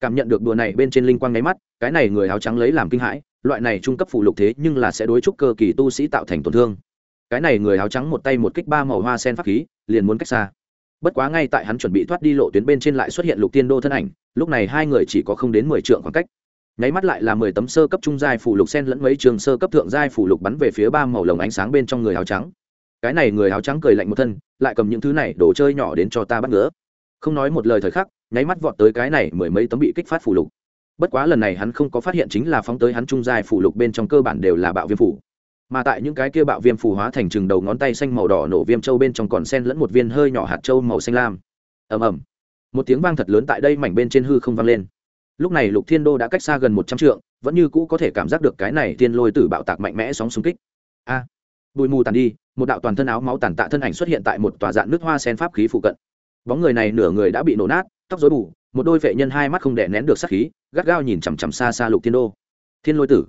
Speaker 1: Cảm nhận được đùa này bên trên linh quang nháy mắt, cái này người áo trắng lấy làm kinh hãi, loại này trung cấp phù lục thế nhưng là sẽ đối trúc cơ kỳ tu sĩ tạo thành tổn thương. Cái này người áo trắng một tay một kích ba màu hoa sen pháp khí, liền muốn cách xa. Bất quá ngay tại hắn chuẩn bị thoát đi lộ tuyến bên trên lại xuất hiện lục tiên đô thân ảnh, lúc này hai người chỉ có không đến mười trượng khoảng cách. Nháy mắt lại là mười tấm sơ cấp trung giai phủ lục sen lẫn mấy trường sơ cấp thượng giai phủ lục bắn về phía ba màu lồng ánh sáng bên trong người áo trắng cái này người áo trắng cười lạnh một thân, lại cầm những thứ này đồ chơi nhỏ đến cho ta bắt ngứa. Không nói một lời thời khắc, nháy mắt vọt tới cái này mười mấy tấm bị kích phát phủ lục. Bất quá lần này hắn không có phát hiện chính là phóng tới hắn trung dài phủ lục bên trong cơ bản đều là bạo viêm phủ mà tại những cái kia bạo viêm phủ hóa thành chừng đầu ngón tay xanh màu đỏ nổ viêm châu bên trong còn sen lẫn một viên hơi nhỏ hạt châu màu xanh lam. Ầm ầm. Một tiếng vang thật lớn tại đây mảnh bên trên hư không vang lên. Lúc này lục thiên đô đã cách xa gần một trăm trượng, vẫn như cũ có thể cảm giác được cái này tiên lôi tử bạo tạc mạnh mẽ sóng xung kích. A! Bụi mù tàn đi, một đạo toàn thân áo máu tàn tạ thân ảnh xuất hiện tại một tòa dạng nước hoa sen pháp khí phụ cận. Bóng người này nửa người đã bị nổ nát, tóc dối bù, một đôi vệ nhân hai mắt không đè nén được sát khí, gắt gao nhìn chằm chằm xa xa lục thiên đô. Thiên lôi tử.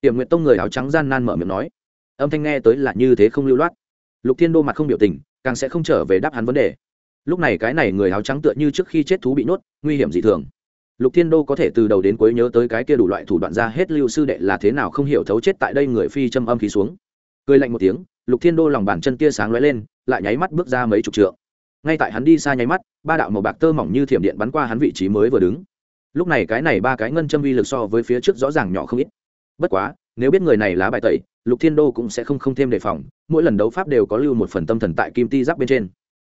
Speaker 1: Tiệm nguyện tông người áo trắng gian nan mở miệng nói. Âm thanh nghe tới là như thế không lưu loát. Lục thiên đô mặt không biểu tình, càng sẽ không trở về đáp hắn vấn đề. Lúc này cái này người áo trắng tựa như trước khi chết thú bị nhốt, nguy hiểm dị thường. Lục thiên đô có thể từ đầu đến cuối nhớ tới cái kia đủ loại thủ đoạn ra hết lưu sư đệ là thế nào không hiểu thấu chết tại đây người phi châm âm khí xuống cười lạnh một tiếng, lục thiên đô lòng bàn chân tia sáng lóe lên, lại nháy mắt bước ra mấy chục trượng. Ngay tại hắn đi xa nháy mắt, ba đạo màu bạc tơ mỏng như thiểm điện bắn qua hắn vị trí mới vừa đứng. Lúc này cái này ba cái ngân châm uy lực so với phía trước rõ ràng nhỏ không ít. Bất quá, nếu biết người này lá bài tẩy, lục thiên đô cũng sẽ không không thêm đề phòng, mỗi lần đấu pháp đều có lưu một phần tâm thần tại kim ti giáp bên trên.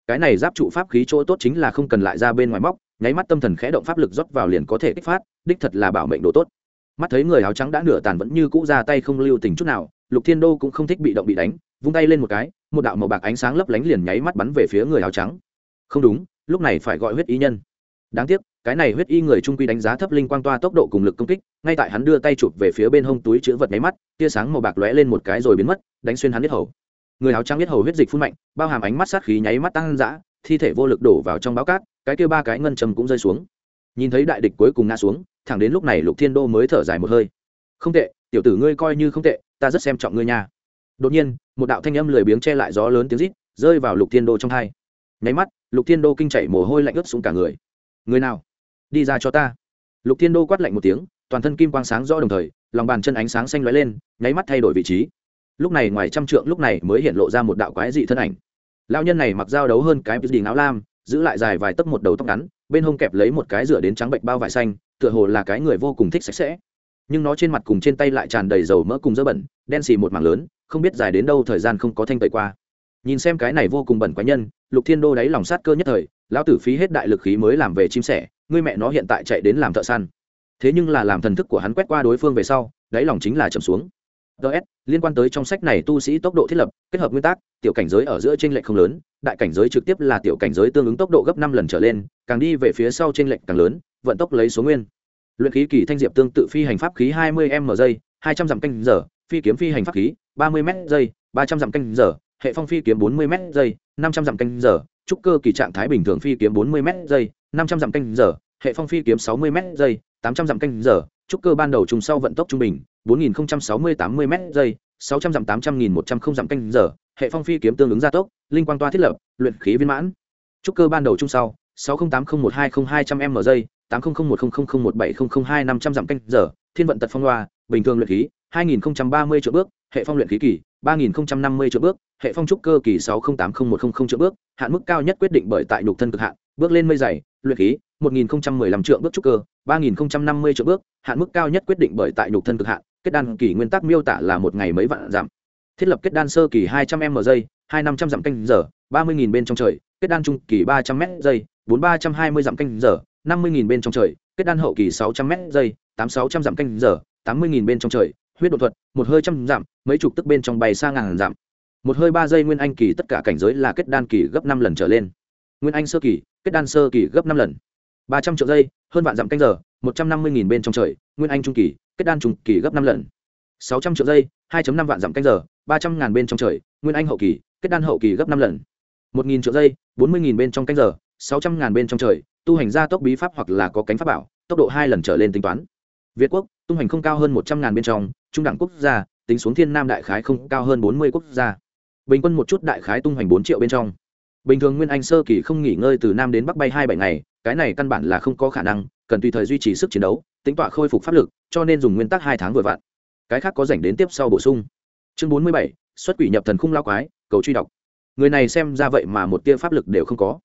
Speaker 1: Cái này giáp trụ pháp khí chỗ tốt chính là không cần lại ra bên ngoài móc, nháy mắt tâm thần khẽ động pháp lực rót vào liền có thể kích phát, đích thật là bảo mệnh đồ tốt. Mắt thấy người áo trắng đã nửa tàn vẫn như cũ ra tay không lưu tình chút nào lục thiên đô cũng không thích bị động bị đánh, vung tay lên một cái, một đạo màu bạc ánh sáng lấp lánh liền nháy mắt bắn về phía người áo trắng. Không đúng, lúc này phải gọi huyết y nhân. Đáng tiếc, cái này huyết y người trung quy đánh giá thấp linh quang toa tốc độ cùng lực công kích, ngay tại hắn đưa tay chụp về phía bên hông túi chữ vật máy mắt, tia sáng màu bạc lóe lên một cái rồi biến mất, đánh xuyên hắn biết hầu. Người áo trắng biết hầu huyết dịch phun mạnh, bao hàm ánh mắt sát khí nháy mắt tăng dã, thi thể vô lực đổ vào trong báo cát, cái kia ba cái ngân trầm cũng rơi xuống. Nhìn thấy đại địch cuối cùng ngã xuống, thẳng đến lúc này lục thiên đô mới thở dài một hơi không tệ, tiểu tử ngươi coi như không tệ, ta rất xem trọng ngươi nha. Đột nhiên, một đạo thanh âm lười biếng che lại gió lớn tiếng rít, rơi vào lục thiên đô trong hai. Nháy mắt, lục thiên đô kinh chảy mồ hôi lạnh ướt xuống cả người. Người nào? Đi ra cho ta. Lục thiên đô quát lạnh một tiếng, toàn thân kim quang sáng rõ đồng thời, lòng bàn chân ánh sáng xanh lóe lên, nháy mắt thay đổi vị trí. Lúc này ngoài trăm trượng lúc này mới hiện lộ ra một đạo quái dị thân ảnh. Lao nhân này mặc dao đấu hơn cái gì áo lam, giữ lại dài vài tấc một đầu tóc ngắn, bên hông kẹp lấy một cái rửa đến trắng bệnh bao vải xanh, tựa hồ là cái người vô cùng thích sạch sẽ nhưng nó trên mặt cùng trên tay lại tràn đầy dầu mỡ cùng dơ bẩn, đen xì một mảng lớn, không biết dài đến đâu thời gian không có thanh tẩy qua. Nhìn xem cái này vô cùng bẩn quái nhân, lục thiên đô đáy lòng sát cơ nhất thời, lão tử phí hết đại lực khí mới làm về chim sẻ, ngươi mẹ nó hiện tại chạy đến làm thợ săn. Thế nhưng là làm thần thức của hắn quét qua đối phương về sau, đáy lòng chính là trầm xuống. Ts liên quan tới trong sách này tu sĩ tốc độ thiết lập, kết hợp nguyên tắc, tiểu cảnh giới ở giữa t r ê n lệch không lớn, đại cảnh giới trực tiếp là tiểu cảnh giới tương ứng tốc độ gấp năm lần trở lên, càng đi về phía sau t r ê n lệch càng lớn, vận tốc lấy số nguyên luyện khí kỳ thanh diệp tương tự phi hành pháp khí hai mươi m giây, hai trăm dặm canh giờ, phi kiếm phi hành pháp khí ba mươi m giây, ba trăm dặm canh giờ, hệ phong phi kiếm bốn mươi m giây, năm trăm dặm canh giờ, trúc cơ kỳ trạng thái bình thường phi kiếm bốn mươi m giây, năm trăm dặm canh giờ, hệ phong phi kiếm sáu mươi m giây, tám trăm dặm canh giờ, trúc cơ ban đầu trùng sau vận tốc trung bình 4060-80 m giây 600 dặm 800 nghìn 100 không dặm canh giờ, hệ phong phi kiếm tương ứng gia tốc, linh quang toa thiết lập, luyện khí viên mãn. Trúc cơ ban đầu trung sau 6080120200 m giây 800100017002 500 dặm canh giờ, thiên vận tật phong loa, bình thường luyện khí 2030 triệu bước, hệ phong luyện khí kỳ 3050 triệu bước, hệ phong trúc cơ kỳ 60801000 triệu bước, hạn mức cao nhất quyết định bởi tại nhục thân cực hạn, bước lên mây dày, luyện khí 1015 triệu bước trúc cơ 3050 triệu bước, hạn mức cao nhất quyết định bởi tại nhục thân cực hạn, kết đan kỳ nguyên tắc miêu tả là một ngày mấy vạn giảm thiết lập kết đan sơ kỳ 200 m giây, hai năm trăm dặm canh giờ 30.000 bên trong trời, kết đan trung kỳ 300 m giây, bốn ba trăm hai mươi dặm canh giờ 50.000 bên trong trời kết đan hậu kỳ 600 m giây tám sáu trăm canh giờ 80.000 bên trong trời huyết độ thuật một hơi trăm giảm, mấy chục tức bên trong bay xa ngàn giảm, một hơi ba giây nguyên anh kỳ tất cả cảnh giới là kết đan kỳ gấp năm lần trở lên. Nguyên anh sơ kỳ kết đan sơ kỳ gấp năm lần. ba trăm triệu giây hơn vạn giảm canh giờ một trăm năm mươi nghìn bên trong trời nguyên anh trung kỳ kết đan trung kỳ gấp năm lần. sáu trăm triệu giây hai năm vạn giảm canh giờ ba trăm ngàn bên trong trời nguyên anh hậu kỳ kết đan hậu kỳ gấp năm lần. một nghìn triệu giây bốn mươi nghìn bên trong canh giờ sáu trăm ngàn bên trong trời tu hành gia tốc bí pháp hoặc là có cánh pháp bảo, tốc độ hai lần trở lên tính toán. Việt quốc tu hành không cao hơn một trăm ngàn bên trong, trung đẳng quốc gia, tính xuống thiên nam đại khái không cao hơn bốn mươi quốc gia. Bình quân một chút đại khái tung hoành bốn triệu bên trong. Bình thường nguyên anh sơ kỳ không nghỉ ngơi từ nam đến bắc bay hai bảy ngày, cái này căn bản là không có khả năng, cần tùy thời duy trì sức chiến đấu, tính tọa khôi phục pháp lực, cho nên dùng nguyên tắc hai tháng vừa vặn. Cái khác có dành đến tiếp sau bổ sung. Chương bốn mươi bảy, xuất quỷ nhập thần khung lao quái, cầu truy đọc. Người này xem ra vậy mà một tia pháp lực đều không có.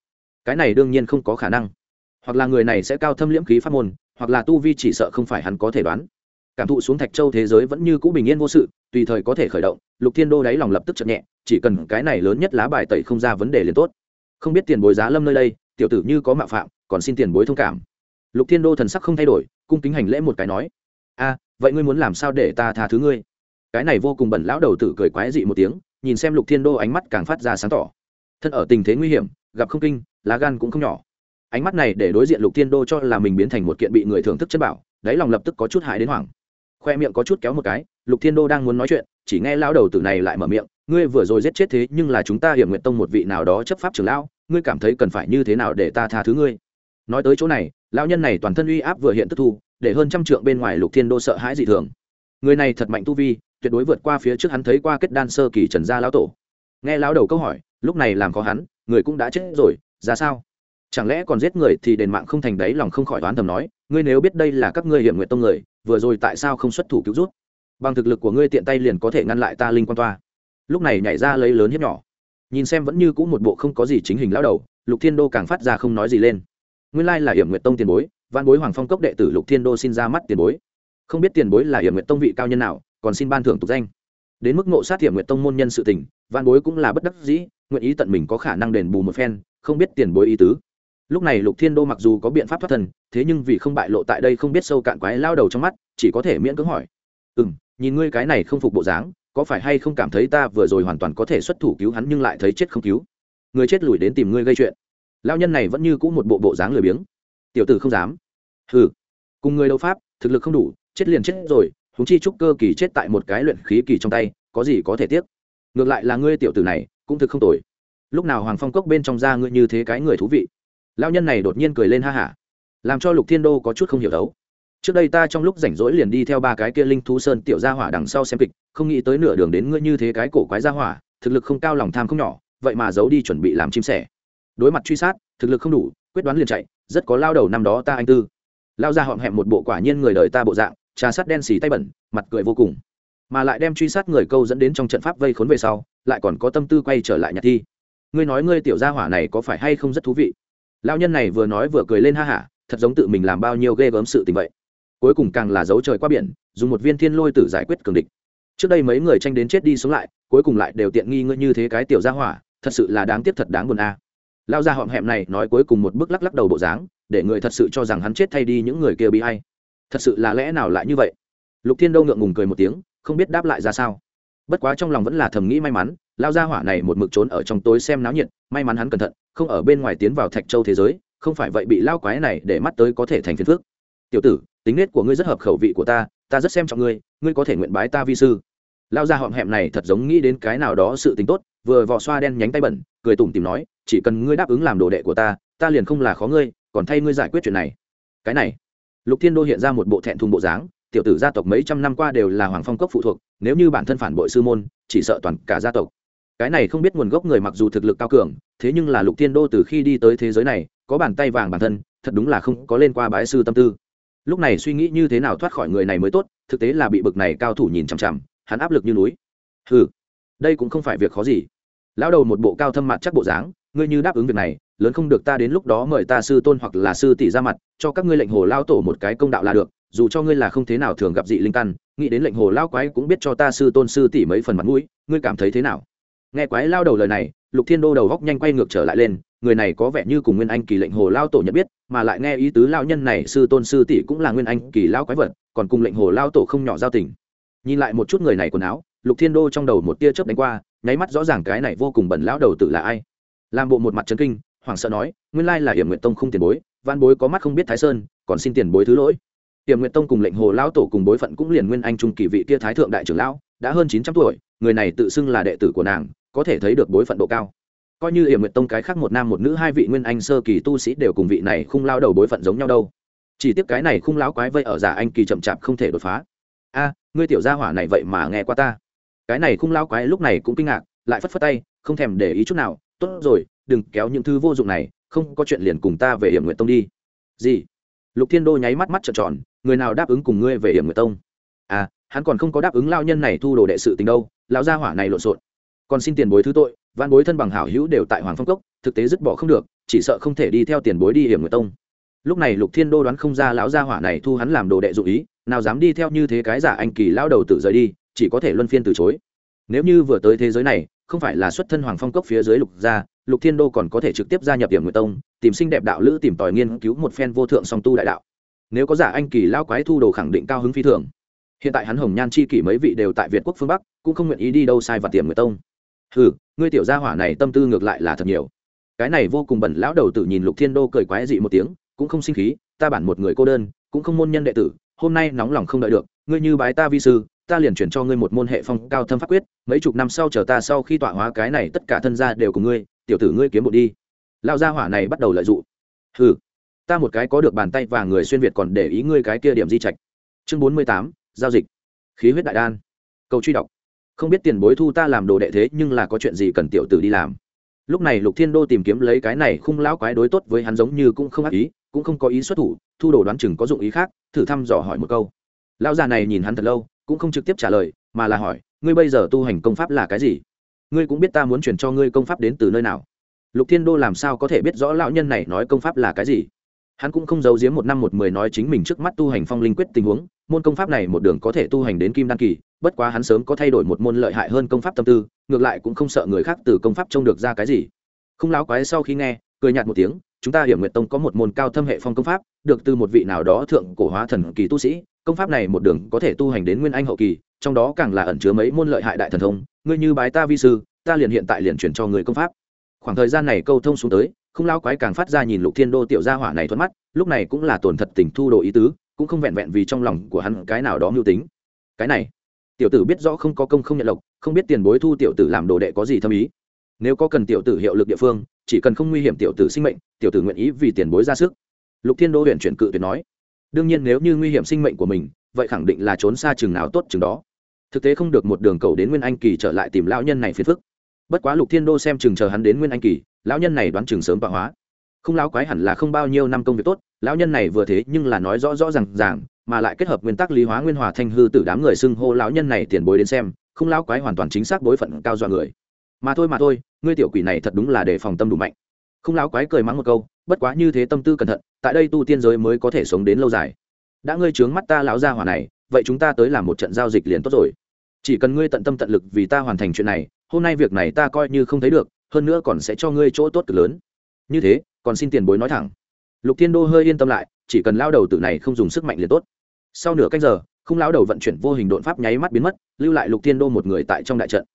Speaker 1: Cái này đương nhiên không có khả năng hoặc là người này sẽ cao thâm liễm khí pháp môn, hoặc là tu vi chỉ sợ không phải hắn có thể đoán. Cảm thụ xuống thạch châu thế giới vẫn như cũ bình yên vô sự, tùy thời có thể khởi động, lục thiên đô đáy lòng lập tức chậm nhẹ, chỉ cần cái này lớn nhất lá bài tẩy không ra vấn đề liền tốt. Không biết tiền bối giá lâm nơi đây, tiểu tử như có mạo phạm, còn xin tiền bối thông cảm. Lục thiên đô thần sắc không thay đổi, cung kính hành lễ một cái nói, a, vậy ngươi muốn làm sao để ta tha thứ ngươi? Cái này vô cùng bẩn lão đầu tử cười quái dị một tiếng, nhìn xem lục thiên đô ánh mắt càng phát ra sáng tỏ. Thân ở tình thế nguy hiểm, gặp không kinh, lá gan cũng không nhỏ ánh mắt này để đối diện lục thiên đô cho là mình biến thành một kiện bị người thưởng thức chất bảo, đáy lòng lập tức có chút hại đến hoảng. Khoe miệng có chút kéo một cái, lục thiên đô đang muốn nói chuyện, chỉ nghe lão đầu tử này lại mở miệng, ngươi vừa rồi giết chết thế, nhưng là chúng ta hiểm nguyện tông một vị nào đó chấp pháp trưởng lão, ngươi cảm thấy cần phải như thế nào để ta tha thứ ngươi? Nói tới chỗ này, lão nhân này toàn thân uy áp vừa hiện tức thu, để hơn trăm trượng bên ngoài lục thiên đô sợ hãi dị thường. Người này thật mạnh tu vi, tuyệt đối vượt qua phía trước hắn thấy qua kết đan sơ kỳ trần gia lão tổ. Nghe lão đầu câu hỏi, lúc này làm khó hắn, người cũng đã chết rồi, ra sao? Chẳng lẽ còn giết người thì đền mạng không thành đấy lòng không khỏi đoán thầm nói, ngươi nếu biết đây là các ngươi hiểm nguyện tông người, vừa rồi tại sao không xuất thủ cứu rút bằng thực lực của ngươi tiện tay liền có thể ngăn lại ta linh quan toa. Lúc này nhảy ra lấy lớn hiếp nhỏ. Nhìn xem vẫn như c ũ một bộ không có gì chính hình lão đầu, lục thiên đô càng phát ra không nói gì lên. Nguyên lai là hiểm nguyện tông tiền bối văn bối hoàng phong cốc đệ tử lục thiên đô xin ra mắt tiền bối. Không biết tiền bối là hiểm nguyện tông vị cao nhân nào, còn xin ban thưởng tục danh. Đến mức ngộ sát hiểm nguyện tông môn nhân sự tình văn bối cũng là bất đắc dĩ, nguyện ý tận mình có khả năng đền bù một phen, không biết tiền bối ý tứ lúc này lục thiên đô mặc dù có biện pháp thoát thần thế nhưng vì không bại lộ tại đây không biết sâu cạn quái lao đầu trong mắt, chỉ có thể miễn cưỡng hỏi. Ừ m nhìn ngươi cái này không phục bộ dáng, có phải hay không cảm thấy ta vừa rồi hoàn toàn có thể xuất thủ cứu hắn nhưng lại thấy chết không cứu? Người chết lùi đến tìm ngươi gây chuyện. Lao nhân này vẫn như c ũ một bộ bộ dáng lười biếng. Tiểu tử không dám. Ừ cùng người đấu pháp, thực lực không đủ, chết liền chết rồi húng chi trúc cơ kỳ chết tại một cái luyện khí kỳ trong tay, có gì có thể tiếc? Ngược lại là ngươi tiểu tử này, cũng thực không tồi. Lúc nào hoàng phong cốc bên trong ra ngươi như thế cái người thú vị? Lao nhân này đột nhiên cười lên ha hả, làm cho lục thiên đô có chút không hiểu đấu. Trước đây ta trong lúc rảnh rỗi liền đi theo ba cái kia linh thú sơn tiểu gia hỏa đằng sau xem kịch, không nghĩ tới nửa đường đến ngươi như thế cái cổ quái gia hỏa, thực lực không cao lòng tham không nhỏ, vậy mà giấu đi chuẩn bị làm chim sẻ. Đối mặt truy sát, thực lực không đủ, quyết đoán liền chạy, rất có lao đầu năm đó ta anh tư. Lao ra họng hẹm một bộ quả nhiên người đời ta bộ dạng, trà sắt đen xì tay bẩn, mặt cười vô cùng. Mà lại đem truy sát người câu dẫn đến trong trận pháp vây khốn về sau, lại còn có tâm tư quay trở lại nhà thi. Ngươi nói ngươi tiểu gia hỏa này có phải hay không rất thú vị? Lao nhân này vừa nói vừa cười lên ha hả, thật giống tự mình làm bao nhiêu ghê gớm sự tình vậy. Cuối cùng càng là dấu trời qua biển, dùng một viên thiên lôi tử giải quyết cường địch. Trước đây mấy người tranh đến chết đi sống lại, cuối cùng lại đều tiện nghi ngươi như thế cái tiểu gia hỏa, thật sự là đáng tiếc thật đáng buồn a. À. lao ra họm hẹm này nói cuối cùng một bước lắc lắc đầu bộ dáng, để người thật sự cho rằng hắn chết thay đi những người kia bị hay thật sự là lẽ nào lại như vậy? Lục thiên đâu ngượng ngùng cười một tiếng, không biết đáp lại ra sao. Bất quá trong lòng vẫn là thầm nghĩ may mắn lao gia hỏa này một mực trốn ở trong tối xem náo nhiệt, may mắn hắn cẩn thận, không ở bên ngoài tiến vào thạch châu thế giới, không phải vậy bị lao quái này để mắt tới có thể thành phiền phước. Tiểu tử, tính nết của ngươi rất hợp khẩu vị của ta ta rất xem trọng ngươi ngươi có thể nguyện bái ta vi sư. Lao gia họng hẹm này thật giống nghĩ đến cái nào đó sự tính tốt, vừa vò xoa đen nhánh tay bẩn, cười tủm tìm nói, chỉ cần ngươi đáp ứng làm đồ đệ của ta ta liền không là khó ngươi, còn thay ngươi giải quyết chuyện này. Cái này, lục thiên đô hiện ra một bộ thẹn thùng bộ dáng, tiểu tử gia tộc mấy trăm năm qua đều là hoàng phong cốc phụ thuộc, nếu như bản thân phản bội sư môn, chỉ sợ toàn cả gia tộc cái này không biết nguồn gốc người mặc dù thực lực cao cường, thế nhưng là lục thiên đô từ khi đi tới thế giới này, có bàn tay vàng bản thân, thật đúng là không có lên qua bái sư tâm tư. Lúc này suy nghĩ như thế nào thoát khỏi người này mới tốt, thực tế là bị bực này cao thủ nhìn chằm chằm, hắn áp lực như núi. Ừ đây cũng không phải việc khó gì. Lão đầu một bộ cao thâm mặt chắc bộ dáng, ngươi như đáp ứng việc này, lớn không được ta đến lúc đó mời ta sư tôn hoặc là sư tỷ ra mặt, cho các ngươi lệnh hồ lao tổ một cái công đạo là được, dù cho ngươi là không thế nào thường gặp dị linh căn, nghĩ đến lệnh hồ lao quái cũng biết cho ta sư tôn sư tỷ mấy phần mặt mũi, ngươi cảm thấy thế nào? Nghe quái lao đầu lời này, lục thiên đô đầu góc nhanh quay ngược trở lại lên, người này có vẻ như cùng nguyên anh kỳ lệnh hồ lao tổ nhận biết, mà lại nghe ý tứ lao nhân này, sư tôn sư tỷ cũng là nguyên anh kỳ lao quái vật, còn cùng lệnh hồ lao tổ không nhỏ giao tình. Nhìn lại một chút người này quần áo, lục thiên đô trong đầu một tia chớp đánh qua, nháy mắt rõ ràng cái này vô cùng bẩn lão đầu tử là ai. Làm bộ một mặt trấn kinh, hoảng sợ nói, nguyên lai là hiểm nguyện tông không tiền bối văn bối có mắt không biết thái sơn, còn xin tiền bối thứ lỗi. Hiểm nguyện tông cùng lệnh hồ lao tổ cùng bối phận cũng liền nguyên anh trung kỳ vị tia thái thượng đại trưởng lão, đã hơn chín trăm tuổi, người này tự xưng là đệ tử của nàng có thể thấy được bối phận độ cao. Coi như hiểm nguyệt tông cái khác một nam một nữ hai vị nguyên anh sơ kỳ tu sĩ đều cùng vị này khung lao đầu bối phận giống nhau đâu. Chỉ tiếc cái này khung lão quái vây ở giả anh kỳ chậm chạp không thể đột phá. A, ngươi tiểu gia hỏa này vậy mà nghe qua ta. Cái này khung lão quái lúc này cũng kinh ngạc, lại phất phất tay, không thèm để ý chút nào. Tốt rồi, đừng kéo những thứ vô dụng này, không có chuyện liền cùng ta về hiểm nguyệt tông đi. Gì? Lục thiên đô nháy mắt mắt trợn tròn, người nào đáp ứng cùng ngươi về hiểm nguyệt tông? À hắn còn không có đáp ứng lao nhân này thu đồ đệ sự tình đâu, lão gia hỏa này lộn xộn còn xin tiền bối thứ tội văn bối thân bằng hảo hữu đều tại hoàng phong cốc, thực tế dứt bỏ không được, chỉ sợ không thể đi theo tiền bối đi hiểm người tông. Lúc này lục thiên đô đoán không ra lão gia hỏa này thu hắn làm đồ đệ dụ ý, nào dám đi theo như thế cái giả anh kỳ lão đầu tự rời đi, chỉ có thể luân phiên từ chối. Nếu như vừa tới thế giới này, không phải là xuất thân hoàng phong cốc phía dưới lục gia, lục thiên đô còn có thể trực tiếp gia nhập hiểm người tông, tìm sinh đẹp đạo lữ tìm tòi nghiên cứu một phen vô thượng song tu đại đạo. Nếu có giả anh kỳ lão quái thu đồ khẳng định cao hứng phi thường. Hiện tại hắn hồng nhan chi kỷ mấy vị đều tại việt quốc phương bắc, cũng không nguyện ý đi đâu sai và tiềm người tông ừ ngươi tiểu gia hỏa này tâm tư ngược lại là thật nhiều. Cái này vô cùng bẩn, lão đầu tử nhìn lục thiên đô cười quái dị một tiếng, cũng không sinh khí, ta bản một người cô đơn, cũng không môn nhân đệ tử, hôm nay nóng lòng không đợi được, ngươi như bái ta vi sư, ta liền chuyển cho ngươi một môn hệ phong cao thâm pháp quyết, mấy chục năm sau chờ ta sau khi tọa hóa cái này tất cả thân gia đều cùng ngươi, tiểu tử ngươi kiếm một đi. Lão gia hỏa này bắt đầu lợi dụng. Hừ, ta một cái có được bàn tay và người xuyên việt còn để ý ngươi cái kia điểm di trạch. Chương bốn mươi tám, giao dịch. Khí huyết đại đan. Cầu truy đọc không biết tiền bối thu ta làm đồ đệ thế nhưng là có chuyện gì cần tiểu tử đi làm. Lúc này lục thiên đô tìm kiếm lấy cái này khung lão quái đối tốt với hắn giống như cũng không ác ý, cũng không có ý xuất thủ, thu đồ đoán chừng có dụng ý khác, thử thăm dò hỏi một câu. Lão già này nhìn hắn thật lâu, cũng không trực tiếp trả lời, mà là hỏi, ngươi bây giờ tu hành công pháp là cái gì? Ngươi cũng biết ta muốn chuyển cho ngươi công pháp đến từ nơi nào. Lục thiên đô làm sao có thể biết rõ lão nhân này nói công pháp là cái gì? Hắn cũng không giấu giếm một năm một mười nói chính mình trước mắt tu hành phong linh quyết tình huống, môn công pháp này một đường có thể tu hành đến kim đan kỳ, bất quá hắn sớm có thay đổi một môn lợi hại hơn công pháp tâm tư, ngược lại cũng không sợ người khác từ công pháp trông được ra cái gì. Không láo quái sau khi nghe, cười nhạt một tiếng, chúng ta hiểm nguyệt tông có một môn cao thâm hệ phong công pháp, được từ một vị nào đó thượng cổ hóa thần kỳ tu sĩ, công pháp này một đường có thể tu hành đến nguyên anh hậu kỳ, trong đó càng là ẩn chứa mấy môn lợi hại đại thần thông, ngươi như bái ta vi sư, ta liền hiện tại liền chuyển cho người công pháp. Khoảng thời gian này câu thông xuống tới không lao quái càng phát ra nhìn lục thiên đô tiểu gia hỏa này thuận mắt, lúc này cũng là tổn thật tình thu đồ ý tứ, cũng không vẹn vẹn vì trong lòng của hắn cái nào đó mưu tính. Cái này, tiểu tử biết rõ không có công không nhận lộc, không biết tiền bối thu tiểu tử làm đồ đệ có gì thâm ý. Nếu có cần tiểu tử hiệu lực địa phương, chỉ cần không nguy hiểm tiểu tử sinh mệnh, tiểu tử nguyện ý vì tiền bối ra sức. Lục thiên đô huyện chuyển cự tuyệt nói, đương nhiên nếu như nguy hiểm sinh mệnh của mình, vậy khẳng định là trốn xa chừng nào tốt chừng đó. Thực tế không được một đường cầu đến nguyên anh kỳ trở lại tìm lão nhân này phiền phức. Bất quá lục thiên đô xem chừng chờ hắn đến nguyên anh kỳ lão nhân này đoán chừng sớm tọa hóa. Không lão quái hẳn là không bao nhiêu năm công việc tốt, lão nhân này vừa thế nhưng là nói rõ rõ r à n g ràng, mà lại kết hợp nguyên tắc lý hóa nguyên hòa thanh hư từ đám người xưng hô lão nhân này tiền bối đến xem, không lão quái hoàn toàn chính xác bối phận cao dọa người. Mà thôi mà thôi, ngươi tiểu quỷ này thật đúng là để phòng tâm đủ mạnh. Không lão quái cười mắng một câu, bất quá như thế tâm tư cẩn thận, tại đây tu tiên giới mới có thể sống đến lâu dài. Đã ngươi trướng mắt ta lão gia hỏa này, vậy chúng ta tới làm một trận giao dịch liền tốt rồi. Chỉ cần ngươi tận tâm tận lực vì ta hoàn thành chuyện này, hôm nay việc này ta coi như không thấy được hơn nữa còn sẽ cho ngươi chỗ tốt cực lớn. Như thế, còn xin tiền bối nói thẳng. Lục thiên đô hơi yên tâm lại, chỉ cần lao đầu tử này không dùng sức mạnh liền tốt. Sau nửa canh giờ không lao đầu vận chuyển vô hình đột pháp nháy mắt biến mất, lưu lại lục thiên đô một người tại trong đại trận.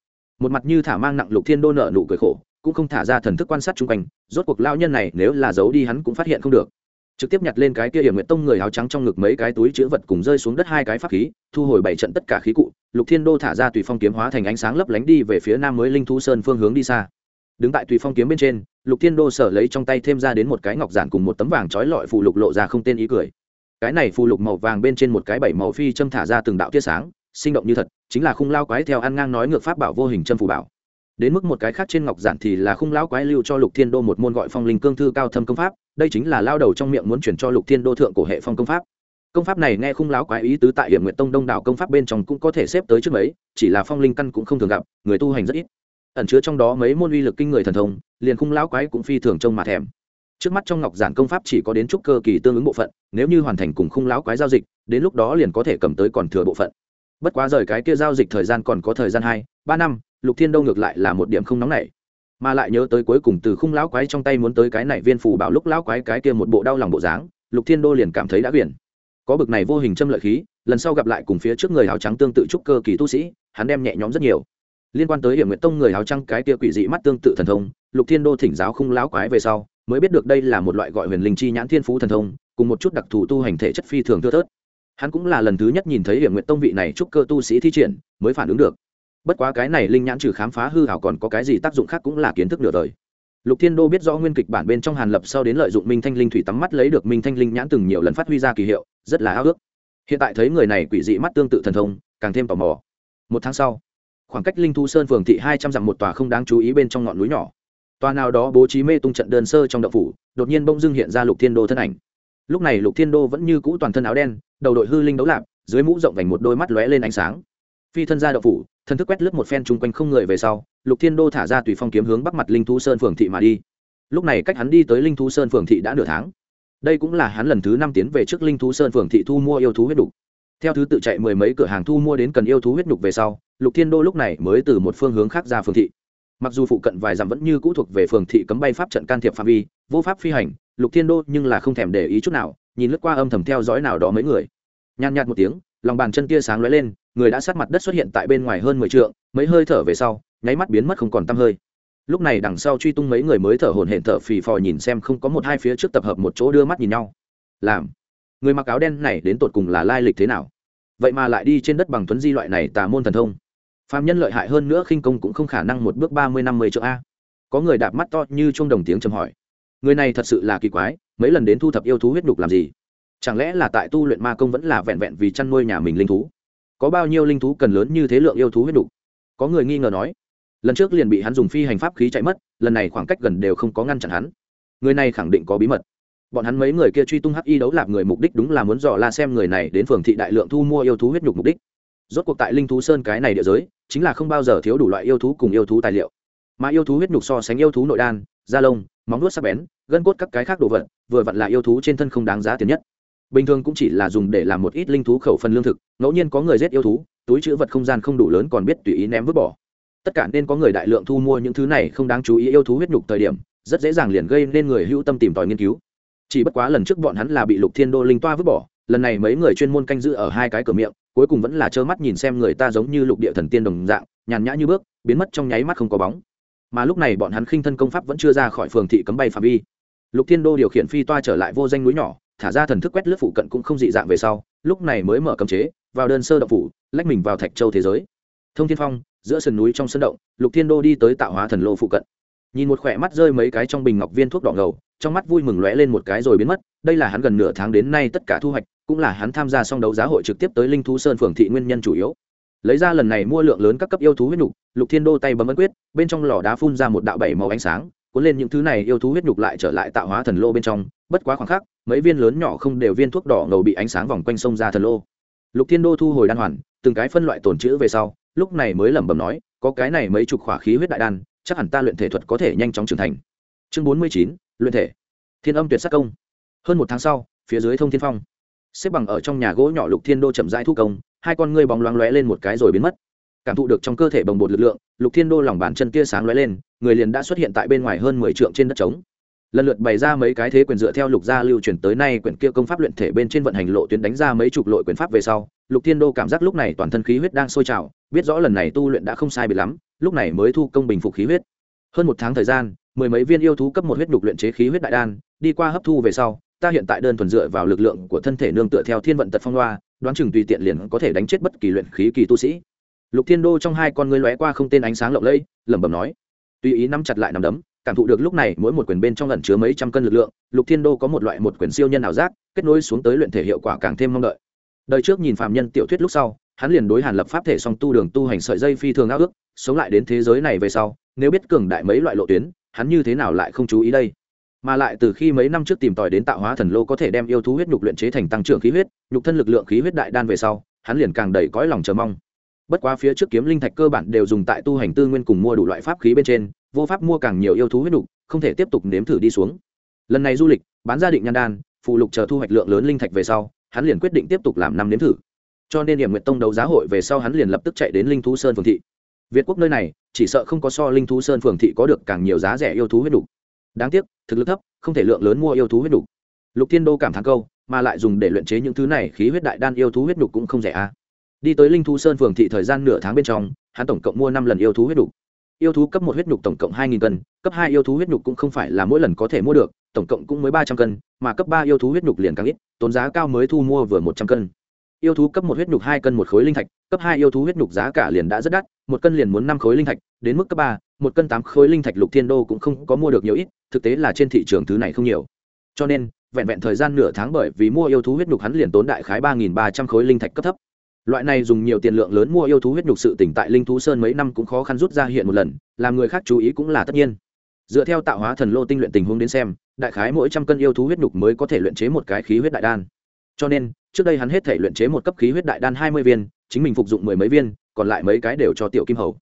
Speaker 1: Một mặt như thả mang nặng lục thiên đô nợ nụ cười khổ, cũng không thả ra thần thức quan sát chung quanh, rốt cuộc lao nhân này nếu là giấu đi hắn cũng phát hiện không được. Trực tiếp nhặt lên cái kia hiểm nguyện tông người áo trắng trong ngực mấy cái túi chữ vật cùng rơi xuống đất hai cái pháp khí, thu hồi bảy trận tất cả khí cụ, lục thiên đô thả ra tùy phong kiếm hóa thành ánh sáng lấp lánh đi về phía nam mới linh thú sơn phương hướng đi xa đứng tại tùy phong kiếm bên trên, lục thiên đô sở lấy trong tay thêm ra đến một cái ngọc giản cùng một tấm vàng trói lọi phù lục lộ ra không tên ý cười. Cái này phù lục màu vàng bên trên một cái bảy màu phi châm thả ra từng đạo tia sáng, sinh động như thật, chính là khung lao quái theo ăn ngang nói ngược pháp bảo vô hình châm phù bảo. Đến mức một cái khác trên ngọc giản thì là khung lão quái lưu cho lục thiên đô một môn gọi phong linh cương thư cao thâm công pháp, đây chính là lao đầu trong miệng muốn chuyển cho lục thiên đô thượng cổ hệ phong công pháp. Công pháp này nghe khung lão quái ý tứ tại hiểm nguyện tông đông đảo công pháp bên trong cũng có thể xếp tới trước mấy, chỉ là phong linh căn cũng không thường gặp, người tu hành rất ít ẩn chứa trong đó mấy môn uy lực kinh người thần thông, liền khung lão quái cũng phi thường trông mà thèm. Trước mắt trong ngọc giản công pháp chỉ có đến chút cơ kỳ tương ứng bộ phận, nếu như hoàn thành cùng khung lão quái giao dịch, đến lúc đó liền có thể cầm tới còn thừa bộ phận. Bất quá rời cái kia giao dịch thời gian còn có thời gian hai, ba năm, lục thiên đông ngược lại là một điểm không nóng nảy. Mà lại nhớ tới cuối cùng từ khung lão quái trong tay muốn tới cái này viên phù bảo lúc lão quái cái kia một bộ đau lòng bộ dáng, lục thiên đô liền cảm thấy đã biển. Có bực này vô hình châm lợi khí, lần sau gặp lại cùng phía trước người áo trắng tương tự trúc cơ kỳ tu sĩ, hắn đem nhẹ nhõm rất nhiều liên quan tới hiểm nguyện tông người áo trăng cái tia quỷ dị mắt tương tự thần thông, lục thiên đô thỉnh giáo khung lão quái về sau, mới biết được đây là một loại gọi huyền linh chi nhãn thiên phú thần thông, cùng một chút đặc thù tu hành thể chất phi thường thưa thớt. Hắn cũng là lần thứ nhất nhìn thấy hiểm nguyện tông vị này trúc cơ tu sĩ thi triển, mới phản ứng được. Bất quá cái này linh nhãn trừ khám phá hư hảo còn có cái gì tác dụng khác cũng là kiến thức nửa đời. Lục thiên đô biết rõ nguyên kịch bản bên trong hàn lập sau đến lợi dụng minh thanh linh thủy tắm mắt lấy được minh thanh linh nhãn từng nhiều lần phát huy ra kỳ hiệu, rất là ao ước. Hiện tại thấy người này quỷ dị mắt tương tự thần thông, càng thêm tò mò. Một tháng sau khoảng cách linh thu sơn phường thị hai trăm dặm một tòa không đáng chú ý bên trong ngọn núi nhỏ. Tòa nào đó bố trí mê tung trận đơn sơ trong đậu phủ, đột nhiên bỗng dưng hiện ra lục thiên đô thân ảnh. Lúc này lục thiên đô vẫn như cũ toàn thân áo đen, đầu đội hư linh đấu lạp, dưới mũ rộng vành một đôi mắt lóe lên ánh sáng. Phi thân ra đậu phủ thân thức quét lướt một phen chung quanh không người về sau, lục thiên đô thả ra tùy phong kiếm hướng bắc mặt linh thú sơn phường thị mà đi. Lúc này cách hắn đi tới linh thú sơn phường thị đã nửa tháng. Đây cũng là hắn lần thứ năm tiến về trước linh thú sơn phường thị thu mua yêu thú huyết đục theo thứ tự chạy mười mấy cửa hàng thu mua đến cần yêu thú huyết nhục về sau, lục thiên đô lúc này mới từ một phương hướng khác ra phường thị. Mặc dù phụ cận vài dặm vẫn như cũ thuộc về phường thị cấm bay pháp trận can thiệp phạm vi, vô pháp phi hành, lục thiên đô nhưng là không thèm để ý chút nào, nhìn lướt qua âm thầm theo dõi nào đó mấy người. Nhàn nhạt một tiếng, lòng bàn chân tia sáng lóe lên, người đã sát mặt đất xuất hiện tại bên ngoài hơn mười trượng, mấy hơi thở về sau, nháy mắt biến mất không còn tăm hơi. Lúc này đằng sau truy tung mấy người mới thở hổn hển thở phì phò nhìn xem không có một hai phía trước tập hợp một chỗ đưa mắt nhìn nhau. Làm người mặc áo đen này đến tột cùng là lai lịch thế nào? Vậy mà lại đi trên đất bằng tuấn di loại này tà môn thần thông. Phạm nhân lợi hại hơn nữa khinh công cũng không khả năng một bước ba mươi năm mươi chỗ a. Có người đạp mắt to như chuông đồng tiếng chầm hỏi. Người này thật sự là kỳ quái, mấy lần đến thu thập yêu thú huyết đục làm gì? Chẳng lẽ là tại tu luyện ma công vẫn là vẹn vẹn vì chăn nuôi nhà mình linh thú? Có bao nhiêu linh thú cần lớn như thế lượng yêu thú huyết đục có người nghi ngờ nói. Lần trước liền bị hắn dùng phi hành pháp khí chạy mất, lần này khoảng cách gần đều không có ngăn chặn hắn. Người này khẳng định có bí mật bọn hắn mấy người kia truy tung hắc y đấu lạp người mục đích đúng là muốn dò la xem người này đến phường thị đại lượng thu mua yêu thú huyết nhục mục đích. Rốt cuộc tại linh thú sơn cái này địa giới, chính là không bao giờ thiếu đủ loại yêu thú cùng yêu thú tài liệu. Mà yêu thú huyết nhục so sánh yêu thú nội đan, da lông, móng nuốt sắc bén, gân cốt các cái khác đồ vật, vừa vặn là yêu thú trên thân không đáng giá tiền nhất. Bình thường cũng chỉ là dùng để làm một ít linh thú khẩu phần lương thực, ngẫu nhiên có người giết yêu thú, túi chữ vật không gian không đủ lớn còn biết tùy ý ném vứt bỏ. Tất cả nên có người đại lượng thu mua những thứ này không đáng chú ý yêu thú huyết nhục thời điểm, rất dễ dàng liền gây nên người hữu tâm tìm tòi nghiên cứu chỉ bất quá lần trước bọn hắn là bị lục thiên đô linh toa vứt bỏ, lần này mấy người chuyên môn canh giữ ở hai cái cửa miệng, cuối cùng vẫn là trơ mắt nhìn xem người ta giống như lục địa thần tiên đồng dạng, nhàn nhã như bước, biến mất trong nháy mắt không có bóng. Mà lúc này bọn hắn khinh thân công pháp vẫn chưa ra khỏi phường thị cấm bay phạm vi. Lục thiên đô điều khiển phi toa trở lại vô danh núi nhỏ, thả ra thần thức quét lướt phụ cận cũng không dị dạng về sau, lúc này mới mở cấm chế, vào đơn sơ động phủ, lách mình vào thạch châu thế giới. Thông thiên phong, giữa sườn núi trong sân động, lục thiên đô đi tới tạo hóa thần lô phụ cận nhìn một khỏe mắt rơi mấy cái trong bình ngọc viên thuốc đỏ ngầu, trong mắt vui mừng lóe lên một cái rồi biến mất, đây là hắn gần nửa tháng đến nay tất cả thu hoạch, cũng là hắn tham gia song đấu giá hội trực tiếp tới linh thú sơn phường thị nguyên nhân chủ yếu. Lấy ra lần này mua lượng lớn các cấp yêu thú huyết nhục, lục thiên đô tay bấm ấn quyết, bên trong lò đá phun ra một đạo bảy màu ánh sáng, cuốn lên những thứ này yêu thú huyết nhục lại trở lại tạo hóa thần lô bên trong, bất quá khoảng khắc, mấy viên lớn nhỏ không đều viên thuốc đỏ ngầu bị ánh sáng vòng quanh sông ra thần lô. Lục thiên đô thu hồi đan hoàn, từng cái phân loại tồn chữ về sau, lúc này mới lẩm bẩm nói, có cái này mấy chục khỏa khí huyết đại đan chắc hẳn ta luyện thể thuật có thể nhanh chóng trưởng thành. Chương bốn mươi chín, luyện thể. Thiên âm tuyệt sắc công. Hơn một tháng sau, phía dưới thông thiên phong. Xếp bằng ở trong nhà gỗ nhỏ lục thiên đô chậm rãi thu công, hai con ngươi bóng loáng lóe lên một cái rồi biến mất. Cảm thụ được trong cơ thể bồng bột lực lượng, lục thiên đô lòng bàn chân kia sáng lóe lên, người liền đã xuất hiện tại bên ngoài hơn mười trượng trên đất trống. Lần lượt bày ra mấy cái thế quyền dựa theo lục gia lưu truyền tới nay quyển kia công pháp luyện thể bên trên vận hành lộ tuyến đánh ra mấy chục lội quyền pháp về sau, lục thiên đô cảm giác lúc này toàn thân khí huyết đang sôi trào, biết rõ lần này tu luyện đã không sai bị lắm lúc này mới thu công bình phục khí huyết. Hơn một tháng thời gian, mười mấy viên yêu thú cấp một huyết đục luyện chế khí huyết đại đan, đi qua hấp thu về sau, ta hiện tại đơn thuần dựa vào lực lượng của thân thể nương tựa theo thiên vận tật phong loa đoán chừng tùy tiện liền có thể đánh chết bất kỳ luyện khí kỳ tu sĩ. Lục thiên đô trong hai con ngươi lóe qua không tên ánh sáng lộng lẫy, lẩm bẩm nói, tùy ý nắm chặt lại nắm đấm, cảm thụ được lúc này mỗi một quyền bên trong lần chứa mấy trăm cân lực lượng, lục thiên đô có một loại một quyền siêu nhân ảo giác, kết nối xuống tới luyện thể hiệu quả càng thêm mong đợi. Đời trước nhìn phạm nhân tiểu thuyết lúc sau, hắn liền đối hàn lập pháp thể song tu đường tu hành sợi dây phi thường ao ước sống lại đến thế giới này về sau, nếu biết cường đại mấy loại lộ tuyến, hắn như thế nào lại không chú ý đây? Mà lại từ khi mấy năm trước tìm tòi đến tạo hóa thần lô có thể đem yêu thú huyết nhục luyện chế thành tăng trưởng khí huyết, nhục thân lực lượng khí huyết đại đan về sau, hắn liền càng đầy cõi lòng chờ mong. Bất quá phía trước kiếm linh thạch cơ bản đều dùng tại tu hành tư nguyên cùng mua đủ loại pháp khí bên trên, vô pháp mua càng nhiều yêu thú huyết nhục, không thể tiếp tục nếm thử đi xuống. Lần này du lịch, bán gia định nhan đan, phụ lục chờ thu hoạch lượng lớn linh thạch về sau, hắn liền quyết định tiếp tục làm năm nếm thử. Cho nên điểm nguyện tông đấu giá hội về sau hắn liền lập tức chạy đến linh thú sơn phường thị việt quốc nơi này, chỉ sợ không có so linh thú sơn phường thị có được càng nhiều giá rẻ yêu thú huyết đục. Đáng tiếc, thực lực thấp, không thể lượng lớn mua yêu thú huyết đục. Lục thiên đô cảm thán câu, mà lại dùng để luyện chế những thứ này, khí huyết đại đan yêu thú huyết đục cũng không rẻ a đi tới linh thú sơn phường thị thời gian nửa tháng bên trong, hắn tổng cộng mua năm lần yêu thú huyết đục. Yêu thú cấp một huyết nhục tổng cộng hai nghìn cân, cấp hai yêu thú huyết nhục cũng không phải là mỗi lần có thể mua được, tổng cộng cũng mới ba trăm cân, mà cấp ba yêu thú huyết nhục liền càng ít, tốn giá cao mới thu mua vừa một trăm cân. Yêu thú cấp một huyết nhục hai cân một khối linh thạch cấp hai yêu thú huyết nhục giá cả liền đã rất đắt, một cân liền muốn năm khối linh thạch, đến mức cấp ba, một cân tám khối linh thạch lục thiên đô cũng không có mua được nhiều ít, thực tế là trên thị trường thứ này không nhiều. Cho nên, vẹn vẹn thời gian nửa tháng bởi vì mua yêu thú huyết nhục hắn liền tốn đại khái ba nghìn ba trăm khối linh thạch cấp thấp. Loại này dùng nhiều tiền lượng lớn mua yêu thú huyết nhục sự tỉnh tại linh thú sơn mấy năm cũng khó khăn rút ra hiện một lần, làm người khác chú ý cũng là tất nhiên. Dựa theo tạo hóa thần lô tinh luyện tình huống đến xem, đại khái mỗi trăm cân yêu thú huyết nhục mới có thể luyện chế một cái khí huyết đại đan. Cho nên, trước đây hắn hết thể luyện chế một cấp khí huyết đại đan hai mươi viên chính mình phục dụng mười mấy viên, còn lại mấy cái đều cho tiểu kim hầu.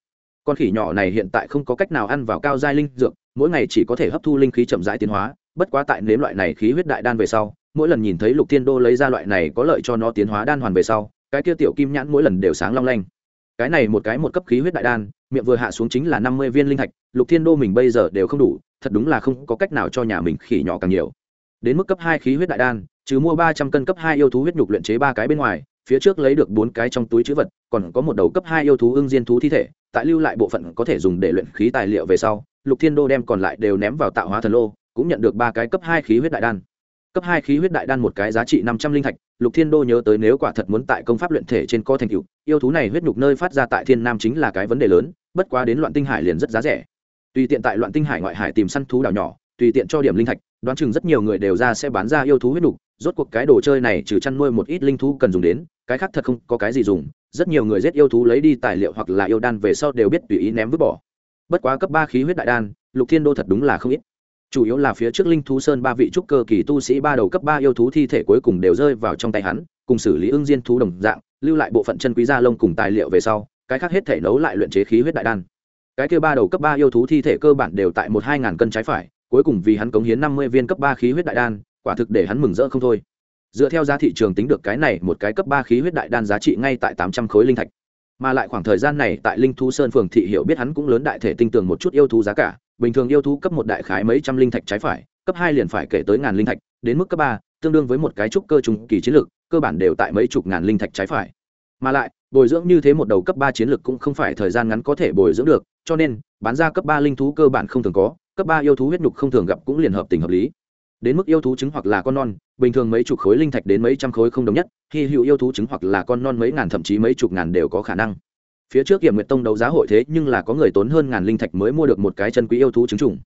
Speaker 1: Con khỉ nhỏ này hiện tại không có cách nào ăn vào cao giai linh dược, mỗi ngày chỉ có thể hấp thu linh khí chậm rãi tiến hóa, bất quá tại nếm loại này khí huyết đại đan về sau, mỗi lần nhìn thấy lục thiên đô lấy ra loại này có lợi cho nó tiến hóa đan hoàn về sau, cái kia tiểu kim nhãn mỗi lần đều sáng long lanh. Cái này một cái một cấp khí huyết đại đan, miệng vừa hạ xuống chính là năm mươi viên linh thạch, lục thiên đô mình bây giờ đều không đủ, thật đúng là không có cách nào cho nhà mình khỉ nhỏ càng nhiều. Đến mức cấp hai khí huyết đại đan, trừ mua ba trăm cân cấp hai yêu thú huyết nhục luyện chế ba cái bên ngoài phía trước lấy được bốn cái trong túi chữ vật, còn có một đầu cấp hai yêu thú ưng diên thú thi thể, tại lưu lại bộ phận có thể dùng để luyện khí tài liệu về sau, lục thiên đô đem còn lại đều ném vào tạo hóa thần lô, cũng nhận được ba cái cấp hai khí huyết đại đan. Cấp hai khí huyết đại đan một cái giá trị năm trăm linh thạch, lục thiên đô nhớ tới nếu quả thật muốn tại công pháp luyện thể trên co thành cựu yêu thú này huyết nhục nơi phát ra tại thiên nam chính là cái vấn đề lớn, bất quá đến loạn tinh hải liền rất giá rẻ. Tùy tiện tại loạn tinh hải ngoại hải tìm săn thú đảo nhỏ, tùy tiện cho điểm linh thạch, đoán chừng rất nhiều người đều ra sẽ bán ra yêu thú huyết nhục rốt cuộc cái đồ chơi này trừ chăn nuôi một ít linh thú cần dùng đến, cái khác thật không có cái gì dùng. Rất nhiều người giết yêu thú lấy đi tài liệu hoặc là yêu đan về sau đều biết tùy ý ném vứt bỏ. Bất quá cấp ba khí huyết đại đan, lục thiên đô thật đúng là không ít. Chủ yếu là phía trước linh thú sơn ba vị trúc cơ kỳ tu sĩ ba đầu cấp ba yêu thú thi thể cuối cùng đều rơi vào trong tay hắn, cùng xử lý ưng diên thú đồng dạng, lưu lại bộ phận chân quý gia lông cùng tài liệu về sau, cái khác hết thể nấu lại luyện chế khí huyết đại đan. Cái kia ba đầu cấp ba yêu thú thi thể cơ bản đều tại một hai ngàn cân trái phải, cuối cùng vì hắn cống hiến năm mươi viên cấp ba khí huyết đại đan quả thực để hắn mừng rỡ không thôi. Dựa theo giá thị trường tính được cái này, một cái cấp ba khí huyết đại đan giá trị ngay tại tám trăm khối linh thạch. Mà lại khoảng thời gian này, tại linh thú sơn phường thị hiểu biết hắn cũng lớn đại thể tinh tường một chút yêu thú giá cả. Bình thường yêu thú cấp một đại khái mấy trăm linh thạch trái phải, cấp hai liền phải kể tới ngàn linh thạch, đến mức cấp ba, tương đương với một cái trúc cơ trùng kỳ chiến lược, cơ bản đều tại mấy chục ngàn linh thạch trái phải. Mà lại, bồi dưỡng như thế một đầu cấp ba chiến lược cũng không phải thời gian ngắn có thể bồi dưỡng được, cho nên, bán ra cấp ba linh thú cơ bản không thường có, cấp ba yêu thú huyết nhục không thường gặp cũng liền hợp tình hợp lý đến mức yêu thú trứng hoặc là con non, bình thường mấy chục khối linh thạch đến mấy trăm khối không đồng nhất khi hữu yêu thú trứng hoặc là con non mấy ngàn thậm chí mấy chục ngàn đều có khả năng. Phía trước kiểm nguyệt tông đấu giá hội thế nhưng là có người tốn hơn ngàn linh thạch mới mua được một cái chân quý yêu thú trứng trùng.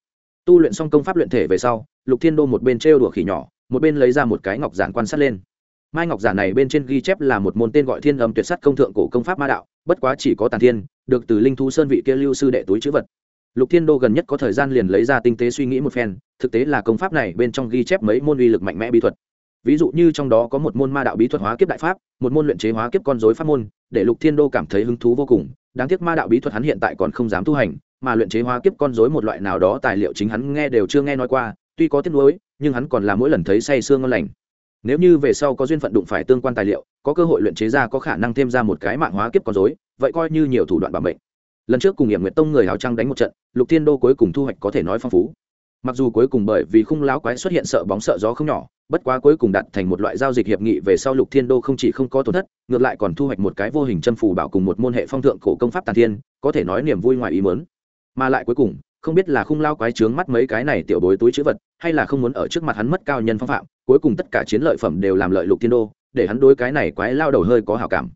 Speaker 1: Tu luyện xong công pháp luyện thể về sau, lục thiên đô một bên trêu đùa khỉ nhỏ, một bên lấy ra một cái ngọc giản quan sát lên. Mai ngọc giản này bên trên ghi chép là một môn tên gọi thiên âm tuyệt sắt công thượng cổ công pháp ma đạo, bất quá chỉ có tàn thiên, được từ linh thú sơn vị kia lưu sư đệ túi chữ vật. Lục thiên đô gần nhất có thời gian liền lấy ra tinh tế suy nghĩ một phen thực tế là công pháp này bên trong ghi chép mấy môn uy lực mạnh mẽ bí thuật. Ví dụ như trong đó có một môn ma đạo bí thuật hóa kiếp đại pháp, một môn luyện chế hóa kiếp con dối pháp môn, để lục thiên đô cảm thấy hứng thú vô cùng. Đáng tiếc ma đạo bí thuật hắn hiện tại còn không dám tu hành, mà luyện chế hóa kiếp con dối một loại nào đó tài liệu chính hắn nghe đều chưa nghe nói qua, tuy có tiếc nuối, nhưng hắn còn là mỗi lần thấy say sương ngon lành. Nếu như về sau có duyên phận đụng phải tương quan tài liệu, có cơ hội luyện chế ra có khả năng thêm ra một cái mạng hóa kiếp con dối vậy coi như nhiều thủ đoạn bảo mệnh. Lần trước cùng nghiệm nguyệt tông người hào trăng đánh một trận, lục thiên đô cuối cùng thu hoạch có thể nói phong phú mặc dù cuối cùng bởi vì khung lão quái xuất hiện sợ bóng sợ gió không nhỏ, bất quá cuối cùng đặt thành một loại giao dịch hiệp nghị về sau lục thiên đô không chỉ không có tổn thất, ngược lại còn thu hoạch một cái vô hình chân phù bảo cùng một môn hệ phong thượng cổ công pháp tàn thiên, có thể nói niềm vui ngoài ý mớn mà lại cuối cùng, không biết là khung lao quái trướng mắt mấy cái này tiểu bối túi chữ vật, hay là không muốn ở trước mặt hắn mất cao nhân phong phạm, cuối cùng tất cả chiến lợi phẩm đều làm lợi lục thiên đô, để hắn đối cái này quái lao đầu hơi có hảo cảm.